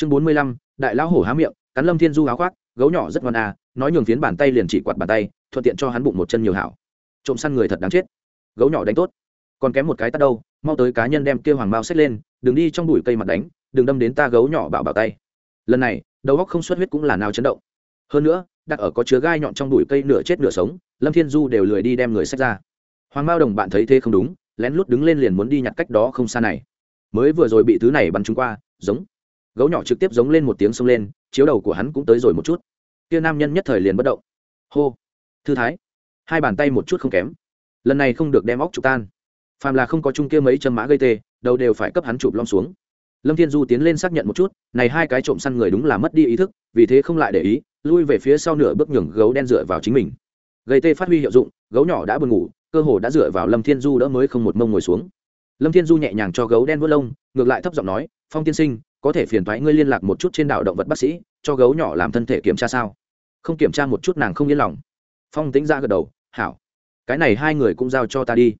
chương bốn mươi lăm, đại lão hổ há miệng, cắn lâm thiên du áo khoác, gấu nhỏ rất ngoan à nói nhường phiến bàn tay liền chỉ quạt bàn tay, thuận tiện cho hắn bụng một chân nhiều hảo. Trộm săn người thật đáng chết. Gấu nhỏ đánh tốt. Còn kém một cái tắt đâu, mau tới cá nhân đem kia hoàng mao xách lên, đừng đi trong bụi cây mặt đánh, đừng đâm đến ta gấu nhỏ bảo bảo tay. Lần này, đầu góc không xuất huyết cũng là nào chấn động. Hơn nữa, đặt ở có chứa gai nhọn trong bụi cây nửa chết nửa sống, lâm thiên du đều lười đi đem người xách ra. Hoàng mao đồng bạn thấy thế không đúng, lén lút đứng lên liền muốn đi nhặt cách đó không xa này. Mới vừa rồi bị thứ này bắn trúng qua, giống gấu nhỏ trực tiếp giống lên một tiếng xông lên, chiếu đầu của hắn cũng tới rồi một chút. Kia nam nhân nhất thời liền bất động. Hô. Thư thái. Hai bàn tay một chút không kém. Lần này không được đem óc chụp tan. Phàm là không có chung kia mấy chân mã gây tê, đầu đều phải cấp hắn chụp lom xuống. Lâm thiên du tiến lên xác nhận một chút, này hai cái trộm săn người đúng là mất đi ý thức, vì thế không lại để ý, lui về phía sau nửa bước nhường gấu đen dựa vào chính mình. Gây tê phát huy hiệu dụng, gấu nhỏ đã buồn ngủ, cơ hồ đã dựa vào lâm thiên du đỡ mới không một mông ngồi xuống. Lâm thiên du nhẹ nhàng cho gấu đen vớt lông, ngược lại thấp giọng nói, phong tiên sinh có thể phiền thoái ngươi liên lạc một chút trên đảo động vật bác sĩ, cho gấu nhỏ làm thân thể kiểm tra sao? Không kiểm tra một chút nàng không yên lòng. Phong tính ra dạ gật đầu, hảo. Cái này hai người cũng giao cho ta đi.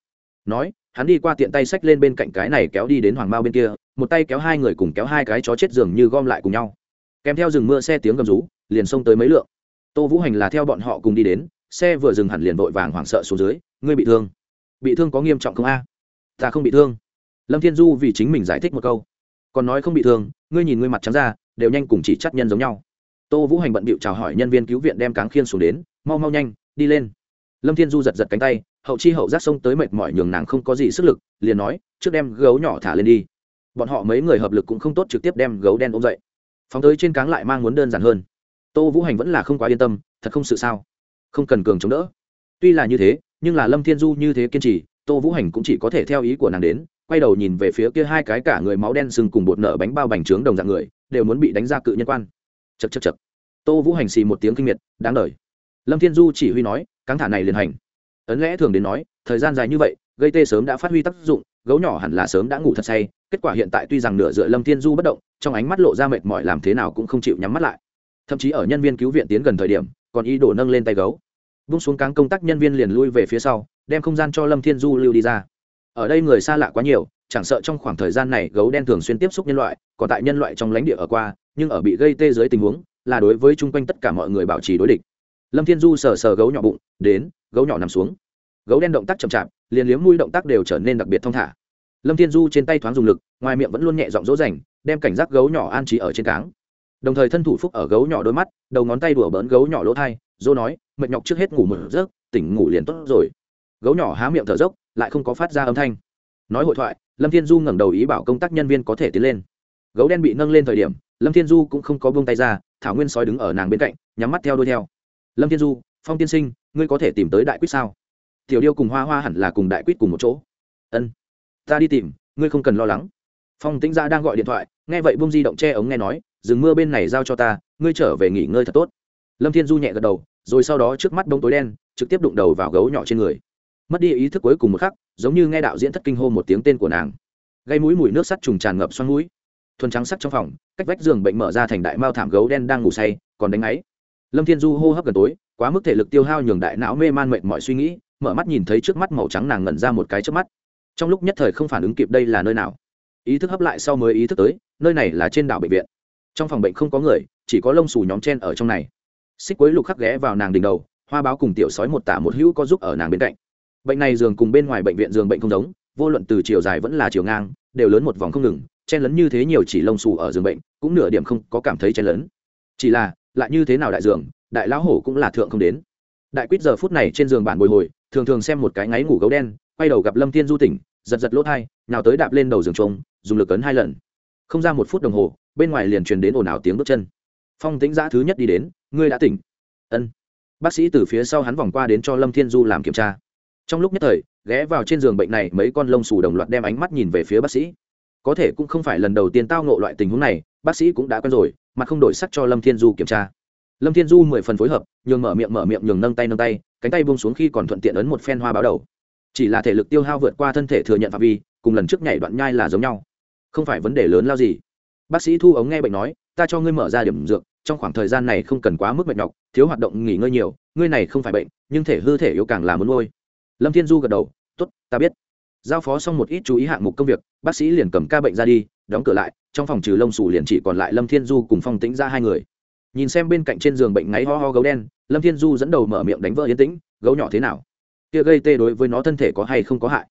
Nói, hắn đi qua tiện tay xách lên bên cạnh cái này kéo đi đến hoàng mao bên kia, một tay kéo hai người cùng kéo hai cái chó chết giường như gom lại cùng nhau. Kèm theo rừng mưa xe tiếng gầm rú, liền xông tới mấy lượng. Tô vũ hành là theo bọn họ cùng đi đến, xe vừa dừng hẳn liền vội vàng hoảng sợ xuống dưới, ngươi bị thương. Bị thương có nghiêm trọng không a? Ta không bị thương. Lâm thiên du vì chính mình giải thích một câu còn nói không bị thương, ngươi nhìn ngươi mặt trắng ra, đều nhanh cùng chỉ chắc nhân giống nhau. Tô vũ hành bận bịu chào hỏi nhân viên cứu viện đem cáng khiên xuống đến, mau mau nhanh, đi lên. Lâm thiên du giật giật cánh tay, hậu chi hậu giác xông tới mệt mỏi nhường nàng không có gì sức lực, liền nói, trước đem gấu nhỏ thả lên đi. Bọn họ mấy người hợp lực cũng không tốt trực tiếp đem gấu đen ôm dậy. Phóng tới trên cáng lại mang muốn đơn giản hơn. Tô vũ hành vẫn là không quá yên tâm, thật không sự sao? Không cần cường chống đỡ. Tuy là như thế, nhưng là lâm thiên du như thế kiên trì, tô vũ hành cũng chỉ có thể theo ý của nàng đến quay đầu nhìn về phía kia hai cái cả người máu đen sưng cùng bột nở bánh bao bành trướng đồng dạng người, đều muốn bị đánh ra cự nhân quan. Chật chật chật tô vũ hành xì một tiếng kinh miệt, đáng đ lâm thiên du chỉ huy nói, cáng thả này liền hành. Ấn lẽ thường đến nói, thời gian dài như vậy, gây tê sớm đã phát huy tác dụng, gấu nhỏ hẳn là sớm đã ngủ thật say, kết quả hiện tại tuy rằng nửa dựa lâm thiên du bất động, trong ánh mắt lộ ra mệt mỏi làm thế nào cũng không chịu nhắm mắt lại. Thậm chí ở nhân viên cứu viện tiến gần thời điểm, còn ý đồ nâng lên tay gấu. Vung xuống cáng công tác nhân viên liền lui về phía sau, đem không gian cho lâm thiên du lưu đi ra ở đây người xa lạ quá nhiều, chẳng sợ trong khoảng thời gian này gấu đen thường xuyên tiếp xúc nhân loại, còn tại nhân loại trong lãnh địa ở qua, nhưng ở bị gây tê dưới tình huống, là đối với chung quanh tất cả mọi người bảo trì đối địch. Lâm thiên du sờ sờ gấu nhỏ bụng, đến, gấu nhỏ nằm xuống. Gấu đen động tác chậm chạp, liền liếm mũi động tác đều trở nên đặc biệt thong thả. Lâm thiên du trên tay thoáng dùng lực, ngoài miệng vẫn luôn nhẹ giọng dỗ dành, đem cảnh giác gấu nhỏ an trí ở trên cáng. Đồng thời thân thủ phúc ở gấu nhỏ đôi mắt, đầu ngón tay đùa bỡn gấu nhỏ lỗ thai dô nói, mệt nhọc trước hết ngủ một giấc, tỉnh ngủ liền tốt rồi gấu nhỏ há miệng thở dốc, lại không có phát ra âm thanh. Nói hội thoại, lâm thiên du ngẩng đầu ý bảo công tác nhân viên có thể tiến lên. Gấu đen bị nâng lên thời điểm, lâm thiên du cũng không có buông tay ra, thảo nguyên sói đứng ở nàng bên cạnh, nhắm mắt theo đuôi theo. Lâm thiên du, phong tiên sinh, ngươi có thể tìm tới đại quyết sao? Tiểu điêu cùng hoa hoa hẳn là cùng đại quyết cùng một chỗ. Ân. Ta đi tìm, ngươi không cần lo lắng. Phong tĩnh gia đang gọi điện thoại, nghe vậy bung di động che ống nghe nói dừng mưa bên này giao cho ta, ngươi trở về nghỉ ngơi thật tốt. Lâm thiên du nhẹ gật đầu, rồi sau đó trước mắt bông tối đen, trực tiếp đụng đầu vào gấu nhỏ trên người mất đi ý thức cuối cùng một khắc, giống như nghe đạo diễn thất kinh hô một tiếng tên của nàng. Gây mũi mùi nước sắt trùng tràn ngập xoăn mũi. Thuần trắng sắc trong phòng, cách vách giường bệnh mở ra thành đại mao thảm gấu đen đang ngủ say, còn đánh ấy lâm thiên du hô hấp gần tối, quá mức thể lực tiêu hao nhường đại não mê man mệt mọi suy nghĩ, mở mắt nhìn thấy trước mắt màu trắng nàng ngẩn ra một cái trước mắt. Trong lúc nhất thời không phản ứng kịp đây là nơi nào? Ý thức hấp lại sau mới ý thức tới, nơi này là trên đảo bệnh viện. Trong phòng bệnh không có người, chỉ có lông xù nhóm chen ở trong này. Xích quấy lục khắc ghé vào nàng đỉnh đầu, hoa báo cùng tiểu sói một tả một hữu có giúp ở nàng bên cạnh bệnh này giường cùng bên ngoài bệnh viện giường bệnh không giống, vô luận từ chiều dài vẫn là chiều ngang, đều lớn một vòng không ngừng, chen lấn như thế nhiều chỉ lông xù ở giường bệnh, cũng nửa điểm không có cảm thấy chen lấn. Chỉ là, lại như thế nào đại giường, đại lão hổ cũng là thượng không đến. Đại quýt giờ phút này trên giường bản bồi hồi, thường thường xem một cái ngáy ngủ gấu đen, quay đầu gặp lâm thiên du tỉnh, giật giật lỗ thai nào tới đạp lên đầu giường trống, dùng lực ấn hai lần. Không ra một phút đồng hồ, bên ngoài liền truyền đến ồn ào tiếng bước chân. Phong tĩnh giã thứ nhất đi đến, ngươi đã tỉnh. Ân. Bác sĩ từ phía sau hắn vòng qua đến cho lâm thiên du làm kiểm tra trong lúc nhất thời, ghé vào trên giường bệnh này, mấy con lông xù đồng loạt đem ánh mắt nhìn về phía bác sĩ. Có thể cũng không phải lần đầu tiên tao ngộ loại tình huống này, bác sĩ cũng đã quen rồi, mà không đổi sắc cho lâm thiên du kiểm tra. Lâm thiên du mười phần phối hợp, nhường mở miệng mở miệng, nhường nâng tay nâng tay, cánh tay buông xuống khi còn thuận tiện ấn một phen hoa báo đầu. Chỉ là thể lực tiêu hao vượt qua thân thể thừa nhận phạm vi, cùng lần trước nhảy đoạn nhai là giống nhau. Không phải vấn đề lớn lao gì. Bác sĩ thu ống nghe bệnh nói, ta cho ngươi mở ra điểm dược, trong khoảng thời gian này không cần quá mức mệt nhọc, thiếu hoạt động nghỉ ngơi nhiều, ngươi này không phải bệnh, nhưng thể hư thể yếu càng là muốn ngôi lâm thiên du gật đầu t ố t ta biết. Giao phó xong một ít chú ý hạng mục công việc, bác sĩ liền cầm ca bệnh ra đi, đóng cửa lại, trong phòng trừ lông xù liền chỉ còn lại lâm thiên du cùng phong tĩnh ra hai người. Nhìn xem bên cạnh trên giường bệnh ngáy ho ho gấu đen, lâm thiên du dẫn đầu mở miệng đánh vỡ yên tĩnh, gấu nhỏ thế nào? Kia gây tê đối với nó thân thể có hay không có hại?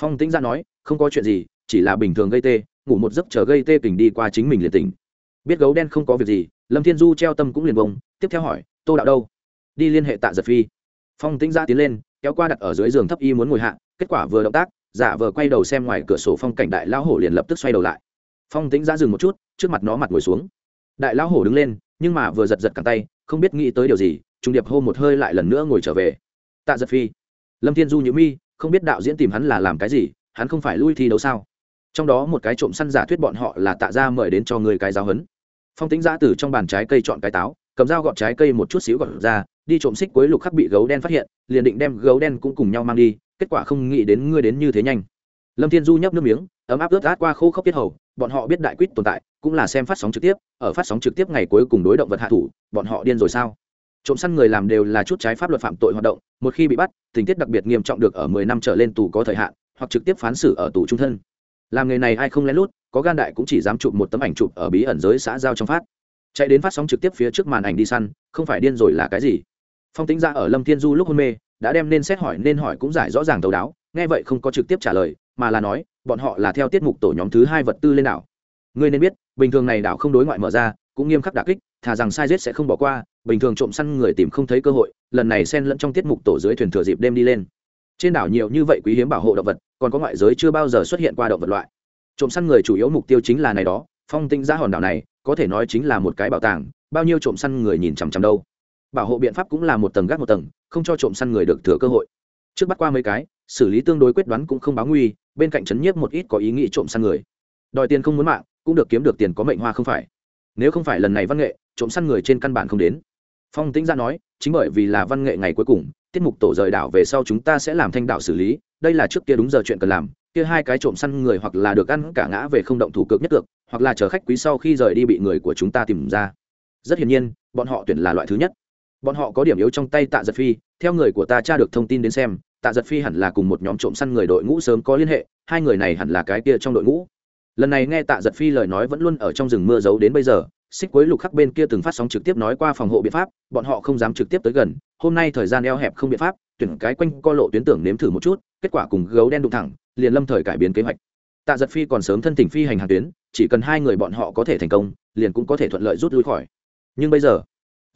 Phong tĩnh ra nói, không có chuyện gì, chỉ là bình thường gây tê, ngủ một giấc chờ gây tê tỉnh đi qua chính mình liền tỉnh. Biết gấu đen không có việc gì, lâm thiên du treo tâm cũng liền bông, tiếp theo hỏi, tô đạo đâu? Đi liên hệ tạ giật phi. Phong tĩnh ra tiến lên kéo qua đặt ở dưới giường thấp y muốn ngồi hạ, kết quả vừa động tác, giả vờ quay đầu xem ngoài cửa sổ phong cảnh đại lão hổ liền lập tức xoay đầu lại. Phong tĩnh ra dừng một chút, trước mặt nó mặt ngồi xuống. Đại lão hổ đứng lên, nhưng mà vừa giật giật cẳng tay, không biết nghĩ tới điều gì, trung điệp hô một hơi lại lần nữa ngồi trở về. Tạ giật phi. Lâm thiên du nhữ mi, không biết đạo diễn tìm hắn là làm cái gì, hắn không phải lui thi đấu sao? Trong đó một cái trộm săn giả thuyết bọn họ là tạ ra mời đến cho người cái giáo hấn phong tính giã từ trong bàn trái cây chọn cái táo, cầm dao gọt trái cây một chút xíu gọt ra đi trộm xích cuối lục khắc bị gấu đen phát hiện, liền định đem gấu đen cũng cùng nhau mang đi, kết quả không nghĩ đến ngươi đến như thế nhanh. Lâm thiên du nhấp nước miếng, ấm áp ướt át qua khô khốc tiết hầu, bọn họ biết đại quýt tồn tại, cũng là xem phát sóng trực tiếp, ở phát sóng trực tiếp ngày cuối cùng đối động vật hạ thủ, bọn họ điên rồi sao? Trộm săn người làm đều là chút trái pháp luật phạm tội hoạt động, một khi bị bắt, tình tiết đặc biệt nghiêm trọng được ở mười năm trở lên tù có thời hạn, hoặc trực tiếp phán xử ở tù trung thân. Làm nghề này ai không lén lút, có gan đại cũng chỉ dám chụp một tấm ảnh chụp ở bí ẩn giới xã giao trong phát. Chạy đến phát sóng trực tiếp phía trước màn ảnh đi săn, không phải điên rồi là cái gì? Phong tính ra ở lâm thiên du lúc hôn mê, đã đem nên xét hỏi nên hỏi cũng giải rõ ràng thấu đáo, nghe vậy không có trực tiếp trả lời, mà là nói, bọn họ là theo tiết mục tổ nhóm thứ hai vật tư lên đảo. Ngươi nên biết, bình thường này đảo không đối ngoại mở ra, cũng nghiêm khắc đà kích, thà rằng sai giết sẽ không bỏ qua, bình thường trộm săn người tìm không thấy cơ hội, lần này xen lẫn trong tiết mục tổ dưới thuyền thừa dịp đêm đi lên. Trên đảo nhiều như vậy quý hiếm bảo hộ động vật, còn có ngoại giới chưa bao giờ xuất hiện qua động vật loại. Trộm săn người chủ yếu mục tiêu chính là này đó, phong tinh ra hòn đảo này, có thể nói chính là một cái bảo tàng, bao nhiêu trộm săn người nhìn chằm chằm đâu bảo hộ biện pháp cũng là một tầng gác một tầng, không cho trộm săn người được thừa cơ hội. Trước bắt qua mấy cái, xử lý tương đối quyết đoán cũng không báo nguy, bên cạnh chấn nhiếp một ít có ý nghĩ trộm săn người. Đòi tiền không muốn mạng, cũng được kiếm được tiền có mệnh hoa không phải. Nếu không phải lần này văn nghệ, trộm săn người trên căn bản không đến. Phong tĩnh ra nói, chính bởi vì là văn nghệ ngày cuối cùng, tiết mục tổ rời đảo về sau chúng ta sẽ làm thanh đạo xử lý, đây là trước kia đúng giờ chuyện cần làm, kia hai cái trộm săn người hoặc là được ăn cả ngã về không động thủ cực nhất được hoặc là chờ khách quý sau khi rời đi bị người của chúng ta tìm ra. Rất hiển nhiên, bọn họ tuyển là loại thứ nhất bọn họ có điểm yếu trong tay tạ giật phi, theo người của ta tra được thông tin đến xem, tạ giật phi hẳn là cùng một nhóm trộm săn người đội ngũ sớm có liên hệ, hai người này hẳn là cái kia trong đội ngũ. Lần này nghe tạ giật phi lời nói vẫn luôn ở trong rừng mưa giấu đến bây giờ, xích quấy lục khắc bên kia từng phát sóng trực tiếp nói qua phòng hộ biện pháp, bọn họ không dám trực tiếp tới gần, hôm nay thời gian eo hẹp không biện pháp, tuyển cái quanh co lộ tuyến tưởng nếm thử một chút, kết quả cùng gấu đen đụng thẳng, liền lâm thời cải biến kế hoạch. Tạ giật phi còn sớm thân tình phi hành hàng tuyến, chỉ cần hai người bọn họ có thể thành công, liền cũng có thể thuận lợi rút lui khỏi. Nhưng bây giờ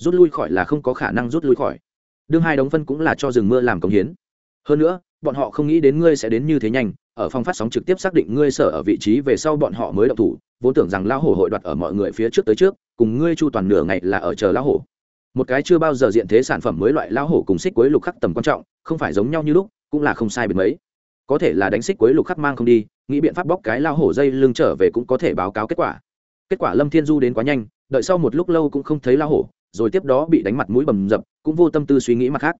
rút lui khỏi là không có khả năng rút lui khỏi. Đương hai đống phân cũng là cho rừng mưa làm công hiến. Hơn nữa, bọn họ không nghĩ đến ngươi sẽ đến như thế nhanh, ở phòng phát sóng trực tiếp xác định ngươi sở ở vị trí về sau bọn họ mới động thủ, vốn tưởng rằng lão hổ hội đoạt ở mọi người phía trước tới trước, cùng ngươi chu toàn nửa ngày là ở chờ lão hổ. Một cái chưa bao giờ diện thế sản phẩm mới loại lão hổ cùng xích quấy lục khắc tầm quan trọng, không phải giống nhau như lúc, cũng là không sai biệt mấy. Có thể là đánh xích quấy lục khắc mang không đi, nghĩ biện pháp bóc cái lão hổ dây lưng trở về cũng có thể báo cáo kết quả. Kết quả lâm thiên du đến quá nhanh, đợi sau một lúc lâu cũng không thấy lão hổ rồi tiếp đó bị đánh mặt mũi bầm dập, cũng vô tâm tư suy nghĩ mặt khác.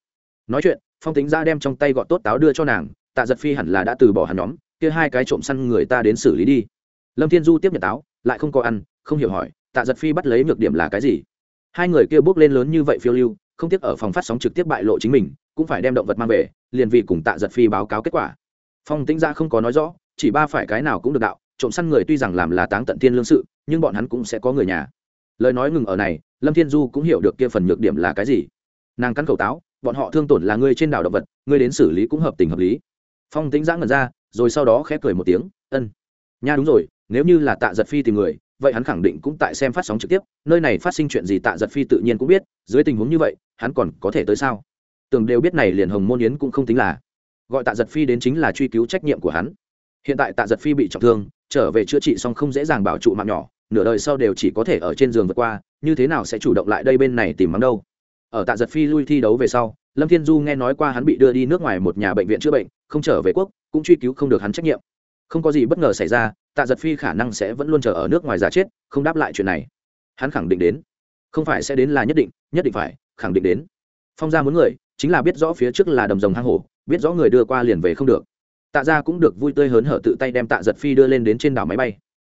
Nói chuyện, phong tính ra đem trong tay gọn tốt táo đưa cho nàng, tạ giật phi hẳn là đã từ bỏ hắn nhóm, kia hai cái trộm săn người ta đến xử lý đi. Lâm thiên du tiếp nhận táo, lại không có ăn, không hiểu hỏi, tạ giật phi bắt lấy nhược điểm là cái gì? Hai người kia bước lên lớn như vậy phiêu lưu, không tiếc ở phòng phát sóng trực tiếp bại lộ chính mình, cũng phải đem động vật mang về, liền vì cùng tạ giật phi báo cáo kết quả. Phong tĩnh ra không có nói rõ, chỉ ba phải cái nào cũng được đạo, trộm săn người tuy rằng làm là táng tận thiên lương sự, nhưng bọn hắn cũng sẽ có người nhà lời nói ngừng ở này, lâm thiên du cũng hiểu được kia phần nhược điểm là cái gì. Nàng cắn khẩu táo, bọn họ thương tổn là ngươi trên đảo động vật ngươi đến xử lý cũng hợp tình hợp lý. Phong tính giã ngẩn ra, rồi sau đó khép cười một tiếng, ân, nha đúng rồi, nếu như là tạ giật phi tìm người, vậy hắn khẳng định cũng tại xem phát sóng trực tiếp, nơi này phát sinh chuyện gì tạ giật phi tự nhiên cũng biết, dưới tình huống như vậy, hắn còn có thể tới sao? Tưởng đều biết này liền hồng môn yến cũng không tính là gọi tạ giật phi đến chính là truy cứu trách nhiệm của hắn. Hiện tại tạ giật phi bị trọng thương, trở về chữa trị xong không dễ dàng bảo trụ mạng nhỏ nửa đời sau đều chỉ có thể ở trên giường vượt qua, như thế nào sẽ chủ động lại đây bên này tìm mắng đâu? Ở tạ giật phi lui thi đấu về sau, lâm thiên du nghe nói qua hắn bị đưa đi nước ngoài một nhà bệnh viện chữa bệnh, không trở về quốc, cũng truy cứu không được hắn trách nhiệm. Không có gì bất ngờ xảy ra, tạ giật phi khả năng sẽ vẫn luôn chờ ở nước ngoài giả chết, không đáp lại chuyện này. Hắn khẳng định đến. Không phải sẽ đến là nhất định nhất định phải, khẳng định đến. Phong gia muốn người, chính là biết rõ phía trước là đầm rồng hang hổ, biết rõ người đưa qua liền về không được. Tạ gia cũng được vui tươi hớn hở tự tay đem tạ giật phi đưa lên đến trên đảo máy bay.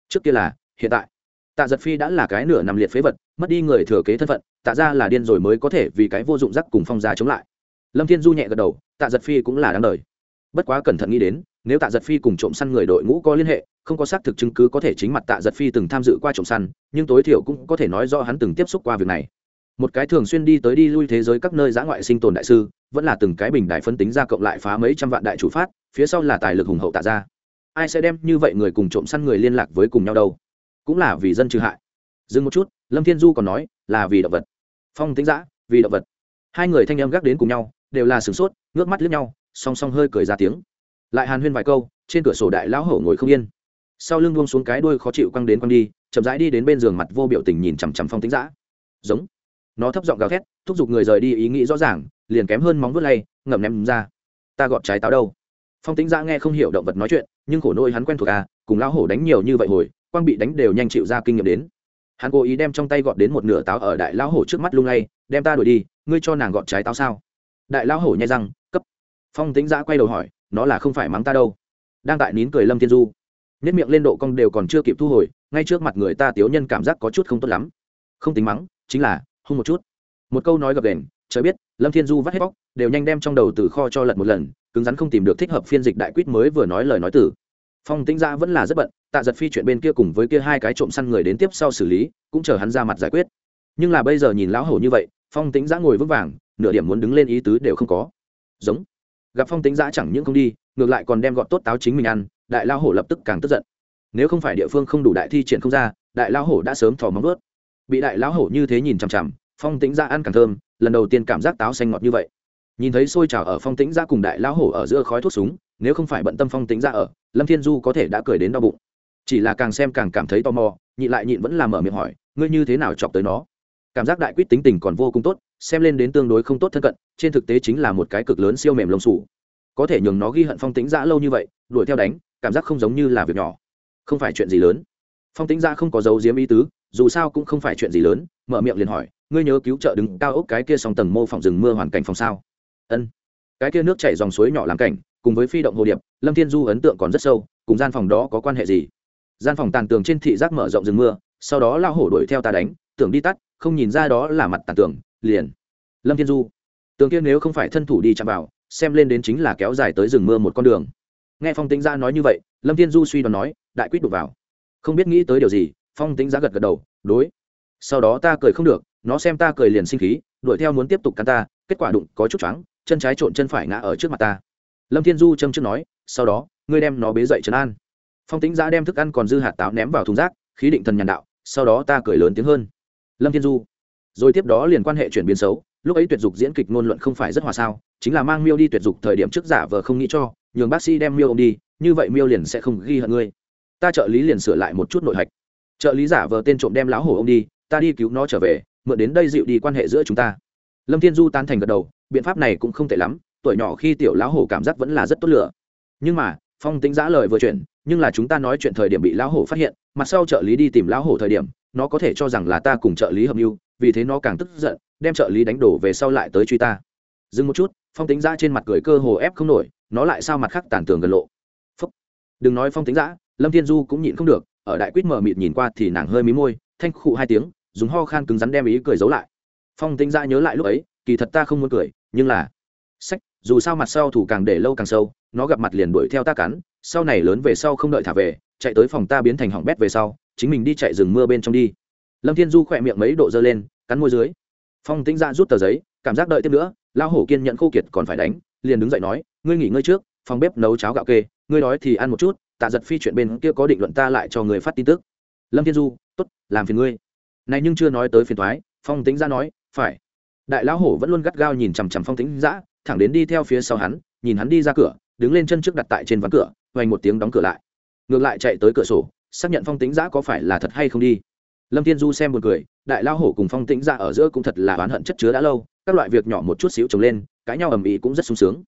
Trước kia là, hiện tại tạ giật phi đã là cái nửa nằm liệt phế vật, mất đi người thừa kế thân phận, tạ ra là điên rồi mới có thể vì cái vô dụng rắc cùng phong gia chống lại. Lâm thiên du nhẹ gật đầu, tạ giật phi cũng là đáng đời. Bất quá cẩn thận nghĩ đến, nếu tạ giật phi cùng trộm săn người đội ngũ có liên hệ, không có xác thực chứng cứ có thể chính mặt tạ giật phi từng tham dự qua trộm săn, nhưng tối thiểu cũng có thể nói do hắn từng tiếp xúc qua việc này. Một cái thường xuyên đi tới đi lui thế giới các nơi giã ngoại sinh tồn đại sư, vẫn là từng cái bình đại phân tính ra cộng lại phá mấy trăm vạn đại chủ phát, phía sau là tài lực hùng hậu tạ ra. Ai sẽ đem như vậy người cùng trộm săn người liên lạc với cùng nhau đâu? Cũng là vì dân trừ hại. Dừng một chút, lâm thiên du còn nói, là vì động vật. Phong tính giã, vì động vật. Hai người thanh em gác đến cùng nhau, đều là sửng sốt, ngước mắt lướt nhau, song song hơi cười ra tiếng. Lại hàn huyên vài câu, trên cửa sổ đại lão hổ ngồi không yên. Sau lưng buông xuống cái đuôi khó chịu quăng đến quăng đi, chậm rãi đi đến bên giường mặt vô biểu tình nhìn chằm chằm phong tính giã. Giống. Nó thấp giọng gào thét, thúc giục người rời đi ý nghĩ rõ ràng, liền kém hơn móng vuốt lay, ngậm ném ra. Ta gọt trái táo đâu? Phong tính giã nghe không hiểu động vật nói chuyện, nhưng khổ nôi hắn quen thuộc à cùng lão hổ đánh nhiều như vậy hồi quang bị đánh đều nhanh chịu ra kinh nghiệm đến. Hắn cố ý đem trong tay gọt đến một nửa táo ở đại lão hổ trước mắt lung lay, đem ta đuổi đi, ngươi cho nàng gọt trái táo sao? Đại lão hổ nhai răng, cấp. Phong tính giã quay đầu hỏi, nó là không phải mắng ta đâu. Đang tại nín cười lâm thiên du. Nếp miệng lên độ cong đều còn chưa kịp thu hồi, ngay trước mặt người ta tiếu nhân cảm giác có chút không tốt lắm. Không tính mắng, chính là, hung một chút. Một câu nói gập đền trời biết, lâm thiên du vắt hết bóc, đều nhanh đem trong đầu từ kho cho lật một lần, cứng rắn không tìm được thích hợp phiên dịch đại quýt mới vừa nói lời nói từ phong tĩnh gia vẫn là rất bận, tạ giật phi chuyện bên kia cùng với kia hai cái trộm săn người đến tiếp sau xử lý, cũng chờ hắn ra mặt giải quyết. Nhưng là bây giờ nhìn lão hổ như vậy, phong tĩnh giã ngồi vững vàng, nửa điểm muốn đứng lên ý tứ đều không có. Giống. Gặp phong tĩnh giã chẳng những không đi, ngược lại còn đem gọn tốt táo chính mình ăn, đại lao hổ lập tức càng tức giận. Nếu không phải địa phương không đủ đại thi triển không ra, đại lao hổ đã sớm thò móng ướt bị đại lão hổ như thế nhìn chằm chằm, phong tĩnh ra ăn càng thơm, lần đầu tiên cảm giác táo xanh ngọt như vậy. Nhìn thấy xôi trào ở phong tĩnh ra cùng đại lão hổ ở giữa khói thuốc súng nếu không phải bận tâm phong tính ra ở, lâm thiên du có thể đã cười đến đau bụng. Chỉ là càng xem càng cảm thấy tò mò nhịn lại nhịn vẫn làm mở miệng hỏi, ngươi như thế nào chọc tới nó? Cảm giác đại quyết tính tình còn vô cùng tốt, xem lên đến tương đối không tốt thân cận, trên thực tế chính là một cái cực lớn siêu mềm lông sủ có thể nhường nó ghi hận phong tính giã lâu như vậy, đuổi theo đánh, cảm giác không giống như là việc nhỏ. Không phải chuyện gì lớn. Phong tính giã không có dấu diếm ý tứ, dù sao cũng không phải chuyện gì lớn, mở miệng liền hỏi, ngươi nhớ cứu trợ đứng cao ốc cái kia song tầng mô phỏng rừng mưa hoàn cảnh phòng sao? Ân. Cái kia nước chảy dòng suối nhỏ làm cảnh cùng với phi động hồ điệp, lâm thiên du ấn tượng còn rất sâu, cùng gian phòng đó có quan hệ gì? Gian phòng tàn tường trên thị giác mở rộng rừng mưa, sau đó lao hổ đuổi theo ta đánh, tưởng đi tắt, không nhìn ra đó là mặt tàn tường, liền. Lâm thiên du. Tường kia nếu không phải thân thủ đi chạm vào, xem lên đến chính là kéo dài tới rừng mưa một con đường. Nghe phong tính ra nói như vậy, lâm thiên du suy đoán nói, đại quyết đục vào. Không biết nghĩ tới điều gì, phong tính ra gật gật đầu, đối. Sau đó ta cười không được, nó xem ta cười liền sinh khí, đuổi theo muốn tiếp tục cắn ta, kết quả đụng có chút choáng, chân trái trộn chân phải ngã ở trước mặt ta lâm thiên du châm trước nói, sau đó, ngươi đem nó bế dậy trấn an. Phong tính giã đem thức ăn còn dư hạt táo ném vào thùng rác, khí định thần nhàn đạo, sau đó ta cười lớn tiếng hơn. Lâm thiên du. Rồi tiếp đó liền quan hệ chuyển biến xấu, lúc ấy tuyệt dục diễn kịch ngôn luận không phải rất hòa sao, chính là mang miêu đi tuyệt dục thời điểm trước giả vờ không nghĩ cho, nhường bác sĩ đem miêu ông đi, như vậy miêu liền sẽ không ghi hận ngươi. Ta trợ lý liền sửa lại một chút nội hạch. Trợ lý giả vờ tên trộm đem lão hổ ông đi, ta đi cứu nó trở về, mượn đến đây dịu đi quan hệ giữa chúng ta. Lâm thiên du tán thành gật đầu, biện pháp này cũng không tệ lắm tuổi nhỏ khi tiểu lão hổ cảm giác vẫn là rất tốt lửa. Nhưng mà, phong tính giã lời vừa chuyển, nhưng là chúng ta nói chuyện thời điểm bị lão hổ phát hiện, mặt sau trợ lý đi tìm lão hổ thời điểm, nó có thể cho rằng là ta cùng trợ lý hợp mưu, vì thế nó càng tức giận, đem trợ lý đánh đổ về sau lại tới truy ta. Dừng một chút, phong tính giã trên mặt cười cơ hồ ép không nổi, nó lại sao mặt khác tàn tường gần lộ. Phúc. đừng nói phong tính giã, lâm thiên du cũng nhịn không được, ở đại quýt mờ mịt nhìn qua thì nàng hơi mí môi, thanh khụ hai tiếng, dùng ho khan cứng rắn đem ý cười giấu lại. Phong tính giã nhớ lại lúc ấy, kỳ thật ta không muốn cười, nhưng là, sách dù sao mặt sau thủ càng để lâu càng sâu, nó gặp mặt liền đuổi theo ta cắn, sau này lớn về sau không đợi thả về, chạy tới phòng ta biến thành hỏng bét về sau, chính mình đi chạy rừng mưa bên trong đi. Lâm thiên du khỏe miệng mấy độ dơ lên, cắn môi dưới. Phong tĩnh ra rút tờ giấy, cảm giác đợi tiếp nữa lao hổ kiên nhận khô kiệt còn phải đánh, liền đứng dậy nói, ngươi nghỉ ngơi trước, phòng bếp nấu cháo gạo kê, ngươi đói thì ăn một chút, tạ giật phi chuyện bên kia có định luận ta lại cho người phát tin tức. Lâm thiên du t ố t làm phiền ngươi. Này nhưng chưa nói tới phiền thoái phong tính ra dạ nói, phải. Đại lão hổ vẫn luôn gắt gao nhìn chằm chằm phong tính giã dạ, thẳng đến đi theo phía sau hắn, nhìn hắn đi ra cửa, đứng lên chân trước đặt tại trên ván cửa vành một tiếng đóng cửa lại. Ngược lại chạy tới cửa sổ, xác nhận phong tính giã dạ có phải là thật hay không đi. Lâm thiên du xem một người đại lao hổ cùng phong tĩnh ra ở giữa cũng thật là oán hận chất chứa đã lâu, các loại việc nhỏ một chút xíu trồng lên, cãi nhau ầm ĩ cũng rất sung sướng.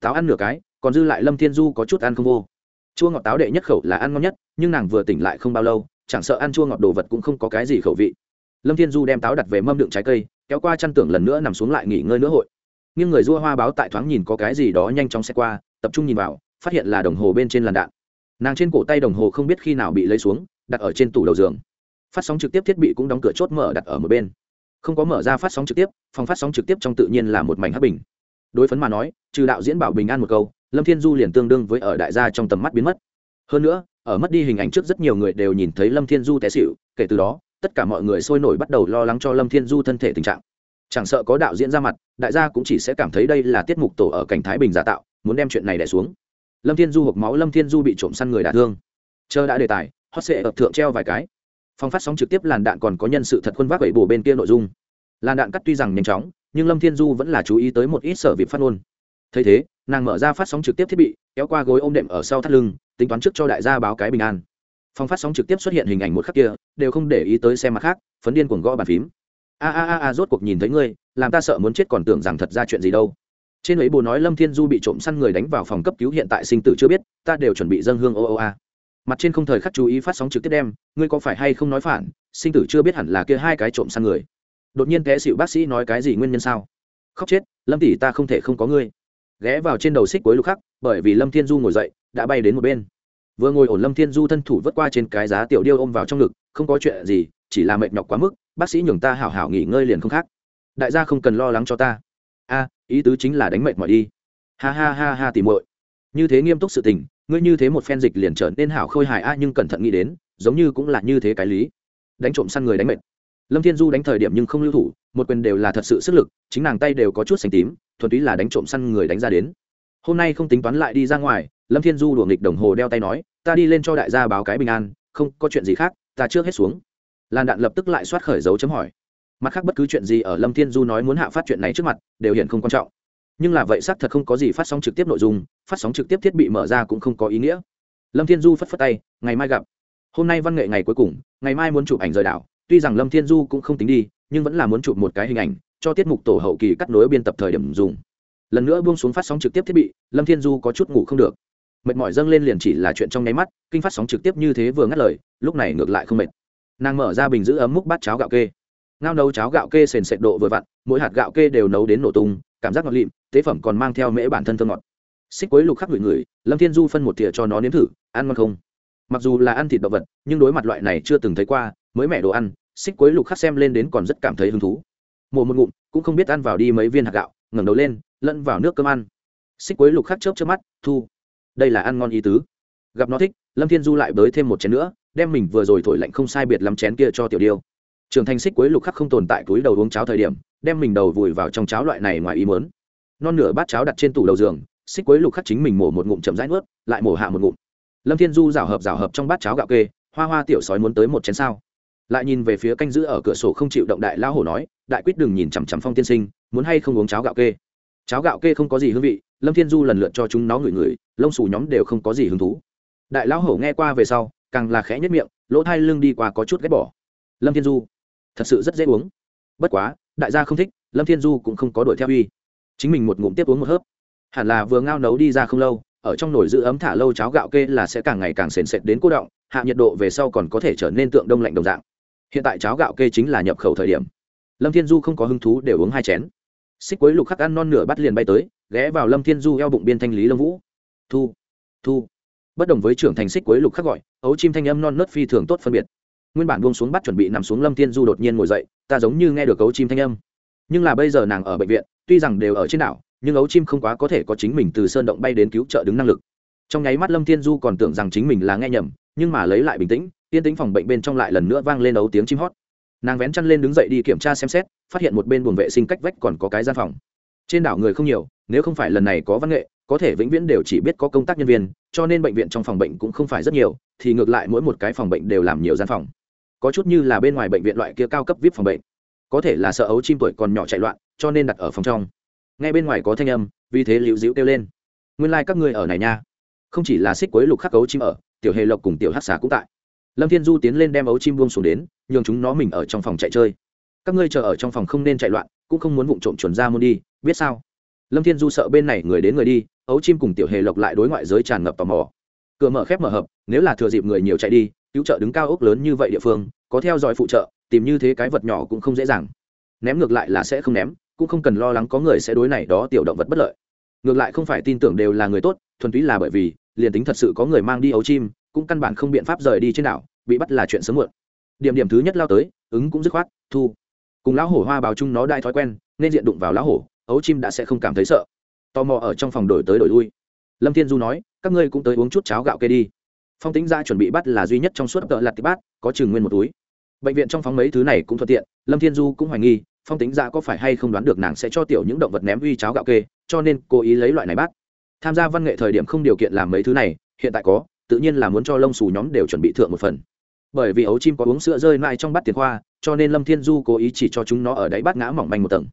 Táo ăn nửa cái, còn dư lại lâm thiên du có chút ăn không vô. Chua ngọt táo đệ nhất khẩu là ăn ngon nhất, nhưng nàng vừa tỉnh lại không bao lâu, chẳng sợ ăn chua ngọt đồ vật cũng không có cái gì khẩu vị. Lâm thiên du đem táo đặt về mâm đựng trái cây, kéo qua chăn tưởng lần nữa nằm xuống lại nghỉ ngơi nữa hội nhưng người dua hoa báo tại thoáng nhìn có cái gì đó nhanh chóng xe qua, tập trung nhìn vào, phát hiện là đồng hồ bên trên làn đạn. Nàng trên cổ tay đồng hồ không biết khi nào bị lấy xuống, đặt ở trên tủ đầu giường. Phát sóng trực tiếp thiết bị cũng đóng cửa chốt mở đặt ở một bên. Không có mở ra phát sóng trực tiếp, phòng phát sóng trực tiếp trong tự nhiên là một mảnh hấp bình. Đối phấn mà nói, trừ đạo diễn bảo bình an một câu, lâm thiên du liền tương đương với ở đại gia trong tầm mắt biến mất. Hơn nữa, ở mất đi hình ảnh trước rất nhiều người đều nhìn thấy lâm thiên du té xịu kể từ đó, tất cả mọi người sôi nổi bắt đầu lo lắng cho lâm thiên du thân thể tình trạng chẳng sợ có đạo diễn ra mặt, đại gia cũng chỉ sẽ cảm thấy đây là tiết mục tổ ở cảnh thái bình giả tạo, muốn đem chuyện này đẻ xuống. Lâm thiên du hộp máu, lâm thiên du bị trộm săn người đả thương. Chờ đã đề tài, hot sệ ập thượng treo vài cái. Phong phát sóng trực tiếp làn đạn còn có nhân sự thật khuôn vác bảy bổ bên kia nội dung. Làn đạn cắt tuy rằng nhanh chóng, nhưng lâm thiên du vẫn là chú ý tới một ít sở việc phát ngôn. Thấy thế, nàng mở ra phát sóng trực tiếp thiết bị, kéo qua gối ôm đệm ở sau thắt lưng, tính toán trước cho đại gia báo cái bình an. Phong phát sóng trực tiếp xuất hiện hình ảnh một khắc kia, đều không để ý tới xem mặt khác, phấn điên cuồng gõ bàn phím a a a a, rốt cuộc nhìn thấy ngươi, làm ta sợ muốn chết còn tưởng rằng thật ra chuyện gì đâu. Trên ấy bồ nói lâm thiên du bị trộm săn người đánh vào phòng cấp cứu, hiện tại sinh tử chưa biết, ta đều chuẩn bị dâng hương ô ô a. Mặt trên không thời khắc chú ý phát sóng trực tiếp đem, ngươi có phải hay không nói phản, sinh tử chưa biết hẳn là kia hai cái trộm săn người. Đột nhiên té xịu bác sĩ nói cái gì nguyên nhân sao? Khóc chết, lâm tỷ ta không thể không có ngươi. Ghé vào trên đầu xích cuối lục khắc, bởi vì lâm thiên du ngồi dậy, đã bay đến một bên. Vừa ngồi ổn, lâm thiên du thân thủ vất qua trên cái giá tiểu điêu ôm vào trong ngực, không có chuyện gì, chỉ là mệt nhọc quá mức bác sĩ nhường ta hảo hảo nghỉ ngơi liền không khác. Đại gia không cần lo lắng cho ta. A, ý tứ chính là đánh mệt mỏi đi. Ha ha ha ha tìm muội. Như thế nghiêm túc sự tình, ngươi như thế một phen dịch liền trở nên hảo khôi hài a, nhưng cẩn thận nghĩ đến, giống như cũng là như thế cái lý. Đánh trộm săn người đánh mệt. Lâm thiên du đánh thời điểm nhưng không lưu thủ, một quyền đều là thật sự sức lực, chính nàng tay đều có chút xanh tím, thuần túy là đánh trộm săn người đánh ra đến. Hôm nay không tính toán lại đi ra ngoài, lâm thiên du đùa nghịch đồng hồ đeo tay nói, ta đi lên cho đại gia báo cái bình an, không có chuyện gì khác, ta trước hết xuống làn đạn lập tức lại soát khởi dấu chấm hỏi. Mặt khác bất cứ chuyện gì ở lâm thiên du nói muốn hạ phát chuyện này trước mặt, đều hiện không quan trọng. Nhưng là vậy xác thật không có gì phát sóng trực tiếp nội dung, phát sóng trực tiếp thiết bị mở ra cũng không có ý nghĩa. Lâm thiên du phất phất tay, ngày mai gặp. Hôm nay văn nghệ ngày cuối cùng, ngày mai muốn chụp ảnh rời đảo. Tuy rằng lâm thiên du cũng không tính đi, nhưng vẫn là muốn chụp một cái hình ảnh, cho tiết mục tổ hậu kỳ cắt nối biên tập thời điểm dùng. Lần nữa buông xuống phát sóng trực tiếp thiết bị, lâm thiên du có chút ngủ không được. Mệt mỏi dâng lên liền chỉ là chuyện trong nháy mắt, kinh phát sóng trực tiếp như thế vừa ngắt lời, lúc này ngược lại không mệt nàng mở ra bình giữ ấm múc bát cháo gạo kê. Ngao nấu cháo gạo kê sền sệt độ vừa vặn, mỗi hạt gạo kê đều nấu đến nổ tung, cảm giác ngọt lịm, tế phẩm còn mang theo mễ bản thân thơ ngọt. Xích quấy lục khắc ngửi người lâm thiên du phân một thìa cho nó nếm thử, ăn ngon không? Mặc dù là ăn thịt động vật, nhưng đối mặt loại này chưa từng thấy qua, mới mẻ đồ ăn, xích quấy lục khắc xem lên đến còn rất cảm thấy hứng thú. Mùa một ngụm, cũng không biết ăn vào đi mấy viên hạt gạo, ngẩng đầu lên, lẫn vào nước cơm ăn. Xích quấy lục khắc chớp chớp mắt, thu. Đây là ăn ngon ý tứ. Gặp nó thích, lâm thiên du lại bới thêm một chén nữa đem mình vừa rồi thổi lạnh không sai biệt lắm chén kia cho tiểu điêu. Trường thành xích cuối lục khắc không tồn tại túi đầu uống cháo thời điểm, đem mình đầu vùi vào trong cháo loại này ngoài ý mớn non nửa bát cháo đặt trên tủ đầu giường xích quế lục khắc chính mình mổ một ngụm chậm rãi nuốt, lại mổ hạ một ngụm. Lâm thiên du rào hợp rào hợp trong bát cháo gạo kê, hoa hoa tiểu sói muốn tới một chén sao. Lại nhìn về phía canh giữ ở cửa sổ không chịu động đại lao hổ nói, đại quyết đừng nhìn chằm chằm phong tiên sinh, muốn hay không uống cháo gạo kê? Cháo gạo kê không có gì hương vị, lâm thiên du lần lượt cho chúng nó ngửi ngửi, lông xù nhóm đều không có gì hứng thú. Đại lão hổ nghe qua về sau càng là khẽ nhất miệng, lỗ thai lưng đi qua có chút ghét bỏ. Lâm thiên du, thật sự rất dễ uống. Bất quá, đại gia không thích, lâm thiên du cũng không có đuổi theo uy. Chính mình một ngụm tiếp uống một hớp. Hẳn là vừa ngao nấu đi ra không lâu, ở trong nồi giữ ấm thả lâu cháo gạo kê là sẽ càng ngày càng sền sệt đến cô động, hạ nhiệt độ về sau còn có thể trở nên tượng đông lạnh đồng dạng. Hiện tại cháo gạo kê chính là nhập khẩu thời điểm. Lâm thiên du không có hứng thú để uống hai chén. Xích quấy lục khắc ăn non nửa bắt liền bay tới, ghé vào lâm thiên du eo bụng biên thanh lý lâm vũ. Thu thu bất đồng với trưởng thành xích cuối lục khắc gọi, ấu chim thanh âm non nớt phi thường tốt phân biệt. Nguyên bản buông xuống bắt chuẩn bị nằm xuống lâm thiên du đột nhiên ngồi dậy, ta giống như nghe được ấu chim thanh âm. Nhưng là bây giờ nàng ở bệnh viện, tuy rằng đều ở trên đảo, nhưng ấu chim không quá có thể có chính mình từ sơn động bay đến cứu trợ đứng năng lực. Trong nháy mắt lâm thiên du còn tưởng rằng chính mình là nghe nhầm, nhưng mà lấy lại bình tĩnh tiên tính phòng bệnh bên trong lại lần nữa vang lên ấu tiếng chim hót. Nàng vén chăn lên đứng dậy đi kiểm tra xem xét, phát hiện một bên buồng vệ sinh cách vách còn có cái gian phòng. Trên đảo người không nhiều, nếu không phải lần này có văn nghệ có thể vĩnh viễn đều chỉ biết có công tác nhân viên, cho nên bệnh viện trong phòng bệnh cũng không phải rất nhiều, thì ngược lại mỗi một cái phòng bệnh đều làm nhiều gian phòng. Có chút như là bên ngoài bệnh viện loại kia cao cấp vip phòng bệnh. Có thể là sợ ấu chim tuổi còn nhỏ chạy loạn, cho nên đặt ở phòng trong. Ngay bên ngoài có thanh âm, vì thế liễu dĩu kêu lên. Nguyên lai、like、các ngươi ở này nha. Không chỉ là xích quấy lục khắc ấu chim ở, tiểu hề lộc cùng tiểu hát xà cũng tại. Lâm thiên du tiến lên đem ấu chim buông xuống đến, nhường chúng nó mình ở trong phòng chạy chơi. Các ngươi chờ ở trong phòng không nên chạy loạn, cũng không muốn vụng trộm chuẩn ra môn đi, biết sao? Lâm thiên du sợ bên này người đến người đi, ấu chim cùng tiểu hề lộc lại đối ngoại giới tràn ngập tò mò. Cửa mở khép mở hợp, nếu là thừa dịp người nhiều chạy đi, cứu trợ đứng cao ốc lớn như vậy địa phương, có theo dõi phụ trợ, tìm như thế cái vật nhỏ cũng không dễ dàng. Ném ngược lại là sẽ không ném, cũng không cần lo lắng có người sẽ đối này đó tiểu động vật bất lợi. Ngược lại không phải tin tưởng đều là người tốt, thuần túy là bởi vì, liền tính thật sự có người mang đi ấu chim, cũng căn bản không biện pháp rời đi trên đảo, bị bắt là chuyện sớm muộn. Điểm điểm thứ nhất lao tới, ứng cũng dứt khoát, thu. Cùng lão hổ hoa bào chung nó đai thói quen, nên diện đụng vào lão hổ ấu chim đã sẽ không cảm thấy sợ. Tò mò ở trong phòng đổi tới đổi lui. Lâm thiên du nói, các ngươi cũng tới uống chút cháo gạo kê đi. Phong tính ra chuẩn bị bắt là duy nhất trong suốt tợ lặt tịp bát, có chừng nguyên một túi. Bệnh viện trong phóng mấy thứ này cũng thuận tiện, lâm thiên du cũng hoài nghi, phong tính ra có phải hay không đoán được nàng sẽ cho tiểu những động vật ném uy cháo gạo kê, cho nên cố ý lấy loại này bát tham gia văn nghệ thời điểm không điều kiện làm mấy thứ này, hiện tại có, tự nhiên là muốn cho lông xù nhóm đều chuẩn bị thượng một phần. Bởi vì ấu chim có uống sữa rơi mãi trong bát tiền khoa, cho nên lâm thiên du cố ý chỉ cho chúng nó ở đáy bát ngã mỏng manh một tầng.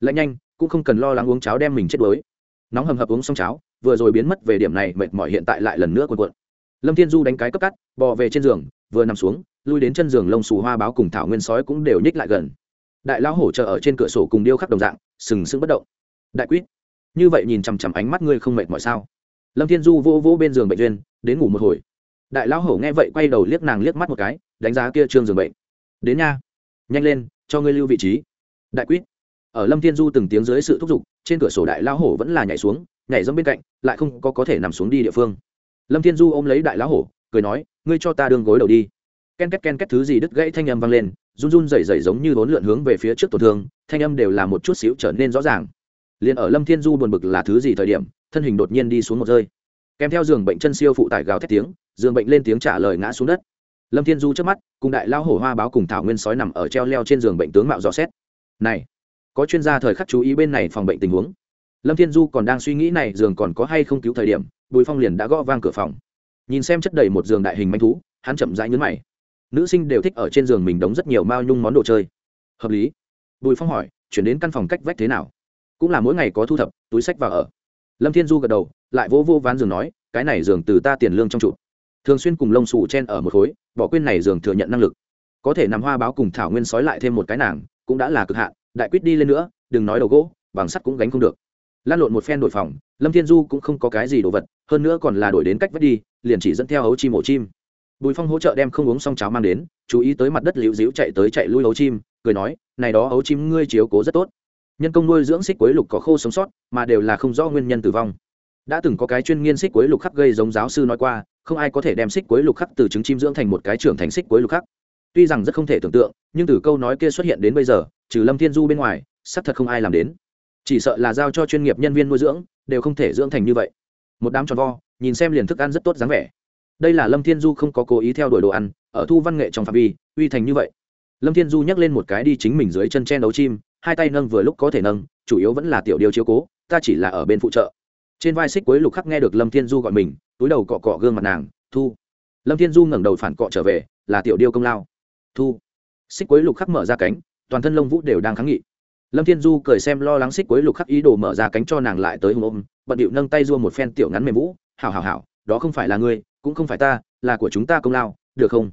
Lạnh nhanh cũng không cần lo lắng uống cháo đem mình chết đuối. Nóng hầm hập uống xong cháo, vừa rồi biến mất về điểm này, mệt mỏi hiện tại lại lần nữa cuộn cuộn. Lâm thiên du đánh cái cấp cắt, bò về trên giường, vừa nằm xuống, lui đến chân giường lông xù hoa báo cùng thảo nguyên sói cũng đều nhích lại gần. Đại lão hổ chờ ở trên cửa sổ cùng điêu khắc đồng dạng, sừng sững bất động. Đại quýt, như vậy nhìn chằm chằm ánh mắt ngươi không mệt mỏi sao? Lâm thiên du vô vô bên giường bệnh duyên, đến ngủ một hồi. Đại lão hổ nghe vậy quay đầu liếc nàng liếc mắt một cái, đánh giá kia trương giường bệnh. Đến nha, nhanh lên, cho ngươi lưu vị trí. Đại quýt ở lâm thiên du từng tiếng dưới sự thúc giục, trên cửa sổ đại lão hổ vẫn là nhảy xuống, nhảy dâm bên cạnh, lại không có có thể nằm xuống đi địa phương. Lâm thiên du ôm lấy đại lão hổ, cười nói, ngươi cho ta đương gối đầu đi. Ken két ken két thứ gì đứt gãy thanh âm vang lên, run run rẩy rẩy giống như bốn lượn hướng về phía trước tổn thương, thanh âm đều là một chút xíu trở nên rõ ràng. Liền ở lâm thiên du buồn bực là thứ gì thời điểm, thân hình đột nhiên đi xuống một rơi. Kèm theo giường bệnh chân siêu phụ tải gào thét tiếng, giường bệnh lên tiếng trả lời ngã xuống đất. Lâm thiên du trước mắt, cùng đại lao hổ hoa báo cùng thảo nguyên sói nằm ở treo leo trên giường bệnh tướng mạo dò xét. Này có chuyên gia thời khắc chú ý bên này phòng bệnh tình huống. Lâm thiên du còn đang suy nghĩ này giường còn có hay không cứu thời điểm, bùi phong liền đã gõ vang cửa phòng. Nhìn xem chất đầy một giường đại hình manh thú, hắn chậm rãi nhấn mày. Nữ sinh đều thích ở trên giường mình đóng rất nhiều mao nhung món đồ chơi. Hợp lý. Bùi phong hỏi, chuyển đến căn phòng cách vách thế nào? Cũng là mỗi ngày có thu thập, túi sách vào ở. Lâm thiên du gật đầu, lại vỗ vô ván giường nói, cái này giường từ ta tiền lương trong trụ. Thường xuyên cùng lông xù chen ở một khối, bỏ quên này giường thừa nhận năng lực. Có thể nằm hoa báo cùng thảo nguyên sói lại thêm một cái nàng, cũng đã là cực hạn đại quyết đi lên nữa, đừng nói đầu gỗ, bằng sắt cũng gánh không được. Lan lộn một phen đổi phòng, lâm thiên du cũng không có cái gì đồ vật, hơn nữa còn là đổi đến cách vách đi, liền chỉ dẫn theo ấu chim ổ chim. Bùi phong hỗ trợ đem không uống xong cháo mang đến, chú ý tới mặt đất liễu díu chạy tới chạy lui ấu chim, cười nói, này đó ấu chim, ngươi chiếu cố rất tốt. Nhân công nuôi dưỡng xích quấy lục có khô sống sót, mà đều là không rõ nguyên nhân tử vong. Đã từng có cái chuyên nghiên xích quấy lục khắc gây giống giáo sư nói qua, không ai có thể đem xích quấy lục khắc từ trứng chim dưỡng thành một cái trưởng thành xích quấy lục khắc tuy rằng rất không thể tưởng tượng, nhưng từ câu nói kia xuất hiện đến bây giờ, trừ lâm thiên du bên ngoài, xác thật không ai làm đến. Chỉ sợ là giao cho chuyên nghiệp nhân viên nuôi dưỡng, đều không thể dưỡng thành như vậy. Một đám tròn vo, nhìn xem liền thức ăn rất tốt dáng vẻ. Đây là lâm thiên du không có cố ý theo đuổi đồ ăn, ở thu văn nghệ trong phạm vi, uy thành như vậy. Lâm thiên du nhắc lên một cái đi chính mình dưới chân chen đấu chim, hai tay nâng vừa lúc có thể nâng, chủ yếu vẫn là tiểu điều chiếu cố, ta chỉ là ở bên phụ trợ. Trên vai xích quấy lục khắc nghe được lâm thiên du gọi mình, túi đầu cọ cọ gương mặt nàng, thu. Lâm thiên du ngẩng đầu phản cọ trở về, là tiểu điêu công lao thu. Xích quấy lục khắc mở ra cánh, toàn thân lông vũ đều đang kháng nghị. Lâm thiên du cười xem lo lắng xích quấy lục khắc ý đồ mở ra cánh cho nàng lại tới hùng ôm, bận điệu nâng tay dua một phen tiểu ngắn mềm vũ, hảo hảo hảo, đó không phải là ngươi, cũng không phải ta, là của chúng ta công lao, được không?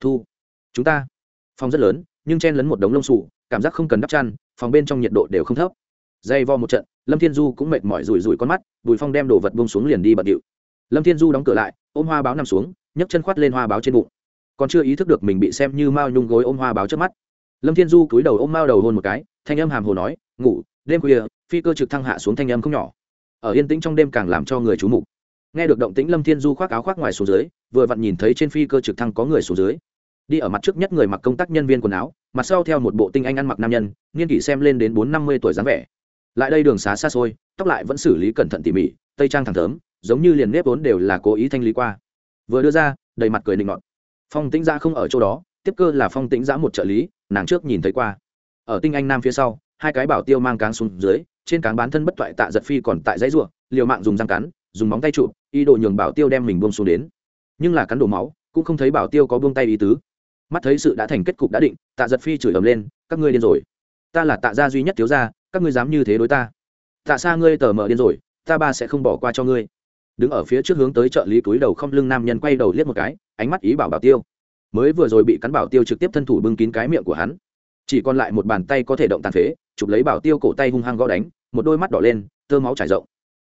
Thu, chúng ta. Phòng rất lớn, nhưng chen lấn một đống lông sụ cảm giác không cần đắp chăn, phòng bên trong nhiệt độ đều không thấp. Dây vo một trận, lâm thiên du cũng mệt mỏi rủi rủi con mắt, bùi phong đem đồ vật bông xuống liền đi bận điệu. Lâm thiên du đóng cửa lại, ôm hoa báo nằm xuống, nhấc chân khoắt lên hoa báo trên bụng còn chưa ý thức được mình bị xem như mao nhung gối ôm hoa báo trước mắt. Lâm thiên du cúi đầu ôm mao đầu hôn một cái, thanh âm hàm hồ nói, ngủ, đêm khuya, phi cơ trực thăng hạ xuống thanh âm không nhỏ. Ở yên tĩnh trong đêm càng làm cho người chú mục. Nghe được động tĩnh, lâm thiên du khoác áo khoác ngoài xuống dưới, vừa vặn nhìn thấy trên phi cơ trực thăng có người xuống dưới. Đi ở mặt trước nhất người mặc công tác nhân viên quần áo, mặt sau theo một bộ tinh anh ăn mặc nam nhân, niên kỷ xem lên đến bốn năm mươi tuổi dáng vẻ. Lại đây đường xá xa xôi, tóc lại vẫn xử lý cẩn thận tỉ mỉ, tây trang thẳng thớm, giống như liền nếp vốn đều là cố ý thanh lý qua. Vừa đưa ra, đầy mặt cười định ngọn phong tĩnh giã không ở chỗ đó, tiếp cơ là phong tĩnh giã một trợ lý, nàng trước nhìn thấy qua. Ở tinh anh nam phía sau, hai cái bảo tiêu mang cáng xuống dưới, trên cáng bán thân bất toại tạ giật phi còn tại dãy ruộng liều mạng dùng răng cắn, dùng móng tay trụ, ý đồ nhường bảo tiêu đem mình buông xuống đến. Nhưng là cắn đổ máu, cũng không thấy bảo tiêu có buông tay ý tứ. Mắt thấy sự đã thành kết cục đã định, tạ giật phi chửi ầm lên, các ngươi điên rồi. Ta là tạ gia duy nhất thiếu gia, các ngươi dám như thế đối ta. Tạ xa ngươi tờ mở điên rồi, ta ba sẽ không bỏ qua cho ngươi. Đứng ở phía trước hướng tới trợ lý túi đầu không lưng nam nhân quay đầu liếc một cái ánh mắt ý bảo bảo tiêu. Mới vừa rồi bị cắn bảo tiêu trực tiếp thân thủ bưng kín cái miệng của hắn. Chỉ còn lại một bàn tay có thể động tàn phế, chụp lấy bảo tiêu cổ tay hung hăng gõ đánh, một đôi mắt đỏ lên, tơ máu trải rộng.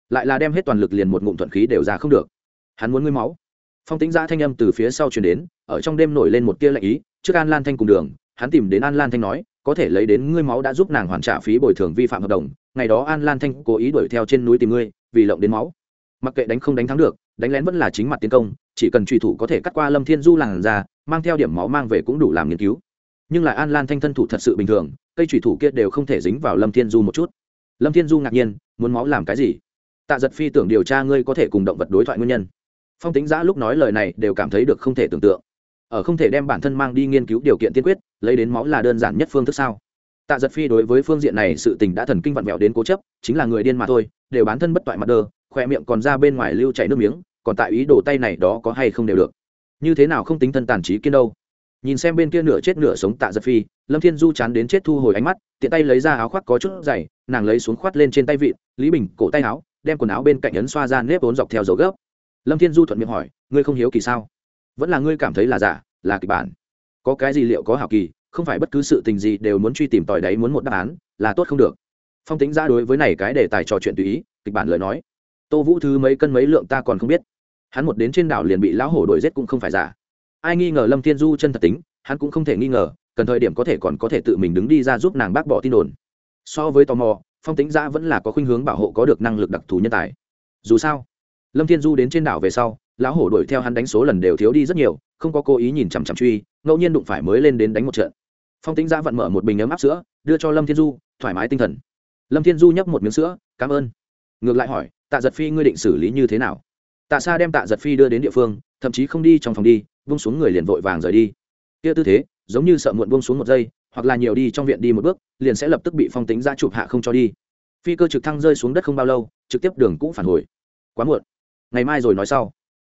Lại là đem hết toàn lực liền một ngụm thuận khí đều ra không được. Hắn muốn ngươi máu. Phong tính giã thanh âm từ phía sau chuyển đến, ở trong đêm nổi lên một tia lạnh ý, trước an lan thanh cùng đường, hắn tìm đến an lan thanh nói, có thể lấy đến ngươi máu đã giúp nàng hoàn trả phí bồi thường vi phạm hợp đồng, ngày đó an lan thanh cố ý đuổi theo trên núi tìm ngươi, vì lộng đến máu. Mặc kệ đánh không đánh thắng được, đánh lén vẫn là chính mặt tiến công chỉ cần truy thủ có thể cắt qua lâm thiên du làn ra mang theo điểm máu mang về cũng đủ làm nghiên cứu. Nhưng lại an lan thanh thân thủ thật sự bình thường, cây truy thủ kia đều không thể dính vào lâm thiên du một chút. Lâm thiên du ngạc nhiên, muốn máu làm cái gì? Tạ giật phi tưởng điều tra ngươi có thể cùng động vật đối thoại nguyên nhân. Phong tính giã lúc nói lời này đều cảm thấy được không thể tưởng tượng. Ở không thể đem bản thân mang đi nghiên cứu điều kiện tiên quyết, lấy đến máu là đơn giản nhất phương thức sao? Tạ giật phi đối với phương diện này sự tình đã thần kinh vặn vẹo đến cố chấp, chính là người điên mà thôi, đều bán thân bất toại mặt đơ khoe miệng còn ra bên ngoài lưu chảy nước miếng còn tại ý đồ tay này đó có hay không đều được. Như thế nào không tính thân tàn trí kiên đâu. Nhìn xem bên kia nửa chết nửa sống tạ giật phi, lâm thiên du chán đến chết thu hồi ánh mắt, tiện tay lấy ra áo khoác có chút dày, nàng lấy xuống khoát lên trên tay vị lý bình cổ tay áo, đem quần áo bên cạnh ấn xoa ra nếp vốn dọc theo dấu gấp lâm thiên du thuận miệng hỏi, ngươi không hiếu kỳ sao? Vẫn là ngươi cảm thấy là giả, là kịch bản. Có cái gì liệu có hảo kỳ, không phải bất cứ sự tình gì đều muốn truy tìm tòi đấy muốn một đáp án, là tốt không được. Phong tính ra đối với này cái đề tài trò chuyện tùy ý, kịch bản lời nói. Tô vũ thứ mấy cân mấy lượng ta còn không biết hắn một đến trên đảo liền bị lão hổ đuổi giết cũng không phải giả. Ai nghi ngờ lâm thiên du chân thật tính, hắn cũng không thể nghi ngờ, cần thời điểm có thể còn có thể tự mình đứng đi ra giúp nàng bác bỏ tin đồn. So với tò mò, phong tính giã vẫn là có khuynh hướng bảo hộ có được năng lực đặc thù nhân tài. Dù sao, lâm thiên du đến trên đảo về sau, lão hổ đuổi theo hắn đánh số lần đều thiếu đi rất nhiều, không có cố ý nhìn chằm chằm truy, ngẫu nhiên đụng phải mới lên đến đánh một trận. Phong tính giã vặn mở một bình ấm áp sữa, đưa cho lâm thiên du, thoải mái tinh thần. Lâm thiên du nhấp một miếng sữa, cảm ơn. Ngược lại hỏi, tạ giật phi ngươi định xử lý như thế nào? Tạ sa đem tạ giật phi đưa đến địa phương, thậm chí không đi trong phòng đi vung xuống người liền vội vàng rời đi. Kia tư thế, giống như sợ muộn vung xuống một giây, hoặc là nhiều đi trong viện đi một bước, liền sẽ lập tức bị phong tính ra chụp hạ không cho đi. Phi cơ trực thăng rơi xuống đất không bao lâu, trực tiếp đường cũng phản hồi. Quá muộn. Ngày mai rồi nói sau.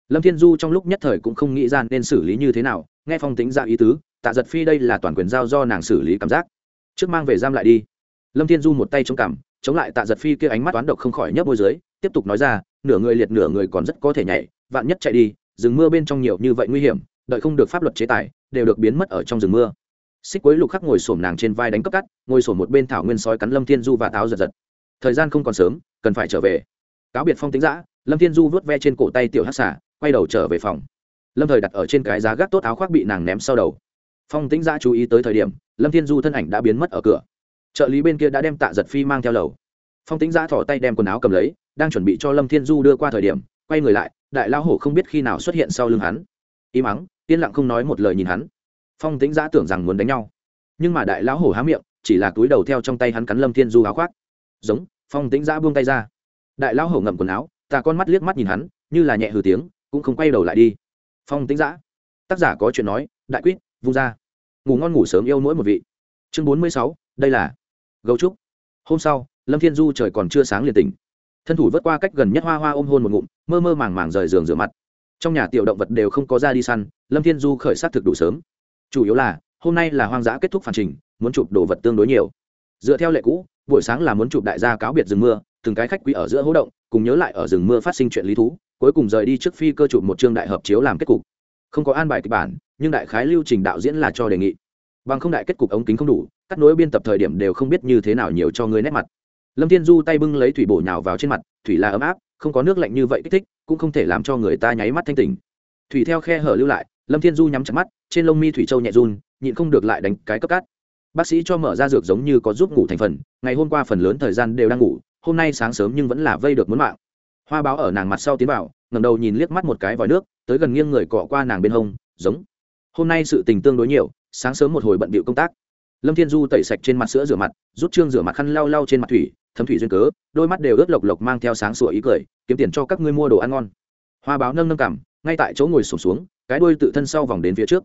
Lâm thiên du trong lúc nhất thời cũng không nghĩ ra nên xử lý như thế nào, nghe phong tính ra ý tứ, tạ giật phi đây là toàn quyền giao do nàng xử lý cảm giác. Trước mang về giam lại đi. Lâm thiên du một tay chống cằm, chống lại tạ giật phi kia ánh mắt toán độc không khỏi nhấp môi dưới, tiếp tục nói ra nửa người liệt nửa người còn rất có thể nhảy, vạn nhất chạy đi, rừng mưa bên trong nhiều như vậy nguy hiểm, đợi không được pháp luật chế tài, đều được biến mất ở trong rừng mưa. Xích quấy lục khắc ngồi xổm nàng trên vai đánh cấp cắt, ngồi xổm một bên thảo nguyên sói cắn lâm thiên du và táo giật giật. Thời gian không còn sớm, cần phải trở về. Cáo biệt phong tính giã lâm thiên du vớt ve trên cổ tay tiểu hát xả quay đầu trở về phòng. Lâm thời đặt ở trên cái giá gác tốt áo khoác bị nàng ném sau đầu. Phong tính giã chú ý tới thời điểm, lâm thiên du thân ảnh đã biến mất ở cửa. Trợ lý bên kia đã đem tạ giật phi mang theo lầu. Phong tính giã thỏ tay đem quần áo cầm lấy đang chuẩn bị cho lâm thiên du đưa qua thời điểm, quay người lại, đại lao hổ không biết khi nào xuất hiện sau lưng hắn. Y mắng yên lặng không nói một lời nhìn hắn. Phong tính giã tưởng rằng muốn đánh nhau. Nhưng mà đại lão hổ há miệng, chỉ là túi đầu theo trong tay hắn cắn lâm thiên du áo khoác. Giống, phong tính giã buông tay ra. Đại lão hổ ngậm quần áo tà con mắt liếc mắt nhìn hắn, như là nhẹ hừ tiếng, cũng không quay đầu lại đi. Phong tính giã. Tác giả có chuyện nói, đại quýt, vung ra. Ngủ ngon ngủ sớm yêu mỗi một vị. Chương bốn mươi sáu, đây là gấu trúc. Hôm sau, lâm thiên du trời còn chưa sáng liền tỉnh thân thủ vớt qua cách gần nhất hoa hoa ôm hôn một ngụm, mơ mơ màng màng rời giường rửa mặt. Trong nhà tiểu động vật đều không có ra đi săn, lâm thiên du khởi sát thực đủ sớm. Chủ yếu là, hôm nay là hoang dã kết thúc phản trình, muốn chụp đồ vật tương đối nhiều. Dựa theo lệ cũ, buổi sáng là muốn chụp đại gia cáo biệt rừng mưa, từng cái khách quý ở giữa hố động, cùng nhớ lại ở rừng mưa phát sinh chuyện lý thú, cuối cùng rời đi trước phi cơ chụp một chương đại hợp chiếu làm kết cục. Không có an bài kịch bản, nhưng đại khái lưu trình đạo diễn là cho đề nghị. Bằng không đại kết cục ống kính không đủ, cắt nối biên tập thời điểm đều không biết như thế nào nhiều cho người nét mặt lâm thiên du tay bưng lấy thủy bổ nhào vào trên mặt, thủy là ấm áp, không có nước lạnh như vậy kích thích, cũng không thể làm cho người ta nháy mắt thanh tỉnh. Thủy theo khe hở lưu lại, lâm thiên du nhắm chặt mắt, trên lông mi thủy châu nhẹ run, nhịn không được lại đánh cái cấp cát. Bác sĩ cho mở ra dược giống như có giúp ngủ thành phần, ngày hôm qua phần lớn thời gian đều đang ngủ, hôm nay sáng sớm nhưng vẫn là vây được muốn mạng. Hoa báo ở nàng mặt sau tiến vào ngầm đầu nhìn liếc mắt một cái vòi nước, tới gần nghiêng người cọ qua nàng bên hông, giống. Hôm nay sự tình tương đối nhiều, sáng sớm một hồi bận bịu công tác. Lâm thiên du tẩy sạch trên mặt sữa rửa mặt, rút trương rửa mặt khăn lau lau trên mặt thủy thấm thủy duyên cớ đôi mắt đều ướt lộc lộc mang theo sáng sủa ý cười kiếm tiền cho các ngươi mua đồ ăn ngon. Hoa báo nâng nâng cảm ngay tại chỗ ngồi sụp xuống, xuống cái đuôi tự thân sau vòng đến phía trước.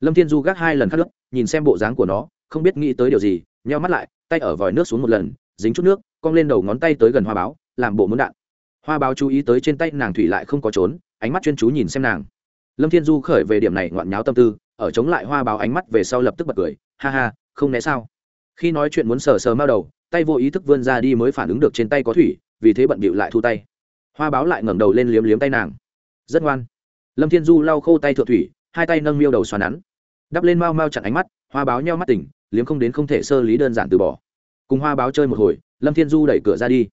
Lâm thiên du gác hai lần khát nước nhìn xem bộ dáng của nó không biết nghĩ tới điều gì nheo mắt lại tay ở vòi nước xuống một lần dính chút nước cong lên đầu ngón tay tới gần hoa báo làm bộ muốn đạn. Hoa báo chú ý tới trên tay nàng thủy lại không có trốn ánh mắt chuyên chú nhìn xem nàng. Lâm thiên du khởi về điểm này ngoạn nháo tâm tư ở chống lại hoa báo ánh mắt về sau lập tức bật cười ha ha không né sao? Khi nói chuyện muốn sờ sờ mao đầu tay vô ý thức vươn ra đi mới phản ứng được trên tay có thủy, vì thế bận bịu lại thu tay. Hoa báo lại ngẩng đầu lên liếm liếm tay nàng. Rất ngoan. Lâm thiên du lau khô tay thượng thủy, hai tay nâng miêu đầu xoa nắn. Đắp lên mau mau chặn ánh mắt, hoa báo nheo mắt tỉnh, liếm không đến không thể sơ lý đơn giản từ bỏ. Cùng hoa báo chơi một hồi, lâm thiên du đẩy cửa ra đi.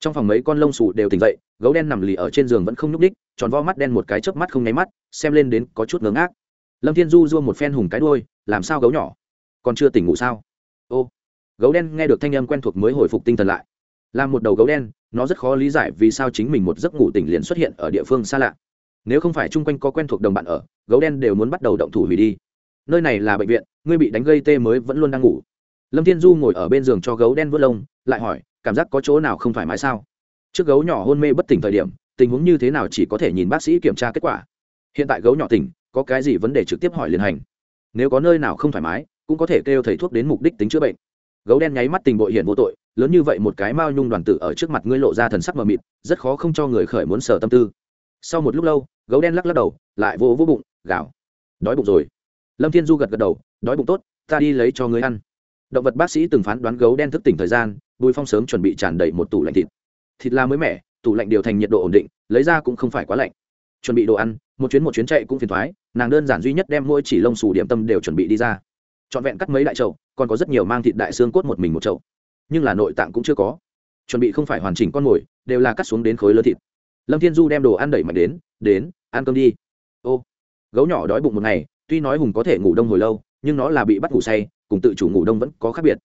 Trong phòng mấy con lông sù đều tỉnh dậy, gấu đen nằm lì ở trên giường vẫn không nhúc ních tròn vo mắt đen một cái chớp mắt không nháy mắt, xem lên đến có chút ngớ ngác. Lâm thiên du dua một phen hùng cái đuôi, làm sao gấu nhỏ? Còn chưa tỉnh ngủ sao? Gấu đen nghe được thanh âm quen thuộc mới hồi phục tinh thần lại. Là một đầu gấu đen, nó rất khó lý giải vì sao chính mình một giấc ngủ tỉnh liền xuất hiện ở địa phương xa lạ. Nếu không phải chung quanh có quen thuộc đồng bạn ở, gấu đen đều muốn bắt đầu động thủ hủy đi. Nơi này là bệnh viện, ngươi bị đánh gây tê mới vẫn luôn đang ngủ. Lâm thiên du ngồi ở bên giường cho gấu đen vớt lông, lại hỏi, cảm giác có chỗ nào không thoải mái sao? Trước gấu nhỏ hôn mê bất tỉnh thời điểm, tình huống như thế nào chỉ có thể nhìn bác sĩ kiểm tra kết quả. Hiện tại gấu nhỏ tỉnh, có cái gì vấn đề trực tiếp hỏi liền hành. Nếu có nơi nào không thoải mái, cũng có thể kêu thầy thuốc đến mục đích tính chữa bệnh gấu đen nháy mắt tình bội hiện vô tội, lớn như vậy một cái mao nhung đoàn tử ở trước mặt ngươi lộ ra thần sắc mờ mịt, rất khó không cho người khởi muốn sở tâm tư. Sau một lúc lâu, gấu đen lắc lắc đầu, lại vô vô bụng gạo đói bụng rồi. Lâm thiên du gật gật đầu, đói bụng tốt, ta đi lấy cho ngươi ăn. Động vật bác sĩ từng phán đoán gấu đen thức tỉnh thời gian, bùi phong sớm chuẩn bị tràn đầy một tủ lạnh thịt. Thịt là mới mẻ, tủ lạnh điều thành nhiệt độ ổn định, lấy ra cũng không phải quá lạnh. Chuẩn bị đồ ăn, một chuyến một chuyến chạy cũng phiền thoái, nàng đơn giản duy nhất đem mỗi chỉ lông xù điểm tâm đều chuẩn bị đi ra. Trọn vẹn cắt mấy đại trậu còn có rất nhiều mang thịt đại xương cốt một mình một chậu. Nhưng là nội tạng cũng chưa có. Chuẩn bị không phải hoàn chỉnh con mồi, đều là cắt xuống đến khối lớn thịt. Lâm thiên du đem đồ ăn đẩy mạnh đến đến, ăn cơm đi. Ô. Gấu nhỏ đói bụng một ngày, tuy nói hùng có thể ngủ đông hồi lâu, nhưng nó là bị bắt ngủ say, cùng tự chủ ngủ đông vẫn có khác biệt.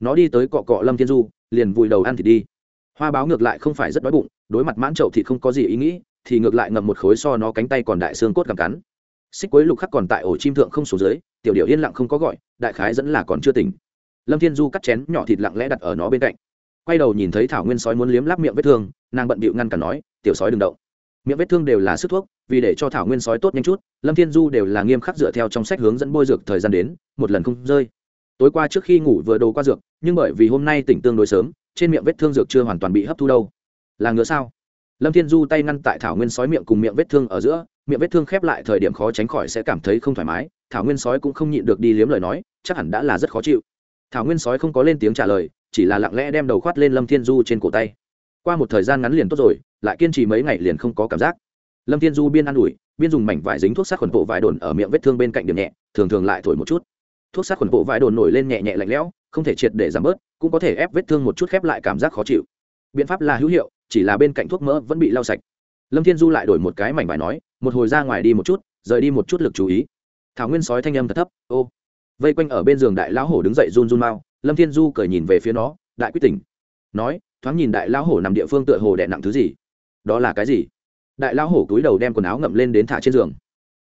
Nó đi tới cọ cọ lâm thiên du, liền vùi đầu ăn thịt đi. Hoa báo ngược lại không phải rất đói bụng, đối mặt mãn trậu thịt không có gì ý nghĩ, thì ngược lại ngậm một khối so nó cánh tay còn đại xương cốt cầm cắn. Xích quấy lục khắc còn tại ổ chim thượng không xuống dưới tiểu điệu yên lặng không có gọi, đại khái dẫn là còn chưa tỉnh. Lâm thiên du cắt chén nhỏ thịt lặng lẽ đặt ở nó bên cạnh. Quay đầu nhìn thấy thảo nguyên sói muốn liếm láp miệng vết thương, nàng bận bịu ngăn cản nói, tiểu sói đừng động. Miệng vết thương đều là sức thuốc, vì để cho thảo nguyên sói tốt nhanh chút, lâm thiên du đều là nghiêm khắc dựa theo trong sách hướng dẫn bôi dược thời gian đến, một lần không rơi. Tối qua trước khi ngủ vừa đồ qua dược, nhưng bởi vì hôm nay tỉnh tương đối sớm, trên miệng vết thương dược chưa hoàn toàn bị hấp thu đâu. Là ngứa sao? Lâm thiên du tay ngăn tại thảo nguyên sói miệng cùng miệng vết thương ở giữa miệng vết thương khép lại thời điểm khó tránh khỏi sẽ cảm thấy không thoải mái, thảo nguyên sói cũng không nhịn được đi liếm lời nói, chắc hẳn đã là rất khó chịu. Thảo nguyên sói không có lên tiếng trả lời, chỉ là lặng lẽ đem đầu khoát lên lâm thiên du trên cổ tay. Qua một thời gian ngắn liền tốt rồi, lại kiên trì mấy ngày liền không có cảm giác. Lâm thiên du biên an ủi, biên dùng mảnh vải dính thuốc sát khuẩn bộ vải đồn ở miệng vết thương bên cạnh điểm nhẹ, thường thường lại thổi một chút. Thuốc sát khuẩn bộ vải đồn nổi lên nhẹ nhẹ lạnh lẽo, không thể triệt để giảm bớt, cũng có thể ép vết thương một chút khép lại cảm giác khó chịu. Biện pháp là hữu hiệu, chỉ là bên cạnh thuốc mỡ vẫn bị lau sạch lâm thiên du lại đổi một cái mảnh vải nói, một hồi ra ngoài đi một chút, rời đi một chút lực chú ý. Thảo nguyên sói thanh âm thật thấp, ô. Vây quanh ở bên giường đại lão hổ đứng dậy run run mau, lâm thiên du cười nhìn về phía nó, đại quyết tỉnh. Nói, thoáng nhìn đại lão hổ nằm địa phương tựa hồ đè nặng thứ gì. Đó là cái gì? Đại lão hổ cúi đầu đem quần áo ngậm lên đến thả trên giường.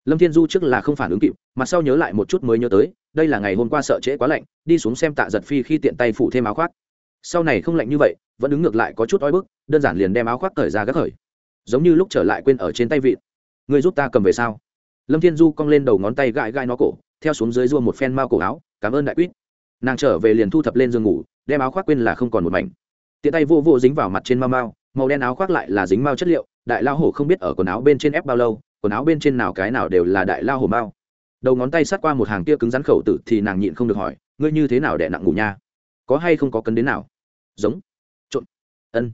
Lâm thiên du trước là không phản ứng kịp mặt sau nhớ lại một chút mới nhớ tới, đây là ngày hôm qua sợ trễ quá lạnh, đi xuống xem tạ giật phi khi tiện tay phủ thêm áo khoác. Sau này không lạnh như vậy, vẫn đứng ngược lại có chút oi bức, đơn giản liền đem áo khoác cởi ra gác khởi giống như lúc trở lại quên ở trên tay vịn, người giúp ta cầm về sao? Lâm thiên du cong lên đầu ngón tay gãi gãi nó cổ theo xuống dưới rua một phen mao cổ áo cảm ơn đại quýt. Nàng trở về liền thu thập lên giường ngủ đem áo khoác quên là không còn một mảnh. Tiện tay vô vô dính vào mặt trên mao mao màu đen áo khoác lại là dính mao chất liệu đại lao hổ không biết ở quần áo bên trên ép bao lâu quần áo bên trên nào cái nào đều là đại lao hổ mao. Đầu ngón tay sát qua một hàng kia cứng rắn khẩu tử thì nàng nhịn không được hỏi ngươi như thế nào đẻ nặng ngủ nha? Có hay không có cấn đến nào? Giống. Trộn. Ân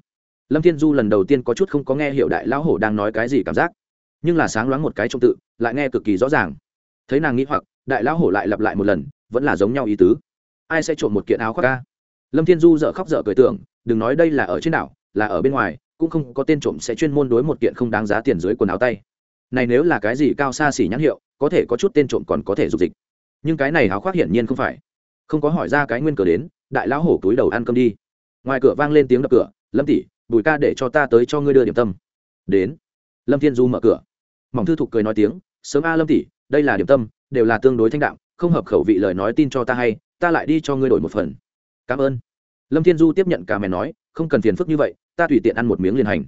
lâm thiên du lần đầu tiên có chút không có nghe hiểu đại lão hổ đang nói cái gì cảm giác, nhưng là sáng loáng một cái trong tự, lại nghe cực kỳ rõ ràng. Thấy nàng nghĩ hoặc, đại lão hổ lại lặp lại một lần, vẫn là giống nhau ý tứ. Ai sẽ trộm một kiện áo khoác ca? Lâm thiên du dợ khóc dợ cười tưởng, đừng nói đây là ở trên đảo, là ở bên ngoài, cũng không có tên trộm sẽ chuyên môn đối một kiện không đáng giá tiền dưới quần áo tay. Này nếu là cái gì cao xa xỉ nhãn hiệu, có thể có chút tên trộm còn có thể dục dịch. Nhưng cái này áo khoác hiển nhiên không phải. Không có hỏi ra cái nguyên cờ đến, đại lão hổ túi đầu ăn cơm đi. Ngoài cửa vang lên tiếng đập cửa, lâm tỷ bùi ca để cho ta tới cho ngươi đưa điểm tâm. Đến. Lâm thiên du mở cửa. Mỏng thư thục cười nói tiếng, sớm a lâm tỷ, đây là điểm tâm, đều là tương đối thanh đạm, không hợp khẩu vị lời nói tin cho ta hay, ta lại đi cho ngươi đổi một phần. Cảm ơn. Lâm thiên du tiếp nhận cả mèn nói, không cần phiền phức như vậy, ta tùy tiện ăn một miếng liền hành.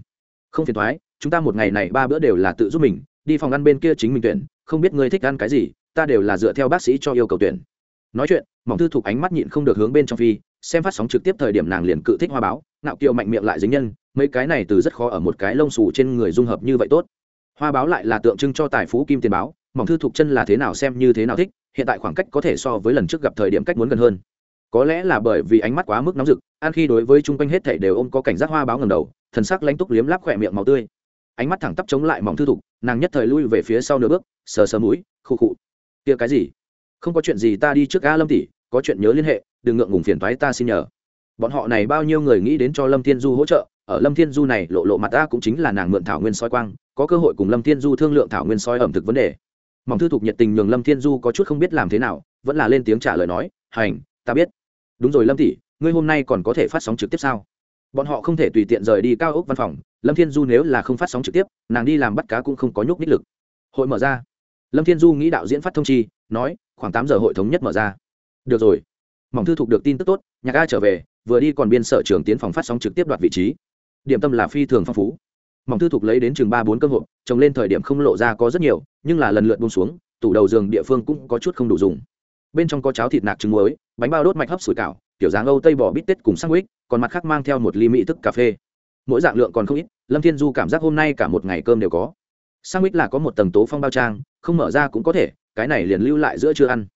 Không phiền thoái chúng ta một ngày này ba bữa đều là tự giúp mình, đi phòng ăn bên kia chính mình tuyển, không biết ngươi thích ăn cái gì, ta đều là dựa theo bác sĩ cho yêu cầu tuyển. Nói chuyện, mỏng thư thục ánh mắt nhịn không được hướng bên trong phi, xem phát sóng trực tiếp thời điểm nàng liền cự thích hoa báo nạo kiều mạnh miệng lại dính nhân, mấy cái này từ rất khó ở một cái lông xù trên người dung hợp như vậy tốt. Hoa báo lại là tượng trưng cho tài phú kim tiền báo, mỏng thư thục chân là thế nào xem như thế nào thích, hiện tại khoảng cách có thể so với lần trước gặp thời điểm cách muốn gần hơn. Có lẽ là bởi vì ánh mắt quá mức nóng rực, an khi đối với chung quanh hết thảy đều ôm có cảnh giác hoa báo ngầm đầu, thần sắc lãnh túc liếm láp khỏe miệng màu tươi. Ánh mắt thẳng tắp chống lại mỏng thư thục nàng nhất thời lui về phía sau nửa bước, sờ sờ mũi, khụ khụ. Kia cái gì? Không có chuyện gì ta đi trước a lâm tỷ, có chuyện nhớ liên hệ, đừng ngượng ngùng phiền toái ta xin nhờ bọn họ này bao nhiêu người nghĩ đến cho lâm thiên du hỗ trợ, ở lâm thiên du này lộ lộ mặt ta cũng chính là nàng mượn thảo nguyên soi quang, có cơ hội cùng lâm thiên du thương lượng thảo nguyên soi ẩm thực vấn đề. Mỏng thư thục nhiệt tình nhường lâm thiên du có chút không biết làm thế nào, vẫn là lên tiếng trả lời nói, hành, ta biết. Đúng rồi lâm tỷ, ngươi hôm nay còn có thể phát sóng trực tiếp sao? Bọn họ không thể tùy tiện rời đi cao ốc văn phòng, lâm thiên du nếu là không phát sóng trực tiếp, nàng đi làm bắt cá cũng không có nhúc ních lực. Hội mở ra. Lâm thiên du nghĩ đạo diễn phát thông chi, nói, khoảng tám giờ hội thống nhất mở ra. Được rồi. Mỏng thư thục được tin tức tốt, nhạc a trở về vừa đi còn biên sở trường tiến phòng phát sóng trực tiếp đoạt vị trí. Điểm tâm là phi thường phong phú. Mỏng thư thục lấy đến chừng ba bốn cơ hộp, trồng lên thời điểm không lộ ra có rất nhiều, nhưng là lần lượt bông xuống, tủ đầu giường địa phương cũng có chút không đủ dùng. Bên trong có cháo thịt nạc trứng muối, bánh bao đốt mạch hấp sủi cảo, kiểu dáng âu tây bò bít tết cùng sandwich, còn mặt khác mang theo một ly mỹ thức cà phê. Mỗi dạng lượng còn không ít, lâm thiên du cảm giác hôm nay cả một ngày cơm đều có. Sandwich là có một tầng tố phong bao trang, không mở ra cũng có thể, cái này liền lưu lại giữa chưa ăn.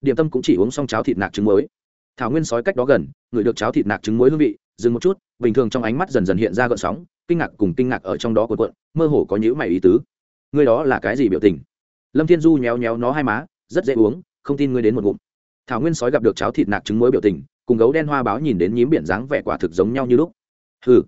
Điểm tâm cũng chỉ uống xong cháo thịt nạc trứng muối thảo nguyên sói cách đó gần, ngửi được cháo thịt nạc trứng muối hương vị, dừng một chút, bình thường trong ánh mắt dần dần hiện ra gợn sóng, kinh ngạc cùng kinh ngạc ở trong đó cuộn cuộn, mơ hồ có nhữ mày ý tứ. Ngươi đó là cái gì biểu tình? Lâm thiên du nhéo nhéo nó hai má, rất dễ uống, không tin ngươi đến một ngụm. Thảo nguyên sói gặp được cháo thịt nạc trứng muối biểu tình, cùng gấu đen hoa báo nhìn đến nhím biển dáng vẻ quả thực giống nhau như lúc. Hừ.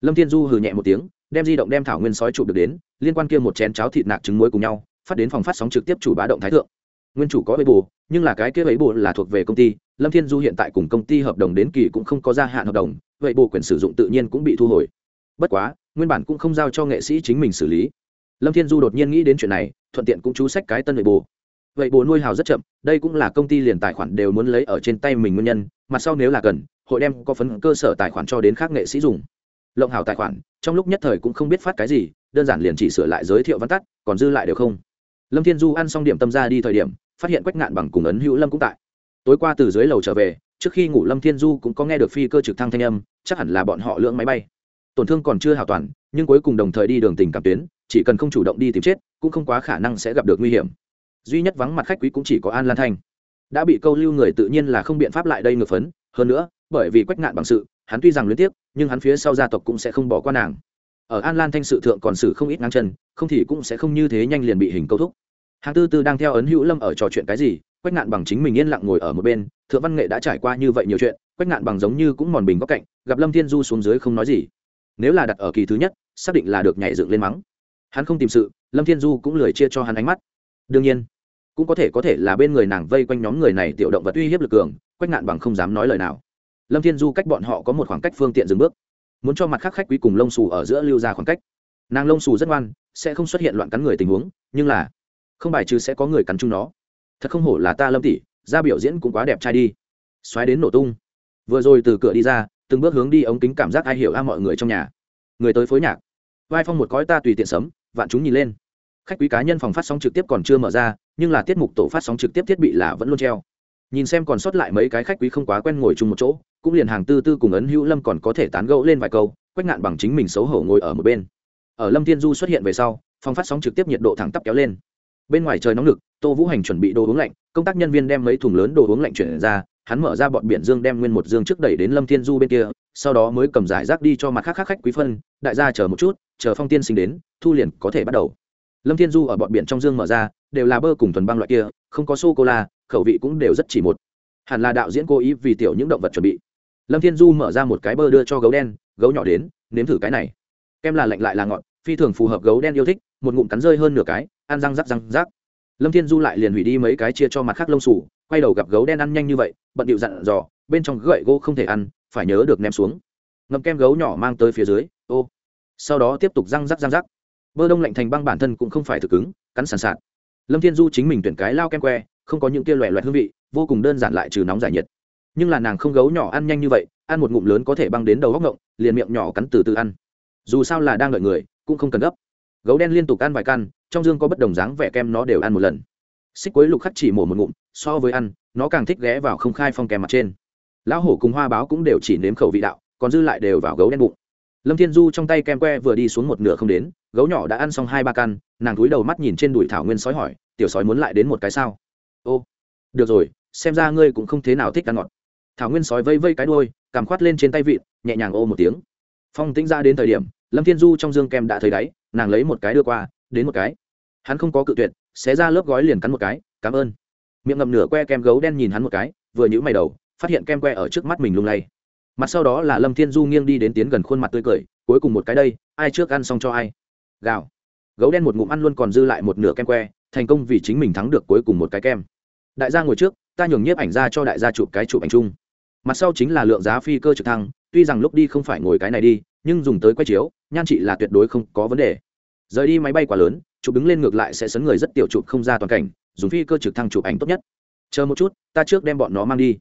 Lâm thiên du hừ nhẹ một tiếng, đem di động đem thảo nguyên sói chụp được đến, liên quan kia một chén cháo thịt nạc trứng muối cùng nhau, phát đến phòng phát sóng trực tiếp chủ bá động thái thượng. Nguyên chủ có ấy bù, nhưng là cái kia ấy bù là thuộc về công ty lâm thiên du hiện tại cùng công ty hợp đồng đến kỳ cũng không có gia hạn hợp đồng, vậy bộ quyền sử dụng tự nhiên cũng bị thu hồi. Bất quá, nguyên bản cũng không giao cho nghệ sĩ chính mình xử lý. Lâm thiên du đột nhiên nghĩ đến chuyện này, thuận tiện cũng chú sách cái tân vậy bù vậy bù nuôi hào rất chậm, đây cũng là công ty liền tài khoản đều muốn lấy ở trên tay mình nguyên nhân mặt sau nếu là cần, hội đem có phấn cơ sở tài khoản cho đến khác nghệ sĩ dùng. Lộng hào tài khoản, trong lúc nhất thời cũng không biết phát cái gì, đơn giản liền chỉ sửa lại giới thiệu văn tắt, còn dư lại đều không. Lâm thiên du ăn xong điểm tâm ra đi thời điểm, phát hiện quách ngạn bằng cùng ấn hữu lâm cũng tại tối qua từ dưới lầu trở về trước khi ngủ lâm thiên du cũng có nghe được phi cơ trực thăng thanh âm chắc hẳn là bọn họ lưỡng máy bay. Tổn thương còn chưa hào toàn nhưng cuối cùng đồng thời đi đường tình cảm tuyến chỉ cần không chủ động đi tìm chết cũng không quá khả năng sẽ gặp được nguy hiểm. Duy nhất vắng mặt khách quý cũng chỉ có an lan thanh. Đã bị câu lưu người tự nhiên là không biện pháp lại đây ngược phấn hơn nữa bởi vì quách ngạn bằng sự hắn tuy rằng luyến tiếc, nhưng hắn phía sau gia tộc cũng sẽ không bỏ qua nàng. Ở an lan thanh sự thượng còn xử không ít ngang chân không thì cũng sẽ không như thế nhanh liền bị hình câu thúc. Hàng tư tư đang theo ấn hữu lâm ở trò chuyện cái gì quách ngạn bằng chính mình yên lặng ngồi ở một bên, thượng văn nghệ đã trải qua như vậy nhiều chuyện, quách ngạn bằng giống như cũng mòn bình góc cạnh, gặp lâm thiên du xuống dưới không nói gì. Nếu là đặt ở kỳ thứ nhất, xác định là được nhảy dựng lên mắng. Hắn không tìm sự, lâm thiên du cũng lười chia cho hắn ánh mắt. Đương nhiên, cũng có thể có thể là bên người nàng vây quanh nhóm người này tiểu động vật uy hiếp lực cường, quách ngạn bằng không dám nói lời nào. Lâm thiên du cách bọn họ có một khoảng cách phương tiện dừng bước. Muốn cho mặt khác khách quý cùng lông xù ở giữa lưu ra khoảng cách. Nàng lông xù rất ngoan, sẽ không xuất hiện loạn cắn người tình huống, nhưng là không bài trừ sẽ có người cắn chung nó thật không hổ là ta lâm tỷ, ra biểu diễn cũng quá đẹp trai đi. Xoáy đến nổ tung. Vừa rồi từ cửa đi ra, từng bước hướng đi ống kính cảm giác ai hiểu a mọi người trong nhà. Người tới phối nhạc. Vai phong một cõi ta tùy tiện sấm, vạn chúng nhìn lên. Khách quý cá nhân phòng phát sóng trực tiếp còn chưa mở ra, nhưng là tiết mục tổ phát sóng trực tiếp thiết bị là vẫn luôn treo. Nhìn xem còn sót lại mấy cái khách quý không quá quen ngồi chung một chỗ, cũng liền hàng tư tư cùng ấn hữu lâm còn có thể tán gẫu lên vài câu, quách ngạn bằng chính mình xấu hổ ngồi ở một bên. Ở lâm thiên du xuất hiện về sau, phòng phát sóng trực tiếp nhiệt độ thẳng tắp kéo lên bên ngoài trời nóng lực, tô vũ hành chuẩn bị đồ uống lạnh, công tác nhân viên đem mấy thùng lớn đồ uống lạnh chuyển ra, hắn mở ra bọn biển dương đem nguyên một dương trước đẩy đến lâm thiên du bên kia, sau đó mới cầm giải rác đi cho mặt khác khác khách quý phân, đại gia chờ một chút, chờ phong tiên sinh đến, thu liền có thể bắt đầu. Lâm thiên du ở bọn biển trong dương mở ra, đều là bơ cùng thuần băng loại kia, không có sô cô la khẩu vị cũng đều rất chỉ một. Hẳn là đạo diễn cố ý vì tiểu những động vật chuẩn bị. Lâm thiên du mở ra một cái bơ đưa cho gấu đen, gấu nhỏ đến, nếm thử cái này. Kem là lạnh lại là ngọt, phi thường phù hợp gấu đen yêu thích một ngụm cắn rơi hơn nửa cái, ăn răng rắc răng rắc. Lâm thiên du lại liền hủy đi mấy cái chia cho mặt khác lông sủ quay đầu gặp gấu đen ăn nhanh như vậy, bận điệu dặn dò, bên trong gậy gỗ không thể ăn, phải nhớ được ném xuống. Ngậm kem gấu nhỏ mang tới phía dưới, ô. Sau đó tiếp tục răng rắc răng rắc. Bơ đông lạnh thành băng bản thân cũng không phải thực cứng cắn sàn sạt. Lâm thiên du chính mình tuyển cái lao kem que, không có những kia loẹ loẹt hương vị, vô cùng đơn giản lại trừ nóng giải nhiệt. Nhưng là nàng không gấu nhỏ ăn nhanh như vậy, ăn một ngụm lớn có thể băng đến đầu góc ngộng, liền miệng nhỏ cắn từ từ ăn. Dù sao là đang đợi người, cũng không cần gấp gấu đen liên tục ăn vài căn, trong dương có bất đồng dáng vẻ kem nó đều ăn một lần. Xích quế lục khắc chỉ mổ một ngụm, so với ăn, nó càng thích ghé vào không khai phong kem mặt trên. Lão hổ cùng hoa báo cũng đều chỉ nếm khẩu vị đạo, còn dư lại đều vào gấu đen bụng. Lâm thiên du trong tay kem que vừa đi xuống một nửa không đến, gấu nhỏ đã ăn xong hai ba căn, nàng cúi đầu mắt nhìn trên đùi thảo nguyên sói hỏi, tiểu sói muốn lại đến một cái sao? Ô, được rồi, xem ra ngươi cũng không thế nào thích ăn ngọt. Thảo nguyên sói vây vây cái đôi cảm khoát lên trên tay vịt, nhẹ nhàng ô một tiếng. Phong tĩnh ra đến thời điểm, lâm thiên du trong dương kem đã thấy đáy nàng lấy một cái đưa qua, đến một cái. Hắn không có cự tuyệt, xé ra lớp gói liền cắn một cái, cảm ơn. Miệng ngậm nửa que kem gấu đen nhìn hắn một cái, vừa nhữ mày đầu, phát hiện kem que ở trước mắt mình lung lay. Mặt sau đó là lâm thiên du nghiêng đi đến tiến gần khuôn mặt tươi cười, cuối cùng một cái đây, ai trước ăn xong cho ai? Gạo gấu đen một ngụm ăn luôn còn dư lại một nửa kem que, thành công vì chính mình thắng được cuối cùng một cái kem. Đại gia ngồi trước, ta nhường nhiếp ảnh ra cho đại gia chụp cái chụp ảnh chung. Mặt sau chính là lượng giá phi cơ trực thăng, tuy rằng lúc đi không phải ngồi cái này đi, nhưng dùng tới quay chiếu nhan trị là tuyệt đối không có vấn đề. Rời đi máy bay quá lớn, chụp đứng lên ngược lại sẽ sấn người rất tiểu chụp không ra toàn cảnh, dùng phi cơ trực thăng chụp ảnh tốt nhất. Chờ một chút, ta trước đem bọn nó mang đi.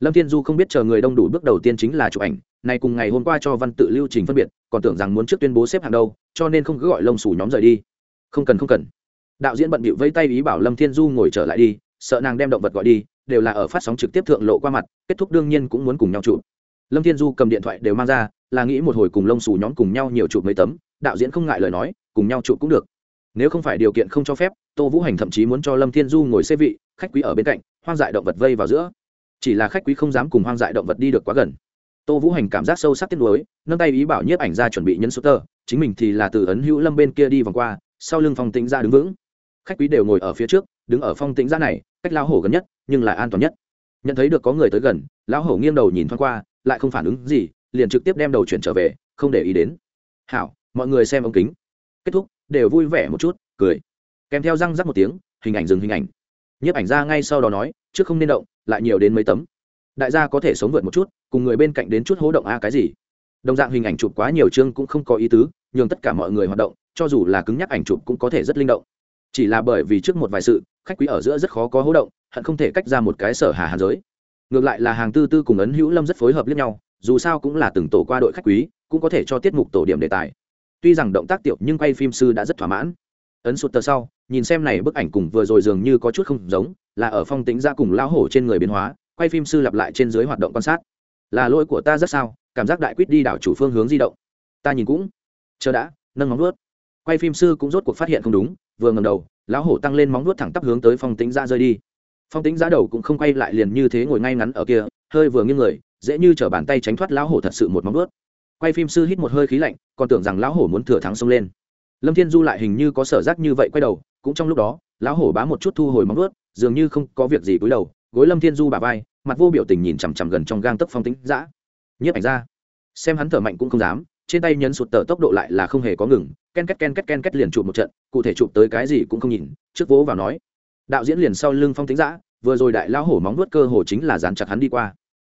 Lâm thiên du không biết chờ người đông đủ bước đầu tiên chính là chụp ảnh này cùng ngày hôm qua cho văn tự lưu trình phân biệt, còn tưởng rằng muốn trước tuyên bố xếp hàng đâu, cho nên không cứ gọi lông xù nhóm rời đi. Không cần không cần. Đạo diễn bận bịu vây tay ý bảo lâm thiên du ngồi trở lại đi, sợ nàng đem động vật gọi đi, đều là ở phát sóng trực tiếp thượng lộ qua mặt, kết thúc đương nhiên cũng muốn cùng nhau chụp. Lâm thiên du cầm điện thoại đều mang ra là nghĩ một hồi cùng lông xù nhóm cùng nhau nhiều chụp mấy tấm, đạo diễn không ngại lời nói, cùng nhau chụp cũng được. Nếu không phải điều kiện không cho phép, tô vũ hành thậm chí muốn cho lâm thiên du ngồi xe vị, khách quý ở bên cạnh, hoang dại động vật vây vào giữa. Chỉ là khách quý không dám cùng hoang dại động vật đi được quá gần. Tô vũ hành cảm giác sâu sắc tiếc nuối, nâng tay ý bảo nhiếp ảnh ra chuẩn bị nhân số tờ chính mình thì là từ ấn hữu lâm bên kia đi vòng qua, sau lưng phong tĩnh ra đứng vững. Khách quý đều ngồi ở phía trước, đứng ở phong tĩnh ra này, cách lao hổ gần nhất, nhưng lại an toàn nhất. Nhận thấy được có người tới gần, lão hổ nghiêng đầu nhìn thoáng qua, lại không phản ứng gì liền trực tiếp đem đầu chuyển trở về, không để ý đến. Hảo, mọi người xem ống kính. Kết thúc, đều vui vẻ một chút, cười. Kèm theo răng rắc một tiếng, hình ảnh dừng hình ảnh. Nhiếp ảnh ra ngay sau đó nói, trước không nên động, lại nhiều đến mấy tấm. Đại gia có thể sống vượt một chút, cùng người bên cạnh đến chút hố động a, cái gì? Đồng dạng hình ảnh chụp quá nhiều chương cũng không có ý tứ, nhường tất cả mọi người hoạt động, cho dù là cứng nhắc ảnh chụp cũng có thể rất linh động. Chỉ là bởi vì trước một vài sự, khách quý ở giữa rất khó có hố động, hận không thể cách ra một cái sở hà hàn giới. Ngược lại là hàng tư tư cùng ấn hữu lâm rất phối hợp lẫn nhau dù sao cũng là từng tổ qua đội khách quý, cũng có thể cho tiết mục tổ điểm đề tài. Tuy rằng động tác tiểu nhưng quay phim sư đã rất thỏa mãn. Ấn sụt tờ sau, nhìn xem này bức ảnh cùng vừa rồi dường như có chút không giống, là ở phong tính ra cùng lão hổ trên người biến hóa, quay phim sư lặp lại trên dưới hoạt động quan sát. Là lỗi của ta rất sao, cảm giác đại quyết đi đảo chủ phương hướng di động. Ta nhìn cũng chờ đã, nâng móng nuốt quay phim sư cũng rốt cuộc phát hiện không đúng, vừa ngầm đầu, lão hổ tăng lên móng nuốt thẳng tắp hướng tới phong tính ra rơi đi. Phong tính ra đầu cũng không quay lại liền như thế ngồi ngay ngắn ở kia, hơi vừa nghiêng người dễ như chở bàn tay tránh thoát lão hổ thật sự một móng nuốt quay phim sư hít một hơi khí lạnh, còn tưởng rằng lão hổ muốn thừa thắng xông lên. Lâm thiên du lại hình như có sở giác như vậy quay đầu, cũng trong lúc đó, lão hổ bá một chút thu hồi móng nuốt dường như không có việc gì cúi đầu, gối lâm thiên du bà vai, mặt vô biểu tình nhìn chằm chằm gần trong gang tấc phong tính dã. Nhiếp ảnh ra. Xem hắn thở mạnh cũng không dám, trên tay nhấn sụt tờ tốc độ lại là không hề có ngừng, ken két ken két ken két liền chụp một trận, cụ thể chụp tới cái gì cũng không nhìn, trước vỗ vào nói. Đạo diễn liền sau lưng phong tính dã, vừa rồi đại lão hổ móng nuốt cơ hồ chính là dán chặt hắn đi qua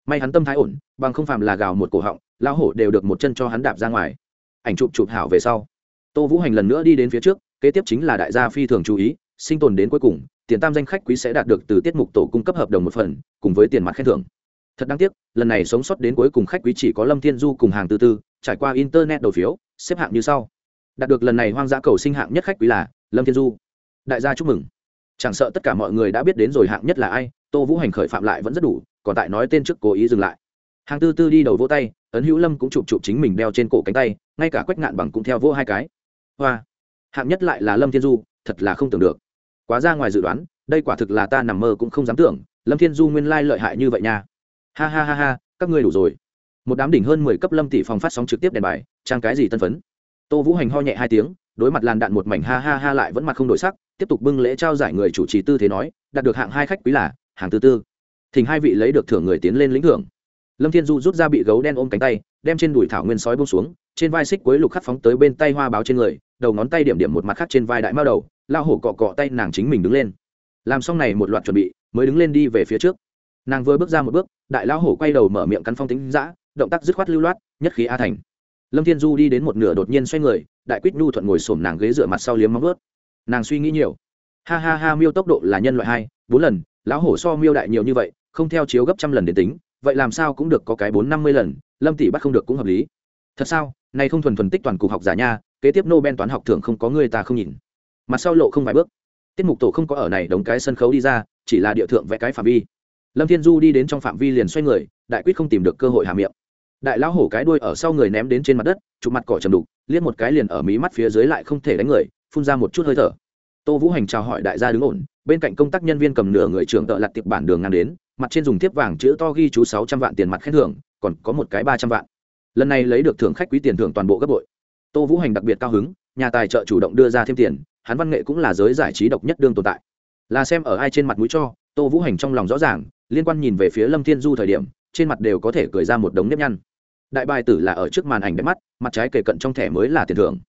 may hắn tâm thái ổn, bằng không phàm là gào một cổ họng, lão hổ đều được một chân cho hắn đạp ra ngoài. Ảnh chụp chụp hảo về sau, tô vũ hành lần nữa đi đến phía trước, kế tiếp chính là đại gia phi thường chú ý, sinh tồn đến cuối cùng, tiền tam danh khách quý sẽ đạt được từ tiết mục tổ cung cấp hợp đồng một phần, cùng với tiền mặt khen thưởng. Thật đáng tiếc, lần này sống sót đến cuối cùng khách quý chỉ có lâm thiên du cùng hàng tư tư, trải qua internet đầu phiếu, xếp hạng như sau. Đạt được lần này hoang dã cầu sinh hạng nhất khách quý là lâm thiên du. Đại gia chúc mừng. Chẳng sợ tất cả mọi người đã biết đến rồi hạng nhất là ai, tô vũ hành khởi phạm lại vẫn rất đủ còn tại nói tên trước cố ý dừng lại. Hàng tư tư đi đầu vỗ tay, ấn hữu lâm cũng chụp chụp chính mình đeo trên cổ cánh tay, ngay cả quách ngạn bằng cũng theo vỗ hai cái. Hoa, hạng nhất lại là lâm thiên du, thật là không tưởng được. Quá ra ngoài dự đoán, đây quả thực là ta nằm mơ cũng không dám tưởng, lâm thiên du nguyên lai lợi hại như vậy nha. Ha ha ha ha, các ngươi đủ rồi. Một đám đỉnh hơn mười cấp lâm tỷ phòng phát sóng trực tiếp đèn bài, trang cái gì tân phấn? Tô vũ hành ho nhẹ hai tiếng, đối mặt làn đạn một mảnh ha ha ha lại vẫn mặt không đổi sắc, tiếp tục bưng lễ trao giải người chủ trì tư thế nói, đạt được hạng hai khách quý là hàng thứ tư thỉnh hai vị lấy được thưởng người tiến lên lĩnh thưởng. Lâm thiên du rút ra bị gấu đen ôm cánh tay, đem trên đùi thảo nguyên sói bông xuống, trên vai xích cuối lục khắc phóng tới bên tay hoa báo trên người, đầu ngón tay điểm điểm một mặt khác trên vai đại mao đầu, lao hổ cọ cọ tay nàng chính mình đứng lên. Làm xong này một loạt chuẩn bị, mới đứng lên đi về phía trước. Nàng vừa bước ra một bước, đại lao hổ quay đầu mở miệng cắn phong tính giã động tác dứt khoát lưu loát, nhất khí a thành. Lâm thiên du đi đến một nửa đột nhiên xoay người, đại quýt nhu thuận ngồi xổm nàng ghế dựa mặt sau liếm móng ướt nàng suy nghĩ nhiều. Ha ha ha, miêu tốc độ là nhân loại hai, bốn lần lão hổ so miêu đại nhiều như vậy, không theo chiếu gấp trăm lần đến tính, vậy làm sao cũng được có cái bốn năm mươi lần, lâm tỷ bắt không được cũng hợp lý. Thật sao? Này không thuần thuần tích toàn cục học giả nha, kế tiếp nobel toán học thường không có người ta không nhìn. Mặt sau lộ không vài bước. Tiết mục tổ không có ở này đống cái sân khấu đi ra, chỉ là địa thượng vẽ cái phạm vi. Lâm thiên du đi đến trong phạm vi liền xoay người, đại quyết không tìm được cơ hội hà miệng. Đại lão hổ cái đuôi ở sau người ném đến trên mặt đất, chụp mặt cỏ trầm đục, liếc một cái liền ở mí mắt phía dưới lại không thể đánh người, phun ra một chút hơi thở. Tô vũ hành chào hỏi đại gia đứng ổn bên cạnh công tác nhân viên cầm nửa người trưởng tợ lặt tiệp bản đường ngang đến, mặt trên dùng thiếp vàng chữ to ghi chú sáu trăm vạn tiền mặt khen thưởng, còn có một cái ba trăm vạn. Lần này lấy được thưởng khách quý tiền thưởng toàn bộ gấp bội. Tô vũ hành đặc biệt cao hứng, nhà tài trợ chủ động đưa ra thêm tiền, hắn văn nghệ cũng là giới giải trí độc nhất đương tồn tại. Là xem ở ai trên mặt mũi cho, tô vũ hành trong lòng rõ ràng, liên quan nhìn về phía lâm thiên du thời điểm, trên mặt đều có thể cười ra một đống nếp nhăn. Đại bài tử là ở trước màn ảnh đẹp mắt, mặt trái kề cận trong thẻ mới là tiền thưởng.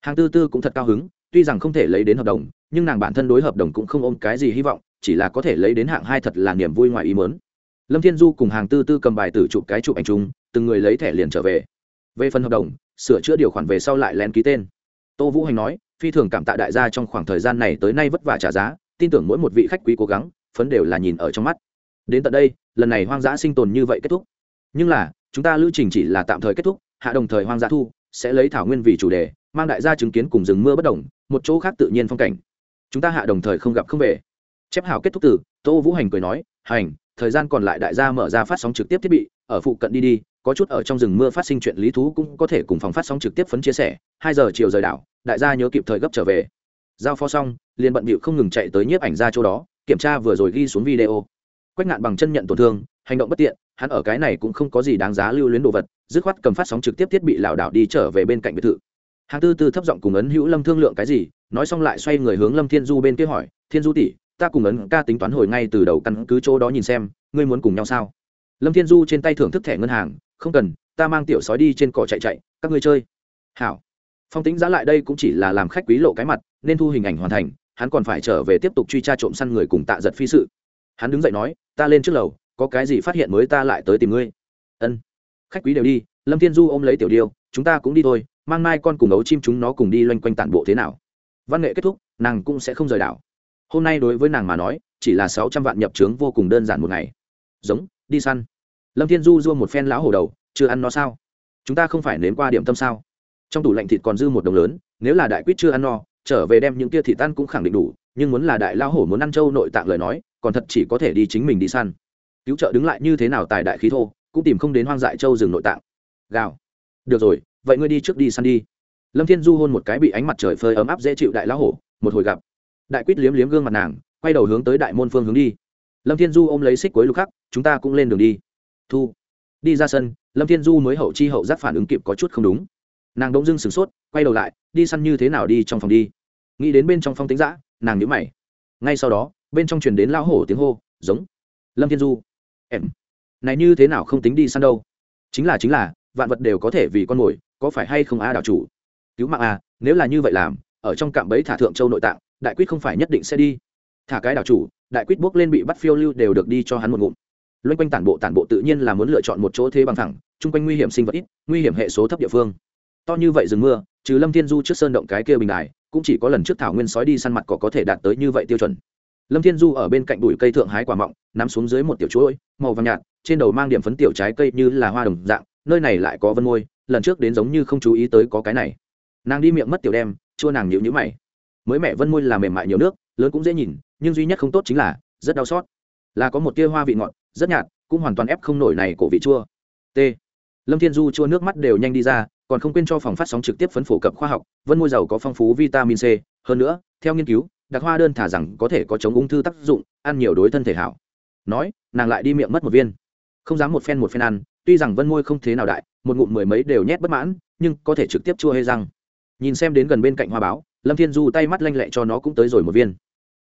Hàng tư tư cũng thật cao hứng tuy rằng không thể lấy đến hợp đồng, nhưng nàng bản thân đối hợp đồng cũng không ôm cái gì hy vọng, chỉ là có thể lấy đến hạng hai thật là niềm vui ngoài ý mớn lâm thiên du cùng hàng tư tư cầm bài tử chụp cái chụp ảnh chung, từng người lấy thẻ liền trở về. Về phần hợp đồng, sửa chữa điều khoản về sau lại lén ký tên. Tô vũ hành nói, phi thường cảm tạ đại gia trong khoảng thời gian này tới nay vất vả trả giá, tin tưởng mỗi một vị khách quý cố gắng, phấn đều là nhìn ở trong mắt. Đến tận đây, lần này hoang dã sinh tồn như vậy kết thúc. Nhưng là, chúng ta lưu trình chỉ là tạm thời kết thúc, hạ đồng thời hoang dã thu, sẽ lấy thảo nguyên vì chủ đề mang đại gia chứng kiến cùng rừng mưa bất đồng, một chỗ khác tự nhiên phong cảnh. Chúng ta hạ đồng thời không gặp không về. Chép hào kết thúc từ, tô vũ hành cười nói, hành, thời gian còn lại đại gia mở ra phát sóng trực tiếp thiết bị, ở phụ cận đi đi, có chút ở trong rừng mưa phát sinh chuyện lý thú cũng có thể cùng phòng phát sóng trực tiếp phấn chia sẻ, hai giờ chiều rời đảo, đại gia nhớ kịp thời gấp trở về. Giao phó xong, liền bận bịu không ngừng chạy tới nhiếp ảnh ra chỗ đó, kiểm tra vừa rồi ghi xuống video. Quách ngạn bằng chân nhận tổn thương, hành động bất tiện, hắn ở cái này cũng không có gì đáng giá lưu luyến đồ vật, dứt khoát cầm phát sóng trực tiếp thiết bị lảo đảo đi trở về bên cạnh biệt thự hàng tư tư thấp giọng cùng ấn hữu lâm thương lượng cái gì, nói xong lại xoay người hướng lâm thiên du bên kia hỏi, thiên du tỷ, ta cùng ấn ca tính toán hồi ngay từ đầu căn cứ chỗ đó nhìn xem, ngươi muốn cùng nhau sao? Lâm thiên du trên tay thưởng thức thẻ ngân hàng, không cần, ta mang tiểu sói đi trên cỏ chạy chạy, các ngươi chơi. Hảo. Phong tính giá lại đây cũng chỉ là làm khách quý lộ cái mặt, nên thu hình ảnh hoàn thành, hắn còn phải trở về tiếp tục truy tra trộm săn người cùng tạ giật phi sự. Hắn đứng dậy nói, ta lên trước lầu, có cái gì phát hiện mới ta lại tới tìm ngươi. Ân. Khách quý đều đi, lâm thiên du ôm lấy tiểu điêu, chúng ta cũng đi thôi mang mai con cùng ấu chim chúng nó cùng đi loanh quanh tản bộ thế nào? Văn nghệ kết thúc, nàng cũng sẽ không rời đảo. Hôm nay đối với nàng mà nói, chỉ là sáu trăm vạn nhập trướng vô cùng đơn giản một ngày. Giống, đi săn. Lâm thiên du dua một phen lão hổ đầu, chưa ăn nó sao? Chúng ta không phải nếm qua điểm tâm sao? Trong tủ lạnh thịt còn dư một đồng lớn, nếu là đại quýt chưa ăn no, trở về đem những kia thịt tan cũng khẳng định đủ, nhưng muốn là đại lão hổ muốn ăn trâu nội tạng lời nói, còn thật chỉ có thể đi chính mình đi săn. Cứu trợ đứng lại như thế nào tài đại khí thô, cũng tìm không đến hoang dại trâu rừng nội tạng. Gào. Được rồi vậy ngươi đi trước đi săn đi. Lâm thiên du hôn một cái bị ánh mặt trời phơi ấm áp dễ chịu đại lão hổ, một hồi gặp. Đại quýt liếm liếm gương mặt nàng, quay đầu hướng tới đại môn phương hướng đi. Lâm thiên du ôm lấy xích cuối lục khắc, chúng ta cũng lên đường đi. Thu. Đi ra sân, lâm thiên du mới hậu chi hậu giác phản ứng kịp có chút không đúng. Nàng đ ỗ n g dưng sửng sốt, quay đầu lại, đi săn như thế nào đi trong phòng đi. Nghĩ đến bên trong phong tính giã nàng nhữ mày. Ngay sau đó, bên trong truyền đến lão hổ tiếng hô, giống. Lâm thiên du. Em. Này như thế nào không tính đi săn đâu? Chính là chính là, vạn vật đều có thể vì con mồi có phải hay không a đảo chủ? Cứu mạng a nếu là như vậy làm, ở trong cạm bẫy thả thượng châu nội tạng, đại quyết không phải nhất định sẽ đi. Thả cái đảo chủ, đại quyết bước lên bị bắt phiêu lưu đều được đi cho hắn một ngụm. Loanh quanh tản bộ tản bộ tự nhiên là muốn lựa chọn một chỗ thế bằng thẳng, chung quanh nguy hiểm sinh vật ít, nguy hiểm hệ số thấp địa phương. To như vậy rừng mưa, trừ lâm thiên du trước sơn động cái kia bình đài, cũng chỉ có lần trước thảo nguyên sói đi săn mặt cỏ có thể đạt tới như vậy tiêu chuẩn. Lâm thiên du ở bên cạnh bụi cây thượng hái quả mọng, nắm xuống dưới một tiểu chuỗi, màu vàng nhạt, trên đầu mang điểm phấn tiểu trái cây như là hoa đồng dạng, nơi này lại có vân môi lần trước đến giống như không chú ý tới có cái này. Nàng đi miệng mất tiểu đem, chua nàng nhịu nhữ mày. Mới mẹ vân môi là mềm mại nhiều nước, lớn cũng dễ nhìn, nhưng duy nhất không tốt chính là rất đau xót. Là có một tia hoa vị ngọt, rất nhạt, cũng hoàn toàn ép không nổi này cổ vị chua. T. Lâm thiên du chua nước mắt đều nhanh đi ra, còn không quên cho phòng phát sóng trực tiếp phấn phổ cập khoa học, vân môi dầu có phong phú vitamin c. Hơn nữa, theo nghiên cứu, đặc hoa đơn thả rằng có thể có chống ung thư tác dụng, ăn nhiều đối thân thể hảo. Nói, nàng lại đi miệng mất một viên. Không dám một phen một phen ăn tuy rằng vân môi không thế nào đại, một ngụm mười mấy đều nhét bất mãn, nhưng có thể trực tiếp chua hay răng. Nhìn xem đến gần bên cạnh hoa báo, lâm thiên du tay mắt lanh lẹ cho nó cũng tới rồi một viên.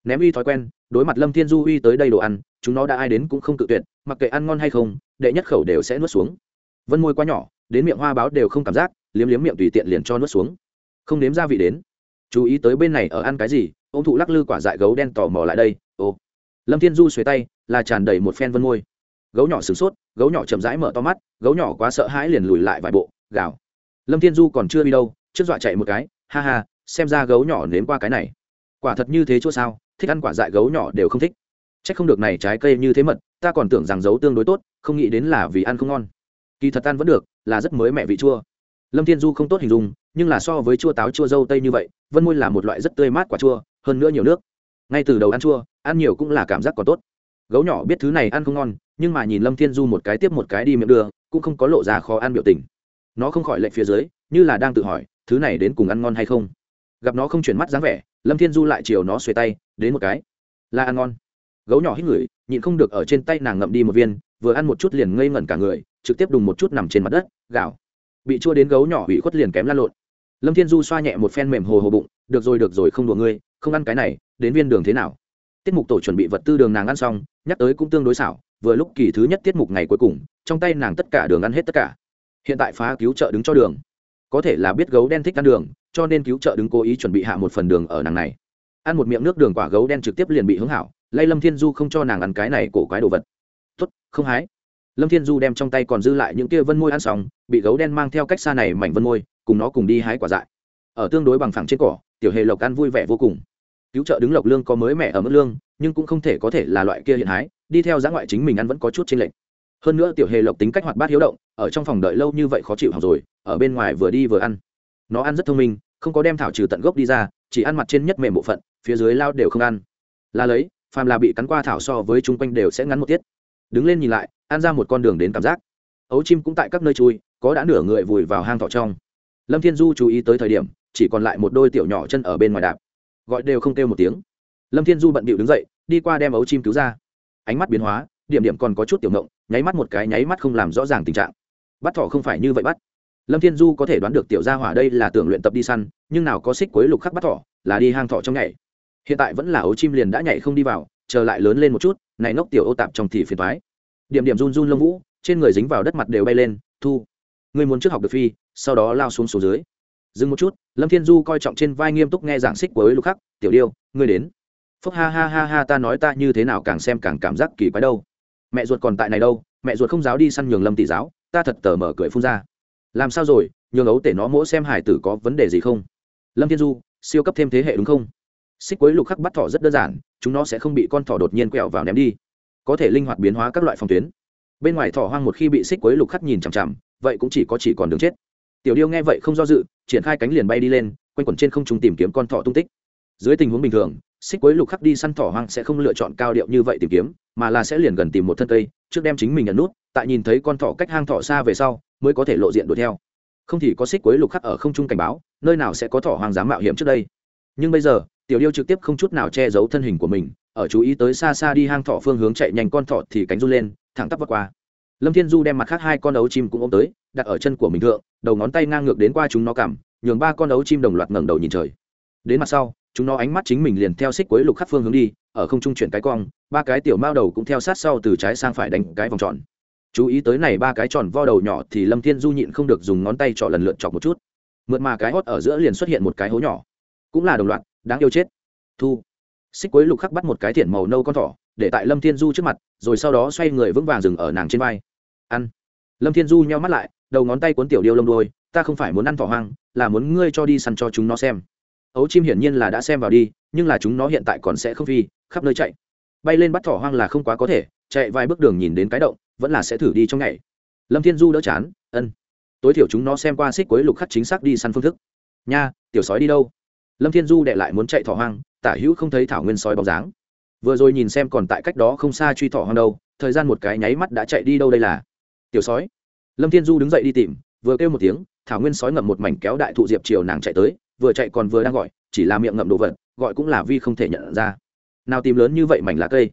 Ném uy thói quen, đối mặt lâm thiên du uy tới đây đồ ăn, chúng nó đã ai đến cũng không cự tuyệt, mặc kệ ăn ngon hay không, đệ nhất khẩu đều sẽ nuốt xuống. Vân môi quá nhỏ, đến miệng hoa báo đều không cảm giác, liếm liếm miệng tùy tiện liền cho nuốt xuống. Không nếm gia vị đến. Chú ý tới bên này ở ăn cái gì ô m thụ lắc lư quả dại gấu đen tò mò lại đây ô lâm thiên du xuế tay, là tràn đầy một phen vân môi gấu nhỏ sửng sốt, gấu nhỏ chậm rãi mở to mắt, gấu nhỏ quá sợ hãi liền lùi lại vài bộ, gào. Lâm thiên du còn chưa đi đâu, trước dọa chạy một cái, ha ha, xem ra gấu nhỏ nếm qua cái này. Quả thật như thế chỗ sao, thích ăn quả dại gấu nhỏ đều không thích. C h ắ c không được này trái cây như thế mật, ta còn tưởng rằng gấu tương đối tốt, không nghĩ đến là vì ăn không ngon. Kỳ thật ăn vẫn được, là rất mới mẹ vị chua. Lâm thiên du không tốt hình dung, nhưng là so với chua táo chua dâu tây như vậy, vân môi là một loại rất tươi mát quả chua, hơn nữa nhiều nước. Ngay từ đầu ăn chua, ăn nhiều cũng là cảm giác còn tốt. Gấu nhỏ biết thứ này ăn không ngon nhưng mà nhìn lâm thiên du một cái tiếp một cái đi miệng đưa, cũng không có lộ ra khó ăn biểu tình. Nó không khỏi lệnh phía dưới, như là đang tự hỏi, thứ này đến cùng ăn ngon hay không? Gặp nó không chuyển mắt dáng vẻ, lâm thiên du lại chiều nó xuề tay, đến một cái. Là ăn ngon. Gấu nhỏ hít ngửi, nhịn không được ở trên tay nàng ngậm đi một viên, vừa ăn một chút liền ngây ngẩn cả người, trực tiếp đùng một chút nằm trên mặt đất gạo bị chua đến gấu nhỏ hủy khuất liền kém lan lộn. Lâm thiên du xoa nhẹ một phen mềm hồ hồ bụng, được rồi được rồi, không đùa ngươi, không ăn cái này, đến viên đường thế nào? Tiết mục tổ chuẩn bị vật tư đường nàng ăn xong, nhắc tới cũng tương đối xảo vừa lúc kỳ thứ nhất tiết mục ngày cuối cùng, trong tay nàng tất cả đường ăn hết tất cả. Hiện tại phá cứu trợ đứng cho đường. Có thể là biết gấu đen thích ăn đường, cho nên cứu trợ đứng cố ý chuẩn bị hạ một phần đường ở nàng này. Ăn một miệng nước đường quả gấu đen trực tiếp liền bị hướng hảo, lay lâm thiên du không cho nàng ăn cái này cổ quái đồ vật. Tuất không hái. Lâm thiên du đem trong tay còn dư lại những kia vân môi ăn xong, bị gấu đen mang theo cách xa này mảnh vân môi, cùng nó cùng đi hái quả dại. Ở tương đối bằng phẳng trên cỏ, tiểu hề lộc ăn vui vẻ vô cùng. Cứu trợ đứng lộc lương có mới mẻ ở mức lương, nhưng cũng không thể có thể là loại kia hiện hái đi theo giã ngoại chính mình ăn vẫn có chút trên lệnh hơn nữa tiểu hề lộc tính cách hoạt bát hiếu động, ở trong phòng đợi lâu như vậy khó chịu hỏng rồi, ở bên ngoài vừa đi vừa ăn. Nó ăn rất thông minh, không có đem thảo trừ tận gốc đi ra, chỉ ăn mặt trên nhất mềm bộ phận, phía dưới lao đều không ăn. Là lấy, phàm là bị cắn qua thảo so với chung quanh đều sẽ ngắn một tiết. Đứng lên nhìn lại, ăn ra một con đường đến cảm giác. Ấu chim cũng tại các nơi chui, có đã nửa người vùi vào hang thọ trong. Lâm thiên du chú ý tới thời điểm, chỉ còn lại một đôi tiểu nhỏ chân ở bên ngoài đạp. Gọi đều không kêu một tiếng. Lâm thiên du bận bịu đứng dậy, đi qua đem ấu chim cứu ra ánh mắt biến hóa, điểm điểm còn có chút tiểu ngộng, nháy mắt một cái nháy mắt không làm rõ ràng tình trạng. Bắt thỏ không phải như vậy bắt. Lâm thiên du có thể đoán được tiểu gia hỏa đây là tưởng luyện tập đi săn, nhưng nào có xích quấy lục khắc bắt thỏ, là đi hang thỏ trong nhảy. Hiện tại vẫn là ấu chim liền đã nhảy không đi vào, chờ lại lớn lên một chút, này nốc tiểu ô tạp trong thì phiền thoái điểm điểm run run lông vũ, trên người dính vào đất mặt đều bay lên, thu. Người muốn trước học được phi, sau đó lao xuống số dưới. Dừng một chút, lâm thiên du coi trọng trên vai nghiêm túc nghe giảng xích quấy lục khắc, tiểu điêu, ngươi đến phúc ha ha ha ha, ta nói ta như thế nào càng xem càng cảm giác kỳ quái đâu. Mẹ ruột còn tại này đâu, mẹ ruột không giáo đi săn nhường lâm tỷ giáo, ta thật tờ mở cười phun ra. Làm sao rồi, nhường ấu tể nó mỗi xem hải tử có vấn đề gì không? Lâm thiên du, siêu cấp thêm thế hệ đúng không? Xích quấy lục khắc bắt thỏ rất đơn giản, chúng nó sẽ không bị con thỏ đột nhiên quẹo vào ném đi. Có thể linh hoạt biến hóa các loại phòng tuyến. Bên ngoài thỏ hoang một khi bị xích quấy lục khắc nhìn chằm chằm, vậy cũng chỉ có chỉ còn đường chết. Tiểu điêu nghe vậy không do dự, triển khai cánh liền bay đi lên, quanh quẩn trên không trung tìm kiếm con thỏ tung tích. Dưới tình huống bình thường xích quấy lục khắc đi săn thỏ hoang sẽ không lựa chọn cao điệu như vậy tìm kiếm, mà là sẽ liền gần tìm một thân cây, trước đem chính mình nhận nút, tại nhìn thấy con thỏ cách hang thỏ xa về sau, mới có thể lộ diện đuổi theo. Không thì có xích quấy lục khắc ở không trung cảnh báo, nơi nào sẽ có thỏ hoang dám mạo hiểm trước đây. Nhưng bây giờ, tiểu điêu trực tiếp không chút nào che giấu thân hình của mình, ở chú ý tới xa xa đi hang thỏ phương hướng chạy nhanh con thỏ thì cánh run lên, thẳng tắp vượt qua. Lâm thiên du đem mặt khác hai con ấu chim cũng ôm tới, đặt ở chân của mình thượng, đầu ngón tay ngang ngược đến qua chúng nó cảm nhường ba con ấu chim đồng loạt ngẩng đầu nhìn trời. Đến mặt sau chúng nó ánh mắt chính mình liền theo xích cuối lục khắc phương hướng đi, ở không trung chuyển cái cong, ba cái tiểu mao đầu cũng theo sát sau từ trái sang phải đánh cái vòng tròn. Chú ý tới này ba cái tròn vo đầu nhỏ thì lâm thiên du nhịn không được dùng ngón tay trọ lần lượt chọc một chút. Mượt mà cái hót ở giữa liền xuất hiện một cái hố nhỏ. Cũng là đồng loạt, đáng yêu chết. Thu. Xích cuối lục khắc bắt một cái thiện màu nâu con thỏ, để tại lâm thiên du trước mặt, rồi sau đó xoay người vững vàng dừng ở nàng trên vai. Ăn. Lâm thiên du nheo mắt lại, đầu ngón tay cuốn tiểu điêu lông đôi ta không phải muốn ăn thỏ hoang, là muốn ngươi cho đi săn cho chúng nó xem ấu chim hiển nhiên là đã xem vào đi, nhưng là chúng nó hiện tại còn sẽ không phi, khắp nơi chạy. Bay lên bắt thỏ hoang là không quá có thể, chạy vài bước đường nhìn đến cái động, vẫn là sẽ thử đi trong ngày. Lâm thiên du đỡ chán, ân. Tối thiểu chúng nó xem qua xích quấy lục khắc chính xác đi săn phương thức. Nha, tiểu sói đi đâu? Lâm thiên du đệ lại muốn chạy thỏ hoang, tả hữu không thấy thảo nguyên sói bóng dáng. Vừa rồi nhìn xem còn tại cách đó không xa truy thỏ hoang đâu, thời gian một cái nháy mắt đã chạy đi đâu đây là? Tiểu sói. Lâm thiên du đứng dậy đi tìm, vừa kêu một tiếng, thảo nguyên sói ngậm một mảnh kéo đại thụ diệp chiều nàng chạy tới vừa chạy còn vừa đang gọi, chỉ là miệng ngậm đồ vật, gọi cũng là vi không thể nhận ra. Nào tìm lớn như vậy mảnh lá cây?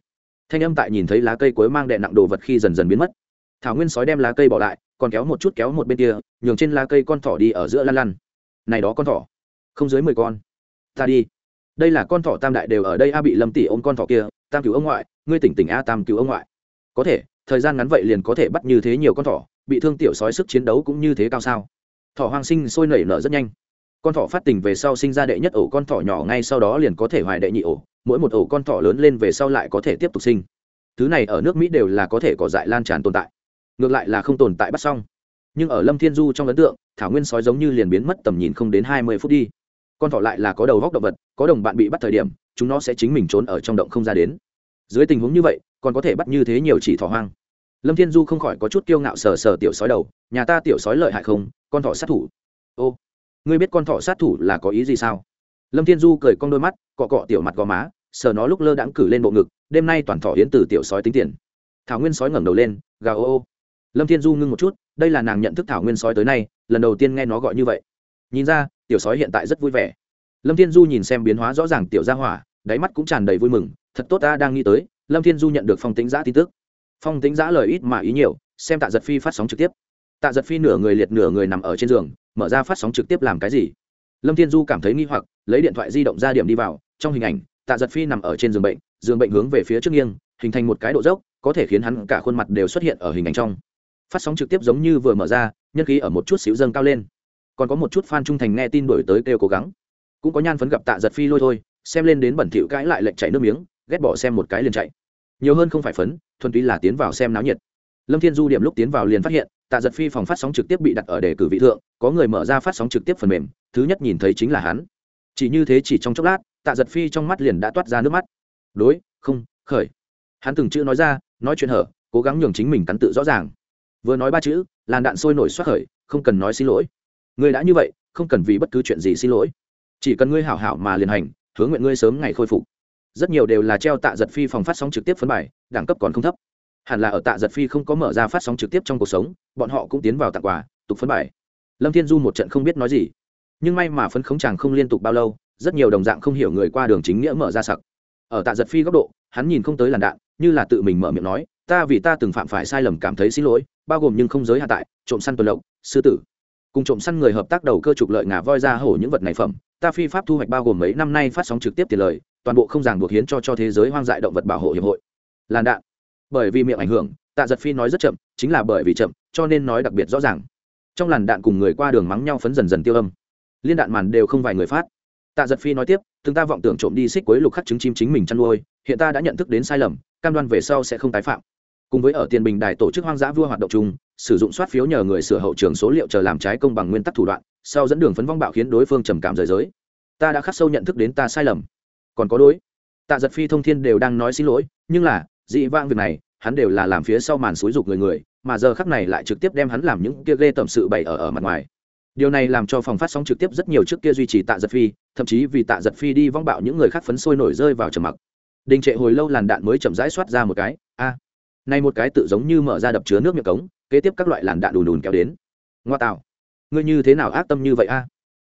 Thanh âm tại nhìn thấy lá cây cuối mang đè nặng đồ vật khi dần dần biến mất. Thảo nguyên sói đem lá cây bỏ lại, còn kéo một chút kéo một bên kia, nhường trên lá cây con thỏ đi ở giữa lăn lăn. Này đó con thỏ, không dưới mười con. Ta đi. Đây là con thỏ tam đại đều ở đây, a bị lâm tỷ ôm con thỏ kia, tam cứu ông ngoại, ngươi tỉnh tỉnh a tam cứu ông ngoại. Có thể, thời gian ngắn vậy liền có thể bắt như thế nhiều con thỏ, bị thương tiểu sói sức chiến đấu cũng như thế cao sao? Thỏ hoang sinh sôi nảy nở rất nhanh con thỏ phát tình về sau sinh ra đệ nhất ổ con thỏ nhỏ ngay sau đó liền có thể hoài đệ nhị ổ, mỗi một ổ con thỏ lớn lên về sau lại có thể tiếp tục sinh. Thứ này ở nước mỹ đều là có thể có dại lan tràn tồn tại. Ngược lại là không tồn tại bắt xong. Nhưng ở lâm thiên du trong ấn tượng, thảo nguyên sói giống như liền biến mất tầm nhìn không đến hai mươi phút đi. Con thỏ lại là có đầu góc động vật, có đồng bạn bị bắt thời điểm, chúng nó sẽ chính mình trốn ở trong động không ra đến. Dưới tình huống như vậy, còn có thể bắt như thế nhiều chỉ thỏ hoang. Lâm thiên du không khỏi có chút kiêu ngạo sờ sờ tiểu sói đầu, nhà ta tiểu sói lợi hại không? Con thỏ sát thủ. Ô ngươi biết con thỏ sát thủ là có ý gì sao? Lâm thiên du cười con đôi mắt, cọ cọ tiểu mặt gò má, sờ nó lúc lơ đãng cử lên bộ ngực, đêm nay toàn thỏ hiến từ tiểu sói tính tiền. Thảo nguyên sói ngẩng đầu lên gà ô ô. Lâm thiên du ngưng một chút, đây là nàng nhận thức thảo nguyên sói tới nay, lần đầu tiên nghe nó gọi như vậy. Nhìn ra, tiểu sói hiện tại rất vui vẻ. Lâm thiên du nhìn xem biến hóa rõ ràng tiểu gia hỏa, đáy mắt cũng tràn đầy vui mừng, thật tốt ta đang nghĩ tới, lâm thiên du nhận được phong tính giã tin tức. Phong tính giã lời ít mà ý nhiều, xem tạ giật phi phát sóng trực tiếp tạ giật phi nửa người liệt nửa người nằm ở trên giường, mở ra phát sóng trực tiếp làm cái gì? Lâm thiên du cảm thấy nghi hoặc, lấy điện thoại di động ra điểm đi vào, trong hình ảnh, tạ giật phi nằm ở trên giường bệnh giường bệnh hướng về phía trước nghiêng, hình thành một cái độ dốc, có thể khiến hắn cả khuôn mặt đều xuất hiện ở hình ảnh trong. Phát sóng trực tiếp giống như vừa mở ra, nhân khí ở một chút xíu dâng cao lên. Còn có một chút fan trung thành nghe tin đổi tới kêu cố gắng. Cũng có nhan phấn gặp tạ giật phi lôi thôi, xem lên đến bẩn thỉu cãi lại lệnh chảy nước miếng, ghét bỏ xem một cái liền chạy. Nhiều hơn không phải phấn, thuần túy là tiến vào xem náo nhiệt. Lâm thiên du điểm lúc tiến vào liền phát hiện tạ giật phi phòng phát sóng trực tiếp bị đặt ở đề cử vị thượng, có người mở ra phát sóng trực tiếp phần mềm, thứ nhất nhìn thấy chính là hắn. Chỉ như thế chỉ trong chốc lát, tạ giật phi trong mắt liền đã toát ra nước mắt. Đối, không, khởi. Hắn từng chữ nói ra, nói chuyện hở, cố gắng nhường chính mình cắn tự rõ ràng. Vừa nói ba chữ, làn đạn sôi nổi xoát khởi, không cần nói xin lỗi. Ngươi đã như vậy, không cần vì bất cứ chuyện gì xin lỗi. Chỉ cần ngươi hảo hảo mà liền hành hướng nguyện ngươi sớm ngày khôi phục. Rất nhiều đều là treo tạ giật phi phòng phát sóng trực tiếp phấn bài, đẳng cấp còn không thấp hẳn là ở tạ giật phi không có mở ra phát sóng trực tiếp trong cuộc sống, bọn họ cũng tiến vào tặng quà, tục phấn bài. Lâm thiên du một trận không biết nói gì. Nhưng may mà phấn khống chàng không liên tục bao lâu, rất nhiều đồng dạng không hiểu người qua đường chính nghĩa mở ra sặc. Ở tạ giật phi góc độ, hắn nhìn không tới làn đạn, như là tự mình mở miệng nói, ta vì ta từng phạm phải sai lầm cảm thấy xin lỗi, bao gồm nhưng không giới hạ tại, trộm săn tuần lộc, sư tử. Cùng trộm săn người hợp tác đầu cơ trục lợi ngà voi ra hổ những vật này phẩm, ta phi pháp thu hoạch bao gồm mấy năm nay phát sóng trực tiếp tiền lời, toàn bộ không ràng buộc hiến cho cho thế giới hoang dại động vật bảo hộ hiệp hội. Làn đạn bởi vì miệng ảnh hưởng, tạ giật phi nói rất chậm, chính là bởi vì chậm, cho nên nói đặc biệt rõ ràng. Trong làn đạn cùng người qua đường mắng nhau phấn dần dần tiêu âm. Liên đạn màn đều không vài người phát. Tạ giật phi nói tiếp chúng ta vọng tưởng trộm đi xích quấy lục khắc trứng chim chính mình chăn nuôi, hiện ta đã nhận thức đến sai lầm, cam đoan về sau sẽ không tái phạm. Cùng với ở tiền bình đài tổ chức hoang dã vua hoạt động chung, sử dụng soát phiếu nhờ người sửa hậu trường số liệu chờ làm trái công bằng nguyên tắc thủ đoạn, sau dẫn đường phấn vong bạo khiến đối phương trầm cảm rời giới ta đã khắc sâu nhận thức đến ta sai lầm. Còn có đối. Tạ giật phi thông thiên đều đang nói xin lỗi, nhưng là dị vang việc này hắn đều là làm phía sau màn xúi dục người người mà giờ khắc này lại trực tiếp đem hắn làm những kia ghê tẩm sự bày ở ở mặt ngoài. Điều này làm cho phòng phát sóng trực tiếp rất nhiều trước kia duy trì tạ giật phi thậm chí vì tạ giật phi đi vong bạo những người khác phấn sôi nổi rơi vào trầm mặc. Đình trệ hồi lâu làn đạn mới chậm rãi soát ra một cái a à, một cái tự giống như mở ra đập chứa nước miệng cống kế tiếp các loại làn đạn đùn đùn kéo đến. Ngoa tạo ngươi như thế nào ác tâm như vậy a?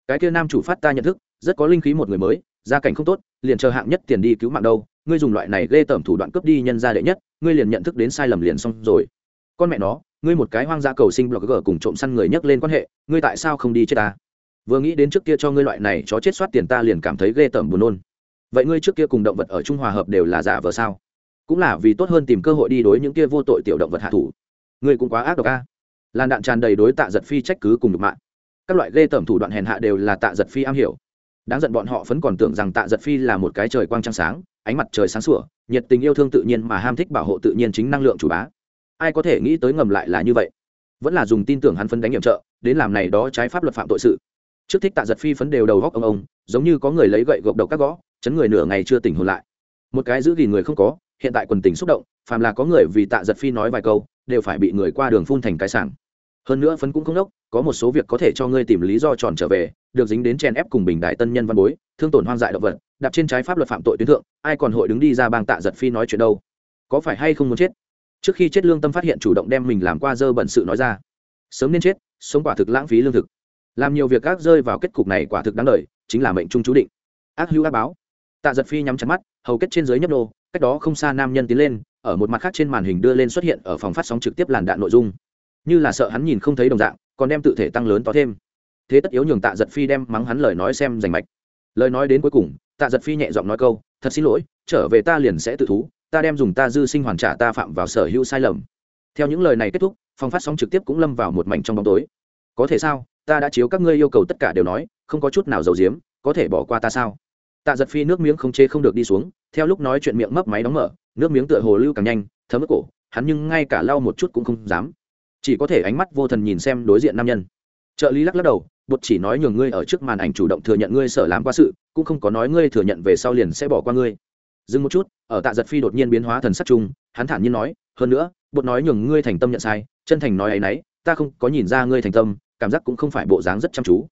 Cái kia nam chủ phát ta nhận thức rất có linh khí một người mới gia cảnh không tốt liền chờ hạng nhất tiền đi cứu mạng đâu ngươi dùng loại này ghê tởm thủ đoạn cướp đi nhân gia đệ nhất, ngươi liền nhận thức đến sai lầm liền xong rồi. Con mẹ nó, ngươi một cái hoang gia cầu sinh blogger cùng trộm săn người nhắc lên quan hệ, ngươi tại sao không đi chết ta? Vừa nghĩ đến trước kia cho ngươi loại này chó chết soát tiền ta liền cảm thấy ghê tởm buồn nôn. Vậy ngươi trước kia cùng động vật ở trung hòa hợp đều là giả vờ sao? Cũng là vì tốt hơn tìm cơ hội đi đối những kia vô tội tiểu động vật hạ thủ. Ngươi cũng quá ác độc a. Làn đạn tràn đầy đối tạ giật phi trách cứ cùng được mạng. Các loại ghê tởm thủ đoạn hèn hạ đều là tạ giật phi am hiểu đáng giận bọn họ vẫn còn tưởng rằng tạ giật phi là một cái trời quang trăng sáng, ánh mặt trời sáng sủa, nhiệt tình yêu thương tự nhiên mà ham thích bảo hộ tự nhiên chính năng lượng chủ bá. Ai có thể nghĩ tới ngầm lại là như vậy? Vẫn là dùng tin tưởng hắn phấn đánh nhiệm trợ, đến làm này đó trái pháp luật phạm tội sự. Trước thích tạ giật phi phấn đều đầu góc ông ông, giống như có người lấy gậy gộc đầu các gõ, chấn người nửa ngày chưa tỉnh hồn lại. Một cái giữ gìn người không có, hiện tại quần tình xúc động, phàm là có người vì tạ giật phi nói vài câu, đều phải bị người qua đường phun thành cái sảng hơn nữa phấn cũng không đốc, có một số việc có thể cho ngươi tìm lý do tròn trở về, được dính đến chen ép cùng bình đại tân nhân văn bối, thương tổn hoang dại động vật, đạp trên trái pháp luật phạm tội tuyến thượng, ai còn hội đứng đi ra bang tạ giật phi nói chuyện đâu? Có phải hay không muốn chết? Trước khi chết lương tâm phát hiện chủ động đem mình làm qua dơ bẩn sự nói ra. Sớm nên chết, sống quả thực lãng phí lương thực. Làm nhiều việc ác rơi vào kết cục này quả thực đáng lời chính là mệnh trung chú định. Ác hữu ác báo. Tạ giật phi nhắm chặt mắt, hầu kết trên dưới nhấp nô, cách đó không xa nam nhân tiến lên, ở một mặt khác trên màn hình đưa lên xuất hiện ở phòng phát sóng trực tiếp làn đạn nội dung như là sợ hắn nhìn không thấy đồng dạng, còn đem tự thể tăng lớn to thêm. Thế tất yếu nhường tạ giật phi đem mắng hắn lời nói xem rành mạch. Lời nói đến cuối cùng, tạ giật phi nhẹ giọng nói câu, thật xin lỗi, trở về ta liền sẽ tự thú, ta đem dùng ta dư sinh hoàn trả ta phạm vào sở hữu sai lầm. Theo những lời này kết thúc, phòng phát sóng trực tiếp cũng lâm vào một mảnh trong bóng tối. Có thể sao? Ta đã chiếu các ngươi yêu cầu tất cả đều nói, không có chút nào giàu giếm, có thể bỏ qua ta sao? Tạ giật phi nước miếng không chê không được đi xuống, theo lúc nói chuyện miệng mấp máy đóng mở, nước miếng tựa hồ lưu càng nhanh, thấm ức cổ, hắn nhưng ngay cả lau một chút cũng không dám chỉ có thể ánh mắt vô thần nhìn xem đối diện nam nhân. Trợ lý lắc lắc đầu bột chỉ nói nhường ngươi ở trước màn ảnh chủ động thừa nhận ngươi sợ làm qua sự, cũng không có nói ngươi thừa nhận về sau liền sẽ bỏ qua ngươi. Dừng một chút, ở tạ giật phi đột nhiên biến hóa thần sắc chung, hắn thản nhiên nói, hơn nữa bột nói nhường ngươi thành tâm nhận sai, chân thành nói ấ y n ấ y ta không có nhìn ra ngươi thành tâm, cảm giác cũng không phải bộ dáng rất chăm chú.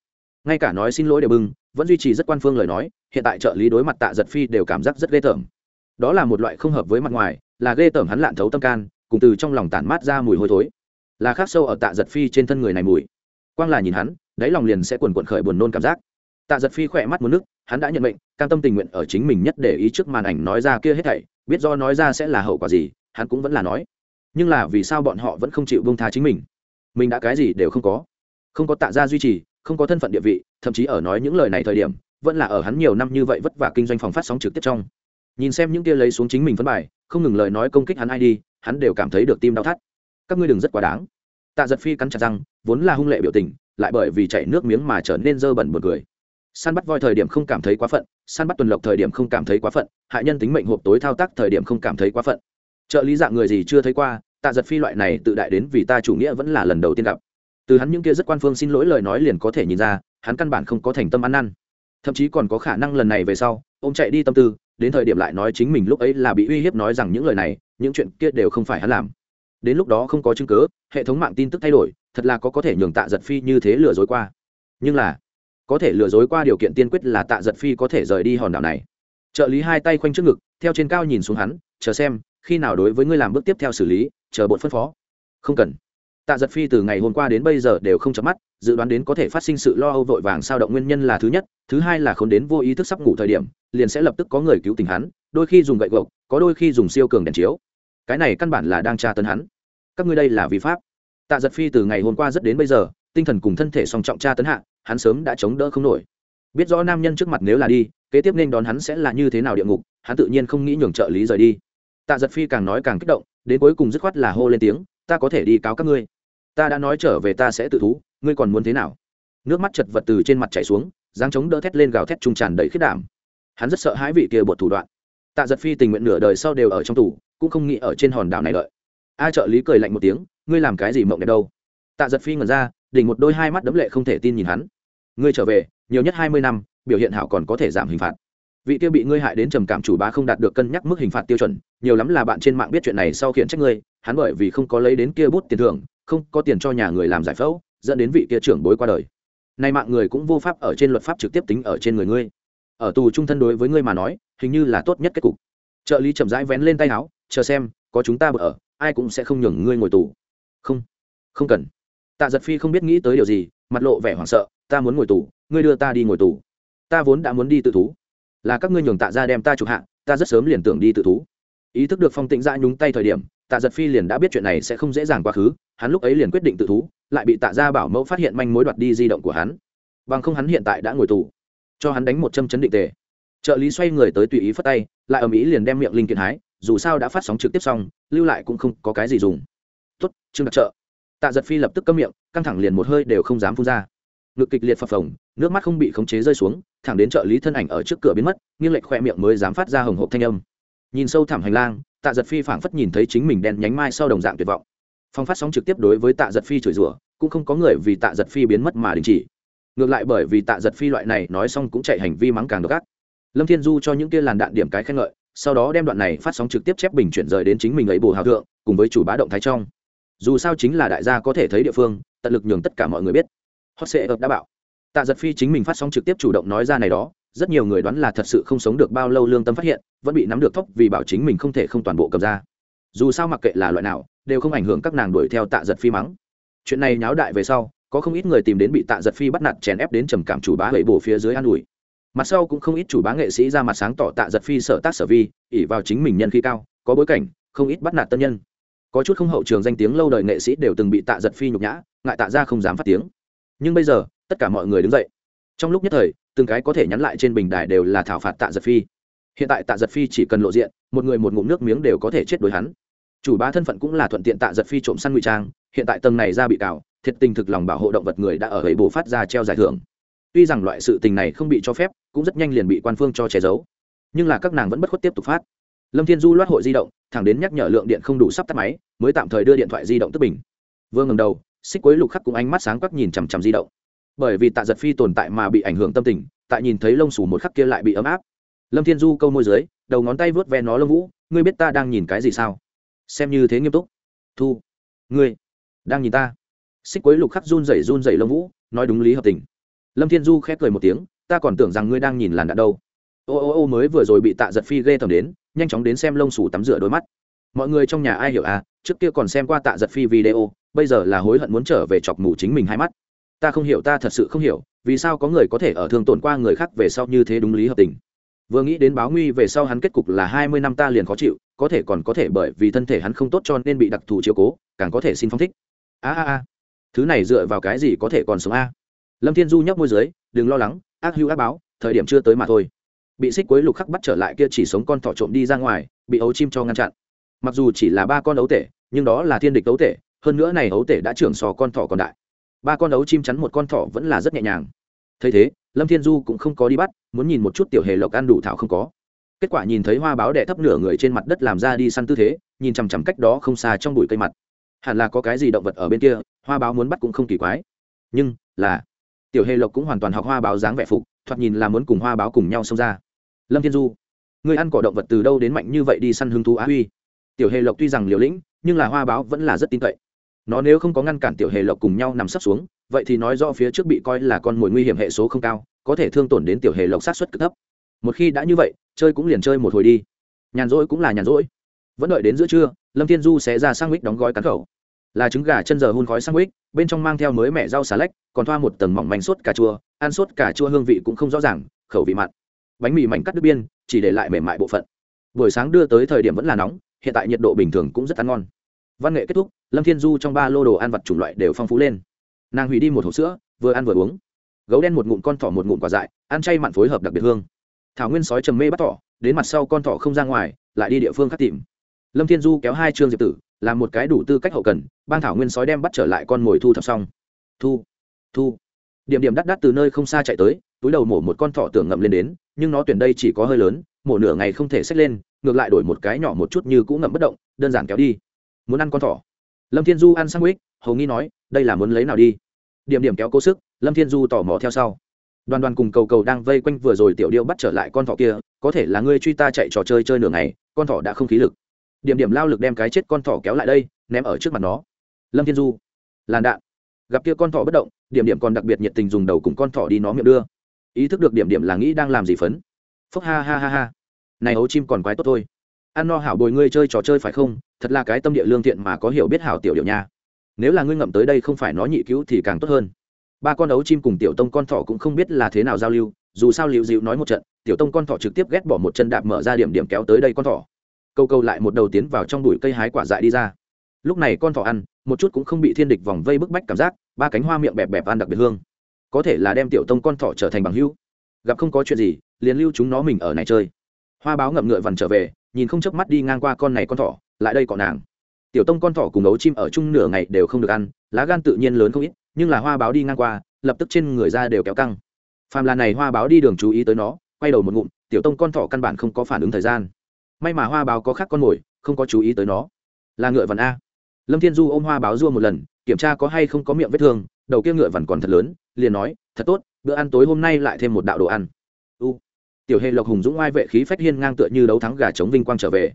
Ngay cả nói xin lỗi đều bưng vẫn duy trì rất quan phương lời nói, hiện tại trợ lý đối mặt tạ giật phi đều cảm giác rất ghê tởm. Đó là một loại không hợp với mặt ngoài, là ghê tởm hắn lạn thấu tâm can, cùng từ trong lòng tản mát ra mùi hôi thối là khác sâu ở tạ giật phi trên thân người này mùi. Quang là nhìn hắn, đáy lòng liền sẽ quần quận khởi buồn nôn cảm giác. Tạ giật phi khỏe mắt muốn nước hắn đã nhận mệnh, cam tâm tình nguyện ở chính mình nhất để ý trước màn ảnh nói ra kia hết thảy, biết do nói ra sẽ là hậu quả gì, hắn cũng vẫn là nói. Nhưng là vì sao bọn họ vẫn không chịu bông tha chính mình? Mình đã cái gì đều không có. Không có tạ ra duy trì, không có thân phận địa vị, thậm chí ở nói những lời này thời điểm, vẫn là ở hắn nhiều năm như vậy vất vả kinh doanh phòng phát sóng trực tiếp trong. Nhìn xem những kia lấy xuống chính mình phân bài, không ngừng lời nói công kích hắn ai đi, hắn đều cảm thấy được tim đau thắt các ngươi đừng rất quá đáng. Tạ giật phi cắn chặt răng, vốn là hung lệ biểu tình, lại bởi vì chảy nước miếng mà trở nên dơ bẩn một người săn bắt voi thời điểm không cảm thấy quá phận săn bắt tuần lộc thời điểm không cảm thấy quá phận, hại nhân tính mệnh hộp tối thao tác thời điểm không cảm thấy quá phận. Trợ lý dạng người gì chưa thấy qua, tạ giật phi loại này tự đại đến vì ta chủ nghĩa vẫn là lần đầu tiên gặp. Từ hắn những kia rất quan phương xin lỗi lời nói liền có thể nhìn ra, hắn căn bản không có thành tâm ăn năn. Thậm chí còn có khả năng lần này về sau, ông chạy đi tâm tư, đến thời điểm lại nói chính mình lúc ấy là bị uy hiếp nói rằng những lời này, những chuyện kia đều không phải hắn làm đến lúc đó không có chứng cứ, hệ thống mạng tin tức thay đổi, thật là có có thể nhường tạ giật phi như thế lừa dối qua. Nhưng là, có thể lừa dối qua điều kiện tiên quyết là tạ giật phi có thể rời đi hòn đảo này. Trợ lý hai tay khoanh trước ngực, theo trên cao nhìn xuống hắn, chờ xem, khi nào đối với ngươi làm bước tiếp theo xử lý, chờ bột phân phó. Không cần. Tạ giật phi từ ngày hôm qua đến bây giờ đều không chấm mắt, dự đoán đến có thể phát sinh sự lo âu vội vàng sao động nguyên nhân là thứ nhất, thứ hai là k h ố n đến vô ý thức sắp ngủ thời điểm, liền sẽ lập tức có người cứu tình hắn, đôi khi dùng gậy gộc, có đôi khi dùng siêu cường đèn chiếu cái này căn bản là đang tra tấn hắn. Các ngươi đây là vi pháp. Tạ giật phi từ ngày hôm qua rất đến bây giờ, tinh thần cùng thân thể song trọng tra tấn hạ, hắn sớm đã chống đỡ không nổi. Biết rõ nam nhân trước mặt nếu là đi, kế tiếp nên đón hắn sẽ là như thế nào địa ngục, hắn tự nhiên không nghĩ nhường trợ lý rời đi. Tạ giật phi càng nói càng kích động, đến cuối cùng dứt khoát là hô lên tiếng, ta có thể đi cáo các ngươi. Ta đã nói trở về ta sẽ tự thú, ngươi còn muốn thế nào? Nước mắt chật vật từ trên mặt chảy xuống, dáng chống đỡ thét lên gào thét trung tràn đầy khiết đảm. Hắn rất sợ hãi vị kia bột thủ đoạn. Tạ giật phi tình nguyện nửa đời sau đều ở trong tù cũng không nghĩ ở trên hòn đảo này đợi. A trợ lý cười lạnh một tiếng, ngươi làm cái gì mộng đẹp đâu? Tạ giật phi ngẩn ra, đỉnh một đôi hai mắt đấm lệ không thể tin nhìn hắn. Ngươi trở về, nhiều nhất hai mươi năm, biểu hiện hảo còn có thể giảm hình phạt. Vị kia bị ngươi hại đến trầm cảm chủ bá không đạt được cân nhắc mức hình phạt tiêu chuẩn, nhiều lắm là bạn trên mạng biết chuyện này sau khiển trách ngươi, hắn bởi vì không có lấy đến kia bút tiền thưởng, không có tiền cho nhà người làm giải phẫu, dẫn đến vị kia trưởng bối qua đời. Nay mạng người cũng vô pháp ở trên luật pháp trực tiếp tính ở trên người ngươi. Ở tù trung thân đối với ngươi mà nói, hình như là tốt nhất kết cục. Trợ lý chậm rãi vén lên tay áo chờ xem, có chúng ta ở, ai cũng sẽ không nhường ngươi ngồi tù. Không không cần. Tạ giật phi không biết nghĩ tới điều gì, mặt lộ vẻ hoảng sợ, ta muốn ngồi tù, ngươi đưa ta đi ngồi tù. Ta vốn đã muốn đi tự thú. Là các ngươi nhường tạ ra đem ta chụp hạ, ta rất sớm liền tưởng đi tự thú. Ý thức được phong tĩnh ra dạ nhúng tay thời điểm, tạ giật phi liền đã biết chuyện này sẽ không dễ dàng quá khứ, hắn lúc ấy liền quyết định tự thú, lại bị tạ gia bảo mẫu phát hiện manh mối đoạt đi di động của hắn. Bằng không hắn hiện tại đã ngồi tù. Cho hắn đánh một châm chấn định tề. Trợ lý xoay người tới tùy ý phất tay, lại ở mỹ liền đem miệng linh kiện hái dù sao đã phát sóng trực tiếp xong, lưu lại cũng không có cái gì dùng. Tuất trương đặc trợ. Tạ giật phi lập tức câm miệng, căng thẳng liền một hơi đều không dám phun ra. Ngực kịch liệt phập phồng, nước mắt không bị khống chế rơi xuống, thẳng đến trợ lý thân ảnh ở trước cửa biến mất, nghiêng lệch khoe miệng mới dám phát ra hồng hộp thanh âm. Nhìn sâu thẳm hành lang, tạ giật phi phảng phất nhìn thấy chính mình đen nhánh mai sau đồng dạng tuyệt vọng. Phong phát sóng trực tiếp đối với tạ giật phi chửi rủa, cũng không có người vì tạ giật phi biến mất mà đình chỉ. Ngược lại bởi vì tạ giật phi loại này nói xong cũng chạy hành vi mắng càng độc ác. Lâm thiên du cho những kia làn đạn điểm cái khen ngợi sau đó đem đoạn này phát sóng trực tiếp chép bình chuyển rời đến chính mình ấy bù hào thượng, cùng với chủ bá động thái trong. Dù sao chính là đại gia có thể thấy địa phương, tận lực nhường tất cả mọi người biết. Hot sệ ập đã bảo. Tạ giật phi chính mình phát sóng trực tiếp chủ động nói ra này đó, rất nhiều người đoán là thật sự không sống được bao lâu lương tâm phát hiện, vẫn bị nắm được thóc vì bảo chính mình không thể không toàn bộ cầm ra. Dù sao mặc kệ là loại nào, đều không ảnh hưởng các nàng đuổi theo tạ giật phi mắng. Chuyện này nháo đại về sau, có không ít người tìm đến bị tạ giật phi bắt nạt chèn ép đến trầm cảm chủ bá hẩy bổ phía dưới an ủi mặt sau cũng không ít chủ bá nghệ sĩ ra mặt sáng tỏ tạ giật phi sở tác sở vi ỉ vào chính mình nhân khí cao, có bối cảnh, không ít bắt nạt tân nhân. Có chút không hậu trường danh tiếng lâu đời nghệ sĩ đều từng bị tạ giật phi nhục nhã, ngại tạ ra không dám phát tiếng. Nhưng bây giờ, tất cả mọi người đứng dậy. Trong lúc nhất thời, từng cái có thể nhắn lại trên bình đài đều là thảo phạt tạ giật phi. Hiện tại tạ giật phi chỉ cần lộ diện, một người một ngụm nước miếng đều có thể chết đối hắn. Chủ bá thân phận cũng là thuận tiện tạ giật phi trộm săn ngụy trang, hiện tại tầng này ra bị cào, thiệt tình thực lòng bảo hộ động vật người đã ở ấy bổ phát ra treo giải thưởng tuy rằng loại sự tình này không bị cho phép, cũng rất nhanh liền bị quan phương cho che giấu. Nhưng là các nàng vẫn bất khuất tiếp tục phát. Lâm thiên du loát hội di động, thẳng đến nhắc nhở lượng điện không đủ sắp tắt máy, mới tạm thời đưa điện thoại di động tức bình. Vương ngầm đầu, xích quấy lục khắc cũng ánh mắt sáng quắc nhìn chằm chằm di động. Bởi vì tạ giật phi tồn tại mà bị ảnh hưởng tâm tình, tại nhìn thấy lông sủ một khắc kia lại bị ấm áp. Lâm thiên du câu môi dưới, đầu ngón tay vớt ve nó lông vũ, ngươi biết ta đang nhìn cái gì sao? Xem như thế nghiêm túc. Thu, ngươi đang nhìn ta. Xích quấy lục khắc run rẩy run rẩy lông vũ, nói đúng lý hợp tình lâm thiên du khép cười một tiếng, ta còn tưởng rằng ngươi đang nhìn làn đạn đâu. Ô ô ô, mới vừa rồi bị tạ giật phi ghê tầm đến, nhanh chóng đến xem lông sủ tắm rửa đôi mắt. Mọi người trong nhà ai hiểu à trước kia còn xem qua tạ giật phi video, bây giờ là hối hận muốn trở về chọc mù chính mình hai mắt. Ta không hiểu, ta thật sự không hiểu, vì sao có người có thể ở thương tổn qua người khác về sau như thế đúng lý hợp tình? Vừa nghĩ đến báo nguy về sau hắn kết cục là hai mươi năm ta liền khó chịu, có thể còn có thể bởi vì thân thể hắn không tốt cho nên bị đặc thù chiếu cố, càng có thể xin phong thích. A a a, thứ này dựa vào cái gì có thể còn sống a? Lâm thiên du nhấp môi dưới, đừng lo lắng, ác hưu ác báo, thời điểm chưa tới mà thôi. Bị xích quấy lục khắc bắt trở lại kia chỉ sống con thỏ trộm đi ra ngoài, bị ấu chim cho ngăn chặn. Mặc dù chỉ là ba con ấu tể, nhưng đó là thiên địch ấu tể, hơn nữa này ấu tể đã trưởng sò con thỏ còn đại. Ba con ấu chim chắn một con thỏ vẫn là rất nhẹ nhàng. Thấy thế, lâm thiên du cũng không có đi bắt, muốn nhìn một chút tiểu hề lộc ăn đủ thảo không có. Kết quả nhìn thấy hoa báo đẻ thấp nửa người trên mặt đất làm ra đi săn tư thế, nhìn chằm chằm cách đó không xa trong bụi cây mặt. Hẳn là có cái gì động vật ở bên kia, hoa báo muốn bắt cũng không kỳ quái. Nhưng là tiểu hề lộc cũng hoàn toàn học hoa báo dáng vẻ phục, thoạt nhìn là muốn cùng hoa báo cùng nhau xông ra. Lâm thiên du người ăn cỏ động vật từ đâu đến mạnh như vậy đi săn hứng thú á huy? Tiểu hề lộc tuy rằng liều lĩnh, nhưng là hoa báo vẫn là rất tin cậy. Nó nếu không có ngăn cản tiểu hề lộc cùng nhau nằm sấp xuống, vậy thì nói rõ phía trước bị coi là con mồi nguy hiểm hệ số không cao, có thể thương tổn đến tiểu hề lộc sát xuất cực thấp. Một khi đã như vậy, chơi cũng liền chơi một hồi đi. Nhàn rỗi cũng là nhàn rỗi. Vẫn đợi đến giữa trưa, lâm thiên du sẽ ra sang mít đóng gói cắn khẩu là trứng gà chân giờ hun khói sang mít bên trong mang theo mới mẹ rau xà lách, còn thoa một tầng mỏng manh sốt cà chua, ăn sốt cà chua hương vị cũng không rõ ràng, khẩu vị mặn. Bánh mì mảnh cắt đứt biên, chỉ để lại mềm mại bộ phận. Buổi sáng đưa tới thời điểm vẫn là nóng, hiện tại nhiệt độ bình thường cũng rất ăn ngon. Văn nghệ kết thúc, lâm thiên du trong ba lô đồ ăn vặt chủng loại đều phong phú lên. Nàng hủy đi một hộp sữa, vừa ăn vừa uống. Gấu đen một ngụm con thỏ một ngụm quả dại, ăn chay mặn phối hợp đặc biệt hương. Thảo nguyên sói trầm mê bắt thỏ, đến mặt sau con thỏ không ra ngoài, lại đi địa phương khác tìm. Lâm thiên du kéo hai trường diệp tử làm một cái đủ tư cách hậu cần ban thảo nguyên sói đem bắt trở lại con mồi thu thập xong. Thu thu. Điểm điểm đắt đắt từ nơi không xa chạy tới, túi đầu mổ một con thỏ tưởng ngậm lên đến, nhưng nó tuyển đây chỉ có hơi lớn, mổ nửa ngày không thể xách lên, ngược lại đổi một cái nhỏ một chút như cũ ngậm bất động, đơn giản kéo đi. Muốn ăn con thỏ? Lâm thiên du ăn sang quýt, hầu nghi nói, đây là muốn lấy nào đi? Điểm điểm kéo cố sức, lâm thiên du tò mò theo sau. Đoàn đoàn cùng cầu cầu đang vây quanh vừa rồi tiểu điêu bắt trở lại con thỏ kia, có thể là ngươi truy ta chạy trò chơi chơi nửa ngày, con thỏ đã không khí lực điểm điểm lao lực đem cái chết con thỏ kéo lại đây, ném ở trước mặt nó. Lâm thiên du, làn đạn. Gặp kia con thỏ bất động, điểm điểm còn đặc biệt nhiệt tình dùng đầu cùng con thỏ đi nó miệng đưa. Ý thức được điểm điểm là nghĩ đang làm gì phấn. Phúc ha ha ha ha. Này ấu chim còn quái tốt thôi. Ăn no hảo bồi ngươi chơi trò chơi phải không? Thật là cái tâm địa lương thiện mà có hiểu biết hảo tiểu điệu nha. Nếu là ngươi ngậm tới đây không phải nó nhị cứu thì càng tốt hơn. Ba con ấu chim cùng tiểu tông con thỏ cũng không biết là thế nào giao lưu, dù sao liệu dịu nói một trận, tiểu tông con thỏ trực tiếp ghét bỏ một chân đạp mở ra điểm điểm kéo tới đây con thỏ câu câu lại một đầu tiến vào trong đùi cây hái quả dại đi ra. Lúc này con thỏ ăn, một chút cũng không bị thiên địch vòng vây bức bách cảm giác, ba cánh hoa miệng bẹp bẹp ăn đặc biệt hương. Có thể là đem tiểu tông con thỏ trở thành bằng hữu. Gặp không có chuyện gì, liền lưu chúng nó mình ở này chơi. Hoa báo ngậm ngựa vằn trở về, nhìn không chớp mắt đi ngang qua con này con thỏ, lại đây cọ nàng. Tiểu tông con thỏ cùng ấu chim ở chung nửa ngày đều không được ăn, lá gan tự nhiên lớn không ít, nhưng là hoa báo đi ngang qua, lập tức trên người ra đều kéo căng. Phàm là này hoa báo đi đường chú ý tới nó, quay đầu một ngụm, tiểu tông con thỏ căn bản không có phản ứng thời gian may mà hoa báo có khác con mồi, không có chú ý tới nó. Là ngựa vằn a. Lâm thiên du ôm hoa báo dua một lần, kiểm tra có hay không có miệng vết thương, đầu kia ngựa vằn còn thật lớn, liền nói, thật tốt, bữa ăn tối hôm nay lại thêm một đạo đồ ăn. U. Tiểu hề lộc hùng dũng oai vệ khí phách hiên ngang tựa như đấu thắng gà chống vinh quang trở về.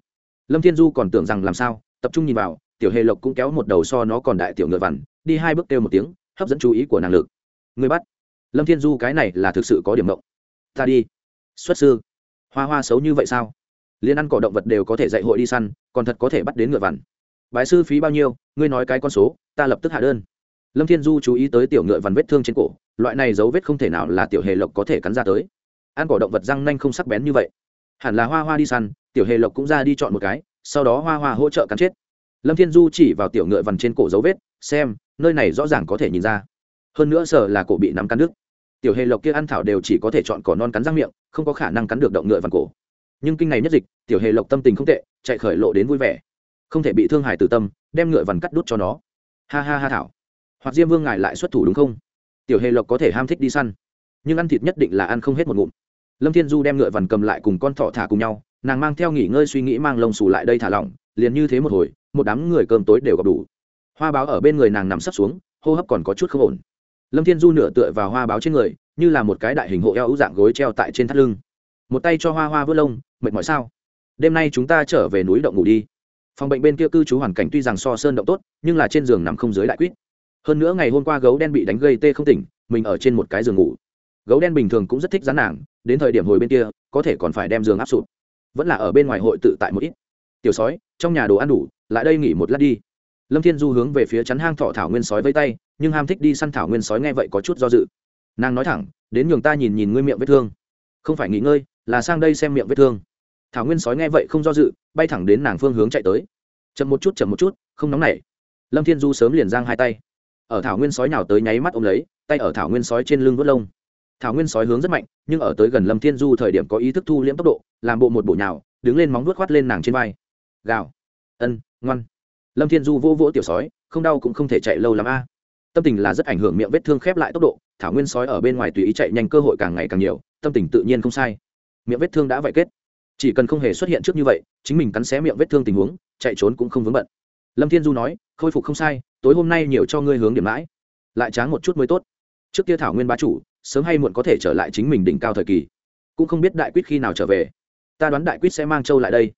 Lâm thiên du còn tưởng rằng làm sao, tập trung nhìn vào, tiểu hề lộc cũng kéo một đầu so nó còn đại tiểu ngựa vằn, đi hai bước kêu một tiếng, hấp dẫn chú ý của nàng lực. Người bắt. Lâm thiên du cái này là thực sự có điểm mộng. Ta đi. Xuất sư. Hoa hoa xấu như vậy sao? Liên ăn cỏ động vật đều có thể dạy hội đi săn, còn thật có thể bắt đến ngựa vằn. Bái sư phí bao nhiêu, ngươi nói cái con số, ta lập tức hạ đơn. Lâm thiên du chú ý tới tiểu ngựa vằn vết thương trên cổ, loại này dấu vết không thể nào là tiểu hề lộc có thể cắn ra tới. Ăn cỏ động vật răng nanh không sắc bén như vậy. Hẳn là hoa hoa đi săn, tiểu hề lộc cũng ra đi chọn một cái, sau đó hoa hoa hỗ trợ cắn chết. Lâm thiên du chỉ vào tiểu ngựa vằn trên cổ dấu vết, xem, nơi này rõ ràng có thể nhìn ra. Hơn nữa sợ là cổ bị nắm cắn đứt. Tiểu hề lộc kia ăn thảo đều chỉ có thể chọn cỏ non cắn răng miệng, không có khả năng cắn được động ngựa vằn cổ nhưng kinh này nhất dịch, tiểu hề lộc tâm tình không tệ, chạy khởi lộ đến vui vẻ. Không thể bị thương hải tử tâm, đem ngựa vằn cắt đút cho nó. Ha ha ha thảo. Hoặc diêm vương ngài lại xuất thủ đúng không? Tiểu hề lộc có thể ham thích đi săn, nhưng ăn thịt nhất định là ăn không hết một ngụm. Lâm thiên du đem ngựa vằn cầm lại cùng con thỏ thả cùng nhau, nàng mang theo nghỉ ngơi suy nghĩ mang lông xù lại đây thả lỏng, liền như thế một hồi, một đám người cơm tối đều gặp đủ. Hoa báo ở bên người nàng nằm sấp xuống, hô hấp còn có chút không ổn. Lâm thiên du nửa tựa vào hoa báo trên người, như là một cái đại hình hộ eo dạng gối treo tại trên thắt lưng một tay cho hoa hoa vớt lông, mệt mỏi sao? Đêm nay chúng ta trở về núi động ngủ đi. Phòng bệnh bên kia cư trú hoàn cảnh tuy rằng so sơn động tốt, nhưng là trên giường nằm không dưới đại quýt. Hơn nữa ngày hôm qua gấu đen bị đánh gây tê không tỉnh, mình ở trên một cái giường ngủ. Gấu đen bình thường cũng rất thích rán nàng, đến thời điểm hồi bên kia, có thể còn phải đem giường áp sụt. Vẫn là ở bên ngoài hội tự tại một ít. Tiểu sói, trong nhà đồ ăn đủ, lại đây nghỉ một lát đi. Lâm thiên du hướng về phía chắn hang thọ thảo nguyên sói vây tay, nhưng ham thích đi săn thảo nguyên sói nghe vậy có chút do dự. Nàng nói thẳng, đến nhường ta nhìn nhìn ngươi miệng vết thương không phải nghỉ ngơi, là sang đây xem miệng vết thương. Thảo nguyên sói nghe vậy không do dự, bay thẳng đến nàng phương hướng chạy tới. Chậm một chút, chậm một chút, không nóng nảy. Lâm thiên du sớm liền giang hai tay. Ở thảo nguyên sói nào tới nháy mắt ôm lấy, tay ở thảo nguyên sói trên lưng vớt lông. Thảo nguyên sói hướng rất mạnh, nhưng ở tới gần lâm thiên du thời điểm có ý thức thu liễm tốc độ, làm bộ một bộ nhào, đứng lên móng vuốt khoát lên nàng trên vai. Gào. Ân, ngoan. Lâm thiên du vỗ vỗ tiểu sói, không đau cũng không thể chạy lâu lắm a. Tâm tình là rất ảnh hưởng miệng vết thương khép lại tốc độ, thảo nguyên sói ở bên ngoài tùy ý chạy nhanh cơ hội càng ngày càng nhiều tâm tình tự nhiên không sai. Miệng vết thương đã vậy kết. Chỉ cần không hề xuất hiện trước như vậy, chính mình cắn xé miệng vết thương tình huống, chạy trốn cũng không vướng bận. Lâm thiên du nói, khôi phục không sai, tối hôm nay nhiều cho ngươi hướng điểm mãi lại tráng một chút mới tốt. Trước kia thảo nguyên bá chủ, sớm hay muộn có thể trở lại chính mình đỉnh cao thời kỳ. Cũng không biết đại quyết khi nào trở về. Ta đoán đại Quyết sẽ mang châu lại đây.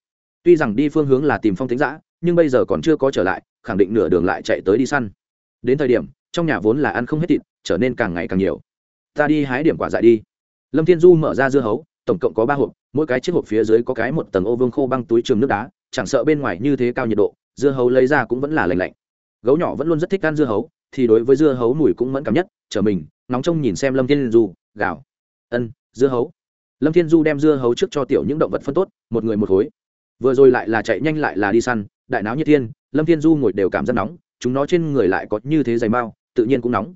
Tuy rằng đi phương hướng là tìm phong tính giã, nhưng bây giờ còn chưa có trở lại, khẳng định nửa đường lại chạy tới đi săn. Đến thời điểm, trong nhà vốn là ăn không hết thịt, trở nên càng ngày càng nhiều. Ta đi hái điểm quả dại đi lâm thiên du mở ra dưa hấu, tổng cộng có ba hộp, mỗi cái chiếc hộp phía dưới có cái một tầng ô vương khô băng túi trường nước đá, chẳng sợ bên ngoài như thế cao nhiệt độ, dưa hấu lấy ra cũng vẫn là lành lạnh. Gấu nhỏ vẫn luôn rất thích ăn dưa hấu, thì đối với dưa hấu mùi cũng mẫn cảm nhất, trở mình nóng trông nhìn xem lâm thiên du gạo ân, dưa hấu. Lâm thiên du đem dưa hấu trước cho tiểu những động vật phân tốt, một người một khối vừa rồi lại là chạy nhanh lại là đi săn, đại náo như thiên, lâm thiên du ngồi đều cảm giác nóng, chúng nó trên người lại có như thế dày mao tự nhiên cũng nóng.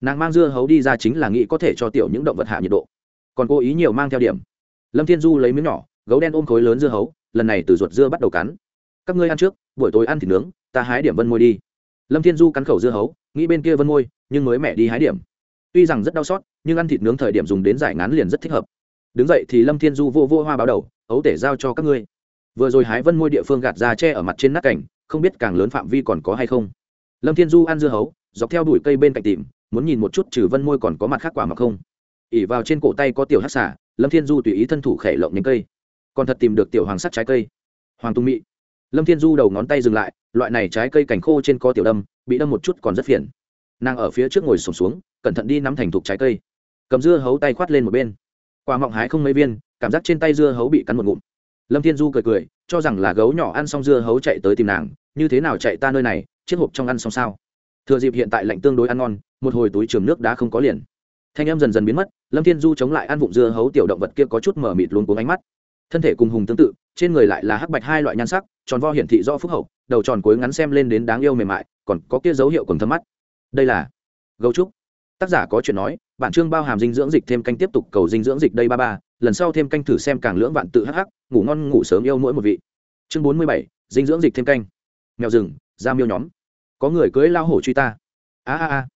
Nàng mang dưa hấu đi ra chính là nghĩ có thể cho tiểu những động vật hạ nhiệt độ còn cố ý nhiều mang theo điểm. Lâm thiên du lấy miếng nhỏ, gấu đen ôm khối lớn dưa hấu, lần này từ ruột dưa bắt đầu cắn. Các ngươi ăn trước, buổi tối ăn thịt nướng, ta hái điểm vân môi đi. Lâm thiên du cắn khẩu dưa hấu, nghĩ bên kia vân môi, nhưng mới mẹ đi hái điểm. Tuy rằng rất đau xót, nhưng ăn thịt nướng thời điểm dùng đến giải ngắn liền rất thích hợp. Đứng dậy thì lâm thiên du vô vô hoa báo đầu, ấu tể giao cho các ngươi. Vừa rồi hái vân môi địa phương gạt ra tre ở mặt trên nát cảnh, không biết càng lớn phạm vi còn có hay không. Lâm thiên du ăn dưa hấu, dọc theo đuổi cây bên cạnh tìm, muốn nhìn một chút trừ vân môi còn có mặt khác quả mà không ỉ vào trên cổ tay có tiểu hát xả lâm thiên du tùy ý thân thủ khẽ lộng nhánh cây. Còn thật tìm được tiểu hoàng sắc trái cây. Hoàng tung mị. Lâm thiên du đầu ngón tay dừng lại loại này trái cây cành khô trên có tiểu đâm bị đâm một chút còn rất phiền. Nàng ở phía trước ngồi sổm xuống, xuống cẩn thận đi nắm thành thục trái cây. Cầm dưa hấu tay khoát lên một bên. Quả mọng hái không mấy viên cảm giác trên tay dưa hấu bị cắn một ngụm. Lâm thiên du cười cười cho rằng là gấu nhỏ ăn xong dưa hấu chạy tới tìm nàng như thế nào chạy ta nơi này chiếc hộp trong ăn xong sao? Thừa dịp hiện tại lạnh tương đối ăn ngon một hồi túi trường nước đã không có liền thanh em dần dần biến mất, lâm thiên du chống lại ăn vụng dưa hấu tiểu động vật kia có chút mở mịt luôn cuống ánh mắt. Thân thể cùng hùng tương tự, trên người lại là hắc bạch hai loại nhan sắc, tròn vo hiển thị do phúc hậu, đầu tròn cuối ngắn xem lên đến đáng yêu mềm mại, còn có kia dấu hiệu còn thâm mắt. Đây là gấu trúc. Tác giả có chuyện nói, bản chương bao hàm dinh dưỡng dịch thêm canh tiếp tục cầu dinh dưỡng dịch đây ba ba, lần sau thêm canh thử xem càng lưỡng vạn tự hắc hắc, ngủ ngon ngủ sớm yêu mỗi một vị. Chương bốn mươi bảy, dinh dưỡng dịch thêm canh. Mèo rừng, da miêu nhóm. Có người cưới lao hổ truy ta. A a a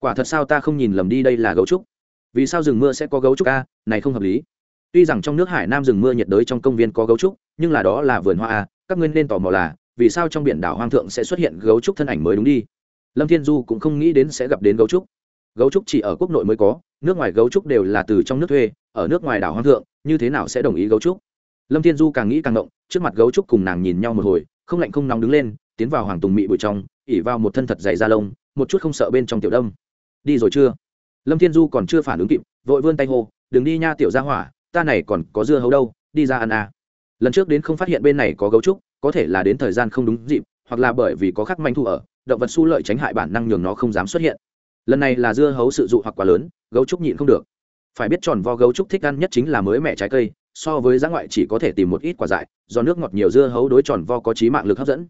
quả thật sao ta không nhìn lầm đi đây là gấu trúc? Vì sao rừng mưa sẽ có gấu trúc a? Này không hợp lý. Tuy rằng trong nước hải nam rừng mưa nhiệt đới trong công viên có gấu trúc, nhưng là đó là vườn hoa a, các ngươi nên tò mò là, vì sao trong biển đảo hoang thượng sẽ xuất hiện gấu trúc thân ảnh mới đúng đi? Lâm thiên du cũng không nghĩ đến sẽ gặp đến gấu trúc. Gấu trúc chỉ ở quốc nội mới có, nước ngoài gấu trúc đều là từ trong nước thuê, ở nước ngoài đảo hoang thượng, như thế nào sẽ đồng ý gấu trúc? Lâm thiên du càng nghĩ càng động, trước mặt gấu trúc cùng nàng nhìn nhau một hồi, không lạnh không nóng đứng lên, tiến vào hoàng tùng mị bụi trong, ỉ vào một thân thật dày da lông, một chút không sợ bên trong tiểu đông đi rồi chưa? Lâm thiên du còn chưa phản ứng kịp, vội vươn tay hô, đừng đi nha tiểu ra hỏa, ta này còn có dưa hấu đâu, đi ra ăn à. lần trước đến không phát hiện bên này có gấu trúc, có thể là đến thời gian không đúng dịp, hoặc là bởi vì có khắc manh thu ở, động vật su lợi tránh hại bản năng nhường nó không dám xuất hiện. Lần này là dưa hấu sự dụ hoặc quá lớn, gấu trúc nhịn không được. Phải biết tròn vo gấu trúc thích ăn nhất chính là mới mẹ trái cây, so với giá ngoại chỉ có thể tìm một ít quả dại, do nước ngọt nhiều dưa hấu đối tròn vo có trí mạng lực hấp dẫn.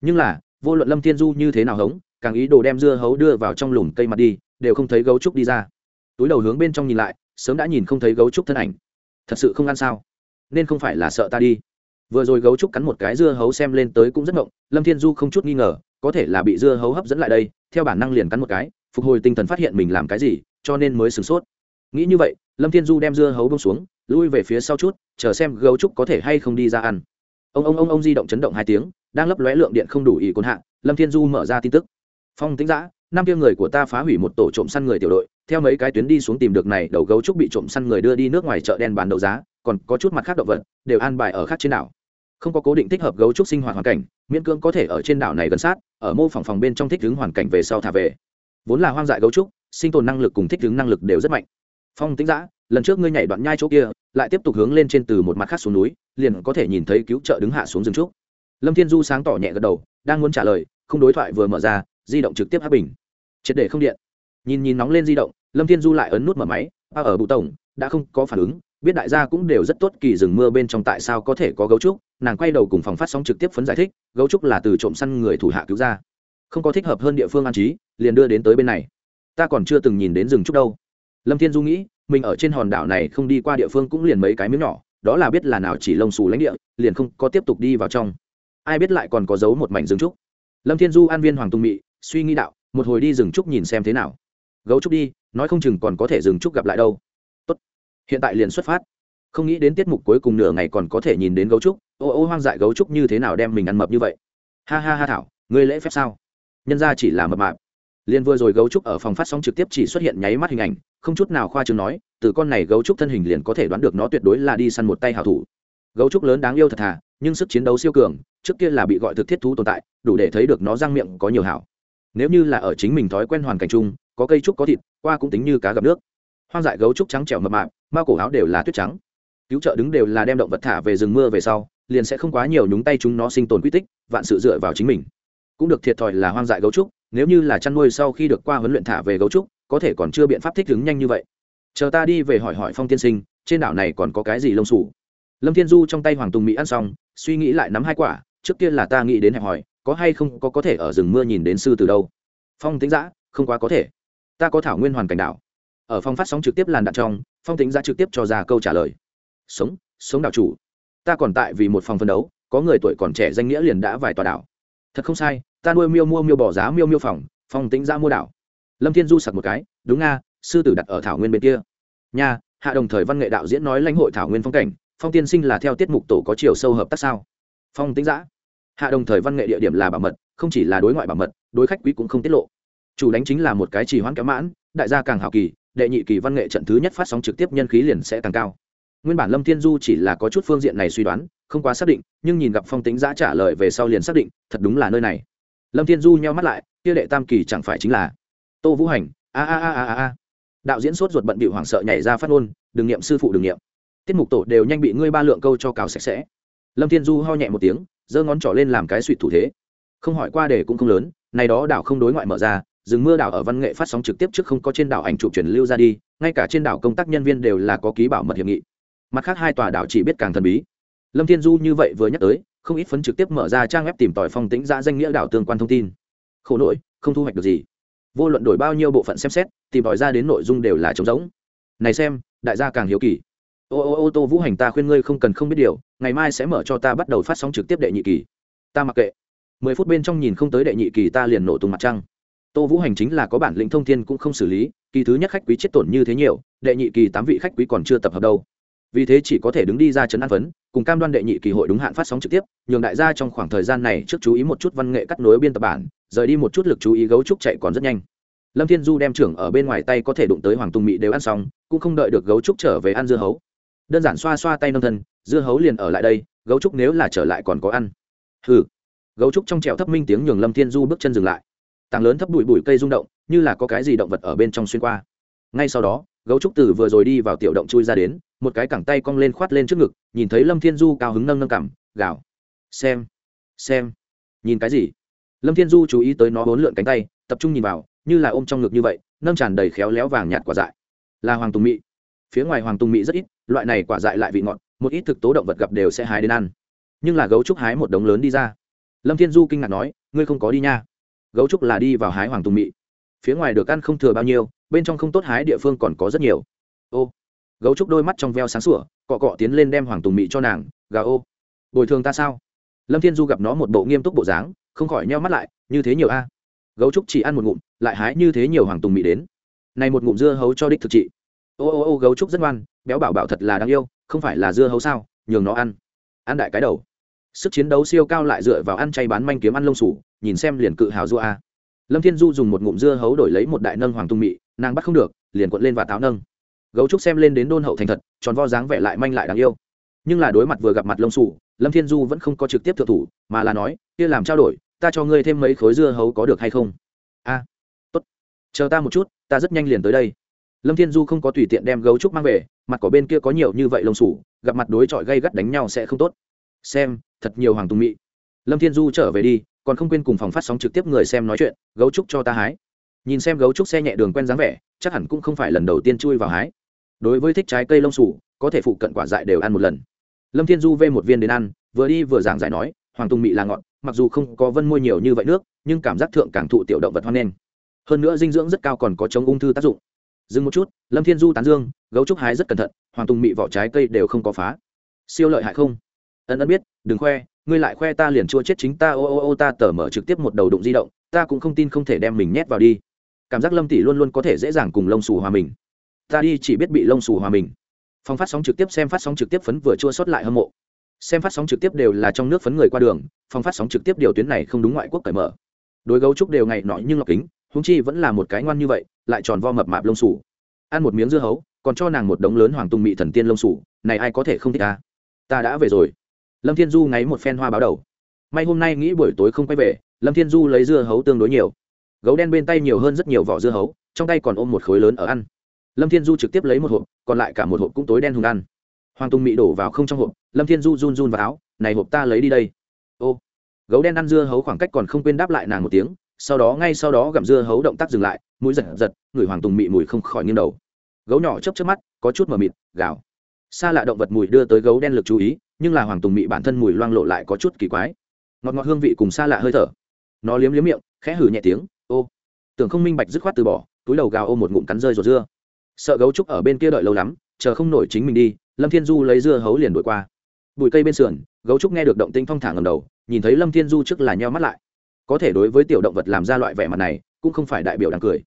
Nhưng là, vô luận lâm thiên du như thế nào hống, càng ý đồ đem dưa hấu đưa vào trong lùm cây mặt đi đều không thấy gấu trúc đi ra. Túi đầu hướng bên trong nhìn lại, sớm đã nhìn không thấy gấu trúc thân ảnh. Thật sự không ăn sao? Nên không phải là sợ ta đi. Vừa rồi gấu trúc cắn một cái dưa hấu xem lên tới cũng rất ngộng, lâm thiên du không chút nghi ngờ, có thể là bị dưa hấu hấp dẫn lại đây, theo bản năng liền cắn một cái, phục hồi tinh thần phát hiện mình làm cái gì, cho nên mới sửng sốt. Nghĩ như vậy, lâm thiên du đem dưa hấu bông xuống, lui về phía sau chút, chờ xem gấu trúc có thể hay không đi ra ăn. Ông ông ông ông di động chấn động hai tiếng, đang lấp lóe lượng điện không đủ ý côn hạ, lâm thiên du mở ra tin tức. Phong tính giã năm kia người của ta phá hủy một tổ trộm săn người tiểu đội, theo mấy cái tuyến đi xuống tìm được này đầu gấu trúc bị trộm săn người đưa đi nước ngoài chợ đen bán đấu giá, còn có chút mặt khác động vật, đều an bài ở khác trên đảo. Không có cố định thích hợp gấu trúc sinh hoạt hoàn cảnh, miễn cưỡng có thể ở trên đảo này gần sát, ở mô phỏng phòng bên trong thích ứng hoàn cảnh về sau thả về. Vốn là hoang dại gấu trúc, sinh tồn năng lực cùng thích ứng năng lực đều rất mạnh. Phong tính giã lần trước ngươi nhảy đoạn nhai chỗ kia, lại tiếp tục hướng lên trên từ một mặt khác xuống núi, liền có thể nhìn thấy cứu trợ đứng hạ xuống rừng trúc. Lâm thiên du sáng tỏ nhẹ gật đầu, đang muốn trả lời, không đối thoại vừa mở ra, di động trực tiếp áp bình triệt để không điện. Nhìn nhìn nóng lên di động, lâm thiên du lại ấn nút mở máy, a ở bụ tổng, đã không có phản ứng, biết đại gia cũng đều rất tốt kỳ rừng mưa bên trong tại sao có thể có gấu trúc. Nàng quay đầu cùng phòng phát sóng trực tiếp phấn giải thích, gấu trúc là từ trộm săn người thủ hạ cứu ra. Không có thích hợp hơn địa phương an trí, liền đưa đến tới bên này. Ta còn chưa từng nhìn đến rừng trúc đâu. Lâm thiên du nghĩ, mình ở trên hòn đảo này không đi qua địa phương cũng liền mấy cái miếng nhỏ, đó là biết là nào chỉ lông xù lãnh địa, liền không có tiếp tục đi vào trong. Ai biết lại còn có giấu một mảnh rừng trúc. Lâm thiên du an viên hoàng tùng mị, suy nghĩ đạo một hồi đi rừng trúc nhìn xem thế nào. Gấu trúc đi, nói không chừng còn có thể rừng trúc gặp lại đâu. Tốt. Hiện tại liền xuất phát. Không nghĩ đến tiết mục cuối cùng nửa ngày còn có thể nhìn đến gấu trúc. Ô ô hoang dại gấu trúc như thế nào đem mình ăn mập như vậy? Ha ha ha thảo, ngươi lễ phép sao? Nhân ra chỉ là mập mạp. Liền vừa rồi gấu trúc ở phòng phát sóng trực tiếp chỉ xuất hiện nháy mắt hình ảnh, không chút nào khoa trương nói, từ con này gấu trúc thân hình liền có thể đoán được nó tuyệt đối là đi săn một tay hảo thủ. Gấu trúc lớn đáng yêu thật thà, nhưng sức chiến đấu siêu cường, trước kia là bị gọi thực thiết thú tồn tại, đủ để thấy được nó răng miệng có nhiều hảo nếu như là ở chính mình thói quen hoàn cảnh chung, có cây trúc có thịt, qua cũng tính như cá gặp nước. Hoang dại gấu trúc trắng trẻo mập mạp bao cổ áo đều là tuyết trắng. Cứu trợ đứng đều là đem động vật thả về rừng mưa về sau, liền sẽ không quá nhiều nhúng tay chúng nó sinh tồn quy tích, vạn sự dựa vào chính mình. Cũng được thiệt thòi là hoang dại gấu trúc, nếu như là chăn nuôi sau khi được qua huấn luyện thả về gấu trúc, có thể còn chưa biện pháp thích ứng nhanh như vậy. Chờ ta đi về hỏi hỏi phong tiên sinh, trên đảo này còn có cái gì lông sủ? Lâm thiên du trong tay hoàng tùng mỹ ăn xong, suy nghĩ lại nắm hai quả, trước kia là ta nghĩ đến hẹp hỏi có hay không có có thể ở rừng mưa nhìn đến sư từ đâu? Phong tính giã, không quá có thể. Ta có thảo nguyên hoàn cảnh đảo. Ở phong phát sóng trực tiếp làn đạn trong, phong tính giã trực tiếp cho ra câu trả lời. Sống sống đảo chủ. Ta còn tại vì một phòng phân đấu, có người tuổi còn trẻ danh nghĩa liền đã vài tòa đảo. Thật không sai, ta nuôi miêu mua miêu bỏ giá miêu miêu phòng, phong tính giã mua đảo. Lâm thiên du sặc một cái, đúng nga, sư tử đặt ở thảo nguyên bên kia. Nha, hạ đồng thời văn nghệ đạo diễn nói lãnh hội thảo nguyên phong cảnh, phong tiên sinh là theo tiết mục tổ có chiều sâu hợp tác sao? Phong tính giã hạ đồng thời văn nghệ địa điểm là bảo mật, không chỉ là đối ngoại bảo mật, đối khách quý cũng không tiết lộ. Chủ đánh chính là một cái trì hoãn kéo mãn, đại gia càng hào kỳ, đệ nhị kỳ văn nghệ trận thứ nhất phát sóng trực tiếp nhân khí liền sẽ càng cao. Nguyên bản lâm thiên du chỉ là có chút phương diện này suy đoán, không quá xác định, nhưng nhìn gặp phong tính giã trả lời về sau liền xác định, thật đúng là nơi này. Lâm thiên du nheo mắt lại, kia đệ tam kỳ chẳng phải chính là tô vũ hành, a a a a a đạo diễn sốt ruột bận bị hoảng sợ nhảy ra phát ngôn, đừng nghiệm sư phụ đừng nghiệm tiết mục tổ đều nhanh bị ngươi ba lượng câu cho cào sạch sẽ. Lâm thiên du ho nhẹ một tiếng giơ ngón trỏ lên làm cái suy thủ thế. Không hỏi qua để cũng không lớn, này đó đảo không đối ngoại mở ra, rừng mưa đảo ở văn nghệ phát sóng trực tiếp trước không có trên đảo ảnh chụp truyền lưu ra đi, ngay cả trên đảo công tác nhân viên đều là có ký bảo mật hiệp nghị. Mặt khác hai tòa đảo chỉ biết càng thần bí. Lâm thiên du như vậy vừa nhắc tới, không ít phấn trực tiếp mở ra trang web tìm tòi phong tĩnh ra danh nghĩa đảo tương quan thông tin. Khổ nỗi, không thu hoạch được gì. Vô luận đổi bao nhiêu bộ phận xem xét, tìm tòi ra đến nội dung đều là trống rỗng. Này xem, đại gia càng hiếu kỳ ô ô ô, tô vũ hành, ta khuyên ngươi không cần không biết điều, ngày mai sẽ mở cho ta bắt đầu phát sóng trực tiếp đệ nhị kỳ. Ta mặc kệ. Mười phút bên trong nhìn không tới đệ nhị kỳ, ta liền nổ tung mặt trăng. Tô vũ hành chính là có bản lĩnh thông thiên cũng không xử lý, kỳ thứ nhất khách quý chết tổn như thế nhiều, đệ nhị kỳ tám vị khách quý còn chưa tập hợp đâu. Vì thế chỉ có thể đứng đi ra chấn an vấn cùng cam đoan đệ nhị kỳ hội đúng hạn phát sóng trực tiếp, nhường đại gia trong khoảng thời gian này trước chú ý một chút văn nghệ cắt nối biên tập bản, rời đi một chút lực chú ý gấu trúc chạy còn rất nhanh. Lâm thiên du đem trưởng ở bên ngoài tay có thể đụng tới hoàng tùng mị đều ăn xong, cũng không đợi được gấu trúc trở về ăn dưa hấu đơn giản xoa xoa tay nâng thân, dưa hấu liền ở lại đây, gấu trúc nếu là trở lại còn có ăn. Hừ. Gấu trúc trong trèo thấp minh tiếng nhường lâm thiên du bước chân dừng lại. Tàng lớn thấp bụi bụi cây rung động, như là có cái gì động vật ở bên trong xuyên qua. Ngay sau đó, gấu trúc từ vừa rồi đi vào tiểu động chui ra đến, một cái cẳng tay cong lên khoát lên trước ngực, nhìn thấy lâm thiên du cao hứng nâng nâng cảm gào. Xem. Xem. Nhìn cái gì? Lâm thiên du chú ý tới nó bốn lượn cánh tay, tập trung nhìn vào, như là ôm trong ngực như vậy, nâng tràn đầy khéo léo vàng nhạt quả dại. Là hoàng tùng mị. Phía ngoài hoàng tùng mị rất ít loại này quả dại lại vị ngọt, một ít thực tố động vật gặp đều sẽ hái đến ăn. Nhưng là gấu trúc hái một đống lớn đi ra. Lâm thiên du kinh ngạc nói, ngươi không có đi nha. Gấu trúc là đi vào hái hoàng tùng mị. Phía ngoài được ăn không thừa bao nhiêu, bên trong không tốt hái địa phương còn có rất nhiều. Ô. Gấu trúc đôi mắt trong veo sáng sủa, cọ cọ tiến lên đem hoàng tùng mị cho nàng, gà ô, bồi thường ta sao? Lâm thiên du gặp nó một bộ nghiêm túc bộ dáng, không khỏi nheo mắt lại, như thế nhiều a. Gấu trúc chỉ ăn một ngụm, lại hái như thế nhiều hoàng tùng mị đến. Này một ngụm dưa hấu cho đích thực trị. Ô ô ô, gấu trúc rất ngoan béo bảo bảo thật là đáng yêu, không phải là dưa hấu sao, nhường nó ăn. Ăn đại cái đầu. Sức chiến đấu siêu cao lại dựa vào ăn chay bán manh kiếm ăn lông sủ, nhìn xem liền cự hào du a. Lâm thiên du dùng một ngụm dưa hấu đổi lấy một đại nâng hoàng tung mị, nàng bắt không được, liền cuộn lên và táo nâng. Gấu trúc xem lên đến đôn hậu thành thật, tròn vo dáng vẻ lại manh lại đáng yêu. Nhưng là đối mặt vừa gặp mặt lông sủ, lâm thiên du vẫn không có trực tiếp thượng thủ, mà là nói, kia làm trao đổi, ta cho ngươi thêm mấy khối dưa hấu có được hay không? A, tốt. Chờ ta một chút, ta rất nhanh liền tới đây. Lâm thiên du không có tùy tiện đem gấu trúc mang về mặt của bên kia có nhiều như vậy lông sủ, gặp mặt đối chọi gây gắt đánh nhau sẽ không tốt. Xem, thật nhiều hoàng tùng mị. Lâm thiên du trở về đi, còn không quên cùng phòng phát sóng trực tiếp người xem nói chuyện, gấu trúc cho ta hái. Nhìn xem gấu trúc xe nhẹ đường quen dáng vẻ, chắc hẳn cũng không phải lần đầu tiên chui vào hái. Đối với thích trái cây lông sủ, có thể phụ cận quả dại đều ăn một lần. Lâm thiên du vê một viên đến ăn, vừa đi vừa giảng giải nói, hoàng tùng mị là ngọn mặc dù không có vân môi nhiều như vậy nước, nhưng cảm giác thượng càng thụ tiểu động vật hoan nghênh. Hơn nữa dinh dưỡng rất cao còn có chống ung thư tác dụng dừng một chút, lâm thiên du tán dương, gấu trúc hái rất cẩn thận, hoàng tùng mị vỏ trái cây đều không có phá. Siêu lợi hại không? Ân ân biết, đừng khoe, ngươi lại khoe ta liền chua chết chính ta, ô ô ô, ta tở mở trực tiếp một đầu đụng di động, ta cũng không tin không thể đem mình nhét vào đi. Cảm giác lâm tỷ luôn luôn có thể dễ dàng cùng lông xù hòa mình. Ta đi chỉ biết bị lông xù hòa mình. Phong phát sóng trực tiếp, xem phát sóng trực tiếp phấn vừa chua sót lại hâm mộ. Xem phát sóng trực tiếp đều là trong nước phấn người qua đường, phong phát sóng trực tiếp điều tuyến này không đúng ngoại quốc cởi mở. Đối gấu trúc đều ngày nọ nhưng lọc kính húng chi vẫn là một cái ngoan như vậy lại tròn vo mập mạp lông sủ, ăn một miếng dưa hấu còn cho nàng một đống lớn hoàng tung mị thần tiên lông sủ, này ai có thể không thích ta ta đã về rồi. Lâm thiên du ngáy một phen hoa báo đầu. May hôm nay nghĩ buổi tối không quay về lâm thiên du lấy dưa hấu tương đối nhiều. Gấu đen bên tay nhiều hơn rất nhiều vỏ dưa hấu trong tay còn ôm một khối lớn ở ăn. Lâm thiên du trực tiếp lấy một hộp còn lại cả một hộp cũng tối đen hùng ăn. Hoàng tùng mị đổ vào không trong hộp lâm thiên du run run vào áo này hộp ta lấy đi đây. Ô. Gấu đen ăn dưa hấu khoảng cách còn không quên đáp lại nàng một tiếng sau đó ngay sau đó gặm dưa hấu động tác dừng lại, mũi giật giật, người hoàng tùng mị mùi không khỏi nghiêng đầu. Gấu nhỏ chấp chấp mắt, có chút mờ mịt, gào. Xa lạ động vật mùi đưa tới gấu đen lực chú ý, nhưng là hoàng tùng mị bản thân mùi loang lộ lại có chút kỳ quái. Ngọt ngọt hương vị cùng xa lạ hơi thở. Nó liếm liếm miệng, khẽ hử nhẹ tiếng, ô. Tưởng không minh bạch dứt khoát từ bỏ, túi đầu gào ô một ngụm cắn rơi ruột dưa. Sợ gấu trúc ở bên kia đợi lâu lắm, chờ không nổi chính mình đi, lâm thiên du lấy dưa hấu liền đuổi qua. Bụi cây bên sườn, gấu trúc nghe được động tinh phong thả ngầm đầu, nhìn thấy lâm thiên du trước là nheo mắt lại có thể đối với tiểu động vật làm ra loại vẻ mặt này, cũng không phải đại biểu đáng cười.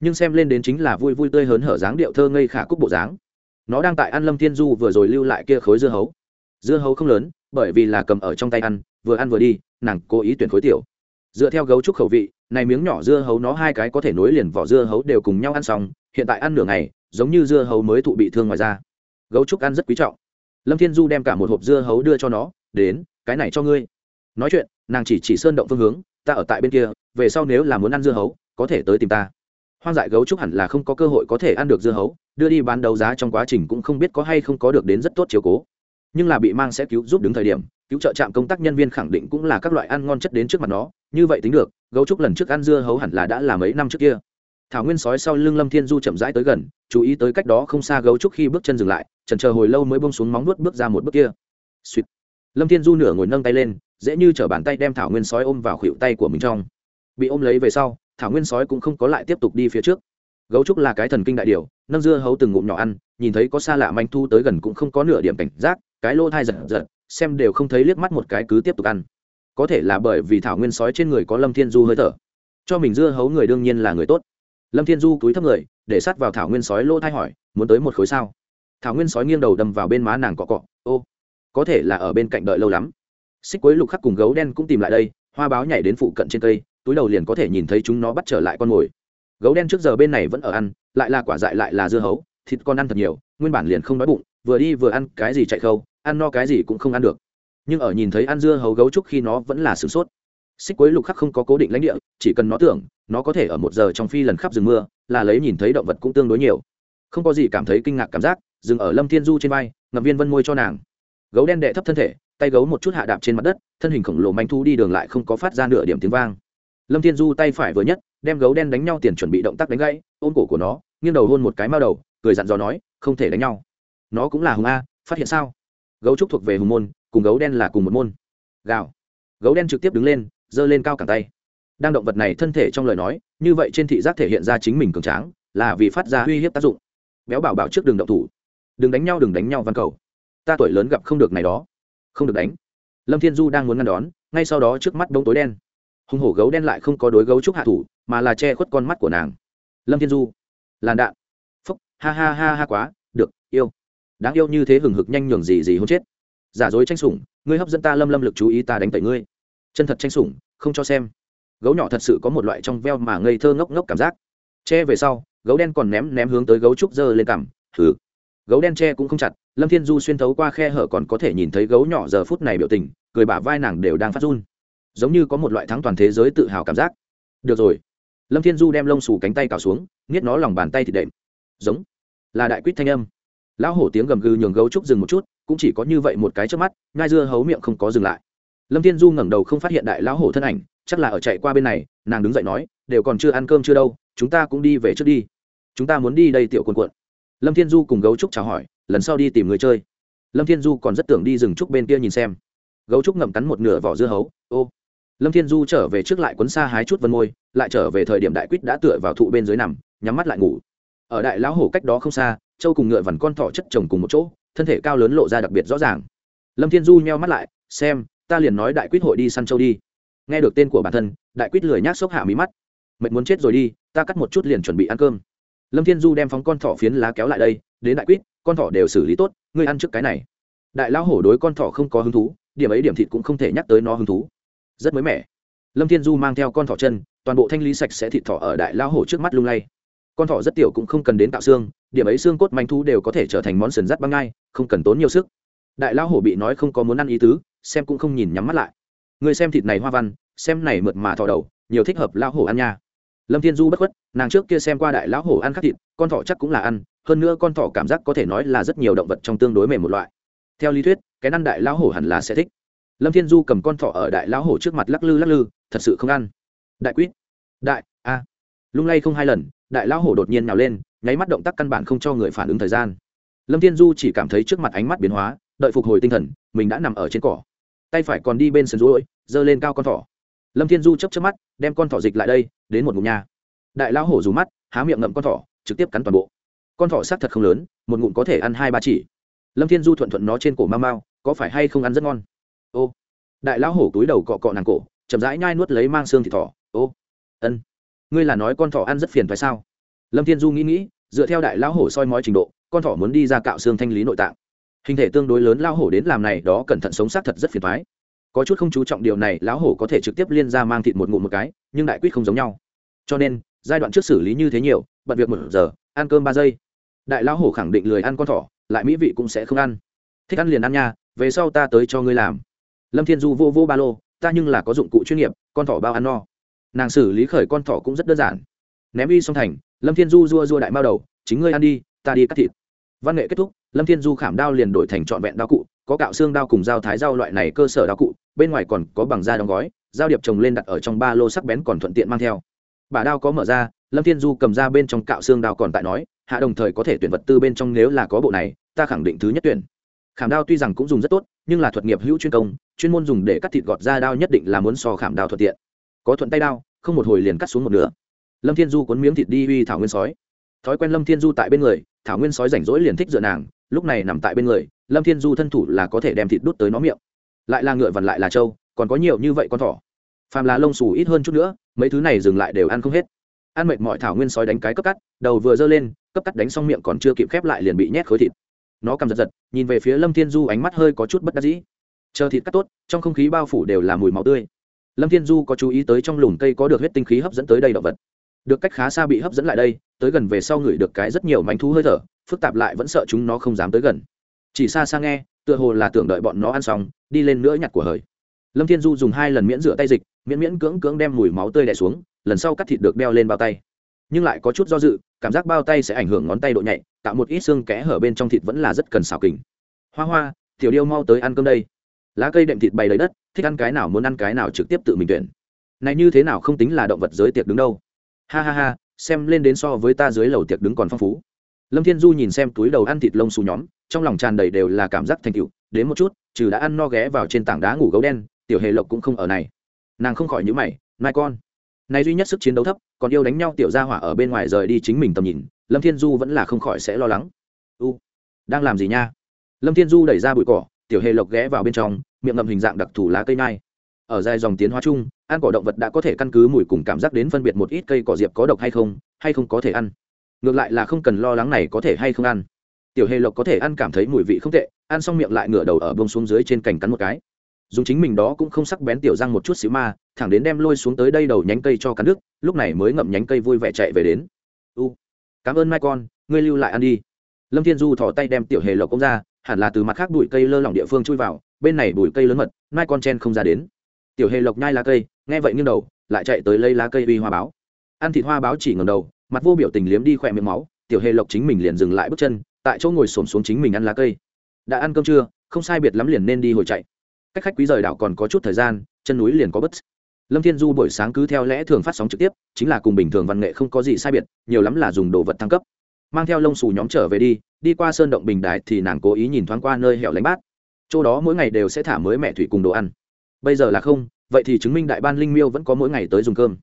Nhưng xem lên đến chính là vui vui tươi hớn hở dáng điệu thơ ngây khả cúc bộ dáng. Nó đang tại ăn lâm thiên du vừa rồi lưu lại kia khối dưa hấu. Dưa hấu không lớn, bởi vì là cầm ở trong tay ăn, vừa ăn vừa đi, nàng cố ý tuyển khối tiểu. Dựa theo gấu trúc khẩu vị, này miếng nhỏ dưa hấu nó hai cái có thể nối liền vỏ dưa hấu đều cùng nhau ăn xong, hiện tại ăn nửa ngày, giống như dưa hấu mới thụ bị thương ngoài ra gấu trúc ăn rất quý trọng. Lâm thiên du đem cả một hộp dưa hấu đưa cho nó, đến, cái này cho ngươi. Nói chuyện, nàng chỉ chỉ sơn động phương hướng ta ở tại bên kia, về sau nếu là muốn ăn dưa hấu, có thể tới tìm ta. Hoang dại gấu trúc hẳn là không có cơ hội có thể ăn được dưa hấu, đưa đi bán đấu giá trong quá trình cũng không biết có hay không có được đến rất tốt chiếu cố. Nhưng là bị mang sẽ cứu giúp đứng thời điểm, cứu trợ trạm công tác nhân viên khẳng định cũng là các loại ăn ngon chất đến trước mặt nó, như vậy tính được, gấu trúc lần trước ăn dưa hấu hẳn là đã là mấy năm trước kia. Thảo nguyên sói sau lưng lâm thiên du chậm rãi tới gần, chú ý tới cách đó không xa gấu trúc khi bước chân dừng lại trần chờ hồi lâu mới bông xuống móng nuốt bước ra một bước kia. Sweet. lâm thiên du nửa ngồi nâng tay lên dễ như chở bàn tay đem thảo nguyên sói ôm vào khuỷu tay của mình trong. Bị ôm lấy về sau, thảo nguyên sói cũng không có lại tiếp tục đi phía trước. Gấu trúc là cái thần kinh đại điều, nâng dưa hấu từng ngụm nhỏ ăn, nhìn thấy có xa lạ manh thu tới gần cũng không có nửa điểm cảnh giác, cái lô thai giật giật, xem đều không thấy liếc mắt một cái cứ tiếp tục ăn. Có thể là bởi vì thảo nguyên sói trên người có lâm thiên du hơi thở. Cho mình dưa hấu người đương nhiên là người tốt. Lâm thiên du cúi thấp người, để sát vào thảo nguyên sói lô thai hỏi, muốn tới một khối sao? Thảo nguyên sói nghiêng đầu đâm vào bên má nàng cọ cọ, ô, có thể là ở bên cạnh đợi lâu lắm xích quấy lục khắc cùng gấu đen cũng tìm lại đây, hoa báo nhảy đến phụ cận trên cây, túi đầu liền có thể nhìn thấy chúng nó bắt trở lại con mồi. Gấu đen trước giờ bên này vẫn ở ăn, lại là quả dại lại là dưa hấu, thịt con ăn thật nhiều, nguyên bản liền không đói bụng, vừa đi vừa ăn, cái gì chạy khâu, ăn no cái gì cũng không ăn được. Nhưng ở nhìn thấy ăn dưa hấu gấu trúc khi nó vẫn là sửng sốt. Xích quấy lục khắc không có cố định lãnh địa, chỉ cần nó tưởng, nó có thể ở một giờ trong phi lần khắp rừng mưa, là lấy nhìn thấy động vật cũng tương đối nhiều. Không có gì cảm thấy kinh ngạc cảm giác, dừng ở lâm thiên du trên vai, ngậm viên vân môi cho nàng gấu đen đệ thấp thân thể, tay gấu một chút hạ đạp trên mặt đất, thân hình khổng lồ manh thu đi đường lại không có phát ra nửa điểm tiếng vang. Lâm thiên du tay phải vừa nhất, đem gấu đen đánh nhau tiền chuẩn bị động tác đánh gãy, ôm cổ của nó, nghiêng đầu hôn một cái mao đầu, cười dặn dò nói, không thể đánh nhau. Nó cũng là hùng a, phát hiện sao? Gấu trúc thuộc về hùng môn, cùng gấu đen là cùng một môn. Gào. Gấu đen trực tiếp đứng lên, giơ lên cao cẳng tay. Đang động vật này thân thể trong lời nói, như vậy trên thị giác thể hiện ra chính mình cường tráng, là vì phát ra uy hiếp tác dụng. Béo bảo bảo trước đường động thủ. Đừng đánh nhau, đừng đánh nhau văn cầu ta tuổi lớn gặp không được này đó. Không được đánh. Lâm thiên du đang muốn ngăn đón, ngay sau đó trước mắt bông tối đen. Hùng hổ gấu đen lại không có đối gấu trúc hạ thủ, mà là che khuất con mắt của nàng. Lâm thiên du, làn đạn. Phúc, ha ha ha ha quá, được, yêu. Đáng yêu như thế hừng hực nhanh nhường gì gì hôn chết. Giả dối tranh sủng, ngươi hấp dẫn ta lâm lâm lực chú ý ta đánh tẩy ngươi. Chân thật tranh sủng, không cho xem. Gấu nhỏ thật sự có một loại trong veo mà ngây thơ ngốc ngốc cảm giác. Che về sau, gấu đen còn ném ném hướng tới gấu trúc dơ lên cằm. Thử gấu đen che cũng không chặt lâm thiên du xuyên thấu qua khe hở còn có thể nhìn thấy gấu nhỏ giờ phút này biểu tình, cười bả vai nàng đều đang phát run. Giống như có một loại thắng toàn thế giới tự hào cảm giác. Được rồi. Lâm thiên du đem lông xù cánh tay cào xuống, nghiết nó lòng bàn tay thì đệm. Giống. Là đại quýt thanh âm. Lão hổ tiếng gầm gừ nhường gấu trúc dừng một chút, cũng chỉ có như vậy một cái trước mắt ngai dưa hấu miệng không có dừng lại. Lâm thiên du ngẩng đầu không phát hiện đại lão hổ thân ảnh, chắc là ở chạy qua bên này, nàng đứng dậy nói, đều còn chưa ăn cơm chưa đâu, chúng ta cũng đi về trước đi. Chúng ta muốn đi đây tiểu quần quận. Lâm thiên du cùng gấu trúc chào hỏi lần sau đi tìm người chơi. Lâm thiên du còn rất tưởng đi rừng trúc bên kia nhìn xem. Gấu trúc ngậm cắn một nửa vỏ dưa hấu, ô. Lâm thiên du trở về trước lại quấn xa hái chút vân môi, lại trở về thời điểm đại quýt đã tựa vào thụ bên dưới nằm, nhắm mắt lại ngủ. Ở đại lão hổ cách đó không xa châu cùng ngựa vằn con thỏ chất chồng cùng một chỗ, thân thể cao lớn lộ ra đặc biệt rõ ràng. Lâm thiên du nheo mắt lại, xem, ta liền nói đại quýt hội đi săn châu đi. Nghe được tên của bản thân, đại quýt lười nhác xốc hạ mí mắt. Mệt muốn chết rồi đi, ta cắt một chút liền chuẩn bị ăn cơm lâm thiên du đem phóng con thỏ phiến lá kéo lại đây, đến đại quýt, con thỏ đều xử lý tốt, ngươi ăn trước cái này. Đại lão hổ đối con thỏ không có hứng thú, điểm ấy điểm thịt cũng không thể nhắc tới nó hứng thú. Rất mới mẻ. Lâm thiên du mang theo con thỏ chân, toàn bộ thanh lý sạch sẽ thịt thỏ ở đại lão hổ trước mắt lung lay. Con thỏ rất tiểu cũng không cần đến tạo xương, điểm ấy xương cốt manh thú đều có thể trở thành món sườn rắt băng ngai, không cần tốn nhiều sức. Đại lão hổ bị nói không có muốn ăn ý tứ, xem cũng không nhìn nhắm mắt lại. Người xem thịt này hoa văn, xem này mượt mà thò đầu, nhiều thích hợp lão hổ ăn nha lâm thiên du bất khuất, nàng trước kia xem qua đại lão hổ ăn khắc thịt, con thỏ chắc cũng là ăn, hơn nữa con thỏ cảm giác có thể nói là rất nhiều động vật trong tương đối mềm một loại. Theo lý thuyết, cái ăn đại lão hổ hẳn là sẽ thích. Lâm thiên du cầm con thỏ ở đại lão hổ trước mặt lắc lư lắc lư, thật sự không ăn. Đại quýt. Đại, a. Lung lay không hai lần, đại lão hổ đột nhiên nhào lên, nháy mắt động tác căn bản không cho người phản ứng thời gian. Lâm thiên du chỉ cảm thấy trước mặt ánh mắt biến hóa, đợi phục hồi tinh thần, mình đã nằm ở trên cỏ. Tay phải còn đi bên sườn rối giơ lên cao con thỏ. Lâm thiên du chấp chấp mắt, đem con thỏ dịch lại đây đến một ngụm nhà đại lão hổ rú mắt, há miệng ngậm con thỏ, trực tiếp cắn toàn bộ. Con thỏ xác thật không lớn, một ngụm có thể ăn hai ba chỉ. Lâm thiên du thuận thuận nó trên cổ mau mau, có phải hay không ăn rất ngon? Ô. Đại lão hổ túi đầu cọ cọ nàng cổ, chậm rãi nhai nuốt lấy mang xương thịt thỏ. Ô. Ân. Ngươi là nói con thỏ ăn rất phiền phải sao? Lâm thiên du nghĩ nghĩ, dựa theo đại lão hổ soi mói trình độ, con thỏ muốn đi ra cạo xương thanh lý nội tạng. Hình thể tương đối lớn, lão hổ đến làm này, đó cẩn thận sống xác thật rất phiền thoái có chút không chú trọng điều này, lão hổ có thể trực tiếp liên ra mang thịt một ngụm một cái, nhưng đại quyết không giống nhau. Cho nên, giai đoạn trước xử lý như thế nhiều, bận việc một giờ, ăn cơm ba giây. Đại lão hổ khẳng định lười ăn con thỏ, lại mỹ vị cũng sẽ không ăn. Thích ăn liền ăn nha, về sau ta tới cho ngươi làm. Lâm thiên du vô vô ba lô, ta nhưng là có dụng cụ chuyên nghiệp, con thỏ bao ăn no. Nàng xử lý khởi con thỏ cũng rất đơn giản. Ném y xong thành, lâm thiên du dua dua đại mao đầu, chính ngươi ăn đi, ta đi cắt thịt. Văn nghệ kết thúc lâm thiên du khảm đao liền đổi thành trọn vẹn đao cụ, có cạo xương đao cùng dao thái dao loại này cơ sở đao cụ, bên ngoài còn có bằng da đóng gói dao điệp trồng lên đặt ở trong ba lô sắc bén còn thuận tiện mang theo. Bà đao có mở ra, lâm thiên du cầm ra bên trong cạo xương đao còn tại nói, hạ đồng thời có thể tuyển vật tư bên trong nếu là có bộ này, ta khẳng định thứ nhất tuyển. Khảm đao tuy rằng cũng dùng rất tốt, nhưng là thuật nghiệp hữu chuyên công, chuyên môn dùng để cắt thịt gọt ra đao nhất định là muốn so khảm đao thuận tiện. Có thuận tay đao, không một hồi liền cắt xuống một nửa. Lâm thiên du cuốn miếng thịt đi uy thảo nguyên sói. Thói quen lâm thiên du tại bên người, thảo nguyên sói rảnh rỗi liền thích dựa nàng lúc này nằm tại bên người, lâm thiên du thân thủ là có thể đem thịt đút tới nó miệng. Lại là ngựa vằn lại là trâu, còn có nhiều như vậy con thỏ. Phàm là lông xù ít hơn chút nữa, mấy thứ này dừng lại đều ăn không hết. Ăn mệt mọi thảo nguyên sói đánh cái cấp cắt, đầu vừa giơ lên, cấp cắt đánh xong miệng còn chưa kịp khép lại liền bị nhét khối thịt. Nó cầm giật giật, nhìn về phía lâm thiên du ánh mắt hơi có chút bất đắc dĩ. Chờ thịt cắt tốt, trong không khí bao phủ đều là mùi máu tươi. Lâm thiên du có chú ý tới trong lùm cây có được huyết tinh khí hấp dẫn tới đây động vật. Được cách khá xa bị hấp dẫn lại đây, tới gần về sau người được cái rất nhiều mánh thú hơi thở phức tạp lại vẫn sợ chúng nó không dám tới gần. Chỉ xa xa nghe, tựa hồ là tưởng đợi bọn nó ăn xong, đi lên nữa nhặt của hời. Lâm thiên du dùng hai lần miễn rửa tay dịch, miễn miễn cưỡng cưỡng đem mùi máu tươi đẻ xuống, lần sau cắt thịt được đeo lên bao tay. Nhưng lại có chút do dự, cảm giác bao tay sẽ ảnh hưởng ngón tay độ nhạy, tạo một ít xương kẽ hở bên trong thịt vẫn là rất cần xào kình. Hoa hoa, tiểu điêu mau tới ăn cơm đây. Lá cây đệm thịt bày lấy đất, thích ăn cái nào muốn ăn cái nào trực tiếp tự mình tuyển. Này như thế nào không tính là động vật giới tiệc đứng đâu. Ha ha ha, xem lên đến so với ta dưới lầu tiệc đứng còn phong phú lâm thiên du nhìn xem túi đầu ăn thịt lông xù nhóm, trong lòng tràn đầy đều là cảm giác thành cựu đến một chút, trừ đã ăn no ghé vào trên tảng đá ngủ gấu đen, tiểu hề lộc cũng không ở này. Nàng không khỏi nhữ mày, mai con, này duy nhất sức chiến đấu thấp, còn yêu đánh nhau tiểu gia hỏa ở bên ngoài rời đi chính mình tầm nhìn. Lâm thiên du vẫn là không khỏi sẽ lo lắng. U, đang làm gì nha? Lâm thiên du đẩy ra bụi cỏ, tiểu hề lộc ghé vào bên trong, miệng ngậm hình dạng đặc thù lá cây nai. Ở dài dòng tiến hóa chung, ăn cỏ động vật đã có thể căn cứ mùi cùng cảm giác đến phân biệt một ít cây cỏ diệp có độc hay không hay không có thể ăn ngược lại là không cần lo lắng này có thể hay không ăn. Tiểu hề lộc có thể ăn cảm thấy mùi vị không tệ, ăn xong miệng lại ngửa đầu ở bông xuống dưới trên cành cắn một cái. Dùng chính mình đó cũng không sắc bén tiểu răng một chút xíu ma, thẳng đến đem lôi xuống tới đây đầu nhánh cây cho cắn nước lúc này mới ngậm nhánh cây vui vẻ chạy về đến. U, cảm ơn mai con, ngươi lưu lại ăn đi. Lâm thiên du thỏ tay đem tiểu hề lộc công ra, hẳn là từ mặt khác bụi cây lơ lỏng địa phương chui vào, bên này bụi cây lớn mật, mai con chen không ra đến. Tiểu hề lộc nhai lá cây, nghe vậy nghiêng đầu, lại chạy tới lấy lá cây uy hoa báo. Ăn thịt hoa báo chỉ ngầm đầu mặt vô biểu tình liếm đi khỏe miệng máu, tiểu hề lộc chính mình liền dừng lại bước chân, tại chỗ ngồi xổm xuống chính mình ăn lá cây. Đã ăn cơm trưa, không sai biệt lắm liền nên đi hồi chạy. Cách khách quý rời đảo còn có chút thời gian, chân núi liền có bất lâm thiên du buổi sáng cứ theo lẽ thường phát sóng trực tiếp, chính là cùng bình thường văn nghệ không có gì sai biệt, nhiều lắm là dùng đồ vật thăng cấp. Mang theo lông xù nhóm trở về đi đi qua sơn động bình đại thì nàng cố ý nhìn thoáng qua nơi hẻo lánh bát. Chỗ đó mỗi ngày đều sẽ thả mới mẹ thủy cùng đồ ăn. Bây giờ là không, vậy thì chứng minh đại ban linh miêu vẫn có mỗi ngày tới dùng cơm.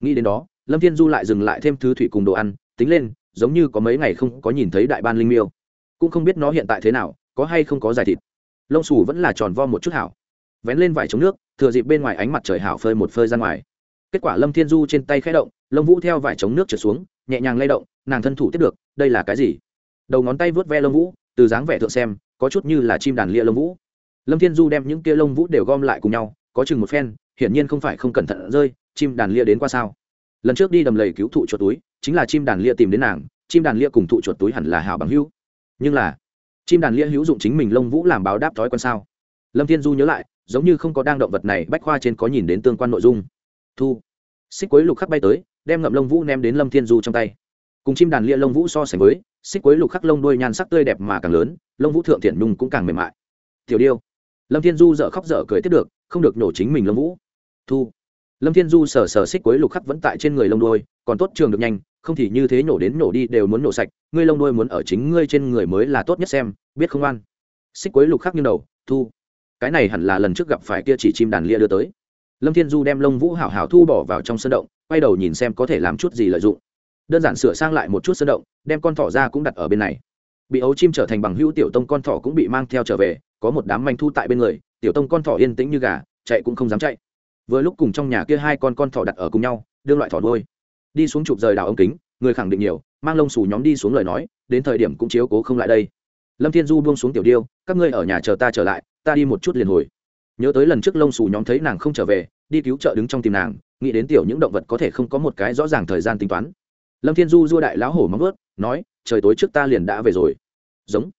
Nghĩ đến đó lâm thiên du lại dừng lại thêm thứ thủy cùng đồ ăn, tính lên, giống như có mấy ngày không có nhìn thấy đại ban linh miêu. Cũng không biết nó hiện tại thế nào, có hay không có dài thịt. Lông xù vẫn là tròn vo một chút hảo. Vén lên vải chống nước, thừa dịp bên ngoài ánh mặt trời hảo phơi một phơi ra ngoài. Kết quả lâm thiên du trên tay khẽ động, lông vũ theo vải chống nước trượt xuống, nhẹ nhàng lay động, nàng thân thủ tiếp được, đây là cái gì? Đầu ngón tay vớt ve lông vũ, từ dáng vẻ thượng xem, có chút như là chim đàn lia lông vũ. Lâm thiên du đem những kia lông vũ đều gom lại cùng nhau, có chừng một phen, hiển nhiên không phải không cẩn thận rơi, chim đàn lia đến qua sao? Lần trước đi đầm lầy cứu thụ chuột túi, chính là chim đàn lia tìm đến nàng, chim đàn lia cùng thụ chuột túi hẳn là hào bằng hữu. Nhưng là, chim đàn lia hữu dụng chính mình lông vũ làm báo đáp thói quen sao? Lâm thiên du nhớ lại, giống như không có đang động vật này, bách khoa trên có nhìn đến tương quan nội dung. Thu. Xích quấy lục khắc bay tới, đem ngậm lông vũ ném đến lâm thiên du trong tay. Cùng chim đàn lia lông vũ so sánh với, xích quấy lục khắc lông đuôi nhan sắc tươi đẹp mà càng lớn, lông vũ thượng thiện nhung cũng càng mềm mại. Tiểu điêu. Lâm thiên du dở khóc dở cười tiếp được, không được nổ chính mình lông vũ. Thu lâm thiên du sờ sờ xích quế lục khắc vẫn tại trên người lông đuôi, còn tốt trường được nhanh, không thì như thế nổ đến nổ đi đều muốn nổ sạch, ngươi lông đuôi muốn ở chính ngươi trên người mới là tốt nhất xem, biết không ăn xích quế lục khắc như đầu, thu. Cái này hẳn là lần trước gặp phải kia chỉ chim đàn lia đưa tới. Lâm thiên du đem lông vũ hảo hảo thu bỏ vào trong sân động, quay đầu nhìn xem có thể làm chút gì lợi dụng. Đơn giản sửa sang lại một chút sân động, đem con thỏ ra cũng đặt ở bên này. Bị ấu chim trở thành bằng hữu tiểu tông con thỏ cũng bị mang theo trở về, có một đám manh thu tại bên người, tiểu tông con thỏ yên tĩnh như gà, chạy cũng không dám chạy vừa lúc cùng trong nhà kia hai con con thỏ đặt ở cùng nhau, đương loại thỏ đôi đi xuống chụp rời đảo ống kính, người khẳng định nhiều, mang lông xù nhóm đi xuống lời nói, đến thời điểm cũng chiếu cố không lại đây. Lâm thiên du buông xuống tiểu điêu, các ngươi ở nhà chờ ta trở lại, ta đi một chút liền hồi. Nhớ tới lần trước lông xù nhóm thấy nàng không trở về, đi cứu trợ đứng trong tìm nàng, nghĩ đến tiểu những động vật có thể không có một cái rõ ràng thời gian tính toán. Lâm thiên du dua đại lão hổ móng vớt nói, trời tối trước ta liền đã về rồi. Giống.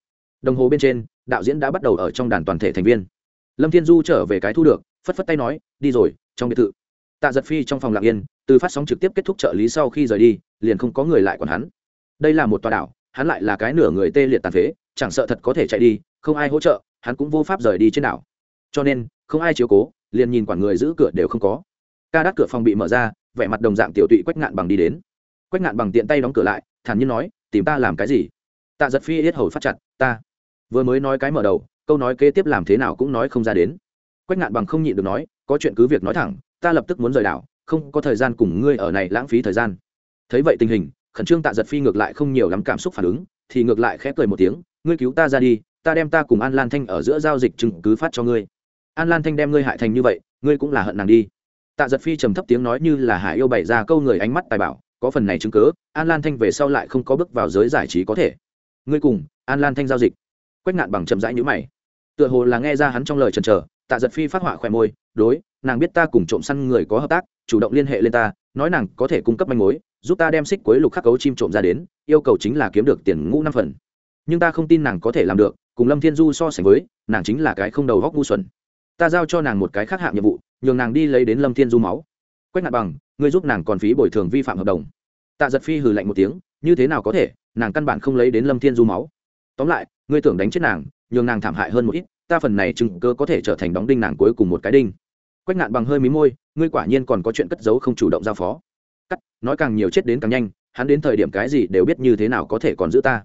Đồng hồ bên trên, đạo diễn đã bắt đầu ở trong đàn toàn thể thành viên. Lâm thiên du trở về cái thu được phất phất tay nói, đi rồi, trong biệt thự. Tạ giật phi trong phòng lạc yên, từ phát sóng trực tiếp kết thúc trợ lý sau khi rời đi, liền không có người lại còn hắn. Đây là một tòa đảo, hắn lại là cái nửa người tê liệt tàn phế, chẳng sợ thật có thể chạy đi, không ai hỗ trợ, hắn cũng vô pháp rời đi trên đảo. Cho nên, không ai chiếu cố, liền nhìn quản người giữ cửa đều không có. Ca đắt cửa phòng bị mở ra, vẻ mặt đồng dạng tiểu tụy quách ngạn bằng đi đến. Quách ngạn bằng tiện tay đóng cửa lại, thản nhiên nói, tìm ta làm cái gì? Tạ giật phi hết hầu phát chặt, ta. Vừa mới nói cái mở đầu, câu nói kế tiếp làm thế nào cũng nói không ra đến quách ngạn bằng không nhịn được nói có chuyện cứ việc nói thẳng ta lập tức muốn rời đảo không có thời gian cùng ngươi ở này lãng phí thời gian. Thấy vậy tình hình khẩn trương tạ giật phi ngược lại không nhiều lắm cảm xúc phản ứng thì ngược lại khẽ cười một tiếng ngươi cứu ta ra đi ta đem ta cùng an lan thanh ở giữa giao dịch chứng cứ phát cho ngươi. An lan thanh đem ngươi hại thành như vậy ngươi cũng là hận nàng đi. Tạ giật phi trầm thấp tiếng nói như là hải yêu bày ra câu người ánh mắt tài bảo có phần này chứng cứ, an lan thanh về sau lại không có bước vào giới giải trí có thể. Ngươi cùng an lan thanh giao dịch. Quách ngạn bằng chậm rãi nhữ mày. Tựa hồ là nghe ra hắn trong lời trần trờ tạ giật phi phát họa khỏe môi, đối, nàng biết ta cùng trộm săn người có hợp tác, chủ động liên hệ lên ta, nói nàng có thể cung cấp manh mối, giúp ta đem xích quấy lục khắc cấu chim trộm ra đến, yêu cầu chính là kiếm được tiền ngũ năm phần. Nhưng ta không tin nàng có thể làm được, cùng lâm thiên du so sánh với, nàng chính là cái không đầu góc ngu xuẩn. Ta giao cho nàng một cái khác hạng nhiệm vụ, nhường nàng đi lấy đến lâm thiên du máu. Quách ngạn bằng, ngươi giúp nàng còn phí bồi thường vi phạm hợp đồng. Tạ giật phi hừ lạnh một tiếng, như thế nào có thể, nàng căn bản không lấy đến lâm thiên du máu. Tóm lại, ngươi tưởng đánh chết nàng, nhường nàng thảm hại hơn một ít ta phần này chứng cơ có thể trở thành đóng đinh nàng cuối cùng một cái đinh. Quách ngạn bằng hơi mí môi, ngươi quả nhiên còn có chuyện cất giấu không chủ động giao phó. Cắt, nói càng nhiều chết đến càng nhanh, hắn đến thời điểm cái gì đều biết như thế nào có thể còn giữ ta.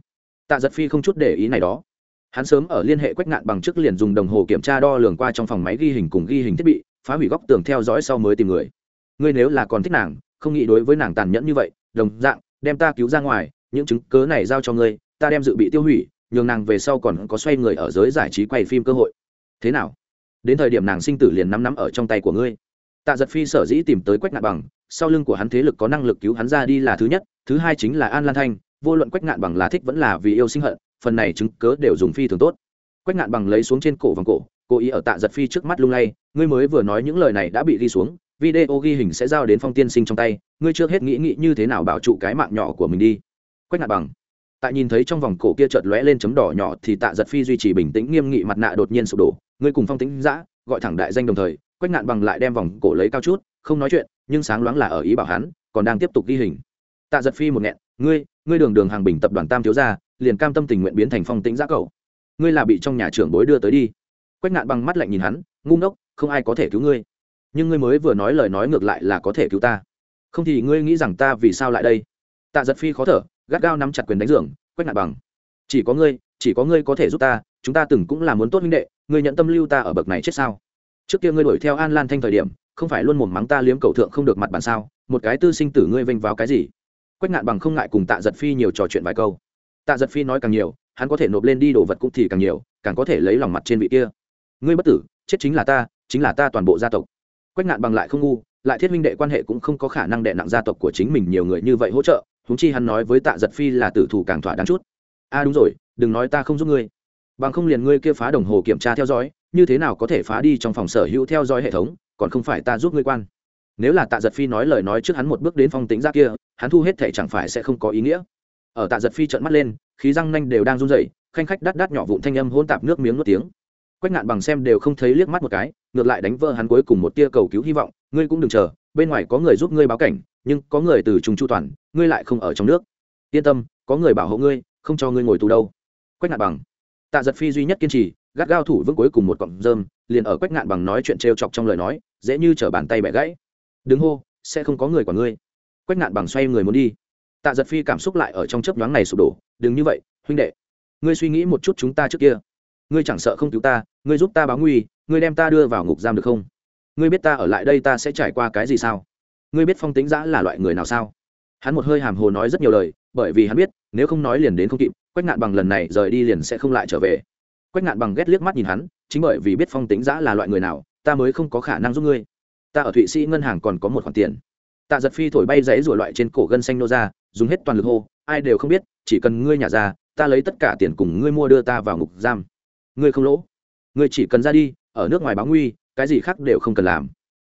Tạ giật phi không chút để ý này đó. Hắn sớm ở liên hệ quách ngạn bằng trước liền dùng đồng hồ kiểm tra đo lường qua trong phòng máy ghi hình cùng ghi hình thiết bị, phá hủy góc tường theo dõi sau mới tìm người. Ngươi nếu là còn thích nàng, không nghĩ đối với nàng tàn nhẫn như vậy, đồng dạng, đem ta cứu ra ngoài, những chứng cớ này giao cho ngươi, ta đem dự bị tiêu hủy nhường nàng về sau còn có xoay người ở giới giải trí quay phim cơ hội. Thế nào? Đến thời điểm nàng sinh tử liền nắm nắm ở trong tay của ngươi. Tạ giật phi sở dĩ tìm tới quách ngạn bằng, sau lưng của hắn thế lực có năng lực cứu hắn ra đi là thứ nhất, thứ hai chính là an lan thanh, vô luận quách ngạn bằng là thích vẫn là vì yêu sinh hận, phần này chứng cớ đều dùng phi thường tốt. Quách ngạn bằng lấy xuống trên cổ vòng cổ, cố ý ở tạ giật phi trước mắt lung lay, ngươi mới vừa nói những lời này đã bị ghi xuống, video ghi hình sẽ giao đến phong tiên sinh trong tay, ngươi trước hết nghĩ nghĩ như thế nào bảo trụ cái mạng nhỏ của mình đi. Quách ngạn bằng tại nhìn thấy trong vòng cổ kia chợt lóe lên chấm đỏ nhỏ thì tạ giật phi duy trì bình tĩnh nghiêm nghị mặt nạ đột nhiên sụp đổ. Ngươi cùng phong tĩnh giã gọi thẳng đại danh đồng thời, quách ngạn bằng lại đem vòng cổ lấy cao chút, không nói chuyện, nhưng sáng loáng là ở ý bảo hắn, còn đang tiếp tục ghi hình. Tạ giật phi một nghẹn, ngươi ngươi đường đường hàng bình tập đoàn tam thiếu gia, liền cam tâm tình nguyện biến thành phong tĩnh giã cầu ngươi là bị trong nhà trưởng bối đưa tới đi. Quách ngạn bằng mắt lạnh nhìn hắn, ngu ngốc, không ai có thể cứu ngươi. Nhưng ngươi mới vừa nói lời nói ngược lại là có thể cứu ta. Không thì ngươi nghĩ rằng ta vì sao lại đây? Tạ giật phi khó thở gắt gao nắm chặt quyền đánh giường quách ngạn bằng. Chỉ có ngươi, chỉ có ngươi có thể giúp ta, chúng ta từng cũng là muốn tốt minh đệ, ngươi nhận tâm lưu ta ở bậc này chết sao? Trước kia ngươi đuổi theo an lan thanh thời điểm, không phải luôn mồm mắng ta liếm cầu thượng không được mặt bàn sao? Một cái tư sinh tử ngươi vênh vào cái gì? Quách ngạn bằng không ngại cùng tạ giật phi nhiều trò chuyện vài câu. Tạ giật phi nói càng nhiều, hắn có thể nộp lên đi đồ vật cũng thì càng nhiều, càng có thể lấy lòng mặt trên vị kia. Ngươi bất tử, chết chính là ta, chính là ta toàn bộ gia tộc. Quách ngạn bằng lại không ngu, lại thiết minh đệ quan hệ cũng không có khả năng đệ nặng gia tộc của chính mình nhiều người như vậy hỗ trợ húng chi hắn nói với tạ giật phi là tử thủ càng thỏa đáng chút. A à đúng rồi, đừng nói ta không giúp ngươi. Bằng không liền ngươi kia phá đồng hồ kiểm tra theo dõi, như thế nào có thể phá đi trong phòng sở hữu theo dõi hệ thống, còn không phải ta giúp ngươi quan. Nếu là tạ giật phi nói lời nói trước hắn một bước đến phong tính ra kia, hắn thu hết thẻ chẳng phải sẽ không có ý nghĩa. Ở tạ giật phi trợn mắt lên, khí răng nanh đều đang run rẩy, khanh khách đắt đắt nhỏ vụn thanh âm hôn tạp nước miếng nuốt tiếng. Quách ngạn bằng xem đều không thấy liếc mắt một cái, ngược lại đánh vỡ hắn cuối cùng một tia cầu cứu hy vọng, ngươi cũng đừng chờ bên ngoài có người giúp ngươi báo cảnh, nhưng có người từ trùng chu toàn, ngươi lại không ở trong nước. Yên tâm, có người bảo hộ ngươi, không cho ngươi ngồi tù đâu. Quách ngạn bằng. Tạ giật phi duy nhất kiên trì, gắt gao thủ vững cuối cùng một cọng rơm, liền ở quách ngạn bằng nói chuyện trêu chọc trong lời nói, dễ như t bàn tay bẻ gãy. Đứng hô, sẽ không có người của ngươi. Quách ngạn bằng xoay người muốn đi. Tạ giật phi cảm xúc lại ở trong chớp nhoáng này sụp đổ, đừng như vậy, huynh đệ. Ngươi suy nghĩ một chút chúng ta trước kia. Ngươi chẳng sợ không cứu ta, ngươi giúp ta báo nguy, ngươi đem ta đưa vào ngục giam được không? Ngươi biết ta ở lại đây ta sẽ trải qua cái gì sao? Ngươi biết phong tính giã là loại người nào sao? Hắn một hơi hàm hồ nói rất nhiều lời, bởi vì hắn biết, nếu không nói liền đến không kịp, quách ngạn bằng lần này rời đi liền sẽ không lại trở về. Quách ngạn bằng ghét liếc mắt nhìn hắn, chính bởi vì biết phong tính giã là loại người nào, ta mới không có khả năng giúp ngươi. Ta ở thụy sĩ ngân hàng còn có một khoản tiền. Tạ giật phi thổi bay dãy rủa loại trên cổ gân xanh nô ra, dùng hết toàn lực hô, ai đều không biết, chỉ cần ngươi nhả ra, ta lấy tất cả tiền cùng ngươi mua đưa ta vào ngục giam. Ngươi không lỗ. Ngươi chỉ cần ra đi, ở nước ngoài báo nguy cái gì khác đều không cần làm.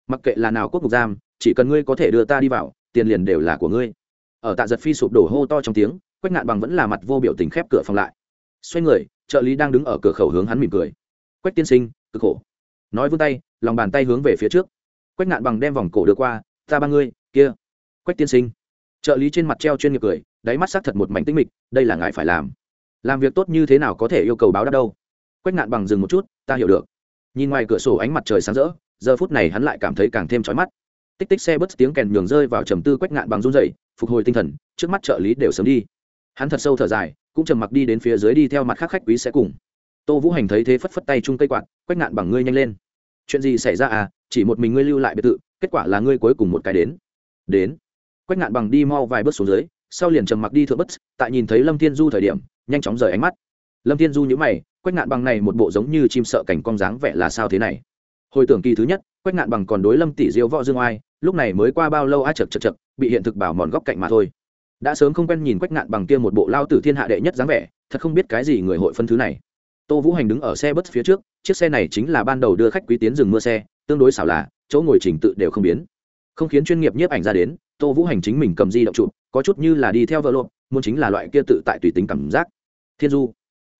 Mặc kệ là nào quốc ngục giam, chỉ cần ngươi có thể đưa ta đi vào, tiền liền đều là của ngươi. Ở tạ giật phi sụp đổ hô to trong tiếng, quách ngạn bằng vẫn là mặt vô biểu tình khép cửa phòng lại. Xoay người, trợ lý đang đứng ở cửa khẩu hướng hắn mỉm cười. Quách tiên sinh, cực khổ. Nói vươn tay, lòng bàn tay hướng về phía trước. Quách ngạn bằng đem vòng cổ đưa qua, ta ba ngươi, kia. Quách tiên sinh. Trợ lý trên mặt treo chuyên nghiệp cười, đáy mắt xác thật một mảnh tinh mịch, đây là ngài phải làm. Làm việc tốt như thế nào có thể yêu cầu báo đáp đâu? Quách ngạn bằng dừng một chút, ta hiểu được nhìn ngoài cửa sổ ánh mặt trời sáng rỡ, giờ phút này hắn lại cảm thấy càng thêm trói mắt. Tích tích xe bớt tiếng kèn nhường rơi vào trầm tư quách ngạn bằng run dậy phục hồi tinh thần, trước mắt trợ lý đều sớm đi. Hắn thật sâu thở dài, cũng trầm mặc đi đến phía dưới đi theo mặt khác khách quý sẽ cùng. Tô vũ hành thấy thế phất phất tay chung cây quạt quách ngạn bằng ngươi nhanh lên. Chuyện gì xảy ra à? Chỉ một mình ngươi lưu lại biệt thự, kết quả là ngươi cuối cùng một cái đến. Đến. Quách ngạn bằng đi mau vài bước xuống dưới, sau liền trầm mặc đi thượng bất tại nhìn thấy lâm thiên du thời điểm, nhanh chóng rời ánh mắt. Lâm thiên du nhữ mày quách ngạn bằng này một bộ giống như chim sợ cảnh cong dáng vẻ là sao thế này? Hồi tưởng kỳ thứ nhất, quách ngạn bằng còn đối lâm tỷ diêu võ dương oai, lúc này mới qua bao lâu a chật chật chật bị hiện thực bảo mòn góc cạnh mà thôi. Đã sớm không quen nhìn quách ngạn bằng kia một bộ lao tử thiên hạ đệ nhất dáng vẻ, thật không biết cái gì người hội phân thứ này. Tô vũ hành đứng ở xe bất phía trước, chiếc xe này chính là ban đầu đưa khách quý tiến rừng mưa xe, tương đối xảo là, chỗ ngồi trình tự đều không biến. Không khiến chuyên nghiệp nhiếp ảnh ra đến, tô vũ hành chính mình cầm di động chụp, có chút như là đi theo vợ lộn, muốn chính là loại kia tự tại tùy tính cảm giác. Thiên du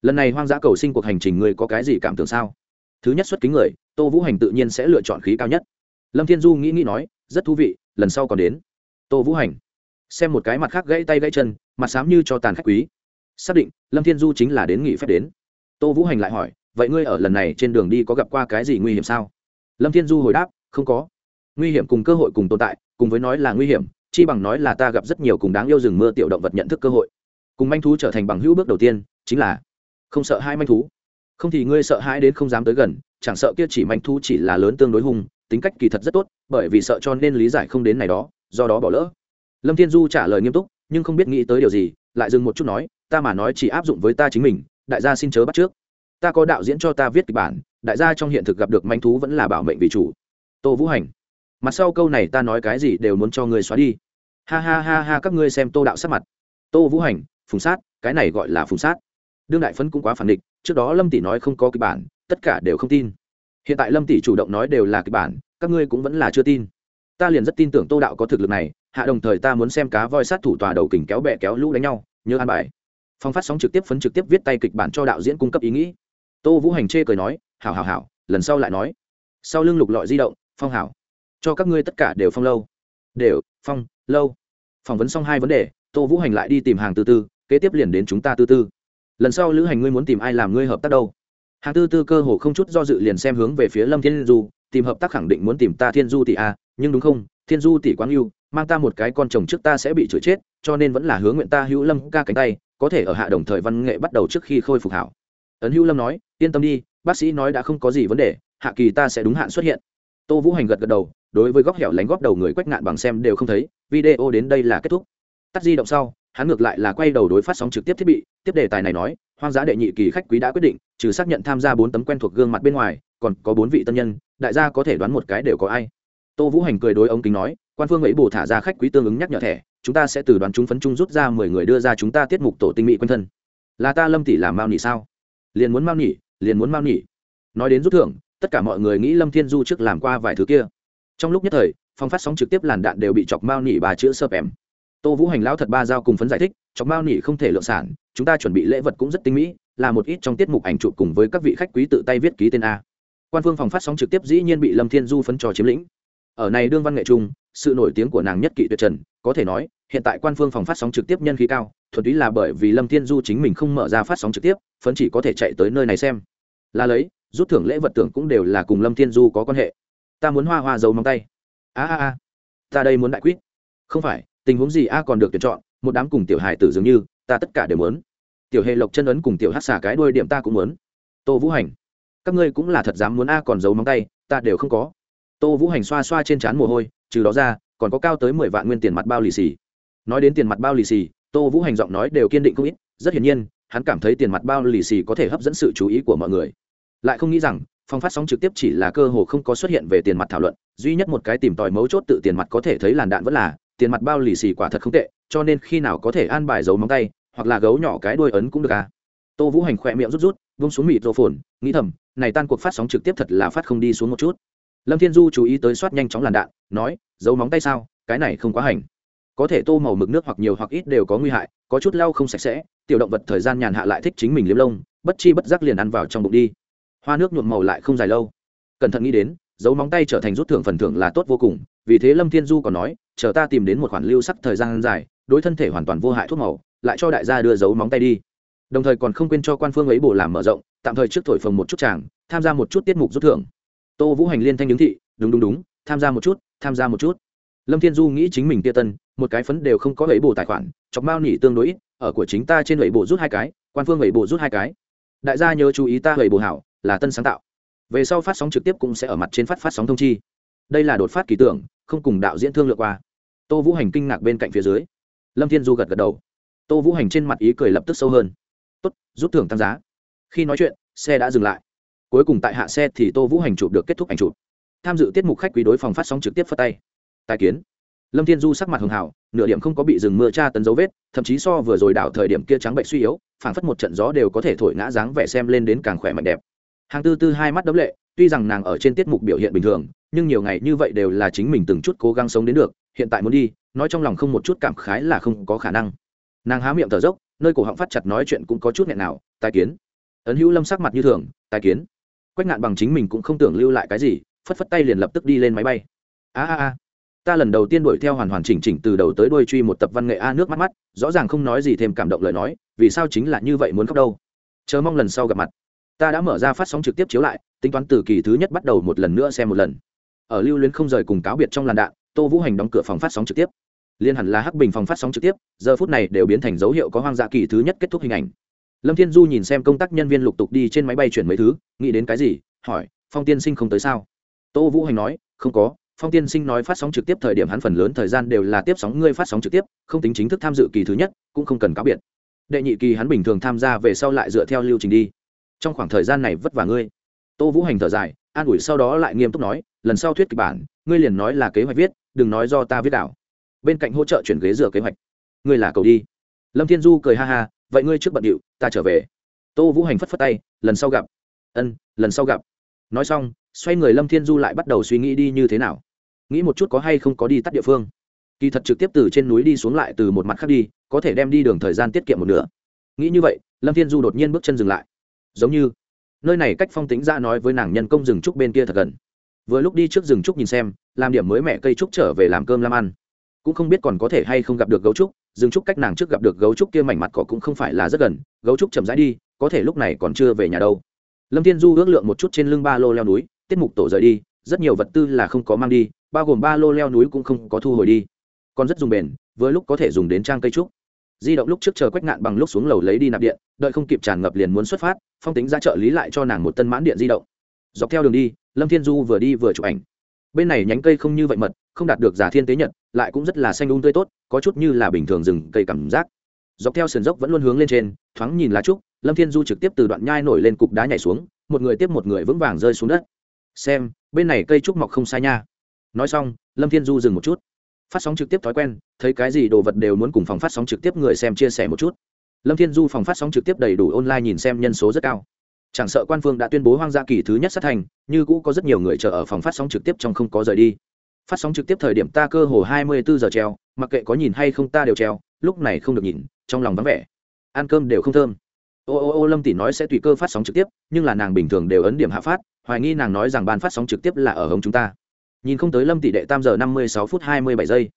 lần này hoang dã cầu sinh cuộc hành trình người có cái gì cảm tưởng sao? Thứ nhất xuất kính người, tô vũ hành tự nhiên sẽ lựa chọn khí cao nhất. Lâm thiên du nghĩ nghĩ nói, rất thú vị, lần sau còn đến. Tô vũ hành, xem một cái mặt khác gãy tay gãy chân, mặt xám như cho tàn khách quý. Xác định, lâm thiên du chính là đến nghỉ phép đến. Tô vũ hành lại hỏi, vậy ngươi ở lần này trên đường đi có gặp qua cái gì nguy hiểm sao? Lâm thiên du hồi đáp, không có. Nguy hiểm cùng cơ hội cùng tồn tại, cùng với nói là nguy hiểm, chi bằng nói là ta gặp rất nhiều cùng đáng yêu rừng mưa tiểu động vật nhận thức cơ hội. Cùng manh thú trở thành bằng hữu bước đầu tiên, chính là không sợ hai manh thú. Không thì ngươi sợ hãi đến không dám tới gần, chẳng sợ kia chỉ manh thú chỉ là lớn tương đối hung, tính cách kỳ thật rất tốt, bởi vì sợ cho nên lý giải không đến này đó, do đó bỏ lỡ. Lâm thiên du trả lời nghiêm túc, nhưng không biết nghĩ tới điều gì, lại dừng một chút nói, ta mà nói chỉ áp dụng với ta chính mình, đại gia xin chớ bắt trước. Ta có đạo diễn cho ta viết kịch bản, đại gia trong hiện thực gặp được manh thú vẫn là bảo mệnh vì chủ. Tô vũ hành, mặt sau câu này ta nói cái gì đều muốn cho ngươi xóa đi. Ha ha ha ha, các ngươi xem tô đạo sát mặt. Tô vũ hành, phùng sát, cái này gọi là phùng sát đương đại phấn cũng quá phản địch, trước đó lâm tỷ nói không có kịch bản, tất cả đều không tin. Hiện tại lâm tỷ chủ động nói đều là kịch bản, các ngươi cũng vẫn là chưa tin. Ta liền rất tin tưởng tô đạo có thực lực này, hạ đồng thời ta muốn xem cá voi sát thủ tòa đầu kình kéo bẹ kéo lũ đánh nhau như an bài. Phong phát sóng trực tiếp phấn trực tiếp viết tay kịch bản cho đạo diễn cung cấp ý nghĩ. Tô vũ hành chê cười nói, hảo hảo hảo, lần sau lại nói. Sau lưng lục lọi di động, phong hảo, cho các ngươi tất cả đều phong lâu. Đều, phong, lâu. Phỏng vấn xong hai vấn đề, tô vũ hành lại đi tìm hàng tư tư, kế tiếp liền đến chúng ta tư tư lần sau lữ hành ngươi muốn tìm ai làm ngươi hợp tác đâu? Hàng tư tư cơ hồ không chút do dự liền xem hướng về phía lâm thiên du, tìm hợp tác khẳng định muốn tìm ta thiên du tỷ a nhưng đúng không? Thiên du tỷ quang yêu, mang ta một cái con chồng trước ta sẽ bị chửi chết, cho nên vẫn là hướng nguyện ta hữu lâm ca cánh tay, có thể ở hạ đồng thời văn nghệ bắt đầu trước khi khôi phục hảo. Ấn hữu lâm nói, yên tâm đi, bác sĩ nói đã không có gì vấn đề, hạ kỳ ta sẽ đúng hạn xuất hiện. Tô vũ hành gật gật đầu, đối với góc hẻo lánh góc đầu người quách ngạn bằng xem đều không thấy, video đến đây là kết thúc. Tắt di động sau hắn ngược lại là quay đầu đối phát sóng trực tiếp thiết bị, tiếp đề tài này nói, hoang dã đệ nhị kỳ khách quý đã quyết định, trừ xác nhận tham gia bốn tấm quen thuộc gương mặt bên ngoài, còn có bốn vị tân nhân, đại gia có thể đoán một cái đều có ai. Tô vũ hành cười đối ông kính nói, quan phương ấy bổ thả ra khách quý tương ứng nhắc nhở thẻ, chúng ta sẽ từ đoán chúng phấn chung rút ra mười người đưa ra chúng ta tiết mục tổ tinh mỹ quanh thân. Là ta lâm tỷ làm mao nỉ sao? Liền muốn mao nỉ, liền muốn mao nỉ. Nói đến rút thưởng, tất cả mọi người nghĩ lâm thiên du trước làm qua vài thứ kia. Trong lúc nhất thời phong phát sóng trực tiếp làn đạn đều bị chọc mao nỉ bà chữa sơ em tô vũ hành lão thật ba giao cùng phấn giải thích, chọc mao nỉ không thể lượng sản, chúng ta chuẩn bị lễ vật cũng rất tinh mỹ, là một ít trong tiết mục ảnh chụp cùng với các vị khách quý tự tay viết ký tên a. Quan phương phòng phát sóng trực tiếp dĩ nhiên bị lâm thiên du phấn trò chiếm lĩnh. Ở này đương văn nghệ trung, sự nổi tiếng của nàng nhất kỵ tuyệt trần, có thể nói, hiện tại quan phương phòng phát sóng trực tiếp nhân khí cao, thuần túy là bởi vì lâm thiên du chính mình không mở ra phát sóng trực tiếp, phấn chỉ có thể chạy tới nơi này xem. Là lấy, rút thưởng lễ vật tưởng cũng đều là cùng lâm thiên du có quan hệ. Ta muốn hoa hoa dầu móng tay. A a a, ta đây muốn đại quýt. Không phải tình huống gì a còn được tuyển chọn, một đám cùng tiểu hài tử dường như, ta tất cả đều muốn. Tiểu hề lộc chân ấn cùng tiểu hát xả cái đuôi điểm ta cũng muốn. Tô vũ hành, các ngươi cũng là thật dám muốn a còn giấu móng tay, ta đều không có. Tô vũ hành xoa xoa trên trán mồ hôi, trừ đó ra, còn có cao tới mười vạn nguyên tiền mặt bao lì xì. Nói đến tiền mặt bao lì xì, tô vũ hành giọng nói đều kiên định không ít, rất hiển nhiên, hắn cảm thấy tiền mặt bao lì xì có thể hấp dẫn sự chú ý của mọi người. Lại không nghĩ rằng phòng phát sóng trực tiếp chỉ là cơ hồ không có xuất hiện về tiền mặt thảo luận, duy nhất một cái tìm tòi mấu chốt tự tiền mặt có thể thấy làn đạn vẫn là tiền mặt bao lì xì quả thật không tệ, cho nên khi nào có thể an bài giấu móng tay, hoặc là gấu nhỏ cái đuôi ấn cũng được à. Tô vũ hành khỏe miệng rút rút, vung xuống mịt rô phồn nghĩ thầm, này tan cuộc phát sóng trực tiếp thật là phát không đi xuống một chút. Lâm thiên du chú ý tới soát nhanh chóng làn đạn, nói giấu móng tay sao, cái này không quá hành. Có thể tô màu mực nước hoặc nhiều hoặc ít đều có nguy hại, có chút lau không sạch sẽ, tiểu động vật thời gian nhàn hạ lại thích chính mình liếm lông, bất chi bất giác liền ăn vào trong bụng đi. Hoa nước nhuộm màu lại không dài lâu. Cẩn thận nghĩ đến, dấu móng tay trở thành rút thưởng phần thưởng là tốt vô cùng, vì thế lâm thiên du còn nói chờ ta tìm đến một khoản lưu sắc thời gian dài, đối thân thể hoàn toàn vô hại thuốc màu, lại cho đại gia đưa dấu móng tay đi. Đồng thời còn không quên cho quan phương ấy bổ làm mở rộng, tạm thời trước thổi phồng một chút chàng, tham gia một chút tiết mục rút thưởng. Tô vũ hành liên thanh đứng thị, đúng đúng đúng, tham gia một chút, tham gia một chút. Lâm thiên du nghĩ chính mình tia tân, một cái phấn đều không có ấy bổ tài khoản, chọc mao nỉ tương đối ít, ở của chính ta trên ấy bổ rút hai cái, quan phương ấy bổ rút hai cái. Đại gia nhớ chú ý ta ấy bổ hảo, là tân sáng tạo. Về sau phát sóng trực tiếp cũng sẽ ở mặt trên phát phát sóng thông chi. Đây là đột phát kỳ tưởng không cùng đạo diễn thương lượng qua. Tô vũ hành kinh ngạc bên cạnh phía dưới. Lâm thiên du gật gật đầu. Tô vũ hành trên mặt ý cười lập tức sâu hơn. Tốt, rút thưởng tăng giá. Khi nói chuyện, xe đã dừng lại. Cuối cùng tại hạ xe thì tô vũ hành chụp được kết thúc ảnh chụp. Tham dự tiết mục khách quý đối phòng phát sóng trực tiếp phất tay. Tài kiến. Lâm thiên du sắc mặt hường hảo nửa điểm không có bị rừng mưa tra tấn dấu vết, thậm chí so vừa rồi đảo thời điểm kia trắng bệnh suy yếu, phảng phất một trận gió đều có thể thổi ngã dáng vẻ xem lên đến càng khỏe mạnh đẹp. Hàng tư tư hai mắt đấm lệ tuy rằng nàng ở trên tiết mục biểu hiện bình thường, nhưng nhiều ngày như vậy đều là chính mình từng chút cố gắng sống đến được, hiện tại muốn đi, nói trong lòng không một chút cảm khái là không có khả năng. Nàng há miệng thở dốc, nơi cổ họng phát chặt nói chuyện cũng có chút nghẹn nào tài kiến. Ấn hữu lâm sắc mặt như thường tài kiến. Quách ngạn bằng chính mình cũng không tưởng lưu lại cái gì, phất phất tay liền lập tức đi lên máy bay. A a a, ta lần đầu tiên đuổi theo hoàn hoàn chỉnh chỉnh từ đầu tới đuôi truy một tập văn nghệ a nước mắt mắt, rõ ràng không nói gì thêm cảm động lời nói, vì sao chính là như vậy muốn khóc đâu? Chờ mong lần sau gặp mặt. Ta đã mở ra phát sóng trực tiếp chiếu lại tính toán từ kỳ thứ nhất bắt đầu một lần nữa xem một lần. Ở lưu luyến không rời cùng cáo biệt trong làn đạn, tô vũ hành đóng cửa phòng phát sóng trực tiếp. Liên hẳn là hắc bình phòng phát sóng trực tiếp, giờ phút này đều biến thành dấu hiệu có hoang dã kỳ thứ nhất kết thúc hình ảnh. Lâm thiên du nhìn xem công tác nhân viên lục tục đi trên máy bay chuyển mấy thứ, nghĩ đến cái gì, hỏi, phong tiên sinh không tới sao? Tô vũ hành nói, không có, phong tiên sinh nói phát sóng trực tiếp thời điểm hắn phần lớn thời gian đều là tiếp sóng, ngươi phát sóng trực tiếp, không tính chính thức tham dự kỳ thứ nhất, cũng không cần cáo biệt. Đệ nhị kỳ hắn bình thường tham gia về sau lại dựa theo lưu trình đi. Trong khoảng thời gian này vất vả ngươi tô vũ hành thở dài, an ủi sau đó lại nghiêm túc nói, lần sau thuyết kịch bản, ngươi liền nói là kế hoạch viết, đừng nói do ta viết đảo. Bên cạnh hỗ trợ chuyển ghế dựa kế hoạch. Ngươi là cầu đi. Lâm thiên du cười ha ha, vậy ngươi trước bận điệu, ta trở về. Tô vũ hành phất phất tay, lần sau gặp. Ân, lần sau gặp. Nói xong, xoay người lâm thiên du lại bắt đầu suy nghĩ đi như thế nào. Nghĩ một chút có hay không có đi tắt địa phương. Kỳ thật trực tiếp từ trên núi đi xuống lại từ một mặt khác đi, có thể đem đi đường thời gian tiết kiệm một nửa. Nghĩ như vậy, lâm thiên du đột nhiên bước chân dừng lại. Giống như nơi này cách phong tính ra dạ nói với nàng nhân công rừng trúc bên kia thật gần. Vừa lúc đi trước rừng trúc nhìn xem, làm điểm mới mẹ cây trúc trở về làm cơm làm ăn. Cũng không biết còn có thể hay không gặp được gấu trúc, rừng trúc cách nàng trước gặp được gấu trúc kia mảnh mặt cỏ cũng không phải là rất gần, gấu trúc chậm rãi đi, có thể lúc này còn chưa về nhà đâu. Lâm thiên du ước lượng một chút trên lưng ba lô leo núi, tiết mục tổ rời đi, rất nhiều vật tư là không có mang đi, bao gồm ba lô leo núi cũng không có thu hồi đi. Còn rất dùng bền với lúc có thể dùng đến trang cây trúc di động lúc trước chờ quách ngạn bằng lúc xuống lầu lấy đi nạp điện, đợi không kịp tràn ngập liền muốn xuất phát, phong tính ra trợ lý lại cho nàng một tân mãn điện di động. Dọc theo đường đi, lâm thiên du vừa đi vừa chụp ảnh. Bên này nhánh cây không như vậy mật, không đạt được giả thiên tế nhật, lại cũng rất là xanh un um tươi tốt, có chút như là bình thường rừng cây cảm giác. Dọc theo sườn dốc vẫn luôn hướng lên trên, thoáng nhìn lá trúc, lâm thiên du trực tiếp từ đoạn nhai nổi lên cục đá nhảy xuống, một người tiếp một người vững vàng rơi xuống đất. Xem, bên này cây trúc mọc không sai nha. Nói xong, lâm thiên du dừng một chút phát sóng trực tiếp thói quen, thấy cái gì đồ vật đều muốn cùng phòng phát sóng trực tiếp người xem chia sẻ một chút. Lâm thiên du phòng phát sóng trực tiếp đầy đủ online nhìn xem nhân số rất cao. Chẳng sợ quan phương đã tuyên bố hoang gia kỳ thứ nhất sát thành, như cũ có rất nhiều người chờ ở phòng phát sóng trực tiếp trong không có rời đi. Phát sóng trực tiếp thời điểm ta cơ hồ hai mươi bốn giờ treo, mặc kệ có nhìn hay không ta đều treo, lúc này không được nhìn, trong lòng vắng vẻ. Ăn cơm đều không thơm. Ô ô ô, lâm tỷ nói sẽ tùy cơ phát sóng trực tiếp, nhưng là nàng bình thường đều ấn điểm hạ phát, hoài nghi nàng nói rằng ban phát sóng trực tiếp là ở hống chúng ta nhìn không tới lâm tỷ đệ tam giờ năm mươi sáu phút hai mươi bảy giây.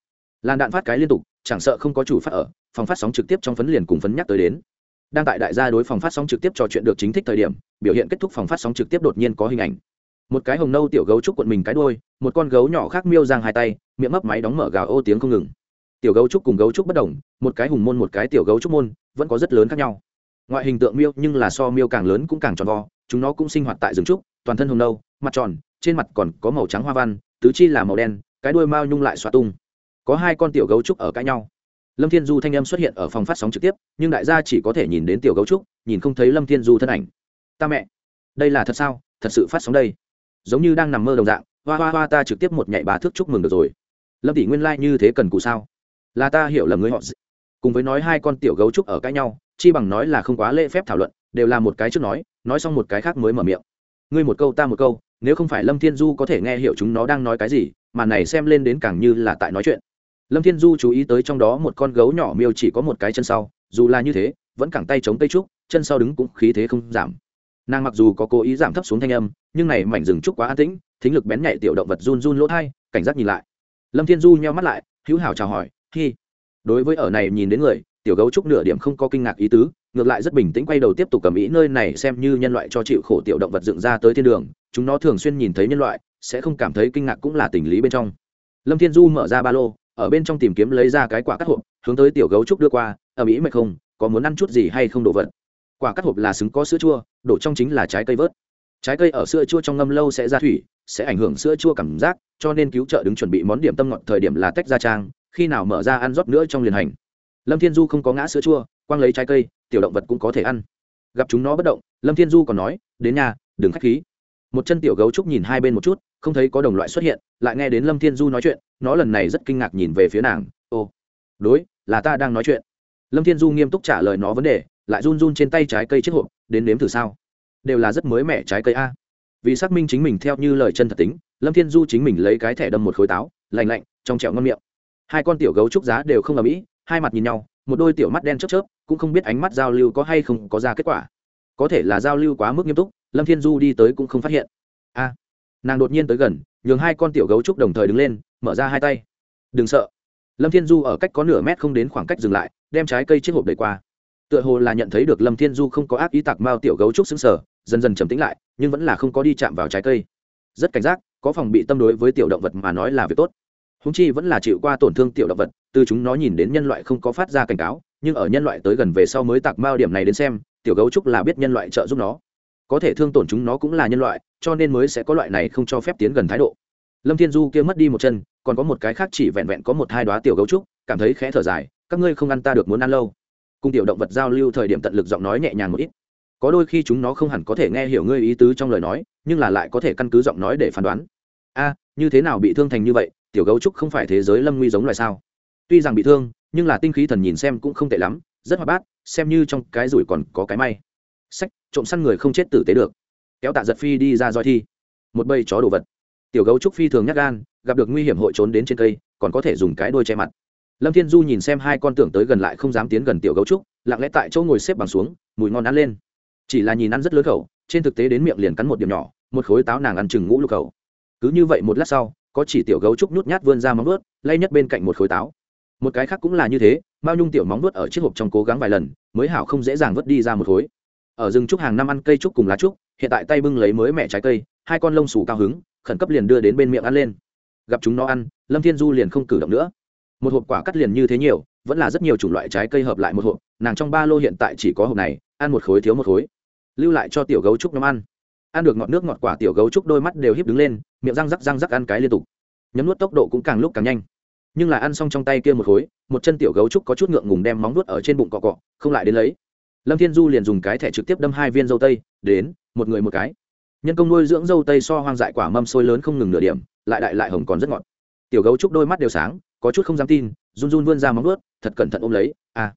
Làn đạn phát cái liên tục, chẳng sợ không có chủ phát ở, phòng phát sóng trực tiếp trong phấn liền cùng phấn nhắc tới đến. Đang tại đại gia đối phòng phát sóng trực tiếp trò chuyện được chính thức thời điểm, biểu hiện kết thúc phòng phát sóng trực tiếp đột nhiên có hình ảnh. Một cái hồng nâu tiểu gấu trúc quận mình cái đôi một con gấu nhỏ khác miêu giang hai tay, miệng mấp máy đóng mở gào ô tiếng không ngừng. Tiểu gấu trúc cùng gấu trúc bất đồng, một cái hùng môn một cái tiểu gấu trúc môn, vẫn có rất lớn khác nhau. Ngoại hình tượng miêu nhưng là so miêu càng lớn cũng càng tròn vo, chúng nó cũng sinh hoạt tại rừng trúc, toàn thân hồng nâu, mặt tròn, trên mặt còn có màu trắng hoa văn tứ chi là màu đen, cái đuôi mao nhung lại xoa tung. Có hai con tiểu gấu trúc ở cãi nhau. Lâm thiên du thanh âm xuất hiện ở phòng phát sóng trực tiếp, nhưng đại gia chỉ có thể nhìn đến tiểu gấu trúc, nhìn không thấy lâm thiên du thân ảnh. Ta mẹ, đây là thật sao? Thật sự phát sóng đây? Giống như đang nằm mơ đồng dạng, hoa hoa hoa, ta trực tiếp một nhảy bà thước chúc mừng được rồi. Lâm tỷ nguyên lai、like、như thế cần cụ sao? Là ta hiểu lầm người họ cùng với nói hai con tiểu gấu trúc ở cãi nhau, chi bằng nói là không quá lễ phép thảo luận, đều là một cái trước nói nói xong một cái khác mới mở miệng. Ngươi một câu ta một câu nếu không phải lâm thiên du có thể nghe hiểu chúng nó đang nói cái gì, mà này xem lên đến càng như là tại nói chuyện. Lâm thiên du chú ý tới trong đó một con gấu nhỏ miêu chỉ có một cái chân sau, dù là như thế, vẫn cẳng tay chống tay trúc, chân sau đứng cũng khí thế không giảm. Nàng mặc dù có cố ý giảm thấp xuống thanh âm, nhưng này mảnh rừng trúc quá an tĩnh, thính lực bén nhạy tiểu động vật run run lỗ thai cảnh giác nhìn lại. Lâm thiên du nheo mắt lại, hữu hảo chào hỏi, hi. Đối với ở này nhìn đến người, tiểu gấu trúc nửa điểm không có kinh ngạc ý tứ ngược lại rất bình tĩnh quay đầu tiếp tục cầm ý nơi này xem như nhân loại cho chịu khổ tiểu động vật dựng ra tới thiên đường, chúng nó thường xuyên nhìn thấy nhân loại, sẽ không cảm thấy kinh ngạc cũng là tình lý bên trong. Lâm thiên du mở ra ba lô, ở bên trong tìm kiếm lấy ra cái quả cắt hộp, hướng tới tiểu gấu trúc đưa qua ở mỹ mệt không, có muốn ăn chút gì hay không đổ vật. Quả cắt hộp là xứng có sữa chua, đổ trong chính là trái cây vớt. Trái cây ở sữa chua trong ngâm lâu sẽ ra thủy, sẽ ảnh hưởng sữa chua cảm giác, cho nên cứu trợ đứng chuẩn bị món điểm tâm ngọt thời điểm là tách ra trang, khi nào mở ra ăn rót nữa trong liền hành. Lâm thiên du không có ngã sữa chua, quăng lấy trái cây tiểu động vật cũng có thể ăn. Gặp chúng nó bất động, lâm thiên du còn nói, đến nhà, đừng k h á c h khí. Một chân tiểu gấu trúc nhìn hai bên một chút, không thấy có đồng loại xuất hiện, lại nghe đến lâm thiên du nói chuyện, nó lần này rất kinh ngạc nhìn về phía nàng ô đối, là ta đang nói chuyện. Lâm thiên du nghiêm túc trả lời nó vấn đề, lại run run trên tay trái cây chiếc hộp, đến nếm thử sao? Đều là rất mới mẻ trái cây a. Vì xác minh chính mình theo như lời chân thật tính, lâm thiên du chính mình lấy cái thẻ đâm một khối táo lành lạnh, trong trẹo ngon miệng. Hai con tiểu gấu trúc giá đều không ở mỹ hai mặt nhìn nhau một đôi tiểu mắt đen chớp chớp, cũng không biết ánh mắt giao lưu có hay không có ra kết quả. Có thể là giao lưu quá mức nghiêm túc, lâm thiên du đi tới cũng không phát hiện. A, nàng đột nhiên tới gần, nhường hai con tiểu gấu trúc đồng thời đứng lên, mở ra hai tay. Đừng sợ. Lâm thiên du ở cách có nửa mét không đến khoảng cách dừng lại, đem trái cây chiếc hộp đẩy qua. Tựa hồ là nhận thấy được lâm thiên du không có ác ý tạc mao tiểu gấu trúc xứng sở dần dần trầm tĩnh lại, nhưng vẫn là không có đi chạm vào trái cây. Rất cảnh giác, có phòng bị tâm đối với tiểu động vật mà nói là việc tốt. Húng chi vẫn là chịu qua tổn thương tiểu động vật từ chúng nó nhìn đến nhân loại không có phát ra cảnh cáo, nhưng ở nhân loại tới gần về sau mới tạc mao điểm này đến xem, tiểu gấu trúc là biết nhân loại trợ giúp nó. Có thể thương tổn chúng nó cũng là nhân loại, cho nên mới sẽ có loại này không cho phép tiến gần thái độ. Lâm thiên du kia mất đi một chân, còn có một cái khác chỉ vẹn vẹn có một hai đoá tiểu gấu trúc, cảm thấy khẽ thở dài, các ngươi không ăn ta được muốn ăn lâu. Cùng tiểu động vật giao lưu thời điểm tận lực giọng nói nhẹ nhàng một ít. Có đôi khi chúng nó không hẳn có thể nghe hiểu ngươi ý tứ trong lời nói, nhưng là lại có thể căn cứ giọng nói để phán đoán. A, như thế nào bị thương thành như vậy, tiểu gấu trúc không phải thế giới lâm nguy giống loài sao? Tuy rằng bị thương, nhưng là tinh khí thần nhìn xem cũng không tệ lắm, rất hoạt bát, xem như trong cái rủi còn có cái may. Sách, trộm săn người không chết tử tế được. Kéo tạ giật phi đi ra roi thi. Một bầy chó đồ vật. Tiểu gấu trúc phi thường nhắc gan, gặp được nguy hiểm hội trốn đến trên cây, còn có thể dùng cái đôi che mặt. Lâm thiên du nhìn xem hai con tưởng tới gần lại không dám tiến gần tiểu gấu trúc, lặng lẽ tại chỗ ngồi xếp bằng xuống, mùi ngon ăn lên. Chỉ là nhìn ăn rất lớn khẩu, trên thực tế đến miệng liền cắn một điểm nhỏ, một khối táo nàng ăn chừng ngũ lục khẩu. Cứ như vậy một lát sau, có chỉ tiểu gấu trúc nhút nhát vươn ra móng vuốt, lay nhất bên cạnh một khối táo một cái khác cũng là như thế, mao nhung tiểu móng nuốt ở chiếc hộp trong cố gắng vài lần, mới hảo không dễ dàng vớt đi ra một khối. Ở rừng trúc hàng năm ăn cây trúc cùng lá trúc, hiện tại tay bưng lấy mới mẹ trái cây, hai con lông xù cao hứng, khẩn cấp liền đưa đến bên miệng ăn lên. Gặp chúng nó ăn, lâm thiên du liền không cử động nữa. Một hộp quả cắt liền như thế nhiều, vẫn là rất nhiều chủng loại trái cây hợp lại một hộp, nàng trong ba lô hiện tại chỉ có hộp này, ăn một khối thiếu một khối. Lưu lại cho tiểu gấu trúc nhóm ăn. Ăn được ngọt nước ngọt quả tiểu gấu trúc đôi mắt đều hiếp đứng lên, miệng răng rắc răng rắc ăn cái liên tục. Nhấm nuốt tốc độ cũng càng lúc càng nhanh nhưng là ăn xong trong tay kia một khối, một chân tiểu gấu trúc có chút ngượng ngùng đem móng nuốt ở trên bụng cọ cọ, không lại đến lấy. Lâm thiên du liền dùng cái thẻ trực tiếp đâm hai viên dâu tây, đến, một người một cái. Nhân công nuôi dưỡng dâu tây so hoang dại quả mâm sôi lớn không ngừng nửa điểm, lại đại lại hồng còn rất ngọt. Tiểu gấu trúc đôi mắt đều sáng, có chút không dám tin, run run vươn ra móng nuốt thật cẩn thận ôm lấy, a.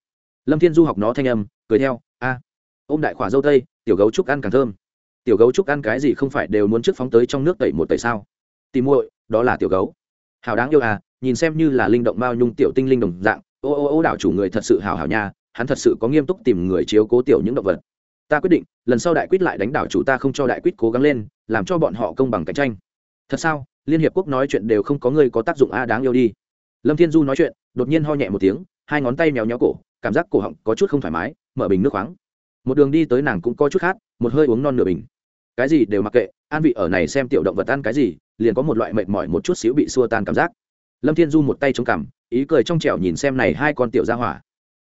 Lâm thiên du học nó thanh âm, cười theo, a. Ôm đại khỏa dâu tây, tiểu gấu trúc ăn càng thơm. Tiểu gấu trúc ăn cái gì không phải đều muốn trước phóng tới trong nước tẩy một tẩy sao? Tìm muội, đó là tiểu gấu. Hào đáng yêu à nhìn xem như là linh động mao nhung tiểu tinh linh đồng dạng, ô ô ô đảo chủ người thật sự hào hào nha, hắn thật sự có nghiêm túc tìm người chiếu cố tiểu những động vật. Ta quyết định, lần sau đại quyết lại đánh đảo chủ ta không cho đại quyết cố gắng lên, làm cho bọn họ công bằng cạnh tranh. Thật sao? Liên hiệp quốc nói chuyện đều không có người có tác dụng a, đáng yêu đi. Lâm thiên du nói chuyện, đột nhiên ho nhẹ một tiếng, hai ngón tay mèo nhéo cổ, cảm giác cổ họng có chút không thoải mái, mở bình nước khoáng. Một đường đi tới nàng cũng có chút khát, một hơi uống non nửa bình. Cái gì đều mặc kệ, an vị ở này xem tiểu động vật ăn cái gì, liền có một loại mệt mỏi một chút xíu bị xua tan cảm giác lâm thiên du một tay chống cằm, ý cười trong trẻo nhìn xem này hai con tiểu gia hỏa.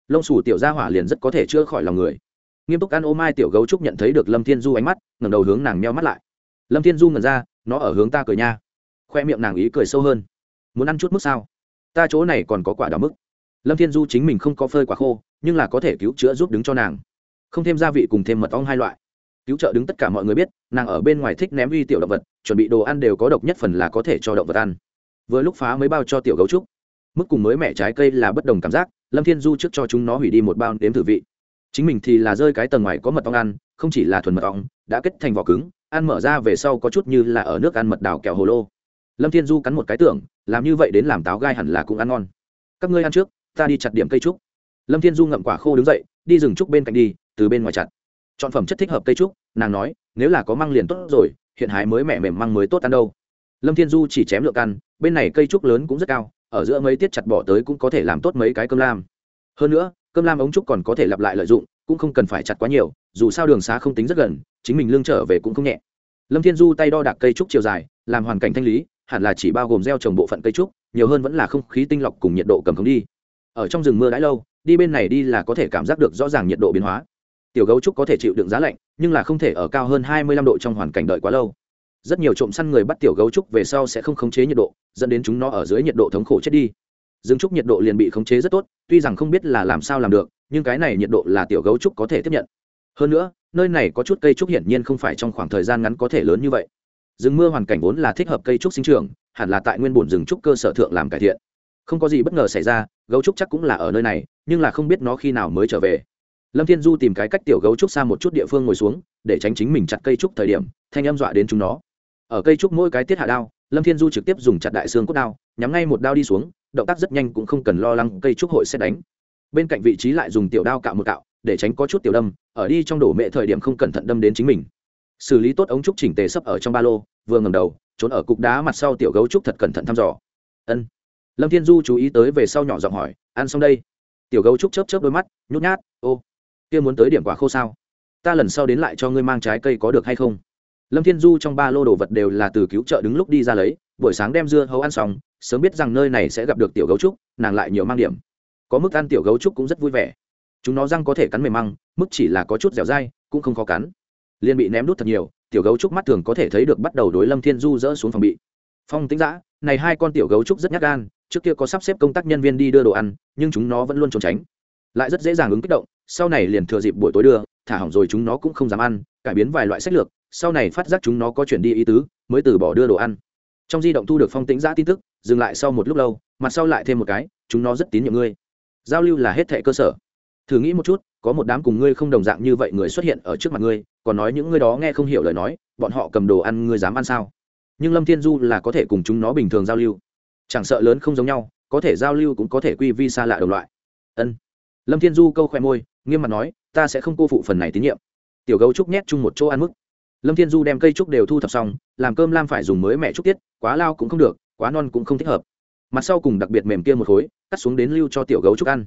Lông sủ tiểu gia hỏa liền rất có thể chữa khỏi lòng người. Nghiêm túc ăn ô mai tiểu gấu trúc nhận thấy được lâm thiên du ánh mắt, ngẩng đầu hướng nàng meo mắt lại. Lâm thiên du ngẩn ra, nó ở hướng ta cười nha. Khoe miệng nàng ý cười sâu hơn. Muốn ăn chút mức sao? Ta chỗ này còn có quả đào mức. Lâm thiên du chính mình không có phơi quả khô, nhưng là có thể cứu chữa giúp đứng cho nàng. Không thêm gia vị cùng thêm mật ong hai loại. Cứu trợ đứng tất cả mọi người biết, nàng ở bên ngoài thích ném uy tiểu động vật, chuẩn bị đồ ăn đều có độc nhất phần là có thể cho động vật ăn vừa lúc phá mới bao cho tiểu gấu trúc. Mức cùng mới mẻ trái cây là bất đồng cảm giác, lâm thiên du trước cho chúng nó hủy đi một bao nếm thử vị. Chính mình thì là rơi cái tầng ngoài có mật ong ăn, không chỉ là thuần mật ong, đã kết thành vỏ cứng, ăn mở ra về sau có chút như là ở nước ăn mật đào kẹo hồ lô. Lâm thiên du cắn một cái tưởng, làm như vậy đến làm táo gai hẳn là cũng ăn ngon. Các ngươi ăn trước, ta đi chặt điểm cây trúc. Lâm thiên du ngậm quả khô đứng dậy, đi rừng trúc bên cạnh đi, từ bên ngoài chặt. Chọn phẩm chất thích hợp cây trúc, nàng nói, nếu là có măng liền tốt rồi, hiện hái mới mẹ mềm măng mới tốt ăn đâu lâm thiên du chỉ chém lượng căn, bên này cây trúc lớn cũng rất cao, ở giữa mấy tiết chặt bỏ tới cũng có thể làm tốt mấy cái cơm lam. Hơn nữa, cơm lam ống trúc còn có thể lặp lại lợi dụng, cũng không cần phải chặt quá nhiều, dù sao đường xá không tính rất gần, chính mình lương trở về cũng không nhẹ. Lâm thiên du tay đo đạc cây trúc chiều dài, làm hoàn cảnh thanh lý, hẳn là chỉ bao gồm gieo trồng bộ phận cây trúc, nhiều hơn vẫn là không khí tinh lọc cùng nhiệt độ cầm không đi. Ở trong rừng mưa đã lâu, đi bên này đi là có thể cảm giác được rõ ràng nhiệt độ biến hóa. Tiểu gấu trúc có thể chịu đựng giá lạnh, nhưng là không thể ở cao hơn hai mươi lăm độ trong hoàn cảnh đợi quá lâu rất nhiều trộm săn người bắt tiểu gấu trúc về sau sẽ không khống chế nhiệt độ, dẫn đến chúng nó ở dưới nhiệt độ thống khổ chết đi. Dương trúc nhiệt độ liền bị khống chế rất tốt, tuy rằng không biết là làm sao làm được, nhưng cái này nhiệt độ là tiểu gấu trúc có thể tiếp nhận. Hơn nữa, nơi này có chút cây trúc hiển nhiên không phải trong khoảng thời gian ngắn có thể lớn như vậy. Rừng mưa hoàn cảnh vốn là thích hợp cây trúc sinh trưởng, hẳn là tại nguyên bổn rừng trúc cơ sở thượng làm cải thiện. Không có gì bất ngờ xảy ra, gấu trúc chắc cũng là ở nơi này, nhưng là không biết nó khi nào mới trở về. Lâm thiên du tìm cái cách tiểu gấu trúc xa một chút địa phương ngồi xuống, để tránh chính mình chặt cây trúc thời điểm, thanh âm dọa đến chúng nó ở cây trúc mỗi cái tiết hạ đao, lâm thiên du trực tiếp dùng chặt đại xương cốt đao, nhắm ngay một đao đi xuống, động tác rất nhanh cũng không cần lo lắng cây trúc hội sẽ đánh. Bên cạnh vị trí lại dùng tiểu đao cạo một cạo, để tránh có chút tiểu đâm, ở đi trong đổ mẹ thời điểm không cẩn thận đâm đến chính mình. Xử lý tốt ống trúc chỉnh tề sấp ở trong ba lô, vừa ngầm đầu, trốn ở cục đá mặt sau tiểu gấu trúc thật cẩn thận thăm dò. Ân. Lâm thiên du chú ý tới về sau nhỏ giọng hỏi, ăn xong đây? Tiểu gấu trúc chớp chớp đôi mắt, nhút nhát, ô, kia muốn tới điểm quả khô sao? Ta lần sau đến lại cho ngươi mang trái cây có được hay không? Lâm thiên du trong ba lô đồ vật đều là từ cứu trợ đứng lúc đi ra lấy, buổi sáng đem dưa hấu ăn xong, sớm biết rằng nơi này sẽ gặp được tiểu gấu trúc, nàng lại nhiều mang điểm. Có mức ăn tiểu gấu trúc cũng rất vui vẻ. Chúng nó răng có thể cắn mềm măng, mức chỉ là có chút dẻo dai, cũng không khó cắn. Liền bị ném đút thật nhiều, tiểu gấu trúc mắt thường có thể thấy được bắt đầu đối lâm thiên du dỡ xuống phòng bị. Phong tính giã này hai con tiểu gấu trúc rất nhát gan, trước kia có sắp xếp công tác nhân viên đi đưa đồ ăn, nhưng chúng nó vẫn luôn trốn tránh. Lại rất dễ dàng ứng kích động, sau này liền thừa dịp buổi tối đưa, thả hỏng rồi chúng nó cũng không dám ăn, cải biến vài loại sách lược sau này phát giác chúng nó có chuyển đi ý tứ, mới từ bỏ đưa đồ ăn. Trong di động thu được phong tính giã tin tức, dừng lại sau một lúc lâu, mặt sau lại thêm một cái, chúng nó rất tín nhiệm ngươi. Giao lưu là hết thệ cơ sở. Thử nghĩ một chút, có một đám cùng ngươi không đồng dạng như vậy người xuất hiện ở trước mặt ngươi, còn nói những ngươi đó nghe không hiểu lời nói, bọn họ cầm đồ ăn ngươi dám ăn sao? Nhưng lâm thiên du là có thể cùng chúng nó bình thường giao lưu. Chẳng sợ lớn không giống nhau, có thể giao lưu cũng có thể quy vi xa lạ đồng loại. Ân. Lâm thiên du câu khoe môi, nghiêm mặt nói, ta sẽ không cô phụ phần này tín nhiệm. Tiểu gấu trúc nhét chung một chỗ ăn mức lâm thiên du đem cây trúc đều thu thập xong, làm cơm lam phải dùng mới mẹ trúc tiết, quá lao cũng không được, quá non cũng không thích hợp. Mặt sau cùng đặc biệt mềm kia một khối, cắt xuống đến lưu cho tiểu gấu trúc ăn.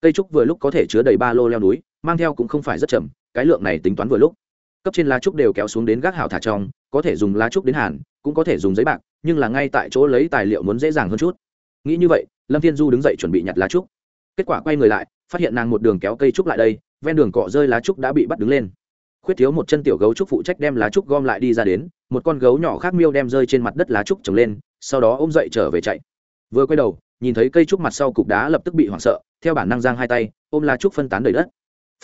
Cây trúc vừa lúc có thể chứa đầy ba lô leo núi, mang theo cũng không phải rất chậm, cái lượng này tính toán vừa lúc. Cấp trên lá trúc đều kéo xuống đến gác hào thả trong, có thể dùng lá trúc đến hàn, cũng có thể dùng giấy bạc, nhưng là ngay tại chỗ lấy tài liệu muốn dễ dàng hơn chút. Nghĩ như vậy, lâm thiên du đứng dậy chuẩn bị nhặt lá trúc. Kết quả quay người lại, phát hiện nàng một đường kéo cây trúc lại đây, ven đường cọ rơi lá trúc đã bị bắt đứng lên khuyết thiếu một chân tiểu gấu trúc phụ trách đem lá trúc gom lại đi ra đến, một con gấu nhỏ khác miêu đem rơi trên mặt đất lá trúc trồng lên, sau đó ôm dậy trở về chạy. Vừa quay đầu, nhìn thấy cây trúc mặt sau cục đá lập tức bị hoảng sợ, theo bản năng giang hai tay, ôm lá trúc phân tán đầy đất.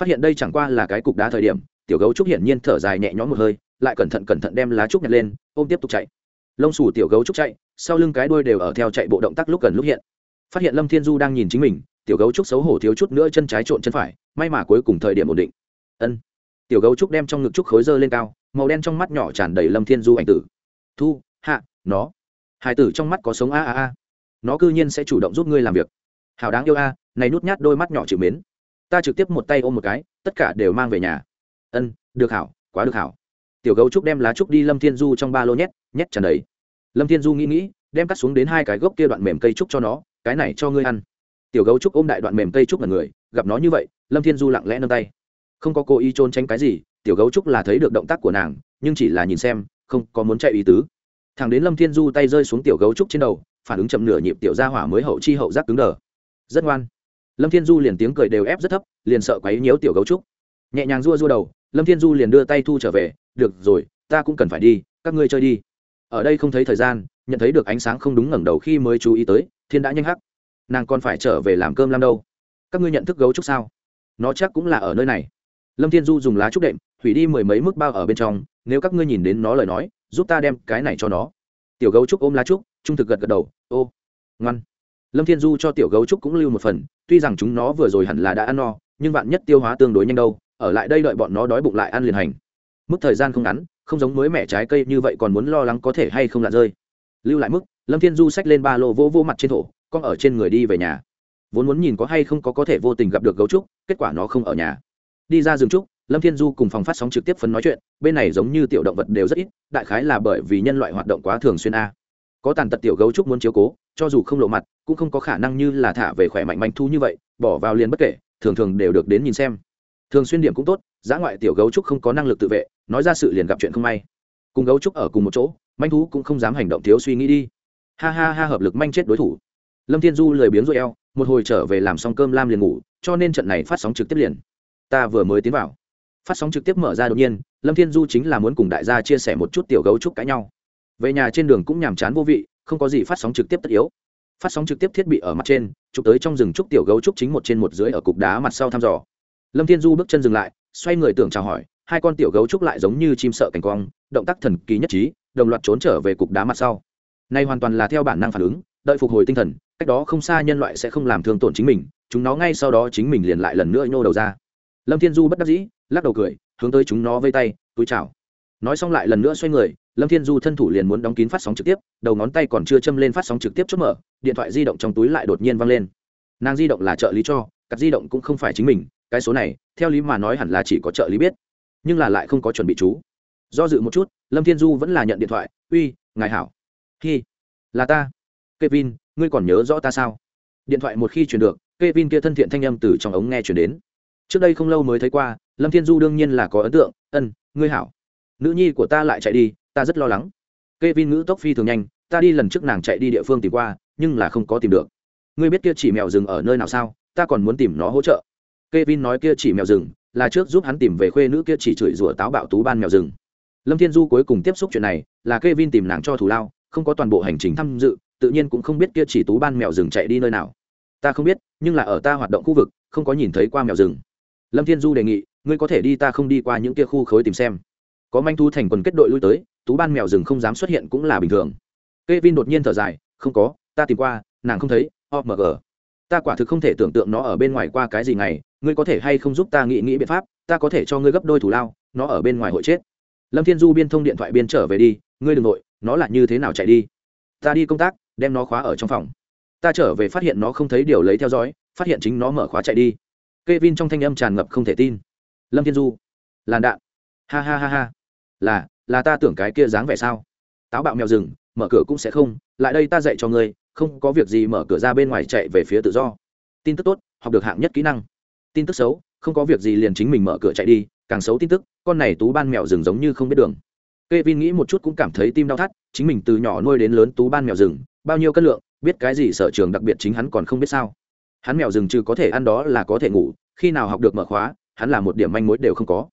Phát hiện đây chẳng qua là cái cục đá thời điểm, tiểu gấu trúc hiển nhiên thở dài nhẹ nhõm một hơi, lại cẩn thận cẩn thận đem lá trúc nhặt lên, ôm tiếp tục chạy. Lông xù tiểu gấu trúc chạy, sau lưng cái đuôi đều ở theo chạy bộ động tác lúc gần lúc hiện. Phát hiện lâm thiên du đang nhìn chính mình, tiểu gấu trúc xấu hổ thiếu chút nữa chân trái trộn chân phải, may mà cuối cùng thời điểm ổn định. Ân tiểu gấu trúc đem trong ngực trúc khối dơ lên cao, màu đen trong mắt nhỏ tràn đầy lâm thiên du ảnh tử. Thu, hạ, nó. Hải tử trong mắt có sống a a a. Nó cư nhiên sẽ chủ động giúp ngươi làm việc. Hào đáng yêu a, này nút nhát đôi mắt nhỏ chịu mến. Ta trực tiếp một tay ôm một cái, tất cả đều mang về nhà. Ân, được hảo, quá được hảo. Tiểu gấu trúc đem lá trúc đi lâm thiên du trong ba lô nhét nhét tràn đầy. Lâm thiên du nghĩ nghĩ, đem cắt xuống đến hai cái gốc kia đoạn mềm cây trúc cho nó, cái này cho ngươi ăn. Tiểu gấu trúc ôm đại đoạn mềm cây trúc là người, gặp nó như vậy, lâm thiên du lặng lẽ nâng tay không có cố ý trốn tránh cái gì, tiểu gấu trúc là thấy được động tác của nàng, nhưng chỉ là nhìn xem, không có muốn chạy ý tứ. Thằng đến lâm thiên du tay rơi xuống tiểu gấu trúc trên đầu, phản ứng chậm nửa nhịp tiểu gia hỏa mới hậu chi hậu giác cứng đờ. Rất ngoan. Lâm thiên du liền tiếng cười đều ép rất thấp, liền sợ quấy nhiễu tiểu gấu trúc. Nhẹ nhàng rua rua đầu, lâm thiên du liền đưa tay thu trở về, được rồi, ta cũng cần phải đi, các ngươi chơi đi. Ở đây không thấy thời gian, nhận thấy được ánh sáng không đúng ngẩng đầu khi mới chú ý tới, thiên đã nhanh hắc. Nàng còn phải trở về làm cơm làm đâu? Các ngươi nhận thức gấu trúc sao? Nó chắc cũng là ở nơi này lâm thiên du dùng lá trúc đệm, hủy đi mười mấy mức bao ở bên trong, nếu các ngươi nhìn đến nó lời nói, giúp ta đem cái này cho nó. Tiểu gấu trúc ôm lá trúc, trung thực gật gật đầu, ô, ngoan. Lâm thiên du cho tiểu gấu trúc cũng lưu một phần, tuy rằng chúng nó vừa rồi hẳn là đã ăn no, nhưng bạn nhất tiêu hóa tương đối nhanh đâu, ở lại đây đợi bọn nó đói bụng lại ăn liền hành. Mức thời gian không ngắn, không giống mới mẻ trái cây như vậy còn muốn lo lắng có thể hay không lạ rơi. Lưu lại mức, lâm thiên du xách lên ba lô vô vô mặt trên thổ, con ở trên người đi về nhà. Vốn muốn nhìn có hay không có có thể vô tình gặp được gấu trúc, kết quả nó không ở nhà đi ra rừng trúc, lâm thiên du cùng phòng phát sóng trực tiếp phân nói chuyện, bên này giống như tiểu động vật đều rất ít, đại khái là bởi vì nhân loại hoạt động quá thường xuyên a. Có tàn tật tiểu gấu trúc muốn chiếu cố, cho dù không lộ mặt, cũng không có khả năng như là thả về khỏe mạnh manh thu như vậy, bỏ vào liền bất kể, thường thường đều được đến nhìn xem. Thường xuyên điểm cũng tốt giá ngoại tiểu gấu trúc không có năng lực tự vệ, nói ra sự liền gặp chuyện không may. Cùng gấu trúc ở cùng một chỗ, manh thú cũng không dám hành động thiếu suy nghĩ đi. Ha ha ha, hợp lực manh chết đối thủ. Lâm thiên du lười biếng rồi eo, một hồi trở về làm xong cơm lam liền ngủ, cho nên trận này phát sóng trực tiếp liền ta vừa mới tiến vào. Phát sóng trực tiếp mở ra đột nhiên, lâm thiên du chính là muốn cùng đại gia chia sẻ một chút tiểu gấu trúc cãi nhau. Về nhà trên đường cũng nhàm chán vô vị, không có gì phát sóng trực tiếp tất yếu. Phát sóng trực tiếp thiết bị ở mặt trên, chụp tới trong rừng trúc tiểu gấu trúc chính một trên một dưới ở cục đá mặt sau thăm dò. Lâm thiên du bước chân dừng lại, xoay người tưởng chào hỏi, hai con tiểu gấu trúc lại giống như chim sợ cảnh quang, động tác thần kỳ nhất trí, đồng loạt trốn trở về cục đá mặt sau. Nay hoàn toàn là theo bản năng phản ứng, đợi phục hồi tinh thần, cách đó không xa nhân loại sẽ không làm thương tổn chính mình, chúng nó ngay sau đó chính mình liền lại lần nữa nhô đầu ra lâm thiên du bất đắc dĩ, lắc đầu cười, hướng tới chúng nó vây tay, túi chào. Nói xong lại lần nữa xoay người, lâm thiên du thân thủ liền muốn đóng kín phát sóng trực tiếp, đầu ngón tay còn chưa châm lên phát sóng trực tiếp chốt mở, điện thoại di động trong túi lại đột nhiên văng lên. Nàng di động là trợ lý cho, cặp di động cũng không phải chính mình, cái số này, theo lý mà nói hẳn là chỉ có trợ lý biết, nhưng là lại không có chuẩn bị chú. Do dự một chút, lâm thiên du vẫn là nhận điện thoại, uy, ngài hảo. Hi. Là ta. Kevin, ngươi còn nhớ rõ ta sao? Điện thoại một khi truyền được, kevin kia thân thiện thanh âm từ trong ống nghe chuyển đến trước đây không lâu mới thấy qua lâm thiên du đương nhiên là có ấn tượng ân ngươi hảo nữ nhi của ta lại chạy đi ta rất lo lắng Kevin ngữ tốc phi thường nhanh, ta đi lần trước nàng chạy đi địa phương tìm qua, nhưng là không có tìm được. Ngươi biết kia chỉ mèo rừng ở nơi nào sao? Ta còn muốn tìm nó hỗ trợ. Kevin nói kia chỉ mèo rừng, là trước giúp hắn tìm về khuê nữ kia chỉ chửi rủa táo bạo tú ban mèo rừng. Lâm Thiên Du cuối cùng tiếp xúc chuyện này, là Kevin tìm nàng cho thù lao, không có toàn bộ hành trình tham dự, tự nhiên cũng không biết kia chỉ tú ban mèo rừng chạy đi nơi nào. Ta không biết, nhưng là ở ta hoạt động khu vực, không có nhìn thấy qua mèo rừng. Lâm Thiên Du đề nghị, ngươi có thể đi ta không đi qua những kia khu khối tìm xem. Có manh thu thành quần kết đội lui tới, tú ban mèo rừng không dám xuất hiện cũng là bình thường Kevin đột nhiên thở dài, không có, ta tìm qua, nàng không thấy, OMG. Ta quả thực không thể tưởng tượng nó ở bên ngoài qua cái gì ngày, ngươi có thể hay không giúp ta nghĩ nghĩ biện pháp, ta có thể cho ngươi gấp đôi thủ lao, nó ở bên ngoài hội chết. Lâm Thiên Du biên thông điện thoại biên trở về đi, ngươi đừng nội, nó là như thế nào chạy đi? Ta đi công tác, đem nó khóa ở trong phòng. Ta trở về phát hiện nó không thấy điều lấy theo dõi, phát hiện chính nó mở khóa chạy đi. Kevin trong thanh âm tràn ngập không thể tin. Lâm Thiên Du, làn đạn. Ha ha ha ha. Là, là ta tưởng cái kia dáng vẻ sao táo bạo mèo rừng mở cửa cũng sẽ không lại đây ta dạy cho ngươi không có việc gì mở cửa ra bên ngoài chạy về phía tự do tin tức tốt học được hạng nhất kỹ năng tin tức xấu không có việc gì liền chính mình mở cửa chạy đi càng xấu tin tức con này tú ban mèo rừng giống như không biết đường Kevin nghĩ một chút cũng cảm thấy tim đau thắt, chính mình từ nhỏ nuôi đến lớn tú ban mèo rừng, bao nhiêu cân lượng, biết cái gì sở trường đặc biệt chính hắn còn không biết sao. Hắn mèo rừng trừ có thể ăn đó là có thể ngủ, khi nào học được mở khóa, hắn là một điểm manh mối đều không có.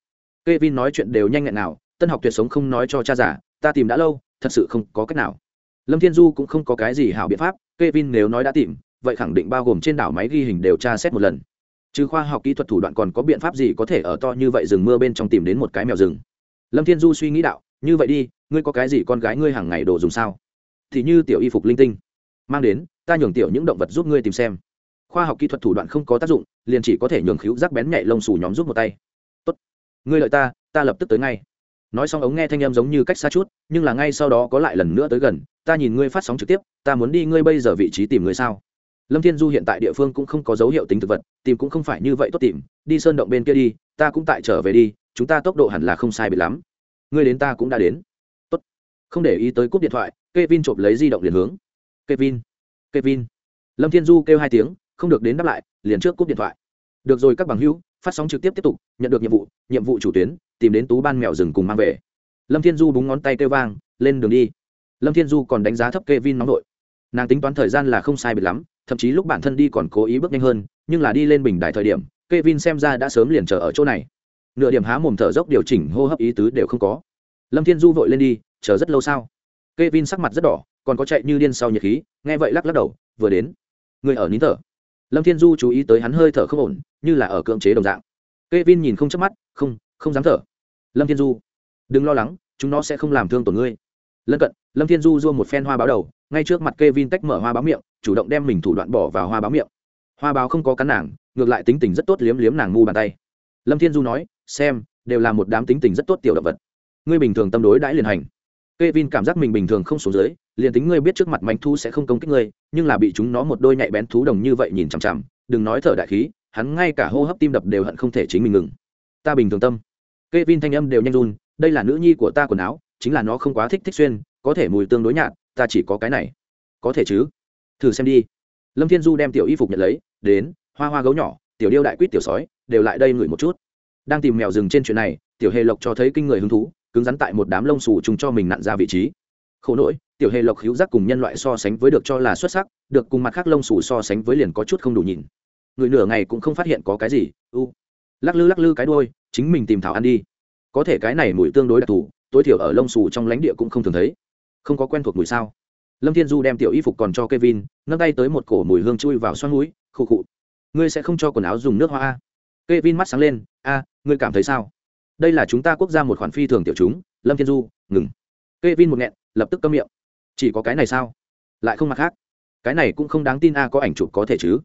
Kevin nói chuyện đều nhanh nhẹn nào, tân học tuyệt sống không nói cho cha giả ta tìm đã lâu thật sự không có cách nào. Lâm thiên du cũng không có cái gì hảo biện pháp k e vin nếu nói đã tìm vậy khẳng định bao gồm trên đảo máy ghi hình đều tra xét một lần. Trừ khoa học kỹ thuật thủ đoạn còn có biện pháp gì có thể ở to như vậy rừng mưa bên trong tìm đến một cái mèo rừng? Lâm thiên du suy nghĩ đạo như vậy đi ngươi có cái gì con gái ngươi hàng ngày đồ dùng sao? Thì như tiểu y phục linh tinh. Mang đến ta nhường tiểu những động vật giúp ngươi tìm xem khoa học kỹ thuật thủ đoạn không có tác dụng, liền chỉ có thể nhường khíu rác bén nhạy lông xù nhóm giúp một tay. Tốt. Ngươi lợi ta ta lập tức tới ngay. Nói xong ống nghe thanh âm giống như cách xa chút, nhưng là ngay sau đó có lại lần nữa tới gần, ta nhìn ngươi phát sóng trực tiếp, ta muốn đi ngươi bây giờ vị trí tìm ngươi sao? Lâm thiên du hiện tại địa phương cũng không có dấu hiệu tính thực vật, tìm cũng không phải như vậy tốt tìm, đi sơn động bên kia đi, ta cũng tại trở về đi, chúng ta tốc độ hẳn là không sai biệt lắm. Ngươi đến ta cũng đã đến. Tốt. Không để ý tới cúp điện thoại, Kevin chộp lấy di động liền hướng. Kevin. Kevin. Lâm Thiên Du kêu hai tiếng không được đến đáp lại, liền trước cúp điện thoại. Được rồi các bằng hữu, phát sóng trực tiếp tiếp tục, nhận được nhiệm vụ nhiệm vụ chủ tuyến, tìm đến tú ban mèo rừng cùng mang về. Lâm thiên du búng ngón tay kêu vang, lên đường đi. Lâm thiên du còn đánh giá thấp kê vin nóng đội. Nàng tính toán thời gian là không sai biệt lắm, thậm chí lúc bản thân đi còn cố ý bước nhanh hơn, nhưng là đi lên bình đại thời điểm kê vin xem ra đã sớm liền chờ ở chỗ này. Nửa điểm há mồm thở dốc điều chỉnh hô hấp ý tứ đều không có. Lâm thiên du vội lên đi, chờ rất lâu sao? Kê vin sắc mặt rất đỏ, còn có chạy như điên sau nhiệt khí, nghe vậy lắc lắc đầu, vừa đến. Người ở nín thở lâm thiên du chú ý tới hắn hơi thở không ổn như là ở cưỡng chế đồng dạng. K e vin nhìn không chớp mắt không không dám thở. Lâm thiên du đừng lo lắng chúng nó sẽ không làm thương tổn ngươi. Lân cận lâm thiên du dua một phen hoa báo đầu ngay trước mặt k e vin tách mở hoa báo miệng chủ động đem mình thủ đoạn bỏ vào hoa báo miệng. Hoa báo không có cắn nàng ngược lại tính tình rất tốt liếm liếm nàng ngu bàn tay. Lâm thiên du nói xem đều là một đám tính tình rất tốt tiểu động vật. Ngươi bình thường tâm đối đãi liền hành. Kevin cảm giác mình bình thường không xuống dưới, liền tính ngươi biết trước mặt manh thú sẽ không công kích ngươi, nhưng là bị chúng nó một đôi nhạy bén thú đồng như vậy nhìn chằm chằm, đừng nói thở đại khí, hắn ngay cả hô hấp tim đập đều hận không thể chính mình ngừng. Ta bình thường tâm. Kevin thanh âm đều nhanh run, đây là nữ nhi của ta quần áo, chính là nó không quá thích thích xuyên, có thể mùi tương đối nhạt, ta chỉ có cái này. Có thể chứ? Thử xem đi. Lâm Thiên Du đem tiểu y phục nhận lấy, đến, hoa hoa gấu nhỏ, tiểu điêu đại quýt tiểu sói, đều lại đây ngửi một chút. Đang tìm mèo rừng trên chuyện này, tiểu hề lộc cho thấy kinh người hứng thú, cứng rắn tại một đám lông xù trùng cho mình nặn ra vị trí khổ nỗi tiểu hề lộc hữu giác cùng nhân loại so sánh với được cho là xuất sắc, được cùng mặt khác lông xù so sánh với liền có chút không đủ nhìn. Người nửa ngày cũng không phát hiện có cái gì, u. Lắc lư lắc lư cái đôi chính mình tìm thảo ăn đi. Có thể cái này mùi tương đối đặc thù, tối thiểu ở lông xù trong lãnh địa cũng không thường thấy. Không có quen thuộc mùi sao? Lâm thiên du đem tiểu y phục còn cho kevin, nâng tay tới một cổ mùi hương chui vào xoắn núi khụ khụ. Ngươi sẽ không cho quần áo dùng nước hoa a? Kevin mắt sáng lên, a, ngươi cảm thấy sao? Đây là chúng ta quốc gia một khoản phi thường tiểu chúng, lâm thiên du, ngừng. Kevin một nghẹn, lập tức câm miệng chỉ có cái này sao? Lại không mặt khác. Cái này cũng không đáng tin a, có ảnh chụp có thể chứ.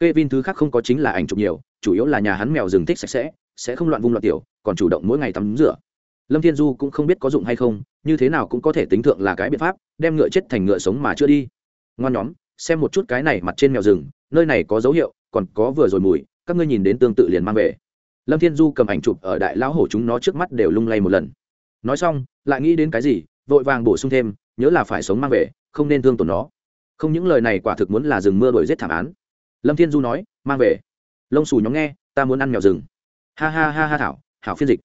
K e vin thứ khác không có chính là ảnh chụp nhiều, chủ yếu là nhà hắn mèo rừng thích sạch sẽ sẽ không loạn vung loạn tiểu, còn chủ động mỗi ngày tắm rửa. Lâm thiên du cũng không biết có dụng hay không, như thế nào cũng có thể tính thượng là cái biện pháp, đem ngựa chết thành ngựa sống mà chưa đi. Ngoan nhóm, xem một chút cái này mặt trên mèo rừng, nơi này có dấu hiệu, còn có vừa rồi mùi, các ngươi nhìn đến tương tự liền mang về. Lâm thiên du cầm ảnh chụp ở đại lão hổ chúng nó trước mắt đều lung lay một lần. Nói xong, lại nghĩ đến cái gì, vội vàng bổ sung thêm nhớ là phải sống mang về, không nên thương tổn nó. Không những lời này quả thực muốn là rừng mưa đổi giết thảm án. Lâm thiên du nói, mang về. Lông xù nhóm nghe, ta muốn ăn mèo rừng. Ha ha ha ha thảo, hảo phiên dịch.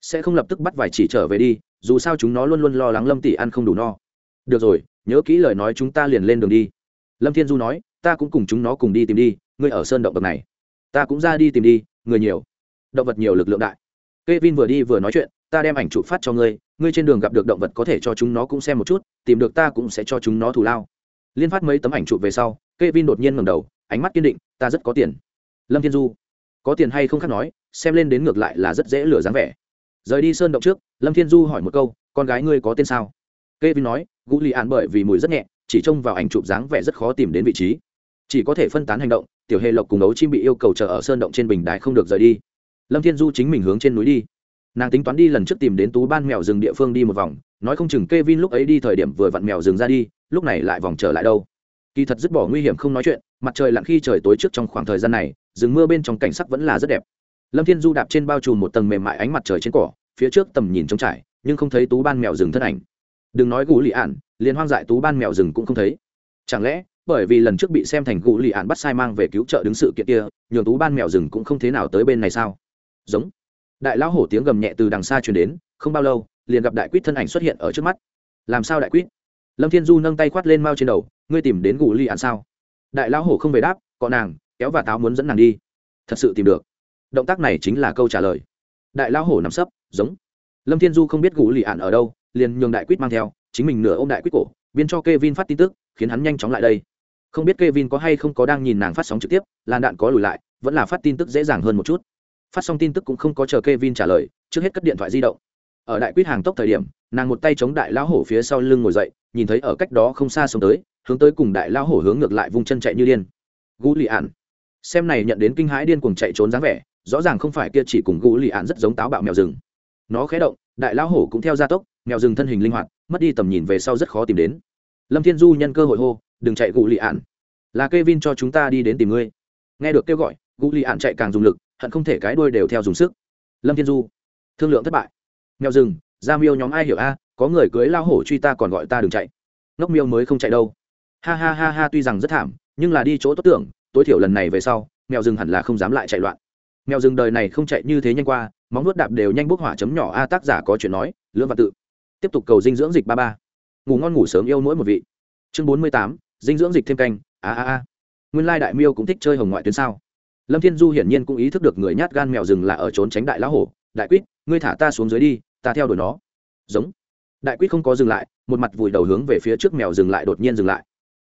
Sẽ không lập tức bắt vài chỉ trở về đi, dù sao chúng nó luôn luôn lo lắng lâm tỷ ăn không đủ no. Được rồi, nhớ kỹ lời nói chúng ta liền lên đường đi. Lâm thiên du nói, ta cũng cùng chúng nó cùng đi tìm đi, ngươi ở sơn động vật này. Ta cũng ra đi tìm đi, người nhiều. Động vật nhiều lực lượng đại. Kevin vừa đi vừa nói chuyện, ta đem ảnh chụp phát cho ngươi, ngươi trên đường gặp được động vật có thể cho chúng nó cũng xem một chút, tìm được ta cũng sẽ cho chúng nó thù lao. Liên phát mấy tấm ảnh chụp về sau, Kevin đột nhiên ngẩng đầu, ánh mắt kiên định, ta rất có tiền. Lâm Thiên Du, có tiền hay không khác nói, xem lên đến ngược lại là rất dễ lừa dáng vẻ. Rời đi sơn động trước, Lâm Thiên Du hỏi một câu, con gái ngươi có tên sao? Kevin nói, Gũ Lý An bởi vì mùi rất nhẹ, chỉ trông vào ảnh chụp dáng vẻ rất khó tìm đến vị trí, chỉ có thể phân tán hành động. Tiểu Hề Lộc cùng ấu chim bị yêu cầu chờ ở sơn động trên bình đài không được rời đi lâm thiên du chính mình hướng trên núi đi. Nàng tính toán đi lần trước tìm đến tú ban mèo rừng địa phương đi một vòng, nói không chừng k e vin lúc ấy đi thời điểm vừa vặn mèo rừng ra đi, lúc này lại vòng trở lại đâu. Kỳ thật dứt bỏ nguy hiểm không nói chuyện, mặt trời lặn khi trời tối trước trong khoảng thời gian này, rừng mưa bên trong cảnh sắc vẫn là rất đẹp. Lâm thiên du đạp trên bao trùm một tầng mềm mại ánh mặt trời trên cỏ, phía trước tầm nhìn trống trải, nhưng không thấy tú ban mèo rừng thân ảnh. Đừng nói gù lì ạn, liền hoang dại tú ban mèo rừng cũng không thấy. Chẳng lẽ, bởi vì lần trước bị xem thành gù lì ạn bắt sai mang về cứu trợ đứng sự kiện kia, nhường tú ban mèo rừng cũng không thế nào tới bên này sao? Giống. Đại lão hổ tiếng gầm nhẹ từ đằng xa truyền đến, không bao lâu, liền gặp đại quýt thân ảnh xuất hiện ở trước mắt. Làm sao đại quýt? Lâm thiên du nâng tay khoát lên mao trên đầu, ngươi tìm đến gù ly ạn sao? Đại lão hổ không về đáp, có nàng, kéo và táo muốn dẫn nàng đi. Thật sự tìm được. Động tác này chính là câu trả lời. Đại lão hổ nằm sấp, giống. Lâm thiên du không biết gù lì ạn ở đâu, liền nhường đại quýt mang theo, chính mình nửa ô m đại quýt cổ, biên cho kevin vin phát tin tức, khiến hắn nhanh chóng lại đây. Không biết kevin vin có hay không có đang nhìn nàng phát sóng trực tiếp, làn đạn có lùi lại, vẫn là phát tin tức dễ dàng hơn một chút phát xong tin tức cũng không có chờ Kevin trả lời, trước hết cất điện thoại di động. Ở đại quyết hàng tốc thời điểm, nàng một tay chống đại lão hổ phía sau lưng ngồi dậy, nhìn thấy ở cách đó không xa sống tới, hướng tới cùng đại lão hổ hướng ngược lại vung chân chạy như điên. Gú Lì Ản. Xem này nhận đến kinh hãi điên cuồng chạy trốn dáng vẻ, rõ ràng không phải kia chỉ cùng Gú Lì Ản rất giống táo bạo mèo rừng. Nó khẽ động, đại lão hổ cũng theo gia tốc, mèo rừng thân hình linh hoạt, mất đi tầm nhìn về sau rất khó tìm đến. Lâm Thiên Du nhân cơ hội hô, đừng chạy Gú Lì Ản. Là Kevin cho chúng ta đi đến tìm ngươi. Nghe được kêu gọi, Gú Lì Ản chạy càng dùng lực, hận không thể cái đuôi đều theo dùng sức. Lâm thiên du, thương lượng thất bại. Mèo rừng, ra miêu nhóm ai hiểu a, có người cưới lao hổ truy ta còn gọi ta đừng chạy. Ngốc miêu mới không chạy đâu. Ha ha ha ha, tuy rằng rất thảm, nhưng là đi chỗ tốt tưởng, tối thiểu lần này về sau, mèo rừng hẳn là không dám lại chạy loạn. Mèo rừng đời này không chạy như thế nhanh qua, móng nuốt đạp đều nhanh bốc hỏa chấm nhỏ a, tác giả có chuyện nói, lưỡng và tự. Tiếp tục cầu dinh dưỡng dịch ba ba. Ngủ ngon ngủ sớm yêu mỗi một vị. Chương bốn mươi tám, dinh dưỡng dịch thêm canh. A a a. Nguyên lai đại miêu cũng thích chơi hồng ngoại tuyến sao? Lâm thiên du hiển nhiên cũng ý thức được người nhát gan mèo rừng là ở trốn tránh đại lão hổ. Đại quýt, ngươi thả ta xuống dưới đi, ta theo đuổi nó. Giống. Đại quýt không có dừng lại, một mặt vùi đầu hướng về phía trước mèo rừng lại đột nhiên dừng lại.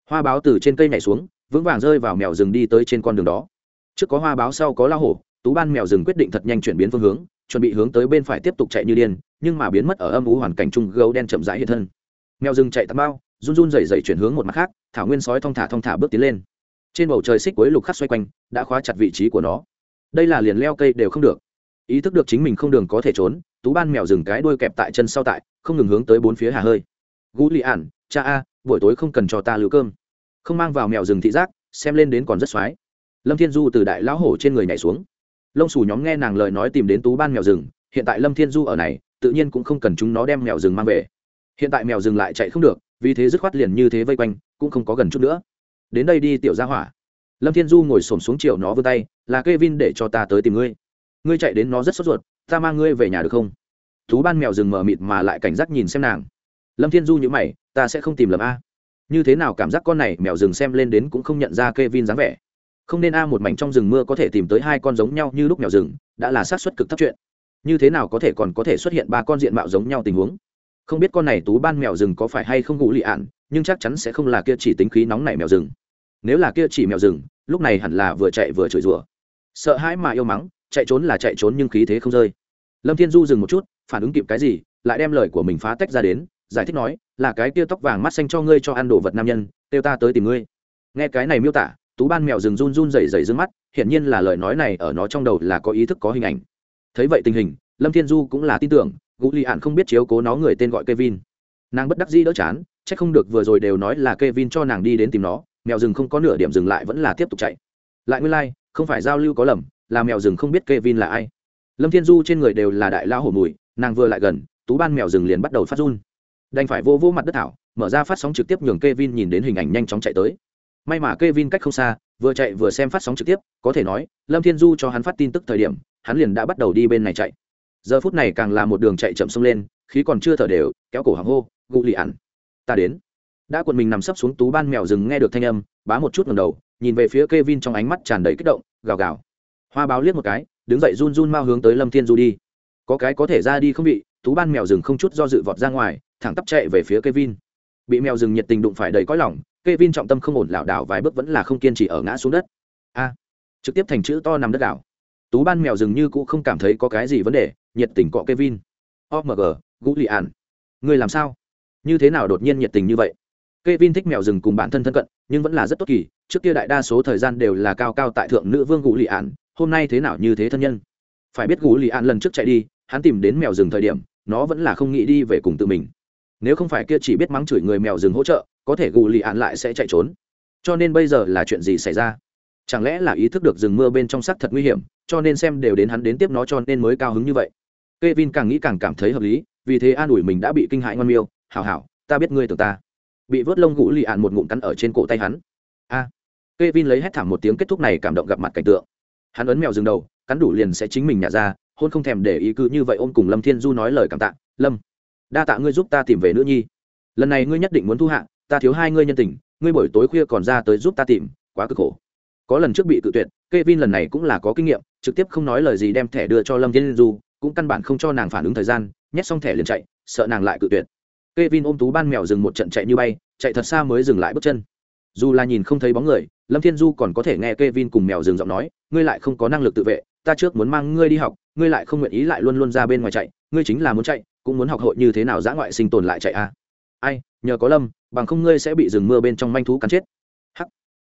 Hoa báo từ trên cây nhảy xuống, vững vàng rơi vào mèo rừng đi tới trên con đường đó. Trước có hoa báo, sau có lao hổ, tú ban mèo rừng quyết định thật nhanh chuyển biến phương hướng, chuẩn bị hướng tới bên phải tiếp tục chạy như điên, nhưng mà biến mất ở âm u hoàn cảnh chung gấu đen chậm rãi hiện thân. Mèo rừng chạy tắm bao, run run dày dày chuyển hướng một mặt khác, thảo nguyên sói thong thả thong thả bước tiến lên trên bầu trời xích cuối lục khắc xoay quanh, đã khóa chặt vị trí của nó. Đây là liền leo cây đều không được. Ý thức được chính mình không đường có thể trốn, tú ban mèo dừng cái đuôi kẹp tại chân sau tại, không ngừng hướng tới bốn phía hà hơi. Gú lì ản, cha a, buổi tối không cần cho ta lưu cơm. Không mang vào mèo rừng thị giác, xem lên đến còn rất x lâm thiên du từ đại lão hổ trên người nhảy xuống. Lông xù nhóm nghe nàng lời nói tìm đến tú ban mèo rừng, hiện tại lâm thiên du ở này, tự nhiên cũng không cần chúng nó đem mèo rừng mang về. Hiện tại mèo rừng lại chạy không được, vì thế dứt khoát liền như thế vây quanh, cũng không có gần chút nữa đến đây đi tiểu gia hỏa. Lâm thiên du ngồi xổm xuống chiều nó vươn tay, là k e vin để cho ta tới tìm ngươi. Ngươi chạy đến nó rất sốt ruột, ta mang ngươi về nhà được không? Thú ban mèo rừng mờ mịt mà lại cảnh giác nhìn xem nàng. Lâm thiên du nhữ mày, ta sẽ không tìm lầm a. Như thế nào cảm giác con này mèo rừng xem lên đến cũng không nhận ra k e vin dáng vẻ. Không nên a một mảnh trong rừng mưa có thể tìm tới hai con giống nhau như lúc mèo rừng, đã là sát xuất cực thấp chuyện. Như thế nào có thể còn có thể xuất hiện ba con diện mạo giống nhau tình huống? Không biết con này tú ban mèo rừng có phải hay không gũ lị ạn, nhưng chắc chắn sẽ không là kia chỉ tính khí nóng này mèo rừng nếu là kia chỉ mèo rừng, lúc này hẳn là vừa chạy vừa chửi rủa. Sợ hãi mà yêu mắng, chạy trốn là chạy trốn nhưng khí thế không rơi. Lâm thiên du dừng một chút, phản ứng kịp cái gì, lại đem lời của mình phá tách ra đến, giải thích nói, là cái kia tóc vàng mắt xanh cho ngươi cho ăn đồ vật nam nhân, kêu ta tới tìm ngươi. Nghe cái này miêu tả, tú ban mèo rừng run run rẩy rẩy dương mắt, hiển nhiên là lời nói này ở nó trong đầu là có ý thức có hình ảnh. Thấy vậy tình hình, lâm thiên du cũng là tin tưởng, gũ lì ạn không biết chiếu cố nó người tên gọi kevin. Nàng bất đắc dĩ đỡ chán c h ắ c không được vừa rồi đều nói là kevin cho nàng đi đến tìm nó mèo rừng không có nửa điểm dừng lại vẫn là tiếp tục chạy lại nguyên lai、like, không phải giao lưu có lầm là mèo rừng không biết kevin là ai lâm thiên du trên người đều là đại lao hổ mùi nàng vừa lại gần tú ban mèo rừng liền bắt đầu phát run đành phải vô vô mặt đất thảo mở ra phát sóng trực tiếp nhường Kevin nhìn đến hình ảnh nhanh chóng chạy tới. May mà Kevin cách không xa, vừa chạy vừa xem phát sóng trực tiếp, có thể nói, Lâm Thiên Du cho hắn phát tin tức thời điểm, hắn liền đã bắt đầu đi bên này chạy. Giờ phút này càng là một đường chạy chậm xông lên, khí còn chưa thở đều, kéo cổ hàng hô, "Gù lì ẩn, ta đến." Đã quần mình nằm sấp xuống tú ban mèo rừng nghe được thanh âm, bá một chút ngẩng đầu, nhìn về phía Kevin trong ánh mắt tràn đầy kích động, gào gào. Hoa báo liếc một cái, đứng dậy run run mau hướng tới Lâm Thiên Du đi. Có cái có thể ra đi không vị, tú ban mèo rừng không chút do dự vọt ra ngoài, thẳng tắp chạy về phía Kevin. Bị mèo rừng nhiệt tình đụng phải đầy cõi lòng, Kevin trọng tâm không ổn lảo đảo vài bước vẫn là không kiên trì ở ngã xuống đất. A, trực tiếp thành chữ to nằm đất đảo. Tú ban mèo rừng như cũ không cảm thấy có cái gì vấn đề, nhiệt tình cọ Kevin. OMG, Gulian, ngươi làm sao? Như thế nào đột nhiên nhiệt tình như vậy? Kevin thích mèo rừng cùng bản thân thân cận, nhưng vẫn là rất tốt kỳ, trước kia đại đa số thời gian đều là cao cao tại thượng nữ vương Gù Lì Án, hôm nay thế nào như thế thân nhân? Phải biết Gù Lì Án lần trước chạy đi, hắn tìm đến mèo rừng thời điểm, nó vẫn là không nghĩ đi về cùng tự mình. Nếu không phải kia chỉ biết mắng chửi người mèo rừng hỗ trợ có thể gù lì Án lại sẽ chạy trốn. Cho nên bây giờ là chuyện gì xảy ra? Chẳng lẽ là ý thức được rừng mưa bên trong sắc thật nguy hiểm cho nên xem đều đến hắn đến tiếp nó cho nên mới cao hứng như vậy? Kevin càng nghĩ càng cảm thấy hợp lý vì thế an ủi mình đã bị kinh hãi ngon miêu. Hảo hảo ta biết ngươi tưởng ta bị vớt lông gũ lì ạn một ngụm cắn ở trên cổ tay hắn. A. À, k e vin lấy hét thảm một tiếng kết thúc này cảm động gặp mặt cảnh tượng. Hắn ấn mèo dừng đầu cắn đủ liền sẽ chính mình nhả ra hôn không thèm để ý cứ như vậy ôm cùng lâm thiên du nói lời cảm tạ lâm đa tạ ngươi giúp ta tìm về nữ nhi. Lần này ngươi nhất định muốn thu hạ ta thiếu hai ngươi nhân tình ngươi buổi tối khuya còn ra tới giúp ta tìm quá cực khổ. Có lần trước bị cự tuyệt k e vin lần này cũng là có kinh nghiệm trực tiếp không nói lời gì đem thẻ đưa cho lâm thiên du cũng căn bản không cho nàng phản ứng thời gian nhét xong thẻ liền chạy sợ nàng lại cự tuyệt k e vin ôm tú ban mèo dừng một trận chạy như bay, chạy thật xa mới dừng lại bước chân. Dù là nhìn không thấy bóng người, lâm thiên du còn có thể nghe k e vin cùng mèo dừng giọng nói, ngươi lại không có năng lực tự vệ, ta trước muốn mang ngươi đi học, ngươi lại không nguyện ý lại luôn luôn ra bên ngoài chạy, ngươi chính là muốn chạy, cũng muốn học hội như thế nào dã ngoại sinh tồn lại chạy à? ai, nhờ có lâm, bằng không ngươi sẽ bị rừng mưa bên trong manh thú cắn chết. Hắc.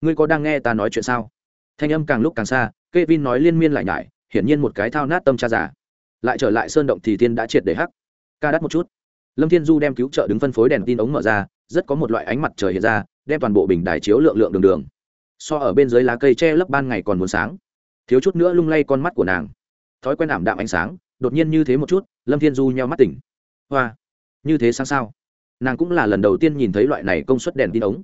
Ngươi có đang nghe ta nói chuyện sao? Thanh âm càng lúc càng xa, Kevin vin nói liên miên lại nhải, hiển nhiên một cái thao nát tâm cha giả lại trở lại sơn động thì tiên đã triệt để hắc. Ca đắt một chút lâm thiên du đem cứu trợ đứng phân phối đèn tin ống mở ra, rất có một loại ánh mặt trời hiện ra, đem toàn bộ bình đài chiếu lượng lượng đường đường. So ở bên dưới lá cây che lấp ban ngày còn muốn sáng. Thiếu chút nữa lung lay con mắt của nàng. Thói quen ảm đạm ánh sáng, đột nhiên như thế một chút, lâm thiên du nheo mắt tỉnh. Hoa, như thế sáng sao? Nàng cũng là lần đầu tiên nhìn thấy loại này công suất đèn tin ống.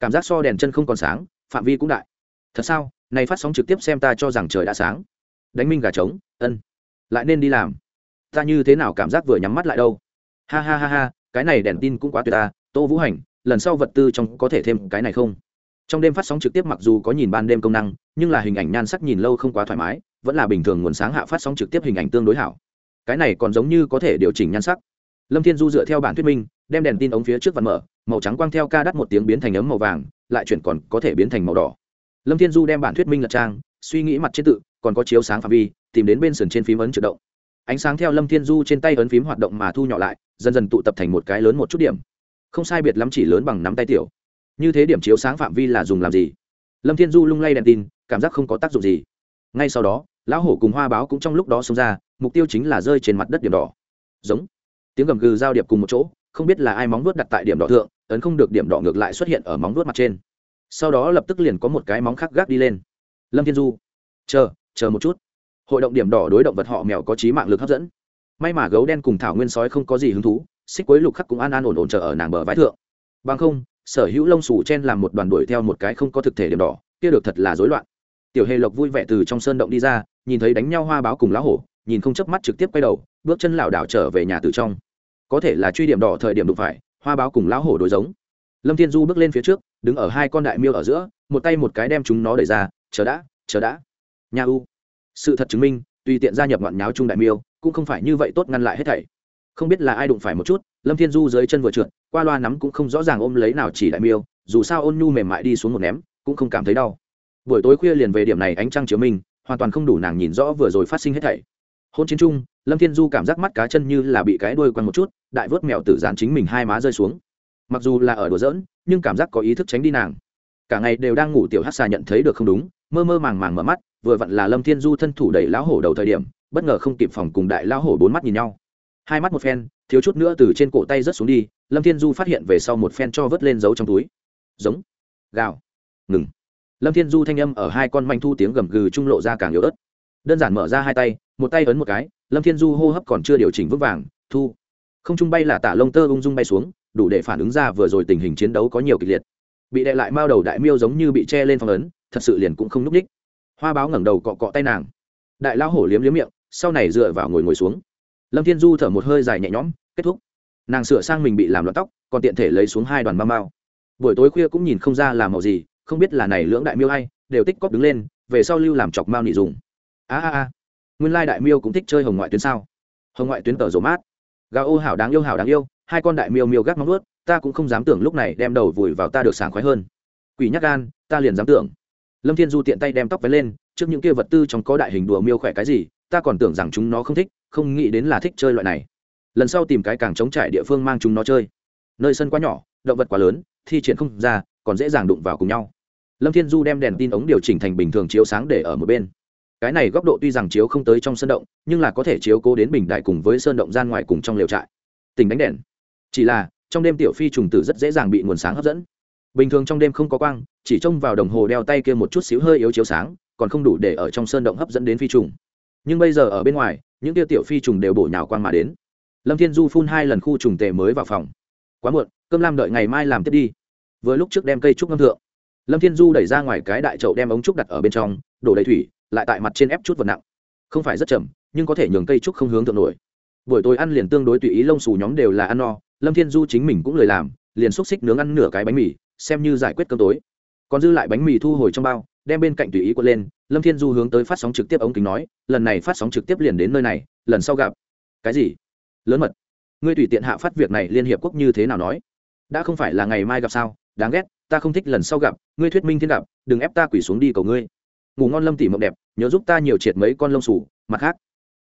Cảm giác so đèn chân không còn sáng, phạm vi cũng đại. Thật sao? Này phát sóng trực tiếp xem ta cho rằng trời đã sáng. Đánh minh gà trống, ân. Lại nên đi làm. Ta như thế nào cảm giác vừa nhắm mắt lại đâu? Ha ha ha ha, cái này đèn tin cũng quá tuyệt ta, tô vũ hành, lần sau vật tư trong có thể thêm cái này không? Trong đêm phát sóng trực tiếp mặc dù có nhìn ban đêm công năng, nhưng là hình ảnh nhan sắc nhìn lâu không quá thoải mái, vẫn là bình thường nguồn sáng hạ phát sóng trực tiếp hình ảnh tương đối hảo. Cái này còn giống như có thể điều chỉnh nhan sắc. Lâm thiên du dựa theo bản thuyết minh, đem đèn tin ống phía trước vặn mở, màu trắng quang theo ca đắt một tiếng biến thành ấm màu vàng, lại chuyển còn có thể biến thành màu đỏ. Lâm thiên du đem bản thuyết minh lật trang, suy nghĩ mặt trên tự, còn có chiếu sáng phạm vi, tìm đến bên sườn trên phím ấn chuyển động. Ánh sáng theo lâm thiên du trên tay ấn phím hoạt động mà thu nhỏ lại dần dần tụ tập thành một cái lớn một chút điểm. Không sai biệt lắm chỉ lớn bằng nắm tay tiểu. Như thế điểm chiếu sáng phạm vi là dùng làm gì? Lâm thiên du lung lay đèn tin, cảm giác không có tác dụng gì. Ngay sau đó, lão hổ cùng hoa báo cũng trong lúc đó xông ra, mục tiêu chính là rơi trên mặt đất điểm đỏ. Giống. Tiếng gầm gừ giao điệp cùng một chỗ, không biết là ai móng vuốt đặt tại điểm đỏ thượng, ấn không được điểm đỏ ngược lại xuất hiện ở móng vuốt mặt trên. Sau đó lập tức liền có một cái móng khác gác đi lên. Lâm thiên du. Chờ chờ một chút. Hội động điểm đỏ đối động vật họ mèo có trí mạng lực hấp dẫn may mà gấu đen cùng thảo nguyên sói không có gì hứng thú, xích quấy lục khắc cũng an an ổn ổn chờ ở nàng bờ vái thượng. Bằng không, sở hữu lông xù chen làm một đoàn đuổi theo một cái không có thực thể điểm đỏ, kia được thật là rối loạn. Tiểu hề lộc vui vẻ từ trong sơn động đi ra, nhìn thấy đánh nhau hoa báo cùng lá hổ, nhìn không chớp mắt trực tiếp quay đầu, bước chân lảo đảo trở về nhà từ trong. Có thể là truy điểm đỏ thời điểm đụng phải, hoa báo cùng lão hổ đối giống. Lâm thiên du bước lên phía trước, đứng ở hai con đại miêu ở giữa, một tay một cái đem chúng nó đẩy ra, chờ đã chờ đã. Nhà u. Sự thật chứng minh, tùy tiện gia nhập ngọn nháo chung đại miêu cũng không phải như vậy tốt ngăn lại hết thảy. Không biết là ai đụng phải một chút, lâm thiên du dưới chân vừa trượt, qua loa nắm cũng không rõ ràng ôm lấy nào chỉ đại miêu, dù sao ôn nhu mềm mại đi xuống một ném, cũng không cảm thấy đau. Buổi tối khuya liền về điểm này ánh trăng chiếu minh hoàn toàn không đủ nàng nhìn rõ vừa rồi phát sinh hết thảy. Hôn chiến trung lâm thiên du cảm giác mắt cá chân như là bị cái đuôi quăng một chút, đại vớt mèo tử dán chính mình hai má rơi xuống. Mặc dù là ở đùa giỡn, nhưng cảm giác có ý thức tránh đi nàng. Cả ngày đều đang ngủ tiểu hát xà nhận thấy được không đúng, mơ mơ màng màng mở mắt, vừa vặn là lâm thiên du thân thủ đẩy lão hổ đầu thời điểm bất ngờ không kịp phòng cùng đại lao hổ bốn mắt nhìn nhau. Hai mắt một phen, thiếu chút nữa từ trên cổ tay rớt xuống đi, lâm thiên du phát hiện về sau một phen cho vớt lên giấu trong túi. Giống, gào, ngừng. Lâm thiên du thanh âm ở hai con manh thu tiếng gầm gừ trung lộ ra càng yếu ớt. Đơn giản mở ra hai tay, một tay ấn một cái, lâm thiên du hô hấp còn chưa điều chỉnh vững vàng, thu. Không trung bay là tả lông tơ ung dung bay xuống, đủ để phản ứng ra vừa rồi tình hình chiến đấu có nhiều kịch liệt. Bị đệ lại mao đầu đại miêu giống như bị che lên phong ấn, thật sự liền cũng không núp ních hoa báo ngẩng đầu cọ cọ tay nàng. Đại lao hổ liếm liếm miệng sau này dựa vào ngồi ngồi xuống. Lâm thiên du thở một hơi dài nhẹ nhõm kết thúc. Nàng sửa sang mình bị làm loạn tóc còn tiện thể lấy xuống hai đoàn bao mau, buổi tối khuya cũng nhìn không ra làm màu gì không biết là này lưỡng đại miêu hay đều tích cóp đứng lên về sau lưu làm chọc mao nị dùng. A a a. Nguyên lai đại miêu cũng thích chơi hồng ngoại tuyến sao? Hồng ngoại tuyến tờ rổ mát. Gà ô hảo đáng yêu hảo đáng yêu hai con đại miêu miêu gác móng ướt ta cũng không dám tưởng lúc này đem đầu vùi vào ta được sảng khoái hơn. Quỷ nhắc gan ta liền dám tưởng. Lâm thiên du tiện tay đem tóc vén lên trước những kia vật tư trong có đại hình đùa miêu khỏe cái gì ta còn tưởng rằng chúng nó không thích, không nghĩ đến là thích chơi loại này. Lần sau tìm cái càng trống trải địa phương mang chúng nó chơi. Nơi sân quá nhỏ, động vật quá lớn, thi triển không ra, còn dễ dàng đụng vào cùng nhau. Lâm thiên du đem đèn tin ống điều chỉnh thành bình thường chiếu sáng để ở một bên. Cái này góc độ tuy rằng chiếu không tới trong sân động, nhưng là có thể chiếu cố đến bình đại cùng với sơn động gian ngoài cùng trong lều trại. Tình đánh đèn. Chỉ là, trong đêm tiểu phi trùng tử rất dễ dàng bị nguồn sáng hấp dẫn. Bình thường trong đêm không có quang, chỉ trông vào đồng hồ đeo tay kia một chút xíu hơi yếu chiếu sáng, còn không đủ để ở trong sơn động hấp dẫn đến phi trùng nhưng bây giờ ở bên ngoài, những tiêu tiểu phi trùng đều bổ nhào quang mà đến. Lâm thiên du phun hai lần khu trùng tề mới vào phòng. Quá muộn, cơm lam đợi ngày mai làm tiếp đi. Vừa lúc trước đem cây trúc ngâm thượng, lâm thiên du đẩy ra ngoài cái đại chậu đem ống trúc đặt ở bên trong, đổ đầy thủy, lại tại mặt trên ép chút vật nặng. Không phải rất chậm, nhưng có thể nhường cây trúc không hướng thượng nổi. Buổi tối ăn liền tương đối tùy ý, lông xù nhóm đều là ăn no, lâm thiên du chính mình cũng lời làm, liền xúc xích nướng ăn nửa cái bánh mì, xem như giải quyết cơm tối. Còn dư lại bánh mì thu hồi trong bao, đem bên cạnh tùy ý quật lên lâm thiên du hướng tới phát sóng trực tiếp ống kính nói, lần này phát sóng trực tiếp liền đến nơi này, lần sau gặp. Cái gì? Lớn mật. Ngươi tùy tiện hạ phát việc này liên hiệp quốc như thế nào nói? Đã không phải là ngày mai gặp sao? Đáng ghét, ta không thích lần sau gặp, ngươi thuyết minh thiên gặp, đừng ép ta quỷ xuống đi cầu ngươi. Ngủ ngon lâm tỉ mộng đẹp, nhớ giúp ta nhiều triệt mấy con lông sủ mặt khác.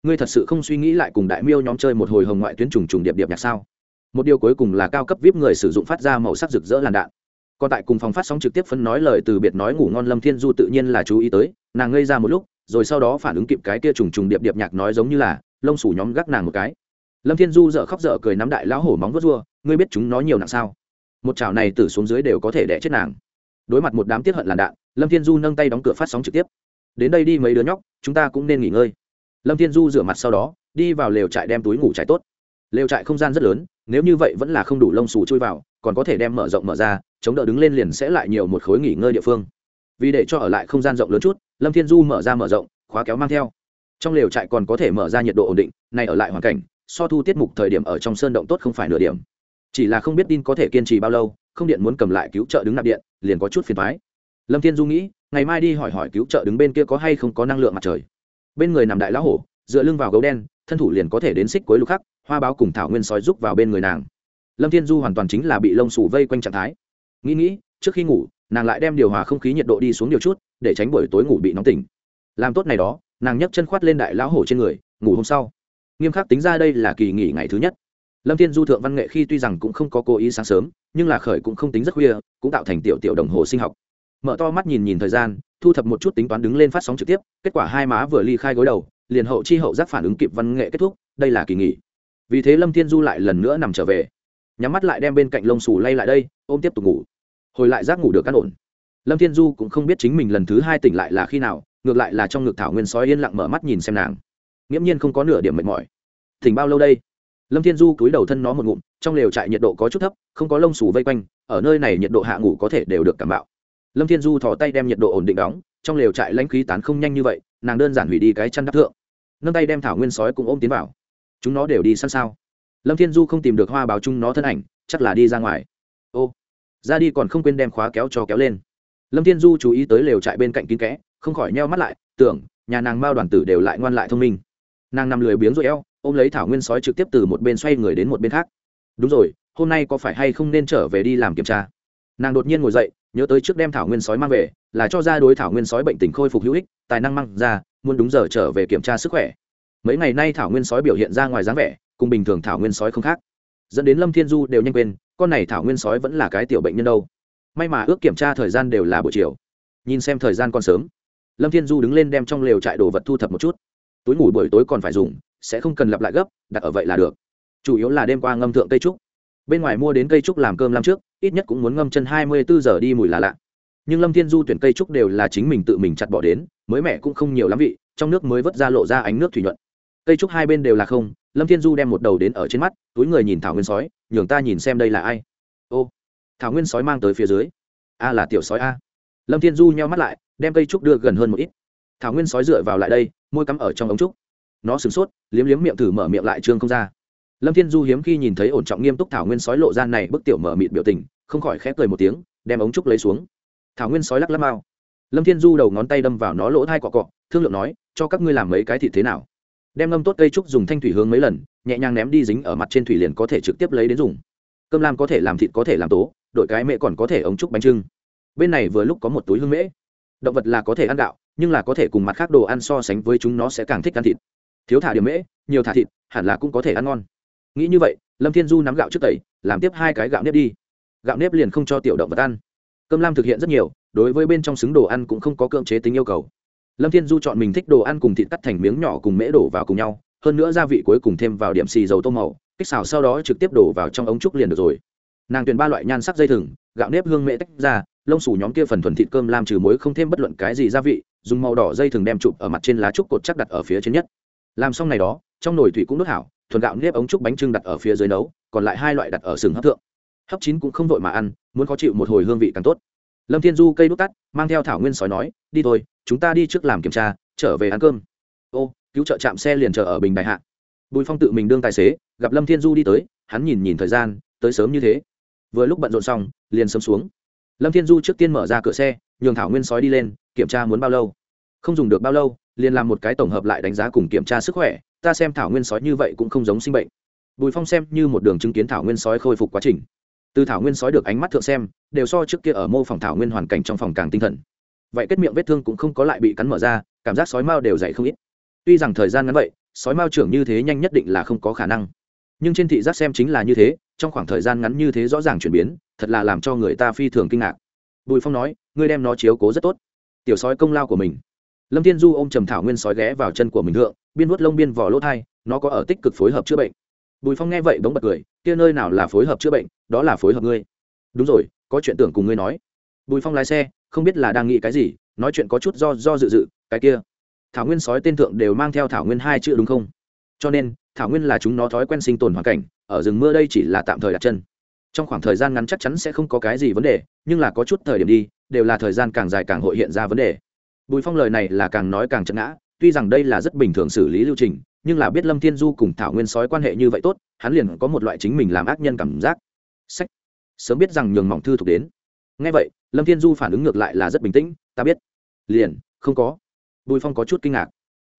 Ngươi thật sự không suy nghĩ lại cùng đại miêu nhóm chơi một hồi hồng ngoại tuyến trùng trùng điệp điệp nhạc sao? Một điều cuối cùng là cao cấp vip người sử dụng phát ra màu sắc rực rỡ làn đạn còn tại cùng phòng phát sóng trực tiếp phân nói lời từ biệt nói ngủ ngon lâm thiên du tự nhiên là chú ý tới, nàng ngây ra một lúc, rồi sau đó phản ứng kịp cái kia trùng trùng điệp điệp nhạc nói giống như là, lông sủ nhóm gác nàng một cái. Lâm thiên du dợ khóc dợ cười nắm đại lão hổ móng vớt rua, ngươi biết chúng nó nhiều nặng sao? Một chảo này từ xuống dưới đều có thể đẻ chết nàng. Đối mặt một đám tiết hận làn đạn, lâm thiên du nâng tay đóng cửa phát sóng trực tiếp. Đến đây đi mấy đứa nhóc, chúng ta cũng nên nghỉ ngơi. Lâm thiên du rửa mặt sau đó, đi vào lều trại đem túi ngủ trải tốt. Lều trại không gian rất lớn, nếu như vậy vẫn là không đủ lông xù chui vào, còn có thể đem mở rộng mở ra chống đỡ đứng lên liền sẽ lại nhiều một khối nghỉ ngơi địa phương. Vì để cho ở lại không gian rộng lớn chút, lâm thiên du mở ra mở rộng, khóa kéo mang theo. Trong lều trại còn có thể mở ra nhiệt độ ổn định này ở lại hoàn cảnh, so thu tiết mục thời điểm ở trong sơn động tốt không phải nửa điểm. Chỉ là không biết tin có thể kiên trì bao lâu, không điện muốn cầm lại cứu trợ đứng nạp điện, liền có chút phiền thoái lâm thiên du nghĩ, ngày mai đi hỏi hỏi cứu trợ đứng bên kia có hay không có năng lượng mặt trời. Bên người nằm đại lão hổ, dựa lưng vào gấu đen, thân thủ liền có thể đến xích cuối lục khắc, hoa báo cùng thảo nguyên sói rúc vào bên người nàng. Lâm thiên du hoàn toàn chính là bị lông sủ vây quanh trạng thái nghĩ nghĩ, trước khi ngủ, nàng lại đem điều hòa không khí nhiệt độ đi xuống điều chút, để tránh buổi tối ngủ bị nóng tỉnh. Làm tốt này đó, nàng nhấc chân khoát lên đại lão hổ trên người, ngủ hôm sau. Nghiêm khắc tính ra đây là kỳ nghỉ ngày thứ nhất. Lâm thiên du thượng văn nghệ khi tuy rằng cũng không có cố ý sáng sớm, nhưng là khởi cũng không tính rất khuya, cũng tạo thành tiểu tiểu đồng hồ sinh học. Mở to mắt nhìn nhìn thời gian, thu thập một chút tính toán đứng lên phát sóng trực tiếp, kết quả hai má vừa ly khai gối đầu, liền hậu chi hậu giác phản ứng kịp văn nghệ kết thúc, đây là kỳ nghỉ. Vì thế lâm thiên du lại lần nữa nằm trở về. Nhắm mắt lại đem bên cạnh lông xù lay lại đây, ôm tiếp tục ngủ hồi lại giác ngủ được căn ổn. Lâm thiên du cũng không biết chính mình lần thứ hai tỉnh lại là khi nào, ngược lại là trong ngực thảo nguyên sói yên lặng mở mắt nhìn xem nàng. Nghiễm nhiên không có nửa điểm mệt mỏi. Thỉnh bao lâu đây? Lâm thiên du cúi đầu thân nó một ngụm, trong lều trại nhiệt độ có chút thấp, không có lông xù vây quanh, ở nơi này nhiệt độ hạ ngủ có thể đều được cảm bạo. Lâm thiên du thò tay đem nhiệt độ ổn định đóng, trong lều trại lãnh khí tán không nhanh như vậy, nàng đơn giản hủy đi cái chăn đắp thượng. Nâng tay đem thảo nguyên sói cũng ôm tiến vào. Chúng nó đều đi săn sao? Lâm thiên du không tìm được hoa báo chung nó thân ảnh, chắc là đi ra ngoài. Ô! Ra đi còn không quên đem khóa kéo cho kéo lên. Lâm thiên du chú ý tới lều trại bên cạnh kín kẽ, không khỏi nheo mắt lại, tưởng, nhà nàng mao đoàn tử đều lại ngoan lại thông minh. Nàng nằm lười biếng rồi eo, ôm lấy thảo nguyên sói trực tiếp từ một bên xoay người đến một bên khác. Đúng rồi, hôm nay có phải hay không nên trở về đi làm kiểm tra? Nàng đột nhiên ngồi dậy, nhớ tới trước đem thảo nguyên sói mang về, là cho ra đối thảo nguyên sói bệnh tình khôi phục hữu ích, tài năng mang ra, muốn đúng giờ trở về kiểm tra sức khỏe. Mấy ngày nay thảo nguyên sói biểu hiện ra ngoài dáng vẻ, cùng bình thường thảo nguyên sói không khác. Dẫn đến lâm thiên du đều nhanh quên con này thảo nguyên sói vẫn là cái tiểu bệnh nhân đâu. May mà ước kiểm tra thời gian đều là buổi chiều. Nhìn xem thời gian còn sớm, lâm thiên du đứng lên đem trong lều trại đồ vật thu thập một chút. Túi ngủ buổi tối còn phải dùng, sẽ không cần lặp lại gấp, đặt ở vậy là được. Chủ yếu là đêm qua ngâm thượng cây trúc. Bên ngoài mua đến cây trúc làm cơm làm trước, ít nhất cũng muốn ngâm chân hai mươi bốn giờ đi mùi là lạ. Nhưng lâm thiên du tuyển cây trúc đều là chính mình tự mình chặt bỏ đến, mới mẻ cũng không nhiều lắm vị, trong nước mới vớt ra lộ ra ánh nước thủy nhuận cây trúc hai bên đều là không, lâm thiên du đem một đầu đến ở trên mắt, túi người nhìn thảo nguyên sói, nhường ta nhìn xem đây là ai. Ô, thảo nguyên sói mang tới phía dưới. A là tiểu sói a. Lâm thiên du nheo mắt lại, đem cây trúc đưa gần hơn một ít. Thảo nguyên sói dựa vào lại đây, môi cắm ở trong ống trúc. Nó sửng sốt, liếm liếm miệng thử mở miệng lại trương không ra. Lâm thiên du hiếm khi nhìn thấy ổn trọng nghiêm túc thảo nguyên sói lộ ra này bức tiểu mở mịt biểu tình, không khỏi khép cười một tiếng, đem ống trúc lấy xuống. Thảo nguyên sói lắc lắc mau. Lâm thiên du đầu ngón tay đâm vào nó lỗ thai cọ cọ, thương lượng nói, cho các ngươi làm mấy cái thịt thế nào? Đem ngâm tốt cây trúc dùng thanh thủy hướng mấy lần, nhẹ nhàng ném đi dính ở mặt trên thủy liền có thể trực tiếp lấy đến dùng. Cơm lam có thể làm thịt, có thể làm tố, đội cái mẹ còn có thể ống trúc bánh trưng. Bên này vừa lúc có một túi hương mễ. Động vật là có thể ăn gạo, nhưng là có thể cùng mặt khác đồ ăn so sánh với chúng nó sẽ càng thích ăn thịt. Thiếu thả điểm mễ, nhiều thả thịt, hẳn là cũng có thể ăn ngon. Nghĩ như vậy, lâm thiên du nắm gạo trước tẩy, làm tiếp hai cái gạo nếp đi. Gạo nếp liền không cho tiểu động vật ăn. Cơm lam thực hiện rất nhiều, đối với bên trong xứng đồ ăn cũng không có cưỡng chế tính yêu cầu lâm thiên du chọn mình thích đồ ăn cùng thịt cắt thành miếng nhỏ cùng mễ đổ vào cùng nhau, hơn nữa gia vị cuối cùng thêm vào điểm xì dầu tôm màu, kích xào sau đó trực tiếp đổ vào trong ống trúc liền được rồi. Nàng tuyển ba loại nhan sắc dây thừng, gạo nếp hương mễ tách ra, lông xù nhóm kia phần thuần thịt cơm làm trừ muối không thêm bất luận cái gì gia vị, dùng màu đỏ dây thừng đem chụp ở mặt trên lá trúc cột chắc đặt ở phía trên nhất. Làm xong này đó, trong nồi thủy cũng đốt hảo, thuần gạo nếp ống trúc bánh trưng đặt ở phía dưới nấu, còn lại hai loại đặt ở sừng hấp thượng. Hấp chín cũng không vội mà ăn, muốn khó chịu một hồi hương vị càng tốt. Lâm thiên du cây đốt tắt, mang theo thảo nguyên sói nói, đi thôi chúng ta đi trước làm kiểm tra, trở về ăn cơm. Ô, cứu trợ chạm xe liền chờ ở bình đại hạ. Bùi phong tự mình đương tài xế, gặp lâm thiên du đi tới, hắn nhìn nhìn thời gian, tới sớm như thế. Vừa lúc bận rộn xong, liền sớm xuống. Lâm thiên du trước tiên mở ra cửa xe, nhường thảo nguyên sói đi lên, kiểm tra muốn bao lâu. Không dùng được bao lâu, liền làm một cái tổng hợp lại đánh giá cùng kiểm tra sức khỏe, ta xem thảo nguyên sói như vậy cũng không giống sinh bệnh. Bùi phong xem như một đường chứng kiến thảo nguyên sói khôi phục quá trình. Từ thảo nguyên sói được ánh mắt thượng xem, đều so trước kia ở mô phòng thảo nguyên hoàn cảnh trong phòng càng tinh thần vậy kết miệng vết thương cũng không có lại bị cắn mở ra, cảm giác sói mao đều dày không ít. Tuy rằng thời gian ngắn vậy, sói mao trưởng như thế nhanh nhất định là không có khả năng. Nhưng trên thị giác xem chính là như thế, trong khoảng thời gian ngắn như thế rõ ràng chuyển biến, thật là làm cho người ta phi thường kinh ngạc. Bùi phong nói, ngươi đem nó chiếu cố rất tốt. Tiểu sói công lao của mình. Lâm thiên du ô m trầm thảo nguyên sói ghé vào chân của mình thượng, biên vuốt lông biên vỏ lỗ thai, nó có ở tích cực phối hợp chữa bệnh. Bùi phong nghe vậy bỗng bật cười, kia nơi nào là phối hợp chữa bệnh, đó là phối hợp ngươi. Đúng rồi, có chuyện tưởng cùng ngươi nói. Bùi phong lái xe không biết là đang nghĩ cái gì, nói chuyện có chút do do dự dự, cái kia. Thảo nguyên sói tên thượng đều mang theo thảo nguyên hai chữ đúng không? Cho nên, thảo nguyên là chúng nó thói quen sinh tồn hoàn cảnh, ở rừng mưa đây chỉ là tạm thời đặt chân. Trong khoảng thời gian ngắn chắc chắn sẽ không có cái gì vấn đề, nhưng là có chút thời điểm đi, đều là thời gian càng dài càng hội hiện ra vấn đề. Bùi phong lời này là càng nói càng chật ngã, tuy rằng đây là rất bình thường xử lý lưu trình, nhưng là biết lâm thiên du cùng thảo nguyên sói quan hệ như vậy tốt, hắn liền có một loại chính mình làm ác nhân cảm giác. Sách. Sớm biết rằng nhường mỏng thư thuộc đến ngay vậy, lâm thiên du phản ứng ngược lại là rất bình tĩnh, ta biết. Liền, không có. Bùi phong có chút kinh ngạc.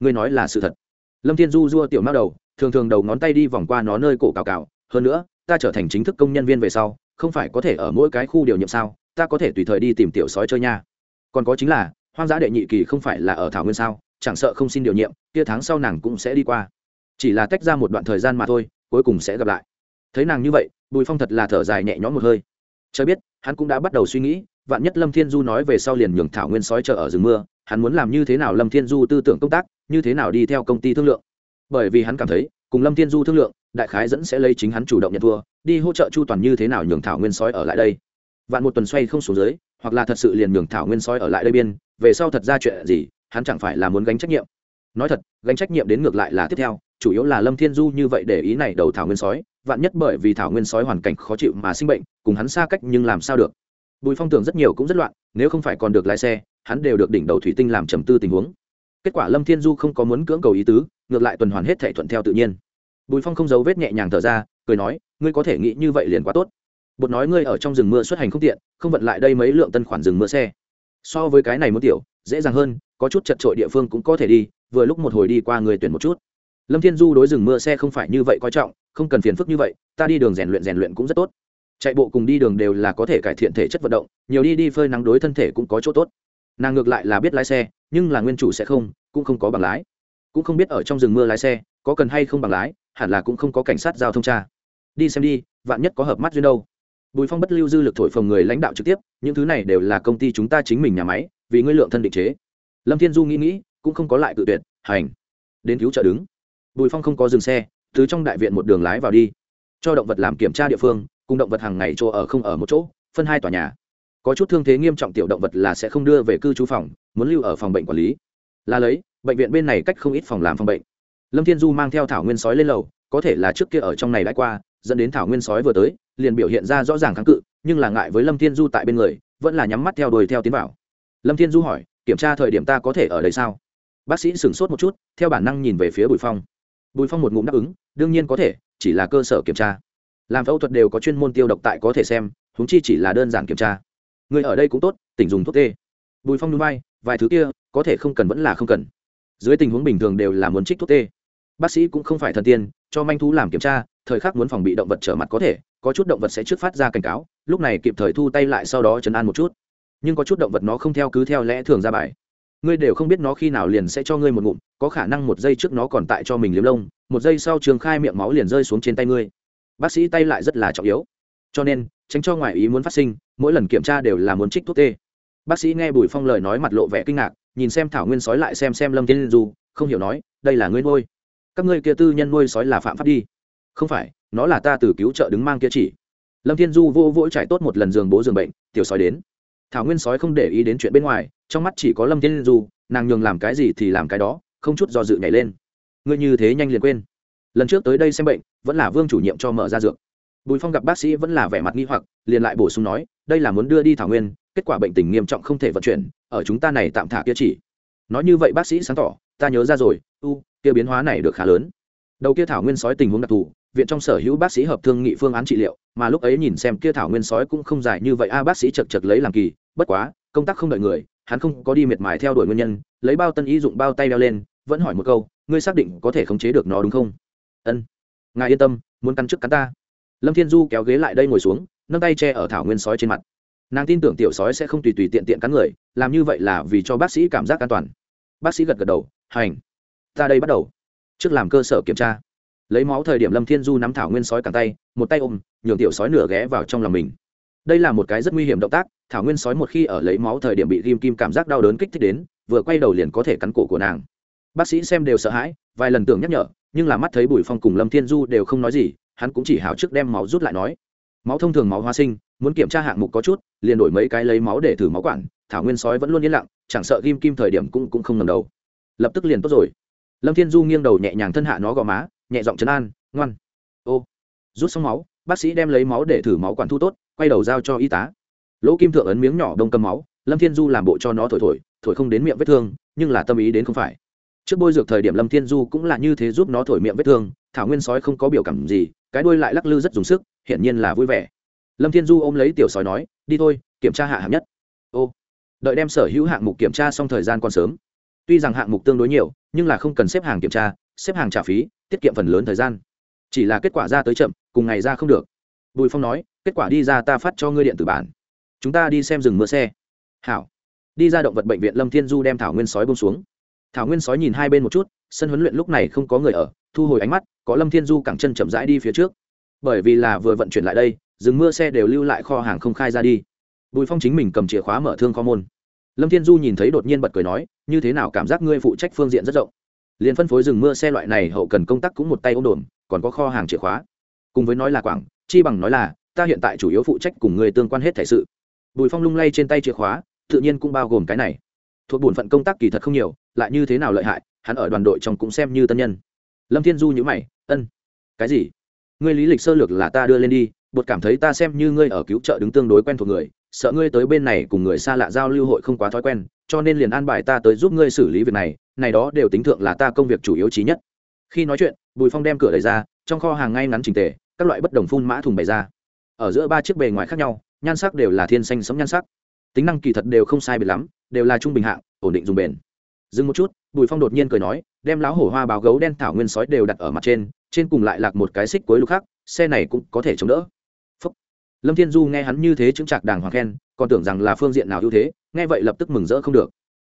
Ngươi nói là sự thật. Lâm thiên du dua tiểu mao đầu, thường thường đầu ngón tay đi vòng qua nó nơi cổ cào cào. Hơn nữa, ta trở thành chính thức công nhân viên về sau, không phải có thể ở mỗi cái khu điều nhiệm sao, ta có thể tùy thời đi tìm tiểu sói chơi nha. Còn có chính là, hoang dã đệ nhị kỳ không phải là ở thảo nguyên sao, chẳng sợ không xin điều nhiệm, kia tháng sau nàng cũng sẽ đi qua. Chỉ là tách ra một đoạn thời gian mà thôi, cuối cùng sẽ gặp lại. Thấy nàng như vậy, bùi phong thật là thở dài nhẹ nhõm một hơi. Cho biết hắn cũng đã bắt đầu suy nghĩ, vạn nhất lâm thiên du nói về sau liền nhường thảo nguyên sói chờ ở rừng mưa, hắn muốn làm như thế nào lâm thiên du tư tưởng công tác, như thế nào đi theo công ty thương lượng. Bởi vì hắn cảm thấy, cùng lâm thiên du thương lượng, đại khái dẫn sẽ lấy chính hắn chủ động nhận thua, đi hỗ trợ chu toàn như thế nào nhường thảo nguyên sói ở lại đây. Vạn một tuần xoay không xuống dưới, hoặc là thật sự liền nhường thảo nguyên sói ở lại đây biên, về sau thật ra chuyện gì, hắn chẳng phải là muốn gánh trách nhiệm. Nói thật, gánh trách nhiệm đến ngược lại là tiếp theo, chủ yếu là lâm thiên du như vậy để ý này đầu thảo nguyên sói vạn nhất bởi vì thảo nguyên sói hoàn cảnh khó chịu mà sinh bệnh, cùng hắn xa cách nhưng làm sao được? Bùi phong tưởng rất nhiều cũng rất loạn, nếu không phải còn được lái xe, hắn đều được đỉnh đầu thủy tinh làm trầm tư tình huống. Kết quả lâm thiên du không có muốn cưỡng cầu ý tứ, ngược lại tuần hoàn hết thể thuận theo tự nhiên. Bùi phong không giấu vết nhẹ nhàng thở ra, cười nói, ngươi có thể nghĩ như vậy liền quá tốt. Bột nói ngươi ở trong rừng mưa xuất hành không tiện, không vận lại đây mấy lượng tân khoản rừng mưa xe. So với cái này muốn tiểu, dễ dàng hơn, có chút chật trội địa phương cũng có thể đi, vừa lúc một hồi đi qua người tuyển một chút lâm thiên du đối rừng mưa xe không phải như vậy coi trọng, không cần phiền phức như vậy, ta đi đường rèn luyện rèn luyện cũng rất tốt. Chạy bộ cùng đi đường đều là có thể cải thiện thể chất vận động, nhiều đi đi phơi nắng đối thân thể cũng có chỗ tốt. Nàng ngược lại là biết lái xe, nhưng là nguyên chủ sẽ không, cũng không có bằng lái. Cũng không biết ở trong rừng mưa lái xe, có cần hay không bằng lái, hẳn là cũng không có cảnh sát giao thông tra. Đi xem đi, vạn nhất có hợp mắt duyên đâu. Bùi phong bất lưu dư lực thổi phồng người lãnh đạo trực tiếp, những thứ này đều là công ty chúng ta chính mình nhà máy, vì ngươi lượng thân định chế. Lâm thiên du nghĩ nghĩ, cũng không có lại tự tuyệt, hành. Đến cứu trợ đứng bùi phong không có dừng xe, từ trong đại viện một đường lái vào đi. Cho động vật làm kiểm tra địa phương, cùng động vật hàng ngày chỗ ở không ở một chỗ, phân hai tòa nhà. Có chút thương thế nghiêm trọng tiểu động vật là sẽ không đưa về cư trú phòng, muốn lưu ở phòng bệnh quản lý. Là lấy, bệnh viện bên này cách không ít phòng làm phòng bệnh. Lâm thiên du mang theo thảo nguyên sói lên lầu, có thể là trước kia ở trong này đã qua, dẫn đến thảo nguyên sói vừa tới, liền biểu hiện ra rõ ràng kháng cự, nhưng là ngại với lâm thiên du tại bên người, vẫn là nhắm mắt theo đuổi theo tiến vào. Lâm thiên du hỏi, kiểm tra thời điểm ta có thể ở đây sao? Bác sĩ sửng sốt một chút, theo bản năng nhìn về phía bùi phong bùi phong một ngụm đáp ứng, đương nhiên có thể, chỉ là cơ sở kiểm tra. Làm phẫu thuật đều có chuyên môn tiêu độc tại có thể xem húng chi chỉ là đơn giản kiểm tra. Người ở đây cũng tốt, tỉnh dùng thuốc tê. Bùi phong núi bay vài thứ kia, có thể không cần vẫn là không cần. Dưới tình huống bình thường đều là muốn trích thuốc tê. Bác sĩ cũng không phải thần tiên, cho manh thú làm kiểm tra, thời khắc muốn phòng bị động vật trở mặt có thể, có chút động vật sẽ trước phát ra cảnh cáo, lúc này kịp thời thu tay lại sau đó chấn an một chút. Nhưng có chút động vật nó không theo cứ theo lẽ thường ra bài ngươi đều không biết nó khi nào liền sẽ cho ngươi một ngụm, có khả năng một giây trước nó còn tại cho mình liếm lông, một giây sau trường khai miệng máu liền rơi xuống trên tay ngươi. Bác sĩ tay lại rất là trọng yếu. Cho nên, tránh cho ngoại ý muốn phát sinh, mỗi lần kiểm tra đều là muốn trích thuốc tê. Bác sĩ nghe bùi phong lời nói mặt lộ vẻ kinh ngạc, nhìn xem thảo nguyên sói lại xem xem lâm tiên du, không hiểu nói, đây là ngươi nuôi. Các ngươi kia tư nhân nuôi sói là phạm pháp đi. Không phải, nó là ta từ cứu trợ đứng mang kia chỉ. Lâm thiên du vô vỗ trải tốt một lần giường bố giường bệnh, tiểu sói đến thảo nguyên sói không để ý đến chuyện bên ngoài, trong mắt chỉ có lâm thiên du, nàng nhường làm cái gì thì làm cái đó, không chút do dự nhảy lên. Ngươi như thế nhanh liền quên. Lần trước tới đây xem bệnh, vẫn là vương chủ nhiệm cho mở ra dược. Bùi phong gặp bác sĩ vẫn là vẻ mặt nghi hoặc, liền lại bổ sung nói, đây là muốn đưa đi thảo nguyên, kết quả bệnh tình nghiêm trọng không thể vận chuyển, ở chúng ta này tạm thả kia chỉ. Nói như vậy bác sĩ sáng tỏ, ta nhớ ra rồi, u, kia biến hóa này được khá lớn đầu kia thảo nguyên sói tình huống đặc thù, viện trong sở hữu bác sĩ hợp thương nghị phương án trị liệu, mà lúc ấy nhìn xem kia thảo nguyên sói cũng không dài như vậy, a, bác sĩ chật chật lấy làm kỳ, bất quá, công tác không đợi người, hắn không có đi miệt mài theo đuổi nguyên nhân, lấy bao tân ý dụng bao tay đeo lên, vẫn hỏi một câu, ngươi xác định có thể khống chế được nó đúng không? Ân, ngài yên tâm, muốn cắn trước cắn ta. Lâm thiên du kéo ghế lại đây ngồi xuống, nâng tay che ở thảo nguyên sói trên mặt. Nàng tin tưởng tiểu sói sẽ không tùy tùy tiện tiện cắn người, làm như vậy là vì cho bác sĩ cảm giác an toàn. Bác sĩ gật gật đầu, hành, ta đây bắt đầu trước làm cơ sở kiểm tra. Lấy máu thời điểm lâm thiên du nắm thảo nguyên sói cẳng tay, một tay ôm, nhường tiểu sói nửa ghé vào trong lòng mình. Đây là một cái rất nguy hiểm động tác, thảo nguyên sói một khi ở lấy máu thời điểm bị ghim kim cảm giác đau đớn kích thích đến, vừa quay đầu liền có thể cắn cổ của nàng. Bác sĩ xem đều sợ hãi, vài lần tưởng nhắc nhở, nhưng là mắt thấy bùi phong cùng lâm thiên du đều không nói gì, hắn cũng chỉ hào trước đem máu rút lại nói. Máu thông thường máu hóa sinh, muốn kiểm tra hạng mục có chút, liền đổi mấy cái lấy máu để thử máu quản, thảo nguyên sói vẫn luôn yên lặng, chẳng sợ ghim kim thời điểm cũng cũng không ngầm đầu. Lập tức liền tốt rồi lâm thiên du nghiêng đầu nhẹ nhàng thân hạ nó gò má, nhẹ giọng chấn an, ngoan. Ô. Rút xong máu, bác sĩ đem lấy máu để thử máu quản thu tốt, quay đầu giao cho y tá. Lỗ kim thượng ấn miếng nhỏ đông cầm máu, lâm thiên du làm bộ cho nó thổi thổi thổi không đến miệng vết thương, nhưng là tâm ý đến không phải. Trước bôi dược thời điểm lâm thiên du cũng là như thế giúp nó thổi miệng vết thương, thảo nguyên sói không có biểu cảm gì, cái đuôi lại lắc lư rất dùng sức, hiển nhiên là vui vẻ. Lâm thiên du ôm lấy tiểu sói nói, đi thôi, kiểm tra hạ hạng nhất. Ô. Đợi đem sở hữu hạng mục kiểm tra xong thời gian còn sớm tuy rằng hạng mục tương đối nhiều, nhưng là không cần xếp hàng kiểm tra, xếp hàng trả phí, tiết kiệm phần lớn thời gian. Chỉ là kết quả ra tới chậm, cùng ngày ra không được. Bùi phong nói, kết quả đi ra ta phát cho ngươi điện tử bản. Chúng ta đi xem rừng mưa xe. Hảo. Đi ra động vật bệnh viện lâm thiên du đem thảo nguyên sói bông xuống. Thảo nguyên sói nhìn hai bên một chút, sân huấn luyện lúc này không có người ở, thu hồi ánh mắt, có lâm thiên du cẳng chân chậm rãi đi phía trước. Bởi vì là vừa vận chuyển lại đây, rừng mưa xe đều lưu lại kho hàng không khai ra đi. Bùi phong chính mình cầm chìa khóa mở thương kho môn. Lâm thiên du nhìn thấy đột nhiên bật cười nói như thế nào cảm giác ngươi phụ trách phương diện rất rộng? Liền phân phối rừng mưa xe loại này hậu cần công tác cũng một tay ôm đồn còn có kho hàng chìa khóa. Cùng với nói là quảng, chi bằng nói là, ta hiện tại chủ yếu phụ trách cùng người tương quan hết thể sự. Bùi phong lung lay trên tay chìa khóa, tự nhiên cũng bao gồm cái này. Thuộc bổn phận công tác kỳ thật không nhiều, lại như thế nào lợi hại, hắn ở đoàn đội trong cũng xem như tân nhân. Lâm thiên du nhữ mày, ân, cái gì? Ngươi lý lịch sơ lược là ta đưa lên đi bột cảm thấy ta xem như ngươi ở cứu trợ đứng tương đối quen thuộc người, sợ ngươi tới bên này cùng người xa lạ giao lưu hội không quá thói quen, cho nên liền an bài ta tới giúp ngươi xử lý việc này này đó đều tính thượng là ta công việc chủ yếu trí nhất. Khi nói chuyện, bùi phong đem cửa đẩy ra, trong kho hàng ngay ngắn trình tề, các loại bất đồng phun mã thùng bày ra. Ở giữa ba chiếc bề ngoài khác nhau, nhan sắc đều là thiên xanh sống nhan sắc. Tính năng kỳ thật đều không sai biệt lắm, đều là trung bình hạng, ổn định dùng bền. Dừng một chút, bùi phong đột nhiên cười nói, đem láo hổ hoa báo gấu đen thảo nguyên sói đều đặt ở mặt trên trên cùng lại lạc một cái xích cuối lục khác xe này cũng có thể chống đỡ lâm thiên du nghe hắn như thế chứng chạc đàng hoàng khen, còn tưởng rằng là phương diện nào ưu thế, nghe vậy lập tức mừng rỡ không được.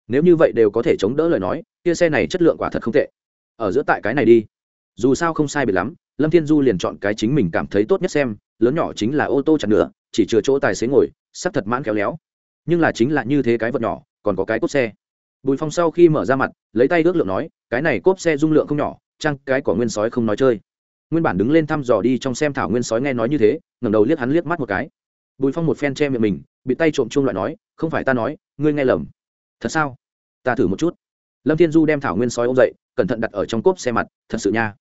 Nếu như vậy đều có thể chống đỡ lời nói, kia xe này chất lượng quả thật không tệ. Ở giữa tại cái này đi. Dù sao không sai biệt lắm, lâm thiên du liền chọn cái chính mình cảm thấy tốt nhất xem, lớn nhỏ chính là ô tô chặt nữa chỉ chừa chỗ tài xế ngồi, sắp thật mãn kéo léo. Nhưng là chính là như thế cái vật nhỏ, còn có cái cốt xe. Bùi phong sau khi mở ra mặt, lấy tay ước lượng nói, cái này cốp xe dung lượng không nhỏ, chăng cái cỏ nguyên sói không nói chơi nguyên bản đứng lên thăm dò đi trong xem thảo nguyên sói nghe nói như thế, ngẩng đầu liếc hắn liếc mắt một cái. Bùi phong một phen che miệng mình, bị tay trộm chung loại nói, không phải ta nói, ngươi nghe lầm. Thật sao? Ta thử một chút. Lâm thiên du đem thảo nguyên sói ôm dậy, cẩn thận đặt ở trong cốp xe mặt, thật sự nha.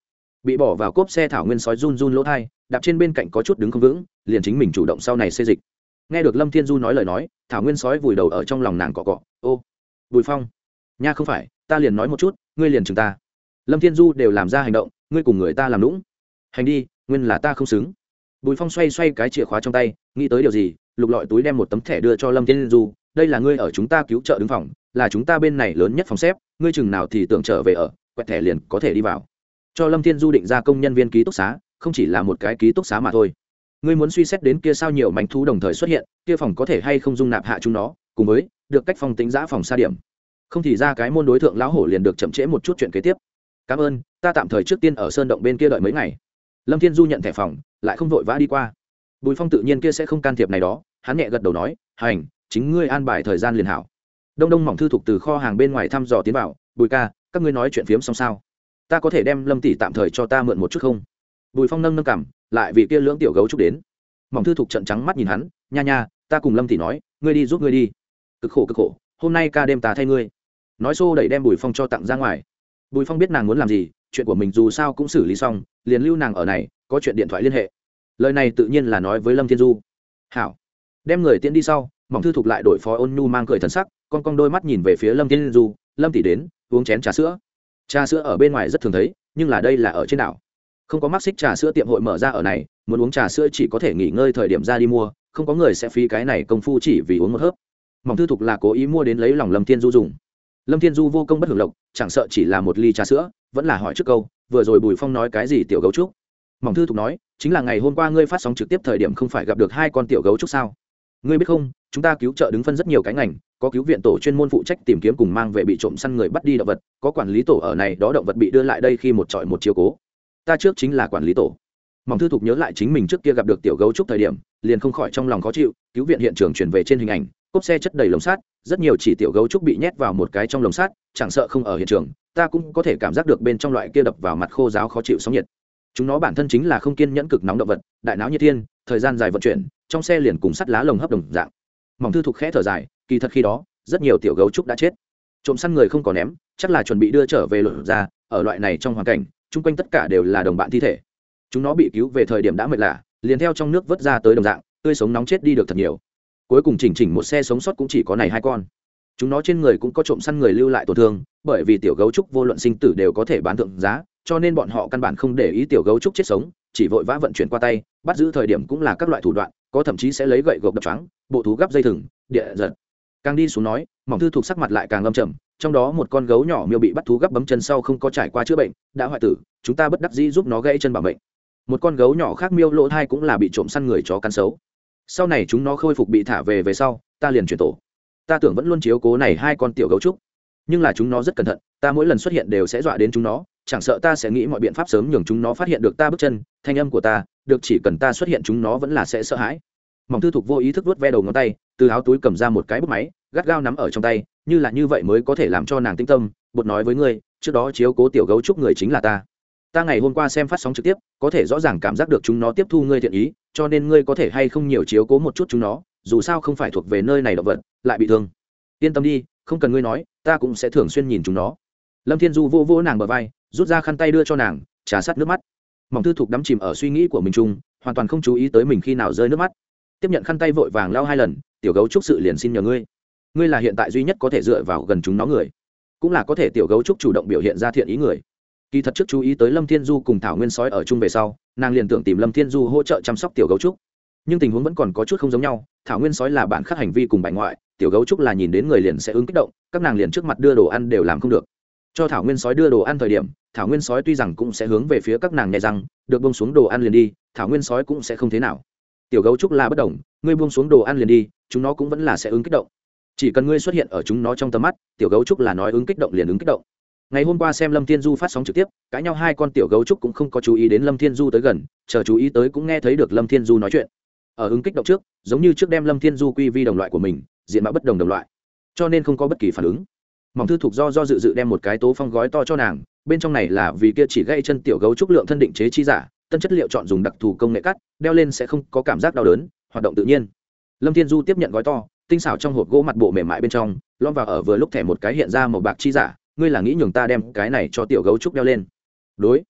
Bị bỏ vào cốp xe thảo nguyên sói run run lỗ thai, đạp trên bên cạnh có chút đứng không vững, liền chính mình chủ động sau này xê dịch. Nghe được lâm thiên du nói lời nói, thảo nguyên sói vùi đầu ở trong lòng nàng cọ cọ, ô, bùi phong, nha không phải, ta liền nói một chút, ngươi liền chừng ta. Lâm thiên du đều làm ra hành động, ngươi cùng người ta làm lũng hành đi, nguyên là ta không xứng. Bùi phong xoay xoay cái chìa khóa trong tay, nghĩ tới điều gì, lục lọi túi đem một tấm thẻ đưa cho lâm thiên du, đây là ngươi ở chúng ta cứu trợ đứng phòng, là chúng ta bên này lớn nhất phòng xếp, ngươi chừng nào thì tưởng trở về ở, quẹt thẻ liền có thể đi vào. Cho lâm thiên du định ra công nhân viên ký túc xá, không chỉ là một cái ký túc xá mà thôi. Ngươi muốn suy xét đến kia sao nhiều mảnh thú đồng thời xuất hiện, kia phòng có thể hay không dung nạp hạ chúng nó, cùng với, được cách phòng tính giã phòng xa điểm. Không thì ra cái môn đối tượng lão hổ liền được chậm trễ một chút chuyện kế tiếp. Cảm ơn, ta tạm thời trước tiên ở sơn động bên kia đợi mấy ngày lâm thiên du nhận thẻ phòng, lại không vội vã đi qua. Bùi phong tự nhiên kia sẽ không can thiệp này đó, hắn nhẹ gật đầu nói, hành, chính ngươi an bài thời gian liền hảo. Đông đông mỏng thư thục từ kho hàng bên ngoài thăm dò tiến vào, bùi ca, các ngươi nói chuyện phiếm xong sao? Ta có thể đem lâm tỷ tạm thời cho ta mượn một chút không? Bùi phong nâng nâng cảm, lại vì kia lưỡng tiểu gấu trúc đến. Mỏng thư thục trận trắng mắt nhìn hắn, nha nha, ta cùng lâm tỷ nói, ngươi đi giúp ngươi đi. Cực khổ cực khổ, hôm nay ca đêm ta thay ngươi. Nói xô đẩy đem bùi phong cho tặng ra ngoài bùi phong biết nàng muốn làm gì, chuyện của mình dù sao cũng xử lý xong, liền lưu nàng ở này, có chuyện điện thoại liên hệ. Lời này tự nhiên là nói với lâm thiên du. Hảo. Đem người tiễn đi sau mỏng thư thục lại đổi phó ôn nhu mang cười thần sắc, con con đôi mắt nhìn về phía lâm thiên du, lâm tỷ đến, uống chén trà sữa. Trà sữa ở bên ngoài rất thường thấy, nhưng là đây là ở trên đảo. Không có mắc xích trà sữa tiệm hội mở ra ở này, muốn uống trà sữa chỉ có thể nghỉ ngơi thời điểm ra đi mua, không có người sẽ phí cái này công phu chỉ vì uống một hớp. Mỏng thư thục là cố ý mua đến lấy lòng lâm thiên du dùng lâm thiên du vô công bất hưởng lộc, chẳng sợ chỉ là một ly trà sữa, vẫn là hỏi trước câu, vừa rồi bùi phong nói cái gì tiểu gấu trúc? Mỏng thư thục nói, chính là ngày hôm qua ngươi phát sóng trực tiếp thời điểm không phải gặp được hai con tiểu gấu trúc sao? Ngươi biết không, chúng ta cứu trợ đứng phân rất nhiều cái ngành, có cứu viện tổ chuyên môn phụ trách tìm kiếm cùng mang về bị trộm săn người bắt đi động vật, có quản lý tổ ở này, đó động vật bị đưa lại đây khi một trọi một chiều cố. Ta trước chính là quản lý tổ. Mỏng thư thục nhớ lại chính mình trước kia gặp được tiểu gấu trúc thời điểm, liền không khỏi trong lòng khó chịu, cứu viện hiện trường chuyển về trên hình ảnh cốp xe chất đầy lồng sắt, rất nhiều chỉ tiểu gấu trúc bị nhét vào một cái trong lồng sắt, chẳng sợ không ở hiện trường ta cũng có thể cảm giác được bên trong loại kia đập vào mặt khô giáo khó chịu sóng nhiệt. Chúng nó bản thân chính là không kiên nhẫn cực nóng động vật đại não nhiệt thiên thời gian dài vận chuyển trong xe liền cùng sắt lá lồng hấp đồng dạng. Mỏng thư thục khẽ thở dài kỳ thật khi đó rất nhiều tiểu gấu trúc đã chết. Trộm săn người không có ném chắc là chuẩn bị đưa trở về lột ra ở loại này trong hoàn cảnh chung quanh tất cả đều là đồng bạn thi thể. Chúng nó bị cứu về thời điểm đã mệt lạ liền theo trong nước vớt ra tới đồng dạng tươi sống nóng chết đi được thật nhiều cuối cùng chỉnh chỉnh một xe sống sót cũng chỉ có này hai con. Chúng nó trên người cũng có trộm săn người lưu lại tổn thương, bởi vì tiểu gấu trúc vô luận sinh tử đều có thể bán thượng giá, cho nên bọn họ căn bản không để ý tiểu gấu trúc chết sống, chỉ vội vã vận chuyển qua tay, bắt giữ thời điểm cũng là các loại thủ đoạn, có thậm chí sẽ lấy gậy gộc đập trắng bộ thú gắp dây thừng, địa giật. Càng đi xuống nói, mỏng thư thuộc sắc mặt lại càng âm trầm, trong đó một con gấu nhỏ miêu bị bắt thú gắp bấm chân sau không có trải qua chữa bệnh, đã hoại tử, chúng ta bất đắc dĩ giúp nó gãy chân bảo bệnh một con gấu nhỏ khác miêu lỗ thai cũng là bị trộm săn người chó cắn xấu sau này chúng nó khôi phục bị thả về về sau, ta liền chuyển tổ. Ta tưởng vẫn luôn chiếu cố này hai con tiểu gấu trúc. Nhưng là chúng nó rất cẩn thận, ta mỗi lần xuất hiện đều sẽ dọa đến chúng nó, chẳng sợ ta sẽ nghĩ mọi biện pháp sớm nhường chúng nó phát hiện được ta bước chân, thanh âm của ta, được chỉ cần ta xuất hiện chúng nó vẫn là sẽ sợ hãi. Mỏng thư thục vô ý thức vuốt ve đầu ngón tay, từ áo túi cầm ra một cái bút máy, gắt gao nắm ở trong tay, như là như vậy mới có thể làm cho nàng tinh tâm, bột nói với ngươi, trước đó chiếu cố tiểu gấu trúc người chính là ta ta ngày hôm qua xem phát sóng trực tiếp, có thể rõ ràng cảm giác được chúng nó tiếp thu ngươi thiện ý, cho nên ngươi có thể hay không nhiều chiếu cố một chút chúng nó, dù sao không phải thuộc về nơi này động vật, lại bị thương. Yên tâm đi, không cần ngươi nói, ta cũng sẽ thường xuyên nhìn chúng nó. Lâm thiên du vô vô nàng bờ vai, rút ra khăn tay đưa cho nàng, trà sát nước mắt. Mỏng thư thục đắm chìm ở suy nghĩ của mình chung, hoàn toàn không chú ý tới mình khi nào rơi nước mắt. Tiếp nhận khăn tay vội vàng lao hai lần, tiểu gấu trúc sự liền xin nhờ ngươi. Ngươi là hiện tại duy nhất có thể dựa vào gần chúng nó người. Cũng là có thể tiểu gấu trúc chủ động biểu hiện ra thiện ý người kỳ thật trước chú ý tới lâm thiên du cùng thảo nguyên sói ở chung về sau, nàng liền tưởng tìm lâm thiên du hỗ trợ chăm sóc tiểu gấu trúc. Nhưng tình huống vẫn còn có chút không giống nhau, thảo nguyên sói là bản khắc hành vi cùng bại ngoại, tiểu gấu trúc là nhìn đến người liền sẽ ứng kích động, các nàng liền trước mặt đưa đồ ăn đều làm không được. Cho thảo nguyên sói đưa đồ ăn thời điểm, thảo nguyên sói tuy rằng cũng sẽ hướng về phía các nàng nhẹ rằng được bông xuống đồ ăn liền đi, thảo nguyên sói cũng sẽ không thế nào. Tiểu gấu trúc là bất đồng, ngươi buông xuống đồ ăn liền đi, chúng nó cũng vẫn là sẽ ứng kích động. Chỉ cần ngươi xuất hiện ở chúng nó trong tầm mắt, tiểu gấu trúc là nói ứng kích động liền ứng kích động ngày hôm qua xem lâm thiên du phát sóng trực tiếp, cãi nhau hai con tiểu gấu trúc cũng không có chú ý đến lâm thiên du tới gần, chờ chú ý tới cũng nghe thấy được lâm thiên du nói chuyện. Ở ứng kích động trước, giống như trước đem lâm thiên du quy vi đồng loại của mình, diện mạo bất đồng đồng loại. Cho nên không có bất kỳ phản ứng. Mỏng thư thuộc do do dự dự đem một cái tố phong gói to cho nàng, bên trong này là vì kia chỉ gây chân tiểu gấu trúc lượng thân định chế chi giả, tân chất liệu chọn dùng đặc thù công nghệ cắt, đeo lên sẽ không có cảm giác đau đớn, hoạt động tự nhiên. Lâm thiên du tiếp nhận gói to, tinh xảo trong hộp gỗ mặt bộ mềm mại bên trong, lom vào ở vừa lúc thẻ một cái hiện ra màu bạc chi giả ngươi là nghĩ nhường ta đem cái này cho tiểu gấu trúc đeo lên. Đối.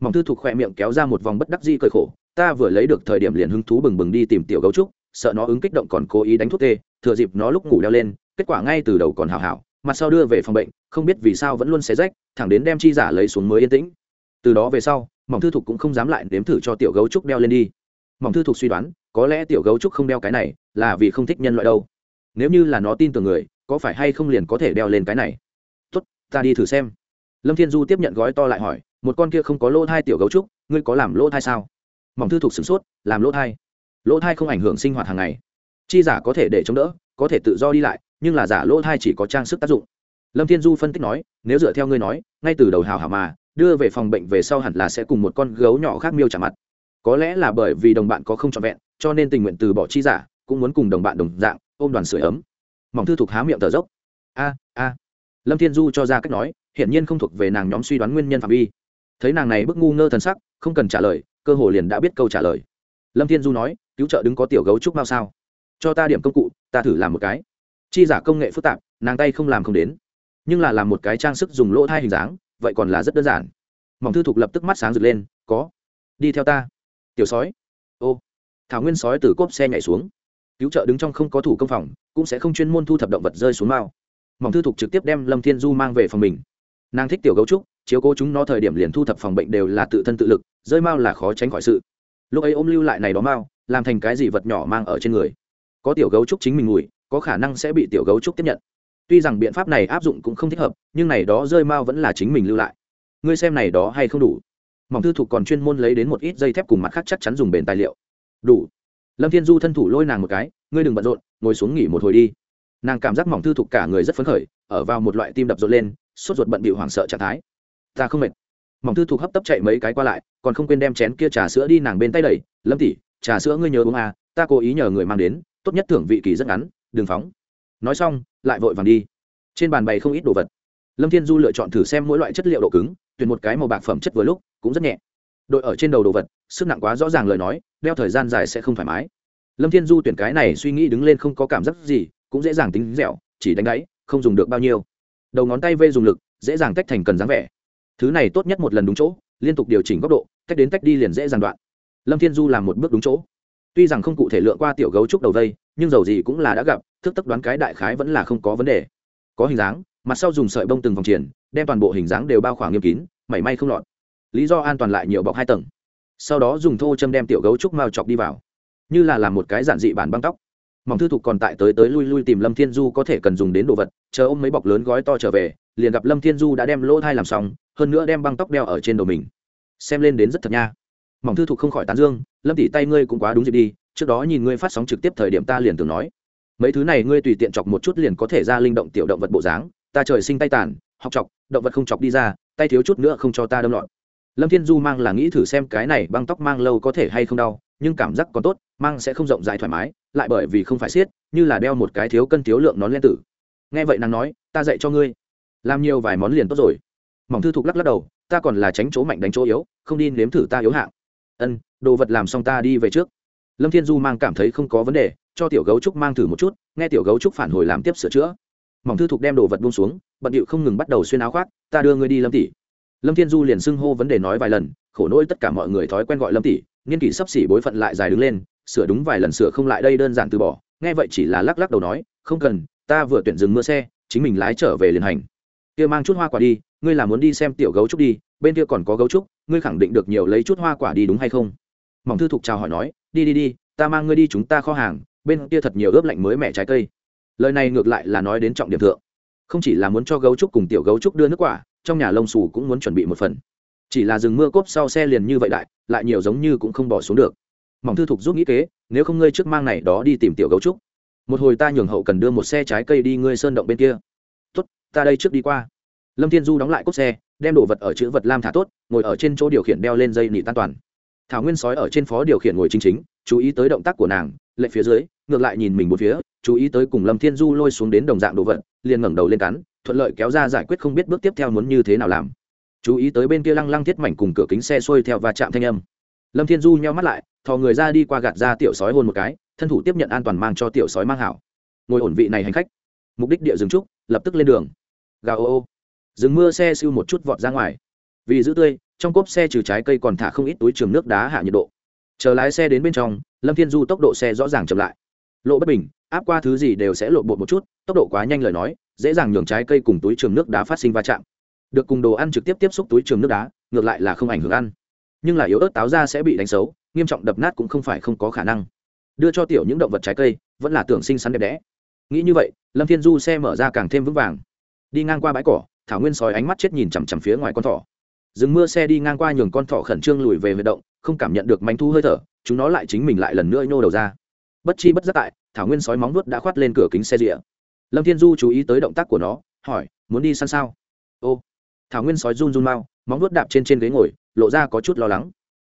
Mỏng thư thuộc khỏe miệng kéo ra một vòng bất đắc di cười khổ, ta vừa lấy được thời điểm liền hứng thú bừng bừng đi tìm tiểu gấu trúc, sợ nó ứng kích động còn cố ý đánh thuốc tê, thừa dịp nó lúc ngủ đeo lên, kết quả ngay từ đầu còn hào hảo, mặt sau đưa về phòng bệnh, không biết vì sao vẫn luôn xé rách, thẳng đến đem chi giả lấy xuống mới yên tĩnh. Từ đó về sau, mỏng thư thục cũng không dám lại nếm thử cho tiểu gấu trúc đeo lên đi. Mỏng thư thục suy đoán, có lẽ tiểu gấu trúc không đeo cái này là vì không thích nhân loại đâu. Nếu như là nó tin tưởng người, có phải hay không liền có thể đeo lên cái này? Ta đi thử xem. Lâm thiên du tiếp nhận gói to lại hỏi, một con kia không có lỗ thai tiểu gấu trúc, ngươi có làm lỗ thai sao? Mỏng thư thục sửng sốt, làm lỗ thai. Lỗ thai không ảnh hưởng sinh hoạt hàng ngày. Chi giả có thể để chống đỡ, có thể tự do đi lại, nhưng là giả lỗ thai chỉ có trang sức tác dụng. Lâm thiên du phân tích nói, nếu dựa theo ngươi nói, ngay từ đầu hào hảo mà, đưa về phòng bệnh về sau hẳn là sẽ cùng một con gấu nhỏ khác miêu trả mặt. Có lẽ là bởi vì đồng bạn có không trọn vẹn, cho nên tình nguyện từ bỏ chi giả, cũng muốn cùng đồng bạn đồng dạng, ôm đoàn sửa ấm. Mỏng thư thục há miệng thở dốc. A a lâm thiên du cho ra cách nói, hiển nhiên không thuộc về nàng nhóm suy đoán nguyên nhân phạm vi. Thấy nàng này bức ngu ngơ thần sắc, không cần trả lời, cơ hồ liền đã biết câu trả lời. Lâm thiên du nói, cứu trợ đứng có tiểu gấu trúc mao sao? Cho ta điểm công cụ, ta thử làm một cái. Chi giả công nghệ phức tạp, nàng tay không làm không đến. Nhưng là làm một cái trang sức dùng lỗ thai hình dáng, vậy còn là rất đơn giản. Mỏng thư thục lập tức mắt sáng rực lên, có. Đi theo ta. Tiểu sói. Ô. Thảo nguyên sói từ cốp xe nhảy xuống. Cứu trợ đứng trong không có thủ công phòng, cũng sẽ không chuyên môn thu thập động vật rơi xuống mao mỏng thư thục trực tiếp đem lâm thiên du mang về phòng mình nàng thích tiểu gấu trúc chiếu cố chúng nó thời điểm liền thu thập phòng bệnh đều là tự thân tự lực rơi mao là khó tránh khỏi sự lúc ấy ôm lưu lại này đó mao làm thành cái gì vật nhỏ mang ở trên người có tiểu gấu trúc chính mình ngủi, có khả năng sẽ bị tiểu gấu trúc tiếp nhận tuy rằng biện pháp này áp dụng cũng không thích hợp nhưng này đó rơi mao vẫn là chính mình lưu lại ngươi xem này đó hay không đủ mỏng thư thục còn chuyên môn lấy đến một ít dây thép cùng mặt khác chắc chắn dùng bền tài liệu đủ lâm thiên du thân thủ lôi nàng một cái ngươi đừng bận rộn ngồi xuống nghỉ một hồi đi nàng cảm giác mỏng thư thục cả người rất phấn khởi, ở vào một loại tim đập rộn lên, sốt ruột bận bị hoảng sợ trạng thái. Ta không mệt. Mỏng thư thục hấp tấp chạy mấy cái qua lại, còn không quên đem chén kia trà sữa đi nàng bên tay đẩy, lâm tỉ trà sữa ngươi nhớ uống à ta cố ý nhờ người mang đến, tốt nhất thưởng vị kỳ rất ngắn, đừng phóng. Nói xong, lại vội vàng đi. Trên bàn bày không ít đồ vật. Lâm thiên du lựa chọn thử xem mỗi loại chất liệu độ cứng, tuyển một cái màu bạc phẩm chất vừa lúc, cũng rất nhẹ. Đội ở trên đầu đồ vật, sức nặng quá rõ ràng lời nói, đeo thời gian dài sẽ không thoải mái. Lâm thiên du tuyển cái này suy nghĩ đứng lên không có cảm giác gì cũng dễ dàng tính dẻo, chỉ đánh đáy, không dùng được bao nhiêu. Đầu ngón tay vê dùng lực, dễ dàng tách thành cần dáng vẻ. Thứ này tốt nhất một lần đúng chỗ, liên tục điều chỉnh góc độ, tách đến tách đi liền dễ dàng đoạn. Lâm thiên du làm một bước đúng chỗ. Tuy rằng không cụ thể lượng qua tiểu gấu trúc đầu vây, nhưng dầu gì cũng là đã gặp, thức tắc đoán cái đại khái vẫn là không có vấn đề. Có hình dáng, mặt sau dùng sợi bông từng vòng triển, đem toàn bộ hình dáng đều bao khoảng nghiêm kín, mảy may không lọt. Lý do an toàn lại nhiều bọc hai tầng. Sau đó dùng thô châm đem tiểu gấu trúc mao chọc đi vào. Như là làm một cái giản dị bản băng tóc mỏng thư thục còn tại tới tới lui lui tìm lâm thiên du có thể cần dùng đến đồ vật, chờ ôm mấy bọc lớn gói to trở về, liền gặp lâm thiên du đã đem lỗ thai làm xong, hơn nữa đem băng tóc đeo ở trên đầu mình. Xem lên đến rất thật nha. Mỏng thư thục không khỏi tán dương, lâm tỉ tay ngươi cũng quá đúng dịp đi, trước đó nhìn ngươi phát sóng trực tiếp thời điểm ta liền tưởng nói, mấy thứ này ngươi tùy tiện chọc một chút liền có thể ra linh động tiểu động vật bộ dáng, ta trời sinh tay tàn, học chọc, động vật không chọc đi ra, tay thiếu chút nữa không cho ta đâm lọt. Lâm thiên du mang là nghĩ thử xem cái này băng tóc mang lâu có thể hay không đau, nhưng cảm giác còn tốt, mang sẽ không rộng rãi thoải mái lại bởi vì không phải siết như là đeo một cái thiếu cân thiếu lượng nón len tử. Nghe vậy nàng nói, ta dạy cho ngươi, làm nhiều vài món liền tốt rồi. Mỏng thư thục lắc lắc đầu, ta còn là tránh chỗ mạnh đánh chỗ yếu, không đi nếm thử ta yếu hạng. Ân, đồ vật làm xong ta đi về trước. Lâm thiên du mang cảm thấy không có vấn đề, cho tiểu gấu trúc mang thử một chút, nghe tiểu gấu trúc phản hồi làm tiếp sửa chữa. Mỏng thư thục đem đồ vật buông xuống, bận điệu không ngừng bắt đầu xuyên áo khoác, ta đưa ngươi đi lâm tỷ. Lâm thiên du liền xưng hô vấn đề nói vài lần, khổ nỗi tất cả mọi người thói quen gọi lâm tỷ, nghiên kỷ sắp xỉ bối phận lại dài đứng lên sửa đúng vài lần sửa không lại đây đơn giản từ bỏ. Nghe vậy chỉ là lắc lắc đầu nói, không cần, ta vừa tuyển dừng mưa xe, chính mình lái trở về liền hành. Kia mang chút hoa quả đi, ngươi là muốn đi xem tiểu gấu trúc đi, bên kia còn có gấu trúc, ngươi khẳng định được nhiều lấy chút hoa quả đi đúng hay không? Mỏng thư thục chào hỏi nói, đi đi đi, ta mang ngươi đi chúng ta kho hàng, bên kia thật nhiều ướp lạnh mới mẻ trái cây. Lời này ngược lại là nói đến trọng điểm thượng. Không chỉ là muốn cho gấu trúc cùng tiểu gấu trúc đưa nước quả, trong nhà lông xù cũng muốn chuẩn bị một phần. Chỉ là rừng mưa cốp sau xe liền như vậy đại, lại nhiều giống như cũng không bỏ xuống được mỏng thư thục giúp nghĩ kế, nếu không ngươi trước mang này đó đi tìm tiểu gấu trúc. Một hồi ta nhường hậu cần đưa một xe trái cây đi ngươi sơn động bên kia. Tốt, ta đây trước đi qua. Lâm thiên du đóng lại cốt xe, đem đồ vật ở chữ vật lam thả tốt, ngồi ở trên chỗ điều khiển đeo lên dây nị tan toàn. Thảo nguyên sói ở trên phó điều khiển ngồi chính chính, chú ý tới động tác của nàng, lệ phía dưới, ngược lại nhìn mình một phía, chú ý tới cùng lâm thiên du lôi xuống đến đồng dạng đồ vật, liền ngẩng đầu lên cắn, thuận lợi kéo ra giải quyết không biết bước tiếp theo muốn như thế nào làm. Chú ý tới bên kia lăng lăng thiết mảnh cùng cửa kính xe xuôi theo và chạm thanh âm. Lâm thiên du nheo mắt lại thò người ra đi qua gạt ra tiểu sói hôn một cái, thân thủ tiếp nhận an toàn mang cho tiểu sói mang hảo. Ngồi ổn vị này hành khách. Mục đích địa dừng trúc, lập tức lên đường. Gà ô ô. Dừng mưa xe siêu một chút vọt ra ngoài. Vì giữ tươi, trong cốp xe trừ trái cây còn thả không ít túi trường nước đá hạ nhiệt độ. Chờ lái xe đến bên trong, lâm thiên du tốc độ xe rõ ràng chậm lại. Lộ bất bình, áp qua thứ gì đều sẽ lộ bột một chút, tốc độ quá nhanh lời nói, dễ dàng nhường trái cây cùng túi trường nước đá phát sinh va chạm. Được cùng đồ ăn trực tiếp tiếp xúc túi trường nước đá, ngược lại là không ảnh hưởng ăn nhưng là yếu ớt táo ra sẽ bị đánh xấu, nghiêm trọng đập nát cũng không phải không có khả năng. Đưa cho tiểu những động vật trái cây, vẫn là tưởng sinh sắn đẹp đẽ. Nghĩ như vậy, lâm thiên du xe mở ra càng thêm vững vàng. Đi ngang qua bãi cỏ, thảo nguyên sói ánh mắt chết nhìn chằm chằm phía ngoài con thỏ. Dừng mưa xe đi ngang qua nhường con thỏ khẩn trương lùi về huyệt động, không cảm nhận được manh thu hơi thở, chúng nó lại chính mình lại lần nữa nhô đầu ra. Bất chi bất giác tại, thảo nguyên sói móng nuốt đã khoát lên cửa kính xe rịa lâm thiên du chú ý tới động tác của nó, hỏi, muốn đi săn sao? Ô. Thảo nguyên sói run run mau, móng nuốt đạp trên trên ghế ngồi lộ ra có chút lo lắng.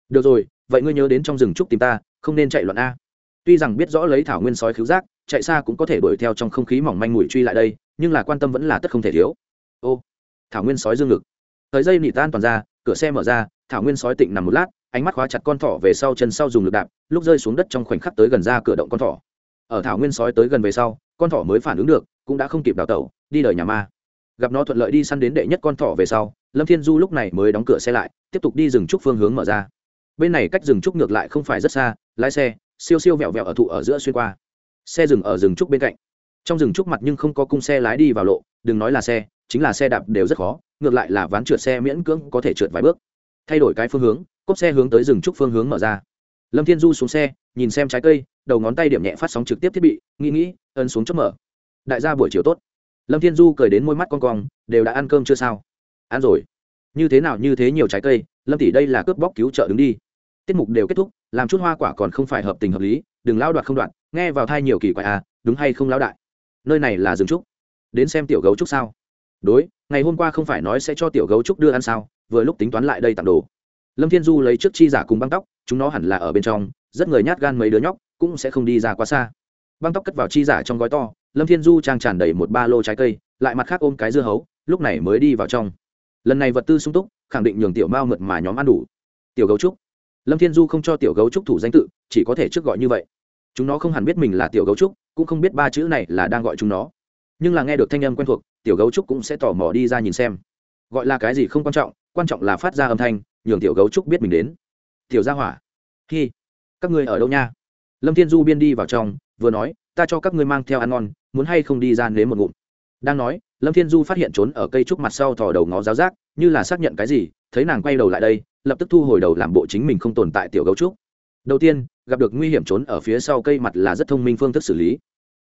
Được rồi, vậy ngươi nhớ đến trong rừng trúc tìm ta, không nên chạy loạn a. Tuy rằng biết rõ lấy thảo nguyên sói khứu giác, chạy xa cũng có thể đuổi theo trong không khí mỏng manh mùi truy lại đây, nhưng là quan tâm vẫn là tất không thể thiếu. Ô, thảo nguyên sói dương ngực. Thời dây nỉ tan toàn ra, cửa xe mở ra, thảo nguyên sói tịnh nằm một lát, ánh mắt khóa chặt con thỏ về sau chân sau dùng lực đạp, lúc rơi xuống đất trong khoảnh khắc tới gần ra cửa động con thỏ. Ở thảo nguyên sói tới gần về sau, con thỏ mới phản ứng được, cũng đã không kịp đào tẩu, đi đời nhà ma. Gặp nó thuận lợi đi săn đến đệ nhất con thỏ về sau lâm thiên du lúc này mới đóng cửa xe lại, tiếp tục đi rừng trúc phương hướng mở ra. Bên này cách rừng trúc ngược lại không phải rất xa, lái xe, siêu siêu vẹo vẹo ở thụ ở giữa xuyên qua. Xe dừng ở rừng trúc bên cạnh. Trong rừng trúc mặt nhưng không có cung xe lái đi vào lộ, đừng nói là xe, chính là xe đạp đều rất khó, ngược lại là ván trượt xe miễn cưỡng có thể trượt vài bước. Thay đổi cái phương hướng, cốp xe hướng tới rừng trúc phương hướng mở ra. Lâm thiên du xuống xe, nhìn xem trái cây, đầu ngón tay điểm nhẹ phát sóng trực tiếp thiết bị, nghĩ nghĩ, ấn xuống chốt mở. Đại gia buổi chiều tốt. Lâm thiên du cười đến môi mắt con cong, đều đã ăn cơm chưa sao? Ăn rồi. Như thế nào, như thế nhiều trái cây, lâm tỷ đây là cướp bóc cứu trợ đứng đi. Tiết mục đều kết thúc, làm chút hoa quả còn không phải hợp tình hợp lý, đừng lao đoạt không đoạt. nghe vào thai nhiều kỳ quái à đúng hay không lao đại? Nơi này là rừng trúc. Đến xem tiểu gấu trúc sao. Đối, ngày hôm qua không phải nói sẽ cho tiểu gấu trúc đưa ăn sao, vừa lúc tính toán lại đây tặng đồ. Lâm thiên du lấy trước chi giả cùng băng tóc, chúng nó hẳn là ở bên trong, rất người nhát gan mấy đứa nhóc, cũng sẽ không đi ra quá xa. Băng tóc cất vào chi giả trong gói to, lâm thiên du trang tràn đầy một ba lô trái cây, lại mặt khác ôm cái dưa hấu, lúc này mới đi vào trong lần này vật tư sung túc, khẳng định nhường tiểu mao mượt mà nhóm ăn đủ. Tiểu gấu trúc. Lâm thiên du không cho tiểu gấu trúc thủ danh tự, chỉ có thể trước gọi như vậy. Chúng nó không hẳn biết mình là tiểu gấu trúc, cũng không biết ba chữ này là đang gọi chúng nó. Nhưng là nghe được thanh âm quen thuộc, tiểu gấu trúc cũng sẽ tò mò đi ra nhìn xem. Gọi là cái gì không quan trọng quan trọng là phát ra âm thanh, nhường tiểu gấu trúc biết mình đến. Tiểu gia hỏa. Hi. Các ngươi ở đâu nha? Lâm thiên du biên đi vào trong, vừa nói, ta cho các ngươi mang theo ăn ngon, muốn hay không đi ra nếm một ngụm. Đang nói lâm thiên du phát hiện trốn ở cây trúc mặt sau thò đầu ngó giáo giác, như là xác nhận cái gì, thấy nàng quay đầu lại đây, lập tức thu hồi đầu làm bộ chính mình không tồn tại tiểu gấu trúc. Đầu tiên, gặp được nguy hiểm trốn ở phía sau cây mặt là rất thông minh phương thức xử lý.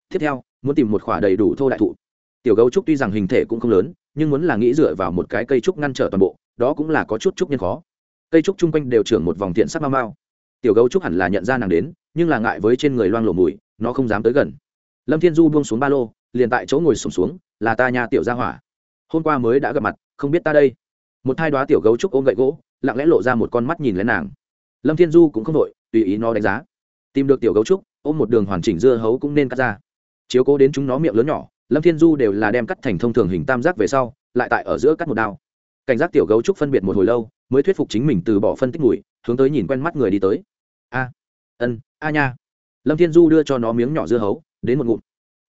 Tiếp theo, muốn tìm một khỏa đầy đủ thô đại thụ. Tiểu gấu trúc tuy rằng hình thể cũng không lớn, nhưng muốn là nghĩ dựa vào một cái cây trúc ngăn trở toàn bộ, đó cũng là có chút trúc nhân khó. Cây trúc chung quanh đều trưởng một vòng thiện sắc mau mau. Tiểu gấu trúc hẳn là nhận ra nàng đến, nhưng là ngại với trên người loang lổ mùi, nó không dám tới gần. Lâm thiên du buông xuống ba lô liền tại chỗ ngồi sùng xuống, xuống là ta nhà tiểu gia hỏa. Hôm qua mới đã gặp mặt không biết ta đây. Một hai đoá tiểu gấu trúc ôm gậy gỗ lặng lẽ lộ ra một con mắt nhìn lên nàng. Lâm thiên du cũng không đội tùy ý nó đánh giá. Tìm được tiểu gấu trúc ôm một đường hoàn chỉnh dưa hấu cũng nên cắt ra. Chiếu cố đến chúng nó miệng lớn nhỏ lâm thiên du đều là đem cắt thành thông thường hình tam giác về sau lại tại ở giữa cắt một đao. Cảnh giác tiểu gấu trúc phân biệt một hồi lâu mới thuyết phục chính mình từ bỏ phân tích mùi hướng tới nhìn quen mắt người đi tới. A ân a nha. Lâm thiên du đưa cho nó miếng nhỏ dưa hấu đến một ngụm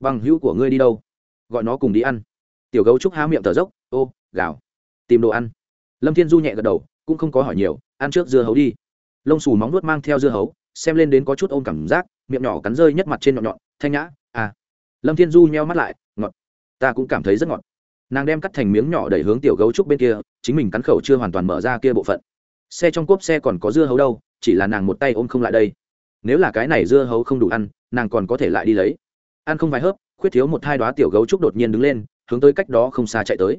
bằng hữu của ngươi đi đâu? Gọi nó cùng đi ăn. Tiểu gấu trúc há miệng thở dốc, ô, gào, tìm đồ ăn. Lâm thiên du nhẹ gật đầu, cũng không có hỏi nhiều, ăn trước dưa hấu đi. Lông xù móng nuốt mang theo dưa hấu, xem lên đến có chút ôm cảm giác, miệng nhỏ cắn rơi nhất mặt trên nhọn nhọn, thanh nhã à. Lâm thiên du nheo mắt lại, ngọt, ta cũng cảm thấy rất ngọt. Nàng đem cắt thành miếng nhỏ đẩy hướng tiểu gấu trúc bên kia, chính mình cắn khẩu chưa hoàn toàn mở ra kia bộ phận. Xe trong cốp xe còn có dưa hấu đâu, chỉ là nàng một tay ôm không lại đây. Nếu là cái này dưa hấu không đủ ăn, nàng còn có thể lại đi lấy ăn không vài hớp, khuyết thiếu một hai đoá tiểu gấu trúc đột nhiên đứng lên, hướng tới cách đó không xa chạy tới.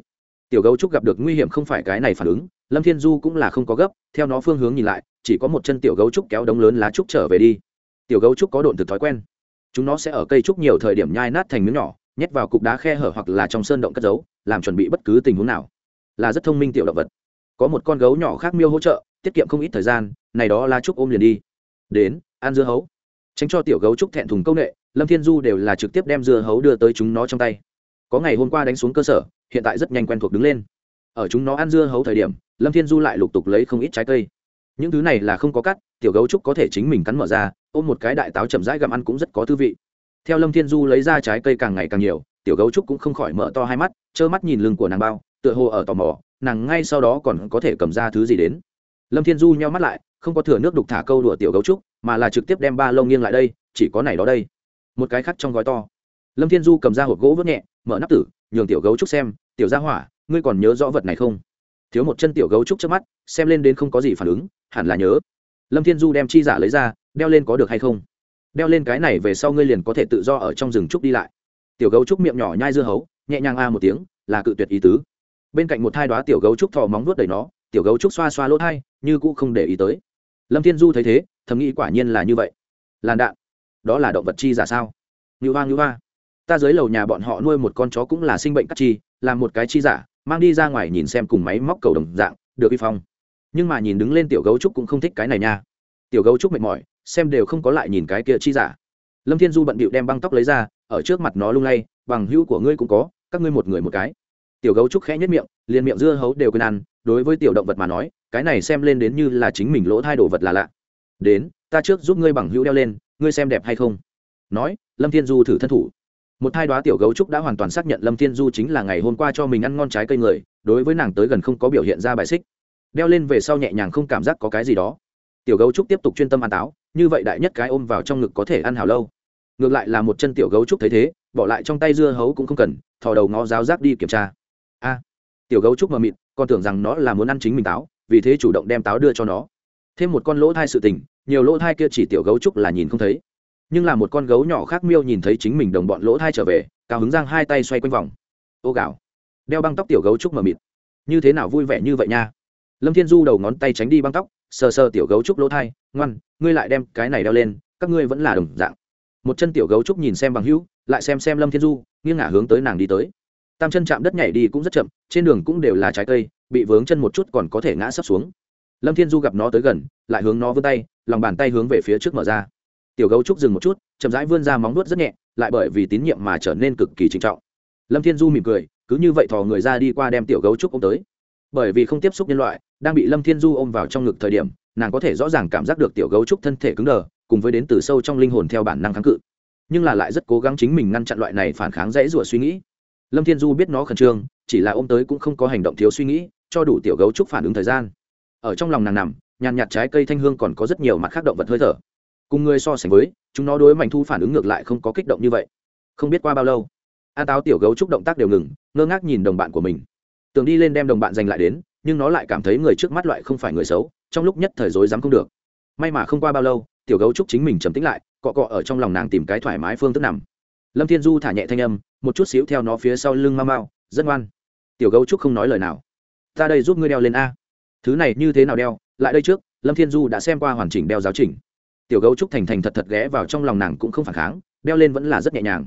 Tiểu gấu trúc gặp được nguy hiểm không phải cái này phản ứng, lâm thiên du cũng là không có gấp, theo nó phương hướng nhìn lại, chỉ có một chân tiểu gấu trúc kéo đống lớn lá trúc trở về đi. Tiểu gấu trúc có độn thực thói quen. Chúng nó sẽ ở cây trúc nhiều thời điểm nhai nát thành miếng nhỏ, nhét vào cục đá khe hở hoặc là trong sơn động cất giấu, làm chuẩn bị bất cứ tình huống nào. Là rất thông minh tiểu động vật. Có một con gấu nhỏ khác miêu hỗ trợ, tiết kiệm không ít thời gian, này đó lá trúc ôm liền đi. Đến, ăn dưa hấu. Tránh cho tiểu gấu trúc thẹn thùng công nghệ lâm thiên du đều là trực tiếp đem dưa hấu đưa tới chúng nó trong tay. Có ngày hôm qua đánh xuống cơ sở, hiện tại rất nhanh quen thuộc đứng lên. Ở chúng nó ăn dưa hấu thời điểm, lâm thiên du lại lục tục lấy không ít trái cây. Những thứ này là không có cắt, tiểu gấu trúc có thể chính mình cắn mở ra, ôm một cái đại táo chậm rãi gặm ăn cũng rất có thư vị. Theo lâm thiên du lấy ra trái cây càng ngày càng nhiều, tiểu gấu trúc cũng không khỏi mở to hai mắt, trơ mắt nhìn lưng của nàng bao, tựa hồ ở tò mò, nàng ngay sau đó còn có thể cầm ra thứ gì đến. Lâm thiên du nheo mắt lại, không có thừa nước đục thả câu đùa tiểu gấu trúc, mà là trực tiếp đem ba lông nghiêng lại đây, chỉ có này đó đây một cái khác trong gói to. Lâm thiên du cầm ra hộp gỗ vớt nhẹ, mở nắp tử, nhường tiểu gấu trúc xem, tiểu ra hỏa, ngươi còn nhớ rõ vật này không? Thiếu một chân tiểu gấu trúc trước mắt, xem lên đến không có gì phản ứng, hẳn là nhớ. Lâm thiên du đem chi giả lấy ra, đeo lên có được hay không? Đeo lên cái này về sau ngươi liền có thể tự do ở trong rừng trúc đi lại. Tiểu gấu trúc miệng nhỏ nhai dưa hấu, nhẹ nhàng a à một tiếng, là cự tuyệt ý tứ. Bên cạnh một thai đoá tiểu gấu trúc thò móng vuốt đầy nó, tiểu gấu trúc xoa xoa lỗ thai, như cũ không để ý tới. Lâm thiên du thấy thế, thầm nghĩ quả nhiên là như vậy. Làn đạn đó là động vật chi giả sao? Như hoa như hoa. Ta dưới lầu nhà bọn họ nuôi một con chó cũng là sinh bệnh cắt chi làm một cái chi giả, mang đi ra ngoài nhìn xem cùng máy móc cầu đồng dạng, được y phong. Nhưng mà nhìn đứng lên tiểu gấu trúc cũng không thích cái này nha. Tiểu gấu trúc mệt mỏi, xem đều không có lại nhìn cái kia chi giả. Lâm thiên du bận bịu đem băng tóc lấy ra, ở trước mặt nó lung lay, bằng hữu của ngươi cũng có, các ngươi một người một cái. Tiểu gấu trúc khẽ nhất miệng, liền miệng dưa hấu đều quên ăn, đối với tiểu động vật mà nói, cái này xem lên đến như là chính mình lỗ thay đồ vật là lạ. Đến, ta trước giúp ngươi bằng hữu đeo lên ngươi xem đẹp hay không? Nói, lâm thiên du thử thân thủ. Một hai đoá tiểu gấu trúc đã hoàn toàn xác nhận lâm thiên du chính là ngày hôm qua cho mình ăn ngon trái cây người, đối với nàng tới gần không có biểu hiện ra bài xích. Đeo lên về sau nhẹ nhàng không cảm giác có cái gì đó. Tiểu gấu trúc tiếp tục chuyên tâm ăn táo, như vậy đại nhất cái ôm vào trong ngực có thể ăn hào lâu. Ngược lại là một chân tiểu gấu trúc thấy thế, bỏ lại trong tay dưa hấu cũng không cần, thò đầu ngó giáo giác đi kiểm tra. A, tiểu gấu trúc mờ mịt, còn tưởng rằng nó là muốn ăn chính mình táo, vì thế chủ động đem táo đưa cho nó. Thêm một con lỗ thai sự tình nhiều lỗ thai kia chỉ tiểu gấu trúc là nhìn không thấy. Nhưng là một con gấu nhỏ khác miêu nhìn thấy chính mình đồng bọn lỗ thai trở về, cao hứng giang hai tay xoay quanh vòng. Ô gạo. Đeo băng tóc tiểu gấu trúc mờ mịt. Như thế nào vui vẻ như vậy nha. Lâm thiên du đầu ngón tay tránh đi băng tóc, sờ sờ tiểu gấu trúc lỗ thai, ngoan, ngươi lại đem cái này đeo lên, các ngươi vẫn là đồng dạng. Một chân tiểu gấu trúc nhìn xem bằng hữu, lại xem xem lâm thiên du, nghiêng ngả hướng tới nàng đi tới. Tam chân chạm đất nhảy đi cũng rất chậm, trên đường cũng đều là trái cây, bị vướng chân một chút còn có thể ngã sấp xuống lâm thiên du gặp nó tới gần, lại hướng nó vươn tay, lòng bàn tay hướng về phía trước mở ra. Tiểu gấu trúc dừng một chút, chậm rãi vươn ra móng nuốt rất nhẹ, lại bởi vì tín nhiệm mà trở nên cực kỳ trinh trọng. Lâm thiên du mỉm cười, cứ như vậy thò người ra đi qua đem tiểu gấu trúc ôm tới. Bởi vì không tiếp xúc nhân loại, đang bị lâm thiên du ôm vào trong ngực thời điểm, nàng có thể rõ ràng cảm giác được tiểu gấu trúc thân thể cứng đờ, cùng với đến từ sâu trong linh hồn theo bản năng kháng cự. Nhưng là lại rất cố gắng chính mình ngăn chặn loại này phản kháng dễ rủa suy nghĩ. Lâm thiên du biết nó khẩn trương, chỉ là ôm tới cũng không có hành động thiếu suy nghĩ, cho đủ tiểu gấu trúc phản ứng thời gian ở trong lòng nàng nằm, nhàn nhạt trái cây thanh hương còn có rất nhiều mặt khác động vật hơi thở. Cùng người so sánh với, chúng nó đối mảnh thu phản ứng ngược lại không có kích động như vậy. Không biết qua bao lâu, a táo tiểu gấu trúc động tác đều ngừng, ngơ ngác nhìn đồng bạn của mình. Tưởng đi lên đem đồng bạn giành lại đến, nhưng nó lại cảm thấy người trước mắt loại không phải người xấu, trong lúc nhất thời dối dám không được. May mà không qua bao lâu, tiểu gấu trúc chính mình trầm tĩnh lại, cọ cọ ở trong lòng nàng tìm cái thoải mái phương thức nằm. Lâm thiên du thả nhẹ thanh âm, một chút xíu theo nó phía sau lưng mau mau rất ngoan. Tiểu gấu trúc không nói lời nào. Ta đây giúp ngươi đeo lên a thứ này như thế nào đeo, lại đây trước, lâm thiên du đã xem qua hoàn chỉnh đeo giáo trình. Tiểu gấu trúc thành thành thật thật ghé vào trong lòng nàng cũng không phản kháng, đeo lên vẫn là rất nhẹ nhàng.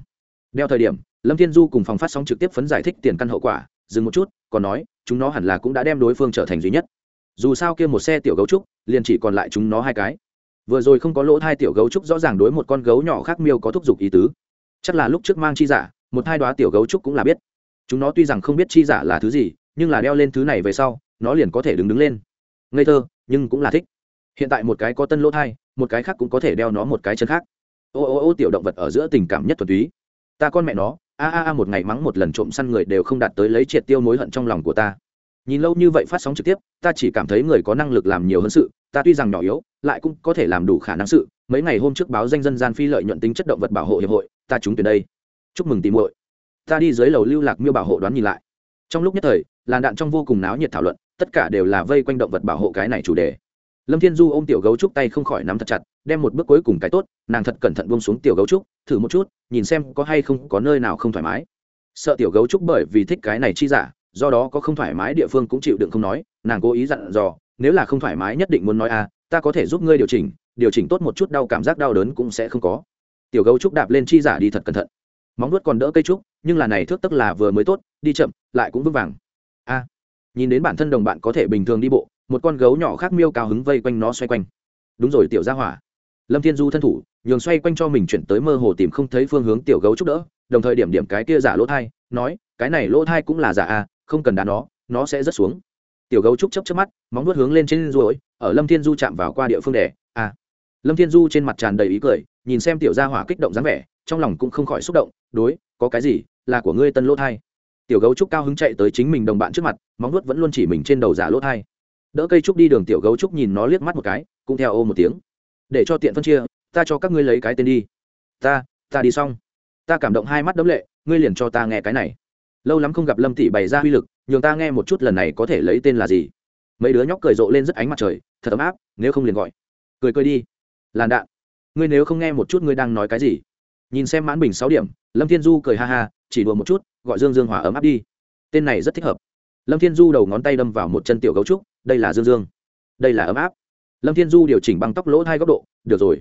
Đeo thời điểm, lâm thiên du cùng phòng phát sóng trực tiếp phấn giải thích tiền căn hậu quả, dừng một chút, còn nói, chúng nó hẳn là cũng đã đem đối phương trở thành duy nhất. Dù sao kia một xe tiểu gấu trúc, liền chỉ còn lại chúng nó hai cái. Vừa rồi không có lỗ hai tiểu gấu trúc rõ ràng đối một con gấu nhỏ khác miêu có thúc giục ý tứ. Chắc là lúc trước mang chi giả, một hai đoá tiểu gấu trúc cũng là biết. Chúng nó tuy rằng không biết chi giả là thứ gì, nhưng là đeo lên thứ này về sau nó liền có thể đứng đứng lên. Ngây thơ, nhưng cũng là thích. Hiện tại một cái có tân lỗ thai, một cái khác cũng có thể đeo nó một cái chân khác. Ô ô ô, tiểu động vật ở giữa tình cảm nhất thuần túy. Ta con mẹ nó, a a a, một ngày mắng một lần trộm săn người đều không đạt tới lấy triệt tiêu mối hận trong lòng của ta. Nhìn lâu như vậy phát sóng trực tiếp, ta chỉ cảm thấy người có năng lực làm nhiều hơn sự, ta tuy rằng nhỏ yếu, lại cũng có thể làm đủ khả năng sự. Mấy ngày hôm trước báo danh dân gian phi lợi nhuận tính chất động vật bảo hộ hiệp hội, ta trúng tuyển đây. Chúc mừng tìm muội. Ta đi dưới lầu lưu lạc miêu bảo hộ đoán nhìn lại. Trong lúc nhất thời, làn đạn trong vô cùng náo nhiệt thảo luận tất cả đều là vây quanh động vật bảo hộ cái này chủ đề. Lâm thiên du ôm tiểu gấu trúc tay không khỏi nắm thật chặt, đem một bước cuối cùng cái tốt, nàng thật cẩn thận buông xuống tiểu gấu trúc, thử một chút, nhìn xem có hay không có nơi nào không thoải mái. Sợ tiểu gấu trúc bởi vì thích cái này chi giả, do đó có không thoải mái địa phương cũng chịu đựng không nói, nàng cố ý dặn dò, nếu là không thoải mái nhất định muốn nói à ta có thể giúp ngươi điều chỉnh điều chỉnh tốt một chút đau cảm giác đau đớn cũng sẽ không có. Tiểu gấu trúc đạp lên chi giả đi thật cẩn thận. Móng nuốt còn đỡ cây trúc, nhưng là này thước tức là vừa mới tốt, đi chậm, lại cũng vững vàng. A nhìn đến bản thân đồng bạn có thể bình thường đi bộ một con gấu nhỏ khác miêu cao hứng vây quanh nó xoay quanh. Đúng rồi tiểu gia hỏa. Lâm thiên du thân thủ nhường xoay quanh cho mình chuyển tới mơ hồ tìm không thấy phương hướng tiểu gấu trúc đỡ đồng thời điểm điểm cái kia giả lỗ thai nói cái này lỗ thai cũng là giả à, không cần đá nó nó sẽ rớt xuống. Tiểu gấu trúc chấp chấp mắt móng nuốt hướng lên trên ruồi ở lâm thiên du chạm vào qua địa phương đẻ à, lâm thiên du trên mặt tràn đầy ý cười nhìn xem tiểu gia hỏa kích động dáng vẻ trong lòng cũng không khỏi xúc động đối có cái gì là của ngươi tân lỗ thai tiểu gấu trúc cao hứng chạy tới chính mình đồng bạn trước mặt, móng nuốt vẫn luôn chỉ mình trên đầu giả lỗ thai. Đỡ cây trúc đi đường tiểu gấu trúc nhìn nó liếc mắt một cái, cũng theo ô một tiếng. Để cho tiện phân chia, ta cho các ngươi lấy cái tên đi. Ta ta đi xong. Ta cảm động hai mắt đấm lệ, ngươi liền cho ta nghe cái này. Lâu lắm không gặp lâm tỷ bày ra uy lực, nhường ta nghe một chút lần này có thể lấy tên là gì. Mấy đứa nhóc cười rộ lên rất ánh mặt trời, thật ấm áp, nếu không liền gọi. Cười cười đi. Làn đạn. Ngươi nếu không nghe một chút ngươi đang nói cái gì. Nhìn xem mãn bình sáu điểm, lâm thiên du cười ha ha chỉ đùa một chút, gọi dương dương hòa ấm áp đi. Tên này rất thích hợp. Lâm thiên du đầu ngón tay đâm vào một chân tiểu gấu trúc, đây là dương dương. Đây là ấm áp. Lâm thiên du điều chỉnh bằng tóc lỗ hai góc độ, được rồi.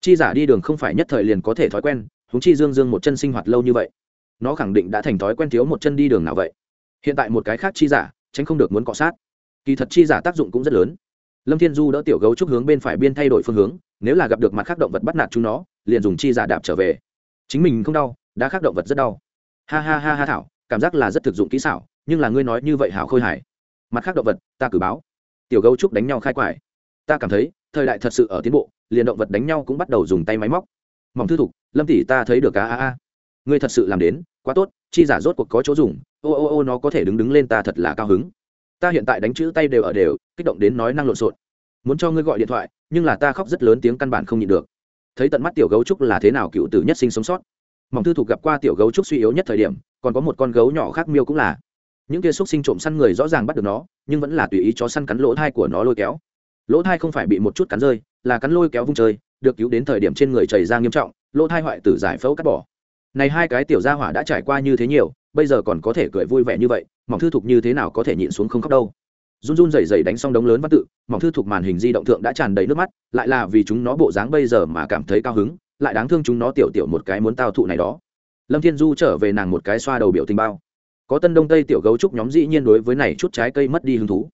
Chi giả đi đường không phải nhất thời liền có thể thói quen húng chi dương dương một chân sinh hoạt lâu như vậy. Nó khẳng định đã thành thói quen thiếu một chân đi đường nào vậy? Hiện tại một cái khác chi giả, tránh không được muốn cọ sát. Kỳ thật chi giả tác dụng cũng rất lớn. Lâm thiên du đỡ tiểu gấu trúc hướng bên phải biên thay đổi phương hướng, nếu là gặp được mặt khác động vật bắt nạt chúng nó, liền dùng chi giả đạp trở về. Chính mình không đau, đã khác động vật rất đau ha ha ha ha thảo, cảm giác là rất thực dụng kỹ xảo, nhưng là ngươi nói như vậy hảo khôi hài. Mặt khác động vật, ta cử báo. Tiểu gấu trúc đánh nhau khai quải. Ta cảm thấy, thời đại thật sự ở tiến bộ, liền động vật đánh nhau cũng bắt đầu dùng tay máy móc. Mỏng thư thục, lâm tỷ ta thấy được cá a a ngươi thật sự làm đến, quá tốt, chi giả rốt cuộc có chỗ dùng, ô ô ô nó có thể đứng đứng lên ta thật là cao hứng. Ta hiện tại đánh chữ tay đều ở đều, kích động đến nói năng lộn xộn. Muốn cho ngươi gọi điện thoại, nhưng là ta khóc rất lớn tiếng căn bản không nhịn được. Thấy tận mắt tiểu gấu trúc là thế nào cựu tử nhất sinh sống sót mỏng thư thục gặp qua tiểu gấu trúc suy yếu nhất thời điểm, còn có một con gấu nhỏ khác miêu cũng là. Những kia xúc sinh trộm săn người rõ ràng bắt được nó, nhưng vẫn là tùy ý chó săn cắn lỗ thai của nó lôi kéo. Lỗ thai không phải bị một chút cắn rơi, là cắn lôi kéo vung chơi, được cứu đến thời điểm trên người chảy ra nghiêm trọng, lỗ thai hoại tử giải phẫu cắt bỏ. Này hai cái tiểu gia hỏa đã trải qua như thế nhiều, bây giờ còn có thể cười vui vẻ như vậy, mỏng thư thục như thế nào có thể nhịn xuống không khóc đâu. Run run rẩy rẩy đánh xong đống lớn văn tự, mỏng thư thục màn hình di động thượng đã tràn đầy nước mắt, lại là vì chúng nó bộ dáng bây giờ mà cảm thấy cao hứng lại đáng thương chúng nó tiểu tiểu một cái muốn tao thụ này đó. Lâm thiên du trở về nàng một cái xoa đầu biểu tình bao. Có tân đông tây tiểu gấu trúc nhóm dĩ nhiên đối với này chút trái cây mất đi hứng thú.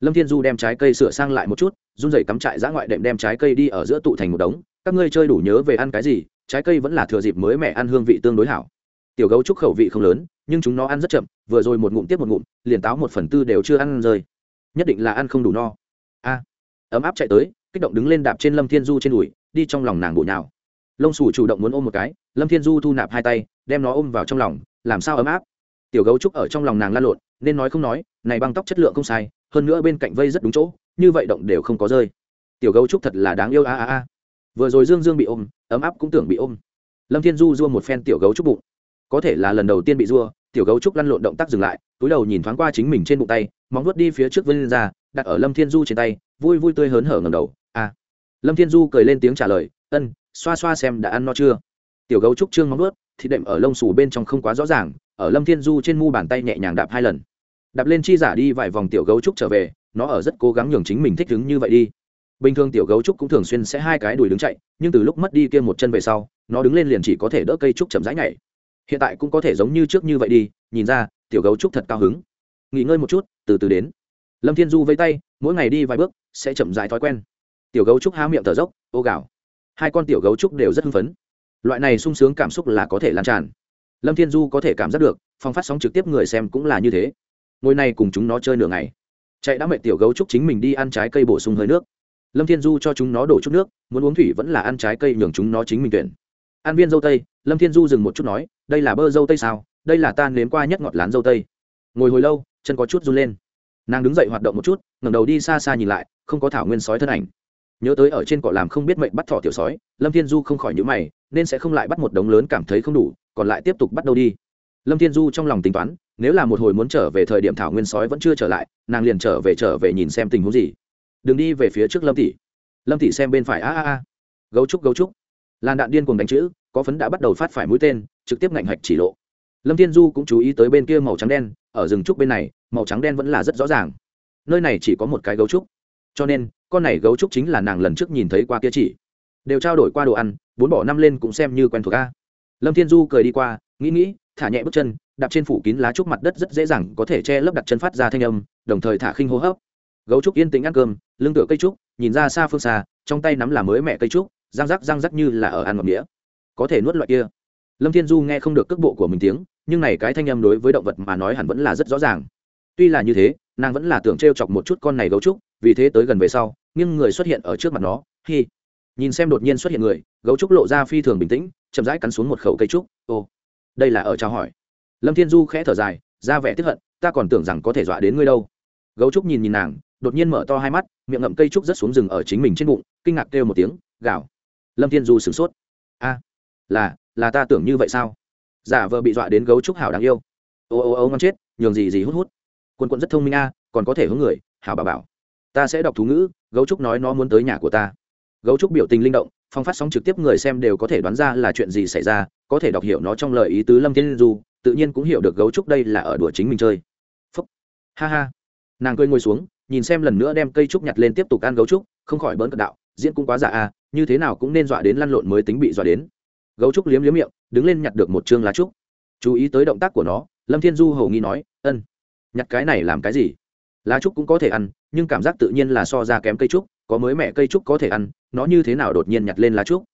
Lâm thiên du đem trái cây sửa sang lại một chút, run rẩy cắm trại giã ngoại đệm đem trái cây đi ở giữa tụ thành một đống. Các ngươi chơi đủ nhớ về ăn cái gì, trái cây vẫn là thừa dịp mới mẹ ăn hương vị tương đối hảo. Tiểu gấu trúc khẩu vị không lớn, nhưng chúng nó ăn rất chậm, vừa rồi một ngụm tiếp một ngụm, liền táo một phần tư đều chưa ăn rơi. Nhất định là ăn không đủ no. A. Ấm áp chạy tới, kích động đứng lên đạp trên lâm thiên du trên đùi, đi trong lòng nàng bổ nhào lông xù chủ động muốn ôm một cái, lâm thiên du thu nạp hai tay, đem nó ôm vào trong lòng, làm sao ấm áp? Tiểu gấu trúc ở trong lòng nàng lan lộn, nên nói không nói, này băng tóc chất lượng không sai, hơn nữa bên cạnh vây rất đúng chỗ, như vậy động đều không có rơi. Tiểu gấu trúc thật là đáng yêu a a a. Vừa rồi dương dương bị ôm, ấm áp cũng tưởng bị ôm. Lâm thiên du dua một phen tiểu gấu trúc bụng. Có thể là lần đầu tiên bị dua tiểu gấu trúc lăn lộn động tác dừng lại, túi đầu nhìn thoáng qua chính mình trên bụng tay, móng vuốt đi phía trước vân ra, đặt ở lâm thiên du trên tay, vui vui tươi hớn hở ngầm đầu. A lâm thiên du cười lên tiếng trả lời, ân xoa xoa xem đã ăn no chưa. Tiểu gấu trúc trương móng ướt thịt đệm ở lông xù bên trong không quá rõ ràng, ở lâm thiên du trên mu bàn tay nhẹ nhàng đạp hai lần. Đạp lên chi giả đi vài vòng tiểu gấu trúc trở về, nó ở rất cố gắng nhường chính mình thích đứng như vậy đi. Bình thường tiểu gấu trúc cũng thường xuyên sẽ hai cái đùi đứng chạy, nhưng từ lúc mất đi kia một chân về sau, nó đứng lên liền chỉ có thể đỡ cây trúc chậm rãi nhảy. Hiện tại cũng có thể giống như trước như vậy đi, nhìn ra, tiểu gấu trúc thật cao hứng. Nghỉ ngơi một chút, từ từ đến. Lâm thiên du vây tay, mỗi ngày đi vài bước, sẽ chậm rãi thói quen. Tiểu gấu trúc há miệng thở dốc, ô gạo hai con tiểu gấu trúc đều rất hưng phấn. Loại này sung sướng cảm xúc là có thể lan tràn. Lâm thiên du có thể cảm giác được, phong phát sóng trực tiếp người xem cũng là như thế. Ngồi này cùng chúng nó chơi nửa ngày. Chạy đã mệt tiểu gấu trúc chính mình đi ăn trái cây bổ sung hơi nước. Lâm thiên du cho chúng nó đổ chút nước, muốn uống thủy vẫn là ăn trái cây nhường chúng nó chính mình tuyển. Ăn viên dâu tây, lâm thiên du dừng một chút nói, đây là bơ dâu tây sao? Đây là ta nếm qua nhất ngọt lán dâu tây. Ngồi hồi lâu, chân có chút run lên. Nàng đứng dậy hoạt động một chút, ngẩng đầu đi xa xa nhìn lại, không có thảo nguyên sói thân ảnh nhớ tới ở trên cỏ làm không biết mệnh bắt thỏ tiểu sói, lâm thiên du không khỏi nhữ mày, nên sẽ không lại bắt một đống lớn cảm thấy không đủ, còn lại tiếp tục bắt đâu đi. Lâm thiên du trong lòng tính toán, nếu là một hồi muốn trở về thời điểm thảo nguyên sói vẫn chưa trở lại, nàng liền trở về trở về nhìn xem tình huống gì. Đừng đi về phía trước lâm tỷ. Lâm tỷ xem bên phải, a a a. Gấu trúc gấu trúc. Làn đạn điên cùng đánh chữ, có phấn đã bắt đầu phát phải mũi tên, trực tiếp ngạnh hạch chỉ lộ. Lâm thiên du cũng chú ý tới bên kia màu trắng đen, ở rừng trúc bên này, màu trắng đen vẫn là rất rõ ràng. Nơi này chỉ có một cái gấu trúc. Cho nên con này gấu trúc chính là nàng lần trước nhìn thấy qua kia chỉ. Đều trao đổi qua đồ ăn, bốn bỏ năm lên cũng xem như quen thuộc ca lâm thiên du cười đi qua, nghĩ nghĩ, thả nhẹ bước chân, đạp trên phủ kín lá trúc mặt đất rất dễ dàng có thể che lấp đặt chân phát ra thanh âm, đồng thời thả khinh hô hấp. Gấu trúc yên tĩnh ăn cơm, lưng tựa cây trúc, nhìn ra xa phương xa, trong tay nắm là mới mẹ cây trúc, răng rắc răng rắc như là ở ăn ngọc đĩa có thể nuốt loại kia. Lâm thiên du nghe không được cước bộ của mình tiếng, nhưng này cái thanh âm đối với động vật mà nói hẳn vẫn là rất rõ ràng. Tuy là như thế, nàng vẫn là tưởng t r e o chọc một chút con này gấu trúc, vì thế tới gần về sau nhưng người xuất hiện ở trước mặt nó, hi. Nhìn xem đột nhiên xuất hiện người, gấu trúc lộ ra phi thường bình tĩnh, chậm rãi cắn xuống một khẩu cây trúc, ô. Đây là ở chào hỏi. Lâm thiên du khẽ thở dài, ra vẻ tiếp hận, ta còn tưởng rằng có thể dọa đến ngươi đâu. Gấu trúc nhìn nhìn nàng, đột nhiên mở to hai mắt, miệng ngậm cây trúc rất xuống rừng ở chính mình trên bụng, kinh ngạc kêu một tiếng, gào. Lâm thiên du sửng sốt. A, là là ta tưởng như vậy sao? Giả vờ bị dọa đến gấu trúc hảo đáng yêu. Ô ô ô, ngon chết, nhường gì gì hút hút. Quân quân rất thông minh a, còn có thể hướng người, hảo bà bảo ta sẽ đọc thú ngữ, gấu trúc nói nó muốn tới nhà của ta. Gấu trúc biểu tình linh động, phong phát sóng trực tiếp người xem đều có thể đoán ra là chuyện gì xảy ra, có thể đọc hiểu nó trong lời ý tứ lâm thiên du, tự nhiên cũng hiểu được gấu trúc đây là ở đùa chính mình chơi. Phúc. Ha ha. Nàng cười ngồi xuống, nhìn xem lần nữa đem cây trúc nhặt lên tiếp tục ăn gấu trúc, không khỏi bỡn cận đạo, diễn cũng quá giả à như thế nào cũng nên dọa đến lăn lộn mới tính bị dọa đến. Gấu trúc liếm liếm miệng, đứng lên nhặt được một chương lá trúc. Chú ý tới động tác của nó, lâm thiên du hầu nghi nói, ân, nhặt cái này làm cái gì? Lá trúc cũng có thể ăn nhưng cảm giác tự nhiên là so ra kém cây trúc, có mới mẹ cây trúc có thể ăn, nó như thế nào đột nhiên nhặt lên lá trúc.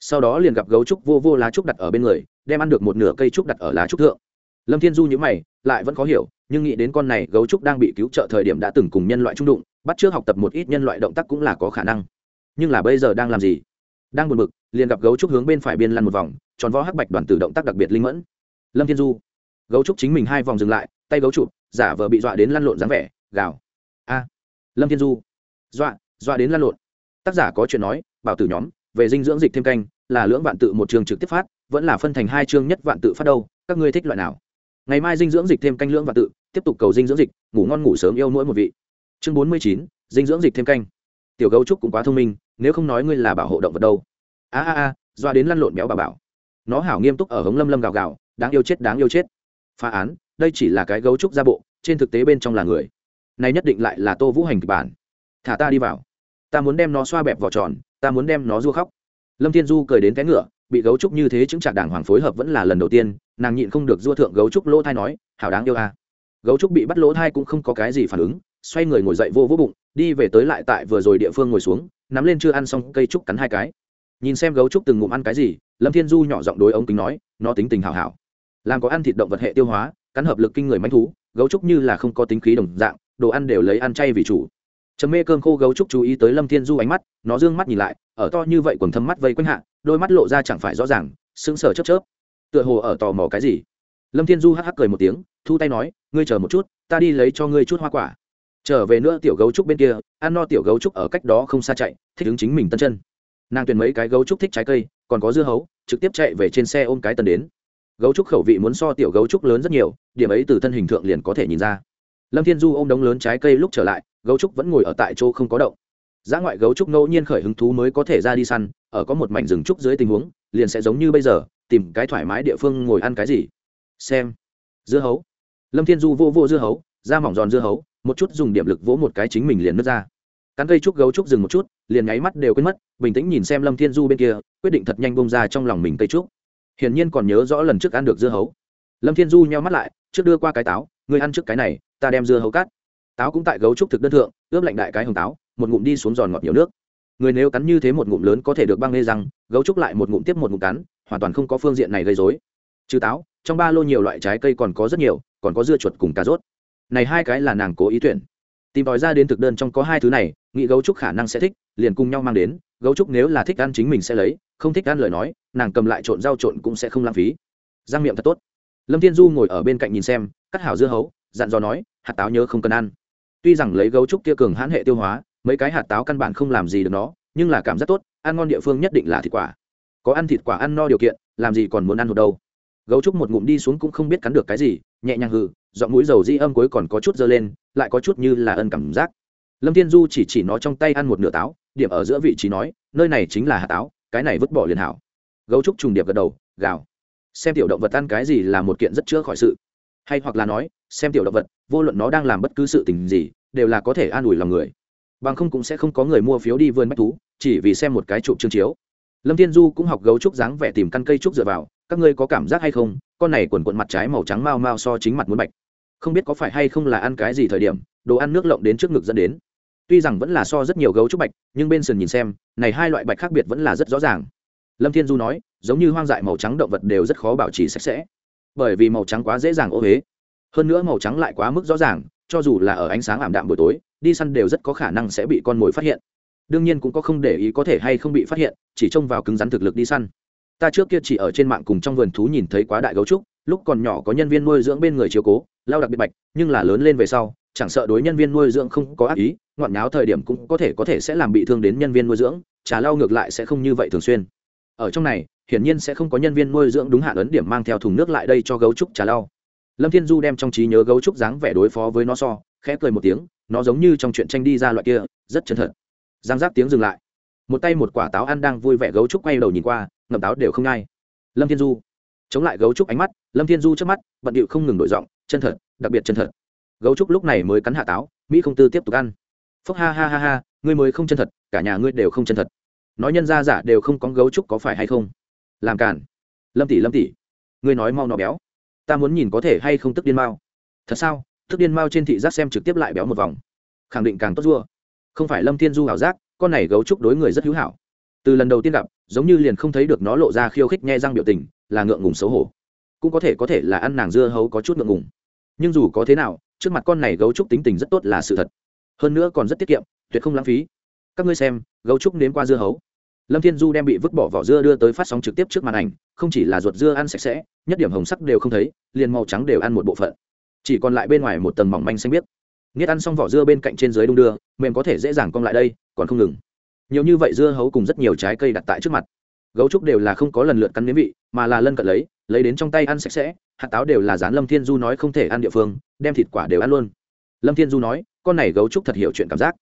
Sau đó liền gặp gấu trúc vô vô lá trúc đặt ở bên người, đem ăn được một nửa cây trúc đặt ở lá trúc thượng. Lâm thiên du nhữ mày, lại vẫn khó hiểu, nhưng nghĩ đến con này gấu trúc đang bị cứu trợ thời điểm đã từng cùng nhân loại trung đụng, bắt trước học tập một ít nhân loại động tác cũng là có khả năng. Nhưng là bây giờ đang làm gì? Đang buồn bực, liền gặp gấu trúc hướng bên phải biên lăn một vòng, tròn vo hắc bạch đoàn tử động tác đặc biệt linh mẫn. Lâm thiên du, gấu trúc chính mình hai vòng dừng lại, tay gấu chụp, giả vờ bị dọa đến lăn lộn dáng vẻ, gào lâm thiên du. Dọa dọa đến lan lộn. Tác giả có chuyện nói, bảo tử nhóm, về dinh dưỡng dịch thêm canh, là lưỡng vạn tự một trường trực tiếp phát, vẫn là phân thành hai chương nhất vạn tự phát đâu, các ngươi thích loại nào? Ngày mai dinh dưỡng dịch thêm canh lưỡng vạn tự, tiếp tục cầu dinh dưỡng dịch, ngủ ngon ngủ sớm yêu mỗi một vị. Chương bốn mươi chín, dinh dưỡng dịch thêm canh. Tiểu gấu trúc cũng quá thông minh, nếu không nói ngươi là bảo hộ động vật đâu. A a a doa đến lăn lộn béo bà bảo. Nó hảo nghiêm túc ở hống lâm lâm gào gào, đáng yêu chết, đáng yêu chết. Phá án, đây chỉ là cái gấu trúc ra bộ, trên thực tế bên trong là người này nhất định lại là tô vũ hành kịch bản. Thả ta đi vào. Ta muốn đem nó xoa bẹp vỏ tròn, ta muốn đem nó rua khóc. Lâm thiên du cười đến cái ngựa, bị gấu trúc như thế chứng trả đảng hoàng phối hợp vẫn là lần đầu tiên, nàng nhịn không được dua thượng gấu trúc lỗ thai nói, hảo đáng yêu a gấu trúc bị bắt lỗ thai cũng không có cái gì phản ứng, xoay người ngồi dậy vô vô bụng, đi về tới lại tại vừa rồi địa phương ngồi xuống, nắm lên chưa ăn xong cây trúc cắn hai cái. Nhìn xem gấu trúc từng ngụm ăn cái gì, lâm thiên du nhỏ giọng đối ống kính nói, nó tính tình hảo hảo. Làm có ăn thịt động vật hệ tiêu hóa, cắn hợp lực kinh người manh thú, gấu trúc như là không có tính khí đồng dạng đồ ăn đều lấy ăn chay vì chủ. Chấm mê cơm khô gấu trúc chú ý tới lâm thiên du ánh mắt, nó d ư ơ n g mắt nhìn lại, ở to như vậy quần thâm mắt vây quanh hạ, đôi mắt lộ ra chẳng phải rõ ràng, sững sờ chớp chớp. Tựa hồ ở tò mò cái gì? Lâm thiên du hắc hắc cười một tiếng, thu tay nói, ngươi chờ một chút, ta đi lấy cho ngươi chút hoa quả. Trở về nữa tiểu gấu trúc bên kia, ăn no tiểu gấu trúc ở cách đó không xa chạy, thích ứng chính mình tân chân. Nàng tuyển mấy cái gấu trúc thích trái cây, còn có dưa hấu, trực tiếp chạy về trên xe ôm cái tân đến. Gấu trúc khẩu vị muốn so tiểu gấu trúc lớn rất nhiều, điểm ấy từ thân hình thượng liền có thể nhìn ra lâm thiên du ôm đống lớn trái cây lúc trở lại, gấu trúc vẫn ngồi ở tại chỗ không có động. Giá ngoại gấu trúc ngẫu nhiên khởi hứng thú mới có thể ra đi săn, ở có một mảnh rừng trúc dưới tình huống, liền sẽ giống như bây giờ, tìm cái thoải mái địa phương ngồi ăn cái gì. Xem. Dưa hấu. Lâm thiên du vô vô dưa hấu, da mỏng giòn dưa hấu, một chút dùng điểm lực vỗ một cái chính mình liền nứt ra. Cắn cây trúc gấu trúc dừng một chút, liền nháy mắt đều quên mất, bình tĩnh nhìn xem lâm thiên du bên kia, quyết định thật nhanh bông ra trong lòng mình cây trúc. Hiển nhiên còn nhớ rõ lần trước ăn được dưa hấu. Lâm thiên du nheo mắt lại, trước đưa qua cái táo người ăn trước cái này ta đem dưa hấu cắt. Táo cũng tại gấu trúc thực đơn thượng, ướp lạnh đại cái hồng táo, một ngụm đi xuống giòn ngọt nhiều nước. Người nếu cắn như thế một ngụm lớn có thể được băng lê răng, gấu trúc lại một ngụm tiếp một ngụm cắn, hoàn toàn không có phương diện này gây dối trừ táo, trong ba lô nhiều loại trái cây còn có rất nhiều, còn có dưa chuột cùng cà rốt. Này hai cái là nàng cố ý tuyển. Tìm tòi ra đến thực đơn trong có hai thứ này, nghĩ gấu trúc khả năng sẽ thích, liền cùng nhau mang đến, gấu trúc nếu là thích ăn chính mình sẽ lấy, không thích ăn lời nói, nàng cầm lại trộn rau trộn cũng sẽ không lãng phí. Răng miệng thật tốt. Lâm thiên du ngồi ở bên cạnh nhìn xem, cắt hảo dưa hấu dặn dò nói, hạt táo nhớ không cần ăn. Tuy rằng lấy gấu trúc kia cường hãn hệ tiêu hóa, mấy cái hạt táo căn bản không làm gì được nó, nhưng là cảm giác tốt, ăn ngon địa phương nhất định là thịt quả. Có ăn thịt quả ăn no điều kiện, làm gì còn muốn ăn hột đâu. Gấu trúc một ngụm đi xuống cũng không biết cắn được cái gì, nhẹ nhàng hừ, giọng mũi dầu di âm cuối còn có chút dơ lên, lại có chút như là ân cảm giác. Lâm thiên du chỉ chỉ nó trong tay ăn một nửa táo, điểm ở giữa vị trí nói, nơi này chính là hạt táo, cái này vứt bỏ liền hảo. Gấu trúc trùng điệp gật đầu, gào. Xem tiểu động vật ăn cái gì là một kiện rất chữa khỏi sự. Hay hoặc là nói xem tiểu động vật, vô luận nó đang làm bất cứ sự tình gì, đều là có thể an ủi lòng người. Bằng không cũng sẽ không có người mua phiếu đi vườn bách thú, chỉ vì xem một cái chụp chương chiếu. Lâm thiên du cũng học gấu trúc dáng vẻ tìm căn cây trúc dựa vào, các ngươi có cảm giác hay không? Con này quần quận mặt trái màu trắng mau mau so chính mặt muốn bạch. Không biết có phải hay không là ăn cái gì thời điểm, đồ ăn nước lộng đến trước ngực dẫn đến. Tuy rằng vẫn là so rất nhiều gấu trúc bạch, nhưng bên sườn nhìn xem, này hai loại bạch khác biệt vẫn là rất rõ ràng. Lâm thiên du nói, giống như hoang dại màu trắng động vật đều rất khó bảo trì sạch sẽ. Bởi vì màu trắng quá dễ dàng ô huế hơn nữa màu trắng lại quá mức rõ ràng, cho dù là ở ánh sáng ảm đạm buổi tối, đi săn đều rất có khả năng sẽ bị con mồi phát hiện. Đương nhiên cũng có không để ý có thể hay không bị phát hiện, chỉ trông vào cứng rắn thực lực đi săn. Ta trước kia chỉ ở trên mạng cùng trong vườn thú nhìn thấy quá đại gấu trúc, lúc còn nhỏ có nhân viên nuôi dưỡng bên người chiếu cố, lao đặc biệt bạch, nhưng là lớn lên về sau, chẳng sợ đối nhân viên nuôi dưỡng không có ác ý ngoạn nháo thời điểm cũng có thể có thể sẽ làm bị thương đến nhân viên nuôi dưỡng, trà lao ngược lại sẽ không như vậy thường xuyên. Ở trong này, hiển nhiên sẽ không có nhân viên nuôi dưỡng đúng hạn ấn điểm mang theo thùng nước lại đây cho gấu trúc trà lau lâm thiên du đem trong trí nhớ gấu trúc dáng vẻ đối phó với nó so, khẽ cười một tiếng, nó giống như trong chuyện tranh đi ra loại kia, rất chân thật. Giang giác tiếng dừng lại. Một tay một quả táo ăn đang vui vẻ gấu trúc quay đầu nhìn qua, ngậm táo đều không ngay lâm thiên du. Chống lại gấu trúc ánh mắt, lâm thiên du trước mắt, bận điệu không ngừng đổi giọng, chân thật, đặc biệt chân thật. Gấu trúc lúc này mới cắn hạ táo, mỹ không tư tiếp tục ăn. Phúc ha ha ha ha, ngươi mới không chân thật, cả nhà ngươi đều không chân thật. Nói nhân ra giả đều không có gấu trúc có phải hay không? Làm cản lâm tỷ lâm tỷ. Ngươi nói mau nó béo ta muốn nhìn có thể hay không tức điên mao. Thật sao? Tức điên mao trên thị giác xem trực tiếp lại béo một vòng. Khẳng định càng tốt dua. Không phải lâm thiên du ảo giác, con này gấu trúc đối người rất hữu hảo. Từ lần đầu tiên gặp, giống như liền không thấy được nó lộ ra khiêu khích nghe răng biểu tình, là ngượng ngùng xấu hổ. Cũng có thể có thể là ăn nàng dưa hấu có chút ngượng ngùng. Nhưng dù có thế nào, trước mặt con này gấu trúc tính tình rất tốt là sự thật. Hơn nữa còn rất tiết kiệm, tuyệt không lãng phí. Các ngươi xem, gấu trúc nếm qua dưa hấu. Lâm thiên du đem bị vứt bỏ vỏ dưa đưa tới phát sóng trực tiếp trước màn ảnh, không chỉ là ruột dưa ăn sạch sẽ nhất điểm hồng sắc đều không thấy, liền màu trắng đều ăn một bộ phận. Chỉ còn lại bên ngoài một tầng mỏng manh xanh biếc. Nghiết ăn xong vỏ dưa bên cạnh trên dưới đung đưa, mềm có thể dễ dàng cong lại đây, còn không ngừng. Nhiều như vậy dưa hấu cùng rất nhiều trái cây đặt tại trước mặt. Gấu trúc đều là không có lần lượt cắn miếng vị, mà là lân cận lấy lấy đến trong tay ăn sạch sẽ, hạt táo đều là dán lâm thiên du nói không thể ăn địa phương, đem thịt quả đều ăn luôn. Lâm thiên du nói, con này gấu trúc thật hiểu chuyện cảm giác.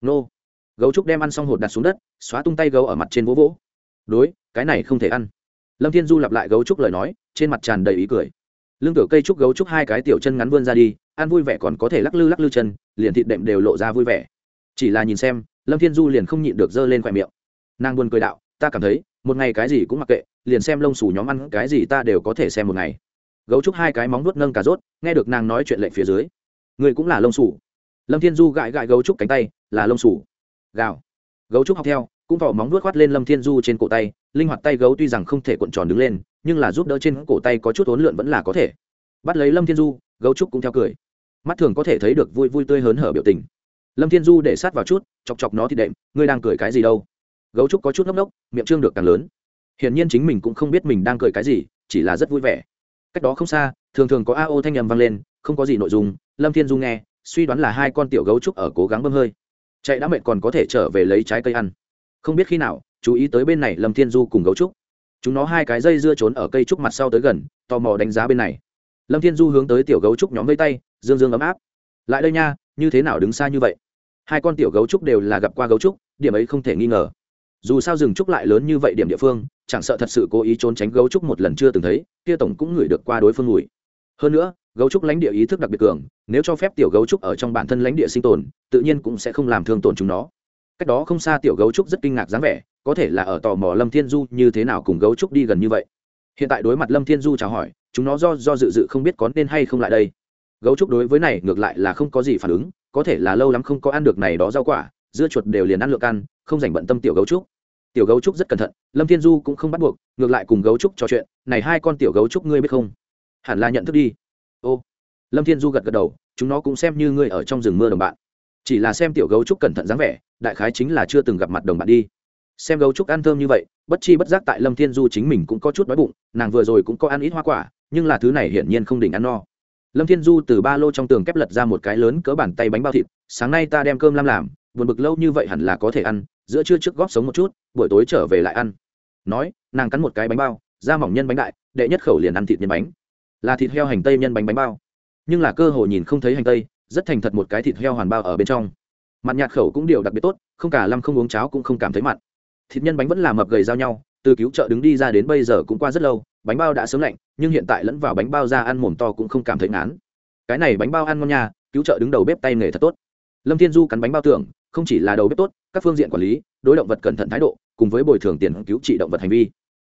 Nô. Gấu trúc đem ăn xong hột đặt xuống đất, xóa tung tay gấu ở mặt trên vỗ vỗ. Đối, cái này không thể ăn lâm thiên du lặp lại gấu trúc lời nói, trên mặt tràn đầy ý cười. Lưng tiểu cây trúc gấu trúc hai cái tiểu chân ngắn vươn ra đi, ăn vui vẻ còn có thể lắc lư lắc lư chân, liền thịt đệm đều lộ ra vui vẻ. Chỉ là nhìn xem, lâm thiên du liền không nhịn được giơ lên khoe miệng. Nàng buồn cười đạo, ta cảm thấy, một ngày cái gì cũng mặc kệ, liền xem lông xù nhóm ăn, cái gì ta đều có thể xem một ngày. Gấu trúc hai cái móng nuốt nâng cà rốt, nghe được nàng nói chuyện lệnh phía dưới. Người cũng là lông xù. Lâm thiên du gãi gãi gấu trúc cánh tay, là lông xù. Gào. Gấu trúc học theo cũng vỏ móng vuốt khoát lên lâm thiên du trên cổ tay, linh hoạt tay gấu tuy rằng không thể cuộn tròn đứng lên, nhưng là giúp đỡ trên cổ tay có chút ốn lượn vẫn là có thể. Bắt lấy lâm thiên du, gấu trúc cũng theo cười. Mắt thường có thể thấy được vui vui tươi hớn hở biểu tình. Lâm thiên du để sát vào chút, chọc chọc nó thì đệm, ngươi đang cười cái gì đâu? Gấu trúc có chút ngốc ngốc, miệng trương được càng lớn. Hiển nhiên chính mình cũng không biết mình đang cười cái gì, chỉ là rất vui vẻ. Cách đó không xa, thường thường có a thanh âm vang lên, không có gì nội dung, lâm thiên du nghe, suy đoán là hai con tiểu gấu trúc ở cố gắng bơm hơi. Chạy đã mệt còn có thể trở về lấy trái cây ăn không biết khi nào, chú ý tới bên này lâm thiên du cùng gấu trúc. Chúng nó hai cái dây dưa trốn ở cây trúc mặt sau tới gần, tò mò đánh giá bên này. Lâm thiên du hướng tới tiểu gấu trúc nhóm vây tay, dương dương ấm áp. Lại đây nha, như thế nào đứng xa như vậy? Hai con tiểu gấu trúc đều là gặp qua gấu trúc, điểm ấy không thể nghi ngờ. Dù sao rừng trúc lại lớn như vậy điểm địa phương, chẳng sợ thật sự cố ý trốn tránh gấu trúc một lần chưa từng thấy, kia tổng cũng ngửi được qua đối phương ngủi hơn nữa, gấu trúc lãnh địa ý thức đặc biệt cường, nếu cho phép tiểu gấu trúc ở trong bản thân lãnh địa sinh tồn, tự nhiên cũng sẽ không làm thương tổn chúng nó cách đó không xa tiểu gấu trúc rất kinh ngạc dáng vẻ, có thể là ở tò mò lâm thiên du như thế nào cùng gấu trúc đi gần như vậy. Hiện tại đối mặt lâm thiên du chào hỏi, chúng nó do do dự dự không biết có nên hay không lại đây. Gấu trúc đối với này ngược lại là không có gì phản ứng, có thể là lâu lắm không có ăn được này đó rau quả, dưa chuột đều liền ăn lượng ăn, không dành bận tâm tiểu gấu trúc. Tiểu gấu trúc rất cẩn thận, lâm thiên du cũng không bắt buộc, ngược lại cùng gấu trúc trò chuyện, này hai con tiểu gấu trúc ngươi biết không? Hẳn là nhận thức đi. Ô. Lâm thiên du gật gật đầu, chúng nó cũng xem như ngươi ở trong rừng mưa đồng bạn chỉ là xem tiểu gấu trúc cẩn thận dáng vẻ, đại khái chính là chưa từng gặp mặt đồng bạn đi. Xem gấu trúc ăn thơm như vậy, bất chi bất giác tại lâm thiên du chính mình cũng có chút đói bụng, nàng vừa rồi cũng có ăn ít hoa quả, nhưng là thứ này hiển nhiên không đỉnh ăn no. Lâm thiên du từ ba lô trong tường kép lật ra một cái lớn cỡ bàn tay bánh bao thịt, sáng nay ta đem cơm lam làm, buồn bực lâu như vậy hẳn là có thể ăn, giữa trưa trước góp sống một chút, buổi tối trở về lại ăn. Nói, nàng cắn một cái bánh bao, da mỏng nhân bánh đại, đệ nhất khẩu liền ăn thịt nhân bánh. Là thịt heo hành tây nhân bánh bánh bao. Nhưng là cơ hội nhìn không thấy hành tây rất thành thật một cái thịt heo hoàn bao ở bên trong. Mặt nhạt khẩu cũng điều đặc biệt tốt, không cả lâm không uống cháo cũng không cảm thấy mặn. Thịt nhân bánh vẫn là mập gầy giao nhau, từ cứu trợ đứng đi ra đến bây giờ cũng qua rất lâu, bánh bao đã sớm lạnh, nhưng hiện tại lẫn vào bánh bao ra ăn mồm to cũng không cảm thấy ngán. Cái này bánh bao ăn ngon nha, cứu trợ đứng đầu bếp tay nghề thật tốt. Lâm thiên du cắn bánh bao tưởng, không chỉ là đầu bếp tốt, các phương diện quản lý, đối động vật cẩn thận thái độ, cùng với bồi thường tiền cứu trị động vật hành vi.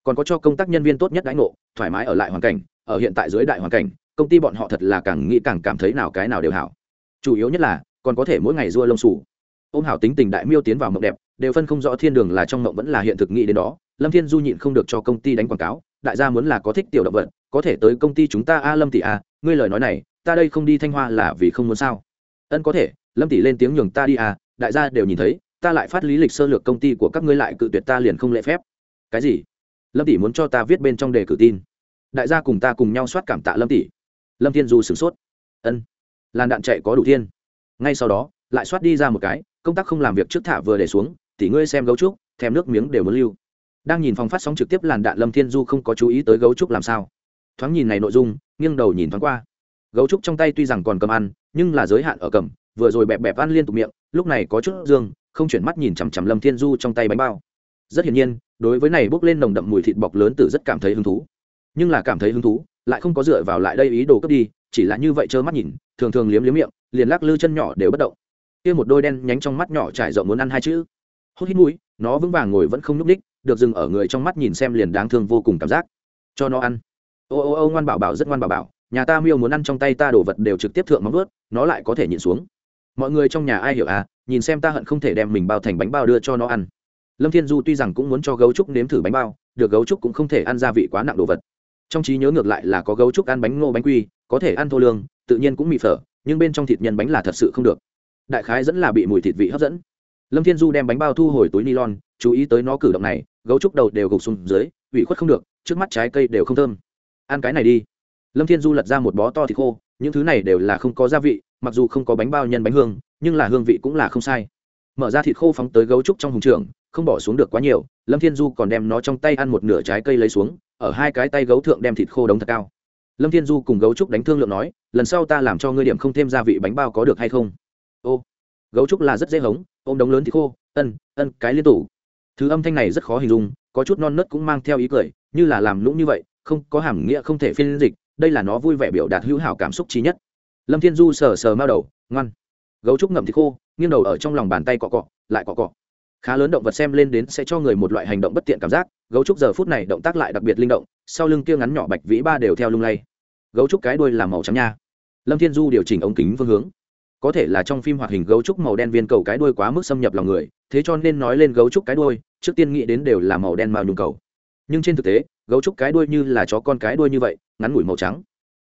Còn có cho công tác nhân viên tốt nhất đãi ngộ, thoải mái ở lại hoàn cảnh, ở hiện tại dưới đại hoàn cảnh, công ty bọn họ thật là càng nghĩ càng cảm thấy nào cái nào đều hảo chủ yếu nhất là, còn có thể mỗi ngày rua lông sủ ôm hảo tính tình đại miêu tiến vào mộng đẹp, đều phân không rõ thiên đường là trong mộng vẫn là hiện thực nghĩ đến đó. Lâm thiên du nhịn không được cho công ty đánh quảng cáo, đại gia muốn là có thích tiểu động vật, có thể tới công ty chúng ta a, lâm tỷ a, ngươi lời nói này, ta đây không đi thanh hoa là vì không muốn sao? Ân có thể, lâm tỷ lên tiếng nhường ta đi à đại gia đều nhìn thấy, ta lại phát lý lịch sơ lược công ty của các ngươi lại cự tuyệt ta liền không lễ phép. Cái gì? Lâm tỷ muốn cho ta viết bên trong đề cử tin. Đại gia cùng ta cùng nhau soát cảm tạ lâm tỷ. Lâm thiên du sửng sốt. Ân làn đạn chạy có đủ thiên. Ngay sau đó, lại soát đi ra một cái, công tác không làm việc trước thả vừa để xuống tỷ ngươi xem gấu trúc, thèm nước miếng đều muốn lưu. Đang nhìn phòng phát sóng trực tiếp làn đạn lâm thiên du không có chú ý tới gấu trúc làm sao. Thoáng nhìn này nội dung, nghiêng đầu nhìn thoáng qua. Gấu trúc trong tay tuy rằng còn cầm ăn, nhưng là giới hạn ở cầm, vừa rồi bẹp bẹp ăn liên tục miệng, lúc này có chút dương, không chuyển mắt nhìn chằm chằm lâm thiên du trong tay bánh bao. Rất hiển nhiên, đối với này bốc lên nồng đậm mùi thịt bọc lớn từ rất cảm thấy hứng thú. Nhưng là cảm thấy hứng thú, lại không có dựa vào lại đây ý đồ cướp đi chỉ là như vậy trơ mắt nhìn, thường thường liếm liếm miệng, liền lắc lư chân nhỏ đều bất động. Kia một đôi đen nhánh trong mắt nhỏ trải rộng muốn ăn hai chữ. Hốt hít mũi, nó vững vàng ngồi vẫn không nhúc ních được dừng ở người trong mắt nhìn xem liền đáng thương vô cùng cảm giác. Cho nó ăn. Ô ô ô, ngoan bảo bảo, rất ngoan bảo bảo. Nhà ta miêu muốn ăn trong tay ta đồ vật đều trực tiếp thượng móng vớt nó lại có thể nhịn xuống. Mọi người trong nhà ai hiểu à nhìn xem ta hận không thể đem mình bao thành bánh bao đưa cho nó ăn. Lâm thiên du tuy rằng cũng muốn cho gấu trúc nếm thử bánh bao, được gấu trúc cũng không thể ăn gia vị quá nặng đồ vật trong trí nhớ ngược lại là có gấu trúc ăn bánh ngô bánh quy, có thể ăn thô lương, tự nhiên cũng mì phở, nhưng bên trong thịt nhân bánh là thật sự không được. Đại khái dẫn là bị mùi thịt vị hấp dẫn. Lâm thiên du đem bánh bao thu hồi túi nylon, chú ý tới nó cử động này, gấu trúc đầu đều gục xuống dưới, ủy khuất không được, trước mắt trái cây đều không thơm. Ăn cái này đi. Lâm thiên du lật ra một bó to thịt khô, những thứ này đều là không có gia vị, mặc dù không có bánh bao nhân bánh hương, nhưng là hương vị cũng là không sai. Mở ra thịt khô phóng tới gấu trúc trong hùng trường không bỏ xuống được quá nhiều, lâm thiên du còn đem nó trong tay ăn một nửa trái cây lấy xuống ở hai cái tay gấu thượng đem thịt khô đống thật cao. Lâm thiên du cùng gấu trúc đánh thương lượng nói, lần sau ta làm cho ngươi điểm không thêm gia vị bánh bao có được hay không? Ô, gấu trúc là rất dễ hống, ôm đống lớn thịt khô, ân ân, cái liên tủ thứ âm thanh này rất khó hình dung, có chút non nớt cũng mang theo ý cười, như là làm lũng như vậy, không có hàm nghĩa không thể phiên dịch, đây là nó vui vẻ biểu đạt hữu hảo cảm xúc trí nhất. Lâm thiên du sờ sờ mao đầu, ngoan. Gấu trúc ngậm thịt khô, nghiêng đầu ở trong lòng bàn tay cọ cọ, lại cọ cọ khá lớn động vật xem lên đến sẽ cho người một loại hành động bất tiện cảm giác. Gấu trúc giờ phút này động tác lại đặc biệt linh động, sau lưng kia ngắn nhỏ bạch vĩ ba đều theo lung lay. Gấu trúc cái đuôi làm màu trắng nha. Lâm thiên du điều chỉnh ống kính phương hướng. Có thể là trong phim hoạt hình gấu trúc màu đen viên cầu cái đuôi quá mức xâm nhập lòng người, thế cho nên nói lên gấu trúc cái đuôi, trước tiên nghĩ đến đều là màu đen màu nhung cầu. Nhưng trên thực tế, gấu trúc cái đuôi như là chó con cái đuôi như vậy, ngắn ngủi màu trắng.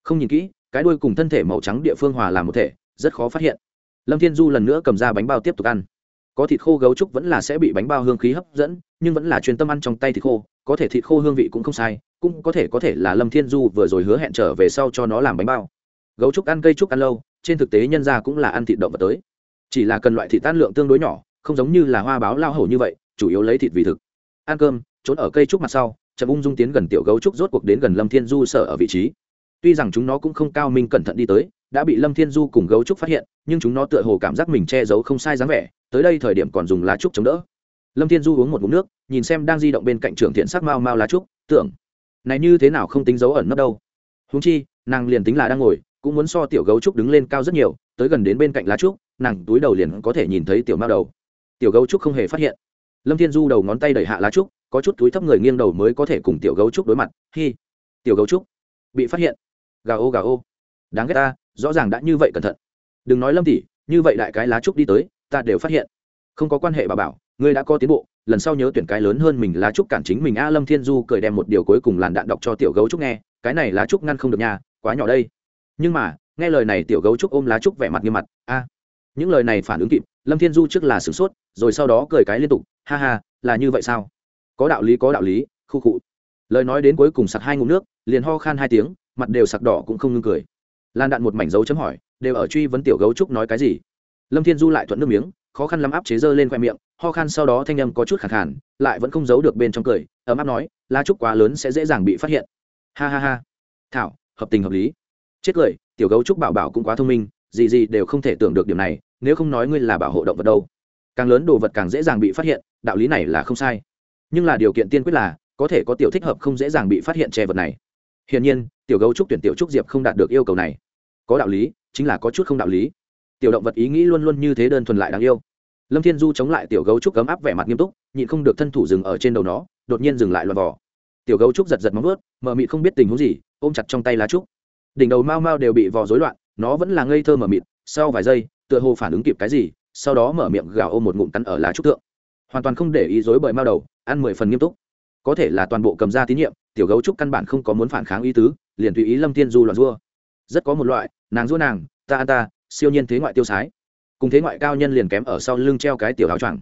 Không nhìn kỹ, cái đuôi cùng thân thể màu trắng địa phương hòa làm một thể, rất khó phát hiện. Lâm thiên du lần nữa cầm ra bánh bao tiếp tục ăn có thịt khô gấu trúc vẫn là sẽ bị bánh bao hương khí hấp dẫn, nhưng vẫn là chuyên tâm ăn trong tay thịt khô, có thể thịt khô hương vị cũng không sai, cũng có thể có thể là lâm thiên du vừa rồi hứa hẹn trở về sau cho nó làm bánh bao. Gấu trúc ăn, cây trúc ăn lâu, trên thực tế nhân ra cũng là ăn thịt động vật tới. Chỉ là cần loại thịt tan lượng tương đối nhỏ, không giống như là hoa báo lao hổ như vậy, chủ yếu lấy thịt vì thực. Ăn cơm, trốn ở cây trúc mặt sau, chậm ung dung tiến gần tiểu gấu trúc rốt cuộc đến gần lâm thiên du sở ở vị trí. Tuy rằng chúng nó cũng không cao minh cẩn thận đi tới, đã bị lâm thiên du cùng gấu trúc phát hiện nhưng chúng nó tựa hồ cảm giác mình che giấu không sai dáng vẻ, tới đây thời điểm còn dùng lá trúc chống đỡ. Lâm thiên du uống một mụn nước, nhìn xem đang di động bên cạnh trưởng thiện sắc mau mau lá trúc, tưởng, này như thế nào không tính dấu ẩn nấp đâu? Húng chi, nàng liền tính là đang ngồi, cũng muốn so tiểu gấu trúc đứng lên cao rất nhiều, tới gần đến bên cạnh lá trúc, nàng túi đầu liền có thể nhìn thấy tiểu mao đầu. Tiểu gấu trúc không hề phát hiện. Lâm thiên du đầu ngón tay đẩy hạ lá trúc, có chút túi thấp người nghiêng đầu mới có thể cùng tiểu gấu trúc đối mặt. Hi, tiểu gấu trúc, bị phát hiện. Gà ô gà ô. Đáng ghét ta, rõ ràng đã như vậy cẩn thận đừng nói lâm tỷ, như vậy đại cái lá trúc đi tới, ta đều phát hiện. Không có quan hệ bà bảo, ngươi đã có tiến bộ, lần sau nhớ tuyển cái lớn hơn mình lá trúc cản chính mình. A lâm thiên du cười đem một điều cuối cùng làn đạn đọc cho tiểu gấu trúc nghe, cái này lá trúc ngăn không được nhà quá nhỏ đây. Nhưng mà, nghe lời này tiểu gấu trúc ôm lá trúc vẻ mặt nghiêm mặt, a. Những lời này phản ứng kịp, lâm thiên du trước là sửng sốt, rồi sau đó cười cái liên tục, ha ha, là như vậy sao? Có đạo lý, có đạo lý, khu khụ lời nói đến cuối cùng sặc hai ngụm nước, liền ho khan hai tiếng, mặt đều sặc đỏ cũng không ngưng cười. Lan đạn một mảnh dấu chấm hỏi đều ở truy vấn tiểu gấu trúc nói cái gì. Lâm thiên du lại thuận nước miếng, khó khăn lắm áp chế dơ lên khoe miệng, ho khan sau đó thanh âm có chút khẳng khản lại vẫn không giấu được bên trong cười, ấm áp nói, lá trúc quá lớn sẽ dễ dàng bị phát hiện. Ha ha ha. Thảo, hợp tình hợp lý. Chết cười, tiểu gấu trúc bảo bảo cũng quá thông minh, gì gì đều không thể tưởng được điểm này, nếu không nói ngươi là bảo hộ động vật đâu. Càng lớn đồ vật càng dễ dàng bị phát hiện, đạo lý này là không sai. Nhưng là điều kiện tiên quyết là, có thể có tiểu thích hợp không dễ dàng bị phát hiện che vật này. Hiển nhiên, tiểu gấu trúc tuyển tiểu trúc diệp không đạt được yêu cầu này. Có đạo lý chính là có chút không đạo lý. Tiểu động vật ý nghĩ luôn luôn như thế đơn thuần lại đáng yêu. Lâm thiên du chống lại tiểu gấu trúc cấm áp vẻ mặt nghiêm túc nhịn không được thân thủ dừng ở trên đầu nó đột nhiên dừng lại loạt vỏ tiểu gấu trúc giật giật móng vớt mờ mịt không biết tình huống gì ôm chặt trong tay lá trúc. Đỉnh đầu mau mau đều bị vò rối loạn nó vẫn là ngây thơ mờ mịt sau vài giây tựa hồ phản ứng kịp cái gì sau đó mở miệng gào ôm một ngụm cắn ở lá trúc tượng, hoàn toàn không để ý dối bởi mao đầu ăn mười phần nghiêm túc. Có thể là toàn bộ cầm ra tín nhiệm tiểu gấu trúc căn bản không có muốn phản kháng ý tứ liền tùy ý lâm thiên du loạn dua rất có một loại nàng dua nàng, ta ăn ta, siêu nhiên thế ngoại tiêu sái. Cùng thế ngoại cao nhân liền kém ở sau lưng treo cái tiểu áo choàng.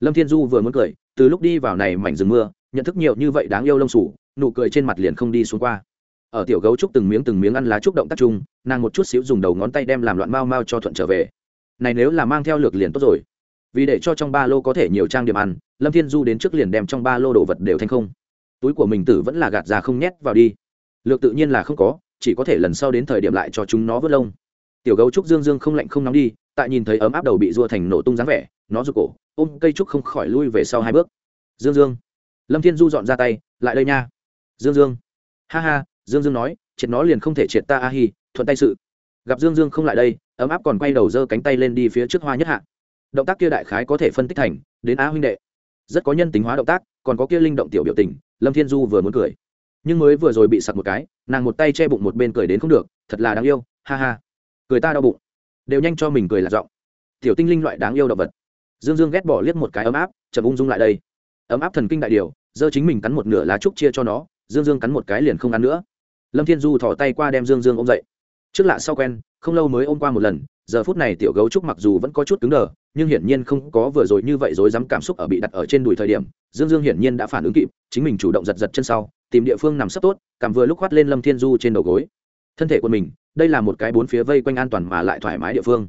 Lâm thiên du vừa muốn cười, từ lúc đi vào này mảnh rừng mưa, nhận thức nhiều như vậy đáng yêu lông sủ, nụ cười trên mặt liền không đi xuống qua. Ở tiểu gấu trúc từng miếng từng miếng ăn lá trúc động tác chung, nàng một chút xíu dùng đầu ngón tay đem làm loạn mau mau cho thuận trở về. Này nếu là mang theo lược liền tốt rồi. Vì để cho trong ba lô có thể nhiều trang điểm ăn, lâm thiên du đến trước liền đem trong ba lô đồ vật đều thành không. Túi của mình tử vẫn là gạt ra không nhét vào đi. Lược tự nhiên là không có chỉ có thể lần sau đến thời điểm lại cho chúng nó vớt lông. Tiểu gấu trúc dương dương không lạnh không nóng đi, tại nhìn thấy ấm áp đầu bị rua thành nổ tung dáng vẻ, nó rụt cổ, ôm cây trúc không khỏi lui về sau hai bước. Dương dương. Lâm thiên du dọn ra tay, lại đây nha. Dương dương. Ha ha, dương dương nói, triệt nó liền không thể triệt ta, a hi, thuận tay sự. Gặp dương dương không lại đây, ấm áp còn quay đầu giơ cánh tay lên đi phía trước hoa nhất hạ. Động tác kia đại khái có thể phân tích thành, đến á huynh đệ. Rất có nhân tính hóa động tác, còn có kia linh động tiểu biểu tình, lâm thiên du vừa muốn cười. Nhưng mới vừa rồi bị sặc một cái nàng một tay che bụng một bên cười đến không được, thật là đáng yêu, ha ha. Cười ta đau bụng. Đều nhanh cho mình cười là giọng. Tiểu tinh linh loại đáng yêu động vật. Dương dương ghét bỏ liếc một cái ấm áp, chậm ung dung lại đây. Ấm áp thần kinh đại điều, giơ chính mình cắn một nửa lá trúc chia cho nó, dương dương cắn một cái liền không ăn nữa. Lâm thiên du thỏ tay qua đem dương dương ôm dậy. Trước lạ sau quen, không lâu mới ôm qua một lần, giờ phút này tiểu gấu trúc mặc dù vẫn có chút cứng đờ, nhưng hiển nhiên không có vừa rồi như vậy rồi dám cảm xúc ở bị đặt ở trên đùi thời điểm, dương dương hiển nhiên đã phản ứng kịp, chính mình chủ động giật giật chân sau tìm địa phương nằm sấp tốt, cảm vừa lúc khoát lên lâm thiên du trên đầu gối. Thân thể của mình, đây là một cái bốn phía vây quanh an toàn mà lại thoải mái địa phương.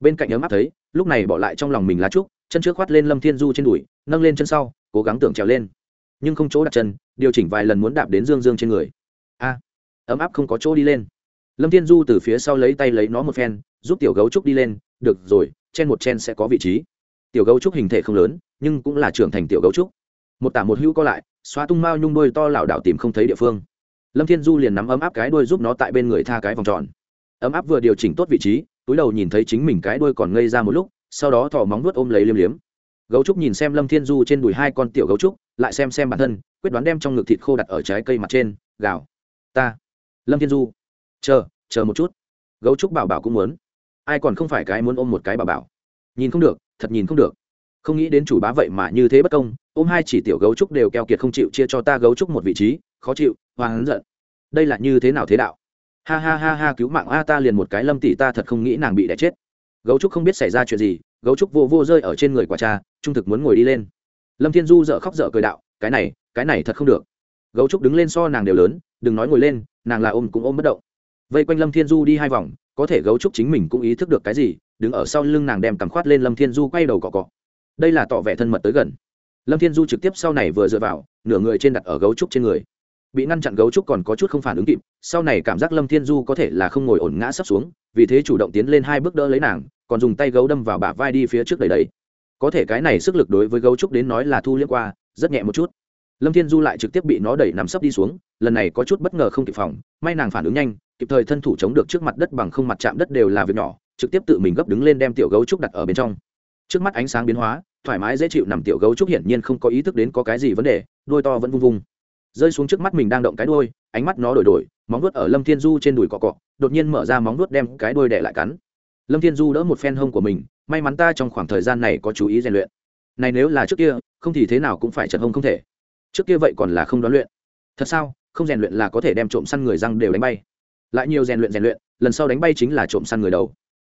Bên cạnh ấm áp thấy, lúc này bỏ lại trong lòng mình lá trúc, chân trước khoát lên lâm thiên du trên đùi, nâng lên chân sau, cố gắng tưởng trèo lên. Nhưng không chỗ đặt chân, điều chỉnh vài lần muốn đạp đến dương dương trên người. A, ấm áp không có chỗ đi lên. Lâm thiên du từ phía sau lấy tay lấy nó một phen, giúp tiểu gấu trúc đi lên, được rồi, chen một chen sẽ có vị trí. Tiểu gấu trúc hình thể không lớn, nhưng cũng là trưởng thành tiểu gấu trúc. Một tả một hữu có lại xóa tung mao nhung đôi to lảo đảo tìm không thấy địa phương. Lâm thiên du liền nắm ấm áp cái đuôi giúp nó tại bên người tha cái vòng tròn. Ấm áp vừa điều chỉnh tốt vị trí, túi đầu nhìn thấy chính mình cái đuôi còn ngây ra một lúc, sau đó thỏ móng nuốt ôm lấy liêm liếm. Gấu trúc nhìn xem lâm thiên du trên đùi hai con tiểu gấu trúc, lại xem xem bản thân, quyết đoán đem trong ngực thịt khô đặt ở trái cây mặt trên, gào. Ta. Lâm thiên du. Chờ chờ một chút. Gấu trúc bảo bảo cũng muốn. Ai còn không phải cái muốn ôm một cái bảo bảo. Nhìn không được, thật nhìn không được không nghĩ đến chủ bá vậy mà như thế bất công, ôm hai chỉ tiểu gấu trúc đều keo kiệt không chịu chia cho ta gấu trúc một vị trí, khó chịu hoàng hắn giận. Đây là như thế nào thế đạo? Ha ha ha ha, cứu mạng a, ta liền một cái lâm tỷ, ta thật không nghĩ nàng bị đẻ chết. Gấu trúc không biết xảy ra chuyện gì, gấu trúc vô vô rơi ở trên người quả cha, trung thực muốn ngồi đi lên. Lâm thiên du dợ khóc dở cười đạo, cái này cái này thật không được. Gấu trúc đứng lên so nàng đều lớn, đừng nói ngồi lên, nàng là ôm cũng ôm bất động. Vây quanh lâm thiên du đi hai vòng, có thể gấu trúc chính mình cũng ý thức được cái gì, đứng ở sau lưng nàng đem cằm khoát lên, lâm thiên du quay đầu cọ cọ đây là tỏ vẻ thân mật tới gần. Lâm thiên du trực tiếp sau này vừa dựa vào, nửa người trên đặt ở gấu trúc trên người. Bị ngăn chặn gấu trúc còn có chút không phản ứng kịp, sau này cảm giác lâm thiên du có thể là không ngồi ổn ngã sắp xuống, vì thế chủ động tiến lên hai bước đỡ lấy nàng, còn dùng tay gấu đâm vào bả vai đi phía trước đầy đấy có thể cái này sức lực đối với gấu trúc đến nói là thu liếc qua, rất nhẹ một chút. Lâm thiên du lại trực tiếp bị nó đẩy nằm sấp đi xuống, lần này có chút bất ngờ không kịp phòng, may nàng phản ứng nhanh, kịp thời thân thủ chống được trước mặt đất bằng không mặt chạm đất đều là việc nhỏ, trực tiếp tự mình gấp đứng lên đem tiểu gấu trúc đặt ở bên trong trước mắt ánh sáng biến hóa, thoải mái dễ chịu nằm tiểu gấu trúc hiển nhiên không có ý thức đến có cái gì vấn đề, đôi to vẫn vung vung. Rơi xuống trước mắt mình đang động cái đôi ánh mắt nó đổi đổi, móng vuốt ở lâm thiên du trên đùi cọ cọ, đột nhiên mở ra móng vuốt đem cái đôi đẻ lại cắn. Lâm thiên du đỡ một phen hông của mình, may mắn ta trong khoảng thời gian này có chú ý rèn luyện. Này nếu là trước kia, không thì thế nào cũng phải chật hông không thể. Trước kia vậy còn là không đoán luyện. Thật sao, không rèn luyện là có thể đem trộm săn người răng đều đánh bay. Lại nhiều rèn luyện rèn luyện, lần sau đánh bay chính là trộm săn người đầu.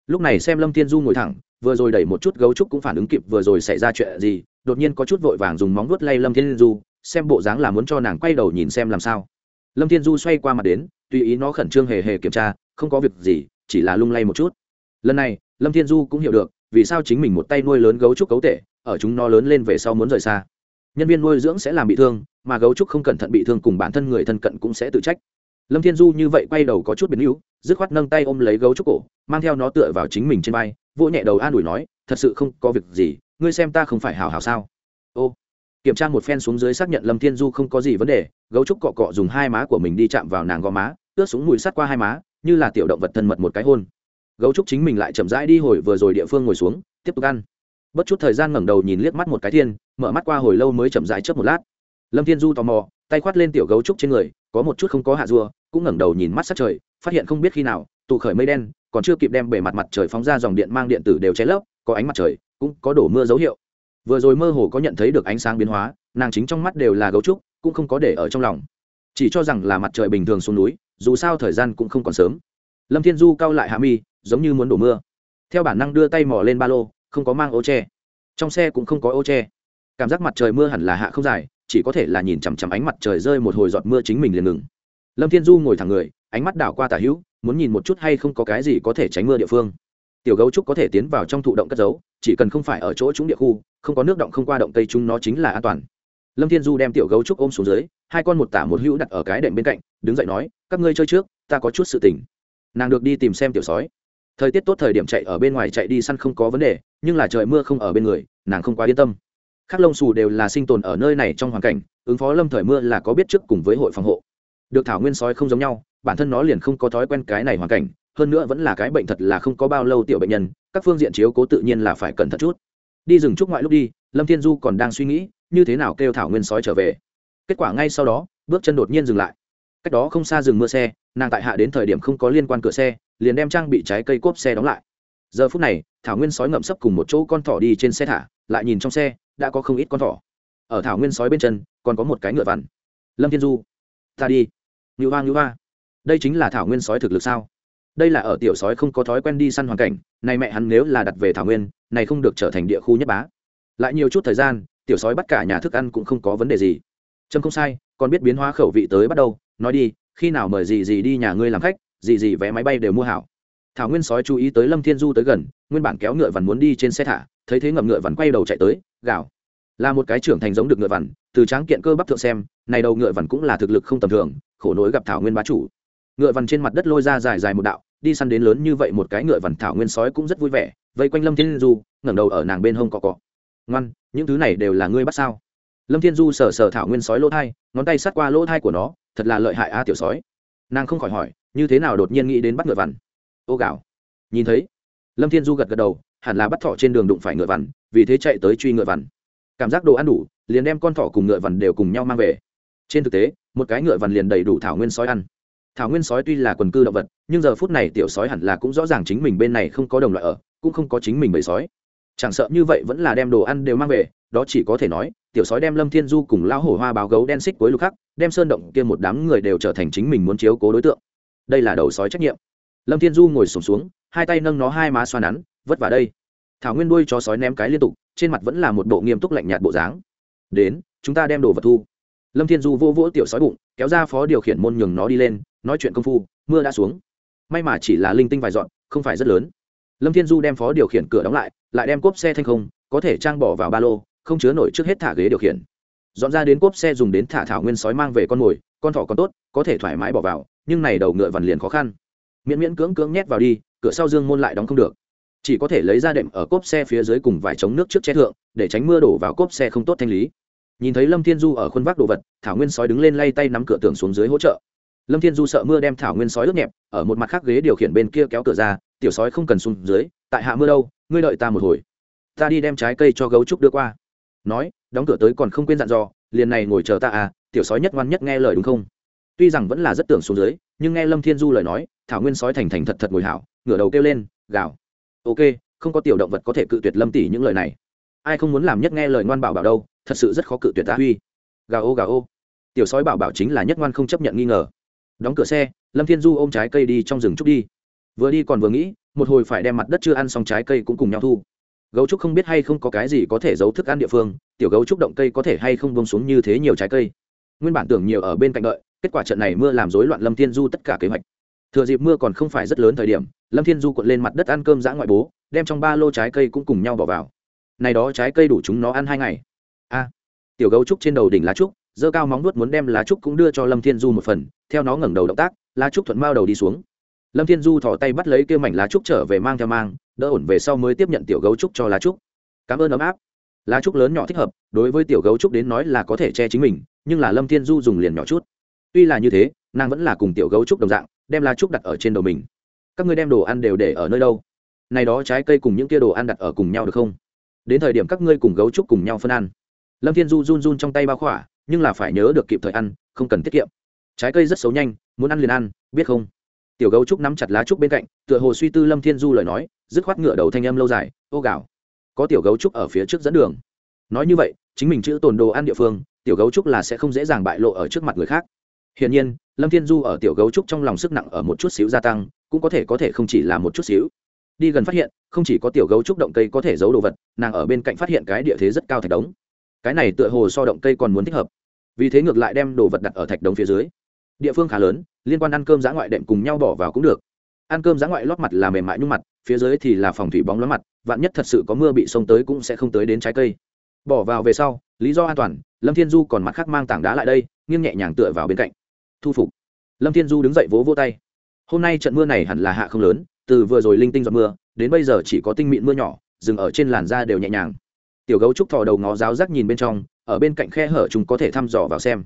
Lúc này xem lâm thiên du ngồi thẳng vừa rồi đẩy một chút gấu trúc cũng phản ứng kịp vừa rồi xảy ra chuyện gì, đột nhiên có chút vội vàng dùng móng vuốt lay lâm thiên du, xem bộ dáng là muốn cho nàng quay đầu nhìn xem làm sao. Lâm thiên du xoay qua mặt đến, tùy ý nó khẩn trương hề hề kiểm tra, không có việc gì, chỉ là lung lay một chút. Lần này, lâm thiên du cũng hiểu được, vì sao chính mình một tay nuôi lớn gấu trúc cấu tệ ở chúng nó lớn lên về sau muốn rời xa. Nhân viên nuôi dưỡng sẽ làm bị thương, mà gấu trúc không cẩn thận bị thương cùng bản thân người thân cận cũng sẽ tự trách. Lâm thiên du như vậy quay đầu có chút biến yếu, dứt khoát nâng tay ôm lấy gấu trúc cổ, mang theo nó tựa vào chính mình trên vai vỗ nhẹ đầu an ủi nói, thật sự không có việc gì, ngươi xem ta không phải hào hào sao? Ô. Kiểm tra một phen xuống dưới xác nhận lâm thiên du không có gì vấn đề, gấu trúc cọ cọ dùng hai má của mình đi chạm vào nàng gò má, ướt súng mùi sắt qua hai má, như là tiểu động vật thân mật một cái hôn. Gấu trúc chính mình lại chậm rãi đi hồi vừa rồi địa phương ngồi xuống, tiếp tục ăn. Bất chút thời gian ngẩng đầu nhìn liếc mắt một cái thiên, mở mắt qua hồi lâu mới chậm rãi chớp một lát. Lâm thiên du tò mò, tay khoát lên tiểu gấu trúc trên người, có một chút không có hạ dua cũng ngẩng đầu nhìn mắt sát trời, phát hiện không biết khi nào, tụ khởi mây đen còn chưa kịp đem bề mặt mặt trời phóng ra dòng điện mang điện tử đều cháy lấp, có ánh mặt trời, cũng có đổ mưa dấu hiệu. Vừa rồi mơ hồ có nhận thấy được ánh sáng biến hóa, nàng chính trong mắt đều là gấu trúc, cũng không có để ở trong lòng. Chỉ cho rằng là mặt trời bình thường xuống núi, dù sao thời gian cũng không còn sớm. Lâm thiên du cau lại hạ mi, giống như muốn đổ mưa. Theo bản năng đưa tay mò lên ba lô, không có mang ô tre trong xe cũng không có ô tre cảm giác mặt trời mưa hẳn là hạ không dài, chỉ có thể là nhìn chằm chằm ánh mặt trời rơi một hồi giọt mưa chính mình liền ngừng. Lâm thiên du ngồi thẳng người, ánh mắt đảo qua tả hữu muốn nhìn một chút hay không có cái gì có thể tránh mưa địa phương. Tiểu gấu trúc có thể tiến vào trong thụ động cất giấu, chỉ cần không phải ở chỗ chúng địa khu, không có nước động không qua động cây chúng nó chính là an toàn. Lâm thiên du đem tiểu gấu trúc ôm xuống dưới, hai con một tả một hữu đặt ở cái đệm bên cạnh, đứng dậy nói, các ngươi chơi trước, ta có chút sự tỉnh nàng được đi tìm xem tiểu sói. Thời tiết tốt thời điểm chạy ở bên ngoài chạy đi săn không có vấn đề, nhưng là trời mưa không ở bên người, nàng không quá yên tâm. Khác lông xù đều là sinh tồn ở nơi này trong hoàn cảnh, ứng phó lâm thời mưa là có biết trước cùng với hội phòng hộ được thảo nguyên sói không giống nhau, bản thân nó liền không có thói quen cái này hoàn cảnh, hơn nữa vẫn là cái bệnh thật là không có bao lâu tiểu bệnh nhân, các phương diện chiếu cố tự nhiên là phải cẩn thận chút. Đi rừng trúc ngoại lúc đi, lâm thiên du còn đang suy nghĩ, như thế nào kêu thảo nguyên sói trở về. Kết quả ngay sau đó, bước chân đột nhiên dừng lại. Cách đó không xa rừng mưa xe, nàng tại hạ đến thời điểm không có liên quan cửa xe, liền đem trang bị trái cây cốp xe đóng lại. Giờ phút này, thảo nguyên sói ngậm sấp cùng một chỗ con thỏ đi trên xe thả, lại nhìn trong xe, đã có không ít con thỏ. Ở thảo nguyên sói bên chân, còn có một cái ngựa vằn. Lâm thiên du, ta đi ngưu hoa ngưu hoa. Đây chính là thảo nguyên sói thực lực sao? Đây là ở tiểu sói không có thói quen đi săn hoàn cảnh, này mẹ hắn nếu là đặt về thảo nguyên, này không được trở thành địa khu nhất bá. Lại nhiều chút thời gian, tiểu sói bắt cả nhà thức ăn cũng không có vấn đề gì. Trâm không sai, còn biết biến hóa khẩu vị tới bắt đầu. Nói đi, khi nào mời gì gì đi nhà ngươi làm khách gì gì vé máy bay đều mua hảo. Thảo nguyên sói chú ý tới lâm thiên du tới gần, nguyên bản kéo ngựa vằn muốn đi trên xe thả, thấy thế ngậm ngựa vằn quay đầu chạy tới, gào. Là một cái trưởng thành giống được ngựa vằn từ tráng kiện cơ bắp thượng xem, này đầu ngựa vằn cũng là thực lực không tầm thường, khổ nỗi gặp thảo nguyên bá chủ. Ngựa vằn trên mặt đất lôi ra dài dài một đạo, đi săn đến lớn như vậy một cái ngựa vằn thảo nguyên sói cũng rất vui vẻ, vây quanh lâm thiên du, ngẩng đầu ở nàng bên hông cọ cọ. Ngoan, những thứ này đều là ngươi bắt sao? Lâm thiên du sờ sờ thảo nguyên sói lỗ thai, ngón tay sát qua lỗ thai của nó, thật là lợi hại a tiểu sói. Nàng không khỏi hỏi, như thế nào đột nhiên nghĩ đến bắt ngựa vằn? Ô gạo. Nhìn thấy, lâm thiên du gật gật đầu, hẳn là bắt thỏ trên đường đụng phải ngựa vằn, vì thế chạy tới truy ngựa vằn cảm giác đồ ăn đủ liền đem con thỏ cùng ngựa vằn đều cùng nhau mang về. Trên thực tế một cái ngựa vằn liền đầy đủ thảo nguyên sói ăn. Thảo nguyên sói tuy là quần cư động vật nhưng giờ phút này tiểu sói hẳn là cũng rõ ràng chính mình bên này không có đồng loại ở cũng không có chính mình bầy sói. Chẳng sợ như vậy vẫn là đem đồ ăn đều mang về đó chỉ có thể nói tiểu sói đem lâm thiên du cùng lão hổ hoa báo gấu đen xích cuối lục khắc đem sơn động kia một đám người đều trở thành chính mình muốn chiếu cố đối tượng. Đây là đầu sói trách nhiệm. Lâm thiên du ngồi sùng xuống, xuống hai tay nâng nó hai má xoa nắn vất vả đây thảo nguyên đuôi chó sói ném cái liên tục, trên mặt vẫn là một bộ nghiêm túc lạnh nhạt bộ dáng. Đến, chúng ta đem đồ vật thu. Lâm thiên du vô vỗ tiểu sói bụng, kéo ra phó điều khiển môn nhường nó đi lên, nói chuyện công phu, mưa đã xuống. May mà chỉ là linh tinh vài dọn, không phải rất lớn. Lâm thiên du đem phó điều khiển cửa đóng lại lại đem cốp xe thanh không, có thể trang bỏ vào ba lô, không chứa nổi trước hết thả ghế điều khiển. Dọn ra đến cốp xe dùng đến thả thảo nguyên sói mang về con mồi, con thỏ còn tốt, có thể thoải mái bỏ vào, nhưng này đầu ngựa vằn liền khó khăn. Miễn miễn cưỡng cưỡng nhét vào đi, cửa sau dương môn lại đóng không được chỉ có thể lấy ra đệm ở cốp xe phía dưới cùng vài chống nước trước che thượng, để tránh mưa đổ vào cốp xe không tốt thanh lý. Nhìn thấy lâm thiên du ở khuôn vác đồ vật, thảo nguyên sói đứng lên lay tay nắm cửa tường xuống dưới hỗ trợ. Lâm thiên du sợ mưa đem thảo nguyên sói ướt nhẹp, ở một mặt khác ghế điều khiển bên kia kéo cửa ra, tiểu sói không cần xuống dưới, tại hạ mưa đâu, ngươi đợi ta một hồi. Ta đi đem trái cây cho gấu trúc đưa qua. Nói, đóng cửa tới còn không quên dặn dò, liền này ngồi chờ ta à tiểu sói nhất ngoan nhất nghe lời đúng không? Tuy rằng vẫn là rất tưởng xuống dưới, nhưng nghe lâm thiên du lời nói, thảo nguyên sói thành thành thật thật ngồi hảo, ngửa đầu kêu lên, gào ok, không có tiểu động vật có thể cự tuyệt lâm tỷ những lời này. Ai không muốn làm nhất nghe lời ngoan bảo bảo đâu, thật sự rất khó cự tuyệt ta. Huy Gà ô gà ô. Tiểu sói bảo bảo chính là nhất ngoan không chấp nhận nghi ngờ. Đóng cửa xe, lâm thiên du ôm trái cây đi trong rừng trúc đi. Vừa đi còn vừa nghĩ, một hồi phải đem mặt đất chưa ăn xong trái cây cũng cùng nhau thu. Gấu trúc không biết hay không có cái gì có thể giấu thức ăn địa phương, tiểu gấu trúc động cây có thể hay không bông xuống như thế nhiều trái cây. Nguyên bản tưởng nhiều ở bên cạnh đợi, kết quả trận này mưa làm rối loạn lâm thiên du tất cả kế hoạch. Thừa dịp mưa còn không phải rất lớn thời điểm lâm thiên du cuộn lên mặt đất ăn cơm giã ngoại bố, đem trong ba lô trái cây cũng cùng nhau bỏ vào. Này đó trái cây đủ chúng nó ăn hai ngày. A, tiểu gấu trúc trên đầu đỉnh lá trúc giơ cao móng nuốt muốn đem lá trúc cũng đưa cho lâm thiên du một phần, theo nó ngẩng đầu động tác, lá trúc thuận mao đầu đi xuống. Lâm thiên du thỏ tay bắt lấy kêu mảnh lá trúc trở về mang theo mang, đỡ ổn về sau mới tiếp nhận tiểu gấu trúc cho lá trúc. Cảm ơn ấm áp. Lá trúc lớn nhỏ thích hợp, đối với tiểu gấu trúc đến nói là có thể che chính mình, nhưng là lâm thiên du dùng liền nhỏ chút. Tuy là như thế, nàng vẫn là cùng tiểu gấu trúc đồng dạng, đem lá trúc đặt ở trên đầu mình các ngươi đem đồ ăn đều để ở nơi đâu? Này đó trái cây cùng những kia đồ ăn đặt ở cùng nhau được không? Đến thời điểm các ngươi cùng gấu trúc cùng nhau phân ăn. Lâm thiên du run run trong tay bao khỏa, nhưng là phải nhớ được kịp thời ăn, không cần tiết kiệm. Trái cây rất xấu nhanh, muốn ăn liền ăn, biết không? Tiểu gấu trúc nắm chặt lá trúc bên cạnh, tựa hồ suy tư lâm thiên du lời nói, dứt khoát ngựa đầu thanh âm lâu dài, ô gạo. Có tiểu gấu trúc ở phía trước dẫn đường. Nói như vậy, chính mình chữ tồn đồ ăn địa phương, tiểu gấu trúc là sẽ không dễ dàng bại lộ ở trước mặt người khác hiển nhiên, lâm thiên du ở tiểu gấu trúc trong lòng sức nặng ở một chút xíu gia tăng, cũng có thể có thể không chỉ là một chút xíu. Đi gần phát hiện, không chỉ có tiểu gấu trúc động cây có thể giấu đồ vật, nàng ở bên cạnh phát hiện cái địa thế rất cao thạch đống. Cái này tựa hồ so động cây còn muốn thích hợp. Vì thế ngược lại đem đồ vật đặt ở thạch đống phía dưới. Địa phương khá lớn, liên quan ăn cơm giã ngoại đệm cùng nhau bỏ vào cũng được. Ăn cơm giã ngoại lót mặt là mềm mại nhung mặt, phía dưới thì là phòng thủy bóng lót mặt, vạn nhất thật sự có mưa bị sông tới cũng sẽ không tới đến trái cây. Bỏ vào về sau, lý do an toàn, lâm thiên du còn mặt khác mang tảng đá lại đây, nghiêng nhẹ nhàng tựa vào bên cạnh thu phục. Lâm thiên du đứng dậy vỗ vỗ tay. Hôm nay trận mưa này hẳn là hạ không lớn, từ vừa rồi linh tinh giọt mưa, đến bây giờ chỉ có tinh mịn mưa nhỏ, dừng ở trên làn da đều nhẹ nhàng. Tiểu gấu trúc thò đầu ngó giáo rác nhìn bên trong, ở bên cạnh khe hở chúng có thể thăm dò vào xem.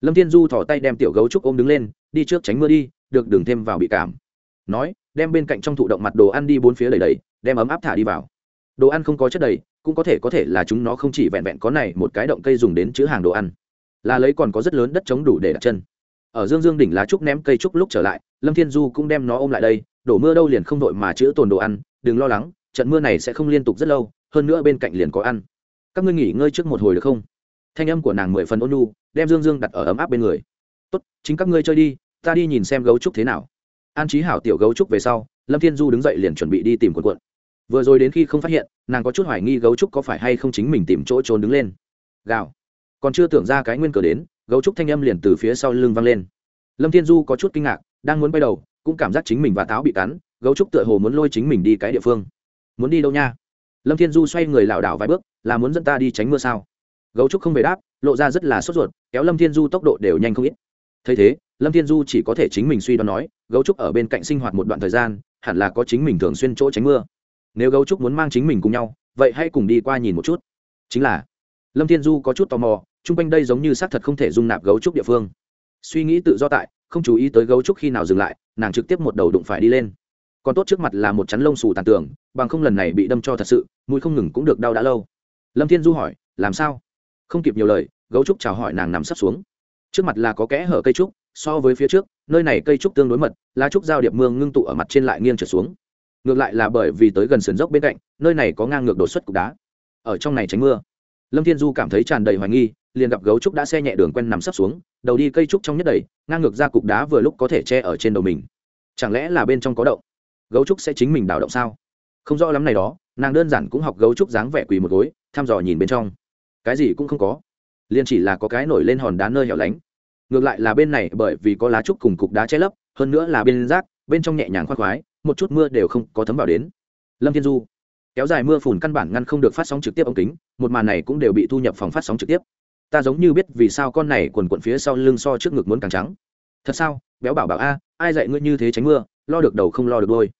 Lâm thiên du thò tay đem tiểu gấu trúc ôm đứng lên, đi trước tránh mưa đi, được đường thêm vào bị cảm. Nói, đem bên cạnh trong thụ động mặt đồ ăn đi bốn phía đầy đầy đem ấm áp thả đi vào. Đồ ăn không có chất đầy, cũng có thể có thể là chúng nó không chỉ vẹn vẹn có này một cái động cây dùng đến chứa hàng đồ ăn. Là lấy còn có rất lớn đất chống đủ để đặt chân ở dương dương đỉnh lá trúc ném cây trúc lúc trở lại, lâm thiên du cũng đem nó ôm lại đây, đổ mưa đâu liền không đội mà chữ tồn đồ ăn, đừng lo lắng, trận mưa này sẽ không liên tục rất lâu, hơn nữa bên cạnh liền có ăn. Các ngươi nghỉ ngơi trước một hồi được không? Thanh âm của nàng mười phần ôn nhu, đem dương dương đặt ở ấm áp bên người. Tốt, chính các ngươi chơi đi, ta đi nhìn xem gấu trúc thế nào. An trí hảo tiểu gấu trúc về sau, lâm thiên du đứng dậy liền chuẩn bị đi tìm quần quận. Vừa rồi đến khi không phát hiện, nàng có chút hoài nghi gấu trúc có phải hay không chính mình tìm chỗ trốn đứng lên. Gào. Còn chưa tưởng ra cái nguyên cờ đến gấu trúc thanh âm liền từ phía sau lưng vang lên. Lâm thiên du có chút kinh ngạc, đang muốn bay đầu, cũng cảm giác chính mình và táo bị cắn, gấu trúc tựa hồ muốn lôi chính mình đi cái địa phương. Muốn đi đâu nha? Lâm thiên du xoay người lảo đảo vài bước, là muốn dẫn ta đi tránh mưa sao? Gấu trúc không về đáp, lộ ra rất là sốt ruột, kéo lâm thiên du tốc độ đều nhanh không ít. Thấy thế, lâm thiên du chỉ có thể chính mình suy đoán nói, gấu trúc ở bên cạnh sinh hoạt một đoạn thời gian, hẳn là có chính mình thường xuyên chỗ tránh mưa. Nếu gấu trúc muốn mang chính mình cùng nhau, vậy hãy cùng đi qua nhìn một chút. Chính là, lâm thiên du có chút tò mò chung quanh đây giống như xác thật không thể dung nạp gấu trúc địa phương. Suy nghĩ tự do tại, không chú ý tới gấu trúc khi nào dừng lại, nàng trực tiếp một đầu đụng phải đi lên. Còn tốt trước mặt là một chắn lông xù tàn tường, bằng không lần này bị đâm cho thật sự, mũi không ngừng cũng được đau đã lâu. Lâm thiên du hỏi, làm sao? Không kịp nhiều lời, gấu trúc chào hỏi nàng nằm sắp xuống. Trước mặt là có kẽ hở cây trúc, so với phía trước, nơi này cây trúc tương đối mật, lá trúc giao điệp mương ngưng tụ ở mặt trên lại nghiêng trở xuống. Ngược lại là bởi vì tới gần sườn dốc bên cạnh, nơi này có ngang ngược đột xuất cục đá. Ở trong này tránh mưa. Lâm thiên du cảm thấy tràn đầy hoài nghi liền gặp gấu trúc đã xe nhẹ đường quen nằm sấp xuống, đầu đi cây trúc trong nhất đầy, ngang ngược ra cục đá vừa lúc có thể che ở trên đầu mình. Chẳng lẽ là bên trong có động gấu trúc sẽ chính mình đào động sao? Không rõ lắm này đó, nàng đơn giản cũng học gấu trúc dáng vẻ quỳ một gối, thăm dò nhìn bên trong. Cái gì cũng không có. Liền chỉ là có cái nổi lên hòn đá nơi hẻo lánh. Ngược lại là bên này, bởi vì có lá trúc cùng cục đá che lấp, hơn nữa là bên rác, bên trong nhẹ nhàng khoác khoái, một chút mưa đều không có thấm vào đến. Lâm thiên du. Kéo dài mưa phùn căn bản ngăn không được phát sóng trực tiếp ống kính, một màn này cũng đều bị thu nhập phòng phát sóng trực tiếp ta giống như biết vì sao con này quần quần phía sau lưng so trước ngực muốn càng trắng. Thật sao? Béo bảo bảo a, ai dạy ngươi như thế tránh mưa? Lo được đầu không lo được đôi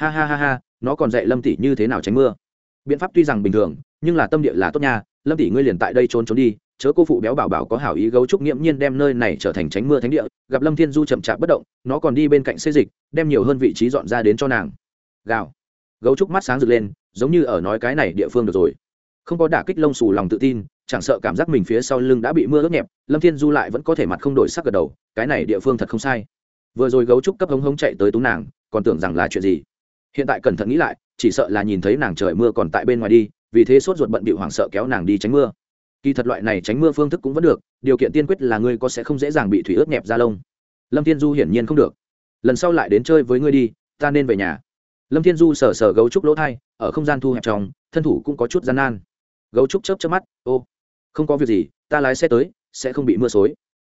ha ha ha ha, nó còn dạy lâm tỷ như thế nào tránh mưa? Biện pháp tuy rằng bình thường, nhưng là tâm địa là tốt nha. Lâm tỷ ngươi liền tại đây trốn trốn đi, chớ cô phụ béo bảo bảo có hảo ý gấu trúc nghiễm nhiên đem nơi này trở thành tránh mưa thánh địa. Gặp lâm thiên du chậm chạp bất động, nó còn đi bên cạnh xê dịch, đem nhiều hơn vị trí dọn ra đến cho nàng. Gào. Gấu trúc mắt sáng rực lên, giống như ở nói cái này địa phương được rồi. Không có đả kích lông xù lòng tự tin chẳng sợ cảm giác mình phía sau lưng đã bị mưa ướt nhẹp, lâm thiên du lại vẫn có thể mặt không đổi sắc gật đầu, cái này địa phương thật không sai. Vừa rồi gấu trúc cấp hống hống chạy tới tú nàng, còn tưởng rằng là chuyện gì. Hiện tại cẩn thận nghĩ lại, chỉ sợ là nhìn thấy nàng trời mưa còn tại bên ngoài đi, vì thế sốt ruột bận bị hoảng sợ kéo nàng đi tránh mưa. Kỳ thật loại này tránh mưa phương thức cũng vẫn được, điều kiện tiên quyết là ngươi có sẽ không dễ dàng bị thủy ướt nhẹp ra lông. Lâm thiên du hiển nhiên không được. Lần sau lại đến chơi với ngươi đi, ta nên về nhà. Lâm thiên du sờ sờ gấu trúc lỗ thai, ở không gian thu hẹp trong, thân thủ cũng có chút gian nan. Gấu trúc chớp chớp mắt, ô không có việc gì, ta lái xe tới, sẽ không bị mưa xối.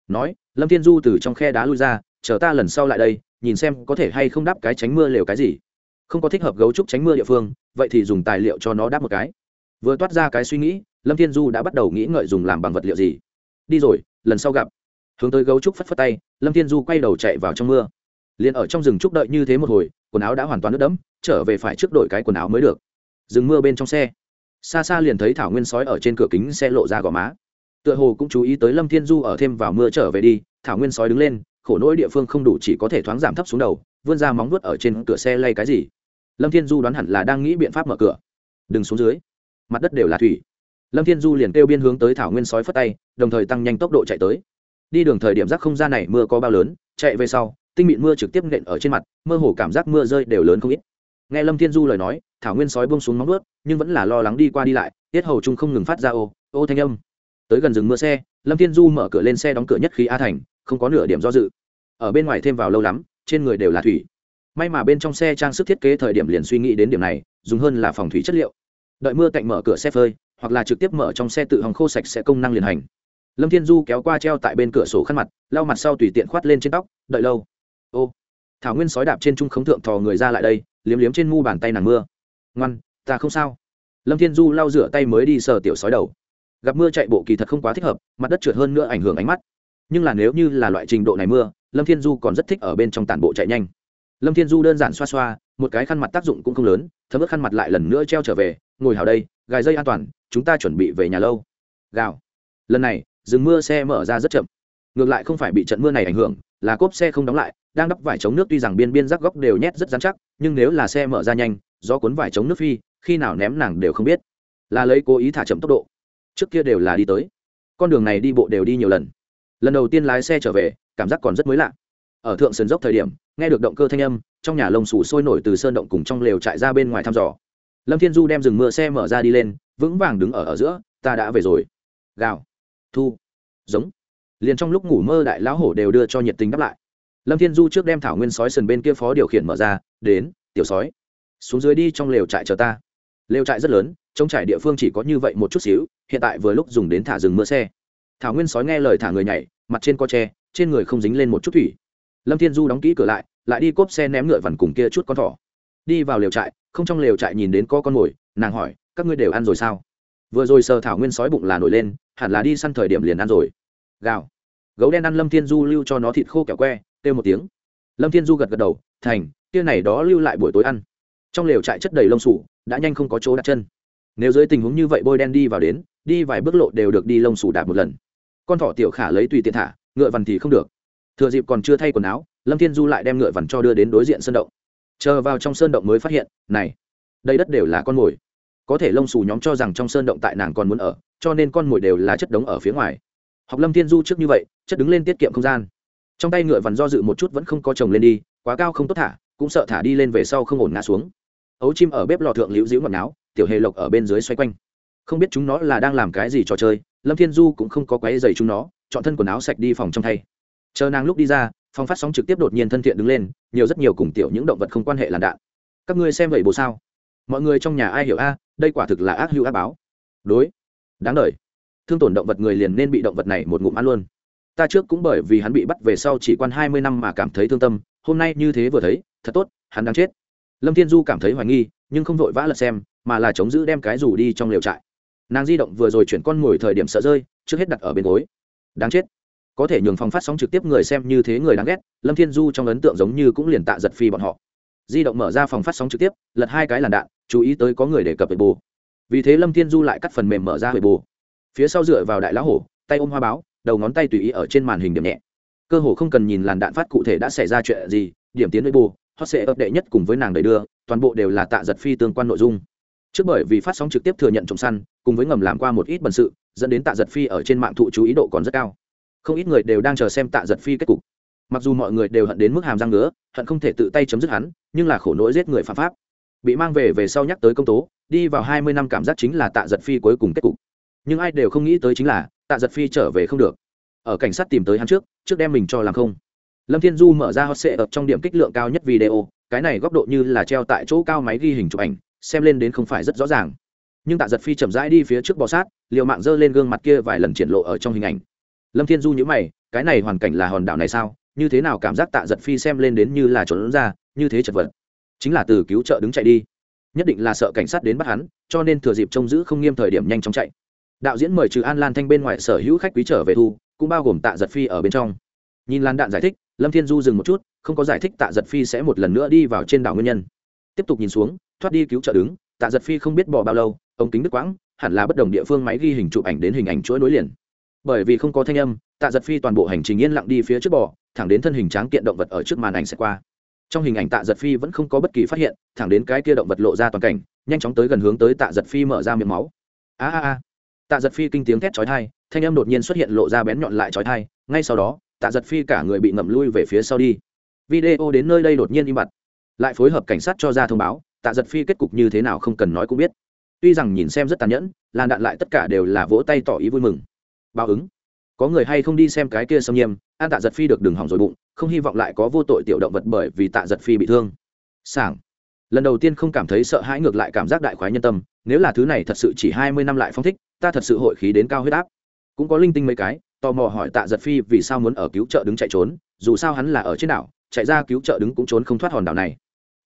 Nói, lâm thiên du từ trong khe đá lui ra, chờ ta lần sau lại đây, nhìn xem có thể hay không đáp cái tránh mưa lều cái gì. Không có thích hợp gấu trúc tránh mưa địa phương, vậy thì dùng tài liệu cho nó đáp một cái. Vừa toát ra cái suy nghĩ, lâm thiên du đã bắt đầu nghĩ ngợi dùng làm bằng vật liệu gì. Đi rồi, lần sau gặp. Hướng tới gấu trúc phất phất tay, lâm thiên du quay đầu chạy vào trong mưa. Liền ở trong rừng trúc đợi như thế một hồi, quần áo đã hoàn toàn ướt đẫm, trở về phải trước đổi cái quần áo mới được. Dừng mưa bên trong xe xa xa liền thấy thảo nguyên sói ở trên cửa kính xe lộ ra gò má. Tựa hồ cũng chú ý tới lâm thiên du ở thêm vào mưa trở về đi, thảo nguyên sói đứng lên, khổ nỗi địa phương không đủ chỉ có thể thoáng giảm thấp xuống đầu, vươn ra móng vuốt ở trên cửa xe lay cái gì. Lâm thiên du đoán hẳn là đang nghĩ biện pháp mở cửa. Đừng xuống dưới. Mặt đất đều là thủy. Lâm thiên du liền kêu biên hướng tới thảo nguyên sói phất tay, đồng thời tăng nhanh tốc độ chạy tới. Đi đường thời điểm rác không gian này mưa có bao lớn, chạy về sau, tinh mịn mưa trực tiếp nện ở trên mặt, mơ hồ cảm giác mưa rơi đều lớn không ít nghe lâm thiên du lời nói, thảo nguyên sói bông xuống móng ướt nhưng vẫn là lo lắng đi qua đi lại, tiết hầu trung không ngừng phát ra ô ô thanh âm. Tới gần rừng mưa xe, lâm thiên du mở cửa lên xe đóng cửa nhất khí a thành, không có nửa điểm do dự. Ở bên ngoài thêm vào lâu lắm, trên người đều là thủy. May mà bên trong xe trang sức thiết kế thời điểm liền suy nghĩ đến điểm này, dùng hơn là phòng thủy chất liệu. Đợi mưa cạnh mở cửa xe phơi, hoặc là trực tiếp mở trong xe tự hòng khô sạch sẽ công năng liền hành. Lâm thiên du kéo qua treo tại bên cửa sổ khăn mặt, lau mặt sau tùy tiện khoát lên trên tóc, đợi lâu. Ô, thảo nguyên sói đạp trên trung khống thượng thò người ra lại đây liếm liếm trên mu bàn tay nàng mưa. Ngoan, ta không sao. Lâm thiên du lau rửa tay mới đi sờ tiểu sói đầu. Gặp mưa chạy bộ kỳ thật không quá thích hợp, mặt đất trượt hơn nữa ảnh hưởng ánh mắt. Nhưng là nếu như là loại trình độ này mưa, lâm thiên du còn rất thích ở bên trong tản bộ chạy nhanh. Lâm thiên du đơn giản xoa xoa, một cái khăn mặt tác dụng cũng không lớn, thấm ướt khăn mặt lại lần nữa treo trở về, ngồi hào đây, gài dây an toàn, chúng ta chuẩn bị về nhà lâu. Gào. Lần này dừng mưa xe mở ra rất chậm ngược lại không phải bị trận mưa này ảnh hưởng, là cốp xe không đóng lại, đang đắp vải chống nước tuy rằng biên biên rắc góc đều nhét rất dán chắc, nhưng nếu là xe mở ra nhanh do cuốn vải chống nước phi, khi nào ném nàng đều không biết. Là lấy cố ý thả chậm tốc độ. Trước kia đều là đi tới. Con đường này đi bộ đều đi nhiều lần. Lần đầu tiên lái xe trở về, cảm giác còn rất mới lạ. Ở thượng sườn dốc thời điểm, nghe được động cơ thanh âm, trong nhà lồng sủ sôi nổi từ sơn động cùng trong lều chạy ra bên ngoài thăm dò. Lâm thiên du đem rừng mưa xe mở ra đi lên, vững vàng đứng ở ở giữa, ta đã về rồi. Gào. Thu. Giống liền trong lúc ngủ mơ đại lão hổ đều đưa cho nhiệt tình đáp lại. Lâm thiên du trước đem thảo nguyên sói sườn bên kia phó điều khiển mở ra, đến, tiểu sói, xuống dưới đi trong lều trại chờ ta. Lều trại rất lớn trong trại địa phương chỉ có như vậy một chút xíu, hiện tại vừa lúc dùng đến thả rừng mưa xe. Thảo nguyên sói nghe lời thả người nhảy, mặt trên co tre trên người không dính lên một chút thủy. Lâm thiên du đóng kỹ cửa lại lại đi cốp xe ném ngựa vằn cùng kia chút con thỏ. Đi vào lều trại, không trong lều trại nhìn đến có con mồi, nàng hỏi, các ngươi đều ăn rồi sao? Vừa rồi sờ thảo nguyên sói bụng là nổi lên, hẳn là đi săn thời điểm liền ăn rồi. Gào gấu đen ăn lâm thiên du lưu cho nó thịt khô kẹo que, kêu một tiếng. Lâm thiên du gật gật đầu, thành, kia này đó lưu lại buổi tối ăn. Trong lều trại chất đầy lông sủ, đã nhanh không có chỗ đặt chân. Nếu dưới tình huống như vậy bôi đen đi vào đến, đi vài bước lộ đều được đi lông sủ đạp một lần. Con thỏ tiểu khả lấy tùy tiện thả, ngựa vằn thì không được. Thừa dịp còn chưa thay quần áo, lâm thiên du lại đem ngựa vằn cho đưa đến đối diện sơn động. Chờ vào trong sơn động mới phát hiện, này đây đất đều là con mồi. Có thể lông xù nhóm cho rằng trong sơn động tại nàng còn muốn ở, cho nên con mồi đều là chất đống ở phía ngoài học lâm thiên du trước như vậy, chất đứng lên tiết kiệm không gian. Trong tay ngựa vằn do dự một chút vẫn không có chồng lên đi, quá cao không tốt thả, cũng sợ thả đi lên về sau không ổn ngã xuống. Ấu chim ở bếp lò thượng liễu dĩu ngọt náo tiểu hề lộc ở bên dưới xoay quanh. Không biết chúng nó là đang làm cái gì trò chơi, lâm thiên du cũng không có quáy dày chúng nó, chọn thân quần áo sạch đi phòng trong thay. Chờ nàng lúc đi ra, phòng phát sóng trực tiếp đột nhiên thân thiện đứng lên, nhiều rất nhiều cùng tiểu những động vật không quan hệ làn đạn. Các ngươi xem vậy bố sao? Mọi người trong nhà ai hiểu a, đây quả thực là ác hữu ác báo. Đối. Đáng đời thương tổn động vật người liền nên bị động vật này một ngụm ăn luôn. Ta trước cũng bởi vì hắn bị bắt về sau chỉ quan hai mươi năm mà cảm thấy thương tâm, hôm nay như thế vừa thấy, thật tốt, hắn đang chết. Lâm thiên du cảm thấy hoài nghi, nhưng không vội vã lật xem, mà là chống giữ đem cái rủ đi trong lều trại. Nàng di động vừa rồi chuyển con ngồi thời điểm sợ rơi, trước hết đặt ở bên gối. Đáng chết. Có thể nhường phòng phát sóng trực tiếp người xem như thế người đáng ghét, lâm thiên du trong ấn tượng giống như cũng liền tạ giật phi bọn họ. Di động mở ra phòng phát sóng trực tiếp, lật hai cái làn đạn, chú ý tới có người đề cập về bù. Vì thế lâm thiên du lại cắt phần mềm mở ra về bù phía sau dựa vào đại lão hổ, tay ôm hoa báo, đầu ngón tay tùy ý ở trên màn hình điểm nhẹ. Cơ hồ không cần nhìn làn đạn phát cụ thể đã xảy ra chuyện gì, điểm tiến với bù họ sẽ ấp đệ nhất cùng với nàng đẩy đưa, toàn bộ đều là tạ giật phi tương quan nội dung. Trước bởi vì phát sóng trực tiếp thừa nhận trộm săn, cùng với ngầm làm qua một ít bần sự, dẫn đến tạ giật phi ở trên mạng thụ chú ý độ còn rất cao. Không ít người đều đang chờ xem tạ giật phi kết cục. Mặc dù mọi người đều hận đến mức hàm răng ngứa, hận không thể tự tay chấm dứt hắn, nhưng là khổ nỗi giết người phạm pháp. Bị mang về về sau nhắc tới công tố, đi vào hai mươi năm cảm giác chính là tạ giật phi cuối cùng kết cục nhưng ai đều không nghĩ tới chính là tạ giật phi trở về không được. Ở cảnh sát tìm tới hắn trước trước đem mình cho làm không. Lâm thiên du mở ra hot sệ ập trong điểm kích lượng cao nhất video, cái này góc độ như là treo tại chỗ cao máy ghi hình chụp ảnh, xem lên đến không phải rất rõ ràng. Nhưng tạ giật phi chậm rãi đi phía trước bò sát, liều mạng giơ lên gương mặt kia vài lần triển lộ ở trong hình ảnh. Lâm thiên du nhữ mày, cái này hoàn cảnh là hòn đảo này sao? Như thế nào cảm giác tạ giật phi xem lên đến như là trốn ra, như thế chật vật? Chính là từ cứu trợ đứng chạy đi. Nhất định là sợ cảnh sát đến bắt hắn, cho nên thừa dịp trông giữ không nghiêm thời điểm nhanh chóng chạy đạo diễn mời trừ an lan thanh bên ngoài sở hữu khách quý trở về thu, cũng bao gồm tạ giật phi ở bên trong. Nhìn lan đạn giải thích, lâm thiên du dừng một chút, không có giải thích tạ giật phi sẽ một lần nữa đi vào trên đảo nguyên nhân. Tiếp tục nhìn xuống, thoát đi cứu trợ đứng, tạ giật phi không biết bỏ bao lâu ống kính đứt quãng, hẳn là bất đồng địa phương máy ghi hình chụp ảnh đến hình ảnh chuỗi nối liền. Bởi vì không có thanh âm, tạ giật phi toàn bộ hành trình yên lặng đi phía trước bò, thẳng đến thân hình tráng kiện động vật ở trước màn ảnh sẽ qua. Trong hình ảnh tạ giật phi vẫn không có bất kỳ phát hiện, thẳng đến cái kia động vật lộ ra toàn cảnh, nhanh chóng tới gần hướng tới tạ giật phi mở ra miệng máu. A a a tạ giật phi kinh tiếng thét chói thai thanh âm đột nhiên xuất hiện lộ ra bén nhọn lại chói thai ngay sau đó tạ giật phi cả người bị ngậm lui về phía sau đi. Video đến nơi đây đột nhiên im bặt. Lại phối hợp cảnh sát cho ra thông báo tạ giật phi kết cục như thế nào không cần nói cũng biết. Tuy rằng nhìn xem rất tàn nhẫn làn đạn lại tất cả đều là vỗ tay tỏ ý vui mừng. Báo ứng. Có người hay không đi xem cái kia xâm nghiêm, an tạ giật phi được đường hỏng rồi bụng không hy vọng lại có vô tội tiểu động vật bởi vì tạ giật phi bị thương. Sảng. Lần đầu tiên không cảm thấy sợ hãi ngược lại cảm giác đại khoái nhân tâm nếu là thứ này thật sự chỉ hai mươi năm lại phong thích ta thật sự hội khí đến cao huyết áp. Cũng có linh tinh mấy cái tò mò hỏi tạ giật phi vì sao muốn ở cứu trợ đứng chạy trốn dù sao hắn là ở trên đảo chạy ra cứu trợ đứng cũng trốn không thoát hòn đảo này.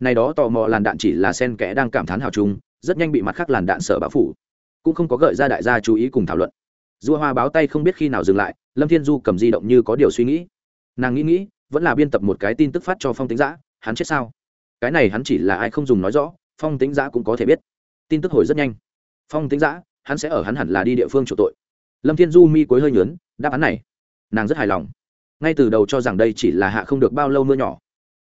Này đó tò mò làn đạn chỉ là sen kẽ đang cảm thán hào trung, rất nhanh bị mặt khác làn đạn sợ bão phủ. Cũng không có gợi ra đại gia chú ý cùng thảo luận. Dua hoa báo tay không biết khi nào dừng lại lâm thiên du cầm di động như có điều suy nghĩ. Nàng nghĩ nghĩ vẫn là biên tập một cái tin tức phát cho phong tính giã hắn chết sao? Cái này hắn chỉ là ai không dùng nói rõ phong tính giã cũng có thể biết. Tin tức hồi rất nhanh. Phong tính giã hắn sẽ ở hắn hẳn là đi địa phương chủ tội. Lâm thiên du mi cuối hơi nhớn, đáp án này, nàng rất hài lòng. Ngay từ đầu cho rằng đây chỉ là hạ không được bao lâu mưa nhỏ.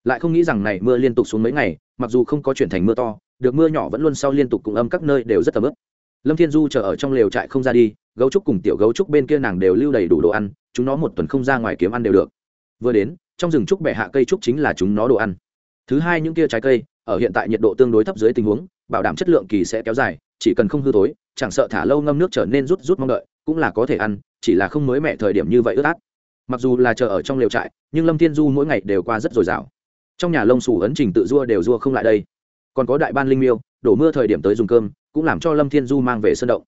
Lại không nghĩ rằng này mưa liên tục xuống mấy ngày, mặc dù không có chuyển thành mưa to, được mưa nhỏ vẫn luôn sau liên tục cùng âm các nơi đều rất tầm ướp lâm thiên du chờ ở trong lều trại không ra đi, gấu trúc cùng tiểu gấu trúc bên kia nàng đều lưu đầy đủ đồ ăn, chúng nó một tuần không ra ngoài kiếm ăn đều được. Vừa đến, trong rừng trúc bẻ hạ cây trúc chính là chúng nó đồ ăn. Thứ hai những kia trái cây, ở hiện tại nhiệt độ tương đối thấp dưới tình huống, bảo đảm chất lượng kỳ sẽ kéo dài, chỉ cần không hư tối chẳng sợ thả lâu ngâm nước trở nên rút rút mong đợi, cũng là có thể ăn, chỉ là không mới mẹ thời điểm như vậy ướt át. Mặc dù là chờ ở trong lều trại, nhưng lâm thiên du mỗi ngày đều qua rất dồi dào. Trong nhà lông xù ấn trình tự dua đều dua không lại đây. Còn có đại ban linh miêu, đổ mưa thời điểm tới dùng cơm, cũng làm cho lâm thiên du mang về sân động.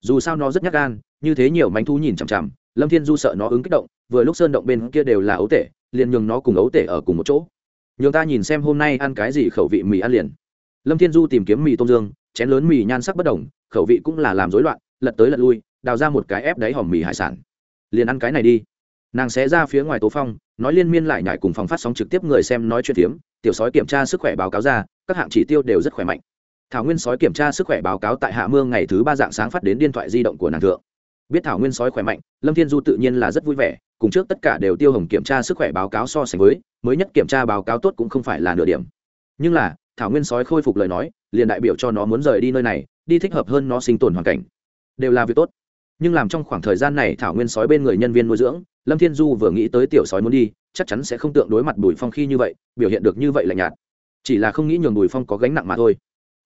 Dù sao nó rất nhắc gan, như thế nhiều mánh thú nhìn chằm chằm, lâm thiên du sợ nó ứng kích động, vừa lúc sơn động bên kia đều là ấu tể, liền nhường nó cùng ấu tể ở cùng một chỗ. Nhường ta nhìn xem hôm nay ăn cái gì khẩu vị mì ăn liền. Lâm thiên du tìm kiếm mì tôm dương, chén lớn mì nhan sắc bất đồng khẩu vị cũng là làm rối loạn, lật tới lật lui, đào ra một cái ép đáy hòm mì hải sản. Liền ăn cái này đi. Nàng sẽ ra phía ngoài tố phong, nói liên miên lại nhải cùng phòng phát sóng trực tiếp người xem nói chuyện phiếm, tiểu sói kiểm tra sức khỏe báo cáo ra, các hạng chỉ tiêu đều rất khỏe mạnh. Thảo nguyên sói kiểm tra sức khỏe báo cáo tại hạ mương ngày thứ ba dạng sáng phát đến điện thoại di động của nàng thượng. Biết thảo nguyên sói khỏe mạnh, lâm thiên du tự nhiên là rất vui vẻ, cùng trước tất cả đều tiêu hồng kiểm tra sức khỏe báo cáo so sánh với, mới nhất kiểm tra báo cáo tốt cũng không phải là nửa điểm. Nhưng là, thảo nguyên sói khôi phục lời nói liền đại biểu cho nó muốn rời đi nơi này, đi thích hợp hơn nó sinh tồn hoàn cảnh. Đều là việc tốt. Nhưng làm trong khoảng thời gian này thảo nguyên sói bên người nhân viên nuôi dưỡng, lâm thiên du vừa nghĩ tới tiểu sói muốn đi, chắc chắn sẽ không tượng đối mặt bùi phong khi như vậy, biểu hiện được như vậy là nhạt. Chỉ là không nghĩ nhường bùi phong có gánh nặng mà thôi.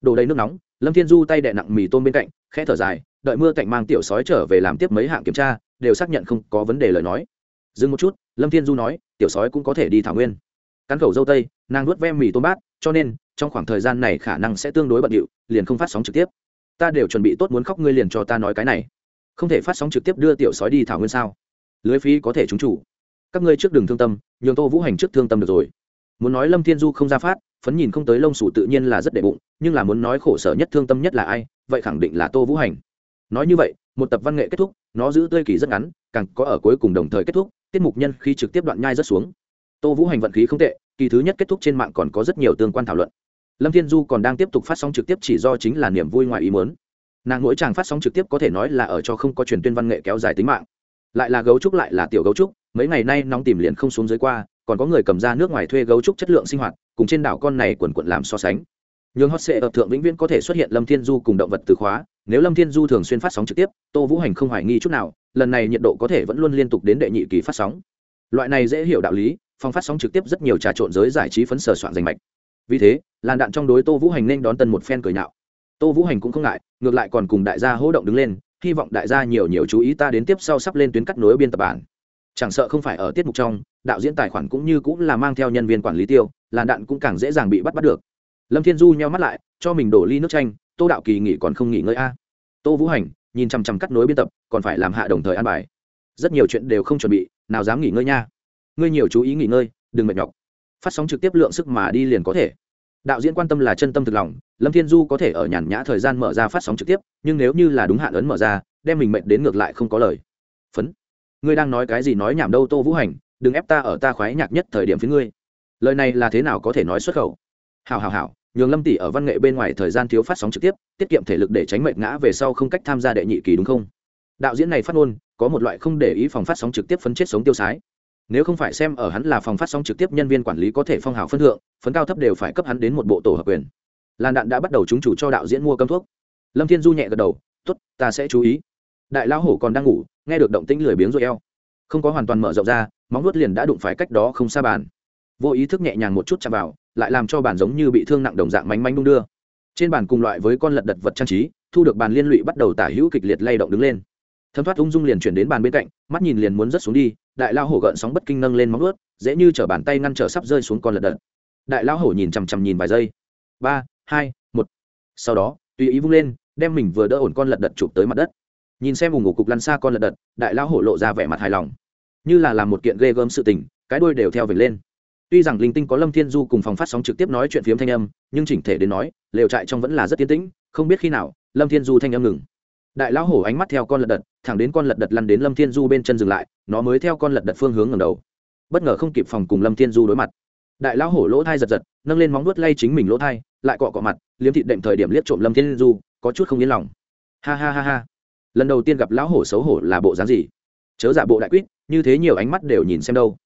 Đổ đầy nước nóng, lâm thiên du tay đẹ nặng mì tôm bên cạnh, khẽ thở dài, đợi mưa cạnh mang tiểu sói trở về làm tiếp mấy hạng kiểm tra, đều xác nhận không có vấn đề lời nói. Dừng một chút, lâm thiên du nói, tiểu sói cũng có thể đi thảo nguyên. Cắn khẩu dâu tây, nàng nuốt ve mì tôm bát, cho nên trong khoảng thời gian này khả năng sẽ tương đối bận điệu, liền không phát sóng trực tiếp. Ta đều chuẩn bị tốt muốn khóc ngươi liền cho ta nói cái này. Không thể phát sóng trực tiếp đưa tiểu sói đi thảo nguyên sao? Lưới phí có thể trúng chủ. Các ngươi trước đường thương tâm, nhường tô vũ hành trước thương tâm được rồi. Muốn nói lâm thiên du không ra phát, phấn nhìn không tới lông sủ tự nhiên là rất đệ bụng, nhưng là muốn nói khổ sở nhất thương tâm nhất là ai, vậy khẳng định là tô vũ hành. Nói như vậy, một tập văn nghệ kết thúc, nó giữ tươi kỳ rất ngắn, càng có ở cuối cùng đồng thời kết thúc, tiết mục nhân khi trực tiếp đoạn nhai rất xuống. Tô vũ hành vận khí không tệ, kỳ thứ nhất kết thúc trên mạng còn có rất nhiều tương quan thảo luận lâm thiên du còn đang tiếp tục phát sóng trực tiếp chỉ do chính là niềm vui ngoài ý muốn. Nàng mỗi chàng phát sóng trực tiếp có thể nói là ở cho không có truyền tuyên văn nghệ kéo dài tính mạng. Lại là gấu trúc lại là tiểu gấu trúc, mấy ngày nay nóng tìm liền không xuống dưới qua, còn có người cầm ra nước ngoài thuê gấu trúc chất lượng sinh hoạt, cùng trên đảo con này quần quận làm so sánh. Nhường hot sệ ở thượng vĩnh viễn có thể xuất hiện lâm thiên du cùng động vật từ khóa, nếu lâm thiên du thường xuyên phát sóng trực tiếp, tô vũ hành không hoài nghi chút nào, lần này nhiệt độ có thể vẫn luôn liên tục đến đệ nhị kỳ phát sóng. Loại này dễ hiểu đạo lý phong phát sóng trực tiếp rất nhiều trà trộn giới giải trí phấn sở soạn danh mạch vì thế, làn đạn trong đối tô vũ hành nên đón tân một phen cười nhạo. Tô vũ hành cũng không ngại, ngược lại còn cùng đại gia hỗ động đứng lên, hy vọng đại gia nhiều nhiều chú ý ta đến tiếp sau sắp lên tuyến cắt nối biên tập bản. Chẳng sợ không phải ở tiết mục trong, đạo diễn tài khoản cũng như cũng là mang theo nhân viên quản lý tiêu, làn đạn cũng càng dễ dàng bị bắt bắt được. Lâm thiên du nheo mắt lại, cho mình đổ ly nước chanh, tô đạo kỳ nghỉ còn không nghỉ ngơi a. Tô vũ hành, nhìn chằm chằm cắt nối biên tập, còn phải làm hạ đồng thời an bài. Rất nhiều chuyện đều không chuẩn bị, nào dám nghỉ ngơi nha. Ngươi nhiều chú ý nghỉ ngơi, đừng mệt nhọc phát sóng trực tiếp lượng sức mà đi liền có thể. Đạo diễn quan tâm là chân tâm thực lòng, lâm thiên du có thể ở nhàn nhã thời gian mở ra phát sóng trực tiếp, nhưng nếu như là đúng hạn ấn mở ra, đem mình mệnh đến ngược lại không có lời. Phấn. Ngươi đang nói cái gì nói nhảm đâu tô vũ hành, đừng ép ta ở ta khoái nhạc nhất thời điểm phía ngươi. Lời này là thế nào có thể nói xuất khẩu? Hào hào hào nhường lâm tỷ ở văn nghệ bên ngoài thời gian thiếu phát sóng trực tiếp, tiết kiệm thể lực để tránh mệnh ngã về sau không cách tham gia đệ nhị kỳ đúng không? Đạo diễn này phát ngôn, có một loại không để ý phòng phát sóng trực tiếp phấn chết sống tiêu sái nếu không phải xem ở hắn là phòng phát sóng trực tiếp, nhân viên quản lý có thể phong hào phân thượng, phấn cao thấp đều phải cấp hắn đến một bộ tổ hợp quyền. Làn đạn đã bắt đầu trúng chủ cho đạo diễn mua cấm thuốc. Lâm thiên du nhẹ gật đầu t ố t ta sẽ chú ý. Đại lão hổ còn đang ngủ, nghe được động tĩnh lười biếng rồi eo. Không có hoàn toàn mở rộng ra, móng nuốt liền đã đụng phải cách đó không xa bàn. Vô ý thức nhẹ nhàng một chút chạm vào, lại làm cho bàn giống như bị thương nặng đồng dạng mánh mánh đung đưa. Trên bàn cùng loại với con lật đật vật trang trí, thu được bàn liên lụy bắt đầu tả hữu kịch liệt lay động đứng lên thấm thoát ung dung liền chuyển đến bàn bên cạnh, mắt nhìn liền muốn rớt xuống đi, đại lao hổ gợn sóng bất kinh nâng lên móng ướt dễ như chở bàn tay ngăn trở sắp rơi xuống con lật đật đại lao hổ nhìn chằm chằm nhìn vài giây. Ba, hai, một. Sau đó, tùy ý vung lên, đem mình vừa đỡ ổn con lật đật chụp tới mặt đất. Nhìn xem vùng ngủ cục lăn xa con lật đật đại lao hổ lộ ra vẻ mặt hài lòng. Như là làm một kiện ghê gớm sự tình, cái đuôi đều theo về lên. Tuy rằng linh tinh có lâm thiên du cùng phòng phát sóng trực tiếp nói chuyện phiếm thanh âm, nhưng chỉnh thể đến nói, lều trại trong vẫn là rất tiến tĩnh, không biết khi nào, lâm thiên du thanh âm ngừng đại lão hổ ánh mắt theo con lật đật, thẳng đến con lật đật lăn đến lâm thiên du bên chân dừng lại, nó mới theo con lật đật phương hướng ngầm đầu. Bất ngờ không kịp phòng cùng lâm thiên du đối mặt. Đại lão hổ lỗ thai giật giật, nâng lên móng vuốt lay chính mình lỗ thai, lại cọ cọ mặt, liếm thịt đệm thời điểm liếc trộm lâm thiên du, có chút không yên lòng. Ha ha ha ha. Lần đầu tiên gặp lão hổ xấu hổ là bộ dáng gì? Chớ giả bộ đại quýt, như thế nhiều ánh mắt đều nhìn xem đâu.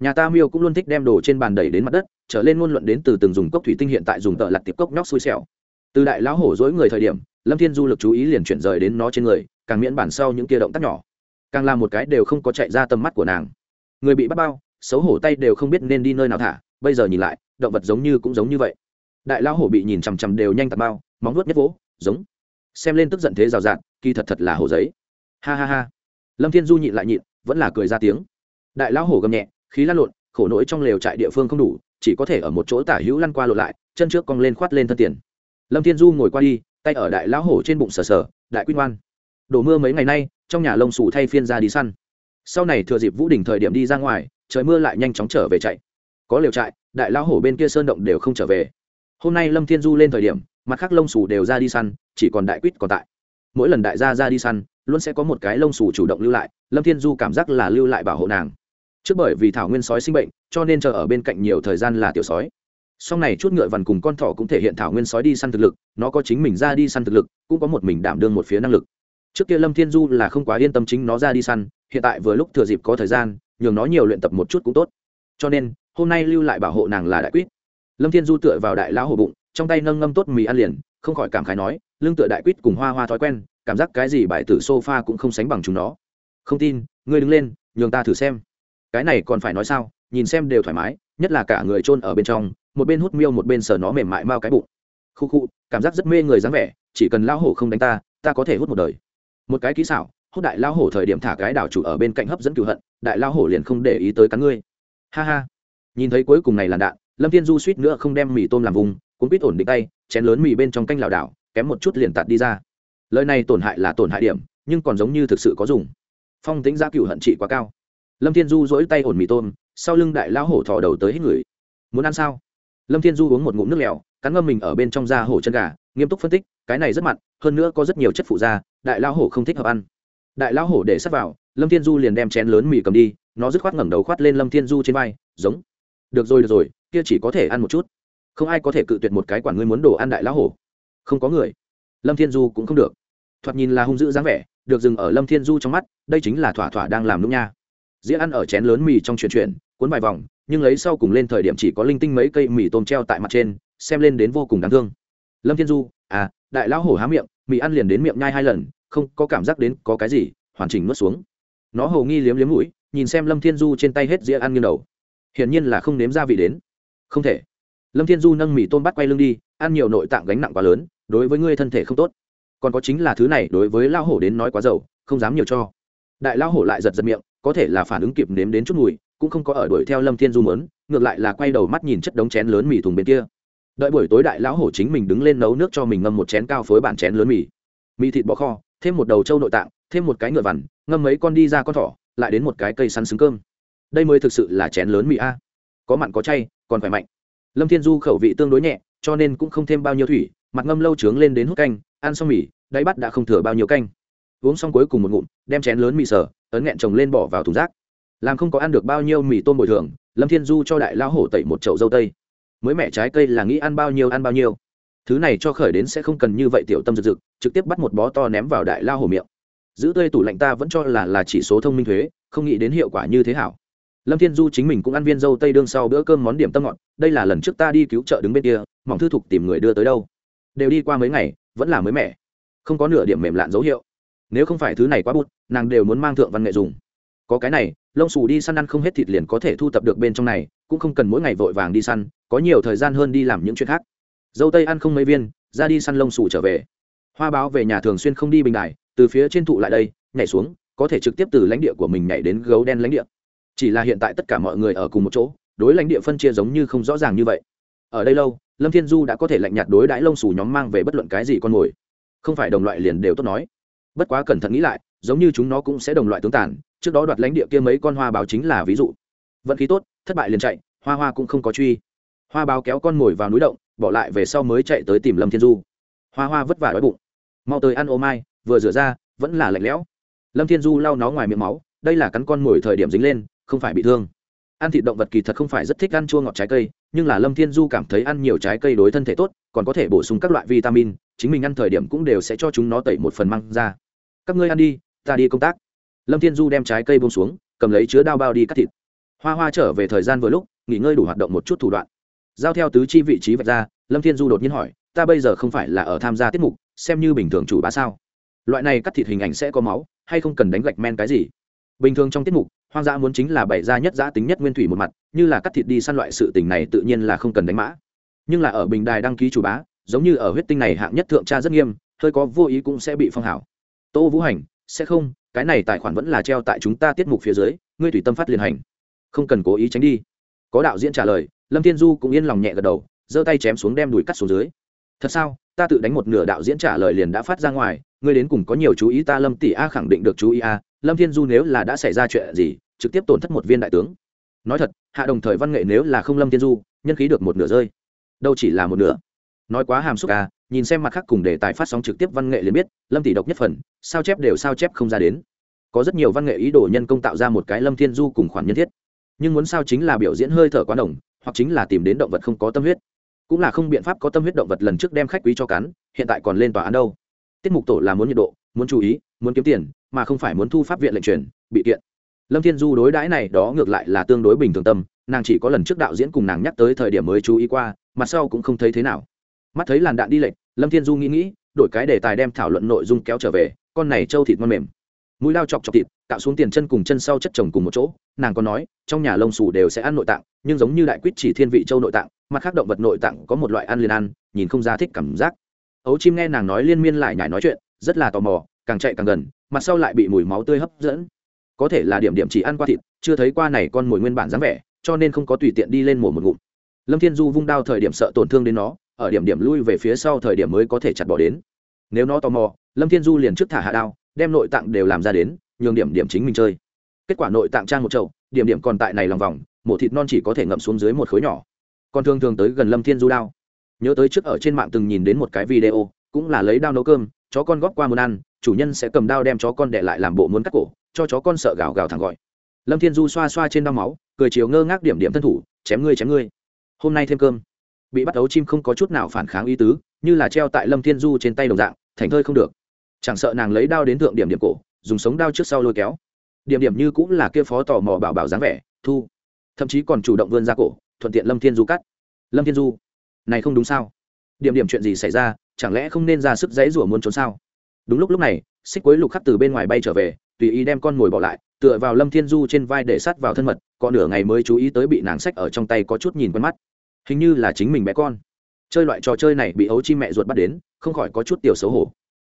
Nhà ta miêu cũng luôn thích đem đồ trên bàn đẩy đến mặt đất, trở lên ngôn luận đến từ từng dùng cốc thủy tinh hiện tại dùng tợ lặt tiệp cốc nhóc xui xẻo từ đại lão hổ dối người thời điểm, lâm thiên du lực chú ý liền chuyển rời đến nó trên người, càng miễn bản sau những kia động tác nhỏ. Càng làm một cái đều không có chạy ra tầm mắt của nàng. Người bị bắt bao, xấu hổ tay đều không biết nên đi nơi nào thả, bây giờ nhìn lại, động vật giống như cũng giống như vậy. Đại lão hổ bị nhìn chằm chằm đều nhanh tạt bao, móng nuốt nhất vỗ, giống. Xem lên tức giận thế rào rạt, kỳ thật thật là hổ giấy. Ha ha ha. Lâm thiên du nhịn lại nhịn, vẫn là cười ra tiếng. Đại lão hổ gầm nhẹ, khí lăn lộn, khổ nỗi trong lều trại địa phương không đủ, chỉ có thể ở một chỗ tả hữu lăn qua lộn lại, chân trước cong lên khoát lên thân tiền lâm thiên du ngồi qua đi, tay ở đại lão hổ trên bụng sờ sờ, đại quyết ngoan. Đổ mưa mấy ngày nay, trong nhà lông xù thay phiên ra đi săn. Sau này thừa dịp vũ đỉnh thời điểm đi ra ngoài, trời mưa lại nhanh chóng trở về chạy. Có liều trại, đại lão hổ bên kia sơn động đều không trở về. Hôm nay lâm thiên du lên thời điểm, mặt khác lông xù đều ra đi săn, chỉ còn đại quýt còn tại. Mỗi lần đại gia ra đi săn, luôn sẽ có một cái lông xù chủ động lưu lại, lâm thiên du cảm giác là lưu lại bảo hộ nàng. Trước bởi vì thảo nguyên sói sinh bệnh, cho nên chờ ở bên cạnh nhiều thời gian là tiểu sói sau này chút ngựa vằn cùng con thỏ cũng thể hiện thảo nguyên sói đi săn thực lực, nó có chính mình ra đi săn thực lực, cũng có một mình đảm đương một phía năng lực. Trước kia lâm thiên du là không quá yên tâm chính nó ra đi săn, hiện tại vừa lúc thừa dịp có thời gian, nhường nó nhiều luyện tập một chút cũng tốt. Cho nên, hôm nay lưu lại bảo hộ nàng là đại quýt lâm thiên du tựa vào đại lão hổ bụng, trong tay nâng ngâm tốt mì ăn liền, không khỏi cảm khái nói lương tựa đại quýt cùng hoa hoa thói quen, cảm giác cái gì bại tử sofa cũng không sánh bằng chúng nó. Không tin, ngươi đứng lên, nhường ta thử xem. Cái này còn phải nói sao, nhìn xem đều thoải mái, nhất là cả người chôn ở bên trong một bên hút miêu một bên sờ nó mềm mại mao cái bụng. Khu khu, cảm giác rất mê người dáng vẻ, chỉ cần lão hổ không đánh ta ta có thể hút một đời. Một cái kỹ xảo, hút đại lão hổ thời điểm thả cái đảo chủ ở bên cạnh hấp dẫn cựu hận, đại lão hổ liền không để ý tới cắn ngươi. Ha ha. Nhìn thấy cuối cùng này là đạn, lâm thiên du suýt nữa không đem mì tôm làm vùng, cuốn quýt ổn định tay, chén lớn mì bên trong canh lảo đảo, kém một chút liền tạt đi ra. Lời này tổn hại là tổn hại điểm, nhưng còn giống như thực sự có dùng. Phong tính giá cựu hận trị quá cao. Lâm thiên du dỗi tay ổn mì tôm, sau lưng đại lão hổ thò đầu tới hết người. Muốn ăn sao? Lâm thiên du uống một ngụm nước lèo, cắn ngâm mình ở bên trong da hổ chân gà, nghiêm túc phân tích, cái này rất mặn, hơn nữa có rất nhiều chất phụ da, đại lão hổ không thích hợp ăn. Đại lão hổ để sắt vào, lâm thiên du liền đem chén lớn mì cầm đi, nó dứt khoát ngẩng đầu khoát lên lâm thiên du trên vai, giống. Được rồi được rồi, kia chỉ có thể ăn một chút. Không ai có thể cự tuyệt một cái quản ngươi muốn đồ ăn đại lão hổ. Không có người. Lâm thiên du cũng không được. Thoạt nhìn là hung dữ dáng vẻ, được dừng ở lâm thiên du trong mắt, đây chính là thỏa thỏa đang làm nung nha. Dĩa ăn ở chén lớn mì trong chuyển chuyển, cuốn vài vòng nhưng lấy sau cùng lên thời điểm chỉ có linh tinh mấy cây mì tôm treo tại mặt trên xem lên đến vô cùng đáng thương. Lâm thiên du à đại lão hổ há miệng mì ăn liền đến miệng nhai hai lần không có cảm giác đến có cái gì hoàn chỉnh nuốt xuống. Nó hầu nghi liếm liếm mũi nhìn xem lâm thiên du trên tay hết dĩa ăn nghiêng đầu. Hiển nhiên là không nếm gia vị đến. Không thể. Lâm thiên du nâng mì tôm bắt quay lưng đi ăn nhiều nội tạng gánh nặng quá lớn đối với ngươi thân thể không tốt. Còn có chính là thứ này đối với lão hổ đến nói quá giàu, không dám nhiều cho. Đại lão hổ lại giật giật miệng có thể là phản ứng kịp nếm đến chút mùi cũng không có ở đuổi theo lâm thiên du mớn ngược lại là quay đầu mắt nhìn chất đống chén lớn mì thùng bên kia. Đợi buổi tối đại lão hổ chính mình đứng lên nấu nước cho mình ngâm một chén cao phối bản chén lớn mì. Mì thịt bò kho, thêm một đầu trâu nội tạng, thêm một cái ngựa vằn, ngâm mấy con đi ra con thỏ, lại đến một cái cây săn xứng cơm. Đây mới thực sự là chén lớn mì a. Có mặn có chay, còn khỏe mạnh. Lâm thiên du khẩu vị tương đối nhẹ, cho nên cũng không thêm bao nhiêu thủy, mặt ngâm lâu trướng lên đến hút canh, ăn xong mì, đáy bắt đã không thừa bao nhiêu canh. Uống xong cuối cùng một ngụm, đem chén lớn mì sở, ấn nghẹn chồng lên bỏ vào thùng rác làm không có ăn được bao nhiêu mì tôm bồi thường, lâm thiên du cho đại lão hổ tẩy một chậu dâu tây. Mới mẻ trái cây là nghĩ ăn bao nhiêu ăn bao nhiêu. Thứ này cho khởi đến sẽ không cần như vậy tiểu tâm rực rực, trực tiếp bắt một bó to ném vào đại lao hổ miệng. Giữ tươi tủ lạnh ta vẫn cho là là chỉ số thông minh thuế, không nghĩ đến hiệu quả như thế hảo. Lâm thiên du chính mình cũng ăn viên dâu tây đương sau bữa cơm món điểm tâm ngọt, đây là lần trước ta đi cứu trợ đứng bên kia, mỏng thư thục tìm người đưa tới đâu. Đều đi qua mấy ngày, vẫn là mới mẻ. Không có nửa điểm mềm lạn dấu hiệu. Nếu không phải thứ này quá bụt, nàng đều muốn mang thượng văn nghệ dùng có cái này, lông xù đi săn ăn không hết thịt liền có thể thu tập được bên trong này, cũng không cần mỗi ngày vội vàng đi săn, có nhiều thời gian hơn đi làm những chuyện khác. Dâu tây ăn không mấy viên, ra đi săn lông xù trở về. Hoa báo về nhà thường xuyên không đi bình đài, từ phía trên thụ lại đây, nhảy xuống, có thể trực tiếp từ lãnh địa của mình nhảy đến gấu đen lãnh địa. Chỉ là hiện tại tất cả mọi người ở cùng một chỗ, đối lãnh địa phân chia giống như không rõ ràng như vậy. Ở đây lâu, lâm thiên du đã có thể lạnh nhạt đối đãi lông xù nhóm mang về bất luận cái gì con mồi. Không phải đồng loại liền đều tốt nói. Bất quá cẩn thận nghĩ lại, giống như chúng nó cũng sẽ đồng loại tướng tàn trước đó đoạt lãnh địa kia mấy con hoa báo chính là ví dụ. Vận khí tốt, thất bại liền chạy, hoa hoa cũng không có truy. Hoa báo kéo con mồi vào núi động, bỏ lại về sau mới chạy tới tìm lâm thiên du. Hoa hoa vất vả đói bụng. Mau tới ăn ô mai, vừa rửa ra, vẫn là lạnh lẽo. Lâm thiên du lau nó ngoài miệng máu, đây là cắn con mồi thời điểm dính lên, không phải bị thương. Ăn thịt động vật kỳ thật không phải rất thích ăn chua ngọt trái cây, nhưng là lâm thiên du cảm thấy ăn nhiều trái cây đối thân thể tốt, còn có thể bổ sung các loại vitamin, chính mình ăn thời điểm cũng đều sẽ cho chúng nó tẩy một phần măng ra. Các ngươi ăn đi, ta đi công tác lâm thiên du đem trái cây bông xuống, cầm lấy chứa đao bao đi cắt thịt. Hoa hoa trở về thời gian vừa lúc, nghỉ ngơi đủ hoạt động một chút thủ đoạn. Giao theo tứ chi vị trí vạch ra, lâm thiên du đột nhiên hỏi, ta bây giờ không phải là ở tham gia tiết mục, xem như bình thường chủ bá sao? Loại này cắt thịt hình ảnh sẽ có máu, hay không cần đánh gạch men cái gì? Bình thường trong tiết mục, hoang dã muốn chính là bày ra nhất giã tính nhất nguyên thủy một mặt, như là cắt thịt đi săn loại sự tình này tự nhiên là không cần đánh mã. Nhưng là ở bình đài đăng ký chủ bá, giống như ở huyết tinh này hạng nhất thượng tra rất nghiêm, hơi có vô ý cũng sẽ bị phong hảo tô vũ hành, sẽ không cái này tài khoản vẫn là treo tại chúng ta tiết mục phía dưới, ngươi tùy tâm phát liên hành. Không cần cố ý tránh đi. Có đạo diễn trả lời, lâm thiên du cũng yên lòng nhẹ gật đầu, giơ tay chém xuống đem đùi cắt xuống dưới. Thật sao? Ta tự đánh một nửa đạo diễn trả lời liền đã phát ra ngoài, ngươi đến cùng có nhiều chú ý ta lâm tỷ a khẳng định được chú ý a, lâm thiên du nếu là đã xảy ra chuyện gì, trực tiếp tổn thất một viên đại tướng. Nói thật, hạ đồng thời văn nghệ nếu là không lâm thiên du, nhân khí được một nửa rơi. Đâu chỉ là một nửa. Nói quá hàm xúc à nhìn xem mặt khác cùng đề tài phát sóng trực tiếp văn nghệ liền biết, lâm tỷ độc nhất phần, sao chép đều sao chép không ra đến. Có rất nhiều văn nghệ ý đồ nhân công tạo ra một cái lâm thiên du cùng khoản nhân thiết. Nhưng muốn sao chính là biểu diễn hơi thở quá đồng hoặc chính là tìm đến động vật không có tâm huyết. Cũng là không biện pháp có tâm huyết động vật lần trước đem khách quý cho cắn, hiện tại còn lên tòa án đâu. Tiết mục tổ là muốn nhiệt độ, muốn chú ý, muốn kiếm tiền, mà không phải muốn thu pháp viện lệnh truyền, bị kiện. Lâm thiên du đối đãi này đó ngược lại là tương đối bình thường tâm, nàng chỉ có lần trước đạo diễn cùng nàng nhắc tới thời điểm mới chú ý qua mặt sau cũng không thấy thế nào. Mắt thấy làn đạn đi lệnh lâm thiên du nghĩ nghĩ, đổi cái đề tài đem thảo luận nội dung kéo trở về, con này trâu thịt ngon mềm. Mũi lao chọc chọc thịt tạo xuống tiền chân cùng chân sau chất chồng cùng một chỗ, nàng còn nói, trong nhà lông xù đều sẽ ăn nội tạng, nhưng giống như đại quýt chỉ thiên vị châu nội tạng, mặt khác động vật nội tạng có một loại ăn liền ăn, nhìn không ra thích cảm giác. Ấu chim nghe nàng nói liên miên lại nhải nói chuyện, rất là tò mò, càng chạy càng gần, mặt sau lại bị mùi máu tươi hấp dẫn. Có thể là điểm điểm chỉ ăn qua thịt, chưa thấy qua này con mồi nguyên bản dáng vẻ, cho nên không có tùy tiện đi lên mổ một ngụm. Lâm thiên du vung đao thời điểm sợ tổn thương đến nó ở điểm điểm lui về phía sau thời điểm mới có thể chặt bỏ đến. Nếu nó tò mò, lâm thiên du liền trước thả hạ đao, đem nội tạng đều làm ra đến, nhường điểm điểm chính mình chơi. Kết quả nội tạng trang một chậu, điểm điểm còn tại này lòng vòng, mổ thịt non chỉ có thể ngậm xuống dưới một khối nhỏ. Còn thường thường tới gần lâm thiên du đao. Nhớ tới trước ở trên mạng từng nhìn đến một cái video, cũng là lấy đao nấu cơm, chó con góp qua muốn ăn, chủ nhân sẽ cầm đao đem chó con để lại làm bộ muốn cắt cổ, cho chó con sợ gào gào thẳng gọi. Lâm thiên du xoa xoa trên đau máu, cười chiều ngơ ngác điểm điểm thân thủ, chém ngươi chém ngươi. Hôm nay thêm cơm bị bắt ấu chim không có chút nào phản kháng ý tứ, như là treo tại lâm thiên du trên tay đồng dạng, thành thơi không được. Chẳng sợ nàng lấy đao đến thượng điểm điểm cổ, dùng sống đao trước sau lôi kéo. Điểm điểm như cũng là kia phó tò mò bảo bảo dáng vẻ, thu. Thậm chí còn chủ động vươn ra cổ, thuận tiện lâm thiên du cắt. Lâm thiên du, này không đúng sao? Điểm điểm chuyện gì xảy ra, chẳng lẽ không nên ra sức dãy rủa muốn trốn sao? Đúng lúc lúc này, xích quấy lục khắc từ bên ngoài bay trở về, tùy ý đem con mồi bỏ lại, tựa vào lâm thiên du trên vai để sát vào thân mật, có nửa ngày mới chú ý tới bị nàng sách ở trong tay có chút nhìn quen mắt hình như là chính mình bé con. Chơi loại trò chơi này bị ấu chi mẹ ruột bắt đến, không khỏi có chút tiểu xấu hổ.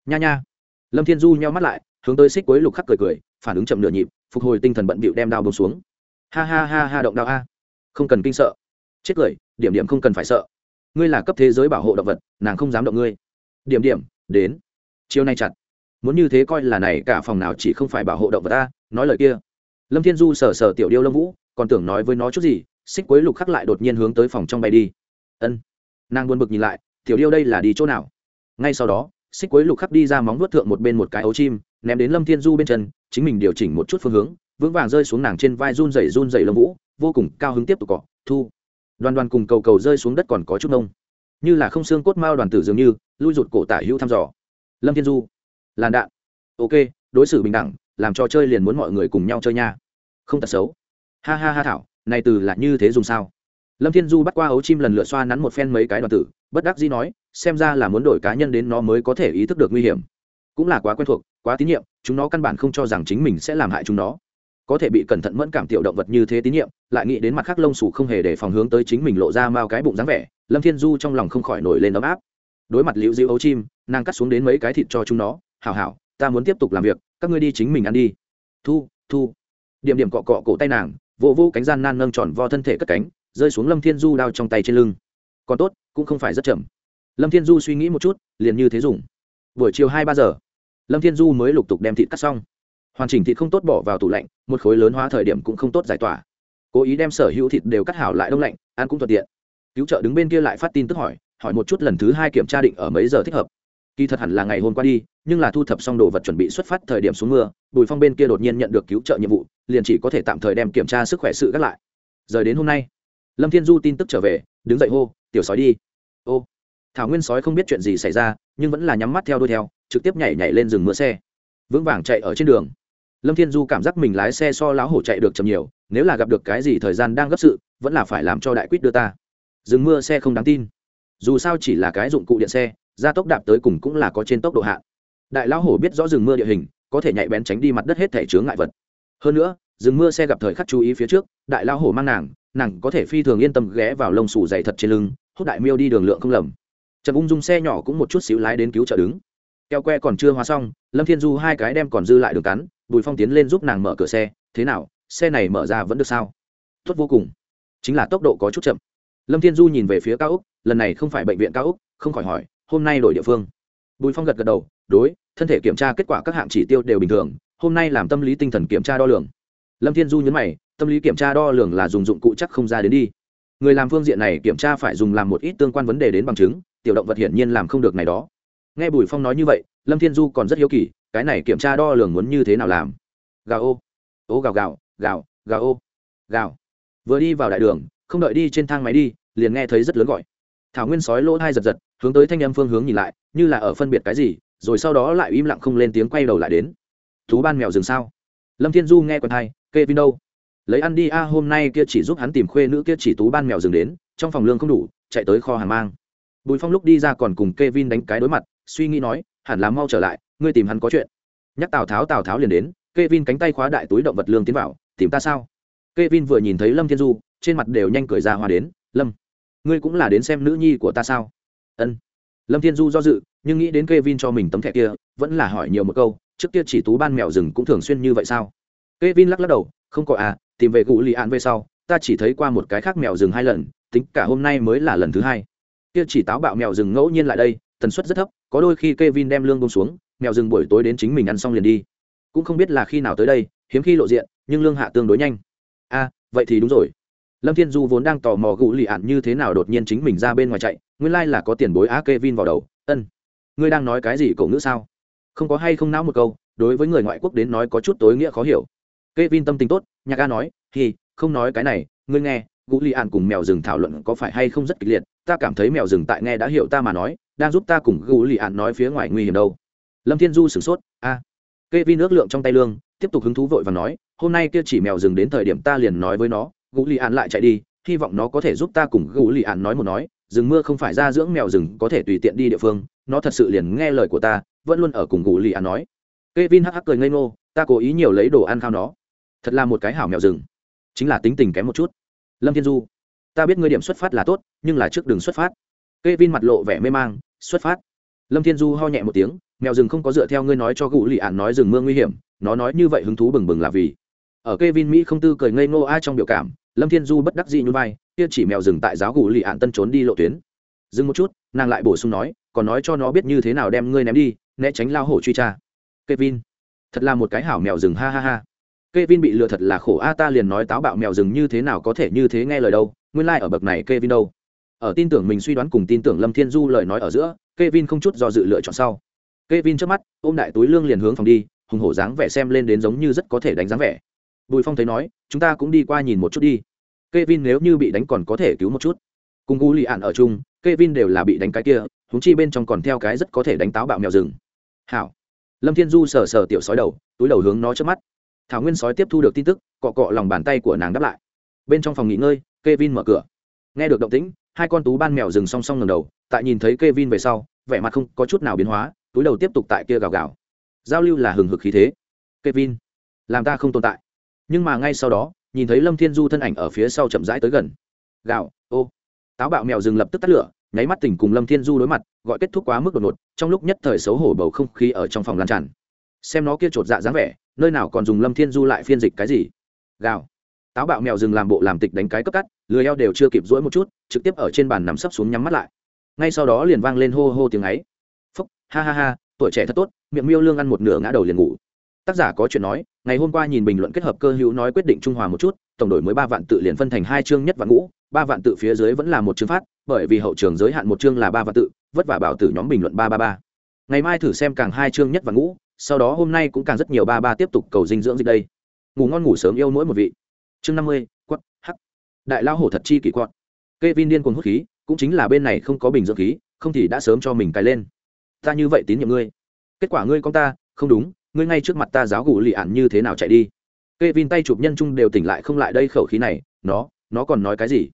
Nha nha. Lâm thiên du nheo mắt lại, hướng tới xích quấy lục khắc cười cười, phản ứng chậm nửa nhịp, phục hồi tinh thần bận bịu đem đao bông xuống. Ha ha ha ha động đao a. Không cần kinh sợ. Chết cười, điểm điểm không cần phải sợ. Ngươi là cấp thế giới bảo hộ động vật, nàng không dám động ngươi. Điểm điểm, đến. Chiều nay chặt. Muốn như thế coi là này cả phòng nào chỉ không phải bảo hộ động vật ta, nói lời kia. Lâm thiên du sờ sờ tiểu điêu lâm vũ, còn tưởng nói với nó chút gì xích quấy lục khắc lại đột nhiên hướng tới phòng trong bay đi. Ân. Nàng buồn bực nhìn lại, tiểu điêu đây là đi chỗ nào? Ngay sau đó, xích quấy lục khắc đi ra móng vuốt thượng một bên một cái ấu chim, ném đến lâm thiên du bên chân, chính mình điều chỉnh một chút phương hướng, vững vàng rơi xuống nàng trên vai run rẩy run rẩy lâm vũ, vô cùng cao hứng tiếp tục cọ, thu. Đoàn đoàn cùng cầu cầu rơi xuống đất còn có chút nông như là không xương cốt mao đoàn tử dường như, lui rụt cổ tả hữu thăm dò. Lâm thiên du, làn đạn. Ok, đối xử bình đẳng, làm cho chơi liền muốn mọi người cùng nhau chơi nha. Không tật xấu. Ha ha ha thảo này từ là như thế dùng sao? Lâm thiên du bắt qua ấu chim lần lượt xoa nắn một phen mấy cái đoàn tử, bất đắc dĩ nói, xem ra là muốn đổi cá nhân đến nó mới có thể ý thức được nguy hiểm. Cũng là quá quen thuộc, quá tín nhiệm, chúng nó căn bản không cho rằng chính mình sẽ làm hại chúng nó. Có thể bị cẩn thận mẫn cảm tiểu động vật như thế tín nhiệm, lại nghĩ đến mặt khác lông xù không hề để phòng hướng tới chính mình lộ ra mao cái bụng dáng vẻ, lâm thiên du trong lòng không khỏi nổi lên ấm áp. Đối mặt liễu diễu ấu chim, nàng cắt xuống đến mấy cái thịt cho chúng nó, hảo hảo, ta muốn tiếp tục làm việc, các ngươi đi chính mình ăn đi. Thu thu. Điểm điểm cọ cọ cổ tay nàng vô vỗ cánh gian nan nâng tròn vo thân thể cất cánh, rơi xuống lâm thiên du đao trong tay trên lưng. Còn tốt, cũng không phải rất chậm. Lâm thiên du suy nghĩ một chút, liền như thế dùng. Buổi chiều hai ba giờ, lâm thiên du mới lục tục đem thịt cắt xong. Hoàn chỉnh thịt không tốt bỏ vào tủ lạnh, một khối lớn hóa thời điểm cũng không tốt giải tỏa. Cố ý đem sở hữu thịt đều cắt hảo lại đông lạnh, ăn cũng thuận tiện. Cứu trợ đứng bên kia lại phát tin tức hỏi hỏi một chút lần thứ hai kiểm tra định ở mấy giờ thích hợp kỳ thật hẳn là ngày hôm qua đi, nhưng là thu thập xong đồ vật chuẩn bị xuất phát thời điểm xuống mưa, bùi phong bên kia đột nhiên nhận được cứu trợ nhiệm vụ, liền chỉ có thể tạm thời đem kiểm tra sức khỏe sự gác lại. Rời đến hôm nay, lâm thiên du tin tức trở về, đứng dậy hô, tiểu sói đi. Ô. Thảo nguyên sói không biết chuyện gì xảy ra, nhưng vẫn là nhắm mắt theo đuôi theo, trực tiếp nhảy nhảy lên rừng mưa xe. Vững vàng chạy ở trên đường. Lâm thiên du cảm giác mình lái xe so láo hổ chạy được chậm nhiều, nếu là gặp được cái gì thời gian đang gấp sự, vẫn là phải làm cho đại quýt đưa ta. Rừng mưa xe không đáng tin. Dù sao chỉ là cái dụng cụ điện xe gia tốc đạp tới cùng cũng là có trên tốc độ hạn đại lão hổ biết rõ rừng mưa địa hình, có thể nhạy bén tránh đi mặt đất hết thể chướng ngại vật. Hơn nữa, rừng mưa xe gặp thời khắc chú ý phía trước, đại lão hổ mang nàng nàng có thể phi thường yên tâm ghé vào lông sủ dày thật trên lưng, hút đại miêu đi đường lượng không lầm. Trần ung dung xe nhỏ cũng một chút xíu lái đến cứu trợ đứng. Keo que còn chưa hóa xong, lâm thiên du hai cái đem còn dư lại đường cắn, bùi phong tiến lên giúp nàng mở cửa xe, thế nào, xe này mở ra vẫn được sao? Tốt vô cùng. Chính là tốc độ có chút chậm. Lâm thiên du nhìn về phía cao úc, lần này không phải bệnh viện cao úc, không khỏi hỏi hôm nay đổi địa phương. Bùi phong gật gật đầu, đối, thân thể kiểm tra kết quả các hạng chỉ tiêu đều bình thường, hôm nay làm tâm lý tinh thần kiểm tra đo lường. Lâm thiên du nhấn mày, tâm lý kiểm tra đo lường là dùng dụng cụ chắc không ra đến đi. Người làm phương diện này kiểm tra phải dùng làm một ít tương quan vấn đề đến bằng chứng, tiểu động vật hiển nhiên làm không được này đó. Nghe bùi phong nói như vậy, lâm thiên du còn rất hiếu kỳ, cái này kiểm tra đo lường muốn như thế nào làm? Gào ô ô gào gào gào gào ô, gào. Vừa đi vào đại đường, không đợi đi trên thang máy đi, liền nghe thấy rất lớn gọi thảo nguyên sói lỗ hai giật giật, hướng tới thanh âm phương hướng nhìn lại, như là ở phân biệt cái gì, rồi sau đó lại im lặng không lên tiếng quay đầu lại đến. Thú ban mèo rừng sao? Lâm thiên du nghe còn hai kê vin đâu? Lấy ăn đi, a, hôm nay kia chỉ giúp hắn tìm khuê nữ, kia chỉ tú ban mèo rừng đến, trong phòng lương không đủ, chạy tới kho hàng mang. Bùi phong lúc đi ra còn cùng kê vin đánh cái đối mặt, suy nghĩ nói, hẳn là mau trở lại, ngươi tìm hắn có chuyện. Nhắc tào tháo tào tháo liền đến kê vin cánh tay khóa đại túi động vật lương tiến vào, tìm ta sao? Kê vin vừa nhìn thấy lâm thiên du, trên mặt đều nhanh cười ra hoa đến, lâm ngươi cũng là đến xem nữ nhi của ta sao? Ân. Lâm thiên du do dự, nhưng nghĩ đến k e vin cho mình tấm thẻ kia, vẫn là hỏi nhiều một câu, trước kia chỉ tú ban mèo rừng cũng thường xuyên như vậy sao? K e vin lắc lắc đầu, không có à tìm về cụ lì an về sau, ta chỉ thấy qua một cái khác mèo rừng hai lần, tính cả hôm nay mới là lần thứ hai. Kia chỉ táo bạo mèo rừng ngẫu nhiên lại đây, tần suất rất thấp, có đôi khi Kevin đem lương bông xuống, mèo rừng buổi tối đến chính mình ăn xong liền đi. Cũng không biết là khi nào tới đây, hiếm khi lộ diện, nhưng lương hạ tương đối nhanh. A vậy thì đúng rồi lâm thiên du vốn đang tò mò gù lì ạn như thế nào đột nhiên chính mình ra bên ngoài chạy, nguyên lai、like、là có tiền bối á k e vin vào đầu. Ân, ngươi đang nói cái gì cổ ngữ sao? Không có hay không não một câu, đối với người ngoại quốc đến nói có chút tối nghĩa khó hiểu. K e vin tâm tình tốt, nhạc ca nói thì không nói cái này, ngươi nghe gù lì ạn cùng mèo rừng thảo luận có phải hay không rất kịch liệt, ta cảm thấy mèo rừng tại nghe đã hiểu ta mà nói, đang giúp ta cùng gù lì ạn nói phía ngoài nguy hiểm đâu. Lâm thiên du sửng sốt, a. À. k e vin ước lượng trong tay lương, tiếp tục hứng thú vội và nói, hôm nay kia chỉ mèo rừng đến thời điểm ta liền nói với nó gũ lì ạn lại chạy đi, hy vọng nó có thể giúp ta cùng gũ lì ạn nói một nói, rừng mưa không phải ra dưỡng mèo rừng có thể tùy tiện đi địa phương, nó thật sự liền nghe lời của ta, vẫn luôn ở cùng gũ lì ạn nói. K e vin hắc hắc cười ngây ngô, ta cố ý nhiều lấy đồ ăn khao nó. Thật là một cái hảo mèo rừng. Chính là tính tình kém một chút. Lâm thiên du, ta biết ngươi điểm xuất phát là tốt, nhưng là trước đường xuất phát. K e vin mặt lộ vẻ mê mang, xuất phát. Lâm thiên du ho nhẹ một tiếng, mèo rừng không có dựa theo ngươi nói cho gũ lì ạn nói rừng mưa nguy hiểm, nó nói như vậy hứng thú bừng bừng là vì. Ở cây vin mỹ không tư cười ngây ngô ai trong biểu cảm lâm thiên du bất đắc dĩ nhún vai kia chỉ mèo dừng tại giáo gù lì ạn tân trốn đi lộ tuyến dừng một chút nàng lại bổ sung nói còn nói cho nó biết như thế nào đem ngươi ném đi né tránh lao hổ truy tra Kevin, thật là một cái hảo mèo rừng ha ha ha. Kevin bị lừa thật là khổ a ta liền nói táo bạo mèo rừng như thế nào có thể như thế nghe lời đâu, nguyên lai like ở bậc này Kevin đâu. Ở tin tưởng mình suy đoán cùng tin tưởng Lâm Thiên Du lời nói ở giữa, Kevin không chút do dự lựa chọn sau. Kevin trước mắt, ôm đại túi lương liền hướng phòng đi, hùng hổ dáng vẻ xem lên đến giống như rất có thể đánh dáng vẻ bùi phong thấy nói, chúng ta cũng đi qua nhìn một chút đi. K e vin nếu như bị đánh còn có thể cứu một chút. Cùng gu lì ạn ở chung k e vin đều là bị đánh cái kia húng chi bên trong còn theo cái rất có thể đánh táo bạo mèo rừng. Hảo. Lâm thiên du sờ sờ tiểu sói đầu, túi đầu hướng nó trước mắt. Thảo nguyên sói tiếp thu được tin tức, cọ cọ lòng bàn tay của nàng đáp lại. Bên trong phòng nghỉ ngơi k e vin mở cửa. Nghe được động tĩnh, hai con tú ban mèo rừng song song ngầm đầu, tại nhìn thấy k e vin về sau, vẻ mặt không có chút nào biến hóa, túi đầu tiếp tục tại kia gào gào. Giao lưu là hừng hực khí thế. K e vin làm ta không tồn tại nhưng mà ngay sau đó, nhìn thấy lâm thiên du thân ảnh ở phía sau chậm rãi tới gần. Gạo ô. Táo bạo mèo rừng lập tức tắt lửa, nháy mắt tỉnh cùng lâm thiên du đối mặt, gọi kết thúc quá mức đột ngột, trong lúc nhất thời xấu hổ bầu không khí ở trong phòng lan tràn. Xem nó kia chột dạ dáng vẻ, nơi nào còn dùng lâm thiên du lại phiên dịch cái gì? Gạo táo bạo mèo rừng làm bộ làm tịch đánh cái cấp cắt, lười eo đều chưa kịp rỗi một chút, trực tiếp ở trên bàn nằm sấp xuống nhắm mắt lại. Ngay sau đó liền vang lên hô hô tiếng ấy. Phúc, ha ha ha, tuổi trẻ thật tốt, miệng miêu lương ăn một nửa ngã đầu liền ngủ tác giả có chuyện nói, ngày hôm qua nhìn bình luận kết hợp cơ hữu nói quyết định trung hòa một chút, tổng đổi mới ba vạn tự liền phân thành hai chương nhất và ngũ, ba vạn tự phía dưới vẫn là một chương phát, bởi vì hậu trường giới hạn một chương là ba vạn tự, vất vả bảo tử nhóm bình luận ba ba ba. Ngày mai thử xem càng hai chương nhất và ngũ, sau đó hôm nay cũng càng rất nhiều ba ba tiếp tục cầu dinh dưỡng dịch đây. Ngủ ngon ngủ sớm yêu mỗi một vị. Chương năm mươi quất h đại lao hổ thật chi kỳ quọn kê vin điên cuồng hút khí, cũng chính là bên này không có bình dưỡng khí, không thì đã sớm cho mình cài lên. Ta như vậy tín nhiệm ngươi. Kết quả ngươi con ta, không đúng ngươi ngay trước mặt ta giáo gù lì ạn như thế nào chạy đi? Kê vin tay chụp nhân trung đều tỉnh lại không lại đây khẩu khí này, nó nó còn nói cái gì?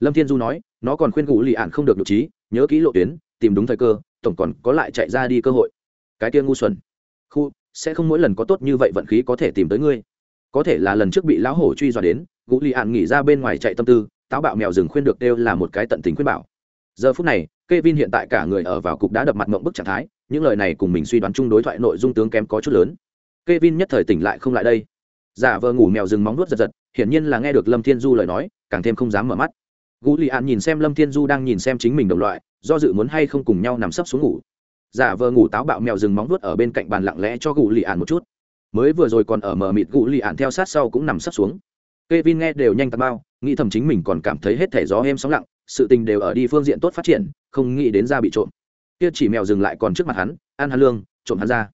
Lâm thiên du nói, nó còn khuyên gù lì ạn không được nhục trí, nhớ kỹ lộ tuyến, tìm đúng thời cơ, tổng còn có lại chạy ra đi cơ hội. Cái kia ngu xuẩn. Khu, sẽ không mỗi lần có tốt như vậy vận khí có thể tìm tới ngươi. Có thể là lần trước bị lão hổ truy dọa đến, gù lì ạn nghỉ ra bên ngoài chạy tâm tư, táo bạo mèo rừng khuyên được đều là một cái tận tình khuyên bảo. Giờ phút này Kevin hiện tại cả người ở vào cục đá đập mặt ngậm bức trạng thái, những lời này cùng mình suy đoán chung đối thoại nội dung tướng kém có chút lớn. Kevin nhất thời tỉnh lại không lại đây. Giả vờ ngủ mèo rừng móng nuốt giật giật, hiển nhiên là nghe được Lâm Thiên Du lời nói, càng thêm không dám mở mắt. Julian nhìn xem Lâm Thiên Du đang nhìn xem chính mình đồng loại, do dự muốn hay không cùng nhau nằm sấp xuống ngủ. Giả vờ ngủ táo bạo mèo rừng móng nuốt ở bên cạnh bàn lặng lẽ cho Julian một chút. Mới vừa rồi còn ở mờ mịt Julian theo sát sau cũng nằm sấp xuống. Kevin nghe đều nhanh tạt bao, nghĩ thầm chính mình còn cảm thấy hết thể gió êm sóng lặng, sự tình đều ở đi phương diện tốt phát triển không nghĩ đến ra bị trộm. Kia chỉ mèo dừng lại còn trước mặt hắn, ăn hắn lương, trộm hắn ra.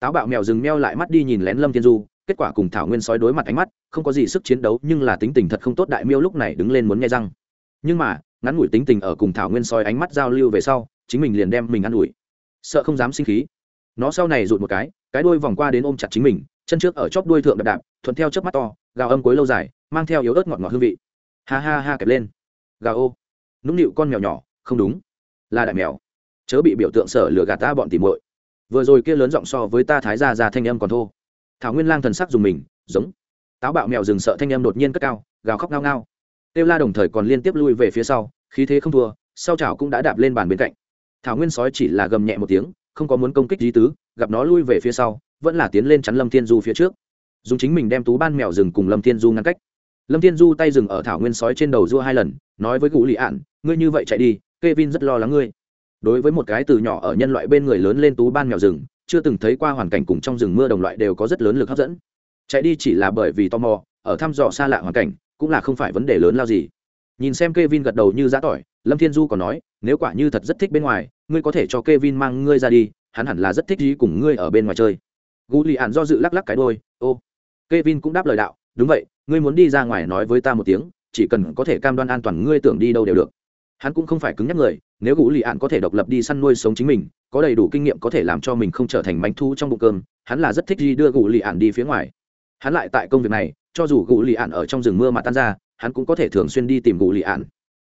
Táo bạo mèo dừng meo lại mắt đi nhìn lén lâm thiên du, kết quả cùng thảo nguyên sói đối mặt ánh mắt, không có gì sức chiến đấu, nhưng là tính tình thật không tốt đại miêu lúc này đứng lên muốn nghe răng. Nhưng mà, ngắn ngủi tính tình ở cùng thảo nguyên sói ánh mắt giao lưu về sau, chính mình liền đem mình ă n ủi. Sợ không dám sinh khí. Nó sau này rụt một cái cái đuôi vòng qua đến ôm chặt chính mình, chân trước ở chóp đuôi thượng đạp đạp, thuận theo chớp mắt to, gào âm cuối lâu dài, mang theo yếu ớt ngọt ngọt hương vị. Ha ha ha kẹp lên. Gào ô. Nũng nịu con mèo nhỏ, không đúng là đại mèo. Chớ bị biểu tượng sở lừa gạt ta bọn tìm muội. Vừa rồi kia lớn giọng so với ta thái gia ra thanh âm còn thô. Thảo nguyên lang thần sắc dùng mình, giống. Táo bạo mèo rừng sợ thanh âm đột nhiên cất cao, gào khóc ngao ngao. Têu la đồng thời còn liên tiếp lui về phía sau, khí thế không thua, sau chảo cũng đã đạp lên bàn bên cạnh. Thảo nguyên sói chỉ là gầm nhẹ một tiếng, không có muốn công kích di tứ, gặp nó lui về phía sau, vẫn là tiến lên chắn lâm thiên du phía trước. Dùng chính mình đem tú ban mèo rừng cùng lâm thiên du ngăn cách. Lâm thiên du tay dừng ở thảo nguyên sói trên đầu dua hai lần, nói với gũ lì ạn, ngươi như vậy chạy đi Kevin rất lo lắng ngươi. Đối với một cái từ nhỏ ở nhân loại bên người lớn lên tú ban mèo rừng, chưa từng thấy qua hoàn cảnh cùng trong rừng mưa đồng loại đều có rất lớn lực hấp dẫn. Chạy đi chỉ là bởi vì tò mò, ở thăm dò xa lạ hoàn cảnh, cũng là không phải vấn đề lớn lao gì. Nhìn xem Kevin gật đầu như dã tỏi, Lâm Thiên Du còn nói, nếu quả như thật rất thích bên ngoài, ngươi có thể cho Kevin mang ngươi ra đi, hắn hẳn là rất thích gì cùng ngươi ở bên ngoài chơi. Gulian do dự lắc lắc cái đuôi, ô. Kevin cũng đáp lời đạo, đúng vậy, ngươi muốn đi ra ngoài nói với ta một tiếng, chỉ cần có thể cam đoan an toàn ngươi tưởng đi đâu đều được hắn cũng không phải cứng nhắc người, nếu gũ lì ạn có thể độc lập đi săn nuôi sống chính mình, có đầy đủ kinh nghiệm có thể làm cho mình không trở thành bánh thu trong bụng cơm, hắn là rất thích đi đưa gũ lì ạn đi phía ngoài. Hắn lại tại công việc này, cho dù gũ lì ạn ở trong rừng mưa mà tan ra, hắn cũng có thể thường xuyên đi tìm gũ lì ạn.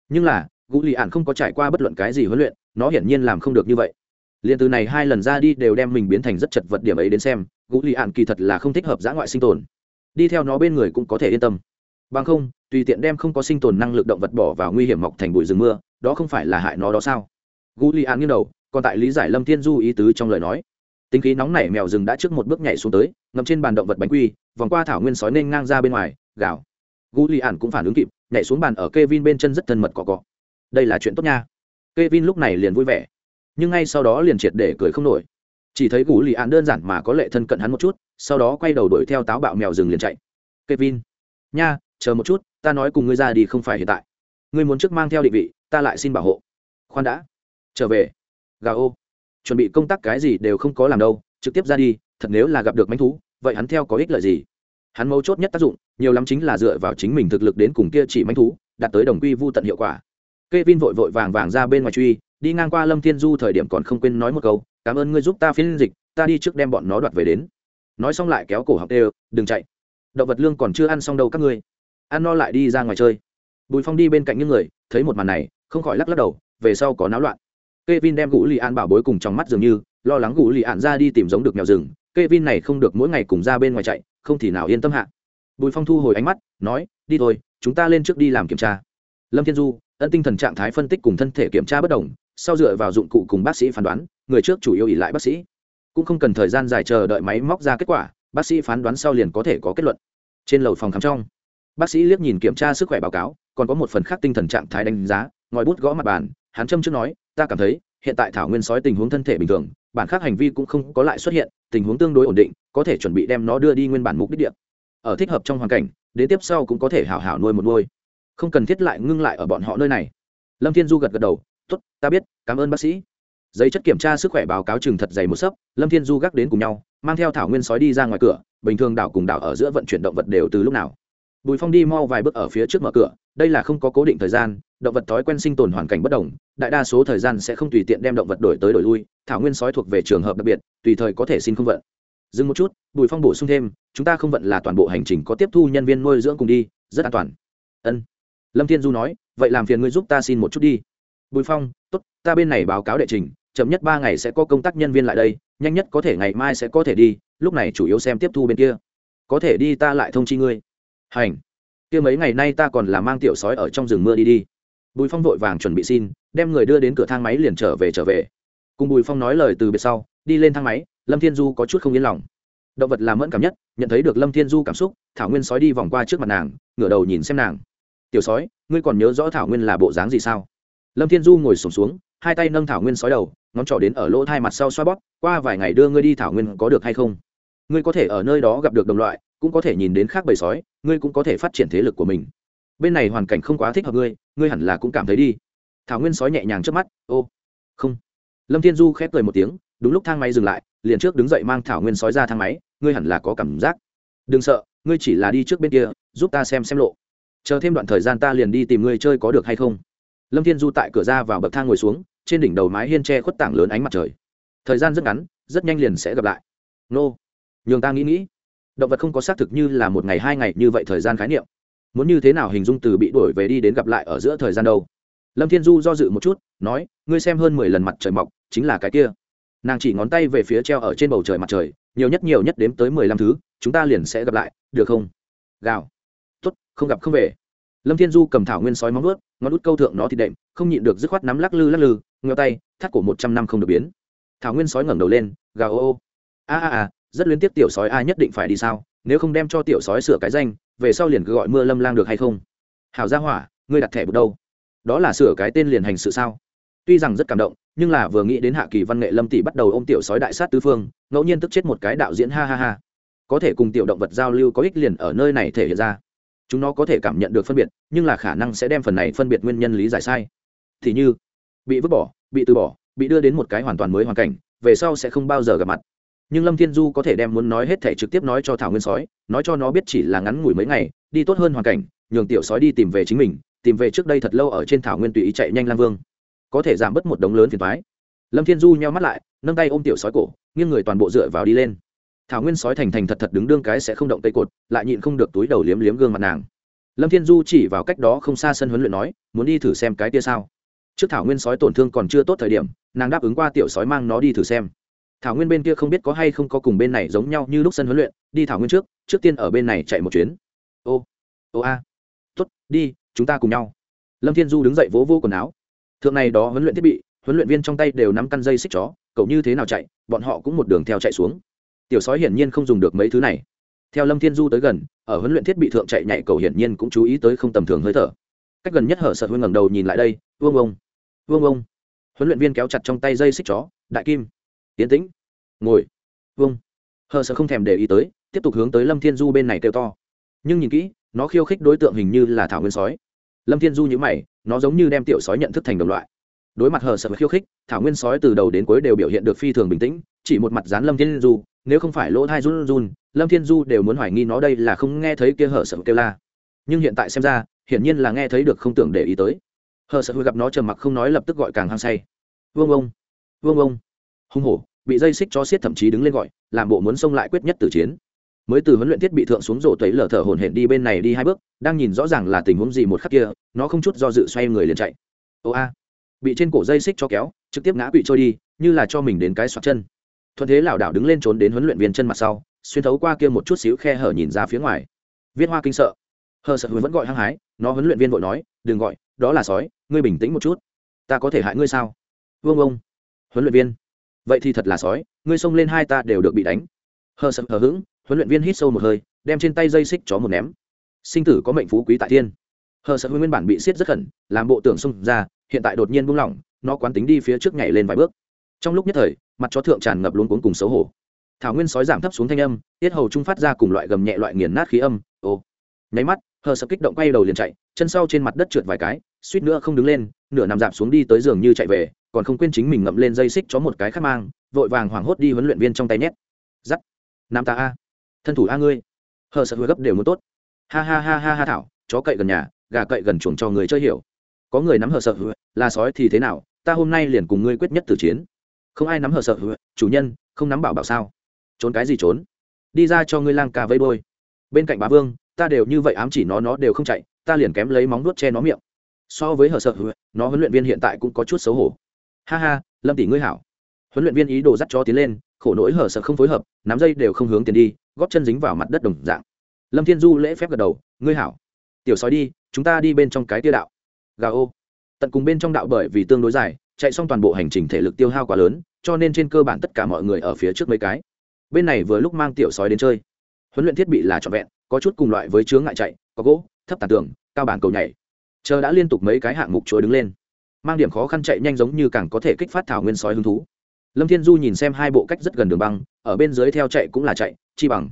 Nhưng là, gũ lì ạn không có trải qua bất luận cái gì huấn luyện, nó hiển nhiên làm không được như vậy. Liền từ này hai lần ra đi đều đem mình biến thành rất chật vật điểm ấy đến xem, gũ lì ạn kỳ thật là không thích hợp giã ngoại sinh tồn. Đi theo nó bên người cũng có thể yên tâm bằng không, tùy tiện đem không có sinh tồn năng lực động vật bỏ vào nguy hiểm mọc thành bụi rừng mưa, đó không phải là hại nó đó sao? Gu li an nghiêng đầu, còn tại lý giải lâm thiên du ý tứ trong lời nói. Tính khí nóng nảy mèo rừng đã trước một bước nhảy xuống tới, ngậm trên bàn động vật bánh quy, vòng qua thảo nguyên sói nên ngang ra bên ngoài, gào. Gu li an cũng phản ứng kịp, nhảy xuống bàn ở k e vin bên chân rất thân mật cọ cọ. Đây là chuyện tốt nha. K e vin lúc này liền vui vẻ. Nhưng ngay sau đó liền triệt để cười không nổi. Chỉ thấy gu li an đơn giản mà có lệ thân cận hắn một chút, sau đó quay đầu đuổi theo táo bạo mèo rừng liền chạy. K e vin nha chờ một chút, ta nói cùng ngươi ra đi không phải hiện tại. Ngươi muốn trước mang theo định vị, ta lại xin bảo hộ. Khoan đã. Trở về. Gà ô. Chuẩn bị công tác cái gì đều không có làm đâu, trực tiếp ra đi, thật nếu là gặp được manh thú, vậy hắn theo có ích lợi gì? Hắn mấu chốt nhất tác dụng, nhiều lắm chính là dựa vào chính mình thực lực đến cùng kia chỉ manh thú, đạt tới đồng quy vô tận hiệu quả. K vin vội vội vàng vàng ra bên ngoài truy, đi ngang qua lâm thiên du thời điểm còn không quên nói một câu, cảm ơn ngươi giúp ta phiên dịch, ta đi trước đem bọn nó đoạt về đến. Nói xong lại kéo cổ học đều, đừng chạy. Động vật lương còn chưa ăn xong đâu các ngươi ăn no lại đi ra ngoài chơi. Bùi phong đi bên cạnh những người, thấy một màn này, không khỏi lắc lắc đầu, về sau có náo loạn. K e vin đem gũ lì an bảo bối cùng trong mắt dường như, lo lắng gũ lì an ra đi tìm giống được mèo rừng k e vin này không được mỗi ngày cùng ra bên ngoài chạy, không thì nào yên tâm hạ. Bùi phong thu hồi ánh mắt, nói, đi thôi, chúng ta lên trước đi làm kiểm tra. Lâm thiên du, ân tinh thần trạng thái phân tích cùng thân thể kiểm tra bất đồng, sau dựa vào dụng cụ cùng bác sĩ phán đoán, người trước chủ yếu ỉ lại bác sĩ. Cũng không cần thời gian dài chờ đợi máy móc ra kết quả, bác sĩ phán đoán sau liền có thể có kết luận. Trên lầu phòng khám trong bác sĩ liếc nhìn kiểm tra sức khỏe báo cáo, còn có một phần khác tinh thần trạng thái đánh giá, ngòi bút gõ mặt bàn, hắn châm trước nói, ta cảm thấy, hiện tại thảo nguyên sói tình huống thân thể bình thường, bản khác hành vi cũng không có lại xuất hiện, tình huống tương đối ổn định, có thể chuẩn bị đem nó đưa đi nguyên bản mục đích địa. Ở thích hợp trong hoàn cảnh, đến tiếp sau cũng có thể hảo hảo nuôi một nuôi. Không cần thiết lại ngưng lại ở bọn họ nơi này. Lâm thiên du gật gật đầu t ố t ta biết, cảm ơn bác sĩ. Giấy chất kiểm tra sức khỏe báo cáo chừng thật dày một sấp, lâm thiên du gác đến cùng nhau, mang theo thảo nguyên sói đi ra ngoài cửa, bình thường đảo cùng đảo ở giữa vận chuyển động vật đều từ lúc nào bùi phong đi mau vài bước ở phía trước mở cửa, đây là không có cố định thời gian, động vật thói quen sinh tồn hoàn cảnh bất đồng, đại đa số thời gian sẽ không tùy tiện đem động vật đổi tới đổi lui, thảo nguyên sói thuộc về trường hợp đặc biệt, tùy thời có thể xin không vận. Dừng một chút, bùi phong bổ sung thêm, chúng ta không vận là toàn bộ hành trình có tiếp thu nhân viên nuôi dưỡng cùng đi, rất an toàn. Ân. Lâm thiên du nói, vậy làm phiền ngươi giúp ta xin một chút đi. Bùi phong, tốt, ta bên này báo cáo đệ trình, chậm nhất ba ngày sẽ có công tác nhân viên lại đây, nhanh nhất có thể ngày mai sẽ có thể đi, lúc này chủ yếu xem tiếp thu bên kia. Có thể đi ta lại thông chi ngươi hành. Kia mấy ngày nay ta còn là mang tiểu sói ở trong rừng mưa đi đi. Bùi phong vội vàng chuẩn bị xin đem người đưa đến cửa thang máy liền trở về trở về. Cùng bùi phong nói lời từ biệt sau đi lên thang máy lâm thiên du có chút không yên lòng. Động vật làm mẫn cảm nhất nhận thấy được lâm thiên du cảm xúc thảo nguyên sói đi vòng qua trước mặt nàng ngửa đầu nhìn xem nàng. Tiểu sói ngươi còn nhớ rõ thảo nguyên là bộ dáng gì sao? Lâm thiên du ngồi sổm xuống, xuống hai tay nâng thảo nguyên sói đầu ngón trỏ đến ở lỗ thai mặt sau xoa bóp qua vài ngày đưa ngươi đi thảo nguyên có được hay không? Ngươi có thể ở nơi đó gặp được đồng loại, cũng có thể nhìn đến khác bầy sói, ngươi cũng có thể phát triển thế lực của mình. Bên này hoàn cảnh không quá thích hợp ngươi ngươi hẳn là cũng cảm thấy đi. Thảo nguyên sói nhẹ nhàng trước mắt, ô, không. Lâm thiên du khép cười một tiếng, đúng lúc thang máy dừng lại, liền trước đứng dậy mang thảo nguyên sói ra thang máy, ngươi hẳn là có cảm giác. Đừng sợ, ngươi chỉ là đi trước bên kia, giúp ta xem xem lộ. Chờ thêm đoạn thời gian ta liền đi tìm ngươi chơi có được hay không. Lâm thiên du tại cửa ra vào bậc thang ngồi xuống, trên đỉnh đầu mái hiên tre khuất tảng lớn ánh mặt trời. Thời gian rất ngắn, rất nhanh liền sẽ gặp lại. Nô nhường ta nghĩ nghĩ. Động vật không có xác thực như là một ngày hai ngày như vậy thời gian khái niệm. Muốn như thế nào hình dung từ bị đuổi về đi đến gặp lại ở giữa thời gian đâu? Lâm thiên du do dự một chút, nói, ngươi xem hơn mười lần mặt trời mọc, chính là cái kia. Nàng chỉ ngón tay về phía treo ở trên bầu trời mặt trời, nhiều nhất nhiều nhất đếm tới mười lăm thứ, chúng ta liền sẽ gặp lại, được không? Gào. Tuất không gặp không về. Lâm thiên du cầm thảo nguyên sói móng vớt ngón út câu thượng nó thì đệm, không nhịn được dứt khoát nắm lắc lư lắc lư, ngheo tay, thắt cổ một trăm năm không được biến. Thảo nguyên sói ngẩng đầu lên, gào ô ô. A a a rất liên tiếp tiểu sói ai nhất định phải đi sao, nếu không đem cho tiểu sói sửa cái danh, về sau liền cứ gọi mưa lâm lang được hay không? Hảo gia hỏa, ngươi đặt thẻ bút đâu? Đó là sửa cái tên liền hành sự sao? Tuy rằng rất cảm động, nhưng là vừa nghĩ đến hạ kỳ văn nghệ lâm tỷ bắt đầu ôm tiểu sói đại sát tứ phương, ngẫu nhiên tức chết một cái đạo diễn ha ha ha. Có thể cùng tiểu động vật giao lưu có ích liền ở nơi này thể hiện ra. Chúng nó có thể cảm nhận được phân biệt, nhưng là khả năng sẽ đem phần này phân biệt nguyên nhân lý giải sai. Thì như, bị vứt bỏ, bị từ bỏ, bị đưa đến một cái hoàn toàn mới hoàn cảnh, về sau sẽ không bao giờ gặp mặt nhưng lâm thiên du có thể đem muốn nói hết thể trực tiếp nói cho thảo nguyên sói, nói cho nó biết chỉ là ngắn ngủi mấy ngày, đi tốt hơn hoàn cảnh, nhường tiểu sói đi tìm về chính mình, tìm về trước đây thật lâu ở trên thảo nguyên tùy ý chạy nhanh lang vương. Có thể giảm bớt một đống lớn phiền thoái lâm thiên du nheo mắt lại, nâng tay ôm tiểu sói cổ, nghiêng người toàn bộ dựa vào đi lên. Thảo nguyên sói thành thành thật thật đứng đương cái sẽ không động cây cột, lại nhịn không được túi đầu liếm liếm gương mặt nàng. Lâm thiên du chỉ vào cách đó không xa sân huấn luyện nói, muốn đi thử xem cái kia sao? Trước thảo nguyên sói tổn thương còn chưa tốt thời điểm, nàng đáp ứng qua tiểu sói mang nó đi thử xem thảo nguyên bên kia không biết có hay không có cùng bên này giống nhau như lúc sân huấn luyện, đi thảo nguyên trước trước tiên ở bên này chạy một chuyến. Ô ô a. Tuất đi, chúng ta cùng nhau. Lâm thiên du đứng dậy vỗ vô quần áo. Thượng này đó huấn luyện thiết bị, huấn luyện viên trong tay đều nắm căn dây xích chó, cậu như thế nào chạy, bọn họ cũng một đường theo chạy xuống. Tiểu sói hiển nhiên không dùng được mấy thứ này. Theo lâm thiên du tới gần, ở huấn luyện thiết bị thượng chạy nhảy cầu hiển nhiên cũng chú ý tới không tầm thường hơi thở. Cách gần nhất hở sợ hơi ngẩng đầu nhìn lại đây, vương ông vương ông. Huấn luyện viên kéo chặt trong tay dây xích chó, đại kim yến tĩnh, ngồi. Vương hờ sợ không thèm để ý tới, tiếp tục hướng tới lâm thiên du bên này kêu to. Nhưng nhìn kỹ, nó khiêu khích đối tượng hình như là thảo nguyên sói. Lâm thiên du nhữ mày, nó giống như đem tiểu sói nhận thức thành đồng loại. Đối mặt hờ sợ khiêu khích, thảo nguyên sói từ đầu đến cuối đều biểu hiện được phi thường bình tĩnh, chỉ một mặt dán lâm thiên du, nếu không phải lỗ thai run run, lâm thiên du đều muốn hoài nghi nó đây là không nghe thấy kia hờ sợ kêu la. Nhưng hiện tại xem ra, hiển nhiên là nghe thấy được không tưởng để ý tới. Hờ sợ gặp nó trầm mặc không nói lập tức gọi càng hăng say. Vương ông vương ông hung hổ, bị dây xích cho xiết thậm chí đứng lên gọi, làm bộ muốn xông lại quyết nhất tử chiến. Mới từ huấn luyện thiết bị thượng xuống rổ tẩy lở thở hổn hển đi bên này đi hai bước, đang nhìn rõ ràng là tình huống gì một khắc kia, nó không chút do dự xoay người liền chạy. Ô a, bị trên cổ dây xích cho kéo, trực tiếp ngã quỵ trôi đi, như là cho mình đến cái xoạc chân. Thuận thế lảo đảo đứng lên trốn đến huấn luyện viên chân mặt sau, xuyên thấu qua kia một chút xíu khe hở nhìn ra phía ngoài. Viết hoa kinh sợ. Hờ sợ vẫn gọi hăng hái, nó huấn luyện viên vội nói, đừng gọi, đó là sói, ngươi bình tĩnh một chút. Ta có thể hại ngươi sao? Vương ông. Huấn luyện viên vậy thì thật là sói, ngươi xông lên hai ta đều được bị đánh. Hờ sợ hờ hững, huấn luyện viên hít sâu một hơi, đem trên tay dây xích chó một ném. Sinh tử có mệnh phú quý tại thiên. Hờ sợ nguyên bản bị siết rất khẩn, làm bộ tưởng xông ra, hiện tại đột nhiên buông lỏng, nó quán tính đi phía trước nhảy lên vài bước. Trong lúc nhất thời, mặt chó thượng tràn ngập luôn cuống cùng xấu hổ. Thảo nguyên sói giảm thấp xuống thanh âm, tiết hầu trung phát ra cùng loại gầm nhẹ loại nghiền nát khí âm, ô! Nháy mắt, hờ sợ kích động quay đầu liền chạy, chân sau trên mặt đất trượt vài cái, suýt nữa không đứng lên, nửa nằm dạp xuống đi tới giường như chạy về còn không quên chính mình ngậm lên dây xích cho một cái khác mang, vội vàng hoảng hốt đi huấn luyện viên trong tay nhét. Giắt. Nam ta a. Thân thủ a ngươi. Hờ sợ hứa gấp đều muốn tốt. Ha ha ha ha ha thảo, chó cậy gần nhà, gà cậy gần chuồng cho người chơi hiểu. Có người nắm hờ sợ hứa, là sói thì thế nào, ta hôm nay liền cùng ngươi quyết nhất tử chiến. Không ai nắm hờ sợ hứa, chủ nhân, không nắm bảo bảo sao? Trốn cái gì trốn? Đi ra cho ngươi lang cà vây bôi. Bên cạnh bá vương, ta đều như vậy ám chỉ nó nó đều không chạy, ta liền kém lấy móng nuốt che nó miệng. So với hờ sợ hứa, nó huấn luyện viên hiện tại cũng có chút xấu hổ ha ha, lâm tỷ ngươi hảo. Huấn luyện viên ý đồ dắt cho tiến lên, khổ nỗi hở sợ không phối hợp, nắm dây đều không hướng tiền đi, góp chân dính vào mặt đất đồng dạng. Lâm thiên du lễ phép gật đầu, ngươi hảo. Tiểu sói đi, chúng ta đi bên trong cái tia đạo. Gà ô. Tận cùng bên trong đạo bởi vì tương đối dài, chạy xong toàn bộ hành trình thể lực tiêu hao quá lớn, cho nên trên cơ bản tất cả mọi người ở phía trước mấy cái. Bên này vừa lúc mang tiểu sói đến chơi. Huấn luyện thiết bị là trọn vẹn, có chút cùng loại với chướng ngại chạy, có gỗ, thấp tàn tường, cao bản cầu nhảy. Chờ đã liên tục mấy cái hạng mục chúa đứng lên mang điểm khó khăn chạy nhanh giống như càng có thể kích phát thảo nguyên sói hứng thú. Lâm thiên du nhìn xem hai bộ cách rất gần đường băng, ở bên dưới theo chạy cũng là chạy, chi bằng.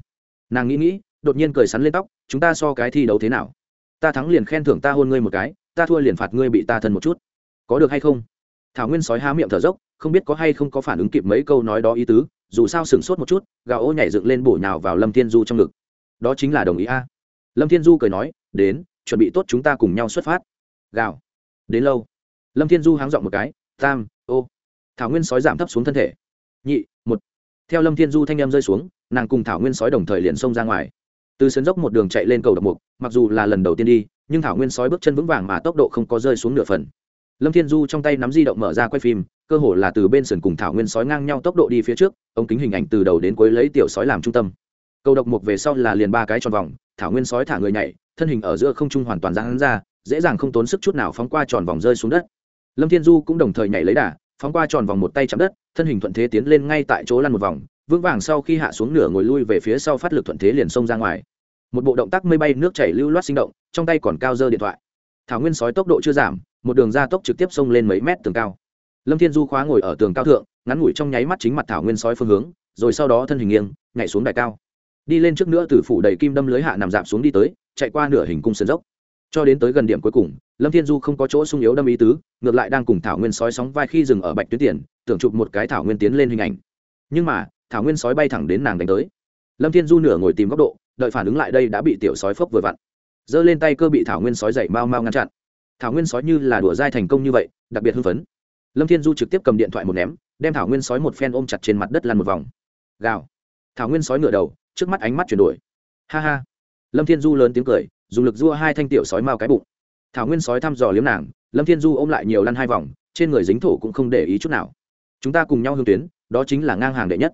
Nàng nghĩ nghĩ, đột nhiên cười sắn lên tóc, chúng ta so cái thi đấu thế nào? Ta thắng liền khen thưởng ta hôn ngươi một cái, ta thua liền phạt ngươi bị ta thân một chút. Có được hay không? Thảo nguyên sói há miệng thở dốc, không biết có hay không có phản ứng kịp mấy câu nói đó ý tứ, dù sao sửng sốt một chút gào ô nhảy dựng lên bổ nhào vào lâm thiên du trong ngực. Đó chính là đồng ý a. Lâm thiên du cười nói, đến, chuẩn bị tốt chúng ta cùng nhau xuất phát. Gào. Đến lâu lâm thiên du háng dọn một cái, tam, ô. Thảo nguyên sói giảm thấp xuống thân thể. Nhị, một. Theo lâm thiên du thanh em rơi xuống, nàng cùng thảo nguyên sói đồng thời liền xông ra ngoài. Từ sân dốc một đường chạy lên cầu độc mục, mặc dù là lần đầu tiên đi, nhưng thảo nguyên sói bước chân vững vàng mà tốc độ không có rơi xuống nửa phần. Lâm thiên du trong tay nắm di động mở ra quay phim, cơ hồ là từ bên sườn cùng thảo nguyên sói ngang nhau tốc độ đi phía trước ống kính hình ảnh từ đầu đến cuối lấy tiểu sói làm trung tâm. Cầu độc mục về sau là liền ba cái tròn vòng, thảo nguyên sói thả người nhảy, thân hình ở giữa không trung hoàn toàn giãn ra, dễ dàng không tốn sức chút nào phóng qua tròn vòng rơi xuống đất lâm thiên du cũng đồng thời nhảy lấy đà, phóng qua tròn vòng một tay chạm đất, thân hình thuận thế tiến lên ngay tại chỗ lăn một vòng, vững vàng sau khi hạ xuống nửa ngồi lui về phía sau phát lực thuận thế liền xông ra ngoài. Một bộ động tác mây bay nước chảy lưu loát sinh động, trong tay còn cao dơ điện thoại. Thảo nguyên sói tốc độ chưa giảm, một đường ra tốc trực tiếp xông lên mấy mét tường cao. Lâm thiên du khóa ngồi ở tường cao thượng, ngắn ngủi trong nháy mắt chính mặt thảo nguyên sói phương hướng, rồi sau đó thân hình nghiêng, nhảy xuống đài cao. Đi lên trước nữa từ phủ đầy kim đâm lưới hạ nằm dạp xuống đi tới, chạy qua nửa hình cung sườn dốc cho đến tới gần điểm cuối cùng, lâm thiên du không có chỗ sung yếu đâm ý tứ, ngược lại đang cùng thảo nguyên sói sóng vai khi dừng ở bạch tuyến tiền, tưởng chụp một cái thảo nguyên tiến lên hình ảnh. Nhưng mà, thảo nguyên sói bay thẳng đến nàng đánh tới. Lâm thiên du nửa ngồi tìm góc độ, đợi phản ứng lại đây đã bị tiểu sói phốc vừa vặn. Giơ lên tay cơ bị thảo nguyên sói dậy mau mau ngăn chặn. Thảo nguyên sói như là đùa dai thành công như vậy, đặc biệt hưng phấn. Lâm thiên du trực tiếp cầm điện thoại một ném, đem thảo nguyên sói một phen ôm chặt trên mặt đất lăn một vòng. Gào. Thảo nguyên sói ngửa đầu, trước mắt ánh mắt chuyển đổi. Ha ha. Lâm thiên du lớn tiếng cười dùng lực dua hai thanh tiểu sói mao cái bụng. Thảo nguyên sói thăm dò liếm nàng, lâm thiên du ôm lại nhiều lăn hai vòng, trên người dính thổ cũng không để ý chút nào. Chúng ta cùng nhau hướng tuyến, đó chính là ngang hàng đệ nhất.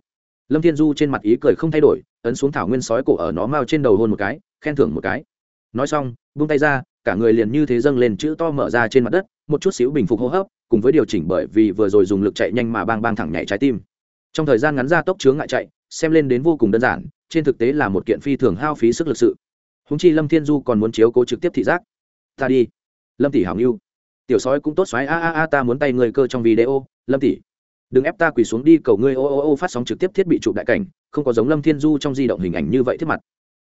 Lâm thiên du trên mặt ý cười không thay đổi, ấn xuống thảo nguyên sói cổ ở nó mao trên đầu hôn một cái, khen thưởng một cái. Nói xong, buông tay ra, cả người liền như thế dâng lên chữ to mở ra trên mặt đất, một chút xíu bình phục hô hấp, cùng với điều chỉnh bởi vì vừa rồi dùng lực chạy nhanh mà bang bang thẳng nhảy trái tim. Trong thời gian ngắn ra tốc chướng ngại chạy, xem lên đến vô cùng đơn giản, trên thực tế là một kiện phi thường hao phí sức lực sự húng chi lâm thiên du còn muốn chiếu cố trực tiếp thị giác. Ta đi. Lâm tỷ hảo nghiêu tiểu sói cũng tốt xoáy, a a a, ta muốn tay người cơ trong video, lâm tỷ. Đừng ép ta quỳ xuống đi, cầu ngươi ô ô ô, phát sóng trực tiếp thiết bị chụp đại cảnh, không có giống lâm thiên du trong di động hình ảnh như vậy thiết mặt.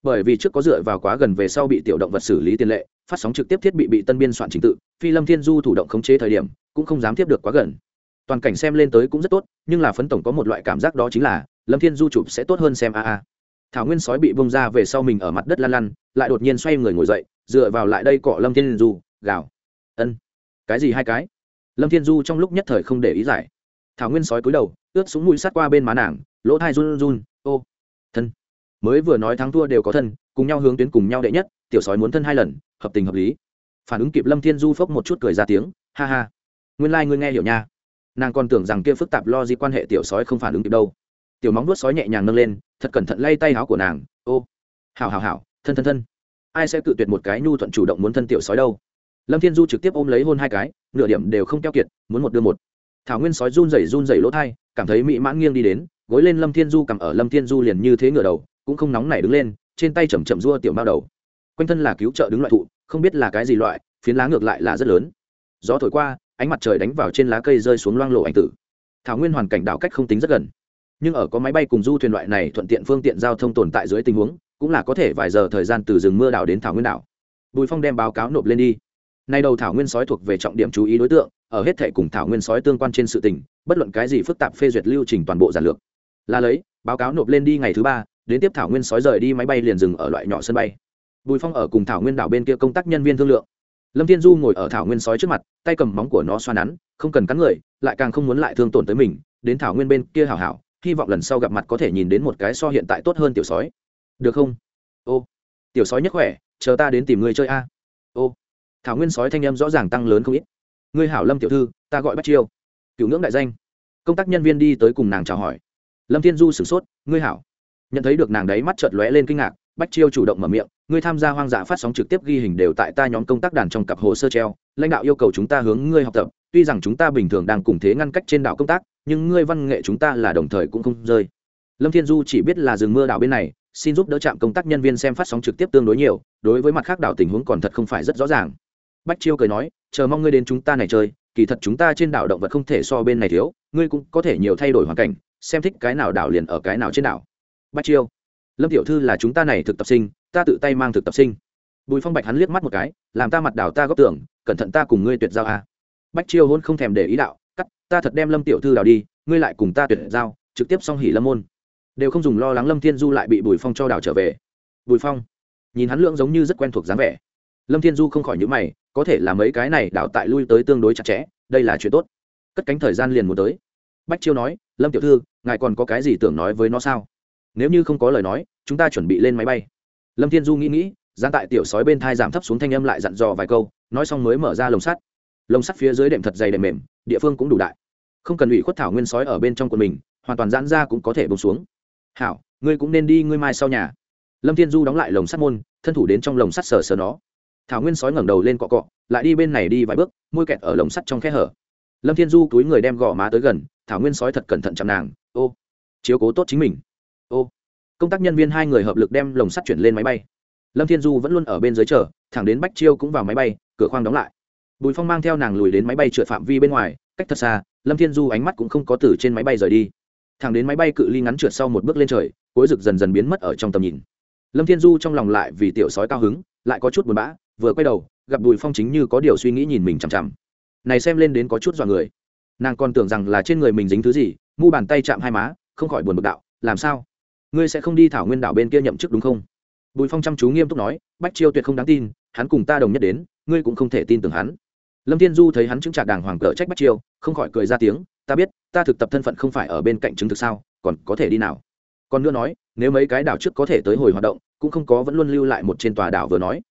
Bởi vì trước có dựa vào quá gần về sau bị tiểu động vật xử lý tiền lệ, phát sóng trực tiếp thiết bị bị tân biên soạn trình tự, phi lâm thiên du thủ động khống chế thời điểm, cũng không dám tiếp được quá gần. Toàn cảnh xem lên tới cũng rất tốt, nhưng là phấn tổng có một loại cảm giác đó chính là, lâm thiên du chụp sẽ tốt hơn xem, a a thảo nguyên sói bị bông ra về sau mình ở mặt đất lăn lăn, lại đột nhiên xoay người ngồi dậy, dựa vào lại đây cọ lâm thiên du, gào. Ân, cái gì hai cái? Lâm thiên du trong lúc nhất thời không để ý giải. Thảo nguyên sói cúi đầu, ướt súng mũi sát qua bên má nàng, lỗ thai run run, ô, thân, mới vừa nói thắng thua đều có thân, cùng nhau hướng tuyến cùng nhau đệ nhất, tiểu sói muốn thân hai lần, hợp tình hợp lý. Phản ứng kịp lâm thiên du phốc một chút cười ra tiếng, ha ha, nguyên lai、like、ngươi nghe hiểu nha. Nàng còn tưởng rằng kia phức tạp lo gì quan hệ tiểu sói không phản ứng kịp đâu tiểu móng vuốt sói nhẹ nhàng nâng lên, thật cẩn thận lay tay áo của nàng. Ô hào hào hào thân thân thân. Ai sẽ cự tuyệt một cái nhu thuận chủ động muốn thân tiểu sói đâu? Lâm thiên du trực tiếp ôm lấy hôn hai cái, nửa điểm đều không keo kiệt, muốn một đưa một. Thảo nguyên sói run rẩy run rẩy lỗ thai, cảm thấy mỹ mãn nghiêng đi đến, gối lên lâm thiên du cầm ở lâm thiên du liền như thế ngửa đầu, cũng không nóng nảy đứng lên, trên tay chầm chậm rua tiểu mao đầu. Quanh thân là cứu trợ đứng loại thụ, không biết là cái gì loại, phiến lá ngược lại là rất lớn. Gió thổi qua, ánh mặt trời đánh vào trên lá cây rơi xuống loang lộ ảnh tử. Thảo nguyên hoàn cảnh đảo cách không tính rất gần nhưng ở có máy bay cùng du thuyền loại này thuận tiện phương tiện giao thông tồn tại dưới tình huống, cũng là có thể vài giờ thời gian từ rừng mưa đảo đến thảo nguyên đảo. Bùi phong đem báo cáo nộp lên đi. Nay đầu thảo nguyên sói thuộc về trọng điểm chú ý đối tượng, ở hết thể cùng thảo nguyên sói tương quan trên sự tình, bất luận cái gì phức tạp phê duyệt lưu trình toàn bộ giản lược. Là lấy, báo cáo nộp lên đi ngày thứ ba, đến tiếp thảo nguyên sói rời đi máy bay liền dừng ở loại nhỏ sân bay. Bùi phong ở cùng thảo nguyên đảo bên kia công tác nhân viên thương lượng. Lâm thiên du ngồi ở thảo nguyên sói trước mặt, tay cầm móng của nó xoa nắn, không cần cắn người, lại càng không muốn lại thương tổn tới mình, đến thảo nguyên bên kia hảo hảo hy vọng lần sau gặp mặt có thể nhìn đến một cái so hiện tại tốt hơn tiểu sói. Được không? Ô, tiểu sói nhất khỏe, chờ ta đến tìm người chơi a. Ô, thảo nguyên sói thanh em rõ ràng tăng lớn không ít. Ngươi hảo lâm tiểu thư, ta gọi bắt chiêu. Cựu ngưỡng đại danh. Công tác nhân viên đi tới cùng nàng chào hỏi. Lâm thiên du sửng sốt, ngươi hảo. Nhận thấy được nàng đấy mắt chợt lóe lên kinh ngạc, bách chiêu chủ động mở miệng, ngươi tham gia hoang dã phát sóng trực tiếp ghi hình đều tại ta nhóm công tác đàn trong cặp hồ sơ treo, lãnh đạo yêu cầu chúng ta hướng ngươi học tập, tuy rằng chúng ta bình thường đang cùng thế ngăn cách trên đảo công tác nhưng ngươi văn nghệ chúng ta là đồng thời cũng không rơi. Lâm thiên du chỉ biết là rừng mưa đảo bên này, xin giúp đỡ trạm công tác nhân viên xem phát sóng trực tiếp tương đối nhiều, đối với mặt khác đảo tình huống còn thật không phải rất rõ ràng. Bách chiêu cười nói, chờ mong ngươi đến chúng ta này chơi, kỳ thật chúng ta trên đảo động vật không thể so bên này thiếu, ngươi cũng có thể nhiều thay đổi hoàn cảnh, xem thích cái nào đảo liền ở cái nào trên đảo. Bách chiêu, lâm tiểu thư là chúng ta này thực tập sinh, ta tự tay mang thực tập sinh. Bùi phong bạch hắn liếc mắt một cái, làm ta mặt đảo ta góp tưởng, cẩn thận ta cùng ngươi tuyệt giao a. À. bách chiêu hôn không thèm để ý đạo cắt, ta thật đem lâm tiểu thư đào đi, ngươi lại cùng ta tuyệt giao, trực tiếp xong hỉ lâm môn. Đều không dùng lo lắng lâm thiên du lại bị bùi phong cho đào trở về. Bùi phong, nhìn hắn lượng giống như rất quen thuộc dáng vẻ. Lâm thiên du không khỏi nhữ mày, có thể là mấy cái này đào tại lui tới tương đối chặt chẽ, đây là chuyện tốt. Cất cánh thời gian liền muốn tới. Bách chiêu nói, lâm tiểu thư, ngài còn có cái gì tưởng nói với nó sao? Nếu như không có lời nói, chúng ta chuẩn bị lên máy bay. Lâm thiên du nghĩ nghĩ gián tại tiểu sói bên thai giảm thấp xuống thanh âm lại dặn dò vài câu, nói xong mới mở ra lồng sắt lồng sắt phía dưới đệm thật dày đệm mềm, địa phương cũng đủ đại. Không cần ủy khuất thảo nguyên sói ở bên trong của mình, hoàn toàn giãn ra cũng có thể bông xuống. Hảo, ngươi cũng nên đi ngươi mai sau nhà. Lâm thiên du đóng lại lồng sắt môn, thân thủ đến trong lồng sắt sờ sờ nó. Thảo nguyên sói ngẩng đầu lên cọ cọ, lại đi bên này đi vài bước, môi kẹt ở lồng sắt trong khe hở. Lâm thiên du túi người đem gò má tới gần, thảo nguyên sói thật cẩn thận chạm nàng, ô, chiếu cố tốt chính mình. Ô. Công tác nhân viên hai người hợp lực đem lồng sắt chuyển lên máy bay. Lâm thiên du vẫn luôn ở bên dưới chờ, thẳng đến bách chiêu cũng vào máy bay, cửa khoang đóng lại bùi phong mang theo nàng lùi đến máy bay trượt phạm vi bên ngoài, cách thật xa, lâm thiên du ánh mắt cũng không có từ trên máy bay rời đi. Thẳng đến máy bay cự ly ngắn trượt sau một bước lên trời, cuối rực dần dần biến mất ở trong tầm nhìn. Lâm thiên du trong lòng lại vì tiểu sói cao hứng, lại có chút buồn bã, vừa quay đầu, gặp bùi phong chính như có điều suy nghĩ nhìn mình chằm chằm. Này xem lên đến có chút dọa người. Nàng còn tưởng rằng là trên người mình dính thứ gì, mu bàn tay chạm hai má, không khỏi buồn bực đạo, làm sao? Ngươi sẽ không đi thảo nguyên đảo bên kia nhậm chức đúng không? Bùi phong chăm chú nghiêm túc nói, bách chiêu tuyệt không đáng tin, hắn cùng ta đồng nhất đến, ngươi cũng không thể tin tưởng hắn lâm thiên du thấy hắn chứng trạc đàng hoàng cờ trách bắt chiêu, không khỏi cười ra tiếng, ta biết, ta thực tập thân phận không phải ở bên cạnh chứng thực sao, còn có thể đi nào? Còn nữa nói, nếu mấy cái đảo trước có thể tới hồi hoạt động, cũng không có vẫn luôn lưu lại một trên tòa đảo vừa nói.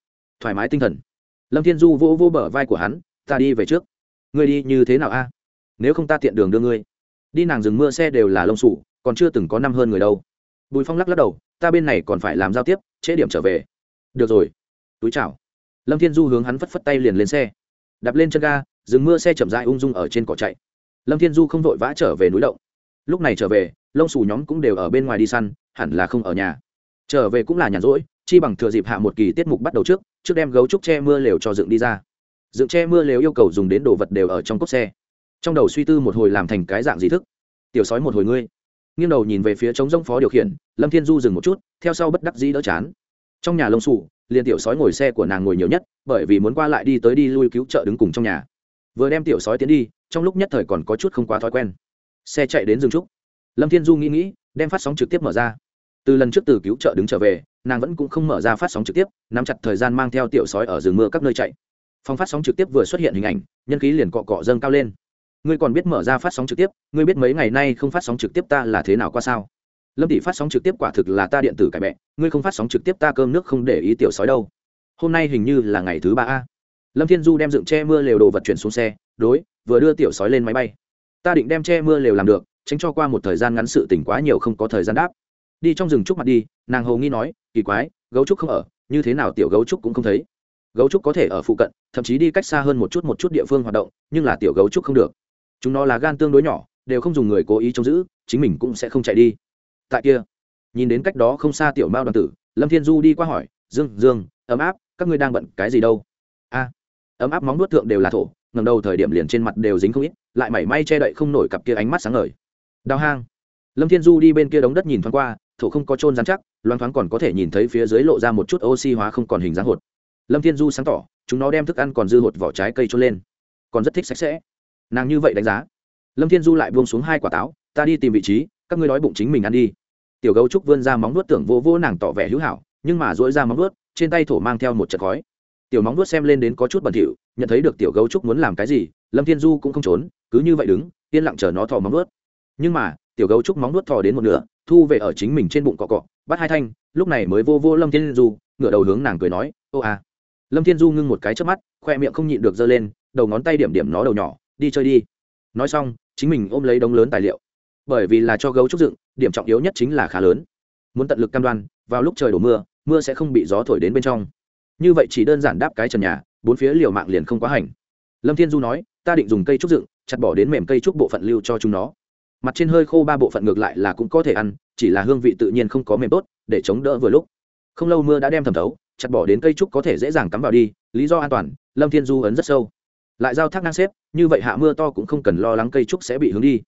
Thoải mái tinh thần. Lâm thiên du vô vô bờ vai của hắn, ta đi về trước. Ngươi đi như thế nào a? Nếu không ta tiện đường đưa ngươi. Đi nàng rừng mưa xe đều là lông sủ, còn chưa từng có năm hơn người đâu. Bùi phong lắc lắc đầu, ta bên này còn phải làm giao tiếp, trễ điểm trở về. Được rồi. Túi chào. Lâm thiên du hướng hắn phất phất tay liền lên xe đạp lên chân ga dừng mưa xe chậm dại ung dung ở trên cỏ chạy. Lâm thiên du không vội vã trở về núi động. Lúc này trở về, lông xù nhóm cũng đều ở bên ngoài đi săn, hẳn là không ở nhà. Trở về cũng là nhàn rỗi, chi bằng thừa dịp hạ một kỳ tiết mục bắt đầu trước trước đem gấu trúc che mưa lều cho dựng đi ra. Dựng che mưa lều yêu cầu dùng đến đồ vật đều ở trong cốc xe. Trong đầu suy tư một hồi làm thành cái dạng gì thức. Tiểu sói một hồi ngươi. Nghiêng đầu nhìn về phía trống rông phó điều khiển, lâm thiên du dừng một chút, theo sau bất đắc dĩ đỡ chán. Trong nhà lông sủ liền tiểu sói ngồi xe của nàng ngồi nhiều nhất, bởi vì muốn qua lại đi tới đi lui cứu trợ đứng cùng trong nhà. Vừa đem tiểu sói tiến đi, trong lúc nhất thời còn có chút không quá thói quen. Xe chạy đến rừng trúc. Lâm thiên du nghĩ nghĩ, đem phát sóng trực tiếp mở ra. Từ lần trước từ cứu trợ đứng trở về, nàng vẫn cũng không mở ra phát sóng trực tiếp, nắm chặt thời gian mang theo tiểu sói ở rừng mưa các nơi chạy. Phòng phát sóng trực tiếp vừa xuất hiện hình ảnh, nhân khí liền cọ cọ dâng cao lên. Ngươi còn biết mở ra phát sóng trực tiếp, ngươi biết mấy ngày nay không phát sóng trực tiếp ta là thế nào qua sao? Lâm tỷ phát sóng trực tiếp quả thực là ta điện tử cải bẹ, ngươi không phát sóng trực tiếp ta cơm nước không để ý tiểu sói đâu. Hôm nay hình như là ngày thứ ba a. Lâm thiên du đem dựng che mưa lều đồ vật chuyển xuống xe, đối, vừa đưa tiểu sói lên máy bay. Ta định đem che mưa lều làm được, tránh cho qua một thời gian ngắn sự tỉnh quá nhiều không có thời gian đáp. Đi trong rừng trúc mặt đi, nàng hầu nghi nói, kỳ quái, gấu trúc không ở, như thế nào tiểu gấu trúc cũng không thấy. Gấu trúc có thể ở phụ cận, thậm chí đi cách xa hơn một chút một chút địa phương hoạt động, nhưng là tiểu gấu trúc không được. Chúng nó là gan tương đối nhỏ, đều không dùng người cố ý trông giữ, chính mình cũng sẽ không chạy đi tại kia. Nhìn đến cách đó không xa tiểu mao đoàn tử, lâm thiên du đi qua hỏi, dương dương, ấm áp, các ngươi đang bận cái gì đâu? A, ấm áp móng nuốt thượng đều là thổ ngầm đầu thời điểm liền trên mặt đều dính không ít, lại mảy may che đậy không nổi cặp kia ánh mắt sáng ngời. Đào hang. Lâm thiên du đi bên kia đống đất nhìn thoáng qua, thổ không có trôn rắn chắc, loang thoáng còn có thể nhìn thấy phía dưới lộ ra một chút oxy hóa không còn hình dáng hột. Lâm thiên du sáng tỏ, chúng nó đem thức ăn còn dư hột vỏ trái cây trôn lên, còn rất thích sạch sẽ. Nàng như vậy đánh giá. Lâm thiên du lại buông xuống hai quả táo, ta đi tìm vị trí, các ngươi nói bụng chính mình ăn đi tiểu gấu trúc vươn ra móng nuốt tưởng vô vô nàng tỏ vẻ hữu hảo, nhưng mà dỗi ra móng nuốt trên tay thổ mang theo một trận khói. Tiểu móng nuốt xem lên đến có chút bẩn thỉu, nhận thấy được tiểu gấu trúc muốn làm cái gì, lâm thiên du cũng không trốn, cứ như vậy đứng, yên lặng chờ nó thò móng nuốt nhưng mà, tiểu gấu trúc móng nuốt thò đến một nửa, thu về ở chính mình trên bụng cọ cọ, bắt hai thanh, lúc này mới vô vô lâm thiên du, ngửa đầu hướng nàng cười nói, ô à lâm thiên du ngưng một cái trước mắt, khoe miệng không nhịn được giơ lên, đầu ngón tay điểm điểm nó đầu nhỏ, đi chơi đi. Nói xong, chính mình ôm lấy đống lớn tài liệu. Bởi vì là cho gấu trúc dựng điểm trọng yếu nhất chính là khá lớn. Muốn tận lực cam đoan, vào lúc trời đổ mưa mưa sẽ không bị gió thổi đến bên trong. Như vậy chỉ đơn giản đáp cái trần nhà, bốn phía liều mạng liền không quá hành. Lâm thiên du nói, ta định dùng cây trúc dựng, chặt bỏ đến mềm cây trúc bộ phận lưu cho chúng nó. Mặt trên hơi khô ba bộ phận ngược lại là cũng có thể ăn, chỉ là hương vị tự nhiên không có mềm tốt, để chống đỡ vừa lúc. Không lâu mưa đã đem thẩm thấu, chặt bỏ đến cây trúc có thể dễ dàng cắm vào đi, lý do an toàn, lâm thiên du ấn rất sâu. Lại giao thác ngang xếp, như vậy hạ mưa to cũng không cần lo lắng cây trúc sẽ bị hướng đi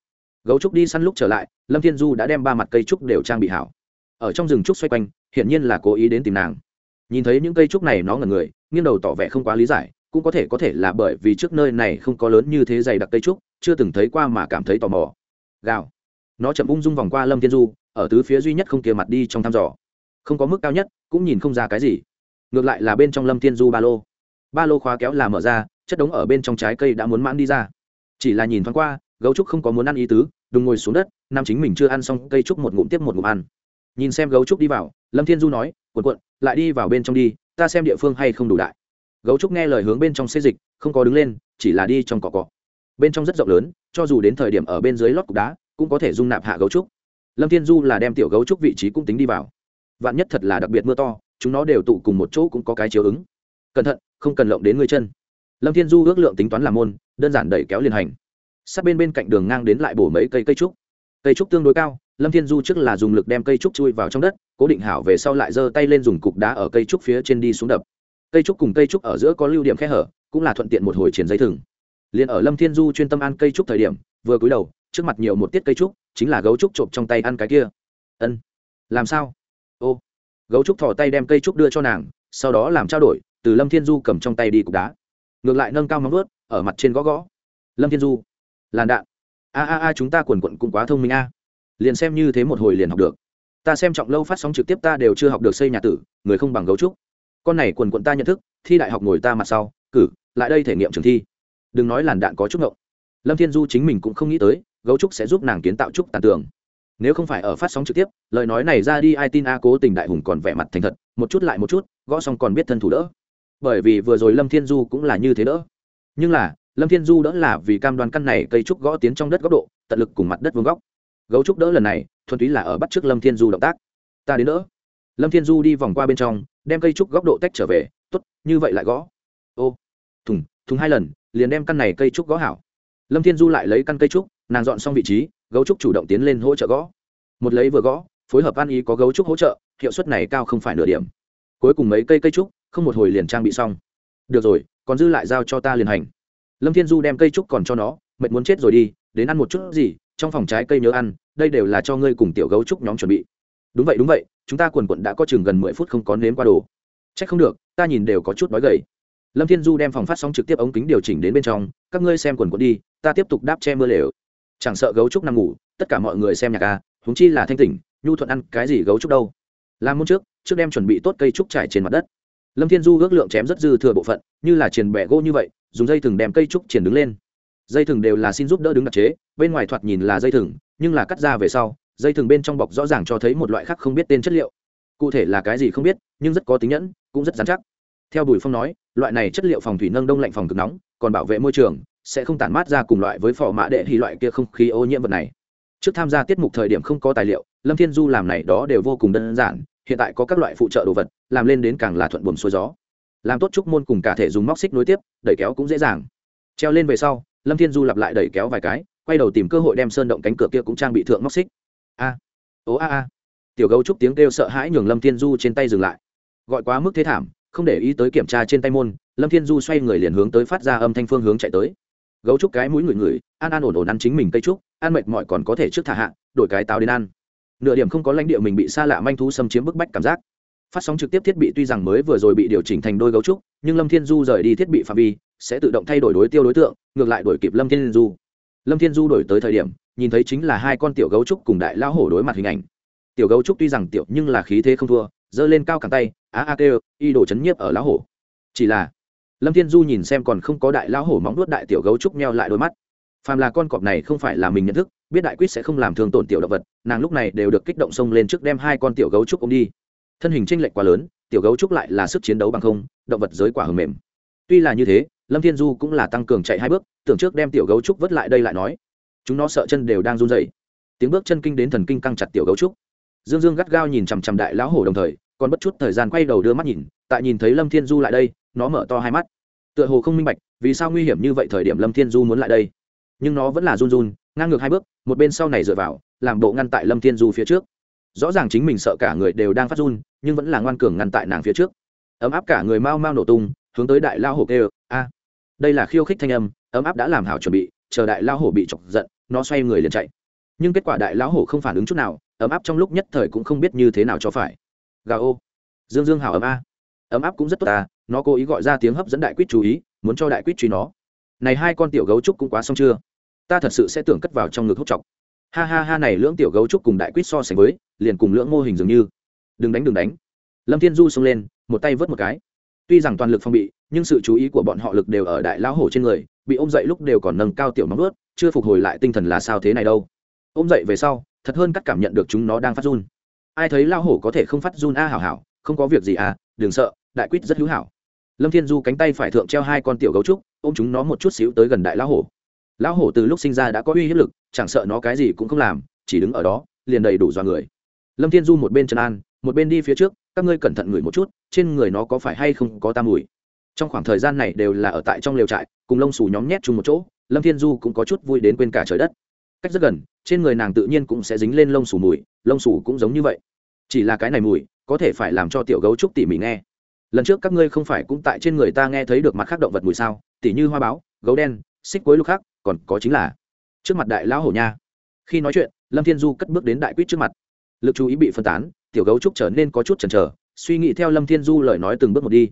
gấu trúc đi săn lúc trở lại, lâm thiên du đã đem ba mặt cây trúc đều trang bị hảo. Ở trong rừng trúc xoay quanh, hiển nhiên là cố ý đến tìm nàng. Nhìn thấy những cây trúc này nó ngẩn người, nghiêng đầu tỏ vẻ không quá lý giải, cũng có thể có thể là bởi vì trước nơi này không có lớn như thế dày đặc cây trúc, chưa từng thấy qua mà cảm thấy tò mò. Gào. Nó chậm ung dung vòng qua lâm thiên du, ở tứ phía duy nhất không kia mặt đi trong thăm dò. Không có mức cao nhất, cũng nhìn không ra cái gì. Ngược lại là bên trong lâm thiên du ba lô. Ba lô khóa kéo là mở ra, chất đống ở bên trong trái cây đã muốn mãn đi ra. Chỉ là nhìn thoáng qua gấu trúc không có muốn ăn ý tứ, đùng ngồi xuống đất, nam chính mình chưa ăn xong cây trúc một ngụm tiếp một ngụm ăn. Nhìn xem gấu trúc đi vào, lâm thiên du nói cuộn cuộn lại đi vào bên trong đi, ta xem địa phương hay không đủ đại. Gấu trúc nghe lời hướng bên trong xê dịch, không có đứng lên, chỉ là đi trong cỏ cỏ. Bên trong rất rộng lớn, cho dù đến thời điểm ở bên dưới lót cục đá, cũng có thể dung nạp hạ gấu trúc. Lâm thiên du là đem tiểu gấu trúc vị trí cũng tính đi vào. Vạn nhất thật là đặc biệt mưa to, chúng nó đều tụ cùng một chỗ cũng có cái chiếu ứng. Cẩn thận, không cần lộng đến người chân. Lâm thiên du ước lượng tính toán làm môn, đơn giản đẩy kéo liền hành sát bên bên cạnh đường ngang đến lại bổ mấy cây cây trúc. Cây trúc tương đối cao, lâm thiên du trước là dùng lực đem cây trúc chui vào trong đất, cố định hảo về sau lại giơ tay lên dùng cục đá ở cây trúc phía trên đi xuống đập. Cây trúc cùng cây trúc ở giữa có lưu điểm khe hở, cũng là thuận tiện một hồi triển dây thừng. Liền ở lâm thiên du chuyên tâm ăn cây trúc thời điểm, vừa cúi đầu, trước mặt nhiều một tiết cây trúc, chính là gấu trúc trộm trong tay ăn cái kia. Ân, làm sao? Ô, gấu trúc thò tay đem cây trúc đưa cho nàng, sau đó làm trao đổi, từ lâm thiên du cầm trong tay đi cục đá. Ngược lại nâng cao móng vớt ở mặt trên gõ gõ. Lâm thiên du làn đạn. A a a, chúng ta quần quận cũng quá thông minh a. Liền xem như thế một hồi liền học được. Ta xem trọng lâu phát sóng trực tiếp ta đều chưa học được xây nhà tử, người không bằng gấu trúc. Con này quần quận ta nhận thức, thi đại học ngồi ta mặt sau, cử, lại đây thể nghiệm trường thi. Đừng nói làn đạn có chút ngộng. Lâm thiên du chính mình cũng không nghĩ tới, gấu trúc sẽ giúp nàng kiến tạo trúc tàn tường. Nếu không phải ở phát sóng trực tiếp, lời nói này ra đi ai tin a cố tình đại hùng còn vẻ mặt thành thật, một chút lại một chút, gõ xong còn biết thân thủ đỡ. Bởi vì vừa rồi lâm thiên du cũng là như thế đỡ. Nhưng là lâm thiên du đỡ là vì cam đoan căn này cây trúc gõ tiến trong đất góc độ, tận lực cùng mặt đất vương góc. Gấu trúc đỡ lần này, thuần túy là ở bắt trước lâm thiên du động tác. Ta đến đỡ. Lâm thiên du đi vòng qua bên trong, đem cây trúc góc độ tách trở về t ố t như vậy lại gõ. Ô, thùng thùng hai lần, liền đem căn này cây trúc gõ hảo. Lâm thiên du lại lấy căn cây trúc, nàng dọn xong vị trí, gấu trúc chủ động tiến lên hỗ trợ gõ. Một lấy vừa gõ, phối hợp ăn ý có gấu trúc hỗ trợ, hiệu suất này cao không phải nửa điểm. Cuối cùng mấy cây cây trúc, không một hồi liền trang bị xong. Được rồi, còn dư lại giao cho ta liền hành lâm thiên du đem cây trúc còn cho nó, mệt muốn chết rồi đi, đến ăn một chút gì, trong phòng trái cây nhớ ăn, đây đều là cho ngươi cùng tiểu gấu trúc nhóm chuẩn bị. Đúng vậy đúng vậy, chúng ta quần quận đã có chừng gần mười phút không có nếm qua đồ. C h ắ c không được, ta nhìn đều có chút nói gầy. Lâm thiên du đem phòng phát sóng trực tiếp ống kính điều chỉnh đến bên trong, các ngươi xem quần quận đi, ta tiếp tục đáp che mưa lều. Chẳng sợ gấu trúc nằm ngủ, tất cả mọi người xem nhạc à, ca húng chi là thanh tỉnh, nhu thuận ăn cái gì gấu trúc đâu? Làm môn trước trước đem chuẩn bị tốt cây trúc trải trên mặt đất lâm thiên du ước lượng chém rất dư thừa bộ phận, như là triền bẹ gỗ như vậy, dùng dây thừng đem cây trúc triển đứng lên. Dây thừng đều là xin giúp đỡ đứng đặc chế, bên ngoài thoạt nhìn là dây thừng, nhưng là cắt ra về sau, dây thừng bên trong bọc rõ ràng cho thấy một loại khác không biết tên chất liệu. Cụ thể là cái gì không biết, nhưng rất có tính nhẫn, cũng rất dán chắc. Theo bùi phong nói, loại này chất liệu phòng thủy nâng đông lạnh phòng cực nóng, còn bảo vệ môi trường, sẽ không tản mát ra cùng loại với phò mã đệ thì loại kia không khí ô nhiễm vật này. Trước tham gia tiết mục thời điểm không có tài liệu, lâm thiên du làm này đó đều vô cùng đơn giản hiện tại có các loại phụ trợ đồ vật, làm lên đến càng là thuận buồm xuôi gió. Làm tốt trúc môn cùng cả thể dùng móc xích nối tiếp, đẩy kéo cũng dễ dàng. Treo lên về sau, lâm thiên du lặp lại đẩy kéo vài cái, quay đầu tìm cơ hội đem sơn động cánh cửa kia cũng trang bị thượng móc xích. A ố a a. Tiểu gấu trúc tiếng kêu sợ hãi nhường lâm thiên du trên tay dừng lại. Gọi quá mức thế thảm, không để ý tới kiểm tra trên tay môn, lâm thiên du xoay người liền hướng tới phát ra âm thanh phương hướng chạy tới. Gấu trúc cái mũi người người an an ổn ổn ăn chính mình cây trúc, ăn mệt mỏi còn có thể trước thả hạ, đổi cái táo đến ăn nửa điểm không có lãnh địa mình bị xa lạ manh thú xâm chiếm bức bách cảm giác. Phát sóng trực tiếp thiết bị tuy rằng mới vừa rồi bị điều chỉnh thành đôi gấu trúc, nhưng lâm thiên du rời đi thiết bị phạm vi, sẽ tự động thay đổi đối tiêu đối tượng, ngược lại đổi kịp lâm thiên du. Lâm thiên du đổi tới thời điểm, nhìn thấy chính là hai con tiểu gấu trúc cùng đại lão hổ đối mặt hình ảnh. Tiểu gấu trúc tuy rằng tiểu nhưng là khí thế không thua, giơ lên cao cẳng tay, á a kêu, y đổ chấn nhiếp ở lão hổ. Chỉ là, lâm thiên du nhìn xem còn không có đại lão hổ móng nuốt đại tiểu gấu trúc meo lại đôi mắt phàm là con cọp này không phải là mình nhận thức, biết đại quýt sẽ không làm thương tổn tiểu động vật, nàng lúc này đều được kích động xông lên trước đem hai con tiểu gấu trúc ôm đi. Thân hình tranh lệch quá lớn, tiểu gấu trúc lại là sức chiến đấu bằng không, động vật giới quả hầm mềm. Tuy là như thế, lâm thiên du cũng là tăng cường chạy hai bước, tưởng trước đem tiểu gấu trúc vớt lại đây lại nói. Chúng nó sợ chân đều đang run dậy tiếng bước chân kinh đến thần kinh căng chặt tiểu gấu trúc. Dương dương gắt gao nhìn chằm chằm đại lão hổ đồng thời, còn bất chút thời gian quay đầu đưa mắt nhìn, tại nhìn thấy lâm thiên du lại đây, nó mở to hai mắt. Tựa hồ không minh bạch, vì sao nguy hiểm như vậy thời điểm lâm thiên du muốn lại đây nhưng nó vẫn là run run, ngang ngược hai bước, một bên sau này dựa vào, làm bộ ngăn tại lâm thiên du phía trước. Rõ ràng chính mình sợ cả người đều đang phát run, nhưng vẫn là ngoan cường ngăn tại nàng phía trước. Ấm áp cả người mau mau nổ tung, hướng tới đại lao hổ kêu, a! Đây là khiêu khích thanh âm, ấm áp đã làm hảo chuẩn bị, chờ đại lao hổ bị chọc giận, nó xoay người liền chạy. Nhưng kết quả đại lão hổ không phản ứng chút nào, ấm áp trong lúc nhất thời cũng không biết như thế nào cho phải. Gà ô. Dương dương hảo ấm a. Ấm áp cũng rất tốt ta, nó cố ý gọi ra tiếng hấp dẫn đại quýt chú ý, muốn cho đại quýt truy nó. Này hai con tiểu gấu trúc cũng quá xong chưa? Ta thật sự sẽ tưởng cất vào trong ngực hốc chọc. Ha ha ha này lưỡng tiểu gấu trúc cùng đại quýt so sánh với, liền cùng lưỡng mô hình dường như. Đừng đánh đừng đánh. Lâm thiên du xông lên, một tay vớt một cái. Tuy rằng toàn lực phong bị, nhưng sự chú ý của bọn họ lực đều ở đại lão hổ trên người, bị ôm dậy lúc đều còn nâng cao tiểu móng ướt chưa phục hồi lại tinh thần là sao thế này đâu. Ôm dậy về sau, thật hơn cắt cảm nhận được chúng nó đang phát run. Ai thấy lao hổ có thể không phát run a à, hảo hảo, không có việc gì à đừng sợ, đại quýt rất hữu hảo. Lâm thiên du cánh tay phải thượng treo hai con tiểu gấu trúc, ôm chúng nó một chút xíu tới gần đại lão hổ lão hổ từ lúc sinh ra đã có uy hiếp lực, chẳng sợ nó cái gì cũng không làm, chỉ đứng ở đó, liền đầy đủ dọa người. Lâm thiên du một bên trần an, một bên đi phía trước, các ngươi cẩn thận ngửi một chút, trên người nó có phải hay không có tam mùi. Trong khoảng thời gian này đều là ở tại trong lều trại, cùng lông xù nhóm nhét chung một chỗ, lâm thiên du cũng có chút vui đến quên cả trời đất. Cách rất gần, trên người nàng tự nhiên cũng sẽ dính lên lông xù mùi, lông xù cũng giống như vậy. Chỉ là cái này mùi, có thể phải làm cho tiểu gấu trúc tỉ mỉ nghe. Lần trước các ngươi không phải cũng tại trên người ta nghe thấy được mặt khác động vật mùi sao? Tỉ như hoa báo, gấu đen xích cuối lục khác còn có chính là trước mặt đại lão hổ nha. Khi nói chuyện, lâm thiên du cất bước đến đại quýt trước mặt. Lực chú ý bị phân tán, tiểu gấu trúc trở nên có chút chần chờ, suy nghĩ theo lâm thiên du lời nói từng bước một đi.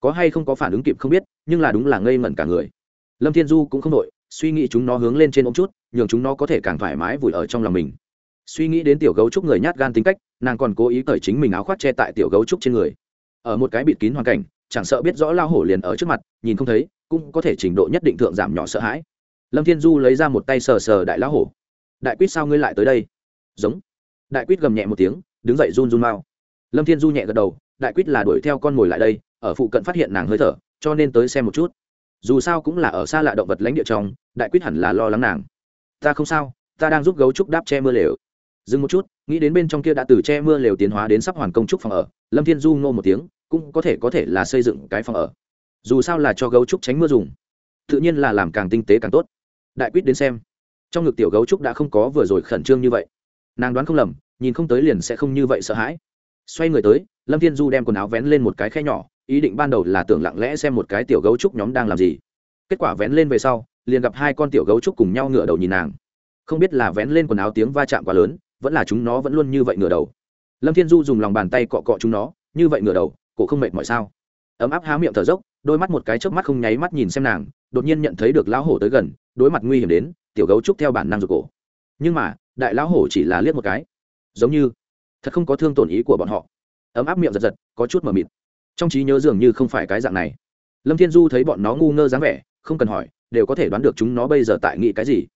Có hay không có phản ứng kịp không biết, nhưng là đúng là ngây ngẩn cả người. Lâm thiên du cũng không đội suy nghĩ chúng nó hướng lên trên ống chút, nhường chúng nó có thể càng thoải mái vùi ở trong lòng mình. Suy nghĩ đến tiểu gấu trúc người nhát gan tính cách, nàng còn cố ý cởi chính mình áo khoác che tại tiểu gấu trúc trên người. Ở một cái bịt kín hoàn cảnh, chẳng sợ biết rõ lao hổ liền ở trước mặt, nhìn không thấy cũng có thể trình độ nhất định thượng giảm nhỏ sợ hãi. Lâm thiên du lấy ra một tay sờ sờ đại lão hổ. Đại quýt sao ngươi lại tới đây? Giống. Đại quýt gầm nhẹ một tiếng, đứng dậy run run mau. Lâm thiên du nhẹ gật đầu, đại quýt là đuổi theo con mồi lại đây, ở phụ cận phát hiện nàng hơi thở, cho nên tới xem một chút. Dù sao cũng là ở xa lạ động vật lãnh địa trong, đại quýt hẳn là lo lắng nàng. Ta không sao, ta đang giúp gấu trúc đáp che mưa lều. Dừng một chút, nghĩ đến bên trong kia đã từ che mưa lều tiến hóa đến sắp hoàn công trúc phòng ở, lâm thiên du ngô một tiếng, cũng có thể có thể là xây dựng cái phòng ở dù sao là cho gấu trúc tránh mưa dùng. Tự nhiên là làm càng tinh tế càng tốt. Đại quýt đến xem. Trong ngực tiểu gấu trúc đã không có vừa rồi khẩn trương như vậy. Nàng đoán không lầm, nhìn không tới liền sẽ không như vậy sợ hãi. Xoay người tới, lâm thiên du đem quần áo vén lên một cái khe nhỏ, ý định ban đầu là tưởng lặng lẽ xem một cái tiểu gấu trúc nhóm đang làm gì. Kết quả vén lên về sau, liền gặp hai con tiểu gấu trúc cùng nhau ngửa đầu nhìn nàng. Không biết là vén lên quần áo tiếng va chạm quá lớn, vẫn là chúng nó vẫn luôn như vậy ngửa đầu. Lâm thiên du dùng lòng bàn tay cọ cọ chúng nó, như vậy ngửa đầu, cổ không mệt mỏi sao? Ấm áp há miệng thở dốc đôi mắt một cái chớp mắt không nháy mắt nhìn xem nàng, đột nhiên nhận thấy được lão hổ tới gần, đối mặt nguy hiểm đến, tiểu gấu trúc theo bản năng rụt cổ. Nhưng mà, đại lão hổ chỉ là liếc một cái. Giống như, thật không có thương tổn ý của bọn họ. Ấm áp miệng giật giật, có chút mờ mịt. Trong trí nhớ dường như không phải cái dạng này. Lâm thiên du thấy bọn nó ngu ngơ dáng vẻ, không cần hỏi, đều có thể đoán được chúng nó bây giờ tại nghĩ cái gì.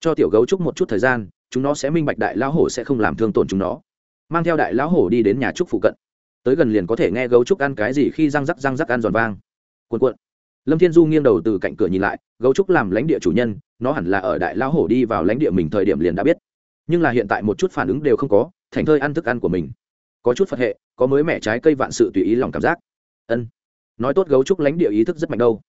Cho tiểu gấu trúc một chút thời gian, chúng nó sẽ minh bạch đại lão hổ sẽ không làm thương tổn chúng nó. Mang theo đại lão hổ đi đến nhà trúc phụ cận. Tới gần liền có thể nghe gấu trúc ăn cái gì khi răng rắc răng rắc ăn giòn vang cuộn cuộn. Lâm thiên du nghiêng đầu từ cạnh cửa nhìn lại, gấu trúc làm lãnh địa chủ nhân, nó hẳn là ở đại lão hổ đi vào lãnh địa mình thời điểm liền đã biết. Nhưng là hiện tại một chút phản ứng đều không có, thành thơi ăn thức ăn của mình. Có chút phật hệ, có mới mẻ trái cây vạn sự tùy ý lòng cảm giác. Ân. Nói tốt gấu trúc lãnh địa ý thức rất mạnh đâu.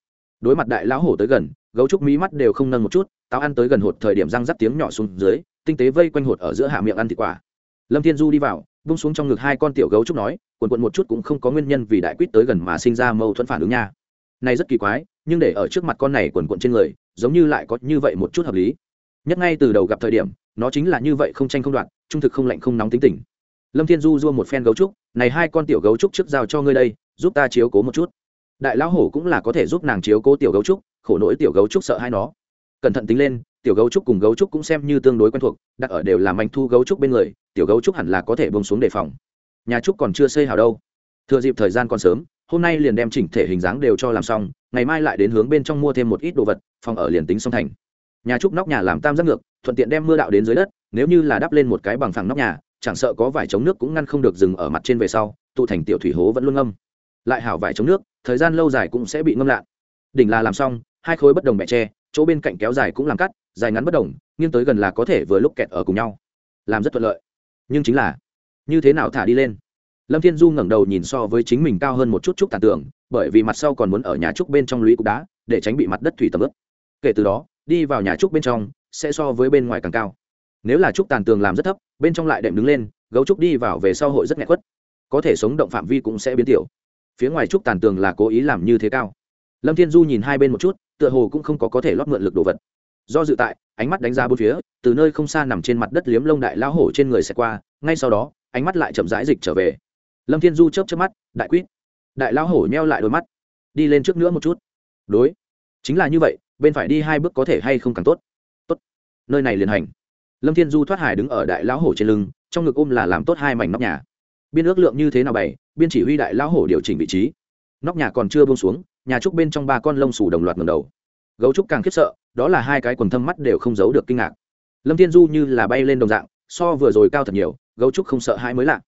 Đối mặt đại lão hổ tới gần, gấu trúc mí mắt đều không nâng một chút, táo ăn tới gần hột thời điểm răng rắc tiếng nhỏ xuống dưới, tinh tế vây quanh hột ở giữa hạ miệng ăn thịt quả. Lâm thiên du đi vào bung xuống trong ngực hai con tiểu gấu trúc nói quần quận một chút cũng không có nguyên nhân vì đại quýt tới gần mà sinh ra mâu thuẫn phản ứng nha này rất kỳ quái, nhưng để ở trước mặt con này quần quận trên người, giống như lại có như vậy một chút hợp lý. Nhất ngay từ đầu gặp thời điểm, nó chính là như vậy không tranh không đoạn trung thực không lạnh không nóng tính tình. Lâm thiên du dua một phen gấu trúc, này hai con tiểu gấu trúc trước giao cho ngươi đây, giúp ta chiếu cố một chút. Đại lão hổ cũng là có thể giúp nàng chiếu cố tiểu gấu trúc, khổ nỗi tiểu gấu trúc sợ hai nó. Cẩn thận tính lên, tiểu gấu trúc cùng gấu trúc cũng xem như tương đối quen thuộc, đặt ở đều là manh thu gấu trúc bên người, tiểu gấu trúc hẳn là có thể bông xuống đề phòng. Nhà trúc còn chưa xây hào đâu. Thừa dịp thời gian còn sớm hôm nay liền đem chỉnh thể hình dáng đều cho làm xong, ngày mai lại đến hướng bên trong mua thêm một ít đồ vật, phòng ở liền tính xong thành. Nhà trúc nóc nhà làm tam giác ngược, thuận tiện đem mưa đạo đến dưới đất, nếu như là đắp lên một cái bằng phẳng nóc nhà, chẳng sợ có vải chống nước cũng ngăn không được dừng ở mặt trên về sau, tụ thành tiểu thủy hố vẫn luôn ngâm. Lại hảo vải chống nước, thời gian lâu dài cũng sẽ bị ngâm lạ. Đỉnh là làm xong, hai khối bất đồng bẹ tre, chỗ bên cạnh kéo dài cũng làm cắt, dài ngắn bất đồng, nghiêng tới gần là có thể vừa lúc kẹt ở cùng nhau. Làm rất thuận lợi. Nhưng chính là, như thế nào thả đi lên? Lâm thiên du ngẩng đầu nhìn so với chính mình cao hơn một chút chút tàn tưởng bởi vì mặt sau còn muốn ở nhà trúc bên trong lũy cục đá, để tránh bị mặt đất thủy tầm ướp kể từ đó, đi vào nhà trúc bên trong, sẽ so với bên ngoài càng cao. Nếu là trúc tàn tường làm rất thấp, bên trong lại đệm đứng lên, gấu trúc đi vào về sau hội rất nghẹt quất có thể sống động phạm vi cũng sẽ biến tiểu. Phía ngoài trúc tàn tường là cố ý làm như thế cao. Lâm thiên du nhìn hai bên một chút, tựa hồ cũng không có có thể lót mượn lực đồ vật. Do dự tại, ánh mắt đánh ra bốn phía, từ nơi không xa nằm trên mặt đất liếm lông đại lão hổ trên người sẽ qua, ngay sau đó, ánh mắt lại chậm rãi dịch trở về lâm thiên du chớp chớp mắt, đại quýt. Đại lão hổ nheo lại đôi mắt. Đi lên trước nữa một chút. Đối. Chính là như vậy, bên phải đi hai bước có thể hay không càng tốt. Tốt. Nơi này liền hành. Lâm thiên du thoát hải đứng ở đại lão hổ trên lưng, trong ngực ôm là làm tốt hai mảnh nóc nhà. Biên ước lượng như thế nào bày, biên chỉ huy đại lão hổ điều chỉnh vị trí. Nóc nhà còn chưa buông xuống, nhà trúc bên trong ba con lông sủ đồng loạt ngầm đầu. Gấu trúc càng khiếp sợ, đó là hai cái quần thâm mắt đều không giấu được kinh ngạc. Lâm thiên du như là bay lên đồng dạng, so vừa rồi cao thật nhiều, gấu trúc không sợ hãi mới lạ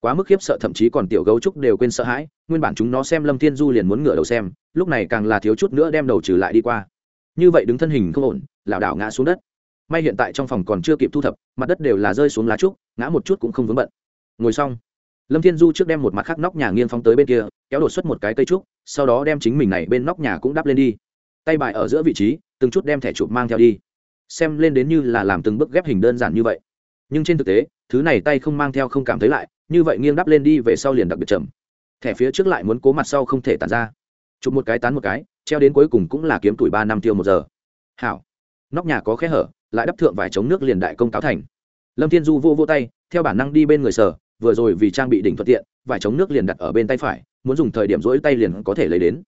quá mức khiếp sợ, thậm chí còn tiểu gấu trúc đều quên sợ hãi, nguyên bản chúng nó xem lâm thiên du liền muốn ngửa đầu xem, lúc này càng là thiếu chút nữa đem đầu trừ lại đi qua. Như vậy đứng thân hình không ổn, lảo đảo ngã xuống đất. May hiện tại trong phòng còn chưa kịp thu thập, mặt đất đều là rơi xuống lá trúc, ngã một chút cũng không vướng bận. Ngồi xong, lâm thiên du trước đem một mặt khác nóc nhà nghiêng phóng tới bên kia, kéo đột xuất một cái cây trúc, sau đó đem chính mình này bên nóc nhà cũng đắp lên đi. Tay bài ở giữa vị trí, từng chút đem thẻ chụp mang theo đi. Xem lên đến như là làm từng bước ghép hình đơn giản như vậy. Nhưng trên thực tế, thứ này tay không mang theo không cảm thấy lại như vậy nghiêng đắp lên đi về sau liền đặc biệt chậm thẻ phía trước lại muốn cố mặt sau không thể tàn ra. Chụp một cái tán một cái, treo đến cuối cùng cũng là kiếm tuổi ba năm tiêu một giờ. Hảo. Nóc nhà có khe hở, lại đắp thượng vài chống nước liền đại công cáo thành. Lâm thiên du vô vô tay, theo bản năng đi bên người sở, vừa rồi vì trang bị đỉnh thuận tiện, vài chống nước liền đặt ở bên tay phải, muốn dùng thời điểm rỗi tay liền có thể lấy đến.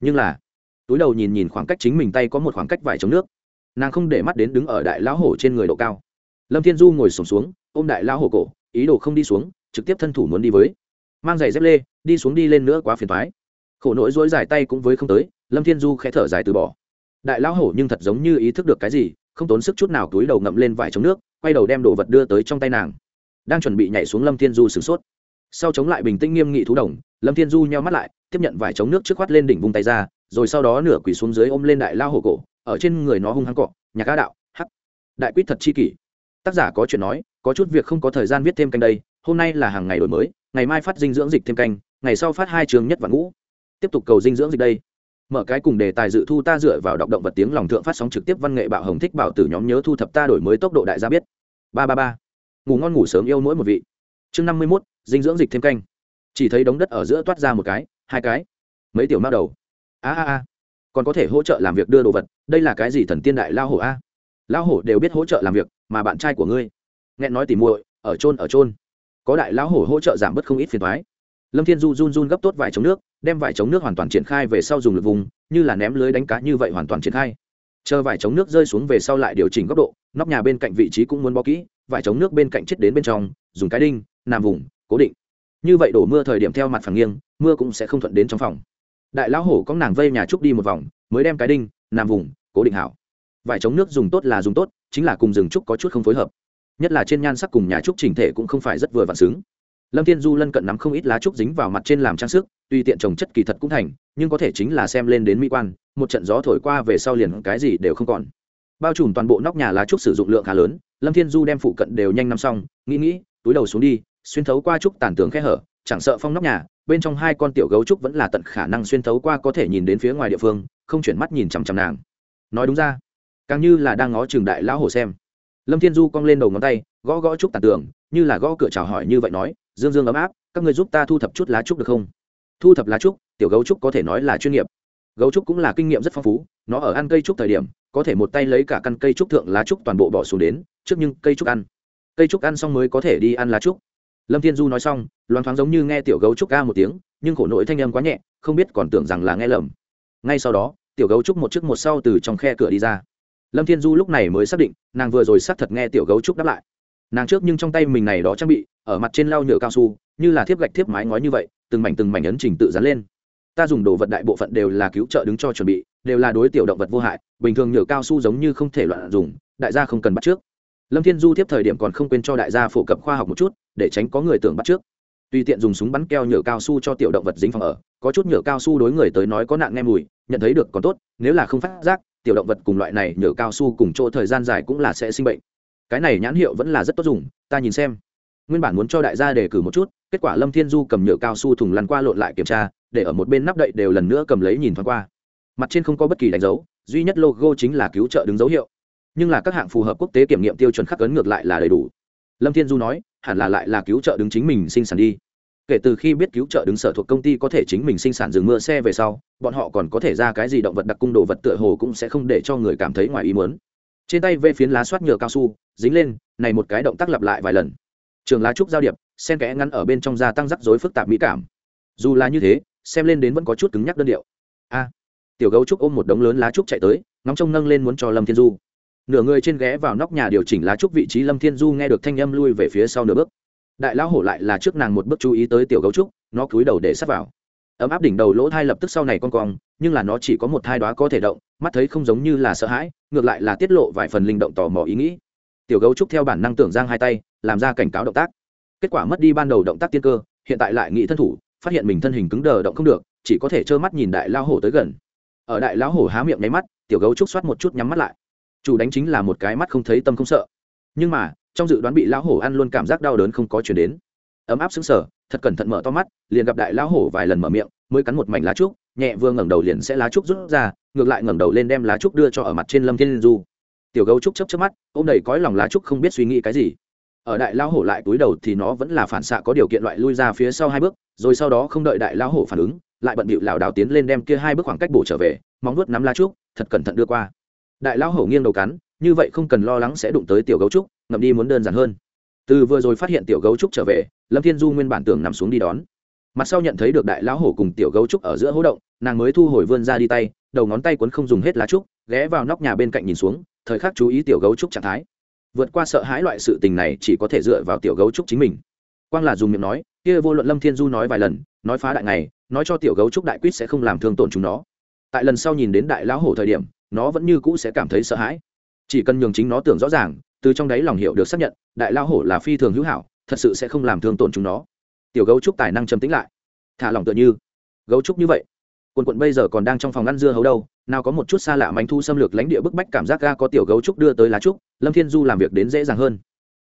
Nhưng là, túi đầu nhìn nhìn khoảng cách chính mình tay có một khoảng cách vài chống nước. Nàng không để mắt đến đứng ở đại lão hổ trên người độ cao. Lâm thiên du ngồi sổm xuống, ôm đại lão hổ cổ, ý đồ không đi xuống trực tiếp thân thủ muốn đi với. Mang giày dép lê, đi xuống đi lên nữa quá phiền thoái khổ nỗi dối dài tay cũng với không tới, lâm thiên du khẽ thở dài từ bỏ. Đại lão hổ nhưng thật giống như ý thức được cái gì, không tốn sức chút nào túi đầu ngậm lên vải chống nước, quay đầu đem đồ vật đưa tới trong tay nàng. Đang chuẩn bị nhảy xuống lâm thiên du sửng sốt. Sau chống lại bình tĩnh nghiêm nghị thú đồng, lâm thiên du nheo mắt lại, tiếp nhận vải chống nước trước khoát lên đỉnh vung tay ra, rồi sau đó nửa quỳ xuống dưới ôm lên đại lao hổ cổ, ở trên người nó hung hăng cọ nhà cá đạo, hắc. Đại quýt thật chi kỷ. Tác giả có chuyện nói, có chút việc không có thời gian viết thêm canh đây hôm nay là hàng ngày đổi mới, ngày mai phát dinh dưỡng dịch thêm canh, ngày sau phát hai trường nhất và ngũ. Tiếp tục cầu dinh dưỡng dịch đây. Mở cái cùng đề tài dự thu ta dựa vào động động vật tiếng lòng thượng phát sóng trực tiếp văn nghệ bạo hồng thích bảo tử nhóm nhớ thu thập ta đổi mới tốc độ đại gia biết. Ba ba ba. Ngủ ngon ngủ sớm yêu mỗi một vị. Chương năm mươi mốt, dinh dưỡng dịch thêm canh. Chỉ thấy đống đất ở giữa toát ra một cái, hai cái. Mấy tiểu mao đầu. A a a. Còn có thể hỗ trợ làm việc đưa đồ vật, đây là cái gì thần tiên đại lao hổ a? Lao hổ đều biết hỗ trợ làm việc, mà bạn trai của ngươi. Nghe nói tỉ muội, ở trôn ở trôn có đại lão hổ hỗ trợ giảm bớt không ít phiền thoái. Lâm thiên du run run gấp tốt vải chống nước, đem vải chống nước hoàn toàn triển khai về sau dùng lực vùng, như là ném lưới đánh cá như vậy hoàn toàn triển khai. Chờ vải chống nước rơi xuống về sau lại điều chỉnh góc độ, nóc nhà bên cạnh vị trí cũng muốn bó kỹ vải chống nước bên cạnh chết đến bên trong, dùng cái đinh, nằm vùng, cố định. Như vậy đổ mưa thời điểm theo mặt phẳng nghiêng, mưa cũng sẽ không thuận đến trong phòng. Đại lão hổ có nàng vây nhà trúc đi một vòng, mới đem cái đinh, nằm vùng, cố định hảo. Vải chống nước dùng tốt là dùng tốt, chính là cùng rừng trúc có chút không phối hợp nhất là trên nhan sắc cùng nhà trúc chỉnh thể cũng không phải rất vừa vặn xứng. Lâm thiên du lân cận nắm không ít lá trúc dính vào mặt trên làm trang sức, tuy tiện trồng chất kỳ thật cũng thành, nhưng có thể chính là xem lên đến mỹ quan, một trận gió thổi qua về sau liền cái gì đều không còn. Bao trùm toàn bộ nóc nhà lá trúc sử dụng lượng khá lớn, lâm thiên du đem phụ cận đều nhanh năm xong, nghĩ nghĩ, túi đầu xuống đi, xuyên thấu qua trúc tàn tường khe hở, chẳng sợ phong nóc nhà, bên trong hai con tiểu gấu trúc vẫn là tận khả năng xuyên thấu qua có thể nhìn đến phía ngoài địa phương, không chuyển mắt nhìn chằm chằm nàng. Nói đúng ra, càng như là đang ngó trường đại lão hồ xem lâm thiên du cong lên đầu ngón tay, gõ gõ trúc tàn tường, như là gõ cửa chào hỏi như vậy nói, dương dương ấm áp, các người giúp ta thu thập chút lá trúc được không? Thu thập lá trúc tiểu gấu trúc có thể nói là chuyên nghiệp. Gấu trúc cũng là kinh nghiệm rất phong phú, nó ở ăn cây trúc thời điểm, có thể một tay lấy cả căn cây trúc thượng lá trúc toàn bộ bỏ xuống đến, trước nhưng cây trúc ăn. Cây trúc ăn xong mới có thể đi ăn lá trúc lâm thiên du nói xong loan thoáng giống như nghe tiểu gấu trúc ca một tiếng, nhưng khổ nỗi thanh âm quá nhẹ, không biết còn tưởng rằng là nghe lầm. Ngay sau đó, tiểu gấu trúc một chiếc một sau từ trong khe cửa đi ra lâm thiên du lúc này mới xác định, nàng vừa rồi xác thật nghe tiểu gấu trúc đáp lại. Nàng trước nhưng trong tay mình này đó trang bị, ở mặt trên lau nhựa cao su, như là thiếp gạch thiếp mái ngói như vậy, từng mảnh từng mảnh ấn trình tự dán lên. Ta dùng đồ vật đại bộ phận đều là cứu trợ đứng cho chuẩn bị, đều là đối tiểu động vật vô hại, bình thường nhựa cao su giống như không thể loạn dùng, đại gia không cần bắt trước. Lâm thiên du tiếp thời điểm còn không quên cho đại gia phổ cập khoa học một chút, để tránh có người tưởng bắt trước. Tùy tiện dùng súng bắn keo nhựa cao su cho tiểu động vật dính phòng ở có chút nhựa cao su đối người tới nói có nạn nghe mùi, nhận thấy được còn tốt, nếu là không phát giác, tiểu động vật cùng loại này nhựa cao su cùng chỗ thời gian dài cũng là sẽ sinh bệnh. Cái này nhãn hiệu vẫn là rất tốt dùng, ta nhìn xem. Nguyên bản muốn cho đại gia đề cử một chút, kết quả lâm thiên du cầm nhựa cao su thùng lăn qua lộn lại kiểm tra, để ở một bên nắp đậy đều lần nữa cầm lấy nhìn thoáng qua. Mặt trên không có bất kỳ đánh dấu, duy nhất logo chính là cứu trợ đứng dấu hiệu. Nhưng là các hạng phù hợp quốc tế kiểm nghiệm tiêu chuẩn khắc ấn ngược lại là đầy đủ. Lâm thiên du nói, hẳn là lại là cứu trợ đứng chính mình sinh sản đi kể từ khi biết cứu trợ đứng sở thuộc công ty có thể chính mình sinh sản rừng mưa xe về sau, bọn họ còn có thể ra cái gì động vật đặc cung đồ vật tựa hồ cũng sẽ không để cho người cảm thấy ngoài ý muốn. Trên tay vê phiến lá soát nhựa cao su, dính lên, này một cái động tác lặp lại vài lần. Trường lá trúc giao điệp, sen kẽ ngắn ở bên trong gia tăng rắc rối phức tạp mỹ cảm. Dù là như thế, xem lên đến vẫn có chút cứng nhắc đơn điệu. A, tiểu gấu trúc ôm một đống lớn lá trúc chạy tới, ngóng trông nâng lên muốn cho lâm thiên du. Nửa người trên ghé vào nóc nhà điều chỉnh lá trúc vị trí, lâm thiên du nghe được thanh âm lui về phía sau nửa bước đại lão hổ lại là trước nàng một bước chú ý tới tiểu gấu trúc, nó cúi đầu để sắt vào. Ấm áp đỉnh đầu lỗ thai lập tức sau này con cong, nhưng là nó chỉ có một thai đoá có thể động, mắt thấy không giống như là sợ hãi, ngược lại là tiết lộ vài phần linh động tò mò ý nghĩ. Tiểu gấu trúc theo bản năng tưởng giang hai tay, làm ra cảnh cáo động tác. Kết quả mất đi ban đầu động tác tiên cơ, hiện tại lại nghĩ thân thủ, phát hiện mình thân hình cứng đờ động không được, chỉ có thể trơ mắt nhìn đại lão hổ tới gần. Ở đại lão hổ há miệng nháy mắt, tiểu gấu trúc xoát một chút nhắm mắt lại. Chủ đánh chính là một cái mắt không thấy tâm không sợ. Nhưng mà trong dự đoán bị lão hổ ăn luôn cảm giác đau đớn không có chuyển đến. Ấm áp xứng sở thật cẩn thận mở to mắt, liền gặp đại lão hổ vài lần mở miệng, mới cắn một mảnh lá trúc, nhẹ vừa ngẩng đầu liền sẽ lá trúc rút ra, ngược lại ngẩng đầu lên đem lá trúc đưa cho ở mặt trên lâm thiên du. Tiểu gấu trúc chấp chấp mắt ô m đầy cõi lòng lá trúc không biết suy nghĩ cái gì. Ở đại lão hổ lại túi đầu thì nó vẫn là phản xạ có điều kiện loại lui ra phía sau hai bước, rồi sau đó không đợi đại lão hổ phản ứng, lại bận bịu lảo đảo tiến lên đem kia hai bước khoảng cách bổ trở về, móng vuốt nắm lá trúc, thật cẩn thận đưa qua. Đại lão hổ nghiêng đầu cắn, như vậy không cần lo lắng sẽ đụng tới tiểu gấu trúc ngậm đi muốn đơn giản hơn. Từ vừa rồi phát hiện tiểu gấu trúc trở về, lâm thiên du nguyên bản tưởng nằm xuống đi đón. Mặt sau nhận thấy được đại lão hổ cùng tiểu gấu trúc ở giữa hố động, nàng mới thu hồi vươn ra đi tay, đầu ngón tay quấn không dùng hết lá trúc, ghé vào nóc nhà bên cạnh nhìn xuống, thời khắc chú ý tiểu gấu trúc trạng thái. Vượt qua sợ hãi loại sự tình này chỉ có thể dựa vào tiểu gấu trúc chính mình. Quang là dùng miệng nói, kia vô luận lâm thiên du nói vài lần, nói phá đại ngày, nói cho tiểu gấu trúc đại quýt sẽ không làm thương tổn chúng nó. Tại lần sau nhìn đến đại lão hổ thời điểm, nó vẫn như cũ sẽ cảm thấy sợ hãi. Chỉ cần nhường chính nó tưởng rõ ràng từ trong đáy lòng hiểu được xác nhận, đại lao hổ là phi thường hữu hảo, thật sự sẽ không làm thương tổn chúng nó. Tiểu gấu trúc tài năng trầm tĩnh lại. Thả lòng tựa như. Gấu trúc như vậy. Quần quận bây giờ còn đang trong phòng ăn dưa hấu đâu, nào có một chút xa lạ mánh thu xâm lược lãnh địa bức bách cảm giác ga có tiểu gấu trúc đưa tới lá trúc, lâm thiên du làm việc đến dễ dàng hơn.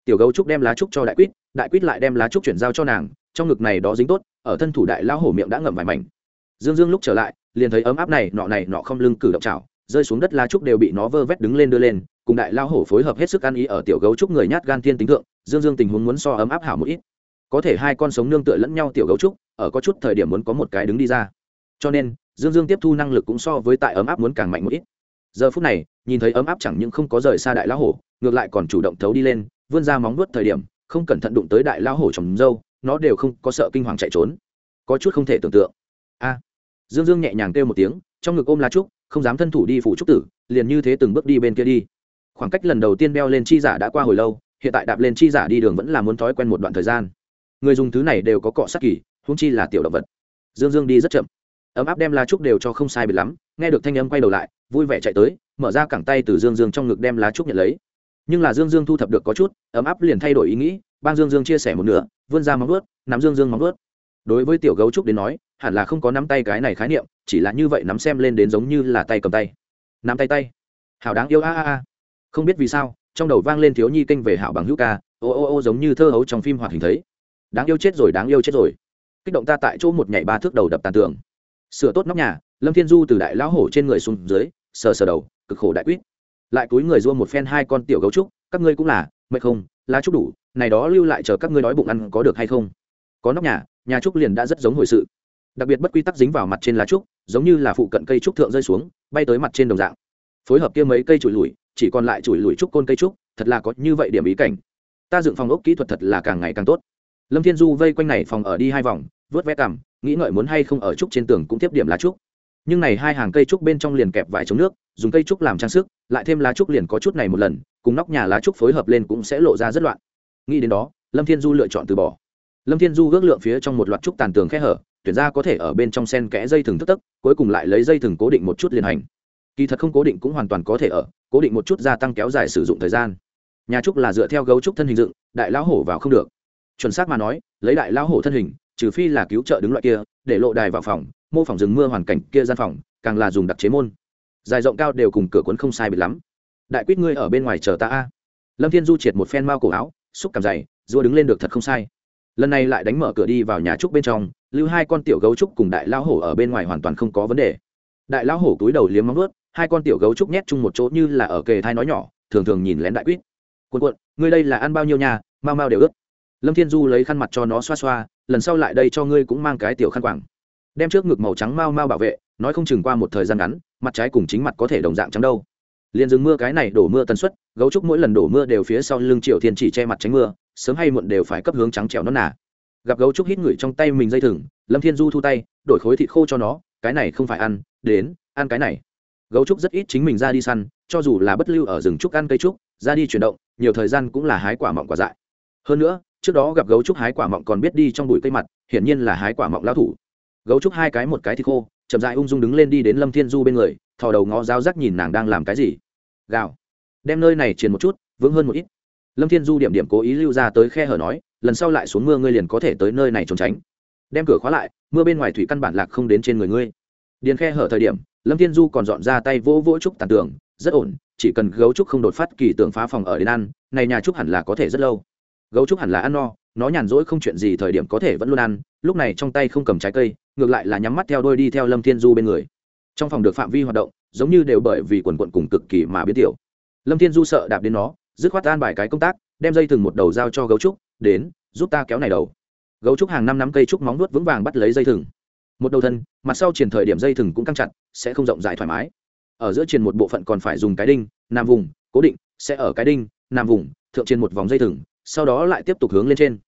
Tiểu gấu trúc đem lá trúc cho đại quýt đại quýt lại đem lá trúc chuyển giao cho nàng, trong ngực này đó dính tốt, ở thân thủ đại lao hổ miệng đã ngậm vài mảnh. Dương dương lúc trở lại, liền thấy ấm áp này, nọ này nọ không lưng cử động chảo, rơi xuống đất lá trúc đều bị nó vơ vét đứng lên đưa lên cùng đại lao hổ phối hợp hết sức ăn ý ở tiểu gấu trúc người nhát gan thiên tính thượng, dương dương tình huống muốn so ấm áp hảo một ít. Có thể hai con sống nương tựa lẫn nhau tiểu gấu trúc, ở có chút thời điểm muốn có một cái đứng đi ra. Cho nên, dương dương tiếp thu năng lực cũng so với tại ấm áp muốn càng mạnh một ít. Giờ phút này, nhìn thấy ấm áp chẳng những không có rời xa đại lão hổ, ngược lại còn chủ động thấu đi lên, vươn ra móng vuốt thời điểm, không cẩn thận đụng tới đại lão hổ trồng dâu, nó đều không có sợ kinh hoàng chạy trốn. Có chút không thể tưởng tượng. A. Dương dương nhẹ nhàng kêu một tiếng, trong ngực ôm lá trúc, không dám thân thủ đi phủ trúc tử, liền như thế từng bước đi bên kia đi khoảng cách lần đầu tiên đeo lên chi giả đã qua hồi lâu, hiện tại đạp lên chi giả đi đường vẫn là muốn thói quen một đoạn thời gian. Người dùng thứ này đều có cọ sát kỳ húng chi là tiểu động vật. Dương dương đi rất chậm. Ấm áp đem lá trúc đều cho không sai biệt lắm, nghe được thanh âm quay đầu lại, vui vẻ chạy tới, mở ra cẳng tay từ dương dương trong ngực đem lá trúc nhận lấy. Nhưng là dương dương thu thập được có chút, ấm áp liền thay đổi ý nghĩ ban dương dương chia sẻ một nửa, vươn ra móng vớt nắm dương dương móng vớt đối với tiểu gấu trúc đến nói, hẳn là không có nắm tay cái này khái niệm, chỉ là như vậy nắm xem lên đến giống như là tay cầm tay. Nắm tay tay. Hào đáng yêu, a a a không biết vì sao, trong đầu vang lên thiếu nhi kinh về hảo bằng hữu ca, ô ô ô giống như thơ hấu trong phim hoạt hình thấy. Đáng yêu chết rồi, đáng yêu chết rồi. Kích động ta tại chỗ một nhảy ba thước đầu đập tàn tường sửa tốt nóc nhà, lâm thiên du từ đại lão hổ trên người xuống dưới, sờ sờ đầu, cực khổ đại quýt. Lại túi người dua một phen hai con tiểu gấu trúc, các ngươi cũng là, mệt không, lá trúc đủ, này đó lưu lại chờ các ngươi đói bụng ăn có được hay không? Có nóc nhà nhà trúc liền đã rất giống hồi sự. Đặc biệt bất quy tắc dính vào mặt trên lá trúc, giống như là phụ cận cây trúc thượng rơi xuống, bay tới mặt trên đồng dạng. Phối hợp kia mấy cây trụi lùi chỉ còn lại chùi lùi trúc côn cây trúc, thật là có như vậy điểm ý cảnh. Ta dựng phòng ốc kỹ thuật thật là càng ngày càng tốt. Lâm thiên du vây quanh này phòng ở đi hai vòng, vớt vẽ cằm, nghĩ ngợi muốn hay không ở trúc trên tường cũng tiếp điểm lá trúc. Nhưng này hai hàng cây trúc bên trong liền kẹp vải chống nước, dùng cây trúc làm trang sức, lại thêm lá trúc liền có chút này một lần, cùng nóc nhà lá trúc phối hợp lên cũng sẽ lộ ra rất loạn. Nghĩ đến đó, lâm thiên du lựa chọn từ bỏ. Lâm thiên du ước lượng phía trong một loạt trúc tàn tường khe hở, tuyển ra có thể ở bên trong sen kẽ dây thừng tức tức, cuối cùng lại lấy dây thừng cố định một chút liền hành kỳ thật không cố định cũng hoàn toàn có thể ở, cố định một chút gia tăng kéo dài sử dụng thời gian. Nhà trúc là dựa theo gấu trúc thân hình dựng, đại lão hổ vào không được. Chuẩn xác mà nói, lấy đại lão hổ thân hình, trừ phi là cứu trợ đứng loại kia, để lộ đài vào phòng, mô phỏng rừng mưa hoàn cảnh kia gian phòng, càng là dùng đặc chế môn. Dài rộng cao đều cùng cửa cuốn không sai biệt lắm. Đại quýt ngươi ở bên ngoài chờ ta a. Lâm thiên du triệt một phen mao cổ áo, xúc cảm dày dua đứng lên được thật không sai. Lần này lại đánh mở cửa đi vào nhà trúc bên trong, lưu hai con tiểu gấu trúc cùng đại lão hổ ở bên ngoài hoàn toàn không có vấn đề. Đại lão hổ túi đầu liếm móng ướt hai con tiểu gấu trúc nhét chung một chỗ như là ở kề thai nói nhỏ, thường thường nhìn lén đại quýt. Cuộn cuộn, ngươi đây là ăn bao nhiêu nhà mau mau đều ướt. Lâm thiên du lấy khăn mặt cho nó xoa xoa, lần sau lại đây cho ngươi cũng mang cái tiểu khăn quàng. Đem trước ngực màu trắng mau mau bảo vệ, nói không chừng qua một thời gian ngắn, mặt trái cùng chính mặt có thể đồng dạng trắng đâu. Liền dừng mưa cái này đổ mưa tần suất, gấu trúc mỗi lần đổ mưa đều phía sau lưng triệu thiên chỉ che mặt tránh mưa, sớm hay muộn đều phải cấp hướng trắng trèo nó nà. Gặp gấu trúc hít ngửi trong tay mình dây thừng, lâm thiên du thu tay, đổi khối thịt khô cho nó, cái này không phải ăn, đến, ăn cái này gấu trúc rất ít chính mình ra đi săn, cho dù là bất lưu ở rừng trúc ăn cây trúc, ra đi chuyển động, nhiều thời gian cũng là hái quả mọng quả dại. Hơn nữa, trước đó gặp gấu trúc hái quả mọng còn biết đi trong bụi cây mặt, hiển nhiên là hái quả mọng lao thủ. Gấu trúc hai cái một cái thì khô, chậm dại ung dung đứng lên đi đến lâm thiên du bên người, thò đầu ngó giáo rắc nhìn nàng đang làm cái gì. Gào. Đem nơi này truyền một chút, vững hơn một ít. Lâm thiên du điểm điểm cố ý lưu ra tới khe hở nói, lần sau lại xuống mưa ngươi liền có thể tới nơi này trốn tránh. Đem cửa khóa lại, mưa bên ngoài thủy căn bản lạc không đến trên người ngươi. Điền khe hở thời điểm lâm thiên du còn dọn ra tay vỗ vỗ trúc tàn tường rất ổn, chỉ cần gấu trúc không đột phát kỳ tưởng phá phòng ở đến ăn, này nhà trúc hẳn là có thể rất lâu. Gấu trúc hẳn là ăn no, nó nhàn rỗi không chuyện gì thời điểm có thể vẫn luôn ăn, lúc này trong tay không cầm trái cây, ngược lại là nhắm mắt theo đôi đi theo lâm thiên du bên người. Trong phòng được phạm vi hoạt động, giống như đều bởi vì quần quận cùng cực kỳ mà biến tiểu. Lâm thiên du sợ đạp đến nó, dứt khoát an bài cái công tác, đem dây thừng một đầu giao cho gấu trúc, đến, giúp ta kéo này đầu. Gấu trúc hàng năm nắm cây trúc móng nuốt vững vàng bắt lấy dây thừng một đầu thân, mặt sau triển thời điểm dây thừng cũng căng chặt, sẽ không rộng rãi thoải mái. Ở giữa triển một bộ phận còn phải dùng cái đinh, nam vùng, cố định, sẽ ở cái đinh, nam vùng, thượng trên một vòng dây thừng, sau đó lại tiếp tục hướng lên trên.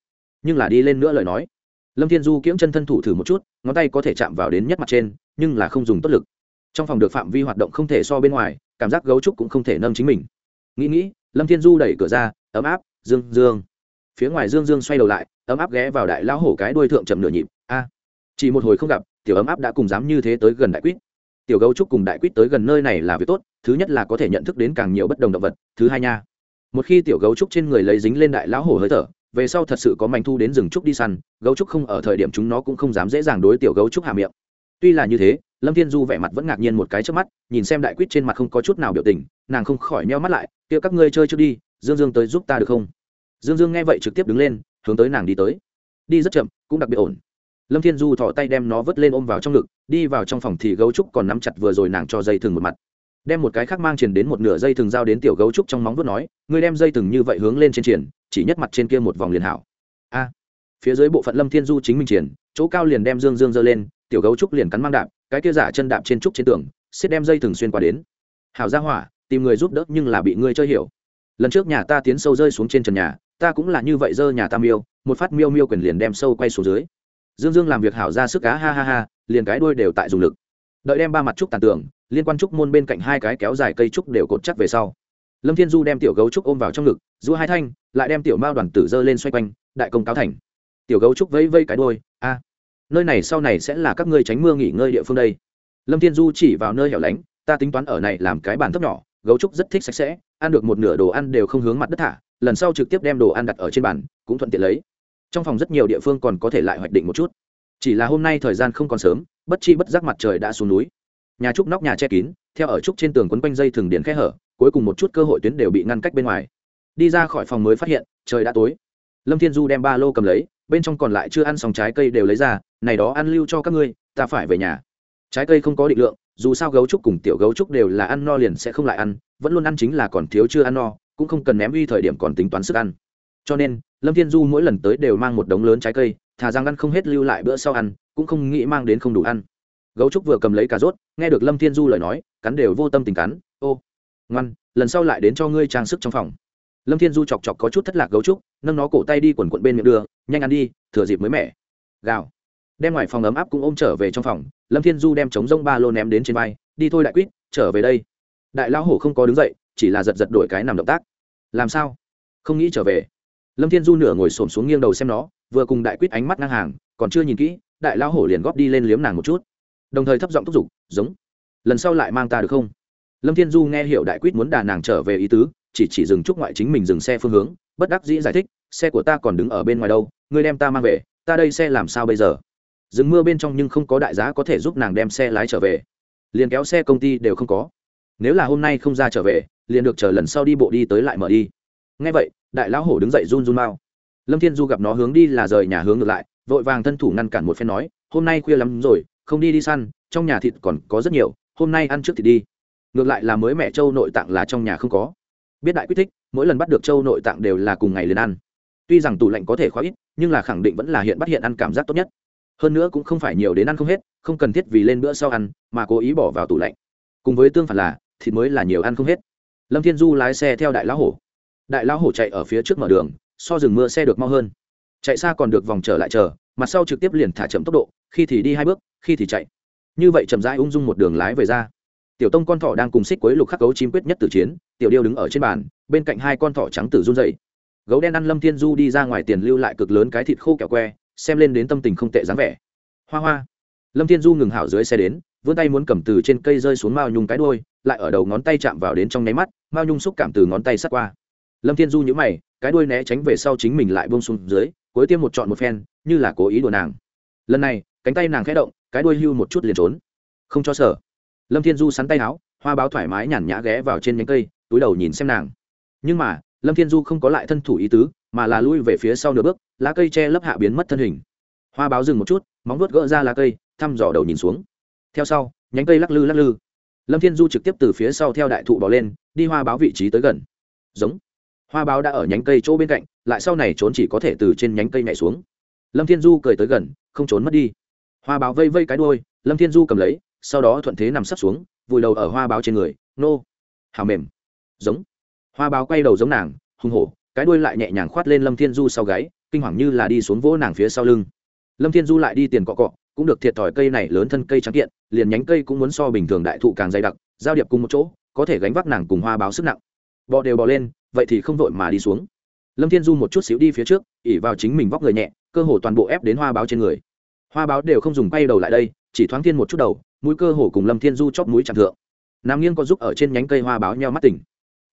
Nhưng là đi lên nữa lời nói. Lâm thiên du kiễng chân thân thủ thử một chút, ngón tay có thể chạm vào đến nhất mặt trên, nhưng là không dùng tốt lực. Trong phòng được phạm vi hoạt động không thể so bên ngoài, cảm giác gấu trúc cũng không thể nâng chính mình. Nghĩ nghĩ, lâm thiên du đẩy cửa ra, ấm áp, dương dương. Phía ngoài dương dương xoay đầu lại, ấm áp ghé vào đại lão hổ cái đuôi thượng chậm nửa nhịp, a chỉ một hồi không gặp, tiểu ấm áp đã cùng dám như thế tới gần đại quýt. Tiểu gấu trúc cùng đại quýt tới gần nơi này là việc tốt, thứ nhất là có thể nhận thức đến càng nhiều bất đồng động vật, thứ hai nha. Một khi tiểu gấu trúc trên người lấy dính lên đại lão hổ hơi thở, về sau thật sự có manh thu đến rừng trúc đi săn, gấu trúc không ở thời điểm chúng nó cũng không dám dễ dàng đối tiểu gấu trúc hạ miệng. Tuy là như thế, lâm thiên du vẻ mặt vẫn ngạc nhiên một cái trước mắt, nhìn xem đại quýt trên mặt không có chút nào biểu tình, nàng không khỏi meo mắt lại, kia các ngươi chơi trước đi, dương dương tới giúp ta được không? Dương dương nghe vậy trực tiếp đứng lên, hướng tới nàng đi tới. Đi rất chậm, cũng đặc biệt ổn lâm thiên du thỏ tay đem nó vớt lên ôm vào trong ngực, đi vào trong phòng thì gấu trúc còn nắm chặt vừa rồi nàng cho dây thừng một mặt. Đem một cái khác mang triển đến một nửa dây thừng giao đến tiểu gấu trúc trong móng vuốt nói, ngươi đem dây thừng như vậy hướng lên trên triển, chỉ nhất mặt trên kia một vòng liền hảo. A. Phía dưới bộ phận lâm thiên du chính mình triển, chỗ cao liền đem dương dương dơ lên, tiểu gấu trúc liền cắn mang đạp, cái kia giả chân đạp trên trúc trên tường, xiết đem dây thừng xuyên qua đến. Hảo ra hỏa, tìm người giúp đỡ nhưng là bị ngươi chơi hiểu. Lần trước nhà ta tiến sâu rơi xuống trên trần nhà, ta cũng là như vậy dơ nhà ta miêu, một phát miêu miêu quyền liền đem sâu quay xuống dưới dương dương làm việc hảo ra sức cá, ha ha ha, liền cái đuôi đều tại dùng lực. Đợi đem ba mặt trúc tàn tường, liên quan trúc môn bên cạnh hai cái kéo dài cây trúc đều cột chắc về sau. Lâm thiên du đem tiểu gấu trúc ôm vào trong ngực giữa hai thanh, lại đem tiểu mao đoàn tử dơ lên xoay quanh, đại công cáo thành. Tiểu gấu trúc vây vây cái đôi a, nơi này sau này sẽ là các ngươi tránh mưa nghỉ ngơi địa phương đây. Lâm thiên du chỉ vào nơi hẻo lánh, ta tính toán ở này làm cái bàn thấp nhỏ, gấu trúc rất thích sạch sẽ, ăn được một nửa đồ ăn đều không hướng mặt đất thả, lần sau trực tiếp đem đồ ăn đặt ở trên bàn, cũng thuận tiện lấy trong phòng rất nhiều địa phương còn có thể lại hoạch định một chút. Chỉ là hôm nay thời gian không còn sớm, bất chi bất giác mặt trời đã xuống núi. Nhà trúc nóc nhà che kín, theo ở trúc trên tường quấn quanh dây thường điện khe hở, cuối cùng một chút cơ hội tuyến đều bị ngăn cách bên ngoài. Đi ra khỏi phòng mới phát hiện, trời đã tối. Lâm thiên du đem ba lô cầm lấy, bên trong còn lại chưa ăn xong trái cây đều lấy ra, này đó ăn lưu cho các ngươi, ta phải về nhà. Trái cây không có định lượng, dù sao gấu trúc cùng tiểu gấu trúc đều là ăn no liền sẽ không lại ăn, vẫn luôn ăn chính là còn thiếu chưa ăn no, cũng không cần ném uy thời điểm còn tính toán sức ăn cho nên, lâm thiên du mỗi lần tới đều mang một đống lớn trái cây, thà rằng ăn không hết lưu lại bữa sau ăn, cũng không nghĩ mang đến không đủ ăn. Gấu trúc vừa cầm lấy cà rốt, nghe được lâm thiên du lời nói, cắn đều vô tâm tình cắn. Ô, ngoan, lần sau lại đến cho ngươi trang sức trong phòng. Lâm thiên du chọc chọc có chút thất lạc gấu trúc, nâng nó cổ tay đi quần quận bên miệng đưa, nhanh ăn đi, thừa dịp mới mẻ. Gào. Đem ngoài phòng ấm áp cũng ôm trở về trong phòng, lâm thiên du đem trống rông ba lô ném đến trên vai, đi thôi đại quýt, trở về đây. Đại lão hổ không có đứng dậy, chỉ là giật giật đổi cái nằm động tác. Làm sao? Không nghĩ trở về lâm thiên du nửa ngồi xổm xuống nghiêng đầu xem nó, vừa cùng đại quýt ánh mắt ngang hàng, còn chưa nhìn kỹ, đại Lao hổ liền góp đi lên liếm nàng một chút. Đồng thời thấp giọng thúc giục, giống, lần sau lại mang ta được không? Lâm thiên du nghe hiểu đại quýt muốn đà nàng trở về ý tứ, chỉ chỉ dừng chúc ngoại chính mình dừng xe phương hướng, bất đắc dĩ giải thích, xe của ta còn đứng ở bên ngoài đâu, ngươi đem ta mang về, ta đây xe làm sao bây giờ? Dừng mưa bên trong nhưng không có đại giá có thể giúp nàng đem xe lái trở về, liền kéo xe công ty đều không có. Nếu là hôm nay không ra trở về, liền được chờ lần sau đi bộ đi tới lại mở đi. Ngay vậy đại lão hổ đứng dậy run run mau. Lâm thiên du gặp nó hướng đi là rời nhà hướng ngược lại, vội vàng thân thủ ngăn cản một phen nói, hôm nay khuya lắm rồi, không đi đi săn, trong nhà thịt còn có rất nhiều, hôm nay ăn trước thì đi. Ngược lại là mới mẹ châu nội tạng là trong nhà không có. Biết đại quyết thích, mỗi lần bắt được châu nội tạng đều là cùng ngày liền ăn. Tuy rằng tủ lạnh có thể khóa ít, nhưng là khẳng định vẫn là hiện bắt hiện ăn cảm giác tốt nhất. Hơn nữa cũng không phải nhiều đến ăn không hết, không cần thiết vì lên bữa sau ăn, mà cố ý bỏ vào tủ lạnh. Cùng với tương phản là, thịt mới là nhiều ăn không hết. Lâm thiên du lái xe theo đại lão hổ đại lão hổ chạy ở phía trước mở đường, so rừng mưa xe được mau hơn. Chạy xa còn được vòng trở lại chờ, mặt sau trực tiếp liền thả chậm tốc độ, khi thì đi hai bước, khi thì chạy. Như vậy chậm rãi ung dung một đường lái về ra. Tiểu tông con thỏ đang cùng xích quấy lục khắc gấu chim quyết nhất tử chiến, tiểu điêu đứng ở trên bàn, bên cạnh hai con thỏ trắng tử run dậy gấu đen ăn lâm thiên du đi ra ngoài tiền lưu lại cực lớn cái thịt khô kẹo que, xem lên đến tâm tình không tệ dáng vẻ. Hoa hoa. Lâm thiên du ngừng hảo dưới xe đến, vươn tay muốn cầm từ trên cây rơi xuống mao nhung cái đôi lại ở đầu ngón tay chạm vào đến trong nháy mắt, mao nhung xúc cảm từ ngón tay sắt qua lâm thiên du nhữ mày, cái đuôi né tránh về sau chính mình lại bông xuống dưới, cuối tiêm một chọn một phen, như là cố ý đùa nàng. Lần này, cánh tay nàng khẽ động, cái đuôi hưu một chút liền trốn. Không cho sở lâm thiên du sắn tay áo, hoa báo thoải mái nhàn nhã ghé vào trên nhánh cây, túi đầu nhìn xem nàng. Nhưng mà, lâm thiên du không có lại thân thủ ý tứ, mà là lui về phía sau nửa bước, lá cây che lấp hạ biến mất thân hình. Hoa báo dừng một chút, móng vuốt gỡ ra lá cây, thăm dò đầu nhìn xuống. Theo sau, nhánh cây lắc lư lắc lư. Lâm thiên du trực tiếp từ phía sau theo đại thụ bỏ lên, đi hoa báo vị trí tới gần. Giống hoa báo đã ở nhánh cây chỗ bên cạnh, lại sau này trốn chỉ có thể từ trên nhánh cây nhảy xuống. Lâm thiên du cười tới gần, không trốn mất đi. Hoa báo vây vây cái đôi lâm thiên du cầm lấy, sau đó thuận thế nằm sấp xuống, vùi đầu ở hoa báo trên người, nô hào mềm. Giống. Hoa báo quay đầu giống nàng hùng hổ, cái đuôi lại nhẹ nhàng khoát lên lâm thiên du sau gáy, kinh hoàng như là đi xuống vỗ nàng phía sau lưng. Lâm thiên du lại đi tiền cọ cọ, cũng được thiệt thòi cây này lớn thân cây trắng kiện, liền nhánh cây cũng muốn so bình thường đại thụ càng dày đặc, giao điệp cùng một chỗ, có thể gánh vác nàng cùng hoa báo sức nặng bò đều bò lên, vậy thì không vội mà đi xuống. Lâm thiên du một chút xíu đi phía trước, ỉ vào chính mình vóc người nhẹ, cơ hồ toàn bộ ép đến hoa báo trên người. Hoa báo đều không dùng quay đầu lại đây, chỉ thoáng thiên một chút đầu, mũi cơ hồ cùng lâm thiên du chóp mũi chạm thượng. Nam nghiêng có giúp ở trên nhánh cây hoa báo nheo mắt tỉnh.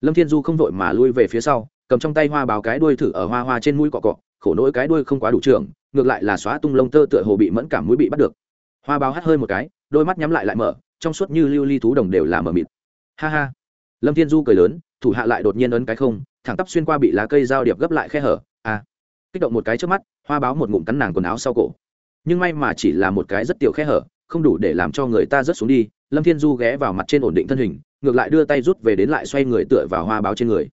Lâm thiên du không vội mà lui về phía sau, cầm trong tay hoa báo cái đuôi thử ở hoa hoa trên mũi cọ cọ, khổ nỗi cái đuôi không quá đủ trường ngược lại là xóa tung lông tơ tựa hồ bị mẫn cảm mũi bị bắt được. Hoa báo hắt hơi một cái, đôi mắt nhắm lại lại mở, trong suốt như lưu ly thú đồng đều là mở mịt. Ha ha lâm thiên du cười lớn, thủ hạ lại đột nhiên ấn cái không, thẳng tắp xuyên qua bị lá cây dao điệp gấp lại khe hở a à. kích động một cái trước mắt, hoa báo một ngụm cắn nàng quần áo sau cổ. Nhưng may mà chỉ là một cái rất tiểu khe hở, không đủ để làm cho người ta rớt xuống đi, lâm thiên du ghé vào mặt trên ổn định thân hình, ngược lại đưa tay rút về đến lại xoay người tựa vào hoa báo trên người.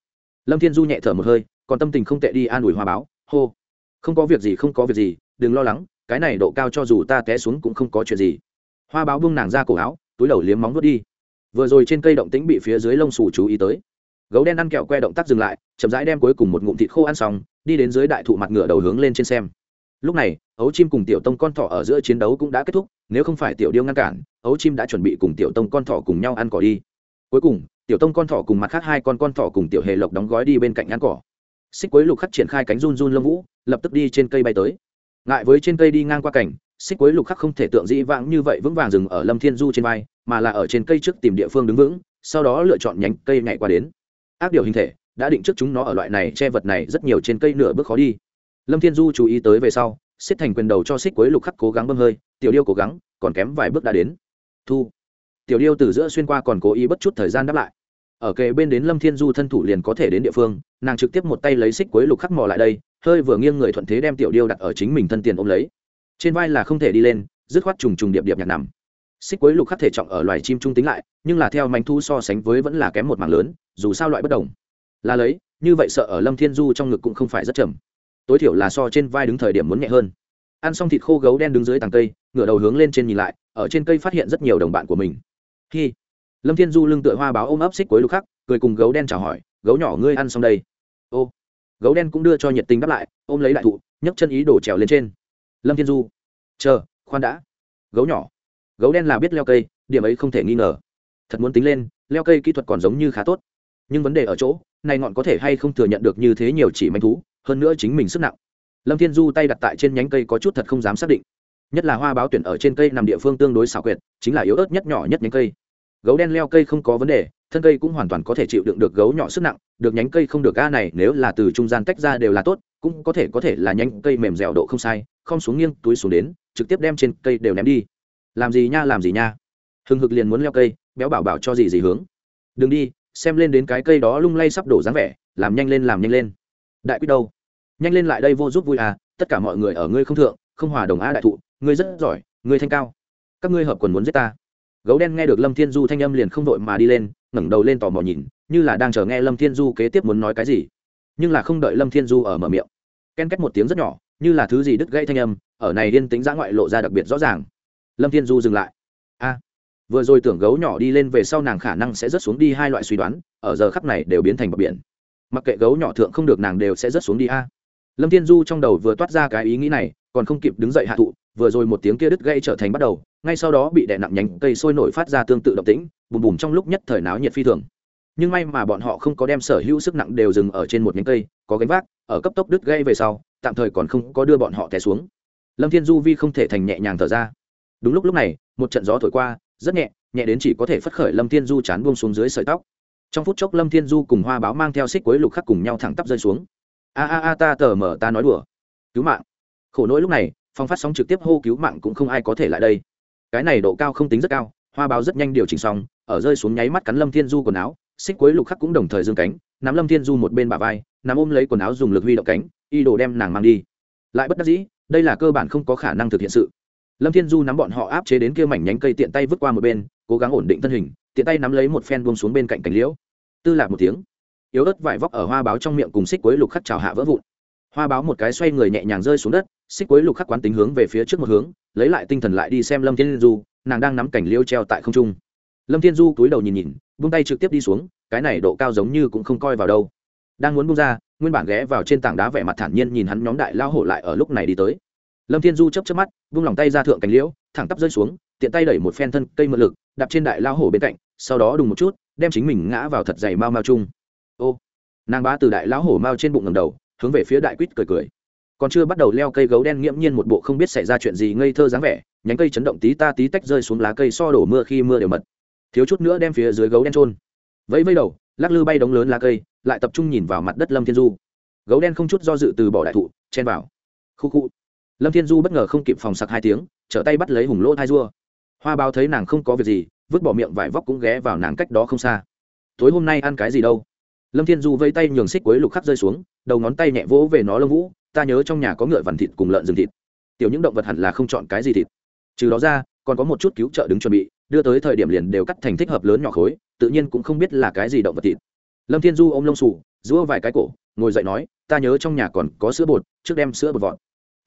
Lâm thiên du nhẹ thở một hơi, còn tâm tình không tệ đi an ủi hoa báo, hô. Không có việc gì, không có việc gì, đừng lo lắng, cái này độ cao cho dù ta té xuống cũng không có chuyện gì. Hoa báo buông nàng ra cổ áo, túi đầu liếm móng vuốt đi vừa rồi trên cây động tĩnh bị phía dưới lông xù chú ý tới. Gấu đen ăn kẹo que động tác dừng lại, chậm rãi đem cuối cùng một ngụm thịt khô ăn xong, đi đến dưới đại thụ mặt ngựa đầu hướng lên trên xem. Lúc này, ấu chim cùng tiểu tông con thỏ ở giữa chiến đấu cũng đã kết thúc, nếu không phải tiểu điêu ngăn cản, ấu chim đã chuẩn bị cùng tiểu tông con thỏ cùng nhau ăn cỏ đi. Cuối cùng, tiểu tông con thỏ cùng mặt khác hai con con thỏ cùng tiểu hề lộc đóng gói đi bên cạnh ăn cỏ. Xích quế lục khắc triển khai cánh run run lông vũ, lập tức đi trên cây bay tới. Ngại với trên cây đi ngang qua cảnh, xích quế lục khắc không thể tượng dĩ vãng như vậy vững vàng dừng ở lâm thiên du trên vai mà là ở trên cây trước tìm địa phương đứng vững, sau đó lựa chọn nhánh cây nhảy qua đến. Ác điều hình thể, đã định trước chúng nó ở loại này che vật này rất nhiều trên cây nửa bước khó đi. Lâm thiên du chú ý tới về sau, xích thành quyền đầu cho xích quấy lục khắc cố gắng bơm hơi, tiểu điêu cố gắng, còn kém vài bước đã đến. Thu. Tiểu điêu từ giữa xuyên qua còn cố ý bất chút thời gian đáp lại. Ở kề bên đến lâm thiên du thân thủ liền có thể đến địa phương, nàng trực tiếp một tay lấy xích quấy lục khắc mò lại đây, hơi vừa nghiêng người thuận thế đem tiểu điêu đặt ở chính mình thân tiền ôm lấy. Trên vai là không thể đi lên, dứt khoát trùng trùng điệp điệp nhặt nằm xích quấy lục khắc thể trọng ở loài chim trung tính lại, nhưng là theo manh thu so sánh với vẫn là kém một mảng lớn, dù sao loại bất đồng. Là lấy, như vậy sợ ở lâm thiên du trong ngực cũng không phải rất chậm. Tối thiểu là so trên vai đứng thời điểm muốn nhẹ hơn. Ăn xong thịt khô gấu đen đứng dưới tàng cây, ngửa đầu hướng lên trên nhìn lại, ở trên cây phát hiện rất nhiều đồng bạn của mình. Khi lâm thiên du lưng tựa hoa báo ôm ấp xích quấy lục khắc, cười cùng gấu đen chào hỏi, gấu nhỏ ngươi ăn xong đây? Ô. Gấu đen cũng đưa cho nhiệt tình đáp lại, ôm lấy đại thụ, nhấc chân ý đổ trèo lên trên. Lâm thiên du, chờ, khoan đã. Gấu nhỏ gấu đen là biết leo cây, điểm ấy không thể nghi ngờ. Thật muốn tính lên, leo cây kỹ thuật còn giống như khá tốt. Nhưng vấn đề ở chỗ, này ngọn có thể hay không thừa nhận được như thế nhiều chỉ manh thú, hơn nữa chính mình sức nặng. Lâm thiên du tay đặt tại trên nhánh cây có chút thật không dám xác định. Nhất là hoa báo tuyển ở trên cây nằm địa phương tương đối xảo quyệt, chính là yếu ớt nhất nhỏ nhất nhánh cây. Gấu đen leo cây không có vấn đề, thân cây cũng hoàn toàn có thể chịu đựng được gấu nhỏ sức nặng, được nhánh cây không được ga này, nếu là từ trung gian tách ra đều là tốt, cũng có thể có thể là nhánh cây mềm dẻo độ không sai không xuống nghiêng, túi xuống đến, trực tiếp đem trên cây đều ném đi làm gì nha, làm gì nha. Hừng hực liền muốn leo cây, béo bảo bảo cho gì gì hướng. Đừng đi, xem lên đến cái cây đó lung lay sắp đổ dáng vẻ, làm nhanh lên, làm nhanh lên. Đại quyết đâu? Nhanh lên lại đây vô giúp vui à tất cả mọi người ở ngươi không thượng, không hòa đồng a đại thụ, ngươi rất giỏi, ngươi thanh cao. Các ngươi hợp quần muốn giết ta. Gấu đen nghe được lâm thiên du thanh âm liền không đội mà đi lên, ngẩng đầu lên tò mò nhìn, như là đang chờ nghe lâm thiên du kế tiếp muốn nói cái gì. Nhưng là không đợi lâm thiên du ở mở miệng. Ken két một tiếng rất nhỏ, như là thứ gì đứt gãy thanh âm, ở này điên tính giã ngoại lộ ra đặc biệt rõ ràng lâm thiên du dừng lại. A, vừa rồi tưởng gấu nhỏ đi lên về sau nàng khả năng sẽ rớt xuống đi hai loại suy đoán, ở giờ khắp này đều biến thành bờ biển. Mặc kệ gấu nhỏ thượng không được nàng đều sẽ rớt xuống đi a. Lâm thiên du trong đầu vừa toát ra cái ý nghĩ này, còn không kịp đứng dậy hạ thụ, vừa rồi một tiếng kia đứt gây trở thành bắt đầu, ngay sau đó bị đè nặng nhánh cây sôi nổi phát ra tương tự động tĩnh, bùm bùm trong lúc nhất thời náo nhiệt phi thường. Nhưng may mà bọn họ không có đem sở hữu sức nặng đều dừng ở trên một nhánh cây, có gánh vác, ở cấp tốc đứt gây về sau, tạm thời còn không có đưa bọn họ té xuống. Lâm thiên du vi không thể thành nhẹ nhàng thở ra đúng lúc lúc này, một trận gió thổi qua, rất nhẹ nhẹ đến chỉ có thể phất khởi lâm thiên du chán buông xuống dưới sợi tóc. Trong phút chốc, lâm thiên du cùng hoa báo mang theo xích quấy lục khắc cùng nhau thẳng tắp rơi xuống. A a a, ta tờ mở, ta nói đùa. Cứu mạng. Khổ nỗi lúc này, phong phát sóng trực tiếp hô cứu mạng cũng không ai có thể lại đây. Cái này độ cao không tính rất cao, hoa báo rất nhanh điều chỉnh xong, ở rơi xuống nháy mắt cắn lâm thiên du quần áo, xích quấy lục khắc cũng đồng thời dương cánh, nắm lâm thiên du một bên bả vai, nắm ôm lấy quần áo dùng lực huy động cánh, y đồ đem nàng mang đi. Lại bất đắc dĩ, đây là cơ bản không có khả năng thực hiện sự lâm thiên du nắm bọn họ áp chế đến kia mảnh nhánh cây tiện tay vứt qua một bên, cố gắng ổn định thân hình, tiện tay nắm lấy một phen buông xuống bên cạnh cành liễu. Tư lạc một tiếng, yếu ớt vải vóc ở hoa báo trong miệng cùng xích quấy lục khắc trào hạ vỡ vụn. Hoa báo một cái xoay người nhẹ nhàng rơi xuống đất, xích quấy lục khắc quán tính hướng về phía trước một hướng, lấy lại tinh thần lại đi xem lâm thiên du, nàng đang nắm cảnh liêu treo tại không trung. Lâm thiên du cúi đầu nhìn nhìn vung tay trực tiếp đi xuống, cái này độ cao giống như cũng không coi vào đâu. Đang muốn bung ra, nguyên bản ghé vào trên tảng đá vẻ mặt thản nhiên nhìn hắn nhóm đại lao hổ lại ở lúc này đi tới lâm thiên du chấp chấp mắt, vung lòng tay ra thượng cánh liễu, thẳng tắp rơi xuống, tiện tay đẩy một phen thân cây mượn lực, đạp trên đại lao hổ bên cạnh, sau đó đùng một chút, đem chính mình ngã vào thật dày mau mau chung. Ô, nàng bá từ đại lão hổ mau trên bụng ngầm đầu, hướng về phía đại quýt cười cười. Còn chưa bắt đầu leo cây gấu đen nghiễm nhiên một bộ không biết xảy ra chuyện gì ngây thơ dáng vẻ, nhánh cây chấn động tí ta tí tách rơi xuống lá cây so đổ mưa khi mưa đều mật. Thiếu chút nữa đem phía dưới gấu đen trôn vẫy vẫy đầu, lắc lư bay đống lớn lá cây, lại tập trung nhìn vào mặt đất lâm thiên du. Gấu đen không chút do dự từ bỏ đại thụ, chen vào. Khu khu lâm thiên du bất ngờ không kịp phòng sặc hai tiếng, trở tay bắt lấy hùng lỗ thai dua. Hoa báo thấy nàng không có việc gì, vứt bỏ miệng vải vóc cũng ghé vào nàng cách đó không xa. Tối hôm nay ăn cái gì đâu? Lâm thiên du vây tay nhường xích quấy lục khắc rơi xuống, đầu ngón tay nhẹ vỗ về nó lông vũ, ta nhớ trong nhà có ngựa vằn thịt cùng lợn rừng thịt. Tiểu những động vật hẳn là không chọn cái gì thịt. Trừ đó ra, còn có một chút cứu trợ đứng chuẩn bị, đưa tới thời điểm liền đều cắt thành thích hợp lớn nhỏ khối, tự nhiên cũng không biết là cái gì động vật thịt. Lâm thiên du ôm lông xù giũa vài cái cổ, ngồi dậy nói, ta nhớ trong nhà còn có sữa bột, trước đem sữa bột vọt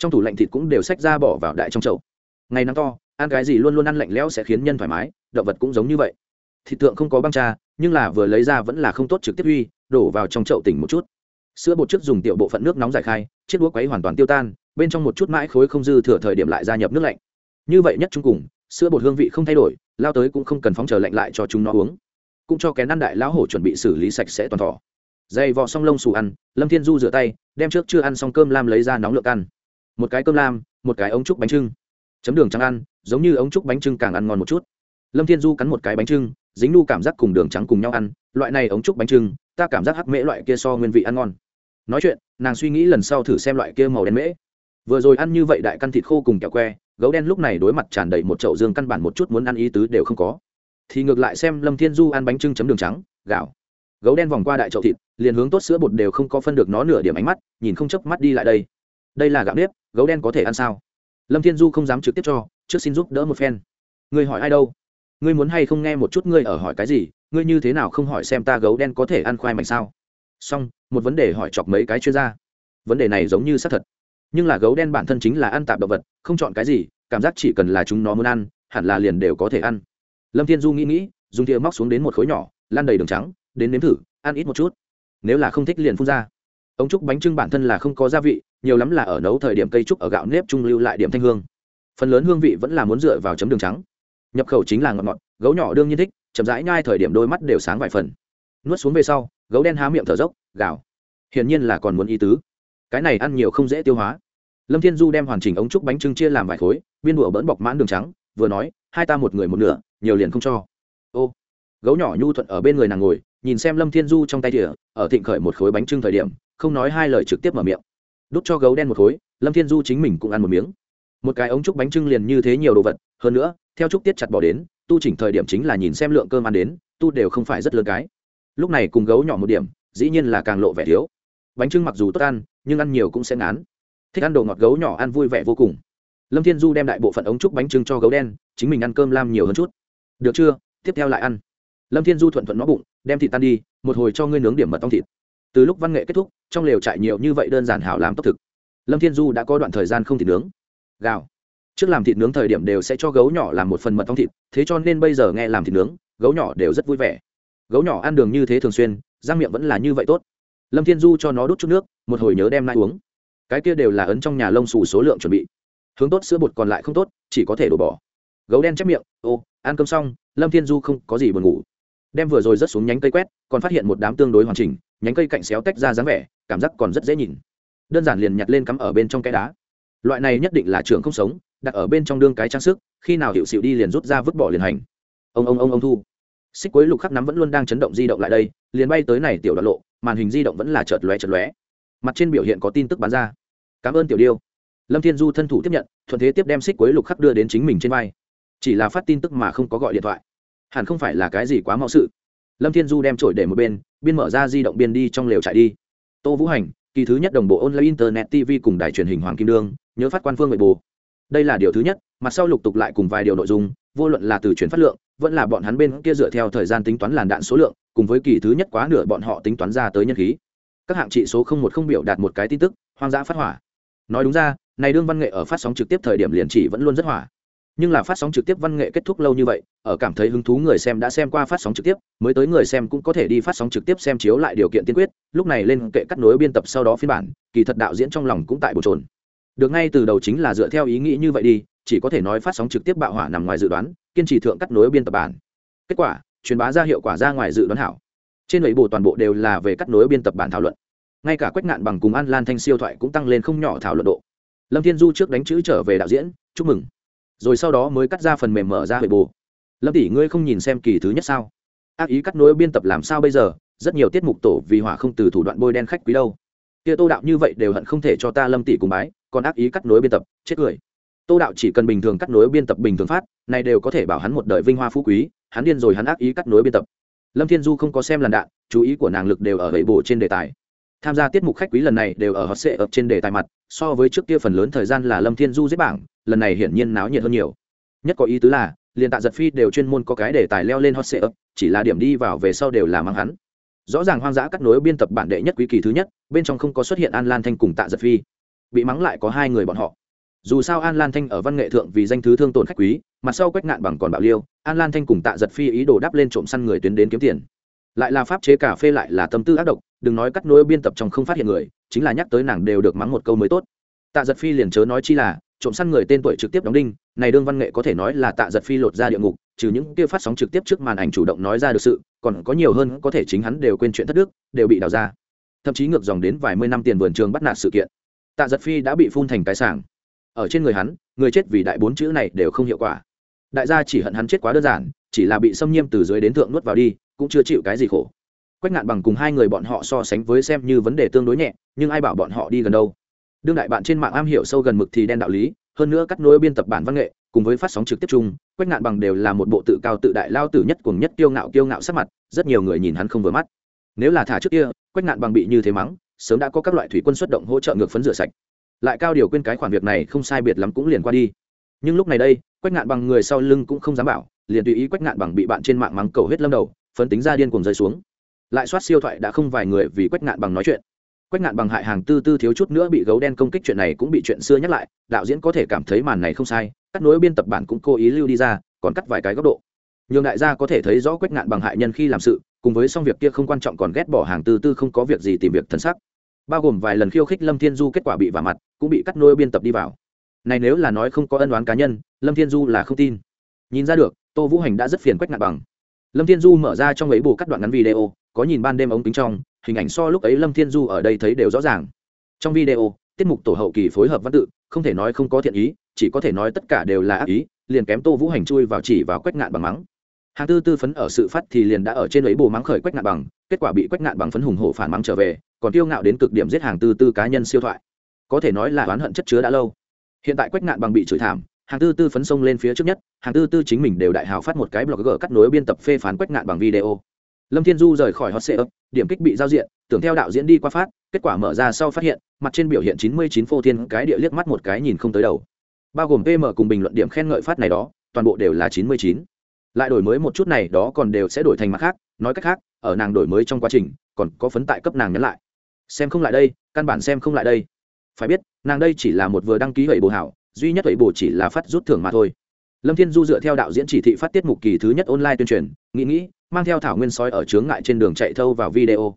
trong tủ lạnh thịt cũng đều xách ra bỏ vào đại trong chậu. Ngày nắng to, ăn cái gì luôn luôn ăn lạnh lẽo sẽ khiến nhân thoải mái, động vật cũng giống như vậy. Thịt tượng không có băng cha nhưng là vừa lấy ra vẫn là không tốt trực tiếp uy, đổ vào trong chậu tỉnh một chút. Sữa bột trước dùng tiểu bộ phận nước nóng giải khai, chiếc đũa quấy hoàn toàn tiêu tan, bên trong một chút mãi khối không dư thừa thời điểm lại gia nhập nước lạnh. Như vậy nhất chung cùng, sữa bột hương vị không thay đổi, lao tới cũng không cần phóng chờ lạnh lại cho chúng nó uống. Cũng cho kén ăn đại lão hổ chuẩn bị xử lý sạch sẽ toàn thỏ. Dày vò xong lông xù ăn, lâm thiên du rửa tay, đem trước chưa ăn xong cơm lam lấy ra nóng lượng ăn một cái cơm lam, một cái ống trúc bánh trưng. Chấm đường trắng ăn, giống như ống trúc bánh trưng càng ăn ngon một chút. Lâm thiên du cắn một cái bánh trưng, dính nu cảm giác cùng đường trắng cùng nhau ăn, loại này ống trúc bánh trưng, ta cảm giác hắc mễ loại kia so nguyên vị ăn ngon. Nói chuyện, nàng suy nghĩ lần sau thử xem loại kia màu đen mễ. Vừa rồi ăn như vậy đại căn thịt khô cùng kẹo que, gấu đen lúc này đối mặt tràn đầy một chậu dương căn bản một chút muốn ăn ý tứ đều không có. Thì ngược lại xem lâm thiên du ăn bánh trưng chấm đường trắng, gạo. Gấu đen vòng qua đại chậu thịt, liền hướng tốt sữa bột đều không có phân được nó nửa điểm ánh mắt, nhìn không chớp mắt đi lại đây đây là gạo nếp, gấu đen có thể ăn sao? Lâm thiên du không dám trực tiếp cho, trước xin giúp đỡ một phen. Ngươi hỏi ai đâu? Ngươi muốn hay không nghe một chút ngươi ở hỏi cái gì? Ngươi như thế nào không hỏi xem ta gấu đen có thể ăn khoai mảnh sao? Xong, một vấn đề hỏi chọc mấy cái chuyên gia. Vấn đề này giống như xác thật. Nhưng là gấu đen bản thân chính là ăn tạp động vật, không chọn cái gì, cảm giác chỉ cần là chúng nó muốn ăn, hẳn là liền đều có thể ăn. Lâm thiên du nghĩ nghĩ, dùng thìa móc xuống đến một khối nhỏ lan đầy đường trắng, đến nếm thử, ăn ít một chút. Nếu là không thích liền phun ra. Ống trúc bánh trưng bản thân là không có gia vị nhiều lắm là ở nấu thời điểm cây trúc ở gạo nếp trung lưu lại điểm thanh hương. Phần lớn hương vị vẫn là muốn dựa vào chấm đường trắng. Nhập khẩu chính là ngọt ngọt, gấu nhỏ đương nhiên thích, chậm rãi nhai thời điểm đôi mắt đều sáng vài phần. Nuốt xuống về sau, gấu đen há miệng thở dốc, gào. hiển nhiên là còn muốn ý tứ. Cái này ăn nhiều không dễ tiêu hóa. Lâm thiên du đem hoàn chỉnh ống trúc bánh trưng chia làm vài khối viên đũa bỡn bọc mãn đường trắng, vừa nói, hai ta một người một nửa, nhiều liền không cho. Ô, gấu nhỏ nhu thuận ở bên người nàng ngồi, nhìn xem lâm thiên du trong tay tỉa ở thịnh khởi một khối bánh trưng thời điểm, không nói hai lời trực tiếp mở miệng đút cho gấu đen một khối, lâm thiên du chính mình cũng ăn một miếng. Một cái ống trúc bánh trưng liền như thế nhiều đồ vật, hơn nữa, theo trúc tiết chặt bỏ đến, tu chỉnh thời điểm chính là nhìn xem lượng cơm ăn đến, tu đều không phải rất lớn cái. Lúc này cùng gấu nhỏ một điểm, dĩ nhiên là càng lộ vẻ thiếu. Bánh trưng mặc dù tốt ăn, nhưng ăn nhiều cũng sẽ ngán. Thích ăn đồ ngọt gấu nhỏ ăn vui vẻ vô cùng. Lâm thiên du đem đại bộ phận ống trúc bánh trưng cho gấu đen, chính mình ăn cơm lam nhiều hơn chút. Được chưa? Tiếp theo lại ăn. Lâm thiên du thuận thuận nó bụng, đem thịt tan đi, một hồi cho ngươi nướng điểm mật ong thịt từ lúc văn nghệ kết thúc, trong lều trại nhiều như vậy đơn giản hảo làm tốc thực. Lâm thiên du đã có đoạn thời gian không thịt nướng. Gạo. Trước làm thịt nướng thời điểm đều sẽ cho gấu nhỏ làm một phần mật ong thịt, thế cho nên bây giờ nghe làm thịt nướng, gấu nhỏ đều rất vui vẻ. Gấu nhỏ ăn đường như thế thường xuyên, răng miệng vẫn là như vậy tốt. Lâm thiên du cho nó đút chút nước, một hồi nhớ đem nai uống. Cái kia đều là ấn trong nhà lông xù số lượng chuẩn bị. Hướng tốt sữa bột còn lại không tốt, chỉ có thể đổ bỏ. Gấu đen chép miệng, ô, ăn cơm xong, lâm thiên du không có gì buồn ngủ đem vừa rồi rớt xuống nhánh cây quét, còn phát hiện một đám tương đối hoàn chỉnh, nhánh cây cạnh xéo tách ra dáng vẻ, cảm giác còn rất dễ nhìn. Đơn giản liền nhặt lên cắm ở bên trong cái đá. Loại này nhất định là trường không sống, đặt ở bên trong đương cái trang sức, khi nào hiệu xịu đi liền rút ra vứt bỏ liền hành. Ông ông ông ông thu. Xích quấy lục khắc nắm vẫn luôn đang chấn động di động lại đây, liền bay tới này tiểu đoạn lộ, màn hình di động vẫn là chợt lóe chợt lóe. Mặt trên biểu hiện có tin tức bán ra. Cảm ơn tiểu điêu. Lâm thiên du thân thủ tiếp nhận, thuận thế tiếp đem xích quấy lục khắc đưa đến chính mình trên vai. Chỉ là phát tin tức mà không có gọi điện thoại hẳn không phải là cái gì quá mạo sự. Lâm thiên du đem trổi để một bên, biên mở ra di động biên đi trong lều chạy đi. Tô vũ hành, kỳ thứ nhất đồng bộ online internet tv cùng đài truyền hình hoàng kim đương, nhớ phát quan phương nội bù đây là điều thứ nhất, mặt sau lục tục lại cùng vài điều nội dung, vô luận là từ chuyển phát lượng, vẫn là bọn hắn bên kia dựa theo thời gian tính toán làn đạn số lượng, cùng với kỳ thứ nhất quá nửa bọn họ tính toán ra tới nhân khí. Các hạng trị số không một không biểu đạt một cái tin tức, hoang dã phát hỏa. Nói đúng ra, này đương văn nghệ ở phát sóng trực tiếp thời điểm liền chỉ vẫn luôn rất hỏa nhưng là phát sóng trực tiếp văn nghệ kết thúc lâu như vậy, ở cảm thấy hứng thú người xem đã xem qua phát sóng trực tiếp, mới tới người xem cũng có thể đi phát sóng trực tiếp xem chiếu lại điều kiện tiên quyết, lúc này lên kệ cắt nối biên tập sau đó phiên bản, kỳ thật đạo diễn trong lòng cũng tại bồn trồn được ngay từ đầu chính là dựa theo ý nghĩ như vậy đi, chỉ có thể nói phát sóng trực tiếp bạo hỏa nằm ngoài dự đoán, kiên trì thượng cắt nối biên tập bản. Kết quả, truyền bá ra hiệu quả ra ngoài dự đoán hảo. Trên lưỡi bộ toàn bộ đều là về cắt nối biên tập bản thảo luận. Ngay cả quách ngạn bằng cùng an lan thanh siêu thoại cũng tăng lên không nhỏ thảo luận độ. Lâm thiên du trước đánh chữ trở về đạo diễn, chúc mừng rồi sau đó mới cắt ra phần mềm mở ra huệ bù lâm tỷ, ngươi không nhìn xem kỳ thứ nhất sao? Ác ý cắt nối biên tập làm sao bây giờ? Rất nhiều tiết mục tổ vì hỏa không từ thủ đoạn bôi đen khách quý đâu. Kia tô đạo như vậy đều hận không thể cho ta lâm tỷ cùng bái, còn ác ý cắt nối biên tập, chết cười. Tô đạo chỉ cần bình thường cắt nối biên tập bình thường phát, này đều có thể bảo hắn một đời vinh hoa phú quý, hắn điên rồi hắn ác ý cắt nối biên tập. Lâm thiên du không có xem làn đạn, chú ý của nàng lực đều ở hệ bộ trên đề tài tham gia tiết mục khách quý lần này đều ở hot sệ ập trên đề tài mặt, so với trước kia phần lớn thời gian là lâm thiên du giết bảng, lần này hiển nhiên náo nhiệt hơn nhiều. Nhất có ý tứ là, liền tạ giật phi đều chuyên môn có cái đề tài leo lên hot sệ ập, chỉ là điểm đi vào về sau đều là mang hắn. Rõ ràng hoang dã cắt nối biên tập bản đệ nhất quý kỳ thứ nhất, bên trong không có xuất hiện an lan thanh cùng tạ giật phi. Bị mắng lại có hai người bọn họ. Dù sao an lan thanh ở văn nghệ thượng vì danh thứ thương tổn khách quý, mặt sau quách ngạn bằng còn bạo liêu, an lan thanh cùng tạ giật phi ý đồ đắp lên trộm săn người tuyến đến kiếm tiền lại là pháp chế cà phê lại là tâm tư ác độc, đừng nói cắt nối biên tập trong không phát hiện người, chính là nhắc tới nàng đều được mắng một câu mới tốt. Tạ giật phi liền chớ nói chi là, trộm săn người tên tuổi trực tiếp đóng đinh, này đương văn nghệ có thể nói là tạ giật phi lột ra địa ngục, trừ những kia phát sóng trực tiếp trước màn ảnh chủ động nói ra được sự, còn có nhiều hơn có thể chính hắn đều quên chuyện thất đức, đều bị đào ra. Thậm chí ngược dòng đến vài mươi năm tiền vườn trường bắt nạt sự kiện. Tạ giật phi đã bị phun thành cái sảng. Ở trên người hắn, người chết vì đại bốn chữ này đều không hiệu quả. Đại gia chỉ hận hắn chết quá đơn giản, chỉ là bị xâm nhiễm từ dưới đến thượng nuốt vào đi cũng chưa chịu cái gì khổ. Quách ngạn bằng cùng hai người bọn họ so sánh với xem như vấn đề tương đối nhẹ, nhưng ai bảo bọn họ đi gần đâu? Đương đại bạn trên mạng am hiểu sâu gần mực thì đen đạo lý, hơn nữa cắt nối biên tập bản văn nghệ, cùng với phát sóng trực tiếp chung, quách ngạn bằng đều là một bộ tự cao tự đại lao tử nhất cuồng nhất kiêu ngạo kiêu ngạo sắc mặt, rất nhiều người nhìn hắn không vừa mắt. Nếu là thả trước kia, quách ngạn bằng bị như thế mắng, sớm đã có các loại thủy quân xuất động hỗ trợ ngược phấn rửa sạch. Lại cao điều quên cái khoản việc này không sai biệt lắm cũng liền qua đi. Nhưng lúc này đây, quách ngạn bằng người sau lưng cũng không dám bảo, liền tùy ý quách ngạn bằng bị bạn trên mạng mắng cầu hết lâm đầu phấn tính ra điên cuồng rơi xuống. Lại soát siêu thoại đã không vài người vì quách ngạn bằng nói chuyện. Quách ngạn bằng hại hàng tư tư thiếu chút nữa bị gấu đen công kích chuyện này cũng bị chuyện xưa nhắc lại, đạo diễn có thể cảm thấy màn này không sai cắt nối biên tập bản cũng cố ý lưu đi ra, còn cắt vài cái góc độ. Nhường đại gia có thể thấy rõ quách ngạn bằng hại nhân khi làm sự, cùng với xong việc kia không quan trọng còn ghét bỏ hàng tư tư không có việc gì tìm việc thân sắc bao gồm vài lần khiêu khích lâm thiên du kết quả bị vả mặt, cũng bị cắt nối biên tập đi vào. Này nếu là nói không có ân oán cá nhân, lâm thiên du là không tin. Nhìn ra được, tô vũ hành đã rất phiền quách ngạn bằng lâm thiên du mở ra trong ấy bù cắt đoạn ngắn video, có nhìn ban đêm ống kính trong, hình ảnh so lúc ấy lâm thiên du ở đây thấy đều rõ ràng. Trong video, tiết mục tổ hậu kỳ phối hợp văn tự, không thể nói không có thiện ý, chỉ có thể nói tất cả đều là ác ý, liền kém tô vũ hành chui vào chỉ vào quách ngạn bằng mắng. Hàng tư tư phấn ở sự phát thì liền đã ở trên ấy bù mắng khởi quách ngạn bằng, kết quả bị quách ngạn bằng phấn hùng hổ phản mắng trở về, còn tiêu ngạo đến cực điểm giết hàng tư tư cá nhân siêu thoại. Có thể nói là oán hận chất chứa đã lâu. Hiện tại quách ngạn bằng bị chửi thảm hàng tư tư phấn sông lên phía trước nhất, hàng tư tư chính mình đều đại hào phát một cái blogger cắt nối biên tập phê phán quách ngạn bằng video. Lâm thiên du rời khỏi hot sệ ấp điểm kích bị giao diện, tưởng theo đạo diễn đi qua phát, kết quả mở ra sau phát hiện, mặt trên biểu hiện chín mươi chín phô thiên cái địa liếc mắt một cái nhìn không tới đầu. Bao gồm pm cùng bình luận điểm khen ngợi phát này đó, toàn bộ đều là chín mươi chín. Lại đổi mới một chút này đó còn đều sẽ đổi thành mặt khác, nói cách khác, ở nàng đổi mới trong quá trình, còn có phấn tại cấp nàng nhấn lại. Xem không lại đây, căn bản xem không lại đây. Phải biết, nàng đây chỉ là một vừa đăng ký vậy bồ hảo duy nhất ấy bổ chỉ là phát rút thưởng mà thôi. Lâm thiên du dựa theo đạo diễn chỉ thị phát tiết mục kỳ thứ nhất online tuyên truyền, nghĩ nghĩ, mang theo thảo nguyên sói ở chướng ngại trên đường chạy thâu vào video.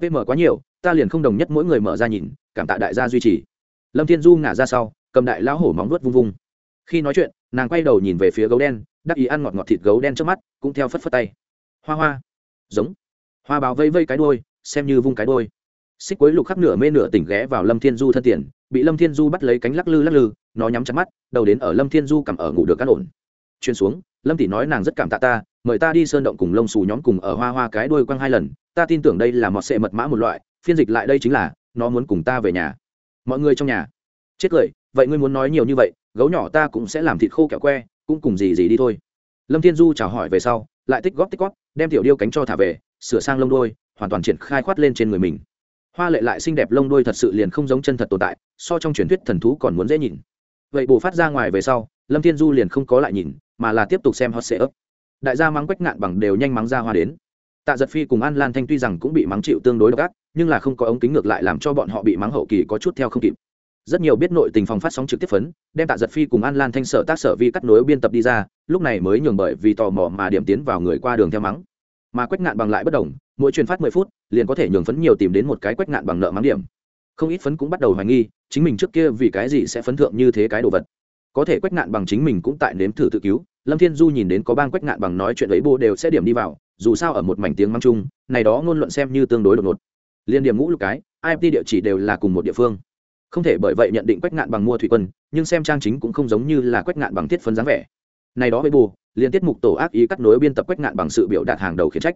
Vm quá nhiều, ta liền không đồng nhất mỗi người mở ra nhìn, cảm tạ đại gia duy trì. Lâm thiên du ngả ra sau, cầm đại lão hổ móng vuốt vung vung. Khi nói chuyện, nàng quay đầu nhìn về phía gấu đen, đắc ý ăn ngọt ngọt thịt gấu đen trước mắt, cũng theo phất phất tay. Hoa hoa. Giống. Hoa báo vây vây cái đôi xem như vung cái đôi xích quấy lục khắp nửa mê nửa tỉnh ghé vào lâm thiên du thân tiền bị lâm thiên du bắt lấy cánh lắc lư lắc lư, nó nhắm chặt mắt, đầu đến ở lâm thiên du cầm ở ngủ được cắt ổn. Chuyên xuống, lâm tỷ nói nàng rất cảm tạ ta, mời ta đi sơn động cùng lông xù nhóm cùng ở hoa hoa cái đuôi quăng hai lần, ta tin tưởng đây là mọt sệ mật mã một loại, phiên dịch lại đây chính là, nó muốn cùng ta về nhà. Mọi người trong nhà, chết cười, vậy ngươi muốn nói nhiều như vậy, gấu nhỏ ta cũng sẽ làm thịt khô kẹo que, cũng cùng gì gì đi thôi. Lâm thiên du chào hỏi về sau, lại tích góp tích góp, đem tiểu điêu cánh cho thả về, sửa sang lông đôi hoàn toàn triển khai khoát lên trên người mình hoa lệ lại xinh đẹp lông đuôi thật sự liền không giống chân thật tồn tại, so trong truyền thuyết thần thú còn muốn dễ nhìn. Vậy bù phát ra ngoài về sau, lâm thiên du liền không có lại nhìn, mà là tiếp tục xem hot sệ ấp đại gia mắng quách ngạn bằng đều nhanh mắng ra hoa đến. Tạ giật phi cùng an lan thanh tuy rằng cũng bị mắng chịu tương đối độc ác, nhưng là không có ống kính ngược lại làm cho bọn họ bị mắng hậu kỳ có chút theo không kịp. Rất nhiều biết nội tình phòng phát sóng trực tiếp phấn, đem tạ giật phi cùng an lan thanh sở tác sở vi cắt nối biên tập đi ra, lúc này mới nhường bởi vì tò mò mà điểm tiến vào người qua đường theo mắng mà quách ngạn bằng lại bất đồng, mỗi truyền phát mười phút, liền có thể nhường phấn nhiều tìm đến một cái quách ngạn bằng nợ mắng điểm. Không ít phấn cũng bắt đầu hoài nghi, chính mình trước kia vì cái gì sẽ phấn thượng như thế cái đồ vật. Có thể quách ngạn bằng chính mình cũng tại nếm thử tự cứu, lâm thiên du nhìn đến có bang quách ngạn bằng nói chuyện ấy bô đều sẽ điểm đi vào, dù sao ở một mảnh tiếng mắng chung, này đó ngôn luận xem như tương đối đột ngột. Liên điểm ngũ lục cái imt địa chỉ đều là cùng một địa phương. Không thể bởi vậy nhận định quách ngạn bằng mua thủy quân, nhưng xem trang chính cũng không giống như là quách ngạn bằng thiết phấn dáng vẻ. Này đó với bù liên tiết mục tổ ác ý cắt nối biên tập quách ngạn bằng sự biểu đạt hàng đầu khiển trách.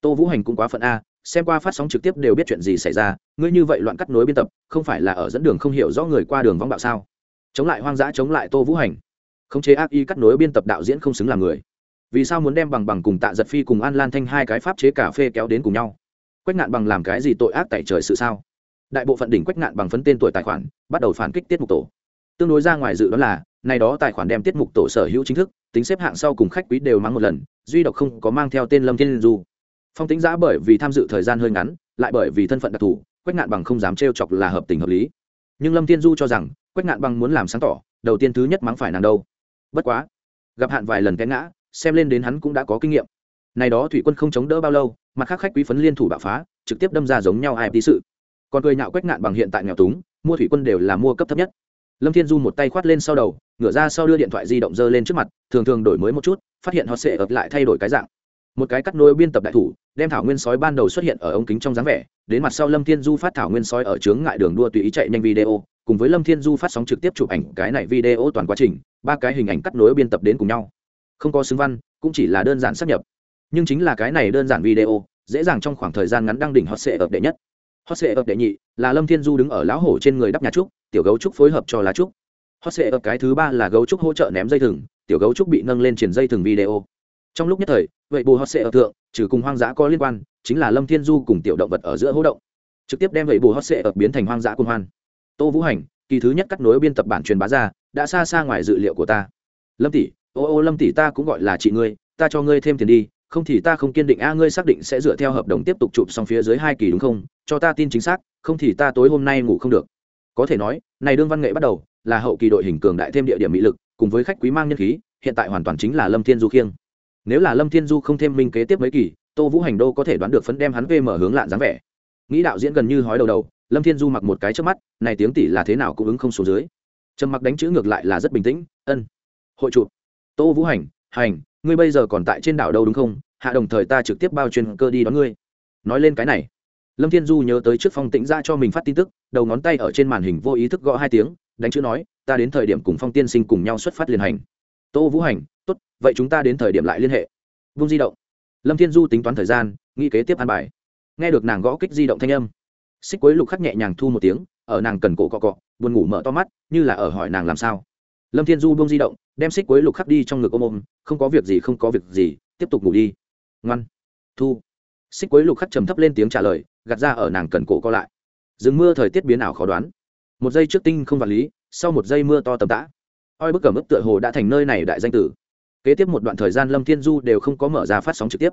Tô vũ hành cũng quá phận a, xem qua phát sóng trực tiếp đều biết chuyện gì xảy ra, ngươi như vậy loạn cắt nối biên tập, không phải là ở dẫn đường không hiểu rõ người qua đường vắng bạo sao? Chống lại hoang dã, chống lại tô vũ hành. Khống chế ác ý cắt nối biên tập đạo diễn không xứng làm người. Vì sao muốn đem bằng bằng cùng tạ giật phi cùng an lan thanh hai cái pháp chế cà phê kéo đến cùng nhau? Quách ngạn bằng làm cái gì tội ác tại trời sự sao? Đại bộ phận đỉnh quách ngạn bằng phấn tên tuổi tài khoản, bắt đầu phản kích tiết mục tổ. Tương đối ra ngoài dự đoán là, này đó tài khoản đem tiết mục tổ sở hữu chính thức tính xếp hạng sau cùng khách quý đều mắng một lần, duy độc không có mang theo tên lâm thiên du. Phong tính giã bởi vì tham dự thời gian hơi ngắn, lại bởi vì thân phận đặc thù, quách ngạn bằng không dám trêu chọc là hợp tình hợp lý. Nhưng lâm thiên du cho rằng, quách ngạn bằng muốn làm sáng tỏ, đầu tiên thứ nhất mắng phải nàng đâu. Bất quá, gặp hạn vài lần té ngã, xem lên đến hắn cũng đã có kinh nghiệm. Này đó thủy quân không chống đỡ bao lâu, mặt khác khách quý phấn liên thủ bạo phá, trực tiếp đâm ra giống nhau ai tí sự. Còn cười nhạo quách ngạn bằng hiện tại nghèo túng, mua thủy quân đều là mua cấp thấp nhất lâm thiên du một tay khoát lên sau đầu, ngửa ra sau đưa điện thoại di động dơ lên trước mặt, thường thường đổi mới một chút, phát hiện họ sẽ ập lại thay đổi cái dạng. Một cái cắt nối biên tập đại thủ, đem thảo nguyên sói ban đầu xuất hiện ở ống kính trong dáng vẻ, đến mặt sau lâm thiên du phát thảo nguyên sói ở trướng ngại đường đua tùy ý chạy nhanh video, cùng với lâm thiên du phát sóng trực tiếp chụp ảnh cái này video toàn quá trình, ba cái hình ảnh cắt nối biên tập đến cùng nhau. Không có xứng văn, cũng chỉ là đơn giản sắp nhập. Nhưng chính là cái này đơn giản video, dễ dàng trong khoảng thời gian ngắn đăng đỉnh hot sệ ập đệ nhất hot sệ ập đệ nhị, là lâm thiên du đứng ở lão hổ trên người đắp nhà trúc, tiểu gấu trúc phối hợp cho lá trúc. Hot sệ ập cái thứ ba là gấu trúc hỗ trợ ném dây thừng, tiểu gấu trúc bị nâng lên triển dây thừng video. Trong lúc nhất thời, vậy bù hot sệ ập thượng, trừ cùng hoang dã có liên quan, chính là lâm thiên du cùng tiểu động vật ở giữa hỗ động. Trực tiếp đem vậy bù hot sệ ập biến thành hoang dã quân hoan. Tô vũ hành, kỳ thứ nhất cắt nối biên tập bản truyền bá ra, đã xa xa ngoài dự liệu của ta. Lâm tỷ, ô ô lâm tỷ ta cũng gọi là chị ngươi, ta cho ngươi thêm tiền đi không thì ta không kiên định, a, ngươi xác định sẽ dựa theo hợp đồng tiếp tục chụp xong phía dưới hai kỳ đúng không? Cho ta tin chính xác, không thì ta tối hôm nay ngủ không được. Có thể nói, này đương văn nghệ bắt đầu, là hậu kỳ đội hình cường đại thêm địa điểm mỹ lực, cùng với khách quý mang nhân khí, hiện tại hoàn toàn chính là lâm thiên du khiêng. Nếu là lâm thiên du không thêm minh kế tiếp mấy kỳ, tô vũ hành đô có thể đoán được phấn đem hắn về mở hướng lạn dáng vẻ. Nghĩ đạo diễn gần như hói đầu đầu, lâm thiên du mặc một cái trước mắt, này tiếng tỷ là thế nào cũng ứng không số dưới. Trầm mặc đánh chữ ngược lại là rất bình tĩnh, ân, hội chụp. Tô vũ hành hành ngươi bây giờ còn tại trên đảo đâu đúng không? Hạ đồng thời ta trực tiếp bao chuyên cơ đi đón ngươi. Nói lên cái này, lâm thiên du nhớ tới trước phong tĩnh ra cho mình phát tin tức, đầu ngón tay ở trên màn hình vô ý thức gõ hai tiếng, đánh chữ nói, ta đến thời điểm cùng phong tiên sinh cùng nhau xuất phát liên hành. Tô vũ hành, tốt, vậy chúng ta đến thời điểm lại liên hệ. Vung di động. Lâm thiên du tính toán thời gian, nghĩ kế tiếp an bài. Nghe được nàng gõ kích di động thanh âm, xích quấy lục khắc nhẹ nhàng thu một tiếng, ở nàng cần cổ cọ cọ, buồn ngủ mở to mắt, như là ở hỏi nàng làm sao lâm thiên du buông di động, đem xích quế lục khắc đi trong ngực ôm ôm, không có việc gì, không có việc gì, tiếp tục ngủ đi. Ngoan. Thu. Xích quế lục khắc trầm thấp lên tiếng trả lời, gạt ra ở nàng cần cổ co lại. Rừng mưa thời tiết biến ảo khó đoán. Một giây trước tinh không vật lý, sau một giây mưa to tầm tã. Oi bức cẩm ức tựa hồ đã thành nơi này đại danh tử. Kế tiếp một đoạn thời gian lâm thiên du đều không có mở ra phát sóng trực tiếp.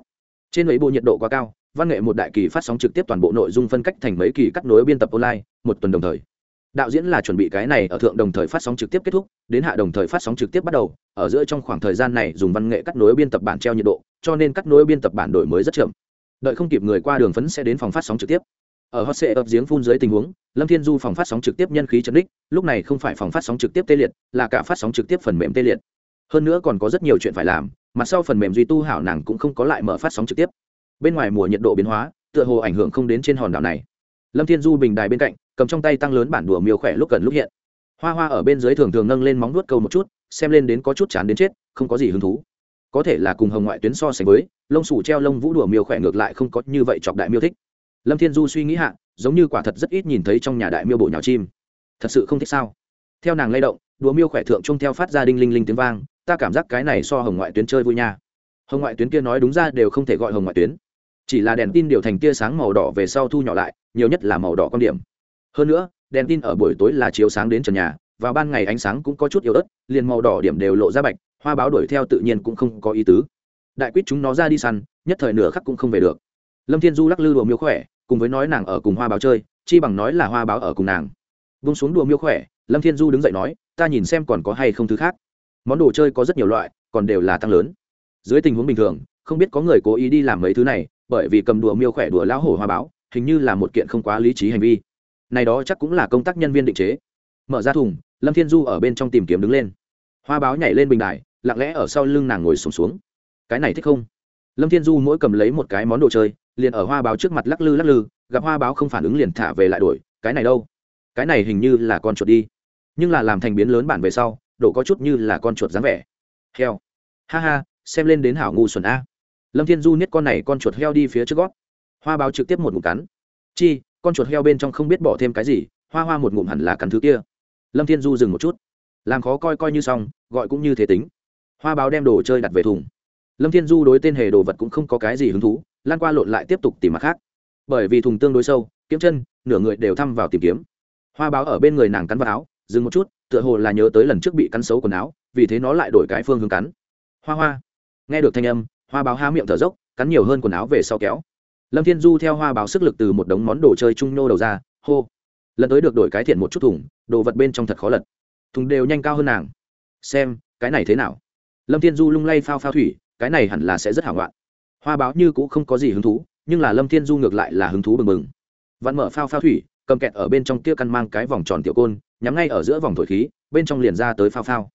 Trên ấy bộ nhiệt độ quá cao, văn nghệ một đại kỳ phát sóng trực tiếp toàn bộ nội dung phân cách thành mấy kỳ cắt nối biên tập online, một tuần đồng thời đạo diễn là chuẩn bị cái này ở thượng đồng thời phát sóng trực tiếp kết thúc, đến hạ đồng thời phát sóng trực tiếp bắt đầu, ở giữa trong khoảng thời gian này dùng văn nghệ cắt nối biên tập bản treo nhiệt độ, cho nên cắt nối biên tập bản đổi mới rất chậm. Đợi không kịp người qua đường phấn sẽ đến phòng phát sóng trực tiếp. Ở hot sệ ập giếng phun dưới tình huống, lâm thiên du phòng phát sóng trực tiếp nhân khí chấn đích lúc này không phải phòng phát sóng trực tiếp tê liệt, là cả phát sóng trực tiếp phần mềm tê liệt. Hơn nữa còn có rất nhiều chuyện phải làm mặt sau phần mềm duy tu hảo nàng cũng không có lại mở phát sóng trực tiếp. Bên ngoài mùa nhiệt độ biến hóa, tựa hồ ảnh hưởng không đến trên hòn đảo này lâm thiên du bình đài bên cạnh, cầm trong tay tăng lớn bản đùa miêu khỏe lúc gần lúc hiện. Hoa hoa ở bên dưới thường thường nâng lên móng nuốt câu một chút, xem lên đến có chút chán đến chết, không có gì hứng thú. Có thể là cùng hồng ngoại tuyến so sánh với, lông sủ treo lông vũ đùa miêu khỏe ngược lại không có như vậy chọc đại miêu thích. Lâm thiên du suy nghĩ hạ, giống như quả thật rất ít nhìn thấy trong nhà đại miêu bộ nhào chim. Thật sự không thích sao? Theo nàng lay động, đùa miêu khỏe thượng trung theo phát ra đinh linh linh tiếng vang, ta cảm giác cái này so hồng ngoại tuyến chơi vui nha. Hồng ngoại tuyến kia nói đúng ra đều không thể gọi hồng ngoại tuyến. Chỉ là đèn tin điều thành tia sáng màu đỏ về sau thu nhỏ lại nhiều nhất là màu đỏ con điểm. Hơn nữa, đèn tin ở buổi tối là chiếu sáng đến trần nhà, và ban ngày ánh sáng cũng có chút yếu ớt, liền màu đỏ điểm đều lộ ra bạch, hoa báo đuổi theo tự nhiên cũng không có ý tứ. Đại quýt chúng nó ra đi săn, nhất thời nửa khắc cũng không về được. Lâm thiên du lắc lư đùa miêu khỏe, cùng với nói nàng ở cùng hoa báo chơi, chi bằng nói là hoa báo ở cùng nàng. Vung xuống đùa miêu khỏe, lâm thiên du đứng dậy nói, ta nhìn xem còn có hay không thứ khác. Món đồ chơi có rất nhiều loại, còn đều là tăng lớn. Dưới tình huống bình thường, không biết có người cố ý đi làm mấy thứ này, bởi vì cầm đùa miêu khỏe đùa lão hổ hoa báo hình như là một kiện không quá lý trí hành vi. Này đó chắc cũng là công tác nhân viên định chế. Mở ra thùng lâm thiên du ở bên trong tìm kiếm đứng lên. Hoa báo nhảy lên bình đài lặng lẽ ở sau lưng nàng ngồi sùng xuống, xuống. Cái này thích không? Lâm thiên du mỗi cầm lấy một cái món đồ chơi liền ở hoa báo trước mặt lắc lư lắc lư gặp hoa báo không phản ứng liền thả về lại đổi cái này đâu? Cái này hình như là con chuột đi. Nhưng là làm thành biến lớn bản về sau độ có chút như là con chuột dáng vẻ. Heo. Ha ha xem lên đến hảo ngu xuẩn a. Lâm thiên du niết con này con chuột heo đi phía trước gót hoa báo trực tiếp một ngụm cắn. Chi, con chuột heo bên trong không biết bỏ thêm cái gì, hoa hoa một ngụm hẳn là cắn thứ kia. Lâm thiên du dừng một chút. Làm khó coi coi như xong, gọi cũng như thế tính. Hoa báo đem đồ chơi đặt về thùng. Lâm thiên du đối tên hề đồ vật cũng không có cái gì hứng thú, lan qua lộn lại tiếp tục tìm mặt khác. Bởi vì thùng tương đối sâu, kiếm chân, nửa người đều thăm vào tìm kiếm. Hoa báo ở bên người nàng cắn vào áo, dừng một chút, tựa hồ là nhớ tới lần trước bị cắn xấu quần áo, vì thế nó lại đổi cái phương hướng cắn. Hoa hoa. Nghe được thanh âm, hoa báo há miệng thở dốc, cắn nhiều hơn quần áo về sau kéo lâm thiên du theo hoa báo sức lực từ một đống món đồ chơi trung nô đầu ra, hô. Lần tới được đổi cái thiện một chút thùng, đồ vật bên trong thật khó lật. Thùng đều nhanh cao hơn nàng. Xem, cái này thế nào? Lâm thiên du lung lay phao phao thủy, cái này hẳn là sẽ rất hảo loạn hoa báo như cũng không có gì hứng thú, nhưng là lâm thiên du ngược lại là hứng thú bừng bừng. Vặn mở phao phao thủy, cầm kẹt ở bên trong kia căn mang cái vòng tròn tiểu côn, nhắm ngay ở giữa vòng thổi khí, bên trong liền ra tới phao phao.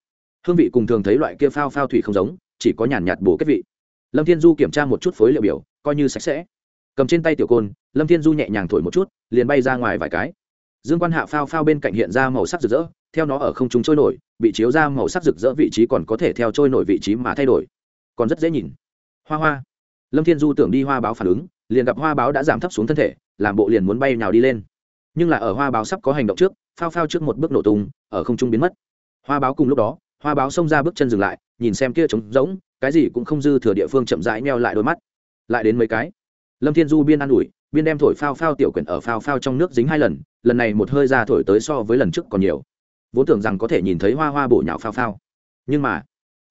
Hương vị cùng thường thấy loại kia phao phao thủy không giống, chỉ có nhàn nhạt bổ kết vị. Lâm thiên du kiểm tra một chút phối liệu biểu, coi như sạch sẽ cầm trên tay tiểu côn, lâm thiên du nhẹ nhàng thổi một chút, liền bay ra ngoài vài cái. Dương quan hạ phao phao bên cạnh hiện ra màu sắc rực rỡ, theo nó ở không trung trôi nổi, bị chiếu ra màu sắc rực rỡ vị trí còn có thể theo trôi nổi vị trí mà thay đổi. Còn rất dễ nhìn. Hoa hoa. Lâm thiên du tưởng đi hoa báo phản ứng, liền gặp hoa báo đã giảm thấp xuống thân thể, làm bộ liền muốn bay nào đi lên. Nhưng là ở hoa báo sắp có hành động trước, phao phao trước một bước nổ tung, ở không trung biến mất. Hoa báo cùng lúc đó, hoa báo xông ra bước chân dừng lại, nhìn xem kia trống rỗng, cái gì cũng không dư thừa địa phương chậm rãi neo lại đôi mắt. Lại đến mấy cái lâm thiên du biên an ủi, biên đem thổi phao phao tiểu quyển ở phao phao trong nước dính hai lần lần này một hơi ra thổi tới so với lần trước còn nhiều. Vốn tưởng rằng có thể nhìn thấy hoa hoa bổ nhạo phao phao. Nhưng mà,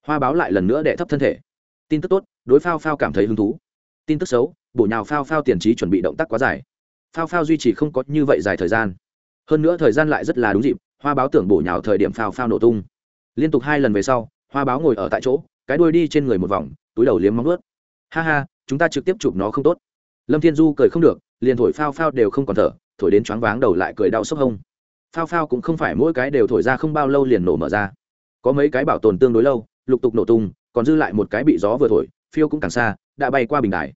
hoa báo lại lần nữa đệ thấp thân thể. Tin tức tốt, đối phao phao cảm thấy hứng thú. Tin tức xấu, bổ nhào phao phao tiền trí chuẩn bị động tác quá dài. Phao phao duy trì không có như vậy dài thời gian. Hơn nữa thời gian lại rất là đúng dịp, hoa báo tưởng bổ nhào thời điểm phao phao nổ tung. Liên tục hai lần về sau, hoa báo ngồi ở tại chỗ, cái đuôi đi trên người một vòng, túi đầu liếm móng ướt ha ha, chúng ta trực tiếp chụp nó không tốt lâm thiên du cười không được, liền thổi phao phao đều không còn thở, thổi đến choáng váng đầu lại cười đau sốc hông. Phao phao cũng không phải mỗi cái đều thổi ra không bao lâu liền nổ mở ra. Có mấy cái bảo tồn tương đối lâu, lục tục nổ tung, còn dư lại một cái bị gió vừa thổi, phiêu cũng càng xa, đã bay qua bình đài.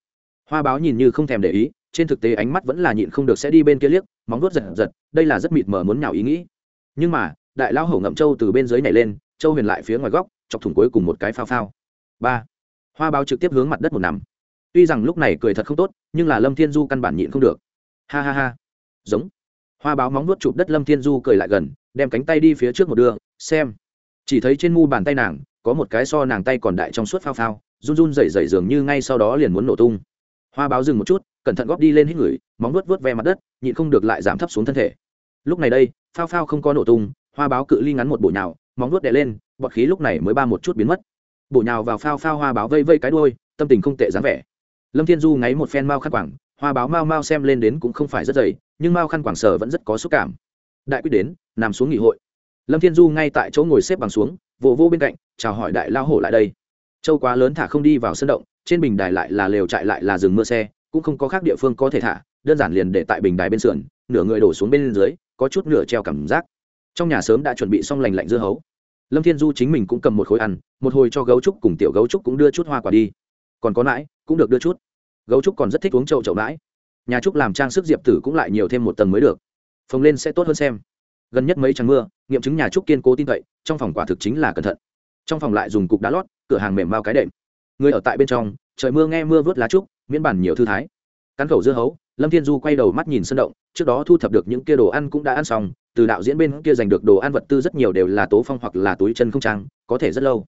Hoa báo nhìn như không thèm để ý, trên thực tế ánh mắt vẫn là nhịn không được sẽ đi bên kia liếc, móng vuốt giật giật, đây là rất mịt mờ muốn nhào ý nghĩ. Nhưng mà, đại lão hổ ngậm châu từ bên dưới nhảy lên châu huyền lại phía ngoài góc, chọc thủng cuối cùng một cái phao phao. Ba. Hoa báo trực tiếp hướng mặt đất một nằm tuy rằng lúc này cười thật không tốt, nhưng là lâm thiên du căn bản nhịn không được. Ha ha ha. Giống. Hoa báo móng nuốt chụp đất lâm thiên du cười lại gần, đem cánh tay đi phía trước một đường, xem. Chỉ thấy trên mu bàn tay nàng, có một cái so nàng tay còn đại trong suốt phao phao, run run rẩy rẩy dường như ngay sau đó liền muốn nổ tung. Hoa báo dừng một chút, cẩn thận góp đi lên hít người, móng nuốt vớt ve mặt đất, nhịn không được lại giảm thấp xuống thân thể. Lúc này đây, phao phao không có nổ tung, hoa báo cự ly ngắn một bộ nhào, móng nuốt đè lên, bọt khí lúc này mới ba một chút biến mất. Bộ nhào vào phao phao hoa báo vây vây cái đuôi, tâm tình không tệ dáng vẻ lâm thiên du ngáy một phen mau khăn quảng hoa báo mau mau xem lên đến cũng không phải rất dày, nhưng mau khăn quảng sở vẫn rất có xúc cảm. Đại quyết đến, nằm xuống nghỉ hội. Lâm thiên du ngay tại chỗ ngồi xếp bằng xuống, vỗ vô bên cạnh, chào hỏi đại lao hổ lại đây. Châu quá lớn thả không đi vào sân động, trên bình đài lại là lều trại lại là rừng mưa xe, cũng không có khác địa phương có thể thả, đơn giản liền để tại bình đài bên sườn, nửa người đổ xuống bên dưới, có chút nửa treo cảm giác. Trong nhà sớm đã chuẩn bị xong lành lạnh dưa hấu. Lâm thiên du chính mình cũng cầm một khối ăn, một hồi cho gấu trúc cùng tiểu gấu trúc cũng đưa chút hoa quả đi còn có nãi, cũng được đưa chút. Gấu trúc còn rất thích uống trậu trậu nãi. Nhà trúc làm trang sức diệp tử cũng lại nhiều thêm một tầng mới được. Phồng lên sẽ tốt hơn xem. Gần nhất mấy tràng mưa, nghiệm chứng nhà trúc kiên cố tin cậy, trong phòng quả thực chính là cẩn thận. Trong phòng lại dùng cục đá lót, cửa hàng mềm bao cái đệm. Người ở tại bên trong, trời mưa nghe mưa vớt lá trúc, miễn bản nhiều thư thái. Cắn khẩu dưa hấu, lâm thiên du quay đầu mắt nhìn sân động, trước đó thu thập được những kia đồ ăn cũng đã ăn xong, từ đạo diễn bên kia giành được đồ ăn vật tư rất nhiều đều là tố phong hoặc là túi chân không trang, có thể rất lâu.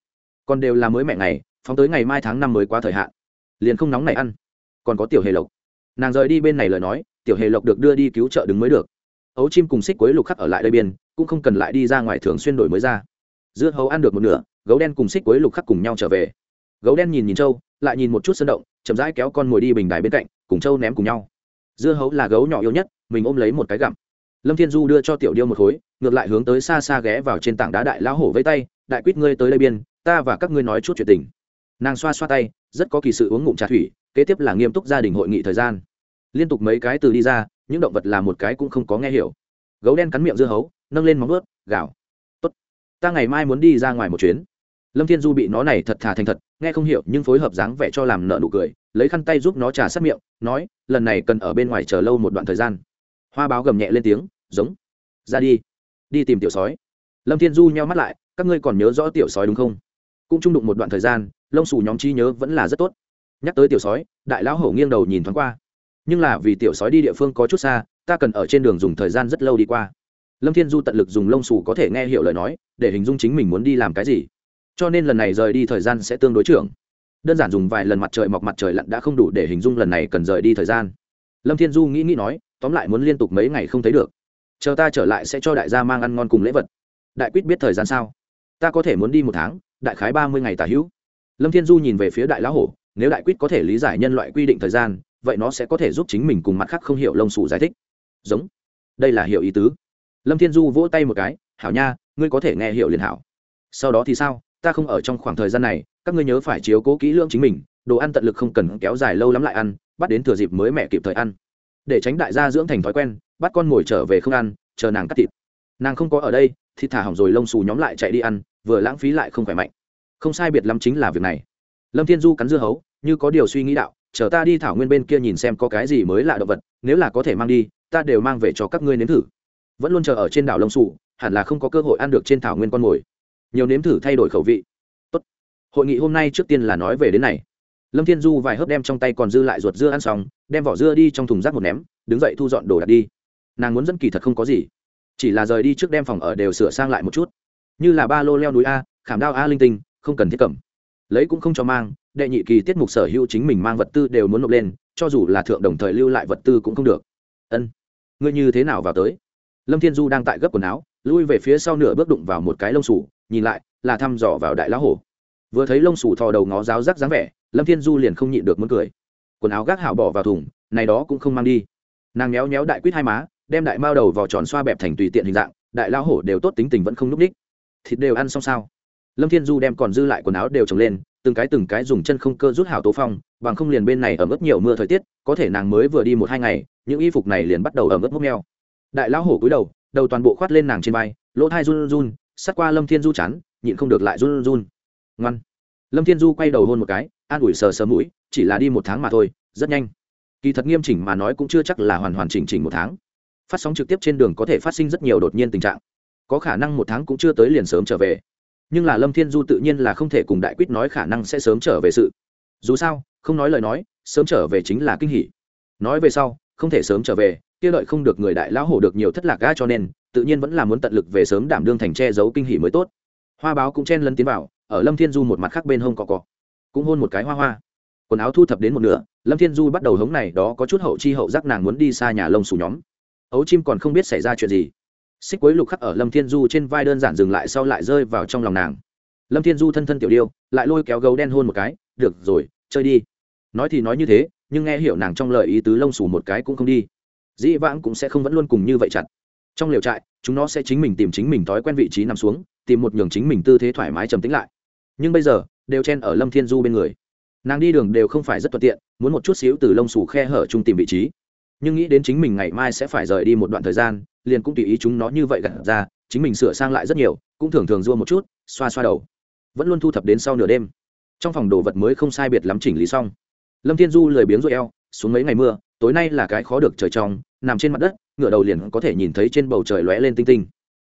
Còn đều là mới mẹ ngày phóng tới ngày mai tháng năm mới qua thời hạn. Liền không nóng này ăn. Còn có tiểu hề lộc. Nàng rời đi bên này lời nói, tiểu hề lộc được đưa đi cứu trợ đứng mới được. Ấu chim cùng xích quấy lục khắc ở lại đây biên, cũng không cần lại đi ra ngoài thường xuyên đổi mới ra. Dưa hấu ăn được một nửa, gấu đen cùng xích quấy lục khắc cùng nhau trở về. Gấu đen nhìn nhìn trâu lại nhìn một chút sân động, chậm rãi kéo con mồi đi bình đài bên cạnh, cùng trâu ném cùng nhau. Dưa hấu là gấu nhỏ yêu nhất, mình ôm lấy một cái gặm. Lâm thiên du đưa cho tiểu điêu một khối, ngược lại hướng tới xa xa ghé vào trên tảng đá đại lão hổ vây tay, đại quýt ngươi tới đây biên, ta và các ngươi nói chút chuyện tình nàng xoa xoa tay, rất có kỳ sự uống ngụm trà thủy, kế tiếp là nghiêm túc gia đình hội nghị thời gian. Liên tục mấy cái từ đi ra, những động vật làm một cái cũng không có nghe hiểu. Gấu đen cắn miệng dưa hấu, nâng lên móng ướt gạo tốt, ta ngày mai muốn đi ra ngoài một chuyến. Lâm thiên du bị nó này thật thà thành thật, nghe không hiểu nhưng phối hợp dáng vẻ cho làm nợ nụ cười, lấy khăn tay giúp nó trà sát miệng, nói, lần này cần ở bên ngoài chờ lâu một đoạn thời gian. Hoa báo gầm nhẹ lên tiếng, giống. Ra đi. Đi tìm tiểu sói. Lâm thiên du nheo mắt lại, các ngươi còn nhớ rõ tiểu sói đúng không? Cũng trung đụng một đoạn thời gian, lông xù nhóm trí nhớ vẫn là rất tốt. Nhắc tới tiểu sói, đại lão hổ nghiêng đầu nhìn thoáng qua. Nhưng là vì tiểu sói đi địa phương có chút xa, ta cần ở trên đường dùng thời gian rất lâu đi qua. Lâm thiên du tận lực dùng lông xù có thể nghe hiểu lời nói, để hình dung chính mình muốn đi làm cái gì. Cho nên lần này rời đi thời gian sẽ tương đối trưởng. Đơn giản dùng vài lần mặt trời mọc mặt trời lặn đã không đủ để hình dung lần này cần rời đi thời gian. Lâm thiên du nghĩ nghĩ nói, tóm lại muốn liên tục mấy ngày không thấy được. Chờ ta trở lại sẽ cho đại gia mang ăn ngon cùng lễ vật. Đại quýt biết thời gian sao? Ta có thể muốn đi một tháng đại khái ba mươi ngày tả hữu. Lâm thiên du nhìn về phía đại lão hổ, nếu đại quýt có thể lý giải nhân loại quy định thời gian, vậy nó sẽ có thể giúp chính mình cùng mặt khác không hiểu lông Sủ giải thích. Giống. Đây là hiểu ý tứ. Lâm thiên du vỗ tay một cái, hảo nha, ngươi có thể nghe hiểu liền hảo. Sau đó thì sao? Ta không ở trong khoảng thời gian này, các ngươi nhớ phải chiếu cố kỹ lưỡng chính mình, đồ ăn tận lực không cần kéo dài lâu lắm lại ăn, bắt đến thừa dịp mới mẹ kịp thời ăn. Để tránh đại gia dưỡng thành thói quen, bắt con ngồi trở về không ăn, chờ nàng cắt thịt. Nàng không có ở đây thì thả hỏng rồi lông xù nhóm lại chạy đi ăn vừa lãng phí lại không khỏe mạnh. Không sai biệt lắm chính là việc này. Lâm thiên du cắn dưa hấu như có điều suy nghĩ đạo chờ ta đi thảo nguyên bên kia nhìn xem có cái gì mới lạ động vật nếu là có thể mang đi ta đều mang về cho các ngươi nếm thử. Vẫn luôn chờ ở trên đảo lông Sụ, hẳn là không có cơ hội ăn được trên thảo nguyên con mồi. Nhiều nếm thử thay đổi khẩu vị. Tốt. hội nghị hôm nay trước tiên là nói về đến này. Lâm thiên du vài hớp đem trong tay còn dư lại ruột dưa ăn xong đem vỏ dưa đi trong thùng rác một ném đứng dậy thu dọn đồ đạc đi. Nàng muốn dẫn kỳ thật không có gì. Chỉ là rời đi trước đem phòng ở đều sửa sang lại một chút như là ba lô leo núi a, khảm đao a linh tinh, không cần thiết cầm. Lấy cũng không cho mang, đệ nhị kỳ tiết mục sở hữu chính mình mang vật tư đều muốn nộp lên, cho dù là thượng đồng thời lưu lại vật tư cũng không được. Ân, ngươi như thế nào vào tới? Lâm thiên du đang tại gấp quần áo, lui về phía sau nửa bước đụng vào một cái lông sủ nhìn lại, là thăm dò vào đại lão hổ. Vừa thấy lông sủ thò đầu ngó giáo rắc dáng vẻ, lâm thiên du liền không nhịn được muốn cười. Quần áo gác hảo bỏ vào thùng, này đó cũng không mang đi. Nàng méo méo đại quýt hai má, đem đại mao đầu vào tròn xoa bẹp thành tùy tiện hình dạng, đại lão hổ đều tốt tính tình vẫn không núp ních thịt đều ăn xong sao? Lâm thiên du đem còn dư lại quần áo đều trồng lên, từng cái từng cái dùng chân không cơ rút hảo tố phong, bằng không liền bên này ở mức nhiều mưa thời tiết, có thể nàng mới vừa đi một hai ngày, những y phục này liền bắt đầu ở mức mốc neo đại lão hổ cúi đầu đầu toàn bộ khoát lên nàng trên vai, lỗ thai run run sát qua lâm thiên du chán, nhịn không được lại run run. Ngoan. Lâm thiên du quay đầu hôn một cái, an ủi sờ sờ mũi, chỉ là đi một tháng mà thôi, rất nhanh. Kỳ thật nghiêm chỉnh mà nói cũng chưa chắc là hoàn hoàn chỉnh chỉnh một tháng. Phát sóng trực tiếp trên đường có thể phát sinh rất nhiều đột nhiên tình trạng có khả năng một tháng cũng chưa tới liền sớm trở về. Nhưng là lâm thiên du tự nhiên là không thể cùng đại quyết nói khả năng sẽ sớm trở về sự. Dù sao, không nói lời nói, sớm trở về chính là kinh hỉ. Nói về sau, không thể sớm trở về, kia lợi không được người đại lão hổ được nhiều thất lạc ga cho nên, tự nhiên vẫn là muốn tận lực về sớm đảm đương thành che giấu kinh hỉ mới tốt. Hoa báo cũng chen lấn tiến vào, ở lâm thiên du một mặt khác bên hông cọ cọ. Cũng hôn một cái hoa hoa. Quần áo thu thập đến một nửa, lâm thiên du bắt đầu hống này, đó có chút hậu chi hậu giác nàng muốn đi xa nhà lông xù nhóm. Ấu chim còn không biết xảy ra chuyện gì xích cuối lục khắc ở lâm thiên du trên vai đơn giản dừng lại sau lại rơi vào trong lòng nàng. Lâm thiên du thân thân tiểu điêu, lại lôi kéo gấu đen hôn một cái, được rồi, chơi đi. Nói thì nói như thế, nhưng nghe hiểu nàng trong lời ý tứ lông xù một cái cũng không đi. Dĩ vãng cũng sẽ không vẫn luôn cùng như vậy chặt. Trong liều trại, chúng nó sẽ chính mình tìm chính mình thói quen vị trí nằm xuống, tìm một nhường chính mình tư thế thoải mái trầm tĩnh lại. Nhưng bây giờ, đều chen ở lâm thiên du bên người. Nàng đi đường đều không phải rất thuận tiện, muốn một chút xíu từ lông xù khe hở chung tìm vị trí. Nhưng nghĩ đến chính mình ngày mai sẽ phải rời đi một đoạn thời gian liền cũng tùy ý chúng nó như vậy gặt ra, chính mình sửa sang lại rất nhiều, cũng thường thường dua một chút, xoa xoa đầu. Vẫn luôn thu thập đến sau nửa đêm. Trong phòng đồ vật mới không sai biệt lắm chỉnh lý xong. Lâm thiên du lười biếng rồi eo, xuống mấy ngày mưa, tối nay là cái khó được trời trong, nằm trên mặt đất ngựa đầu liền có thể nhìn thấy trên bầu trời lóe lên tinh tinh.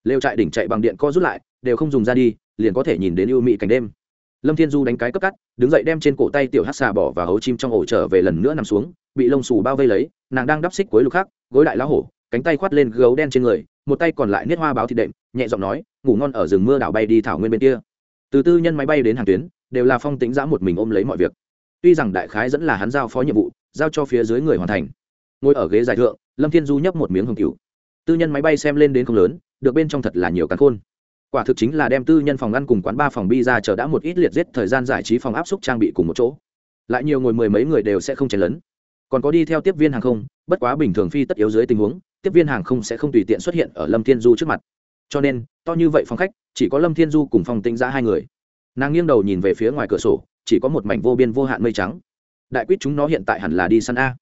Lều trại đỉnh chạy bằng điện co rút lại, đều không dùng ra đi, liền có thể nhìn đến ưu mị cảnh đêm. Lâm thiên du đánh cái cấp cắt, đứng dậy đem trên cổ tay tiểu hát xà bỏ và hấu chim trong ổ trở về lần nữa nằm xuống, bị lông xù bao vây lấy, nàng đang đắp xích cuối lục khác gối đại lá hổ cánh tay khoát lên gấu đen trên người, một tay còn lại niết hoa báo thịt đệm, nhẹ giọng nói, ngủ ngon ở rừng mưa đảo bay đi thảo nguyên bên kia. Từ tư nhân máy bay đến hàng tuyến, đều là phong tính giã một mình ôm lấy mọi việc. Tuy rằng đại khái dẫn là hắn giao phó nhiệm vụ, giao cho phía dưới người hoàn thành. Ngồi ở ghế dài thượng, lâm thiên du nhấp một miếng hồng cựu tư nhân máy bay xem lên đến không lớn, được bên trong thật là nhiều cắn khôn. Quả thực chính là đem tư nhân phòng ăn cùng quán ba phòng bi ra chờ đã một ít liệt giết thời gian giải trí phòng áp suất trang bị cùng một chỗ. Lại nhiều ngồi mười mấy người đều sẽ không chen lấn. Còn có đi theo tiếp viên hàng không, bất quá bình thường phi tất yếu dưới tình huống tiếp viên hàng không sẽ không tùy tiện xuất hiện ở lâm thiên du trước mặt. Cho nên, to như vậy phòng khách, chỉ có lâm thiên du cùng phong tĩnh giã hai người. Nàng nghiêng đầu nhìn về phía ngoài cửa sổ, chỉ có một mảnh vô biên vô hạn mây trắng. Đại quyết chúng nó hiện tại hẳn là đi săn a.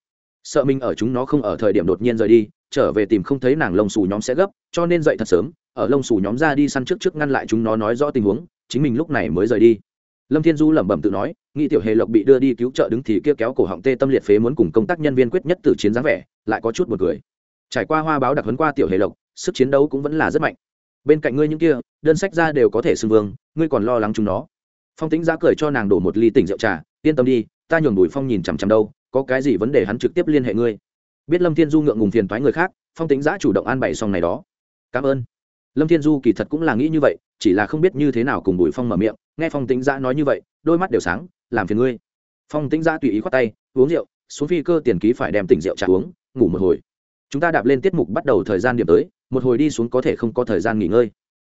Sợ mình ở chúng nó không ở thời điểm đột nhiên rời đi, trở về tìm không thấy nàng lông xù nhóm sẽ gấp, cho nên dậy thật sớm, ở lông xù nhóm ra đi săn trước trước ngăn lại chúng nó nói rõ tình huống, chính mình lúc này mới rời đi. Lâm thiên du lẩm bẩm tự nói, nghĩ tiểu hề lộc bị đưa đi cứu trợ đứng thì kia kéo cổ họng tê tâm liệt phế muốn cùng công tác nhân viên quyết nhất từ chiến dáng vẻ, lại có chút một người trải qua hoa báo đặc huấn qua tiểu hề lộc, sức chiến đấu cũng vẫn là rất mạnh. Bên cạnh ngươi những kia, đơn sách ra đều có thể xưng vương, ngươi còn lo lắng chúng nó. Phong tính giã cười cho nàng đổ một ly tỉnh rượu trà, yên tâm đi, ta nhường đùi phong nhìn chằm chằm đâu, có cái gì vấn đề hắn trực tiếp liên hệ ngươi. Biết lâm thiên du ngượng ngùng phiền toái người khác, phong tính giã chủ động an bày xong này đó. Cảm ơn. Lâm thiên du kỳ thật cũng là nghĩ như vậy, chỉ là không biết như thế nào cùng bùi phong mở miệng, nghe phong tính giã nói như vậy, đôi mắt đều sáng, làm phiền ngươi. Phong tính giã tùy ý khoát tay, uống rượu, xuống phi cơ tiền ký phải đem tỉnh rượu trả uống, ngủ một hồi chúng ta đạp lên tiết mục bắt đầu thời gian điểm tới, một hồi đi xuống có thể không có thời gian nghỉ ngơi.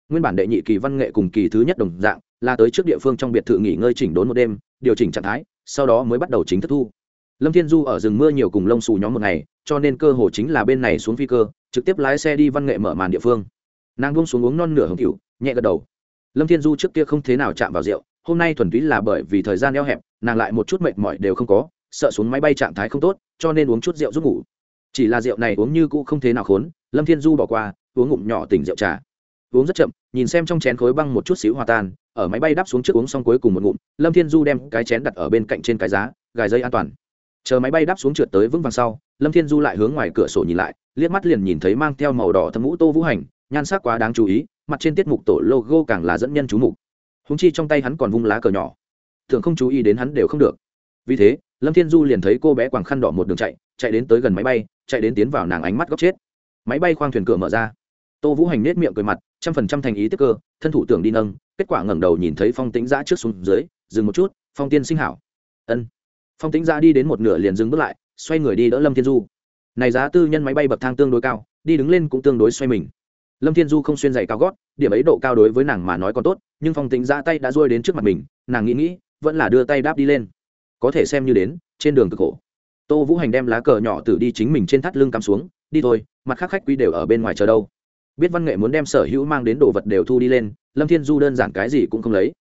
Nguyên bản đệ nhị kỳ văn nghệ cùng kỳ thứ nhất đồng dạng, là tới trước địa phương trong biệt thự nghỉ ngơi chỉnh đốn một đêm, điều chỉnh trạng thái, sau đó mới bắt đầu chính thức thu. Lâm thiên du ở rừng mưa nhiều cùng lông xù nhóm một ngày, cho nên cơ hồ chính là bên này xuống phi cơ, trực tiếp lái xe đi văn nghệ mở màn địa phương. Nàng buông xuống uống non nửa hồng cựu nhẹ gật đầu. Lâm thiên du trước kia không thế nào chạm vào rượu, hôm nay thuần túy là bởi vì thời gian eo hẹp, nàng lại một chút mệt mỏi đều không có, sợ xuống máy bay trạng thái không tốt, cho nên uống chút rượu giúp ngủ chỉ là rượu này uống như cũ không thế nào khốn, lâm thiên du bỏ qua, uống ngụm nhỏ tỉnh rượu trà. Uống rất chậm, nhìn xem trong chén khối băng một chút xíu hòa tan, ở máy bay đáp xuống trước uống xong cuối cùng một ngụm, lâm thiên du đem cái chén đặt ở bên cạnh trên cái giá, gài dây an toàn. Chờ máy bay đáp xuống trượt tới vững vàng sau, lâm thiên du lại hướng ngoài cửa sổ nhìn lại, liếc mắt liền nhìn thấy mang theo màu đỏ thâm mũ tô vũ hành, nhan sắc quá đáng chú ý, mặt trên tiết mục tổ logo càng là dẫn nhân chú mục. Húng chi trong tay hắn còn vung lá cờ nhỏ. Thường không chú ý đến hắn đều không được. Vì thế lâm thiên du liền thấy cô bé quàng khăn đỏ một đường chạy chạy đến tới gần máy bay, chạy đến tiến vào nàng ánh mắt góc chết. Máy bay khoang thuyền cửa mở ra. Tô vũ hành nết miệng cười mặt, trăm phần trăm thành ý tiếp cơ, thân thủ tưởng đi nâng, kết quả ngẩng đầu nhìn thấy phong tĩnh giã trước xuống dưới, dừng một chút, phong tiên sinh hảo. Ân. Phong tĩnh giã đi đến một nửa liền dừng bước lại, xoay người đi đỡ lâm thiên du. Này giá tư nhân máy bay bậc thang tương đối cao, đi đứng lên cũng tương đối xoay mình. Lâm thiên du không xuyên giày cao gót, điểm ấy độ cao đối với nàng mà nói còn tốt, nhưng phong tĩnh giã tay đã rôi đến trước mặt mình, nàng nghĩ nghĩ, vẫn là đưa tay đáp đi lên có thể xem như đến, trên đường cực khổ. Tô vũ hành đem lá cờ nhỏ tử đi chính mình trên thắt lưng cắm xuống, đi thôi, mặt khác khách quý đều ở bên ngoài chờ đâu. Biết văn nghệ muốn đem sở hữu mang đến đồ vật đều thu đi lên, lâm thiên du đơn giản cái gì cũng không lấy.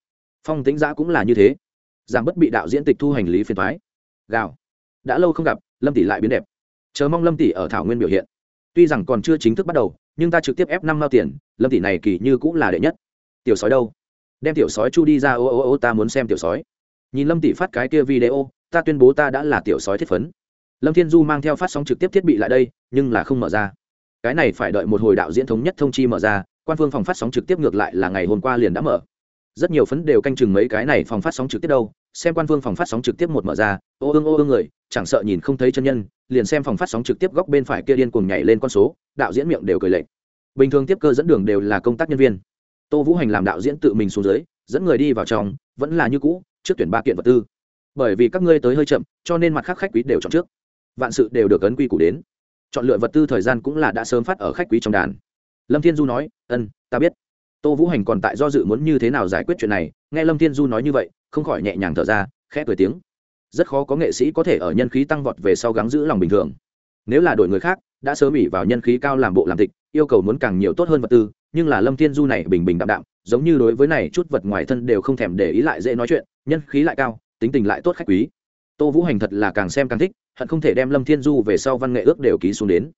Phong tính giã cũng là như thế. Giảm bất bị đạo diễn tịch thu hành lý phiền thoái gạo đã lâu không gặp, lâm tỷ lại biến đẹp. Chờ mong lâm tỷ ở thảo nguyên biểu hiện. Tuy rằng còn chưa chính thức bắt đầu, nhưng ta trực tiếp ép năm mao tiền, lâm tỷ này kỳ như cũng là đệ nhất. Tiểu sói đâu? Đem tiểu sói chu đi ra, ô ô ô, ta muốn xem tiểu sói nhìn lâm tỷ phát cái kia video, ta tuyên bố ta đã là tiểu sói thiết phấn. Lâm thiên du mang theo phát sóng trực tiếp thiết bị lại đây, nhưng là không mở ra. Cái này phải đợi một hồi đạo diễn thống nhất thông chi mở ra, quan phương phòng phát sóng trực tiếp ngược lại là ngày hôm qua liền đã mở. Rất nhiều phấn đều canh chừng mấy cái này phòng phát sóng trực tiếp đâu, xem quan phương phòng phát sóng trực tiếp một mở ra, ô ương ô ương người, chẳng sợ nhìn không thấy chân nhân, liền xem phòng phát sóng trực tiếp góc bên phải kia điên cuồng nhảy lên con số, đạo diễn miệng đều cười lệ bình thường tiếp cơ dẫn đường đều là công tác nhân viên. Tô vũ hành làm đạo diễn tự mình xuống dưới, dẫn người đi vào trong, vẫn là như cũ trước tuyển ba kiện vật tư. Bởi vì các ngươi tới hơi chậm, cho nên mặt khác khách quý đều chọn trước. Vạn sự đều được ấn quy củ đến. Chọn lựa vật tư thời gian cũng là đã sớm phát ở khách quý trong đàn. Lâm thiên du nói, ân, ta biết. Tô vũ hành còn tại do dự muốn như thế nào giải quyết chuyện này, nghe lâm thiên du nói như vậy, không khỏi nhẹ nhàng thở ra, khẽ cười tiếng. Rất khó có nghệ sĩ có thể ở nhân khí tăng vọt về sau gắng giữ lòng bình thường. Nếu là đội người khác, đã sớm ỉ vào nhân khí cao làm bộ làm tịch, yêu cầu muốn càng nhiều tốt hơn vật tư, nhưng là lâm thiên du này bình bình đạm đạm giống như đối với này chút vật ngoài thân đều không thèm để ý lại dễ nói chuyện, nhân khí lại cao, tính tình lại tốt khách quý. Tô vũ hành thật là càng xem càng thích, hận không thể đem lâm thiên du về sau văn nghệ ước đều ký xuống đến.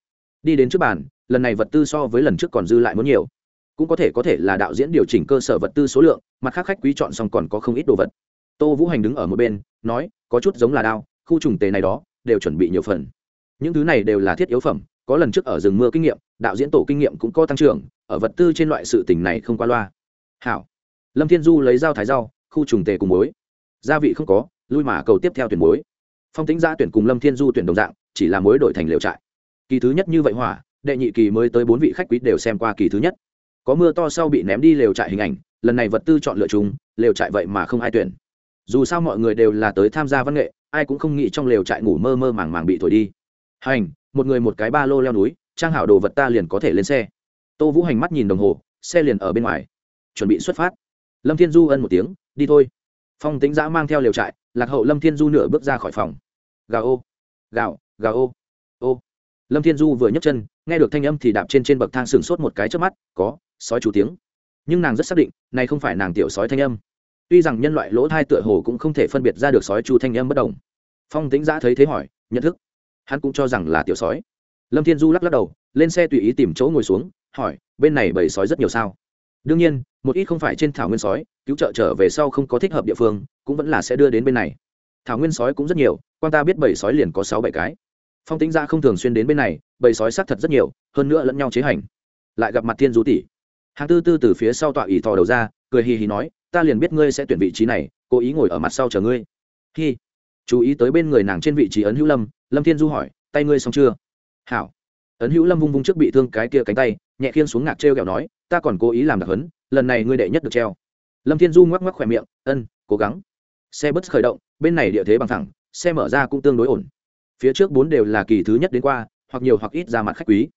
Đi đến trước bàn, lần này vật tư so với lần trước còn dư lại muốn nhiều. Cũng có thể có thể là đạo diễn điều chỉnh cơ sở vật tư số lượng, mặt khác khách quý chọn xong còn có không ít đồ vật. Tô vũ hành đứng ở một bên, nói, có chút giống là đao, khu trùng tề này đó, đều chuẩn bị nhiều phần. Những thứ này đều là thiết yếu phẩm, có lần trước ở rừng mưa kinh nghiệm, đạo diễn tổ kinh nghiệm cũng có tăng trưởng, ở vật tư trên loại sự tình này không qua loa hảo. Lâm thiên du lấy dao thái rau khu trùng tề cùng muối. Gia vị không có, lui mà cầu tiếp theo tuyển muối. Phong tính gia tuyển cùng lâm thiên du tuyển đồng dạng, chỉ là muối đổi thành liều trại. Kỳ thứ nhất như vậy hỏa, đệ nhị kỳ mới tới bốn vị khách quý đều xem qua kỳ thứ nhất. Có mưa to sau bị ném đi lều trại hình ảnh, lần này vật tư chọn lựa chúng lều trại vậy mà không ai tuyển. Dù sao mọi người đều là tới tham gia văn nghệ, ai cũng không nghĩ trong lều trại ngủ mơ mơ màng màng bị thổi đi. Hành, một người một cái ba lô leo núi, trang hảo đồ vật ta liền có thể lên xe. Tô vũ hành mắt nhìn đồng hồ, xe liền ở bên ngoài chuẩn bị xuất phát. Lâm thiên du ân một tiếng đi thôi. Phong tính giã mang theo liều trại lạc hậu lâm thiên du nửa bước ra khỏi phòng. Gà ô gạo, gà ô ô. Lâm thiên du vừa nhấc chân nghe được thanh âm thì đạp trên trên bậc thang sừng sốt một cái trước mắt có sói chủ tiếng. Nhưng nàng rất xác định này không phải nàng tiểu sói thanh âm. Tuy rằng nhân loại lỗ thai tựa hồ cũng không thể phân biệt ra được sói chu thanh âm bất đồng. Phong tính giã thấy thế hỏi nhận thức? Hắn cũng cho rằng là tiểu sói. Lâm thiên du lắc lắc đầu lên xe tùy ý tìm chỗ ngồi xuống hỏi bên này bầy sói rất nhiều sao? Đương nhiên, một ít không phải trên thảo nguyên sói, cứu trợ trở về sau không có thích hợp địa phương, cũng vẫn là sẽ đưa đến bên này. Thảo nguyên sói cũng rất nhiều, quan ta biết bảy sói liền có sáu bảy cái. Phong tính ra dạ không thường xuyên đến bên này, bầy sói xác thật rất nhiều, hơn nữa lẫn nhau chế hành. Lại gặp mặt thiên du tỷ. Hàng tư tư từ phía sau tọa ỉ thò đầu ra, cười hì hì nói, ta liền biết ngươi sẽ tuyển vị trí này, cố ý ngồi ở mặt sau chờ ngươi. Hi. Chú ý tới bên người nàng trên vị trí ấn hữu lâm lâm thiên du hỏi, tay ngươi xong chưa? Hảo. Ấn hữu lâm vung vung trước bị thương cái kia cánh tay, nhẹ khiên xuống ngạc t r e o kẹo nói ta còn cố ý làm đặc hấn lần này ngươi đệ nhất được treo. Lâm thiên du ngoắc ngoắc khỏe miệng, ân, cố gắng. Xe bus khởi động, bên này địa thế bằng thẳng, xe mở ra cũng tương đối ổn. Phía trước bốn đều là kỳ thứ nhất đến qua, hoặc nhiều hoặc ít ra mặt khách quý.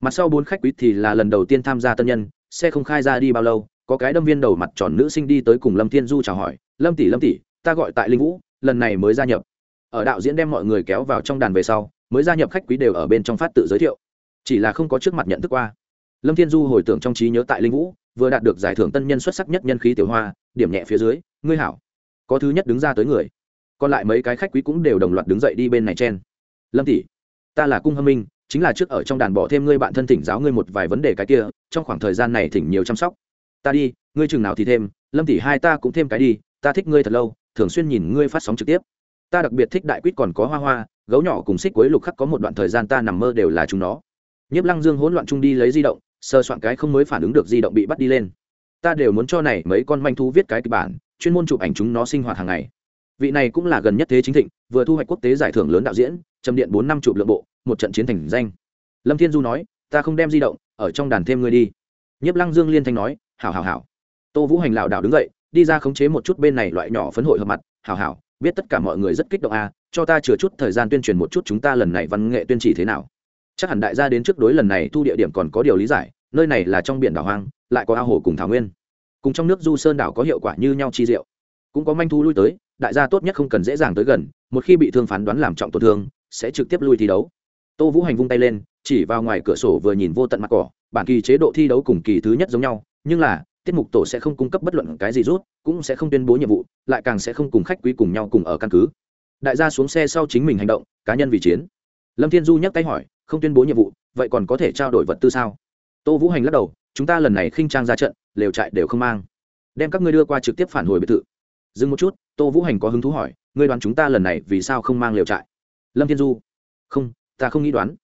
Mặt sau bốn khách quý thì là lần đầu tiên tham gia tân nhân, xe không khai ra đi bao lâu, có cái đâm viên đầu mặt tròn nữ sinh đi tới cùng lâm thiên du chào hỏi, lâm tỷ lâm tỷ, ta gọi tại linh vũ, lần này mới gia nhập. Ở đạo diễn đem mọi người kéo vào trong đàn về sau, mới gia nhập khách quý đều ở bên trong phát tự giới thiệu. Chỉ là không có trước mặt nhận thức qua lâm thiên du hồi tưởng trong trí nhớ tại linh vũ, vừa đạt được giải thưởng tân nhân xuất sắc nhất nhân khí tiểu hoa, điểm nhẹ phía dưới, ngươi hảo. Có thứ nhất đứng ra tới người. Còn lại mấy cái khách quý cũng đều đồng loạt đứng dậy đi bên này chen. Lâm tỷ, ta là cung hâm minh, chính là trước ở trong đàn bỏ thêm ngươi bạn thân thỉnh giáo ngươi một vài vấn đề cái kia, trong khoảng thời gian này thỉnh nhiều chăm sóc. Ta đi, ngươi chừng nào thì thêm, lâm tỷ hai ta cũng thêm cái đi, ta thích ngươi thật lâu, thường xuyên nhìn ngươi phát sóng trực tiếp. Ta đặc biệt thích đại quýt còn có hoa hoa, gấu nhỏ cùng xích quấy lục khắc có một đoạn thời gian ta nằm mơ đều là chúng nó. Nhiếp lăng dương hỗn loạn chung đi lấy di động sơ soạn cái không mới phản ứng được di động bị bắt đi lên. Ta đều muốn cho này mấy con manh thú viết cái kịch bản, chuyên môn chụp ảnh chúng nó sinh hoạt hàng ngày. Vị này cũng là gần nhất thế chính thịnh, vừa thu hoạch quốc tế giải thưởng lớn đạo diễn trầm điện bốn năm chụp lượng bộ, một trận chiến thành danh. Lâm thiên du nói, ta không đem di động ở trong đàn thêm ngươi đi. Nhiếp lăng dương liên thanh nói, hảo hảo hảo. Tô vũ hành lảo đảo đứng dậy, đi ra khống chế một chút bên này loại nhỏ phấn hội hợp mặt, hảo hảo, biết tất cả mọi người rất kích động à cho ta chừa chút thời gian tuyên truyền một chút chúng ta lần này văn nghệ tuyên chỉ thế nào chắc hẳn đại gia đến trước đối lần này thu địa điểm còn có điều lý giải, nơi này là trong biển đảo hoang, lại có ao hồ cùng thảo nguyên. Cùng trong nước du sơn đảo có hiệu quả như nhau chi diệu. Cũng có manh thu lui tới, đại gia tốt nhất không cần dễ dàng tới gần, một khi bị thương phán đoán làm trọng tổn thương, sẽ trực tiếp lui thi đấu. Tô vũ hành vung tay lên, chỉ vào ngoài cửa sổ vừa nhìn vô tận mặt cỏ, bản kỳ chế độ thi đấu cùng kỳ thứ nhất giống nhau, nhưng là, tiết mục tổ sẽ không cung cấp bất luận cái gì rút, cũng sẽ không tuyên bố nhiệm vụ, lại càng sẽ không cùng khách quý cùng nhau cùng ở căn cứ. Đại gia xuống xe sau chính mình hành động, cá nhân vì chiến. Lâm thiên du nhắc tay hỏi không tuyên bố nhiệm vụ, vậy còn có thể trao đổi vật tư sao? Tô vũ hành lắc đầu, chúng ta lần này khinh trang ra trận, lều trại đều không mang. Đem các ngươi đưa qua trực tiếp phản hồi biệt thự. Dừng một chút, tô vũ hành có hứng thú hỏi, ngươi đoán chúng ta lần này vì sao không mang lều trại? Lâm thiên du, không, ta không nghĩ đoán.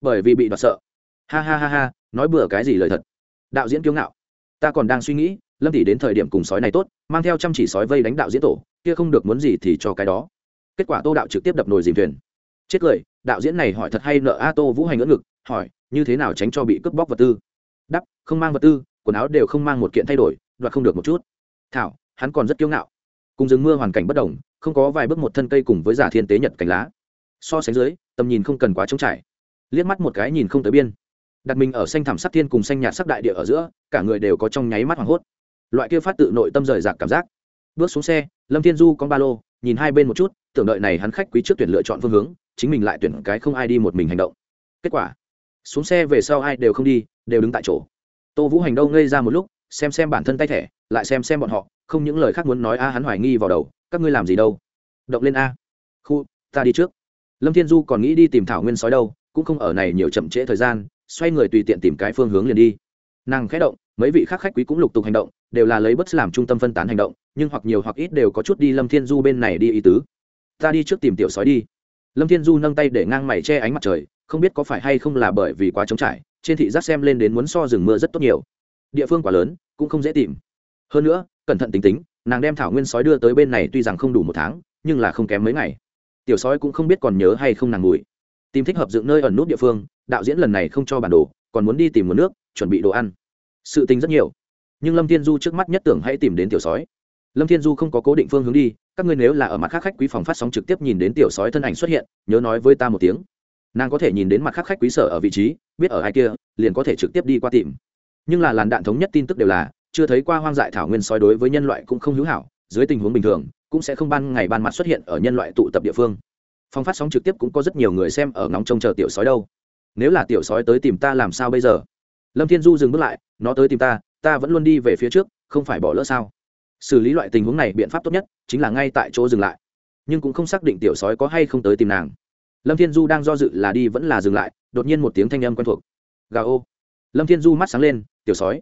Bởi vì bị đoạt sợ. Ha ha ha ha, nói bừa cái gì lời thật. Đạo diễn kiêu ngạo. Ta còn đang suy nghĩ, lâm tỷ đến thời điểm cùng sói này tốt, mang theo chăm chỉ sói vây đánh đạo diễn tổ, kia không được muốn gì thì cho cái đó. Kết quả tô đạo trực tiếp đập nồi dìm thuyền. Chết cười đạo diễn này hỏi thật hay nợ a tô vũ hành ngỡ ngực, hỏi, như thế nào tránh cho bị cướp bóc vật tư? Đắp không mang vật tư, quần áo đều không mang một kiện thay đổi, đoạt không được một chút. Thảo, hắn còn rất kiêu ngạo. Cùng rừng mưa hoàn cảnh bất đồng, không có vài bước một thân cây cùng với giả thiên tế nhật cánh lá. So sánh dưới, tầm nhìn không cần quá trống trải. Liếc mắt một cái nhìn không tới biên. Đặt mình ở xanh thảm sắc thiên cùng xanh nhạt sắc đại địa ở giữa, cả người đều có trong nháy mắt hoảng hốt. Loại kia phát tự nội tâm rời rạc cảm giác. Bước xuống xe, lâm thiên du con ba lô nhìn hai bên một chút, tưởng đợi này hắn khách quý trước tuyển lựa chọn phương hướng, chính mình lại tuyển cái không ai đi một mình hành động. Kết quả, xuống xe về sau ai đều không đi, đều đứng tại chỗ. Tô vũ hành đâu ngây ra một lúc, xem xem bản thân tay thẻ, lại xem xem bọn họ, không những lời khác muốn nói a, hắn hoài nghi vào đầu, các ngươi làm gì đâu? Động lên a. Khu, ta đi trước. Lâm thiên du còn nghĩ đi tìm thảo nguyên sói đâu, cũng không ở này nhiều chậm trễ thời gian, xoay người tùy tiện tìm cái phương hướng liền đi nàng khẽ động, mấy vị khác khách quý cũng lục tục hành động, đều là lấy bất làm trung tâm phân tán hành động, nhưng hoặc nhiều hoặc ít đều có chút đi lâm thiên du bên này đi ý tứ. Ta đi trước tìm tiểu sói đi. Lâm thiên du nâng tay để ngang mày che ánh mặt trời, không biết có phải hay không là bởi vì quá trống trải, trên thị giác xem lên đến muốn so rừng mưa rất tốt nhiều. Địa phương quá lớn, cũng không dễ tìm. Hơn nữa, cẩn thận tính tính, nàng đem thảo nguyên sói đưa tới bên này tuy rằng không đủ một tháng, nhưng là không kém mấy ngày. Tiểu sói cũng không biết còn nhớ hay không nàng ngủi. Tìm thích hợp dựng nơi ẩn nút địa phương, đạo diễn lần này không cho bản đồ, còn muốn đi tìm nguồn nước, chuẩn bị đồ ăn sự tình rất nhiều. Nhưng lâm thiên du trước mắt nhất tưởng hãy tìm đến tiểu sói. Lâm thiên du không có cố định phương hướng đi, các ngươi nếu là ở mặt khác khách quý phòng phát sóng trực tiếp nhìn đến tiểu sói thân ảnh xuất hiện, nhớ nói với ta một tiếng. Nàng có thể nhìn đến mặt khác khách quý sở ở vị trí, biết ở ai kia, liền có thể trực tiếp đi qua tìm. Nhưng là làn đạn thống nhất tin tức đều là, chưa thấy qua hoang dại thảo nguyên sói đối với nhân loại cũng không hữu hảo, dưới tình huống bình thường, cũng sẽ không ban ngày ban mặt xuất hiện ở nhân loại tụ tập địa phương. Phòng phát sóng trực tiếp cũng có rất nhiều người xem ở ngóng trông chờ tiểu sói đâu. Nếu là tiểu sói tới tìm ta làm sao bây giờ? Lâm thiên du dừng bước lại, nó tới tìm ta ta vẫn luôn đi về phía trước, không phải bỏ lỡ sao? Xử lý loại tình huống này biện pháp tốt nhất chính là ngay tại chỗ dừng lại. Nhưng cũng không xác định tiểu sói có hay không tới tìm nàng. Lâm thiên du đang do dự là đi vẫn là dừng lại, đột nhiên một tiếng thanh âm quen thuộc. Gà ô. Lâm thiên du mắt sáng lên, tiểu sói.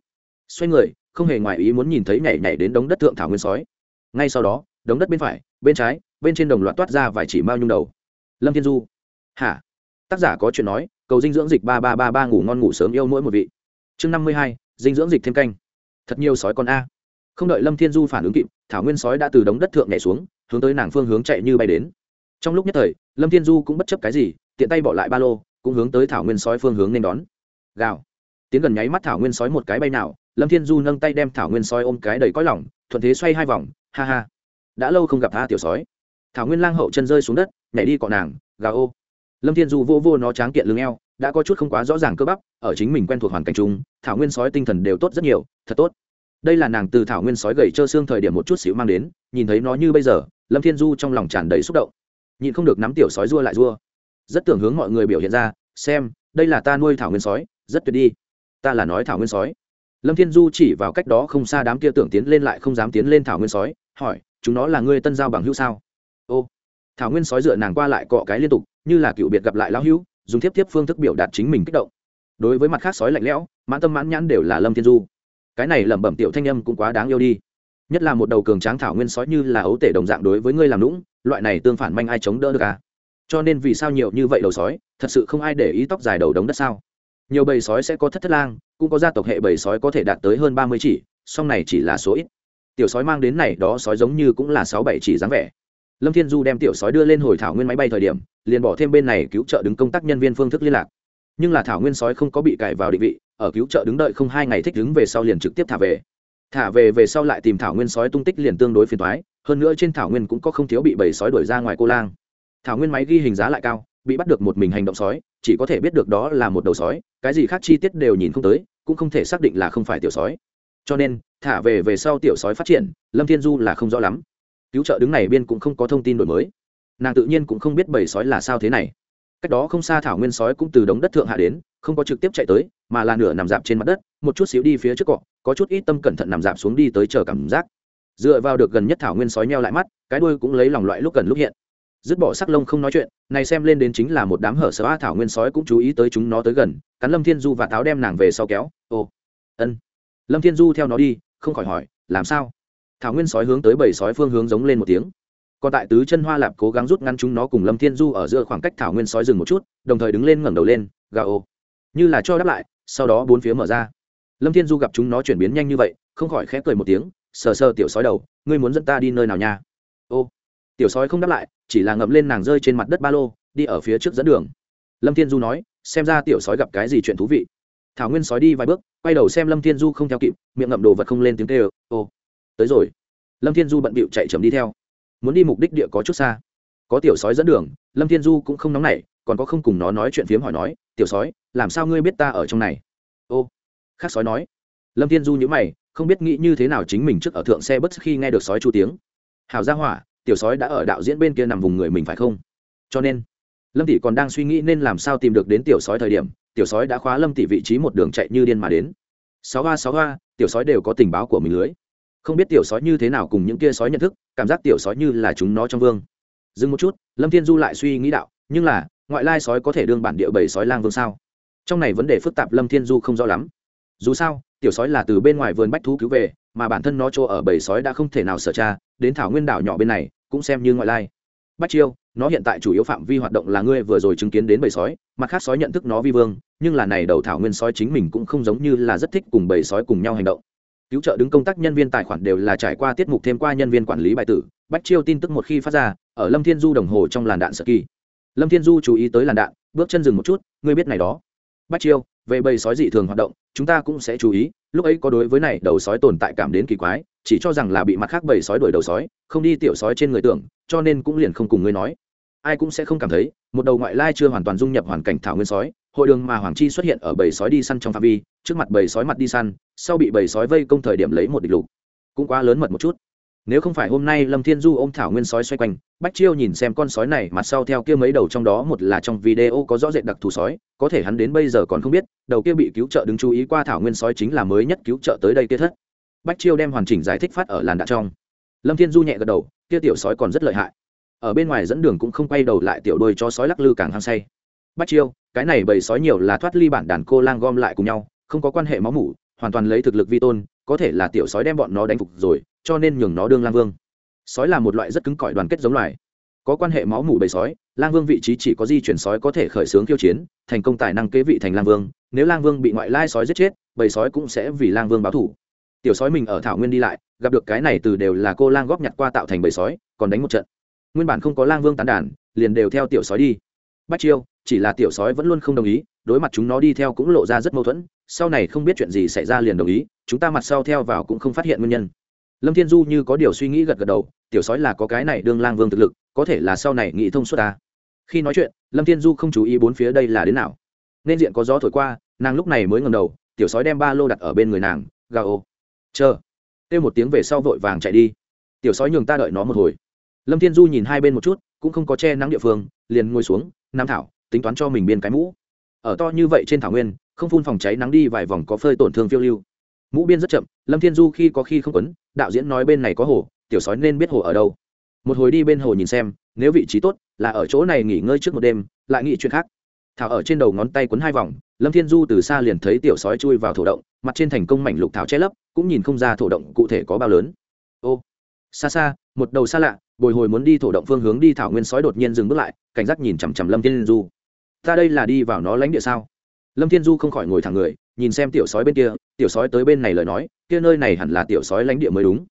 Xoay người, không hề ngoài ý muốn nhìn thấy nhảy nhảy đến đống đất thượng thảo nguyên sói. Ngay sau đó, đống đất bên phải, bên trái, bên trên đồng loạt toát ra vài chỉ mao nhung đầu. Lâm thiên du, hả? Tác giả có chuyện nói, cầu dinh dưỡng dịch ba ba ba ba ngủ ngon ngủ sớm yêu mỗi một vị chương năm mươi hai, dinh dưỡng dịch thêm canh. Thật nhiều sói con a. Không đợi lâm thiên du phản ứng kịp, thảo nguyên sói đã từ đống đất thượng nhảy xuống, hướng tới nàng phương hướng chạy như bay đến. Trong lúc nhất thời, lâm thiên du cũng bất chấp cái gì, tiện tay bỏ lại ba lô, cũng hướng tới thảo nguyên sói phương hướng nên đón. Gào. Tiến gần nháy mắt thảo nguyên sói một cái bay nào, lâm thiên du nâng tay đem thảo nguyên sói ôm cái đầy cõi lỏng thuận thế xoay hai vòng, ha ha. Đã lâu không gặp tha tiểu sói. Thảo nguyên lang hậu chân rơi xuống đất, nhảy đi cọ nàng gà ô. Lâm thiên du vô vô nó tráng kiện lưng eo đã có chút không quá rõ ràng cơ bắp, ở chính mình quen thuộc hoàn cảnh chung, thảo nguyên sói tinh thần đều tốt rất nhiều, thật tốt. Đây là nàng từ thảo nguyên sói gầy trơ xương thời điểm một chút xíu mang đến, nhìn thấy nó như bây giờ, lâm thiên du trong lòng tràn đầy xúc động. Nhịn không được nắm tiểu sói rua lại rua. Rất tưởng hướng mọi người biểu hiện ra, xem, đây là ta nuôi thảo nguyên sói, rất tuyệt đi. Ta là nói thảo nguyên sói. Lâm thiên du chỉ vào cách đó không xa đám kia tưởng tiến lên lại không dám tiến lên thảo nguyên sói, hỏi, chúng nó là ngươi tân giao bằng hữu sao? Ô. Thảo nguyên sói dựa nàng qua lại cọ cái liên tục, như là cựu biệt gặp lại lão hữu dùng tiếp tiếp phương thức biểu đạt chính mình kích động. Đối với mặt khác sói lạnh lẽo, mãn tâm mãn nhãn đều là lâm thiên du. Cái này lẩm bẩm tiểu thanh âm cũng quá đáng yêu đi. Nhất là một đầu cường tráng thảo nguyên sói như là ấu tể đồng dạng đối với ngươi làm lũng loại này tương phản manh ai chống đỡ được à? Cho nên vì sao nhiều như vậy đầu sói, thật sự không ai để ý tóc dài đầu đống đất sao? Nhiều bầy sói sẽ có thất thất lang, cũng có gia tộc hệ bầy sói có thể đạt tới hơn ba mươi chỉ, song này chỉ là số ít. Tiểu sói mang đến này, đó sói giống như cũng là sáu bảy chỉ dáng vẻ lâm thiên du đem tiểu sói đưa lên hồi thảo nguyên máy bay thời điểm, liền bỏ thêm bên này cứu trợ đứng công tác nhân viên phương thức liên lạc. Nhưng là thảo nguyên sói không có bị cài vào định vị, ở cứu trợ đứng đợi không hai ngày thích đứng về sau liền trực tiếp thả về. Thả về về sau lại tìm thảo nguyên sói tung tích liền tương đối phiền thoái hơn nữa trên thảo nguyên cũng có không thiếu bị bầy sói đuổi ra ngoài cô lang. Thảo nguyên máy ghi hình giá lại cao, bị bắt được một mình hành động sói, chỉ có thể biết được đó là một đầu sói, cái gì khác chi tiết đều nhìn không tới, cũng không thể xác định là không phải tiểu sói. Cho nên, thả về về sau tiểu sói phát triển, lâm thiên du là không rõ lắm cứu trợ đứng này biên cũng không có thông tin đổi mới. Nàng tự nhiên cũng không biết bầy sói là sao thế này. Cách đó không xa thảo nguyên sói cũng từ đống đất thượng hạ đến, không có trực tiếp chạy tới, mà là nửa nằm dạp trên mặt đất, một chút xíu đi phía trước cọ, có chút ít tâm cẩn thận nằm dạp xuống đi tới chờ cảm giác. Dựa vào được gần nhất thảo nguyên sói neo lại mắt, cái đuôi cũng lấy lòng loại lúc gần lúc hiện. Dứt bỏ sắc lông không nói chuyện, này xem lên đến chính là một đám hở sơ. thảo nguyên sói cũng chú ý tới chúng nó tới gần, cắn lâm thiên du và táo đem nàng về sau kéo. Ô ân. Lâm thiên du theo nó đi, không khỏi hỏi, làm sao? Thảo nguyên sói hướng tới bảy sói phương hướng giống lên một tiếng. Còn tại tứ chân hoa lạp cố gắng rút ngăn chúng nó cùng lâm thiên du ở giữa khoảng cách thảo nguyên sói dừng một chút, đồng thời đứng lên ngẩng đầu lên gà ô. Như là cho đáp lại, sau đó bốn phía mở ra. Lâm thiên du gặp chúng nó chuyển biến nhanh như vậy, không khỏi khẽ cười một tiếng, sờ sờ tiểu sói đầu, ngươi muốn dẫn ta đi nơi nào nha? Ô. Tiểu sói không đáp lại, chỉ là ngậm lên nàng rơi trên mặt đất ba lô, đi ở phía trước dẫn đường. Lâm thiên du nói, xem ra tiểu sói gặp cái gì chuyện thú vị. Thảo nguyên sói đi vài bước, quay đầu xem lâm thiên du không theo kịp, miệng ngậm đồ vật không lên tiếng kêu, ô tới rồi. Lâm thiên du bận bịu chạy chậm đi theo. Muốn đi mục đích địa có chút xa. Có tiểu sói dẫn đường, lâm thiên du cũng không nóng nảy, còn có không cùng nó nói chuyện phiếm hỏi nói, tiểu sói, làm sao ngươi biết ta ở trong này? Ô. Khác sói nói. Lâm thiên du nhữ mày, không biết nghĩ như thế nào chính mình trước ở thượng xe bất khi nghe được sói chu tiếng. Hào ra hỏa, tiểu sói đã ở đạo diễn bên kia nằm vùng người mình phải không? Cho nên, lâm tỷ còn đang suy nghĩ nên làm sao tìm được đến tiểu sói thời điểm, tiểu sói đã khóa lâm tỷ vị trí một đường chạy như điên mà đến. Sáu hoa sáu hoa tiểu sói đều có tình báo của mình lưới không biết tiểu sói như thế nào cùng những kia sói nhận thức, cảm giác tiểu sói như là chúng nó trong vương. Dừng một chút, lâm thiên du lại suy nghĩ đạo, nhưng là, ngoại lai sói có thể đương bản địa bảy sói lang vương sao? Trong này vấn đề phức tạp lâm thiên du không rõ lắm. Dù sao, tiểu sói là từ bên ngoài vườn bách thú cứu về, mà bản thân nó chỗ ở bầy sói đã không thể nào sở tra, đến thảo nguyên đảo nhỏ bên này, cũng xem như ngoại lai. Bách chiêu, nó hiện tại chủ yếu phạm vi hoạt động là ngươi vừa rồi chứng kiến đến bầy sói, mặt khác sói nhận thức nó vi vương, nhưng là này đầu thảo nguyên sói chính mình cũng không giống như là rất thích cùng bầy sói cùng nhau hành động cứu trợ đứng công tác nhân viên tài khoản đều là trải qua tiết mục thêm qua nhân viên quản lý bài tử, bách chiêu tin tức một khi phát ra, ở lâm thiên du đồng hồ trong làn đạn sợ kỳ. Lâm thiên du chú ý tới làn đạn, bước chân dừng một chút, ngươi biết này đó. Bách chiêu, về bầy sói dị thường hoạt động, chúng ta cũng sẽ chú ý, lúc ấy có đối với này đầu sói tồn tại cảm đến kỳ quái, chỉ cho rằng là bị mặt khác bầy sói đuổi đầu sói, không đi tiểu sói trên người tưởng, cho nên cũng liền không cùng ngươi nói. Ai cũng sẽ không cảm thấy, một đầu ngoại lai chưa hoàn toàn dung nhập hoàn cảnh thảo nguyên sói, hội đường mà hoàng chi xuất hiện ở bầy sói đi săn trong phạm vi trước mặt bầy sói mặt đi săn, sau bị bầy sói vây công thời điểm lấy một địch lục. Cũng quá lớn mật một chút. Nếu không phải hôm nay lâm thiên du ôm thảo nguyên sói xoay quanh, bách chiêu nhìn xem con sói này, mặt sau theo kia mấy đầu trong đó một là trong video có rõ rệt đặc thù sói, có thể hắn đến bây giờ còn không biết, đầu kia bị cứu trợ đứng chú ý qua thảo nguyên sói chính là mới nhất cứu trợ tới đây kia thất. Bách chiêu đem hoàn chỉnh giải thích phát ở làn đạn trong. Lâm thiên du nhẹ gật đầu, kia tiểu sói còn rất lợi hại. Ở bên ngoài dẫn đường cũng không quay đầu lại tiểu đôi cho sói lắc lư càng hăng say. Bách chiêu, cái này bầy sói nhiều là thoát ly bản đàn cô lang gom lại cùng nhau không có quan hệ máu mủ, hoàn toàn lấy thực lực vi tôn, có thể là tiểu sói đem bọn nó đánh phục rồi, cho nên nhường nó đương lang vương. Sói là một loại rất cứng cỏi đoàn kết giống loài. Có quan hệ máu mủ bầy sói, lang vương vị trí chỉ có di chuyển sói có thể khởi xướng khiêu chiến, thành công tài năng kế vị thành lang vương. Nếu lang vương bị ngoại lai sói giết chết, bầy sói cũng sẽ vì lang vương báo thủ tiểu sói mình ở thảo nguyên đi lại, gặp được cái này từ đều là cô lang góp nhặt qua tạo thành bầy sói, còn đánh một trận. Nguyên bản không có lang vương tán đàn, liền đều theo tiểu sói đi. Bách chiêu, chỉ là tiểu sói vẫn luôn không đồng ý, đối mặt chúng nó đi theo cũng lộ ra rất mâu thuẫn sau này không biết chuyện gì xảy ra liền đồng ý, chúng ta mặt sau theo vào cũng không phát hiện nguyên nhân. Lâm thiên du như có điều suy nghĩ gật gật đầu, tiểu sói là có cái này đương lang vương thực lực, có thể là sau này nghĩ thông suốt ta. Khi nói chuyện, lâm thiên du không chú ý bốn phía đây là đến nào. Nên diện có gió thổi qua, nàng lúc này mới ngầm đầu, tiểu sói đem ba lô đặt ở bên người nàng gà ô. Chờ. Kêu một tiếng về sau vội vàng chạy đi. Tiểu sói nhường ta đợi nó một hồi. Lâm thiên du nhìn hai bên một chút, cũng không có che nắng địa phương, liền ngồi xuống, nam thảo, tính toán cho mình biên cái mũ. Ở to như vậy trên thảo nguyên không phun phòng cháy nắng đi vài vòng có phơi tổn thương phiêu lưu. Mũ biên rất chậm, lâm thiên du khi có khi không quấn, đạo diễn nói bên này có hồ, tiểu sói nên biết hồ ở đâu. Một hồi đi bên hồ nhìn xem, nếu vị trí tốt, là ở chỗ này nghỉ ngơi trước một đêm, lại nghĩ chuyện khác. Thảo ở trên đầu ngón tay quấn hai vòng, lâm thiên du từ xa liền thấy tiểu sói chui vào thổ động, mặt trên thành công mảnh lục thảo che lấp, cũng nhìn không ra thổ động cụ thể có bao lớn. Ô, xa xa, một đầu xa lạ, bồi hồi muốn đi thổ động phương hướng đi thảo nguyên sói đột nhiên dừng bước lại, cảnh giác nhìn chằm chằm lâm thiên du. Ta đây là đi vào nó lãnh địa sao? Lâm thiên du không khỏi ngồi thẳng người, nhìn xem tiểu sói bên kia, tiểu sói tới bên này lời nói, kia nơi này hẳn là tiểu sói lãnh địa mới đúng.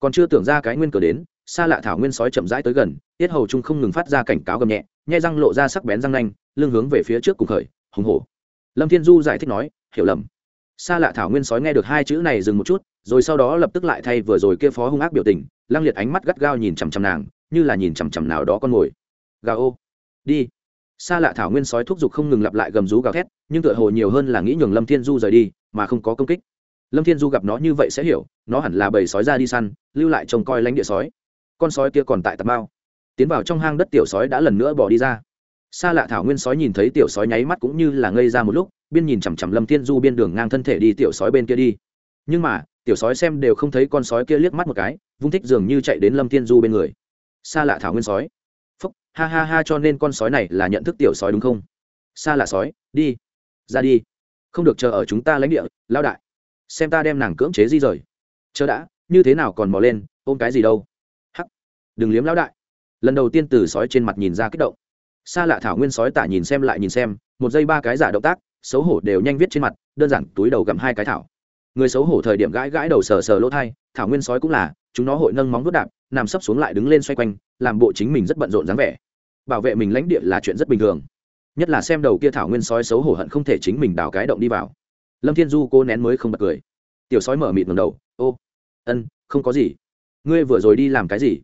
Còn chưa tưởng ra cái nguyên cờ đến, xa lạ thảo nguyên sói chậm rãi tới gần, tiết hầu trung không ngừng phát ra cảnh cáo gầm nhẹ nhai răng lộ ra sắc bén răng nanh, lưng hướng về phía trước cùng khởi, hùng hổ. Lâm thiên du giải thích nói, hiểu lầm. Xa lạ thảo nguyên sói nghe được hai chữ này dừng một chút, rồi sau đó lập tức lại thay vừa rồi kia phó hung ác biểu tình, lăng liệt ánh mắt gắt gao nhìn chằm chằm nàng, như là nhìn chằm chằm nào đó con ngồi gà ô, đi xa lạ thảo nguyên sói thúc giục không ngừng lặp lại gầm rú gào thét, nhưng tựa hồ nhiều hơn là nghĩ nhường lâm thiên du rời đi, mà không có công kích. Lâm thiên du gặp nó như vậy sẽ hiểu, nó hẳn là bầy sói ra đi săn, lưu lại trông coi lãnh địa sói. Con sói kia còn tại tạp bao tiến vào trong hang đất tiểu sói đã lần nữa bỏ đi ra. Xa lạ thảo nguyên sói nhìn thấy tiểu sói nháy mắt cũng như là ngây ra một lúc, biên nhìn chằm chằm lâm thiên du biên đường ngang thân thể đi tiểu sói bên kia đi. Nhưng mà, tiểu sói xem đều không thấy con sói kia liếc mắt một cái, vung thích dường như chạy đến lâm thiên du bên người. Xa lạ thảo nguyên sói ha ha ha cho nên con sói này là nhận thức tiểu sói đúng không? Xa là sói, đi, ra đi. Không được chờ ở chúng ta lãnh địa lao đại. Xem ta đem nàng cưỡng chế di rời. Chờ đã, như thế nào còn mò lên, ôm cái gì đâu. Hắc. Đừng liếm lão đại. Lần đầu tiên từ sói trên mặt nhìn ra kích động. Xa lạ thảo nguyên sói tả nhìn xem lại nhìn xem, một giây ba cái giả động tác, xấu hổ đều nhanh viết trên mặt, đơn giản túi đầu gặm hai cái thảo. Người xấu hổ thời điểm gãi gãi đầu sờ sờ lỗ thai, thảo nguyên sói cũng là, chúng nó hội nâng móng vuốt đạp nằm sấp xuống lại đứng lên xoay quanh, làm bộ chính mình rất bận rộn dáng vẻ. Bảo vệ mình lãnh địa là chuyện rất bình thường. Nhất là xem đầu kia thảo nguyên sói xấu hổ hận không thể chính mình đào cái động đi vào. Lâm thiên du cô nén mới không bật cười. Tiểu sói mở mịt ngầm đầu, ô, ân, không có gì. Ngươi vừa rồi đi làm cái gì?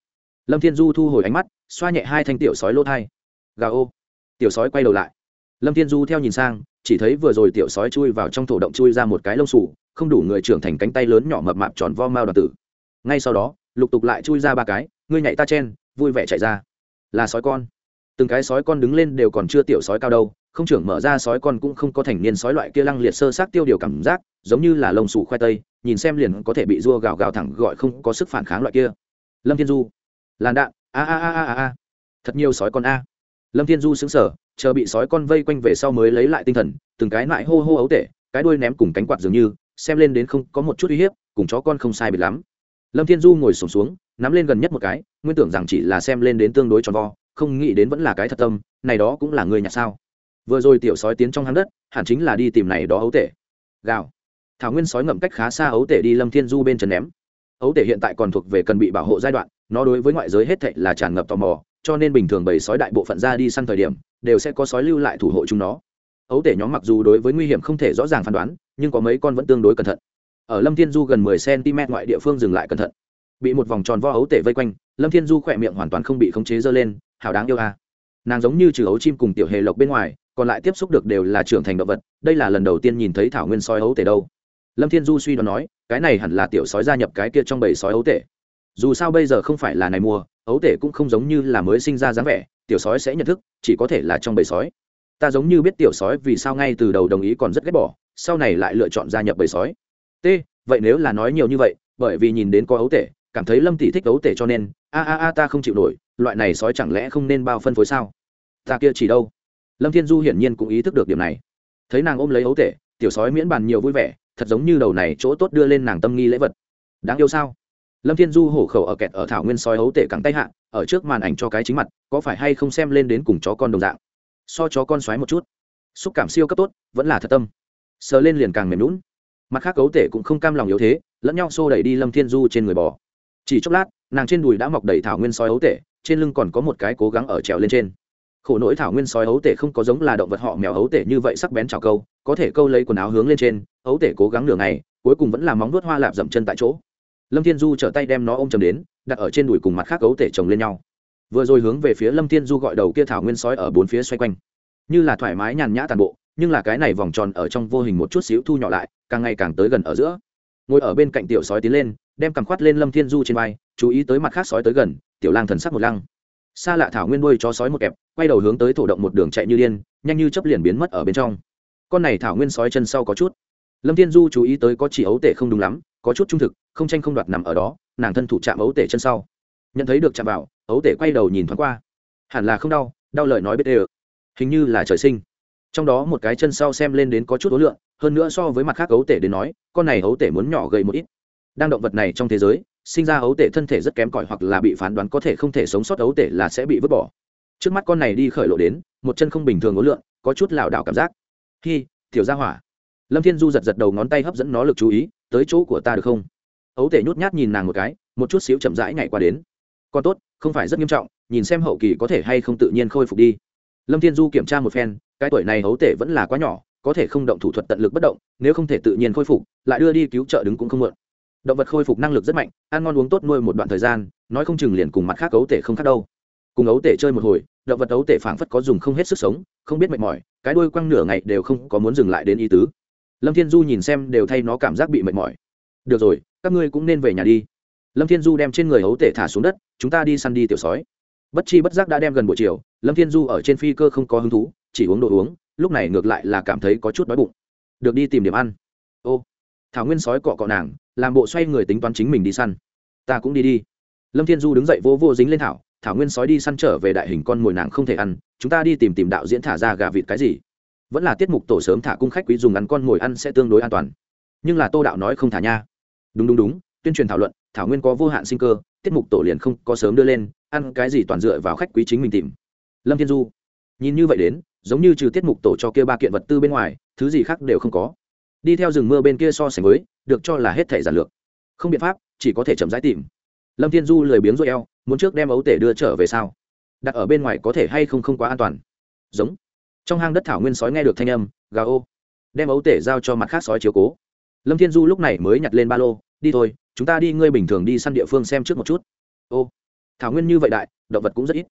Lâm thiên du thu hồi ánh mắt, xoa nhẹ hai thanh tiểu sói lỗ thai. Gà ô. Tiểu sói quay đầu lại. Lâm thiên du theo nhìn sang, chỉ thấy vừa rồi tiểu sói chui vào trong thổ động chui ra một cái lông sủ không đủ người trưởng thành cánh tay lớn nhỏ mập mạp tròn vo mao đoàn tử. Ngay sau đó lục tục lại chui ra ba cái, ngươi nhảy ta chen, vui vẻ chạy ra. Là sói con. Từng cái sói con đứng lên đều còn chưa tiểu sói cao đâu, không trưởng mở ra sói con cũng không có thành niên sói loại kia lăng liệt sơ sát tiêu điều cảm giác, giống như là lông sủ khoai tây, nhìn xem liền có thể bị rua gào gào thẳng gọi không có sức phản kháng loại kia. Lâm thiên du. Làn đạn. A a a a a thật nhiều sói con a. Lâm thiên du xứng sở chờ bị sói con vây quanh về sau mới lấy lại tinh thần, từng cái lại hô hô ấu tể, cái đuôi ném cùng cánh quạt dường như, xem lên đến không có một chút uy hiếp, cùng chó con không sai biệt lắm lâm thiên du ngồi sổm xuống, xuống nắm lên gần nhất một cái nguyên tưởng rằng chỉ là xem lên đến tương đối tròn vo không nghĩ đến vẫn là cái thật tâm này đó cũng là người nhặt sao? Vừa rồi tiểu sói tiến trong hang đất hẳn chính là đi tìm này đó ấu tể. Gào. Thảo nguyên sói ngậm cách khá xa ấu tể đi lâm thiên du bên trần ném. Ấu tể hiện tại còn thuộc về cần bị bảo hộ giai đoạn nó đối với ngoại giới hết thệ là tràn ngập tò mò cho nên bình thường bầy sói đại bộ phận ra đi săn thời điểm đều sẽ có sói lưu lại thủ hộ chúng nó. Ấu tể nhóm mặc dù đối với nguy hiểm không thể rõ ràng phán đoán nhưng có mấy con vẫn tương đối cẩn thận ở lâm thiên du gần mười cm ngoại địa phương dừng lại cẩn thận. Bị một vòng tròn vo ấu tể vây quanh, lâm thiên du khỏe miệng hoàn toàn không bị khống chế dơ lên hào đáng yêu a. Nàng giống như trừ ấu chim cùng tiểu hề lộc bên ngoài, còn lại tiếp xúc được đều là trưởng thành động vật, đây là lần đầu tiên nhìn thấy thảo nguyên sói ấu tể đâu. Lâm thiên du suy đoán nói, cái này hẳn là tiểu sói gia nhập cái kia trong bầy sói ấu tể. Dù sao bây giờ không phải là ngày mùa, ấu tể cũng không giống như là mới sinh ra dáng vẻ, tiểu sói sẽ nhận thức, chỉ có thể là trong bầy sói. Ta giống như biết tiểu sói vì sao ngay từ đầu đồng ý còn rất ghét bỏ, sau này lại lựa chọn gia nhập bầy sói t, vậy nếu là nói nhiều như vậy, bởi vì nhìn đến có ấu tể, cảm thấy lâm tỷ thích ấu tể cho nên, a a a ta không chịu nổi, loại này sói chẳng lẽ không nên bao phân phối sao? Ta kia chỉ đâu? Lâm thiên du hiển nhiên cũng ý thức được điểm này. Thấy nàng ôm lấy ấu tể, tiểu sói miễn bàn nhiều vui vẻ, thật giống như đầu này chỗ tốt đưa lên nàng tâm nghi lễ vật. Đáng yêu sao? Lâm thiên du hổ khẩu ở kẹt ở thảo nguyên sói ấu tể cẳng tay hạ, ở trước màn ảnh cho cái chính mặt, có phải hay không xem lên đến cùng chó con đồng dạng? So chó con xoáy một chút. Xúc cảm siêu cấp tốt, vẫn là thật tâm. Sờ lên liền càng mềm lún mặt khác ấu tể cũng không cam lòng yếu thế, lẫn nhau xô đẩy đi lâm thiên du trên người bò. Chỉ chốc lát, nàng trên đùi đã mọc đầy thảo nguyên sói ấu tể, trên lưng còn có một cái cố gắng ở trèo lên trên. Khổ nỗi thảo nguyên sói ấu tể không có giống là động vật họ mèo ấu tể như vậy sắc bén trào câu, có thể câu lấy quần áo hướng lên trên, ấu tể cố gắng nửa ngày, cuối cùng vẫn là móng nuốt hoa lạp dậm chân tại chỗ. Lâm thiên du trở tay đem nó ôm chầm đến, đặt ở trên đùi cùng mặt khác ấu tể chồng lên nhau. Vừa rồi hướng về phía lâm thiên du gọi đầu kia thảo nguyên sói ở bốn phía xoay quanh. Như là thoải mái nhàn nhã tàn bộ nhưng là cái này vòng tròn ở trong vô hình một chút xíu thu nhỏ lại, càng ngày càng tới gần ở giữa. Ngồi ở bên cạnh tiểu sói tiến lên, đem cằm khoát lên lâm thiên du trên vai, chú ý tới mặt khác sói tới gần, tiểu lang thần sắc một lăng. Xa lạ thảo nguyên đuôi cho sói một kẹp, quay đầu hướng tới thổ động một đường chạy như điên, nhanh như chấp liền biến mất ở bên trong. Con này thảo nguyên sói chân sau có chút. Lâm thiên du chú ý tới có chỉ ấu tể không đúng lắm, có chút trung thực, không tranh không đoạt nằm ở đó, nàng thân thủ chạm ấu tể chân sau. Nhận thấy được chạm vào, ấu tể quay đầu nhìn thoáng qua. Hẳn là không đau đau lời nói biết ê hình như là trời sinh trong đó một cái chân sau xem lên đến có chút ố lượng, hơn nữa so với mặt khác ấu tể đến nói, con này ấu tể muốn nhỏ gầy một ít. Đang động vật này trong thế giới, sinh ra ấu tể thân thể rất kém cỏi hoặc là bị phán đoán có thể không thể sống sót ấu tể là sẽ bị vứt bỏ. Trước mắt con này đi khởi lộ đến, một chân không bình thường ố lượng, có chút lảo đảo cảm giác. Khi tiểu ra hỏa. Lâm thiên du giật giật đầu ngón tay hấp dẫn nó lực chú ý, tới chỗ của ta được không? Ấu tể nhút nhát nhìn nàng một cái, một chút xíu chậm rãi ngày qua đến. Còn tốt, không phải rất nghiêm trọng, nhìn xem hậu kỳ có thể hay không tự nhiên khôi phục đi. Lâm thiên du kiểm tra một phen cái tuổi này ấu tể vẫn là quá nhỏ, có thể không động thủ thuật tận lực bất động, nếu không thể tự nhiên khôi phục, lại đưa đi cứu trợ đứng cũng không mượn. Động vật khôi phục năng lực rất mạnh, ăn ngon uống tốt nuôi một đoạn thời gian, nói không chừng liền cùng mặt khác ấu tể không khác đâu. Cùng ấu tể chơi một hồi, động vật ấu tể phảng phất có dùng không hết sức sống, không biết mệt mỏi, cái đuôi quăng nửa ngày đều không có muốn dừng lại đến ý tứ. Lâm thiên du nhìn xem đều thay nó cảm giác bị mệt mỏi. Được rồi, các ngươi cũng nên về nhà đi. Lâm thiên du đem trên người ấu tể thả xuống đất, chúng ta đi săn đi tiểu sói. Bất chi bất giác đã đem gần buổi chiều, lâm thiên du ở trên phi cơ không có hứng thú chỉ uống đồ uống, lúc này ngược lại là cảm thấy có chút đói bụng. Được đi tìm điểm ăn. Ô, thảo nguyên sói cọ cọ nàng, làm bộ xoay người tính toán chính mình đi săn. Ta cũng đi đi. Lâm thiên du đứng dậy vô vô dính lên thảo thảo nguyên sói đi săn trở về đại hình con mồi nàng không thể ăn, chúng ta đi tìm tìm đạo diễn thả ra gà vịt cái gì. Vẫn là tiết mục tổ sớm thả cung khách quý dùng ăn con mồi ăn sẽ tương đối an toàn. Nhưng là tô đạo nói không thả nha. Đúng đúng đúng, tuyên truyền thảo luận, thảo nguyên có vô hạn sinh cơ, tiết mục tổ liền không có sớm đưa lên, ăn cái gì toàn dựa vào khách quý chính mình tìm. Lâm thiên du, nhìn như vậy đến giống như trừ tiết mục tổ cho kia ba kiện vật tư bên ngoài, thứ gì khác đều không có. Đi theo rừng mưa bên kia so sánh với, được cho là hết thể giản lược. Không biện pháp, chỉ có thể chậm rãi tìm. Lâm thiên du lười biếng rồi eo, muốn trước đem ấu tể đưa trở về sao? Đặt ở bên ngoài có thể hay không không quá an toàn? Giống. Trong hang đất thảo nguyên sói nghe được thanh âm gà ô. Đem ấu tể giao cho mặt khác sói chiếu cố. Lâm thiên du lúc này mới nhặt lên ba lô, đi thôi, chúng ta đi ngươi bình thường đi săn địa phương xem trước một chút. Ô. Thảo nguyên như vậy đại, động vật cũng rất ít.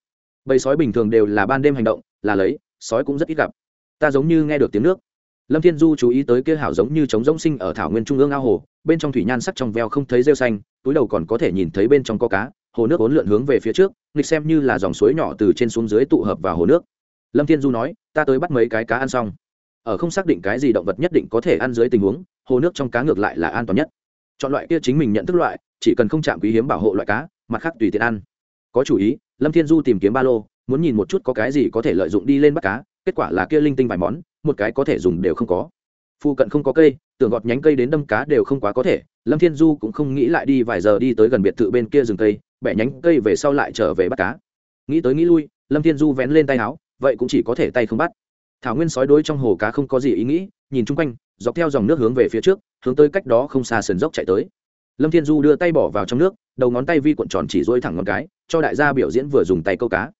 Bầy sói bình thường đều là ban đêm hành động, là lấy sói cũng rất ít gặp. Ta giống như nghe được tiếng nước. Lâm thiên du chú ý tới kia hảo giống như trống rỗng sinh ở thảo nguyên trung ương ao hồ, bên trong thủy nhan sắc trong veo không thấy rêu xanh, túi đầu còn có thể nhìn thấy bên trong có cá, hồ nước ốn lượn hướng về phía trước, nghịch xem như là dòng suối nhỏ từ trên xuống dưới tụ hợp vào hồ nước. Lâm thiên du nói, ta tới bắt mấy cái cá ăn xong. Ở không xác định cái gì động vật nhất định có thể ăn dưới tình huống, hồ nước trong cá ngược lại là an toàn nhất. Chọn loại kia chính mình nhận thức loại, chỉ cần không chạm quý hiếm bảo hộ loại cá, mặt khác tùy tiện ăn. Có chủ ý, lâm thiên du tìm kiếm ba lô muốn nhìn một chút có cái gì có thể lợi dụng đi lên bắt cá, kết quả là kia linh tinh vài món, một cái có thể dùng đều không có. Phu cận không có cây tưởng gọt nhánh cây đến đâm cá đều không quá có thể, lâm thiên du cũng không nghĩ lại đi vài giờ đi tới gần biệt thự bên kia rừng cây, bẻ nhánh cây về sau lại trở về bắt cá. Nghĩ tới nghĩ lui, lâm thiên du vén lên tay áo, vậy cũng chỉ có thể tay không bắt. Thảo nguyên sói đối trong hồ cá không có gì ý nghĩ, nhìn chung quanh, dọc theo dòng nước hướng về phía trước, hướng tới cách đó không xa sườn dốc chạy tới. Lâm thiên du đưa tay bỏ vào trong nước, đầu ngón tay vi cuộn tròn chỉ dôi thẳng ngón cái, cho đại gia biểu diễn vừa dùng tay câu cá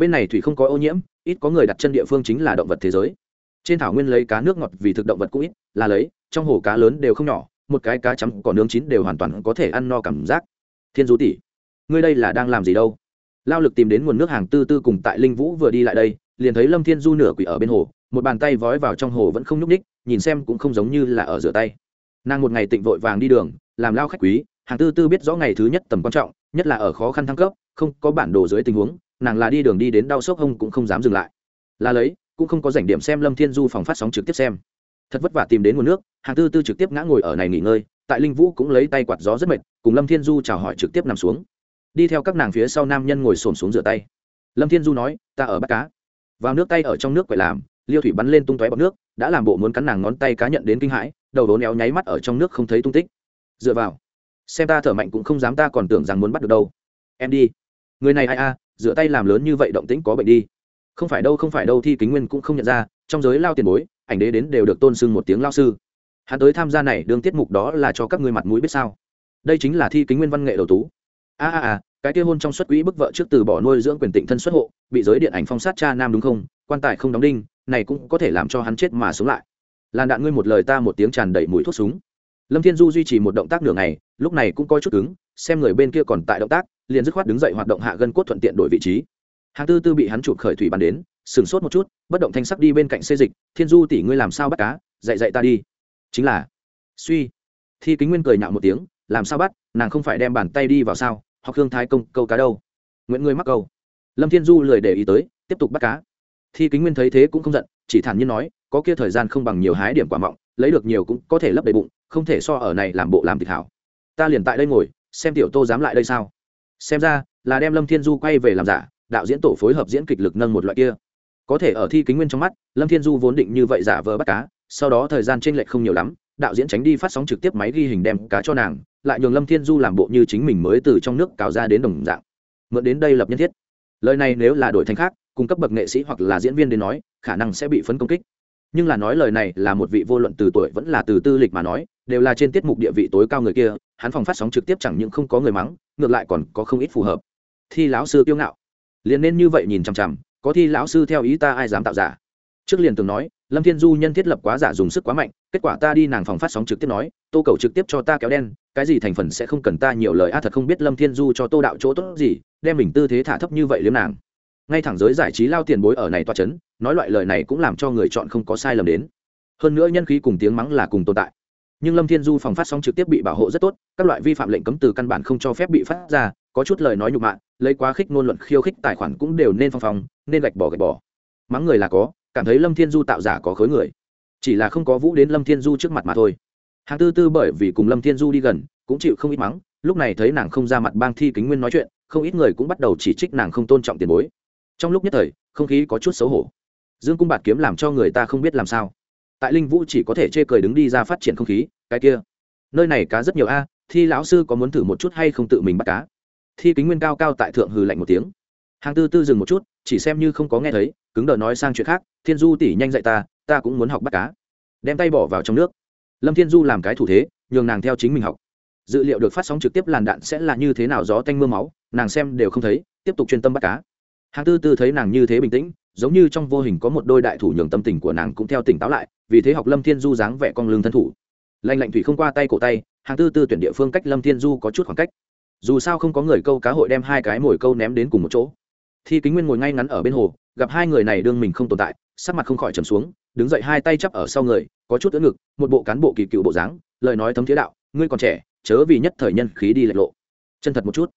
bên này thủy không có ô nhiễm, ít có người đặt chân địa phương chính là động vật thế giới. Trên thảo nguyên lấy cá nước ngọt vì thực động vật cũng ít, là lấy, trong hồ cá lớn đều không nhỏ, một cái cá chấm còn nướng chín đều hoàn toàn có thể ăn no cảm giác. Thiên du tỷ, ngươi đây là đang làm gì đâu? Lao lực tìm đến nguồn nước hàng tư tư cùng tại linh vũ vừa đi lại đây, liền thấy lâm thiên du nửa quỷ ở bên hồ, một bàn tay vói vào trong hồ vẫn không nhúc ních nhìn xem cũng không giống như là ở rửa tay. Nàng một ngày tịnh vội vàng đi đường, làm lao khách quý, hàng tư tư biết rõ ngày thứ nhất tầm quan trọng, nhất là ở khó khăn thăng cấp, không có bản đồ dưới tình huống nàng là đi đường đi đến đau sốc hông cũng không dám dừng lại. Là lấy, cũng không có dành điểm xem lâm thiên du phòng phát sóng trực tiếp xem. Thật vất vả tìm đến nguồn nước, hàng tư tư trực tiếp ngã ngồi ở này nghỉ ngơi, tại linh vũ cũng lấy tay quạt gió rất mệt, cùng lâm thiên du chào hỏi trực tiếp nằm xuống. Đi theo các nàng phía sau nam nhân ngồi xổm xuống rửa tay. Lâm thiên du nói, ta ở bắt cá. Vào nước tay ở trong nước quậy làm, liêu thủy bắn lên tung tóe bọc nước, đã làm bộ muốn cắn nàng ngón tay cá nhận đến kinh hãi, đầu đố néo nháy mắt ở trong nước không thấy tung tích. Dựa vào, xem ta thở mạnh cũng không dám ta còn tưởng rằng muốn bắt được đâu. Em đi. Người này ai a? Dựa tay làm lớn như vậy động tĩnh có bệnh đi. Không phải đâu, không phải đâu, thi kính nguyên cũng không nhận ra, trong giới lao tiền bối, ảnh đế đến đều được tôn sưng một tiếng lao sư. Hắn tới tham gia này, đương tiết mục đó là cho các ngươi mặt mũi biết sao? Đây chính là thi kính nguyên văn nghệ đầu tú. A a a, cái kia hôn trong xuất quỹ bức vợ trước từ bỏ nuôi dưỡng quyền tịnh thân xuất hộ, bị giới điện ảnh phong sát cha nam đúng không? Quan tài không đóng đinh, này cũng có thể làm cho hắn chết mà sống lại. Làn đạn ngươi một lời ta một tiếng tràn đầy mũi thuốc súng. Lâm thiên du duy trì một động tác nửa ngày, lúc này cũng coi chút cứng, xem người bên kia còn tại động tác liền dứt khoát đứng dậy hoạt động hạ gân cốt thuận tiện đổi vị trí. Hàng tư tư bị hắn chụp khởi thủy bàn đến sửng sốt một chút, bất động thanh sắc đi bên cạnh xê dịch, thiên du tỷ ngươi làm sao bắt cá? Dạy dạy ta đi. Chính là. Suy. Thi kính nguyên cười nhạo một tiếng, làm sao bắt? Nàng không phải đem bàn tay đi vào sao? Hoặc hương thái công, câu cá đâu? Nguyễn ngươi mắc câu. Lâm thiên du lười để ý tới, tiếp tục bắt cá. Thi kính nguyên thấy thế cũng không giận, chỉ thản nhiên nói, có kia thời gian không bằng nhiều hái điểm quả mọng, lấy được nhiều cũng có thể lấp đầy bụng, không thể so ở này làm bộ làm thịt hảo. Ta liền tại đây ngồi, xem tiểu tô dám lại đây sao? Xem ra, là đem lâm thiên du quay về làm giả, đạo diễn tổ phối hợp diễn kịch lực nâng một loại kia. Có thể ở thi kính nguyên trong mắt, lâm thiên du vốn định như vậy giả vờ bắt cá, sau đó thời gian t r ê n lệch không nhiều lắm, đạo diễn tránh đi phát sóng trực tiếp máy ghi hình đem cá cho nàng, lại nhường lâm thiên du làm bộ như chính mình mới từ trong nước cào ra đến đồng dạng. Mượn đến đây lập nhân thiết. Lời này nếu là đổi thành khác, cung cấp bậc nghệ sĩ hoặc là diễn viên đến nói, khả năng sẽ bị phấn công kích nhưng là nói lời này là một vị vô luận từ tuổi vẫn là từ tư lịch mà nói, đều là trên tiết mục địa vị tối cao người kia, hắn phòng phát sóng trực tiếp chẳng những không có người mắng, ngược lại còn có không ít phù hợp. Thi lão sư kiêu ngạo. Liền nên như vậy nhìn chằm chằm, có thi lão sư theo ý ta ai dám tạo giả? Trước liền từng nói, lâm thiên du nhân thiết lập quá giả dùng sức quá mạnh, kết quả ta đi nàng phòng phát sóng trực tiếp nói, tô cầu trực tiếp cho ta kéo đen, cái gì thành phần sẽ không cần ta nhiều lời, a, thật không biết lâm thiên du cho tô đạo chỗ tốt gì, đem mình tư thế thả thấp như vậy liếm nàng ngay thẳng giới giải trí lao tiền bối ở này toa chấn, nói loại lời này cũng làm cho người chọn không có sai lầm đến. Hơn nữa nhân khí cùng tiếng mắng là cùng tồn tại. Nhưng lâm thiên du phòng phát sóng trực tiếp bị bảo hộ rất tốt các loại vi phạm lệnh cấm từ căn bản không cho phép bị phát ra có chút lời nói nhục mạ lấy quá khích ngôn luận khiêu khích tài khoản cũng đều nên phong phong nên gạch bỏ gạch bỏ. Mắng người là có cảm thấy lâm thiên du tạo giả có khối người. Chỉ là không có vũ đến lâm thiên du trước mặt mà thôi. Hàng tư tư bởi vì cùng lâm thiên du đi gần cũng chịu không ít mắng lúc này thấy nàng không ra mặt bang thi kính nguyên nói chuyện không ít người cũng bắt đầu chỉ trích nàng không tôn trọng tiền bối trong lúc nhất thời, không khí có chút xấu hổ. Dương cung bạt kiếm làm cho người ta không biết làm sao. Tại linh vũ chỉ có thể chê cười đứng đi ra phát triển không khí, cái kia. Nơi này cá rất nhiều a, thi lão sư có muốn thử một chút hay không tự mình bắt cá? Thi kính nguyên cao cao tại thượng hừ lạnh một tiếng. Hàng tư tư dừng một chút, chỉ xem như không có nghe thấy, cứng đờ nói sang chuyện khác, thiên du tỉ nhanh dạy ta ta cũng muốn học bắt cá. Đem tay bỏ vào trong nước. Lâm thiên du làm cái thủ thế, nhường nàng theo chính mình học. Dự liệu được phát sóng trực tiếp làn đạn sẽ là như thế nào gió tanh m ư a máu, nàng xem đều không thấy, tiếp tục chuyên tâm bắt cá hàng tư tư thấy nàng như thế bình tĩnh, giống như trong vô hình có một đôi đại thủ nhường tâm tình của nàng cũng theo tỉnh táo lại, vì thế học lâm thiên du dáng vẻ con lương thân thủ. Lạnh lạnh thủy không qua tay cổ tay hàng tư tư tuyển địa phương cách lâm thiên du có chút khoảng cách. Dù sao không có người câu cá hội đem hai cái mồi câu ném đến cùng một chỗ. Thi kính nguyên ngồi ngay ngắn ở bên hồ, gặp hai người này đương mình không tồn tại, sắc mặt không khỏi trầm xuống, đứng dậy hai tay chắp ở sau người, có chút ưỡn ngực, một bộ cán bộ kỳ cựu bộ dáng, lời nói thấm thiế đạo, ngươi còn trẻ, chớ vì nhất thời nhân khí đi lệch lộ. Chân thật một chút.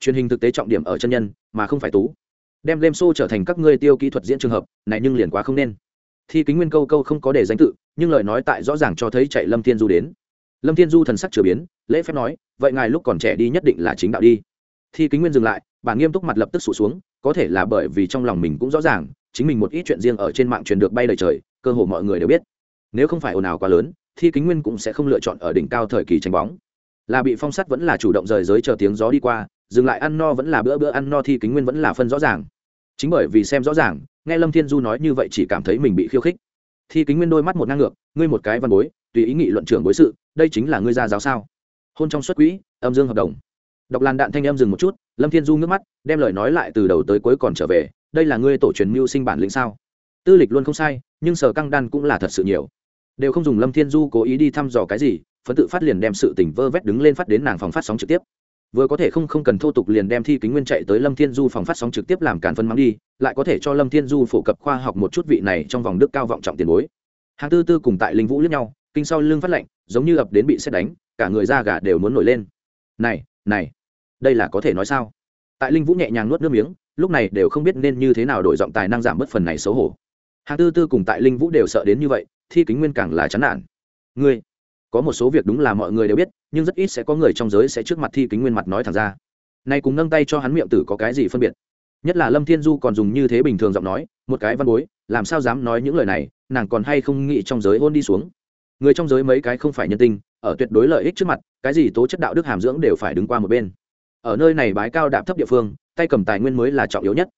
Truyền hình thực tế trọng điểm ở chân nhân, mà không phải tú đem game show trở thành các ngươi tiêu kỹ thuật diễn trường hợp, này nhưng liền quá không nên. Thi kính nguyên câu câu không có để danh tự, nhưng lời nói tại rõ ràng cho thấy chạy lâm thiên du đến. Lâm thiên du thần sắc chửa biến, lễ phép nói, vậy ngài lúc còn trẻ đi nhất định là chính đạo đi. Thi kính nguyên dừng lại, bà nghiêm túc mặt lập tức sụt xuống, có thể là bởi vì trong lòng mình cũng rõ ràng, chính mình một ít chuyện riêng ở trên mạng truyền được bay lời trời, cơ hồ mọi người đều biết. Nếu không phải ồn ào quá lớn, thi kính nguyên cũng sẽ không lựa chọn ở đỉnh cao thời kỳ tranh bóng. Là bị phong sắt vẫn là chủ động rời giới chờ tiếng gió đi qua dừng lại ăn no vẫn là bữa bữa ăn no thi kính nguyên vẫn là phân rõ ràng. Chính bởi vì xem rõ ràng, nghe lâm thiên du nói như vậy chỉ cảm thấy mình bị khiêu khích. Thi kính nguyên đôi mắt một ngang ngược, ngươi một cái văn bối, tùy ý nghị luận trưởng bối sự, đây chính là ngươi gia giáo sao? Hôn trong xuất quỹ, âm dương hợp đồng. Đọc làn đạn thanh âm dừng một chút, lâm thiên du ngước mắt, đem lời nói lại từ đầu tới cuối còn trở về, đây là ngươi tổ truyền mưu sinh bản lĩnh sao? Tư lịch luôn không sai, nhưng sở căng đan cũng là thật sự nhiều. Đều không dùng lâm thiên du cố ý đi thăm dò cái gì, phấn tự phát liền đem sự tỉnh vơ vét đứng lên phát đến nàng phòng phát sóng trực tiếp vừa có thể không không cần thô tục liền đem thi kính nguyên chạy tới lâm thiên du phòng phát sóng trực tiếp làm càn phân mắng đi, lại có thể cho lâm thiên du phổ cập khoa học một chút vị này trong vòng đức cao vọng trọng tiền bối. Hàng tư tư cùng tại linh vũ lẫn nhau, kinh sau lưng phát lạnh giống như ập đến bị xét đánh, cả người da gà đều muốn nổi lên. Này này, đây là có thể nói sao? Tại linh vũ nhẹ nhàng nuốt nước miếng, lúc này đều không biết nên như thế nào đổi giọng tài năng giảm bớt phần này xấu hổ. Hàng tư tư cùng tại linh vũ đều sợ đến như vậy, thi kính nguyên càng là chán nản. Ngươi có một số việc đúng là mọi người đều biết, nhưng rất ít sẽ có người trong giới sẽ trước mặt thi kính nguyên mặt nói thẳng ra. Nay cùng nâng tay cho hắn miệng tử có cái gì phân biệt? Nhất là lâm thiên du còn dùng như thế bình thường giọng nói, một cái văn bối, làm sao dám nói những lời này, nàng còn hay không nghĩ trong giới hôn đi xuống. Người trong giới mấy cái không phải nhân tinh ở tuyệt đối lợi ích trước mặt, cái gì tố chất đạo đức hàm dưỡng đều phải đứng qua một bên. Ở nơi này bái cao đạp thấp địa phương, tay cầm tài nguyên mới là trọng yếu nhất.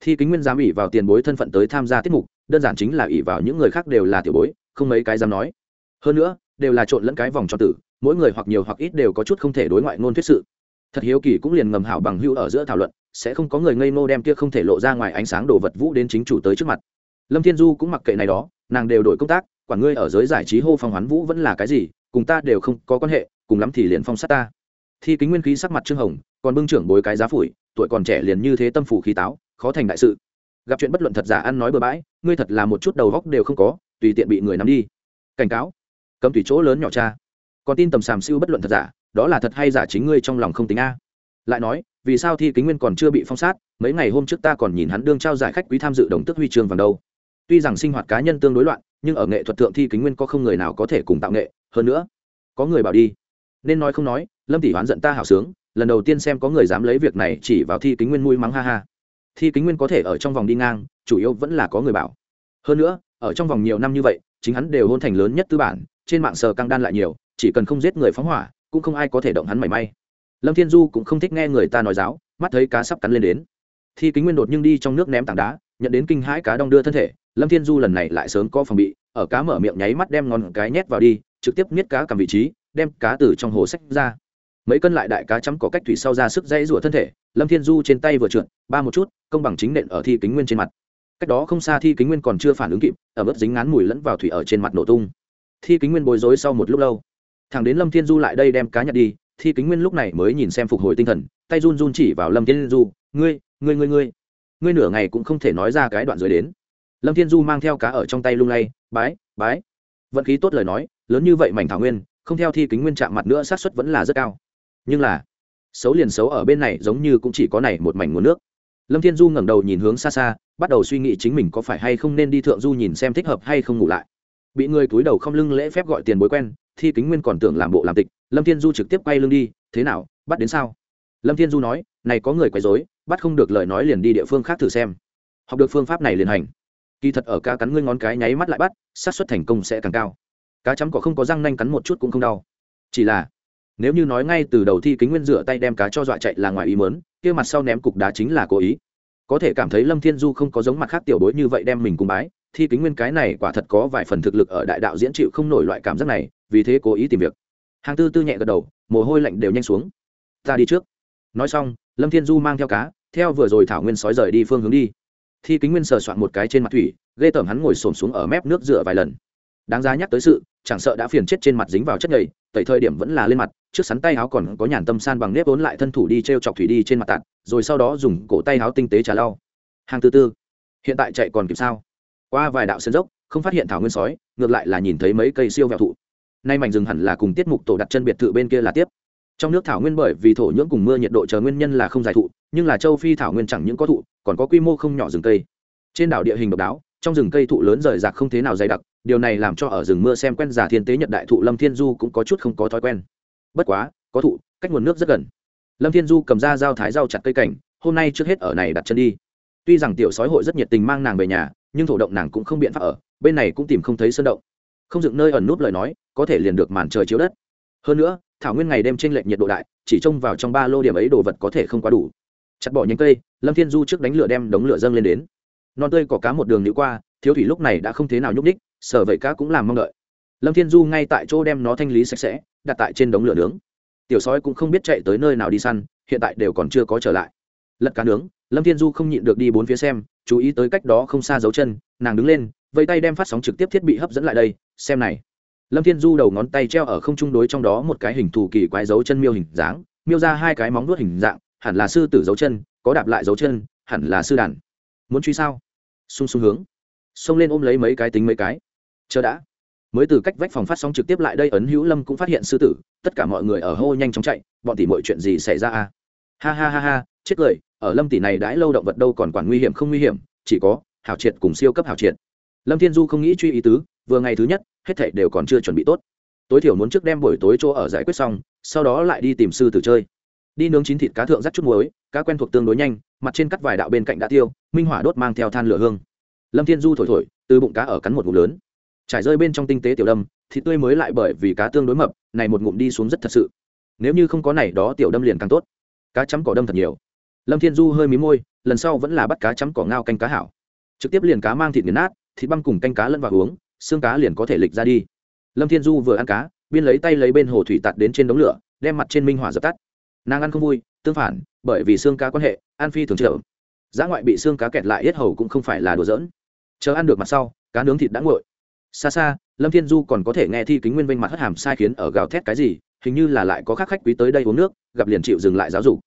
Thi kính nguyên dám ỉ vào tiền bối thân phận tới tham gia tiết mục, đơn giản chính là ỉ vào những người khác đều là tiểu bối, không mấy cái dám nói. Hơn nữa đều là trộn lẫn cái vòng tròn tử, mỗi người hoặc nhiều hoặc ít đều có chút không thể đối ngoại ngôn thuyết sự. Thật hiếu kỳ cũng liền ngầm hảo bằng hữu ở giữa thảo luận, sẽ không có người ngây ngô đem kia không thể lộ ra ngoài ánh sáng đồ vật vũ đến chính chủ tới trước mặt. Lâm thiên du cũng mặc kệ này đó, nàng đều đổi công tác, quản ngươi ở giới giải trí hô phong hoán vũ vẫn là cái gì, cùng ta đều không có quan hệ, cùng lắm thì liền phong sát ta. Thi kính nguyên khí sắc mặt trương hồng, còn bưng trưởng bối cái giá phủi, tuổi còn trẻ liền như thế tâm phủ khí táo, khó thành đại sự. Gặp chuyện bất luận thật giả ăn nói bừa bãi, ngươi thật là một chút đầu góc đều không có, tùy tiện bị người nắm đi. Cảnh cáo cấm tùy chỗ lớn nhỏ cha. Còn tin tầm sàm siêu bất luận thật giả, đó là thật hay giả chính ngươi trong lòng không tính a. Lại nói, vì sao thi kính nguyên còn chưa bị phong sát, mấy ngày hôm trước ta còn nhìn hắn đương trao giải khách quý tham dự đồng tức huy chương vàng đâu. Tuy rằng sinh hoạt cá nhân tương đối loạn, nhưng ở nghệ thuật thượng thi kính nguyên có không người nào có thể cùng tạo nghệ, hơn nữa, có người bảo đi. Nên nói không nói, lâm tỷ hoán giận ta hào sướng, lần đầu tiên xem có người dám lấy việc này chỉ vào thi kính nguyên mui mắng ha ha. Thi kính nguyên có thể ở trong vòng đi ngang, chủ yếu vẫn là có người bảo. Hơn nữa, ở trong vòng nhiều năm như vậy, chính hắn đều hôn thành lớn nhất tư bản trên mạng sờ căng đan lại nhiều, chỉ cần không giết người phóng hỏa, cũng không ai có thể động hắn mảy may. Lâm thiên du cũng không thích nghe người ta nói giáo, mắt thấy cá sắp cắn lên đến. Thi kính nguyên đột nhưng đi trong nước ném tảng đá, nhận đến kinh hãi cá đong đưa thân thể, lâm thiên du lần này lại sớm có phòng bị, ở cá mở miệng nháy mắt đem ngón cái nhét vào đi, trực tiếp miết cá cầm vị trí, đem cá từ trong hồ sách ra. Mấy cân lại đại cá chấm có cách thủy sau ra sức dãy rủa thân thể, lâm thiên du trên tay vừa trượt, ba một chút, công bằng chính nện ở thi kính nguyên trên mặt. Cách đó không xa thi kính nguyên còn chưa phản ứng kịp, ở mức dính ngán mùi lẫn vào thủy ở trên mặt nổ tung thi kính nguyên bối rối sau một lúc lâu. Thằng đến lâm thiên du lại đây đem cá nhặt đi, thi kính nguyên lúc này mới nhìn xem phục hồi tinh thần, tay run run chỉ vào lâm thiên du, ngươi ngươi ngươi ngươi ngươi nửa ngày cũng không thể nói ra cái đoạn dưới đến. Lâm thiên du mang theo cá ở trong tay lung lay, bái bái. Vận khí tốt lời nói, lớn như vậy mảnh thảo nguyên, không theo thi kính nguyên chạm mặt nữa sát xuất vẫn là rất cao. Nhưng là, xấu liền xấu ở bên này giống như cũng chỉ có này một mảnh nguồn nước. Lâm thiên du ngẩng đầu nhìn hướng xa xa, bắt đầu suy nghĩ chính mình có phải hay không nên đi thượng du nhìn xem thích hợp hay không ngủ lại bị người túi đầu không lưng lễ phép gọi tiền bối quen, thi kính nguyên còn tưởng làm bộ làm tịch, lâm thiên du trực tiếp quay lưng đi, thế nào, bắt đến sao? Lâm thiên du nói, này có người quấy dối bắt không được lời nói liền đi địa phương khác thử xem. Học được phương pháp này liền hành. Kỳ thật ở cá cắn ngươi ngón cái nháy mắt lại bắt, xác suất thành công sẽ càng cao. Cá chấm có không có răng nanh cắn một chút cũng không đau. Chỉ là, nếu như nói ngay từ đầu thi kính nguyên rửa tay đem cá cho dọa chạy là ngoài ý mớn kia mặt sau ném cục đá chính là cố ý. Có thể cảm thấy lâm thiên du không có giống mặt khác tiểu bối như vậy đem mình cùng bái thi kính nguyên cái này quả thật có vài phần thực lực ở đại đạo diễn chịu không nổi loại cảm giác này, vì thế cố ý tìm việc. Hàng tư tư nhẹ gật đầu, mồ hôi lạnh đều nhanh xuống. Ta đi trước. Nói xong, lâm thiên du mang theo cá, theo vừa rồi thảo nguyên sói rời đi phương hướng đi. Thi kính nguyên sờ soạn một cái trên mặt thủy, ghê tởm hắn ngồi xổm xuống ở mép nước dựa vài lần. Đáng giá nhắc tới sự, chẳng sợ đã phiền chết trên mặt dính vào chất nhầy, tẩy thời điểm vẫn là lên mặt, trước sắn tay áo còn có nhàn tâm san bằng nếp vốn lại thân thủ đi t r e o chọc thủy đi trên mặt tạt, rồi sau đó dùng cổ tay áo tinh tế trà lau. Hàng tư tư, hiện tại chạy còn kịp sao? Qua vài đạo sân dốc, không phát hiện thảo nguyên sói, ngược lại là nhìn thấy mấy cây siêu vẹo thụ. Nay mảnh rừng hẳn là cùng tiết mục tổ đặt chân biệt thự bên kia là tiếp. Trong nước thảo nguyên bởi vì thổ nhưỡng cùng mưa nhiệt độ chờ nguyên nhân là không dài thụ, nhưng là châu phi thảo nguyên chẳng những có thụ, còn có quy mô không nhỏ rừng cây. Trên đảo địa hình độc đáo, trong rừng cây thụ lớn rời rạc không thế nào dày đặc, điều này làm cho ở rừng mưa xem quen giả thiên tế nhật đại thụ lâm thiên du cũng có chút không có thói quen. Bất quá, có thụ, cách nguồn nước rất gần. Lâm thiên du cầm ra dao thái rau chặt cây cảnh, hôm nay trước hết ở này đặt chân đi. Tuy rằng tiểu sói hội rất nhiệt tình mang nàng về nhà nhưng thổ động nàng cũng không biện pháp ở, bên này cũng tìm không thấy sơn động. Không dựng nơi ẩn núp lời nói, có thể liền được màn trời chiếu đất. Hơn nữa, thảo nguyên ngày đêm t r ê n lệch nhiệt độ đại, chỉ trông vào trong ba lô điểm ấy đồ vật có thể không quá đủ. Chặt bỏ nhánh cây, lâm thiên du trước đánh lửa đem đống lửa dâng lên đến. Non tươi có cá một đường nữ qua, thiếu thủy lúc này đã không thế nào nhúc ních sở vậy cá cũng làm mong đợi. Lâm thiên du ngay tại chỗ đem nó thanh lý sạch sẽ, đặt tại trên đống lửa nướng. Tiểu sói cũng không biết chạy tới nơi nào đi săn, hiện tại đều còn chưa có trở lại. Lật cá nướng, lâm thiên du không nhịn được đi bốn phía xem chú ý tới cách đó không xa dấu chân, nàng đứng lên vây tay đem phát sóng trực tiếp thiết bị hấp dẫn lại đây, xem này. Lâm thiên du đầu ngón tay treo ở không trung đối trong đó một cái hình thù kỳ quái dấu chân miêu hình dáng, miêu ra hai cái móng nuốt hình dạng, hẳn là sư tử dấu chân, có đạp lại dấu chân, hẳn là sư đàn. Muốn truy sao? Sung sung hướng. Xông lên ôm lấy mấy cái tính mấy cái. Chờ đã. Mới từ cách vách phòng phát sóng trực tiếp lại đây ấn hữu lâm cũng phát hiện sư tử, tất cả mọi người ở hô nhanh chóng chạy, bọn tỉ mọi chuyện gì xảy ra à ha ha ha ha, chết cười ở lâm tỷ này đãi lâu động vật đâu còn quản nguy hiểm không nguy hiểm, chỉ có hảo triệt cùng siêu cấp hảo triệt. Lâm thiên du không nghĩ truy ý tứ, vừa ngày thứ nhất, hết thảy đều còn chưa chuẩn bị tốt. Tối thiểu muốn trước đem buổi tối chỗ ở giải quyết xong, sau đó lại đi tìm sư tử chơi. Đi nướng chín thịt cá thượng rắc chút muối, cá quen thuộc tương đối nhanh, mặt trên cắt vài đạo bên cạnh đã tiêu, minh hỏa đốt mang theo than lửa hương. Lâm thiên du thổi thổi, từ bụng cá ở cắn một ngụm lớn. Trải rơi bên trong tinh tế tiểu đâm, thịt tươi mới lại bởi vì cá tương đối mập, này một ngụm đi xuống rất thật sự. Nếu như không có này đó tiểu đâm liền càng tốt. Cá chấm cỏ đâm thật nhiều lâm thiên du hơi mí môi, lần sau vẫn là bắt cá chấm cỏ ngao canh cá hảo. Trực tiếp liền cá mang thịt nghiền nát, thịt băm cùng canh cá lẫn vào uống, xương cá liền có thể lịch ra đi. Lâm thiên du vừa ăn cá, biên lấy tay lấy bên hồ thủy tạt đến trên đống lửa, đem mặt trên minh hỏa dập tắt. Nàng ăn không vui, tương phản, bởi vì xương cá quan hệ an phi thường trợ giá ngoại bị xương cá kẹt lại hết hầu cũng không phải là đùa giỡn. Chờ ăn được mặt sau, cá nướng thịt đã nguội. Xa xa, lâm thiên du còn có thể nghe thi kính nguyên vinh mặt hất hàm sai khiến ở gào thét cái gì, hình như là lại có khác khách quý tới đây uống nước, gặp liền chịu dừng lại giáo dục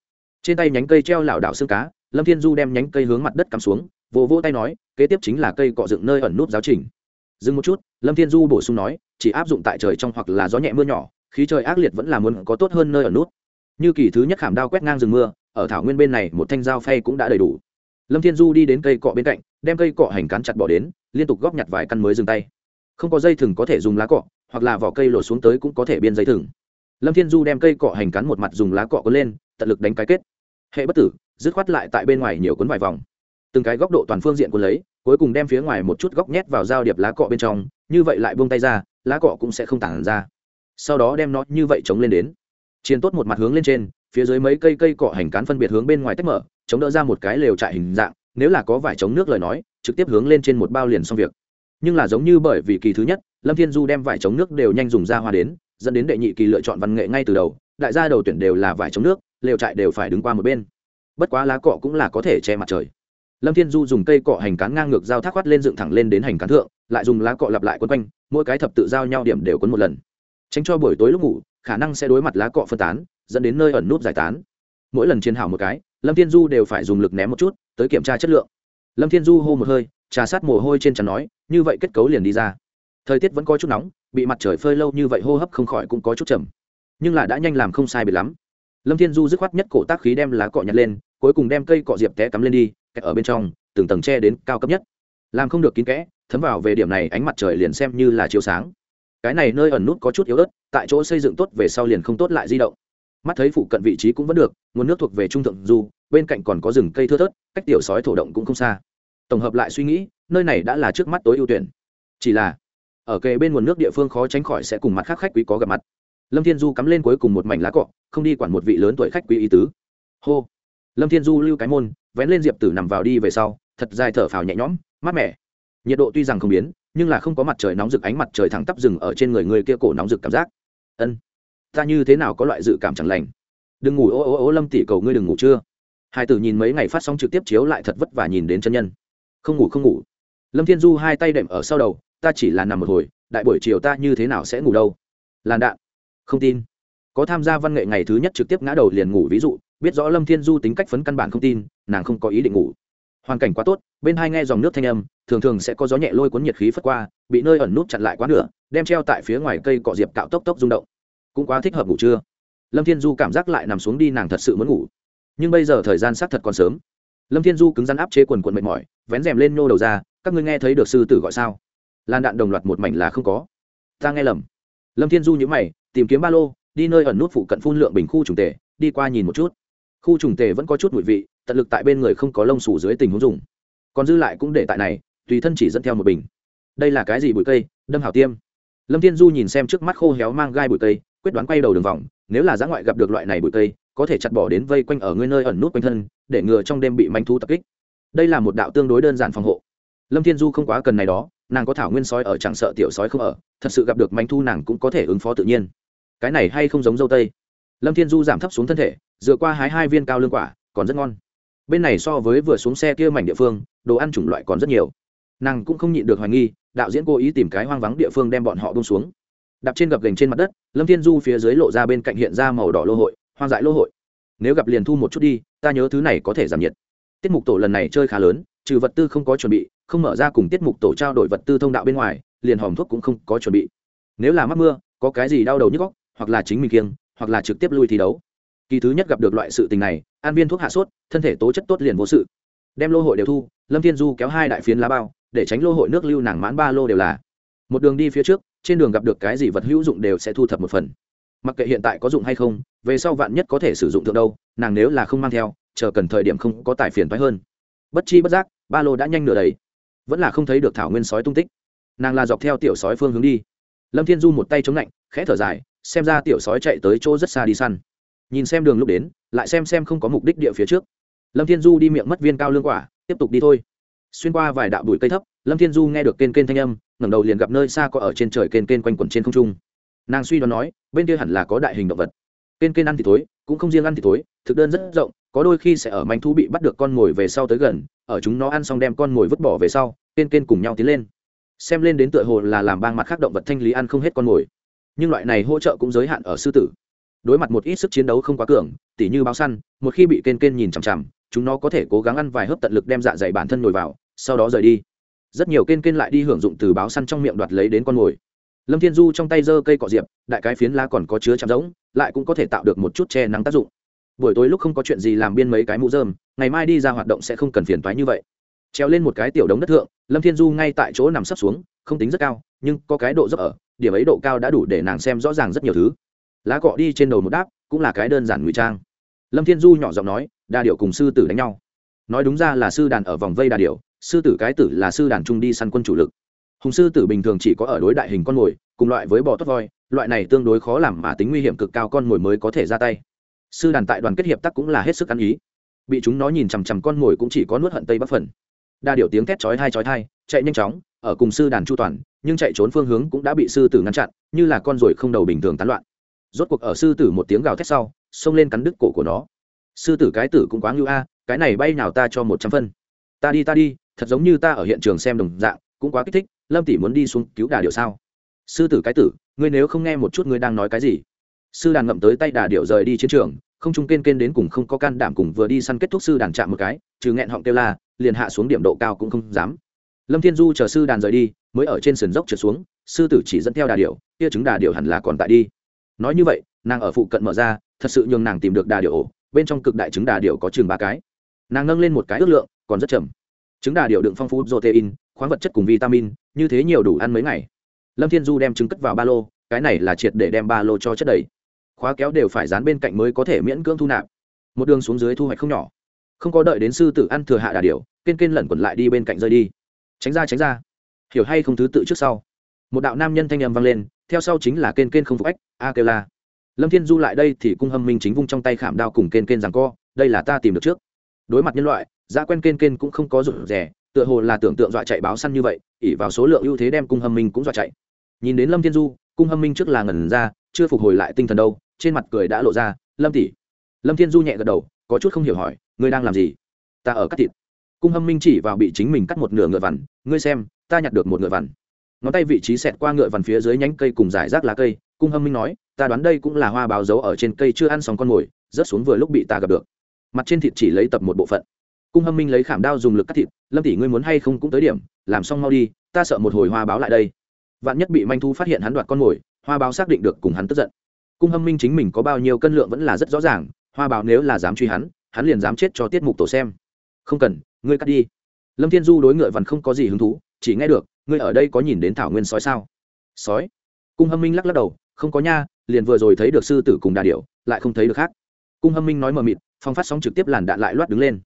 trên tay nhánh cây treo lảo đảo xương cá, lâm thiên du đem nhánh cây hướng mặt đất cắm xuống, vỗ vỗ tay nói, kế tiếp chính là cây cọ dựng nơi ẩn nút giáo trình. Dừng một chút, lâm thiên du bổ sung nói, chỉ áp dụng tại trời trong hoặc là gió nhẹ mưa nhỏ, khí trời ác liệt vẫn là muốn có tốt hơn nơi ẩn nút. Như kỳ thứ nhất khảm đao quét ngang rừng mưa, ở thảo nguyên bên này một thanh dao phay cũng đã đầy đủ. Lâm thiên du đi đến cây cọ bên cạnh, đem cây cọ hành cán chặt bỏ đến, liên tục góp nhặt vài căn mới dừng tay. Không có dây thừng có thể dùng lá cọ, hoặc là vỏ cây lột xuống tới cũng có thể biên dây thừng. Lâm thiên du đem cây cọ hành cán một mặt dùng lá cọ có lên tận lực đánh cái kết. Hệ bất tử, dứt khoát lại tại bên ngoài nhiều cuốn vài vòng. Từng cái góc độ toàn phương diện cuốn lấy, cuối cùng đem phía ngoài một chút góc nhét vào giao điệp lá cọ bên trong, như vậy lại buông tay ra, lá cọ cũng sẽ không tản ra. Sau đó đem nó như vậy chống lên đến. Chiến tốt một mặt hướng lên trên, phía dưới mấy cây cây cọ hành cán phân biệt hướng bên ngoài tách mở, chống đỡ ra một cái lều trại hình dạng, nếu là có vải chống nước lời nói, trực tiếp hướng lên trên một bao liền xong việc. Nhưng là giống như bởi vì kỳ thứ nhất, lâm thiên du đem vải chống nước đều nhanh dùng ra hoa đến, dẫn đến đệ nhị kỳ lựa chọn văn nghệ ngay từ đầu, đại gia đầu tuyển đều là vải chống nước lều trại đều phải đứng qua một bên. Bất quá lá cọ cũng là có thể che mặt trời. Lâm thiên du dùng cây cọ hành cán ngang ngược dao thác khoát lên dựng thẳng lên đến hành cán thượng, lại dùng lá cọ lặp lại quấn quanh, mỗi cái thập tự giao nhau điểm đều quấn một lần. Tránh cho buổi tối lúc ngủ, khả năng sẽ đối mặt lá cọ phân tán, dẫn đến nơi ẩn nút giải tán. Mỗi lần chiến hảo một cái, lâm thiên du đều phải dùng lực ném một chút, tới kiểm tra chất lượng. Lâm thiên du hô một hơi, trà sát mồ hôi trên trán nói, như vậy kết cấu liền đi ra. Thời tiết vẫn có chút nóng, bị mặt trời phơi lâu như vậy hô hấp không khỏi cũng có chút chậm nhưng là đã nhanh làm không sai biệt lắm lâm thiên du dứt khoát nhất cổ tác khí đem lá cọ nhặt lên, cuối cùng đem cây cọ diệp té cắm lên đi, kẹt ở bên trong, từng tầng tre đến cao cấp nhất. Làm không được kín kẽ, thấm vào về điểm này, ánh mặt trời liền xem như là chiếu sáng. Cái này nơi ẩn nút có chút yếu ớt, tại chỗ xây dựng tốt về sau liền không tốt lại di động. Mắt thấy phụ cận vị trí cũng vẫn được, nguồn nước thuộc về trung thượng du, bên cạnh còn có rừng cây thưa thớt, cách tiểu sói thổ động cũng không xa. Tổng hợp lại suy nghĩ, nơi này đã là trước mắt tối ưu tuyển. Chỉ là, ở kề bên nguồn nước địa phương khó tránh khỏi sẽ cùng mặt khác khách quý có gặp mặt lâm thiên du cắm lên cuối cùng một mảnh lá cọ, không đi quản một vị lớn tuổi khách quý ý tứ. Hô. Lâm thiên du lưu cái môn, vén lên diệp tử nằm vào đi về sau, thật dài thở phào nhẹ nhõm, mát mẻ. Nhiệt độ tuy rằng không biến, nhưng là không có mặt trời nóng rực ánh mặt trời thẳng tắp rừng ở trên người người kia cổ nóng rực cảm giác. Ân, ta như thế nào có loại dự cảm chẳng lành? Đừng ngủ, ô ô ô, lâm tỷ cầu ngươi đừng ngủ chưa? Hai tử nhìn mấy ngày phát sóng trực tiếp chiếu lại thật vất vả nhìn đến chân nhân. Không ngủ không ngủ. Lâm thiên du hai tay đệm ở sau đầu, ta chỉ là nằm một hồi, đại buổi chiều ta như thế nào sẽ ngủ đâu? Làn đạn không tin. Có tham gia văn nghệ ngày thứ nhất trực tiếp ngã đầu liền ngủ, ví dụ, biết rõ lâm thiên du tính cách phấn căn bản không tin, nàng không có ý định ngủ. Hoàn cảnh quá tốt, bên hai nghe dòng nước thanh âm, thường thường sẽ có gió nhẹ lôi cuốn nhiệt khí phất qua, bị nơi ẩn nút chặn lại quá nửa, đem treo tại phía ngoài cây cọ diệp cạo tốc tốc rung động. Cũng quá thích hợp ngủ trưa. lâm thiên du cảm giác lại nằm xuống đi, nàng thật sự muốn ngủ. Nhưng bây giờ thời gian xác thật còn sớm. Lâm thiên du cứng rắn áp chế quần quần mệt mỏi, vén rèm lên nhô đầu ra, các ngươi nghe thấy được sư tử gọi sao? Lan đạn đồng loạt một mảnh là không có. Ta nghe lầm. Lâm thiên du nhữ mày tìm kiếm ba lô, đi nơi ẩn nút phụ cận phun lượng bình khu trùng tề, đi qua nhìn một chút. Khu trùng tề vẫn có chút mùi vị, tận lực tại bên người không có lông sủ dưới tình huống dùng. Còn dư lại cũng để tại này, tùy thân chỉ dẫn theo một bình. Đây là cái gì bụi cây? Đâm hảo tiêm. Lâm thiên du nhìn xem trước mắt khô héo mang gai bụi cây, quyết đoán quay đầu đường vòng, nếu là giã ngoại gặp được loại này bụi cây, có thể chặt bỏ đến vây quanh ở ngươi nơi ẩn nút quanh thân, để ngừa trong đêm bị manh thú tập kích. Đây là một đạo tương đối đơn giản phòng hộ. Lâm thiên du không quá cần này đó, nàng có thảo nguyên sói ở chẳng sợ tiểu sói không ở, thật sự gặp được manh thu nàng cũng có thể ứng phó tự nhiên cái này hay không giống dâu tây? Lâm thiên du giảm thấp xuống thân thể, dựa qua hái hai viên cao lương quả, còn rất ngon. Bên này so với vừa xuống xe kia mảnh địa phương, đồ ăn chủng loại còn rất nhiều. Nàng cũng không nhịn được hoài nghi, đạo diễn cố ý tìm cái hoang vắng địa phương đem bọn họ bông xuống. Đạp trên gập gành trên mặt đất, lâm thiên du phía dưới lộ ra bên cạnh hiện ra màu đỏ lô hội, hoang dại lô hội. Nếu gặp liền thu một chút đi, ta nhớ thứ này có thể giảm nhiệt. Tiết mục tổ lần này chơi khá lớn, trừ vật tư không có chuẩn bị, không mở ra cùng tiết mục tổ trao đổi vật tư thông đạo bên ngoài, liền hòm thuốc cũng không có chuẩn bị. Nếu là mắc mưa, có cái gì đau đầu nhức góc hoặc là chính mình kiêng, hoặc là trực tiếp lui thi đấu. Kỳ thứ nhất gặp được loại sự tình này, an viên thuốc hạ sốt, thân thể tố chất tốt liền vô sự. Đem lô hội đều thu, lâm thiên du kéo hai đại phiến lá bao, để tránh lô hội nước lưu nàng mãn ba lô đều là. Một đường đi phía trước, trên đường gặp được cái gì vật hữu dụng đều sẽ thu thập một phần. Mặc kệ hiện tại có dụng hay không, về sau vạn nhất có thể sử dụng thượng đâu, nàng nếu là không mang theo, chờ cần thời điểm không có tài phiền thoái hơn. Bất chi bất giác, ba lô đã nhanh nửa đầy. Vẫn là không thấy được thảo nguyên sói tung tích. Nàng là dọc theo tiểu sói phương hướng đi. Lâm thiên du một tay chống lạnh, khẽ thở dài xem ra tiểu sói chạy tới chỗ rất xa đi săn. Nhìn xem đường lúc đến, lại xem xem không có mục đích địa phía trước. Lâm thiên du đi miệng mất viên cao lương quả, tiếp tục đi thôi. Xuyên qua vài đạo bụi cây thấp, lâm thiên du nghe được kên kên thanh âm, ngẩng đầu liền gặp nơi xa có ở trên trời kên kên quanh quẩn trên không trung. Nàng suy đoán nói, bên kia hẳn là có đại hình động vật. Kên kên ăn thì thối, cũng không riêng ăn thì thối, thực đơn rất rộng, có đôi khi sẽ ở manh thú bị bắt được con mồi về sau tới gần, ở chúng nó ăn xong đem con mồi vứt bỏ về sau kên kên cùng nhau tiến lên. Xem lên đến tựa hồ là làm bang mặt khác động vật thanh lý ăn không hết con mồi nhưng loại này hỗ trợ cũng giới hạn ở sư tử. Đối mặt một ít sức chiến đấu không quá cường tỉ như báo săn một khi bị kên kên nhìn chằm chằm chúng nó có thể cố gắng ăn vài hớp tận lực đem dạ dày bản thân nổi vào sau đó rời đi. Rất nhiều kên kên lại đi hưởng dụng từ báo săn trong miệng đoạt lấy đến con mồi. Lâm thiên du trong tay giơ cây cọ diệp đại cái phiến lá còn có chứa chạm giống, lại cũng có thể tạo được một chút che nắng tác dụng. Buổi tối lúc không có chuyện gì làm biên mấy cái mũ dơm ngày mai đi ra hoạt động sẽ không cần phiền toái như vậy. Treo lên một cái tiểu đống đất thượng lâm thiên du ngay tại chỗ nằm sấp xuống không tính rất cao nhưng có cái độ dốc ở điểm ấy độ cao đã đủ để nàng xem rõ ràng rất nhiều thứ. Lá cọ đi trên đầu một đáp, cũng là cái đơn giản ngụy trang. Lâm thiên du nhỏ giọng nói, đa điệu cùng sư tử đánh nhau. Nói đúng ra là sư đàn ở vòng vây đa điệu sư tử cái tử là sư đàn trung đi săn quân chủ lực. Hùng sư tử bình thường chỉ có ở đối đại hình con mồi, cùng loại với bò tốt voi, loại này tương đối khó làm mà tính nguy hiểm cực cao con mồi mới có thể ra tay. Sư đàn tại đoàn kết hiệp tắc cũng là hết sức ăn ý. Bị chúng nó nhìn chằm chằm con mồi cũng chỉ có nuốt hận tây bắc phần. Đa điệu tiếng thét chói hai chói thai chạy nhanh chóng, ở cùng sư đàn chu toàn nhưng chạy trốn phương hướng cũng đã bị sư tử ngăn chặn, như là con ruồi không đầu bình thường tán loạn. Rốt cuộc ở sư tử một tiếng gào thét sau, xông lên cắn đứt cổ của nó. Sư tử cái tử cũng quá ngưu a, cái này bay nào ta cho một trăm phân. Ta đi ta đi, thật giống như ta ở hiện trường xem đồng dạng, cũng quá kích thích, lâm tỷ muốn đi xuống cứu đà điệu sao? Sư tử cái tử, ngươi nếu không nghe một chút ngươi đang nói cái gì? Sư đàn ngậm tới tay đà điệu rời đi chiến trường, không trung kên kên đến cùng không có can đảm cùng vừa đi săn kết thúc sư đàn chạm một cái, trừ nghẹn họng kêu la, liền hạ xuống điểm độ cao cũng không dám. Lâm thiên du chờ sư đàn rời đi mới ở trên sườn dốc trượt xuống, sư tử chỉ dẫn theo đà điệu kia trứng đà điệu hẳn là còn tại đi. Nói như vậy, nàng ở phụ cận mở ra, thật sự nhường nàng tìm được đà điệu ổ, bên trong cực đại trứng đà điệu có chừng ba cái. Nàng nâng lên một cái ước lượng, còn rất chậm. Trứng đà điệu đựng phong phú protein, khoáng vật chất cùng vitamin, như thế nhiều đủ ăn mấy ngày. Lâm thiên du đem trứng cất vào ba lô, cái này là triệt để đem ba lô cho chất đầy. Khóa kéo đều phải dán bên cạnh mới có thể miễn cưỡng thu nạp. Một đường xuống dưới thu hoạch không nhỏ. Không có đợi đến sư tử ăn thừa hạ đà điệu kên kên lẩn quẩn lại đi bên cạnh rơi đi. Tránh ra tránh ra hiểu hay không thứ tự trước sau. Một đạo nam nhân thanh âm vang lên, theo sau chính là kên kên không phục ách, a kêu la. Lâm thiên du lại đây thì cung hâm minh chính vung trong tay khảm đao cùng kên kên rằng co, đây là ta tìm được trước. Đối mặt nhân loại giá quen kên kên cũng không có rụt rè, tựa hồ là tưởng tượng dọa chạy báo săn như vậy ỉ vào số lượng ưu thế đem cung hâm minh cũng dọa chạy. Nhìn đến lâm thiên du, cung hâm minh trước là ngẩn ra, chưa phục hồi lại tinh thần đâu, trên mặt cười đã lộ ra, lâm tỷ. Lâm thiên du nhẹ gật đầu, có chút không hiểu hỏi, ngươi đang làm gì? Ta ở cắt thịt. Cung hâm minh chỉ vào bị chính mình cắt một nửa ngựa vằn, ngươi xem ta nhặt được một ngựa vằn. Ngón tay vị trí xẹt qua ngựa vằn phía dưới nhánh cây cùng giải rác lá cây, cung hâm minh nói, ta đoán đây cũng là hoa báo dấu ở trên cây chưa ăn xong con mồi, rớt xuống vừa lúc bị ta gặp được. Mặt trên thịt chỉ lấy tập một bộ phận. Cung hâm minh lấy khảm đao dùng lực cắt thịt, lâm tỷ ngươi muốn hay không cũng tới điểm, làm xong mau đi, ta sợ một hồi hoa báo lại đây. Vạn nhất bị manh thu phát hiện hắn đoạt con mồi, hoa báo xác định được cùng hắn tức giận. Cung hâm minh chính mình có bao nhiêu cân lượng vẫn là rất rõ ràng, hoa báo nếu là dám truy hắn hắn liền dám chết cho tiết mục tổ xem. Không cần, ngươi cắt đi. Lâm thiên du đối ngựa vằn không có gì hứng thú chỉ nghe được, ngươi ở đây có nhìn đến thảo nguyên sói sao? Sói? Cung hâm minh lắc lắc đầu, không có nha, liền vừa rồi thấy được sư tử cùng đà điểu, lại không thấy được khác. Cung hâm minh nói mờ mịt, phong phát sóng trực tiếp làn đạn lại loát đứng lên.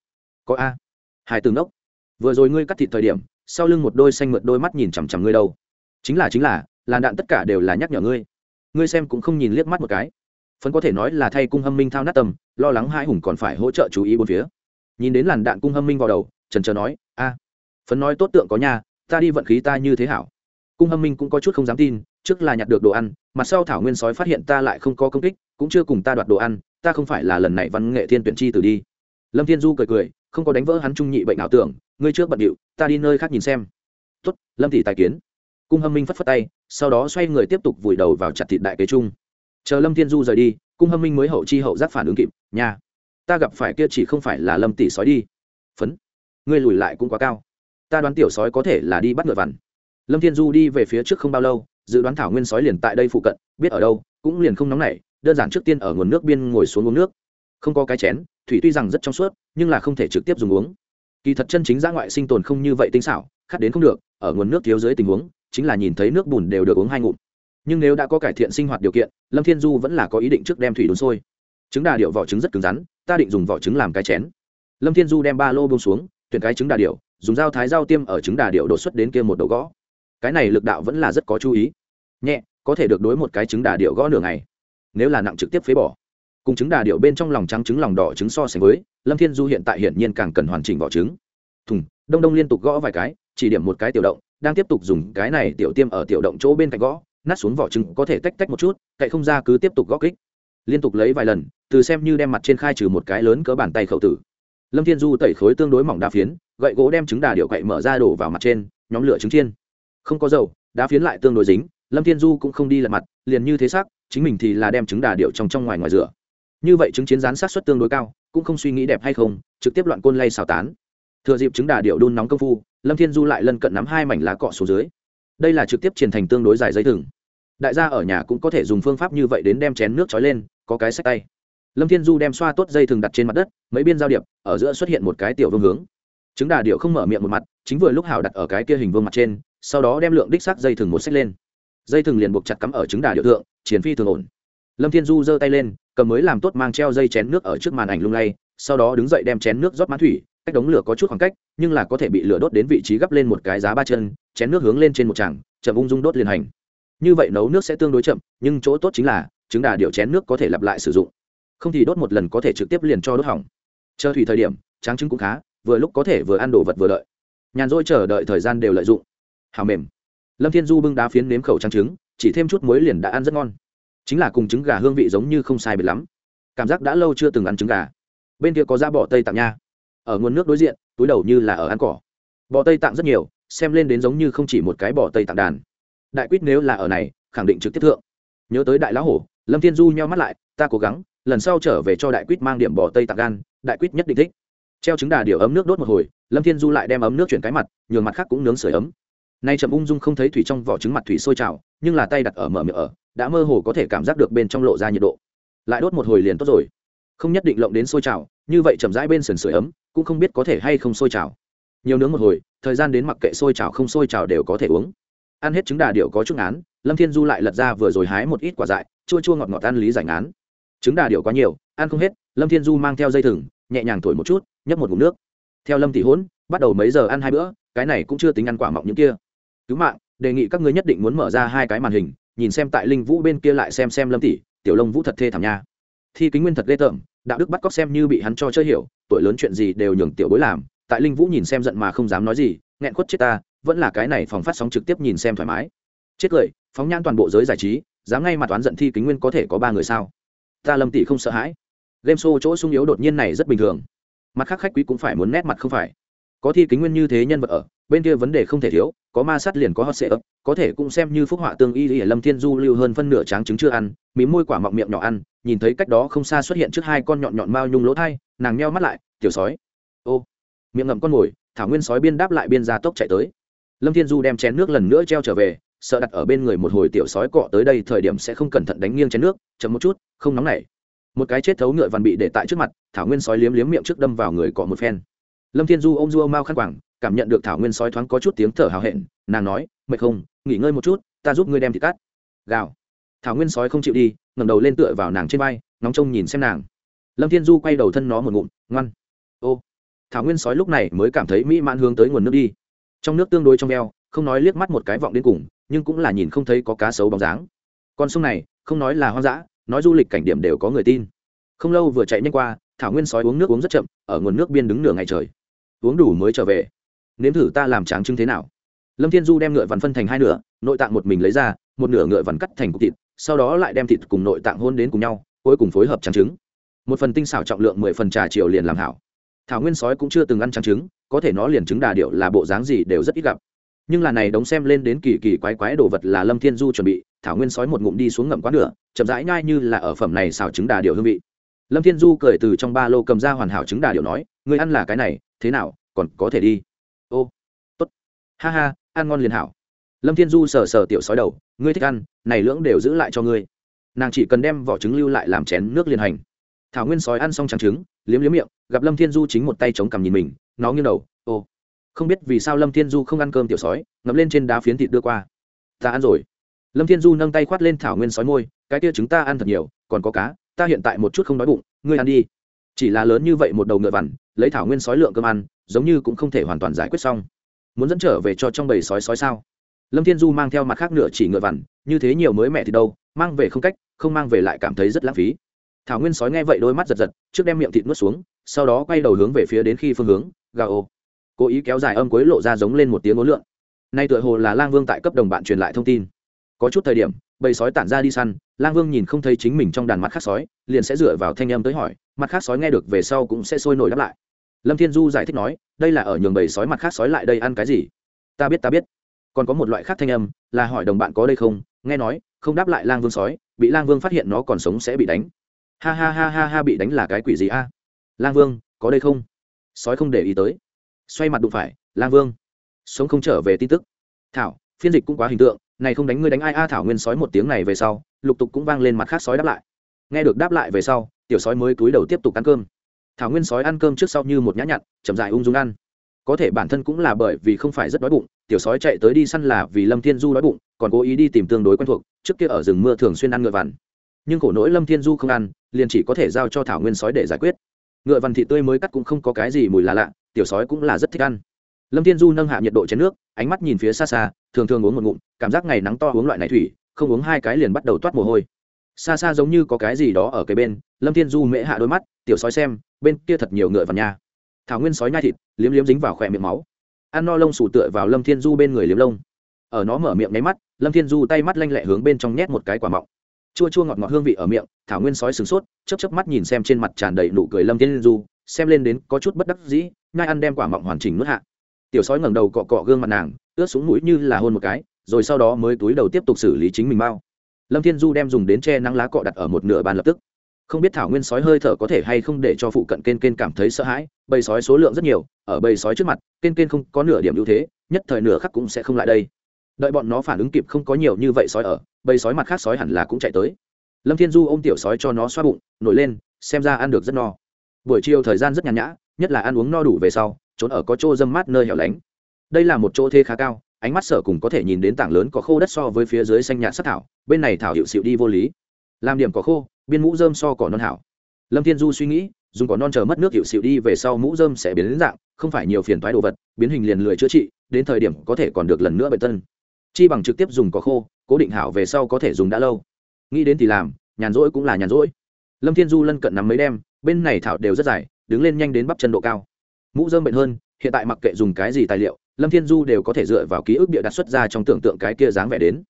Có a. Hai tường đốc vừa rồi ngươi cắt thịt thời điểm, sau lưng một đôi xanh mượt đôi mắt nhìn chằm chằm ngươi đâu. Chính là chính là, làn đạn tất cả đều là nhắc nhở ngươi. Ngươi xem cũng không nhìn liếc mắt một cái. Phấn có thể nói là thay cung hâm minh thao nát tâm, lo lắng hai hùng còn phải hỗ trợ chú ý bốn phía. Nhìn đến làn đạn cung hâm minh vào đầu, trần trờ nói, a. Phấn nói, tốt tượng có nhà ta đi vận khí ta như thế hảo. Cung hâm minh cũng có chút không dám tin, trước là nhặt được đồ ăn mặt sau thảo nguyên sói phát hiện ta lại không có công kích, cũng chưa cùng ta đoạt đồ ăn, ta không phải là lần này văn nghệ thiên tuyển chi tử đi. Lâm thiên du cười cười, không có đánh vỡ hắn trung nhị bệnh ảo tưởng, ngươi trước bận điệu, ta đi nơi khác nhìn xem. Tuất lâm thị tài kiến. Cung hâm minh phất phất tay, sau đó xoay người tiếp tục vùi đầu vào chặt thịt đại kế trung. Chờ lâm thiên du rời đi, cung hâm minh mới hậu chi hậu giác phản ứng kịp, nhà, ta gặp phải kia chỉ không phải là lâm tỷ sói đi. Phấn, ngươi lùi lại cũng quá cao ta đoán tiểu sói có thể là đi bắt ngựa vằn. Lâm thiên du đi về phía trước không bao lâu, dự đoán thảo nguyên sói liền tại đây phụ cận, biết ở đâu, cũng liền không nóng nảy, đơn giản trước tiên ở nguồn nước biên ngồi xuống uống nước. Không có cái chén, thủy tuy rằng rất trong suốt, nhưng là không thể trực tiếp dùng uống. Kỳ thật chân chính ra ngoại sinh tồn không như vậy tinh xảo, khát đến không được, ở nguồn nước thiếu dưới tình huống, chính là nhìn thấy nước bùn đều được uống hai ngụm. Nhưng nếu đã có cải thiện sinh hoạt điều kiện, lâm thiên du vẫn là có ý định trước đem thủy đun sôi. Trứng đà điệu vỏ trứng rất cứng rắn, ta định dùng vỏ trứng làm cái chén. Lâm thiên du đem ba lô bông xuống, tuyển cái trứng đà điệu dùng dao thái dao tiêm ở trứng đà điệu đột xuất đến kia một đầu gõ. Cái này lực đạo vẫn là rất có chú ý. Nhẹ, có thể được đối một cái trứng đà điệu gõ nửa ngày. Nếu là nặng trực tiếp phế bỏ. Cùng trứng đà điệu bên trong lòng trắng trứng lòng đỏ trứng so sánh với, lâm thiên du hiện tại hiển nhiên càng cần hoàn chỉnh vỏ trứng. Thùng, đông đông liên tục gõ vài cái, chỉ điểm một cái tiểu động, đang tiếp tục dùng cái này tiểu tiêm ở tiểu động chỗ bên cạnh gõ, nát xuống vỏ trứng có thể tách tách một chút, cậy không ra cứ tiếp tục gõ kích. Liên tục lấy vài lần, từ xem như đem mặt trên khai trừ một cái lớn cỡ bàn tay khẩu tử. Lâm thiên du tẩy khối tương đối mỏng đa phiến gậy gỗ đem trứng đà điệu cậy mở ra đổ vào mặt trên, nhóm lửa trứng chiên. Không có dầu, đá phiến lại tương đối dính, lâm thiên du cũng không đi lật mặt, liền như thế xác, chính mình thì là đem trứng đà điệu trong trong ngoài ngoài rửa. Như vậy trứng chiến rán sát xuất tương đối cao, cũng không suy nghĩ đẹp hay không, trực tiếp loạn côn lay xào tán. Thừa dịp trứng đà điệu đun nóng công phu, lâm thiên du lại lân cận nắm hai mảnh lá cọ xuống dưới. Đây là trực tiếp triển thành tương đối dài dây thừng. Đại gia ở nhà cũng có thể dùng phương pháp như vậy đến đem chén nước trói lên, có cái sách tay. Lâm thiên du đem xoa tốt dây thừng đặt trên mặt đất, mấy biên giao điệp, ở giữa xuất hiện một cái tiểu vương hướng trứng đà điệu không mở miệng một mặt, chính vừa lúc hảo đặt ở cái kia hình vương mặt trên, sau đó đem lượng đích sắc dây thừng một xách lên. Dây thừng liền buộc chặt cắm ở trứng đà điệu thượng chiến phi thường ổn. Lâm thiên du giơ tay lên, cầm mới làm tốt mang treo dây chén nước ở trước màn ảnh lung lay, sau đó đứng dậy đem chén nước rót mãn thủy, cách đống lửa có chút khoảng cách, nhưng là có thể bị lửa đốt đến vị trí gấp lên một cái giá ba chân, chén nước hướng lên trên một tràng, chậm ung dung đốt liền hành. Như vậy nấu nước sẽ tương đối chậm, nhưng chỗ tốt chính là, trứng đà điệu chén nước có thể lặp lại sử dụng. Không thì đốt một lần có thể trực tiếp liền cho đốt hỏng. Chờ thủy thời điểm, tráng trứng cũng khá vừa lúc có thể vừa ăn đồ vật vừa đợi. Nhàn rỗi chờ đợi thời gian đều lợi dụng. Hào mềm. Lâm thiên du bưng đá phiến nếm khẩu trang trứng, chỉ thêm chút muối liền đã ăn rất ngon. Chính là cùng trứng gà hương vị giống như không sai biệt lắm. Cảm giác đã lâu chưa từng ăn trứng gà. Bên kia có da bọ tây tạng nha. Ở nguồn nước đối diện, túi đầu như là ở ăn cỏ. Bọ tây tạng rất nhiều, xem lên đến giống như không chỉ một cái bọ tây tạng đàn. Đại quýt nếu là ở này, khẳng định trực tiếp thượng. Nhớ tới đại lão hổ, lâm thiên du nheo mắt lại, ta cố gắng, lần sau trở về cho đại quýt mang điểm bò tây tạng gan, đại quýt nhất định thích treo trứng đà điều ấm nước đốt một hồi, lâm thiên du lại đem ấm nước chuyển cái mặt, nhường mặt khác cũng nướng sưởi ấm. Nay chậm ung dung không thấy thủy trong vỏ trứng mặt thủy sôi trào, nhưng là tay đặt ở mở miệng ở, đã mơ hồ có thể cảm giác được bên trong lộ ra nhiệt độ. Lại đốt một hồi liền tốt rồi. Không nhất định lộng đến sôi trào, như vậy chậm rãi bên sườn sưởi ấm, cũng không biết có thể hay không sôi trào. Nhiều nướng một hồi, thời gian đến mặc kệ sôi trào không sôi trào đều có thể uống. Ăn hết trứng đà điệu có chút án lâm thiên du lại lật ra vừa rồi hái một ít quả dại, chua chua ngọt ngọt ăn lý giải án trứng đà điệu quá nhiều, ăn không hết, lâm thiên du mang theo dây thừng nhẹ nhàng thổi một chút, nhấp một ngụm nước. Theo lâm Thị hỗn, bắt đầu mấy giờ ăn hai bữa, cái này cũng chưa tính ăn quả mọng những kia. Cứu mạng, đề nghị các ngươi nhất định muốn mở ra hai cái màn hình, nhìn xem tại linh vũ bên kia lại xem xem lâm tỷ tiểu lông vũ thật thê thảm nha. Thi kính nguyên thật ghê tởm, đạo đức bắt cóc xem như bị hắn cho chơi hiểu, tuổi lớn chuyện gì đều nhường tiểu bối làm, tại linh vũ nhìn xem giận mà không dám nói gì, nghẹn khuất chết ta, vẫn là cái này phòng phát sóng trực tiếp nhìn xem thoải mái. Chết cười, phóng nhan toàn bộ giới giải trí, dám ngay mặt toán giận thi kính nguyên có thể có ba người sao? Ta lâm tỷ không sợ hãi game show chỗ sung yếu đột nhiên này rất bình thường. Mặt khác khách quý cũng phải muốn nét mặt không phải. Có thi kính nguyên như thế nhân vật ở, bên kia vấn đề không thể thiếu, có ma sát liền có hot sệ ấp có thể cũng xem như phúc họa tương y y lâm thiên du lưu hơn phân nửa tráng trứng chưa ăn mí môi quả mọng miệng nhỏ ăn, nhìn thấy cách đó không xa xuất hiện trước hai con nhọn nhọn mao nhung lỗ thai, nàng nheo mắt lại, tiểu sói. Ô. Miệng ngậm con mồi, thảo nguyên sói biên đáp lại biên gia tốc chạy tới. Lâm thiên du đem chén nước lần nữa treo trở về, sợ đặt ở bên người một hồi tiểu sói cọ tới đây thời điểm sẽ không cẩn thận đánh nghiêng chén nước, chậm một chút, không nóng nảy một cái chết thấu ngựa vằn bị để tại trước mặt, thảo nguyên sói liếm liếm miệng trước đâm vào người cọ một phen. Lâm thiên du ôm du mau khăn quảng cảm nhận được thảo nguyên sói thoáng có chút tiếng thở hào hẹn, nàng nói, mệt không, nghỉ ngơi một chút, ta giúp ngươi đem thịt cắt. Gào. Thảo nguyên sói không chịu đi, ngẩng đầu lên tựa vào nàng trên vai nóng trông nhìn xem nàng. Lâm thiên du quay đầu thân nó một ngụm, ngoan. Ô. Thảo nguyên sói lúc này mới cảm thấy mỹ mãn hướng tới nguồn nước đi. Trong nước tương đối trong veo không nói liếc mắt một cái vọng đến cùng, nhưng cũng là nhìn không thấy có cá sấu bóng dáng. Con sông này, không nói là hoang dã nói du lịch cảnh điểm đều có người tin. Không lâu vừa chạy nhanh qua, thảo nguyên sói uống nước uống rất chậm, ở nguồn nước biên đứng nửa ngày trời. Uống đủ mới trở về. Nếm thử ta làm tráng trứng thế nào. Lâm thiên du đem ngựa vằn phân thành hai nửa, nội tạng một mình lấy ra, một nửa ngựa vằn cắt thành cục thịt, sau đó lại đem thịt cùng nội tạng hôn đến cùng nhau, cuối cùng phối hợp trắng trứng. Một phần tinh xảo trọng lượng mười phần trà chiều liền làm hảo. Thảo nguyên sói cũng chưa từng ăn trắng trứng, có thể nó liền trứng đà điệu là bộ dáng gì đều rất ít gặp nhưng là này đống xem lên đến kỳ kỳ quái quái đồ vật là lâm thiên du chuẩn bị, thảo nguyên sói một ngụm đi xuống ngậm quá nửa, chậm rãi nhai như là ở phẩm này xào trứng đà điệu hương vị. Lâm thiên du cười từ trong ba lô cầm ra hoàn hảo trứng đà điệu nói người ăn là cái này, thế nào, còn có thể đi? Ô, tốt. Ha ha, ăn ngon liền hảo. Lâm thiên du sờ sờ tiểu sói đầu, ngươi thích ăn, này lưỡng đều giữ lại cho ngươi. Nàng chỉ cần đem vỏ trứng lưu lại làm chén nước liền hành. Thảo nguyên sói ăn xong trắng trứng, liếm liếm miệng, gặp lâm thiên du chính một tay chống cằm nhìn mình, nó nghiêng đầu không biết vì sao lâm thiên du không ăn cơm tiểu sói, ngậm lên trên đá phiến thịt đưa qua. Ta ăn rồi. Lâm thiên du nâng tay khoát lên thảo nguyên sói môi, cái kia chúng ta ăn thật nhiều, còn có cá, ta hiện tại một chút không đói bụng, ngươi ăn đi. Chỉ là lớn như vậy một đầu ngựa vằn, lấy thảo nguyên sói lượng cơm ăn, giống như cũng không thể hoàn toàn giải quyết xong. Muốn dẫn trở về cho trong bầy sói sói sao? Lâm thiên du mang theo mặt khác nửa chỉ ngựa vằn, như thế nhiều mới mẹ thì đâu, mang về không cách, không mang về lại cảm thấy rất lãng phí. Thảo nguyên sói nghe vậy đôi mắt giật giật, trước đem miệng thịt nuốt xuống, sau đó quay đầu hướng về phía đến khi phương hướng gà ô cố ý kéo dài âm cuối lộ ra giống lên một tiếng ngố lượn. Nay tựa hồ là lang vương tại cấp đồng bạn truyền lại thông tin. Có chút thời điểm, bầy sói tản ra đi săn, lang vương nhìn không thấy chính mình trong đàn mặt khác sói, liền sẽ dựa vào thanh âm tới hỏi, mặt khác sói nghe được về sau cũng sẽ sôi nổi đáp lại. Lâm thiên du giải thích nói, đây là ở nhường bầy sói mặt khác sói lại đây ăn cái gì? Ta biết ta biết. Còn có một loại khác thanh âm, là hỏi đồng bạn có đây không? Nghe nói, không đáp lại lang vương sói, bị lang vương phát hiện nó còn sống sẽ bị đánh. Ha ha ha ha ha, bị đánh là cái quỷ gì a? Lang vương, có đây không? Sói không để ý tới xoay mặt đụng phải, lang vương, sống không trở về tin tức. Thảo, phiên dịch cũng quá hình tượng, này không đánh ngươi đánh ai. A thảo nguyên sói một tiếng này về sau, lục tục cũng vang lên mặt khác sói đáp lại. Nghe được đáp lại về sau, tiểu sói mới túi đầu tiếp tục ăn cơm. Thảo nguyên sói ăn cơm trước sau như một nhã nhặn, chậm dài ung dung ăn. Có thể bản thân cũng là bởi vì không phải rất đói bụng, tiểu sói chạy tới đi săn là vì lâm thiên du đói bụng, còn cố ý đi tìm tương đối quen thuộc, trước kia ở rừng mưa thường xuyên ăn ngựa vằn. Nhưng khổ nỗi lâm thiên du không ăn, liền chỉ có thể giao cho thảo nguyên sói để giải quyết. Ngựa vằn thị tươi mới cắt cũng không có cái gì mùi là lạ tiểu sói cũng là rất thích ăn. Lâm thiên du nâng hạ nhiệt độ chén nước, ánh mắt nhìn phía xa xa, thường thường uống một ngụm, cảm giác ngày nắng to uống loại này thủy, không uống hai cái liền bắt đầu toát mồ hôi. Xa xa giống như có cái gì đó ở cái bên, lâm thiên du mễ hạ đôi mắt, tiểu sói xem, bên kia thật nhiều ngựa vào nhà thảo nguyên sói nhai thịt, liếm liếm dính vào khỏe miệng máu. Ăn no lông sủ tựa vào lâm thiên du bên người liếm lông. Ở nó mở miệng nháy mắt, lâm thiên du tay mắt lanh lẹ hướng bên trong nhét một cái quả mọng. Chua chua ngọt ngọt hương vị ở miệng, thảo nguyên sói sửng sốt chấp chấp mắt nhìn xem trên mặt tràn đầy nụ cười lâm thiên du, xem lên đến có chút bất đắc dĩ Nhai ăn đem quả mọng hoàn chỉnh nuốt hạ. Tiểu sói ngẩng đầu cọ cọ gương mặt nàng, ướt xuống mũi như là hôn một cái, rồi sau đó mới túi đầu tiếp tục xử lý chính mình mau. Lâm thiên du đem dùng đến che nắng lá cọ đặt ở một nửa bàn lập tức. Không biết thảo nguyên sói hơi thở có thể hay không để cho phụ cận kên kên cảm thấy sợ hãi, bầy sói số lượng rất nhiều, ở bầy sói trước mặt kên kên không có nửa điểm ưu thế, nhất thời nửa khắc cũng sẽ không lại đây. Đợi bọn nó phản ứng kịp không có nhiều như vậy sói ở, bầy sói mặt khác sói hẳn là cũng chạy tới. Lâm thiên du ôm tiểu sói cho nó xoa bụng, nổi lên, xem ra ăn được rất no. Buổi chiều thời gian rất nhàn nhã nhất là ăn uống no đủ về sau, trốn ở có chỗ dâm mát nơi hẻo lánh. Đây là một chỗ thê khá cao, ánh mắt sở cùng có thể nhìn đến tảng lớn có khô đất so với phía dưới xanh nhạt sắc thảo, bên này thảo hiệu xịu đi vô lý. Làm điểm có khô, biên mũ dơm so cỏ non hảo. Lâm thiên du suy nghĩ, dùng cỏ non chờ mất nước hiệu xịu đi về sau mũ dơm sẽ biến đến dạng, không phải nhiều phiền thoái đồ vật, biến hình liền lười chữa trị, đến thời điểm có thể còn được lần nữa bệnh tân. Chi bằng trực tiếp dùng cỏ khô, cố định hảo về sau có thể dùng đã lâu. Nghĩ đến thì làm, nhàn rỗi cũng là nhàn rỗi. Lâm thiên du lân cận nắm mấy đem, bên này thảo đều rất dài đứng lên nhanh đến bắp chân độ cao. Mũ dơm bệnh hơn, hiện tại mặc kệ dùng cái gì tài liệu, lâm thiên du đều có thể dựa vào ký ức bịa đặt xuất ra trong tưởng tượng cái kia dáng vẻ đến.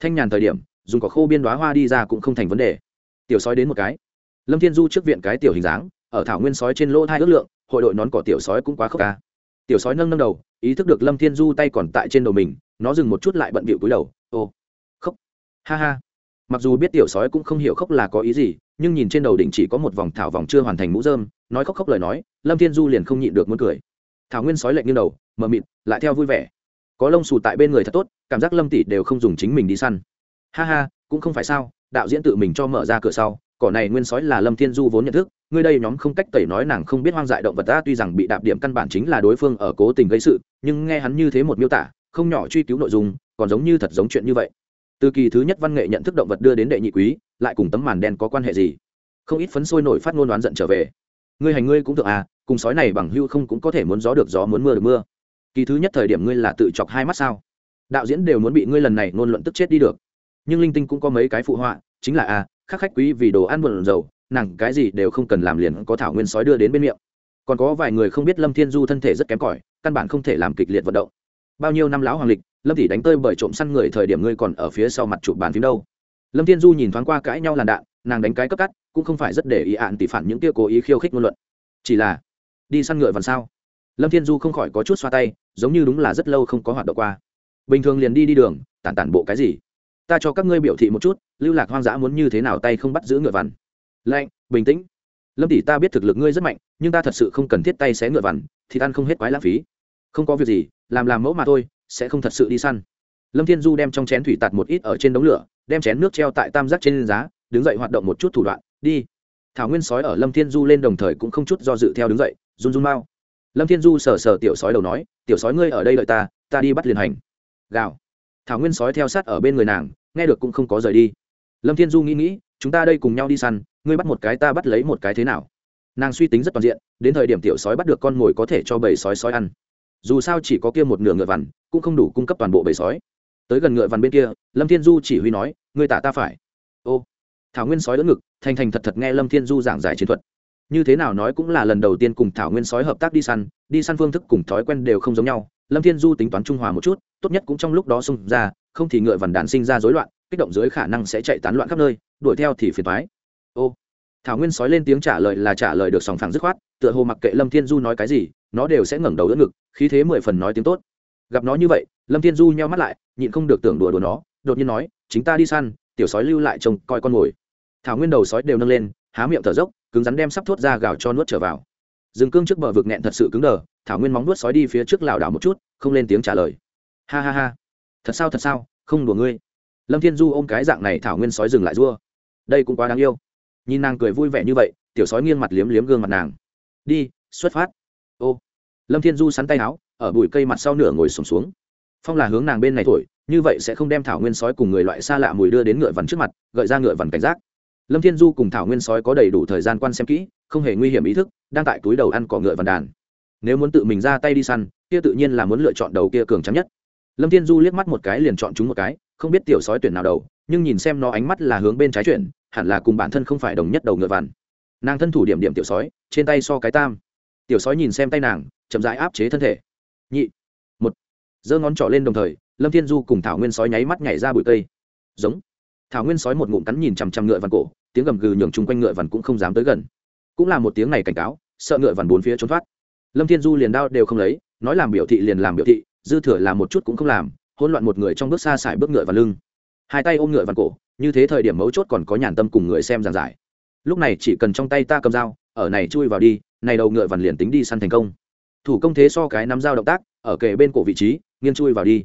Thanh nhàn thời điểm, dùng cỏ khô biên đoá hoa đi ra cũng không thành vấn đề. Tiểu sói đến một cái. Lâm thiên du trước viện cái tiểu hình dáng, ở thảo nguyên sói trên lỗ hai ước lượng, hội đội nón cỏ tiểu sói cũng quá khốc ca. Tiểu sói nâng nâng đầu, ý thức được lâm thiên du tay còn tại trên đầu mình, nó dừng một chút lại bận bịu cúi đầu. Ô khóc ha ha. Mặc dù biết tiểu sói cũng không hiểu khóc là có ý gì nhưng nhìn trên đầu đỉnh chỉ có một vòng thảo vòng chưa hoàn thành mũ dơm nói khóc khóc lời nói, lâm thiên du liền không nhịn được muốn cười. Thảo nguyên sói lệnh như đầu, mờ mịt, lại theo vui vẻ. Có lông xù tại bên người thật tốt, cảm giác lâm tỷ đều không dùng chính mình đi săn. Ha ha, cũng không phải sao, đạo diễn tự mình cho mở ra cửa sau, cỏ này nguyên sói là lâm thiên du vốn nhận thức, ngươi đây nhóm không cách tẩy nói nàng không biết hoang dại động vật ta, tuy rằng bị đạp điểm căn bản chính là đối phương ở cố tình gây sự, nhưng nghe hắn như thế một miêu tả, không nhỏ truy cứu nội dung, còn giống như thật giống chuyện như vậy. Từ kỳ thứ nhất văn nghệ nhận thức động vật đưa đến đệ nhị quý lại cùng tấm màn đen có quan hệ gì? Không ít phấn sôi nổi phát ngôn đoán giận trở về. Ngươi hành ngươi cũng thượng à cùng sói này bằng hưu không cũng có thể muốn gió được gió muốn mưa được mưa. Kỳ thứ nhất thời điểm ngươi là tự chọc hai mắt sao? Đạo diễn đều muốn bị ngươi lần này ngôn luận tức chết đi được. Nhưng linh tinh cũng có mấy cái phụ họa chính là a à, khắc khách quý vì đồ ăn buồn dầu nàng cái gì đều không cần làm liền có thảo nguyên sói đưa đến bên miệng. Còn có vài người không biết lâm thiên du thân thể rất kém cỏi căn bản không thể làm kịch liệt vận động. Bao nhiêu năm lão hoàng lịch lâm tỷ đánh tơi bởi trộm săn người thời điểm ngươi còn ở phía sau mặt chụp bàn phím đâu? Lâm thiên du nhìn thoáng qua cãi nhau làn đạn, nàng đánh cái cấp cắt, cũng không phải rất để ý ạn tỷ phản những tia cố ý khiêu khích ngôn luận. Chỉ là, đi săn ngựa vằn sao? Lâm thiên du không khỏi có chút xoa tay, giống như đúng là rất lâu không có hoạt động qua. Bình thường liền đi đi đường, tản tản bộ cái gì? Ta cho các ngươi biểu thị một chút, lưu lạc hoang dã muốn như thế nào tay không bắt giữ ngựa vằn? Lạnh, bình tĩnh. Lâm tỷ ta biết thực lực ngươi rất mạnh, nhưng ta thật sự không cần thiết tay xé ngựa vằn, thì ăn không hết quái lãng phí. Không có việc gì, làm làm mẫu mà thôi, sẽ không thật sự đi săn lâm thiên du đem trong chén thủy tạt một ít ở trên đống lửa, đem chén nước treo tại tam giác trên giá, đứng dậy hoạt động một chút thủ đoạn, đi. Thảo nguyên sói ở lâm thiên du lên đồng thời cũng không chút do dự theo đứng dậy, run run mau. Lâm thiên du sờ sờ tiểu sói đầu nói, tiểu sói ngươi ở đây đợi ta ta đi bắt liền hành. Gào. Thảo nguyên sói theo sát ở bên người nàng, nghe được cũng không có rời đi. Lâm thiên du nghĩ nghĩ, chúng ta đây cùng nhau đi săn, ngươi bắt một cái ta bắt lấy một cái thế nào? Nàng suy tính rất toàn diện, đến thời điểm tiểu sói bắt được con mồi có thể cho bầy sói sói ăn. Dù sao chỉ có kia một nửa ngựa vằn, cũng không đủ cung cấp toàn bộ bầy sói tới gần ngựa vằn bên kia, lâm thiên du chỉ huy nói, ngươi tả ta phải. Ô, thảo nguyên sói đỡ ngực, thành thành thật thật nghe lâm thiên du giảng giải chiến thuật. Như thế nào nói cũng là lần đầu tiên cùng thảo nguyên sói hợp tác đi săn đi săn phương thức cùng thói quen đều không giống nhau. Lâm thiên du tính toán trung hòa một chút, tốt nhất cũng trong lúc đó xung ra, không thì ngựa vằn đàn sinh ra rối loạn, kích động dưới khả năng sẽ chạy tán loạn khắp nơi, đuổi theo thì phiền thoái ô, thảo nguyên sói lên tiếng trả lời là trả lời được sòng phẳng dứt khoát, tựa hồ mặc kệ lâm thiên du nói cái gì, nó đều sẽ ngẩng đầu đỡ ngực, khí thế mười phần nói tiếng tốt. Gặp nó như vậy, lâm thiên du nheo mắt lại nhịn không được tưởng đùa đùa nó đột nhiên nói chính ta đi săn tiểu sói lưu lại trông coi con mồi. Thảo nguyên đầu sói đều nâng lên há miệng thở dốc cứng rắn đem sắp thốt ra gào cho nuốt trở vào. Rừng cương trước bờ vực nghẹn thật sự cứng đờ thảo nguyên móng nuốt sói đi phía trước lảo đảo một chút không lên tiếng trả lời. Ha ha ha thật sao thật sao không đùa ngươi. Lâm thiên du ôm cái dạng này thảo nguyên sói dừng lại rua đây cũng quá đáng yêu. Nhìn nàng cười vui vẻ như vậy tiểu sói nghiêng mặt liếm liếm gương mặt nàng. Đi xuất phát. Ô. Lâm thiên du sắn tay áo ở bụi cây mặt sau nửa ngồi sùng xuống, xuống phong là hướng nàng bên này thổi, như vậy sẽ không đem thảo nguyên sói cùng người loại xa lạ mùi đưa đến ngựa vằn trước mặt, gợi ra ngựa vằn cảnh giác. Lâm thiên du cùng thảo nguyên sói có đầy đủ thời gian quan xem kỹ, không hề nguy hiểm ý thức, đang tại túi đầu ăn cỏ ngựa vằn đàn. Nếu muốn tự mình ra tay đi săn, kia tự nhiên là muốn lựa chọn đầu kia cường trắng nhất. Lâm thiên du liếc mắt một cái liền chọn chúng một cái, không biết tiểu sói tuyển nào đầu, nhưng nhìn xem nó ánh mắt là hướng bên trái chuyển, hẳn là cùng bản thân không phải đồng nhất đầu ngựa vằn. Nàng thân thủ điểm điểm tiểu sói, trên tay so cái tam. Tiểu sói nhìn xem tay nàng, chậm rãi áp chế thân thể. Nhị giơ ngón trỏ lên đồng thời, lâm thiên du cùng thảo nguyên sói nháy mắt nhảy ra bụi cây. Giống. Thảo nguyên sói một ngụm cắn nhìn chằm chằm ngựa vằn cổ, tiếng gầm gừ nhường chung quanh ngựa vằn cũng không dám tới gần. Cũng là một tiếng này cảnh cáo, sợ ngựa vằn bốn phía trốn thoát. Lâm thiên du liền đao đều không lấy, nói làm biểu thị liền làm biểu thị, dư thừa làm một chút cũng không làm, hỗn loạn một người trong bước xa xài bước ngựa vào lưng. Hai tay ôm ngựa vằn cổ, như thế thời điểm mấu chốt còn có nhàn tâm cùng người xem giảng giải. Lúc này chỉ cần trong tay ta cầm dao, ở này chui vào đi, này đầu ngựa vằn liền tính đi săn thành công. Thủ công thế so cái nắm dao động tác ở kề bên cổ vị trí, nghiêng chui vào đi.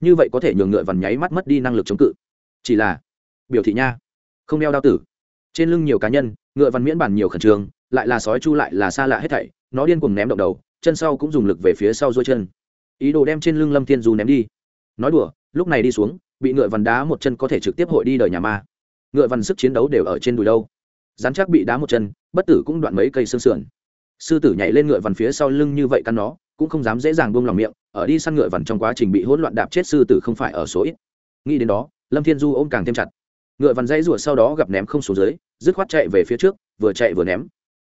Như vậy có thể nhường ngựa vằn nháy mắt mất đi năng lực chống cự. Chỉ là, biểu thị nha, không đeo đao tử. Trên lưng nhiều cá nhân, ngựa vằn miễn bản nhiều khẩn trương, lại là sói chu lại là xa lạ hết thảy, nó điên cuồng ném động đầu, chân sau cũng dùng lực về phía sau dôi chân. Ý đồ đem trên lưng lâm thiên du ném đi. Nói đùa, lúc này đi xuống, bị ngựa vằn đá một chân có thể trực tiếp hội đi đời nhà ma. Ngựa vằn sức chiến đấu đều ở trên đùi đâu. Dán chắc bị đá một chân, bất tử cũng đoạn mấy cây xương sườn. Sư tử nhảy lên ngựa vằn phía sau lưng như vậy căn nó cũng không dám dễ dàng buông lòng miệng, ở đi săn ngựa vằn trong quá trình bị hỗn loạn đạp chết sư tử không phải ở số ít. Nghĩ đến đó, lâm thiên du ôm càng thêm chặt. Ngựa vằn dãy rủa sau đó gặp ném không xuống dưới, dứt khoát chạy về phía trước, vừa chạy vừa ném.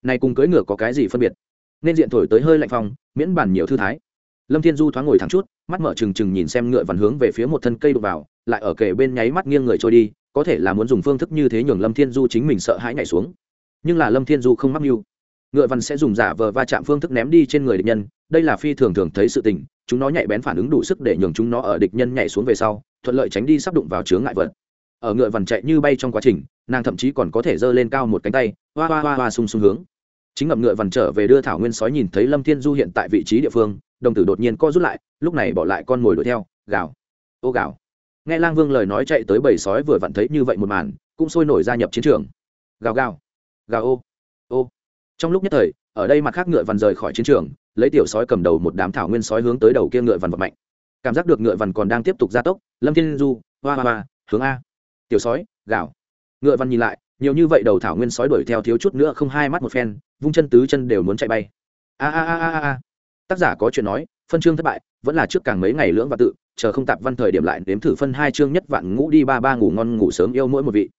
Này cùng cưỡi ngựa có cái gì phân biệt? Nên diện thổi tới hơi lạnh phong miễn bản nhiều thư thái. Lâm thiên du thoáng ngồi thẳng chút, mắt mở trừng trừng nhìn xem ngựa vằn hướng về phía một thân cây đục vào, lại ở kề bên nháy mắt nghiêng người trôi đi, có thể là muốn dùng phương thức như thế nhường lâm thiên du chính mình sợ hãi nhảy xuống. Nhưng là lâm thiên du không mắc mưu ngựa vằn sẽ dùng giả vờ va chạm phương thức ném đi trên người địch nhân, đây là phi thường thường thấy sự tình, chúng nó nhạy bén phản ứng đủ sức để nhường chúng nó ở địch nhân nhảy xuống về sau, thuận lợi tránh đi sắp đụng vào chướng ngại vật. Ở ngựa vằn chạy như bay trong quá trình, nàng thậm chí còn có thể giơ lên cao một cánh tay, hoa hoa hoa hoa sung sung hướng. Chính ngậm ngựa vằn trở về đưa thảo nguyên sói nhìn thấy lâm thiên du hiện tại vị trí địa phương, đồng tử đột nhiên co rút lại, lúc này bỏ lại con mồi đuổi theo, gào. Ô gào. Nghe lang vương lời nói chạy tới bầy sói vừa vặn thấy như vậy một màn, cũng sôi nổi gia nhập chiến trường. Gào gào. Gào ô. Ô trong lúc nhất thời ở đây mặt khác ngựa vằn rời khỏi chiến trường lấy tiểu sói cầm đầu một đám thảo nguyên sói hướng tới đầu kia ngựa vằn vật mạnh. Cảm giác được ngựa vằn còn đang tiếp tục gia tốc lâm thiên du hoa hoa hoa hướng a. Tiểu sói gạo, ngựa vằn nhìn lại nhiều như vậy đầu thảo nguyên sói đuổi theo thiếu chút nữa không hai mắt một phen vung chân tứ chân đều muốn chạy bay. A a a a a. Tác giả có chuyện nói phân chương thất bại vẫn là trước càng mấy ngày lưỡng và tự chờ không tạp văn thời điểm lại nếm thử phân hai chương nhất vạn ngũ đi ba ba ngủ ngon ngủ sớm yêu mỗi một vị.